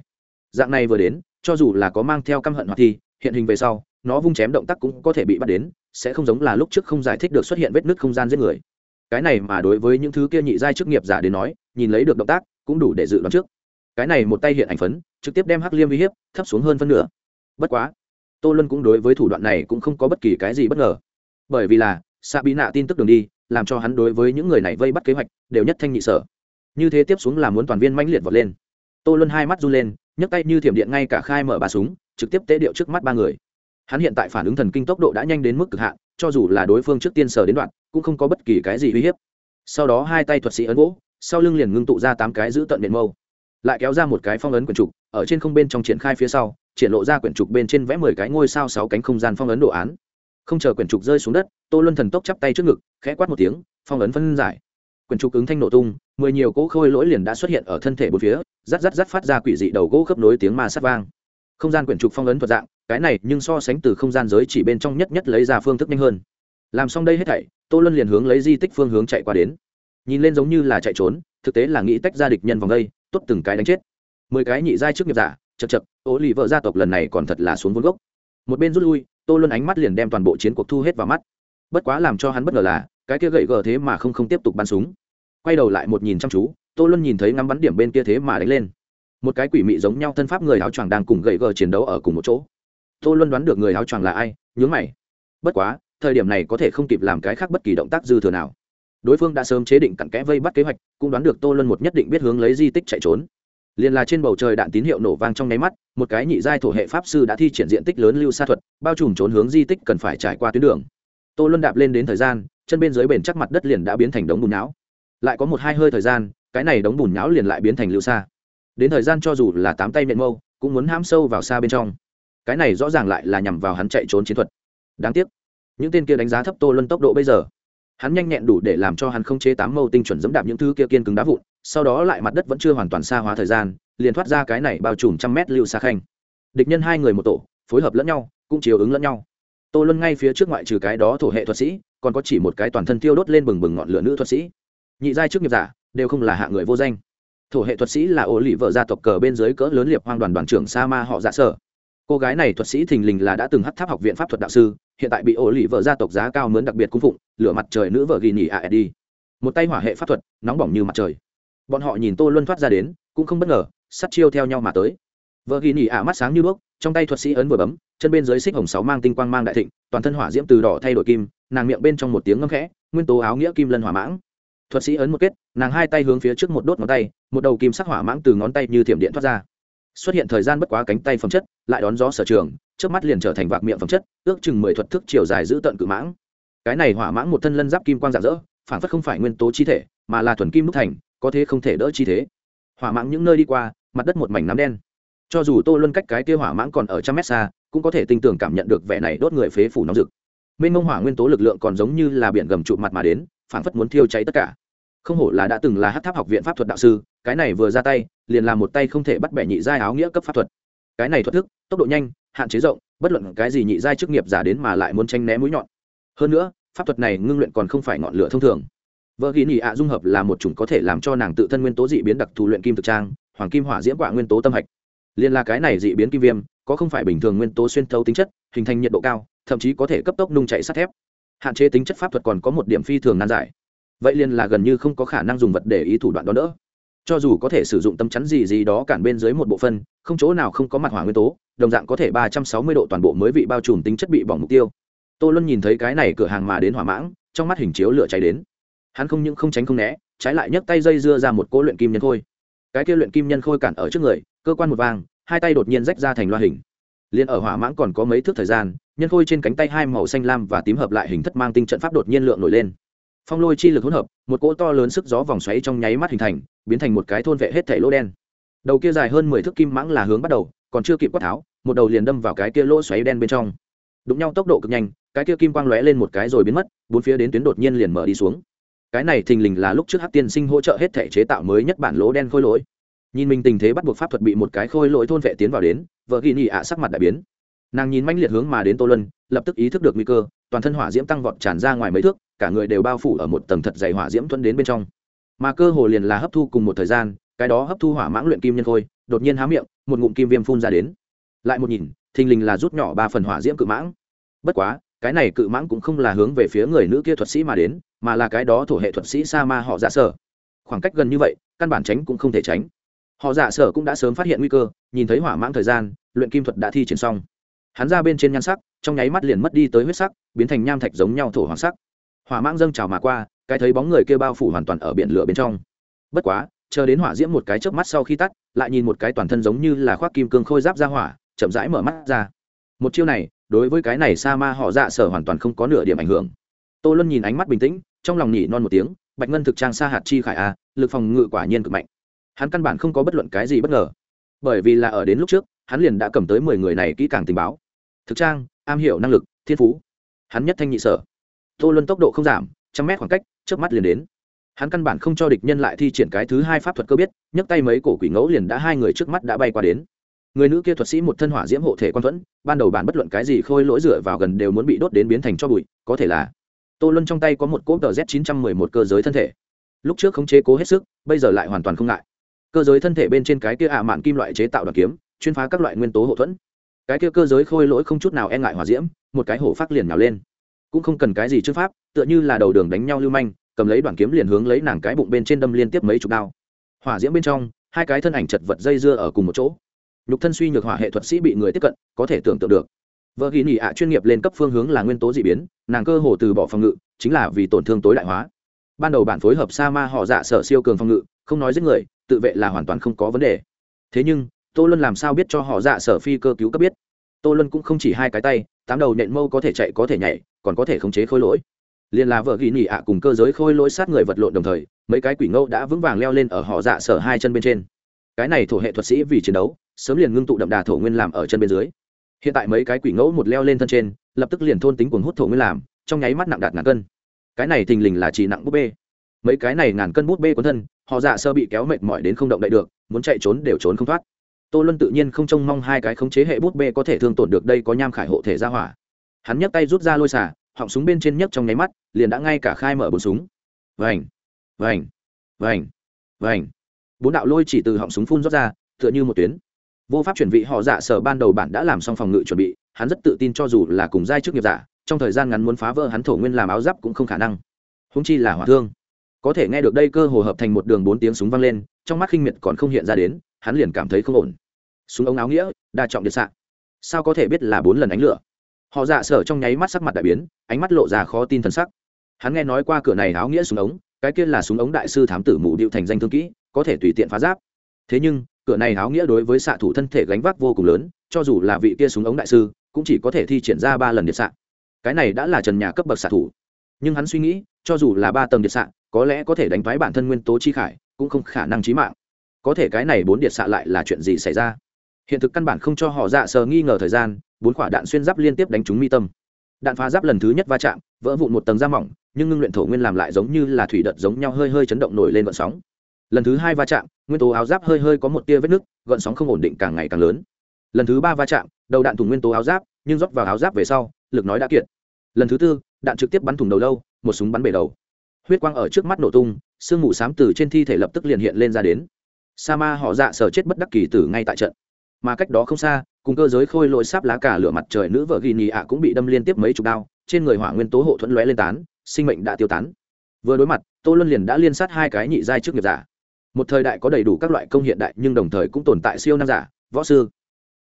dạng này vừa đến, cho dù là có mang theo căm hận hoặc thi hiện hình về sau, nó vung chém động tác cũng có thể bị bắt đến, sẽ không giống là lúc trước không giải thích được xuất hiện vết nứt không gian giết người. Cái này mà đối với những thứ kia nhị giai chức nghiệp giả đến nói, nhìn lấy được động tác, cũng đủ để dự đoán trước. Cái này một tay hiện ảnh phấn, trực tiếp đem hắc liêm uy hiếp, thấp xuống hơn phân nửa. Bất quá, tô luân cũng đối với thủ đoạn này cũng không có bất kỳ cái gì bất ngờ. Bởi vì là xạ bị nạ tin tức đường đi, làm cho hắn đối với những người này vây bắt kế hoạch, đều nhất thanh nhị sở. Như thế tiếp xuống là muốn toàn viên mãnh liệt vọt lên tô luân hai mắt run lên, nhấc tay như thiểm điện ngay cả khai mở bà súng, trực tiếp tế điệu trước mắt ba người. Hắn hiện tại phản ứng thần kinh tốc độ đã nhanh đến mức cực hạn, cho dù là đối phương trước tiên sờ đến đoạn, cũng không có bất kỳ cái gì uy hiếp. Sau đó hai tay thuật sĩ ấn gỗ, sau lưng liền ngưng tụ ra tám cái giữ tận điện mâu. Lại kéo ra một cái phong ấn quyển trục, ở trên không bên trong triển khai phía sau, triển lộ ra quyển trục bên trên vẽ mười cái ngôi sao sáu cánh không gian phong ấn đồ án. Không chờ quyển trục rơi xuống đất, tô luân thần tốc chắp tay trước ngực, khẽ quát một tiếng, phong ấn phân giải quyển trục ứng thanh nổ tung, mười nhiều cỗ khôi lỗi liền đã xuất hiện ở thân thể bốn phía, rát rát rát phát ra quỷ dị đầu gỗ khớp nối tiếng ma sắt vang. Không gian quyển trục phong ấn thuật dạng, cái này nhưng so sánh từ không gian giới chỉ bên trong nhất nhất lấy ra phương thức nhanh hơn. Làm xong đây hết thảy, tô luân liền hướng lấy di tích phương hướng chạy qua đến. Nhìn lên giống như là chạy trốn, thực tế là nghĩ tách ra địch nhân vòng đây, tốt từng cái đánh chết. Mười cái nhị giai trước nghiệp giả, chật chật ố lì vợ gia tộc lần này còn thật là xuống vốn gốc. Một bên rút lui, tô luân ánh mắt liền đem toàn bộ chiến cuộc thu hết vào mắt. Bất quá làm cho hắn bất ngờ là, cái kia gậy gờ thế mà không không tiếp tục bắn súng quay đầu lại một nhìn chăm chú, tô luân nhìn thấy ngắm bắn điểm bên kia thế mà đánh lên. Một cái quỷ mị giống nhau thân pháp người áo choàng đang cùng gậy gờ chiến đấu ở cùng một chỗ. Tô luân đoán được người áo choàng là ai, nhướng mày. Bất quá, thời điểm này có thể không kịp làm cái khác bất kỳ động tác dư thừa nào. Đối phương đã sớm chế định cặn kẽ vây bắt kế hoạch, cũng đoán được tô luân một nhất định biết hướng lấy di tích chạy trốn. Liền là trên bầu trời đạn tín hiệu nổ vang trong nháy mắt, một cái nhị giai thổ hệ pháp sư đã thi triển diện tích lớn lưu sa thuật, bao trùm trốn hướng di tích cần phải trải qua tuyến đường. Tô luân đạp lên đến thời gian, chân bên dưới bền chắc mặt đất liền đã biến thành đống bùn não lại có một hai hơi thời gian, cái này đống bùn nhão liền lại biến thành lưu xa. đến thời gian cho dù là tám tay nện mâu, cũng muốn ham sâu vào xa bên trong. Cái này rõ ràng lại là nhằm vào hắn chạy trốn chiến thuật. Đáng tiếc, những tên kia đánh giá thấp tô luân tốc độ bây giờ. Hắn nhanh nhẹn đủ để làm cho hắn không chế tám mâu tinh chuẩn dẫm đạp những thứ kia kiên cứng đá vụn, sau đó lại mặt đất vẫn chưa hoàn toàn xa hóa thời gian, liền thoát ra cái này bao trùm trăm mét lưu xa khanh. Địch nhân hai người một tổ, phối hợp lẫn nhau, cũng chiều ứng lẫn nhau. Tô luân ngay phía trước ngoại trừ cái đó thổ hệ thuật sĩ, còn có chỉ một cái toàn thân tiêu đốt lên bừng bừng ngọn lửa nữ thuật sĩ nhị giai trước nghiệp giả, đều không là hạ người vô danh. Thổ hệ thuật sĩ là ổ lì vợ gia tộc cờ bên dưới cỡ lớn liệp hoang đoàn đoàn trưởng sa ma họ dạ sở. Cô gái này thuật sĩ thình lình là đã từng hắt tháp học viện pháp thuật đạo sư, hiện tại bị ổ lì vợ gia tộc giá cao mướn đặc biệt cung phụng, lửa mặt trời nữ vợ ghi nhỉ a đi. Một tay hỏa hệ pháp thuật, nóng bỏng như mặt trời. Bọn họ nhìn tô luân thoát ra đến, cũng không bất ngờ sắt chiêu theo nhau mà tới. Vợ ghi nhỉ a mắt sáng như đuốc trong tay thuật sĩ ấn vừa bấm, chân bên dưới xích hồng sáu mang tinh quang mang đại thịnh, toàn thân hỏa diễm từ đỏ thay đổi kim, nàng miệng bên trong một tiếng ngâm khẽ, nguyên tố áo nghĩa kim lân hỏa mãng thuật sĩ ấn một kết, nàng hai tay hướng phía trước một đốt ngón tay, một đầu kim sắc hỏa mãng từ ngón tay như thiểm điện thoát ra. Xuất hiện thời gian bất quá cánh tay phẩm chất, lại đón gió sở trường trước mắt liền trở thành vạc miệng phẩm chất, ước chừng mười thuật thức chiều dài giữ tận cự mãng. Cái này hỏa mãng một thân lân giáp kim quang rạng rỡ, phản phất không phải nguyên tố chi thể, mà là thuần kim đúc thành, có thế không thể đỡ chi thế. Hỏa mãng những nơi đi qua, mặt đất một mảnh nám đen. Cho dù tô luân cách cái kia hỏa mãng còn ở trăm mét xa, cũng có thể tinh tưởng cảm nhận được vẻ này đốt người phế phủ nóng rực. Mênh mông hỏa nguyên tố lực lượng còn giống như là biển gầm trụ mặt mà đến phản phất muốn thiêu cháy tất cả. Không hổ là đã từng là hát tháp học viện pháp thuật đạo sư, cái này vừa ra tay, liền làm một tay không thể bắt bẻ nhị giai áo nghĩa cấp pháp thuật. Cái này thuật thức, tốc độ nhanh, hạn chế rộng, bất luận cái gì nhị giai chức nghiệp giả đến mà lại muốn tranh né mũi nhọn. Hơn nữa, pháp thuật này ngưng luyện còn không phải ngọn lửa thông thường. Vợ ghi nhị ạ dung hợp là một chủng có thể làm cho nàng tự thân nguyên tố dị biến đặc thù luyện kim thực trang, hoàng kim hỏa diễm quả nguyên tố tâm hạch. Liên là cái này dị biến kim viêm, có không phải bình thường nguyên tố xuyên thấu tính chất, hình thành nhiệt độ cao, thậm chí có thể cấp tốc nung chạy sắt thép hạn chế tính chất pháp thuật còn có một điểm phi thường nan giải. Vậy liền là gần như không có khả năng dùng vật để ý thủ đoạn đó nữa. cho dù có thể sử dụng tâm chắn gì gì đó cản bên dưới một bộ phân, không chỗ nào không có mặt hỏa nguyên tố, đồng dạng có thể ba trăm sáu mươi độ toàn bộ mới vị bao trùm tính chất bị bỏng mục tiêu. Tô luân nhìn thấy cái này cửa hàng mà đến hỏa mãng, trong mắt hình chiếu lửa cháy đến. Hắn không những không tránh không né, trái lại nhấc tay dây dưa ra một cỗ luyện kim nhân khôi. Cái kia luyện kim nhân khôi cản ở trước người, cơ quan một vàng, hai tay đột nhiên rách ra thành loa hình. Liền ở hỏa mãng còn có mấy thước thời gian nhân khôi trên cánh tay hai màu xanh lam và tím hợp lại hình thất mang tinh trận pháp đột nhiên lượng nổi lên. Phong lôi chi lực hỗn hợp, một cỗ to lớn sức gió vòng xoáy trong nháy mắt hình thành, biến thành một cái thôn vệ hết thể lỗ đen. Đầu kia dài hơn mười thước kim mãng là hướng bắt đầu, còn chưa kịp quát tháo, một đầu liền đâm vào cái kia lỗ xoáy đen bên trong. Đụng nhau tốc độ cực nhanh, cái kia kim quang lóe lên một cái rồi biến mất, bốn phía đến tuyến đột nhiên liền mở đi xuống. Cái này thình lình là lúc trước hát tiên sinh hỗ trợ hết thể chế tạo mới nhất bản lỗ đen khôi lỗi. Nhìn mình tình thế bắt buộc pháp thuật bị một cái khôi lỗi thôn vệ tiến vào đến, vợ ghi nhị ạ sắc mặt đại biến nàng nhìn manh liệt hướng mà đến tô lân lập tức ý thức được nguy cơ, toàn thân hỏa diễm tăng vọt tràn ra ngoài mấy thước, cả người đều bao phủ ở một tầng thật dày hỏa diễm thuẫn đến bên trong. Mà cơ hồ liền là hấp thu cùng một thời gian, cái đó hấp thu hỏa mãng luyện kim nhân khôi, đột nhiên há miệng, một ngụm kim viêm phun ra đến. Lại một nhìn, thình lình là rút nhỏ ba phần hỏa diễm cự mãng. Bất quá, cái này cự mãng cũng không là hướng về phía người nữ kia thuật sĩ mà đến, mà là cái đó thổ hệ thuật sĩ sa ma họ giả sở. Khoảng cách gần như vậy, căn bản tránh cũng không thể tránh. Họ giả sở cũng đã sớm phát hiện nguy cơ, nhìn thấy hỏa mãng thời gian, luyện kim thuật đã thi triển xong hắn ra bên trên nhan sắc, trong nháy mắt liền mất đi tới huyết sắc, biến thành nham thạch giống nhau thổ hoàng sắc. Hỏa mãng dâng trào mà qua, cái thấy bóng người kia bao phủ hoàn toàn ở biển lửa bên trong. Bất quá, chờ đến hỏa diễm một cái chớp mắt sau khi tắt, lại nhìn một cái toàn thân giống như là khoác kim cương khôi giáp ra hỏa, chậm rãi mở mắt ra. Một chiêu này, đối với cái này sa ma họ dạ sở hoàn toàn không có nửa điểm ảnh hưởng. Tô luân nhìn ánh mắt bình tĩnh, trong lòng nhỉ non một tiếng, bạch ngân thực trang sa hạt chi khải a lực phòng ngự quả nhiên cực mạnh. Hắn căn bản không có bất luận cái gì bất ngờ. Bởi vì là ở đến lúc trước hắn liền đã cầm tới mười người này kỹ càng tình báo. Thực trang, am hiểu năng lực, thiên phú. Hắn nhất thanh nhị sở. Tô luân tốc độ không giảm, trăm mét khoảng cách trước mắt liền đến. Hắn căn bản không cho địch nhân lại thi triển cái thứ hai pháp thuật cơ biết, nhấc tay mấy cổ quỷ ngẫu liền đã hai người trước mắt đã bay qua đến. Người nữ kia thuật sĩ một thân hỏa diễm hộ thể quan thuẫn, ban đầu bản bất luận cái gì khôi lỗi dựa vào gần đều muốn bị đốt đến biến thành cho bụi, có thể là tô luân trong tay có một cốp tờ z chín trăm mười một cơ giới thân thể. Lúc trước khống chế cố hết sức, bây giờ lại hoàn toàn không ngại. Cơ giới thân thể bên trên cái kia ạ mạn kim loại chế tạo đoàn kiếm chuyên phá các loại nguyên tố hậu thuẫn. Cái kia cơ giới khôi lỗi không chút nào e ngại hỏa diễm, một cái hổ phát liền nhào lên. Cũng không cần cái gì trước pháp, tựa như là đầu đường đánh nhau lưu manh, cầm lấy đoàn kiếm liền hướng lấy nàng cái bụng bên trên đâm liên tiếp mấy chục đao. Hỏa diễm bên trong, hai cái thân ảnh chật vật dây dưa ở cùng một chỗ. Nhục thân suy nhược hỏa hệ thuật sĩ bị người tiếp cận, có thể tưởng tượng được. Vợ ghi nỉ ạ chuyên nghiệp lên cấp phương hướng là nguyên tố d ị biến, nàng cơ hồ từ bỏ phòng ngự, chính là vì tổn thương tối đại hóa. Ban đầu bản phối hợp sa ma họ dạ sở siêu cường phòng ngự, không nói giết người, tự vệ là hoàn toàn không có vấn đề. Thế nhưng tô luân làm sao biết cho họ dạ sở phi cơ cứu cấp biết? Tô luân cũng không chỉ hai cái tay, tám đầu nện mâu có thể chạy có thể nhảy, còn có thể khống chế khôi lỗi. Liền là vợ ghi nỉ ạ cùng cơ giới khôi lỗi sát người vật lộn đồng thời, mấy cái quỷ ngâu đã vững vàng leo lên ở họ dạ sở hai chân bên trên. Cái này thổ hệ thuật sĩ vì chiến đấu, sớm liền ngưng tụ đậm đà thổ nguyên làm ở chân bên dưới. Hiện tại mấy cái quỷ ngẫu một leo lên thân trên, lập tức liền thôn tính cuồng hút thổ nguyên làm, trong nháy mắt nặng đạt ngàn cân. Cái này thình lình là chỉ nặng bút bê. Mấy cái này ngàn cân bút bê quấn thân, họ dạ sơ bị kéo mệt mỏi đến không động đậy được, muốn chạy trốn đều trốn không thoát tô luân tự nhiên không trông mong hai cái khống chế hệ bút bê có thể thương tổn được đây có nham khải hộ thể ra hỏa. Hắn nhấc tay rút ra lôi xả họng súng bên trên nhấc trong nháy mắt, liền đã ngay cả khai mở bốn súng. Vành vành vành vành. Bốn đạo lôi chỉ từ họng súng phun rót ra, tựa như một tuyến. Vô pháp chuẩn bị họ giả sở ban đầu bản đã làm xong phòng ngự chuẩn bị, hắn rất tự tin cho dù là cùng giai trước nghiệp giả, trong thời gian ngắn muốn phá vỡ hắn thổ nguyên làm áo giáp cũng không khả năng. Húng chi là hỏa thương. Có thể nghe được đây cơ hồ hợp thành một đường bốn tiếng súng vang lên, trong mắt khinh miệt còn không hiện ra đến hắn liền cảm thấy không ổn. Súng ống áo nghĩa, đa trọng điện xạ. Sao có thể biết là bốn lần ánh lửa? Họ dạ sở trong nháy mắt sắc mặt đại biến, ánh mắt lộ ra khó tin thần sắc. Hắn nghe nói qua cửa này áo nghĩa súng ống, cái kia là súng ống đại sư thám tử mù điệu thành danh thương kỹ, có thể tùy tiện phá giáp. Thế nhưng, cửa này áo nghĩa đối với xạ thủ thân thể gánh vác vô cùng lớn, cho dù là vị kia súng ống đại sư, cũng chỉ có thể thi triển ra ba lần điện xạ. Cái này đã là trần nhà cấp bậc xạ thủ. Nhưng hắn suy nghĩ, cho dù là ba tầng điện xạ, có lẽ có thể đánh thoái bản thân nguyên tố chi khải, cũng không khả năng trí mạng có thể cái này bốn điện xạ lại là chuyện gì xảy ra? Hiện thực căn bản không cho họ dạ sờ nghi ngờ thời gian, bốn quả đạn xuyên giáp liên tiếp đánh trúng mi tâm. Đạn phá giáp lần thứ nhất va chạm, vỡ vụn một tầng da mỏng, nhưng ngưng luyện thổ nguyên làm lại giống như là thủy đợt giống nhau hơi hơi chấn động nổi lên vận sóng. Lần thứ hai va chạm, nguyên tố áo giáp hơi hơi có một tia vết nứt gợn sóng không ổn định càng ngày càng lớn. Lần thứ ba va chạm, đầu đạn thủng nguyên tố áo giáp, nhưng rót vào áo giáp về sau, lực nói đã kiệt. Lần thứ tư, đạn trực tiếp bắn thủng đầu lâu, một súng bắn bể đầu. Huyết quang ở trước mắt nổ tung, sương mù xám từ trên thi thể lập tức liền hiện lên ra đến sa ma họ dạ sở chết bất đắc kỳ tử ngay tại trận. Mà cách đó không xa, cùng cơ giới khôi lội sáp lá cả lửa mặt trời nữ vợ ghi nhì ạ cũng bị đâm liên tiếp mấy chục đao, trên người hỏa nguyên tố hộ thuẫn lóe lên tán, sinh mệnh đã tiêu tán. Vừa đối mặt, tô luân liền đã liên sát hai cái nhị giai trước nghiệp giả. Một thời đại có đầy đủ các loại công hiện đại nhưng đồng thời cũng tồn tại siêu nam giả, võ sư.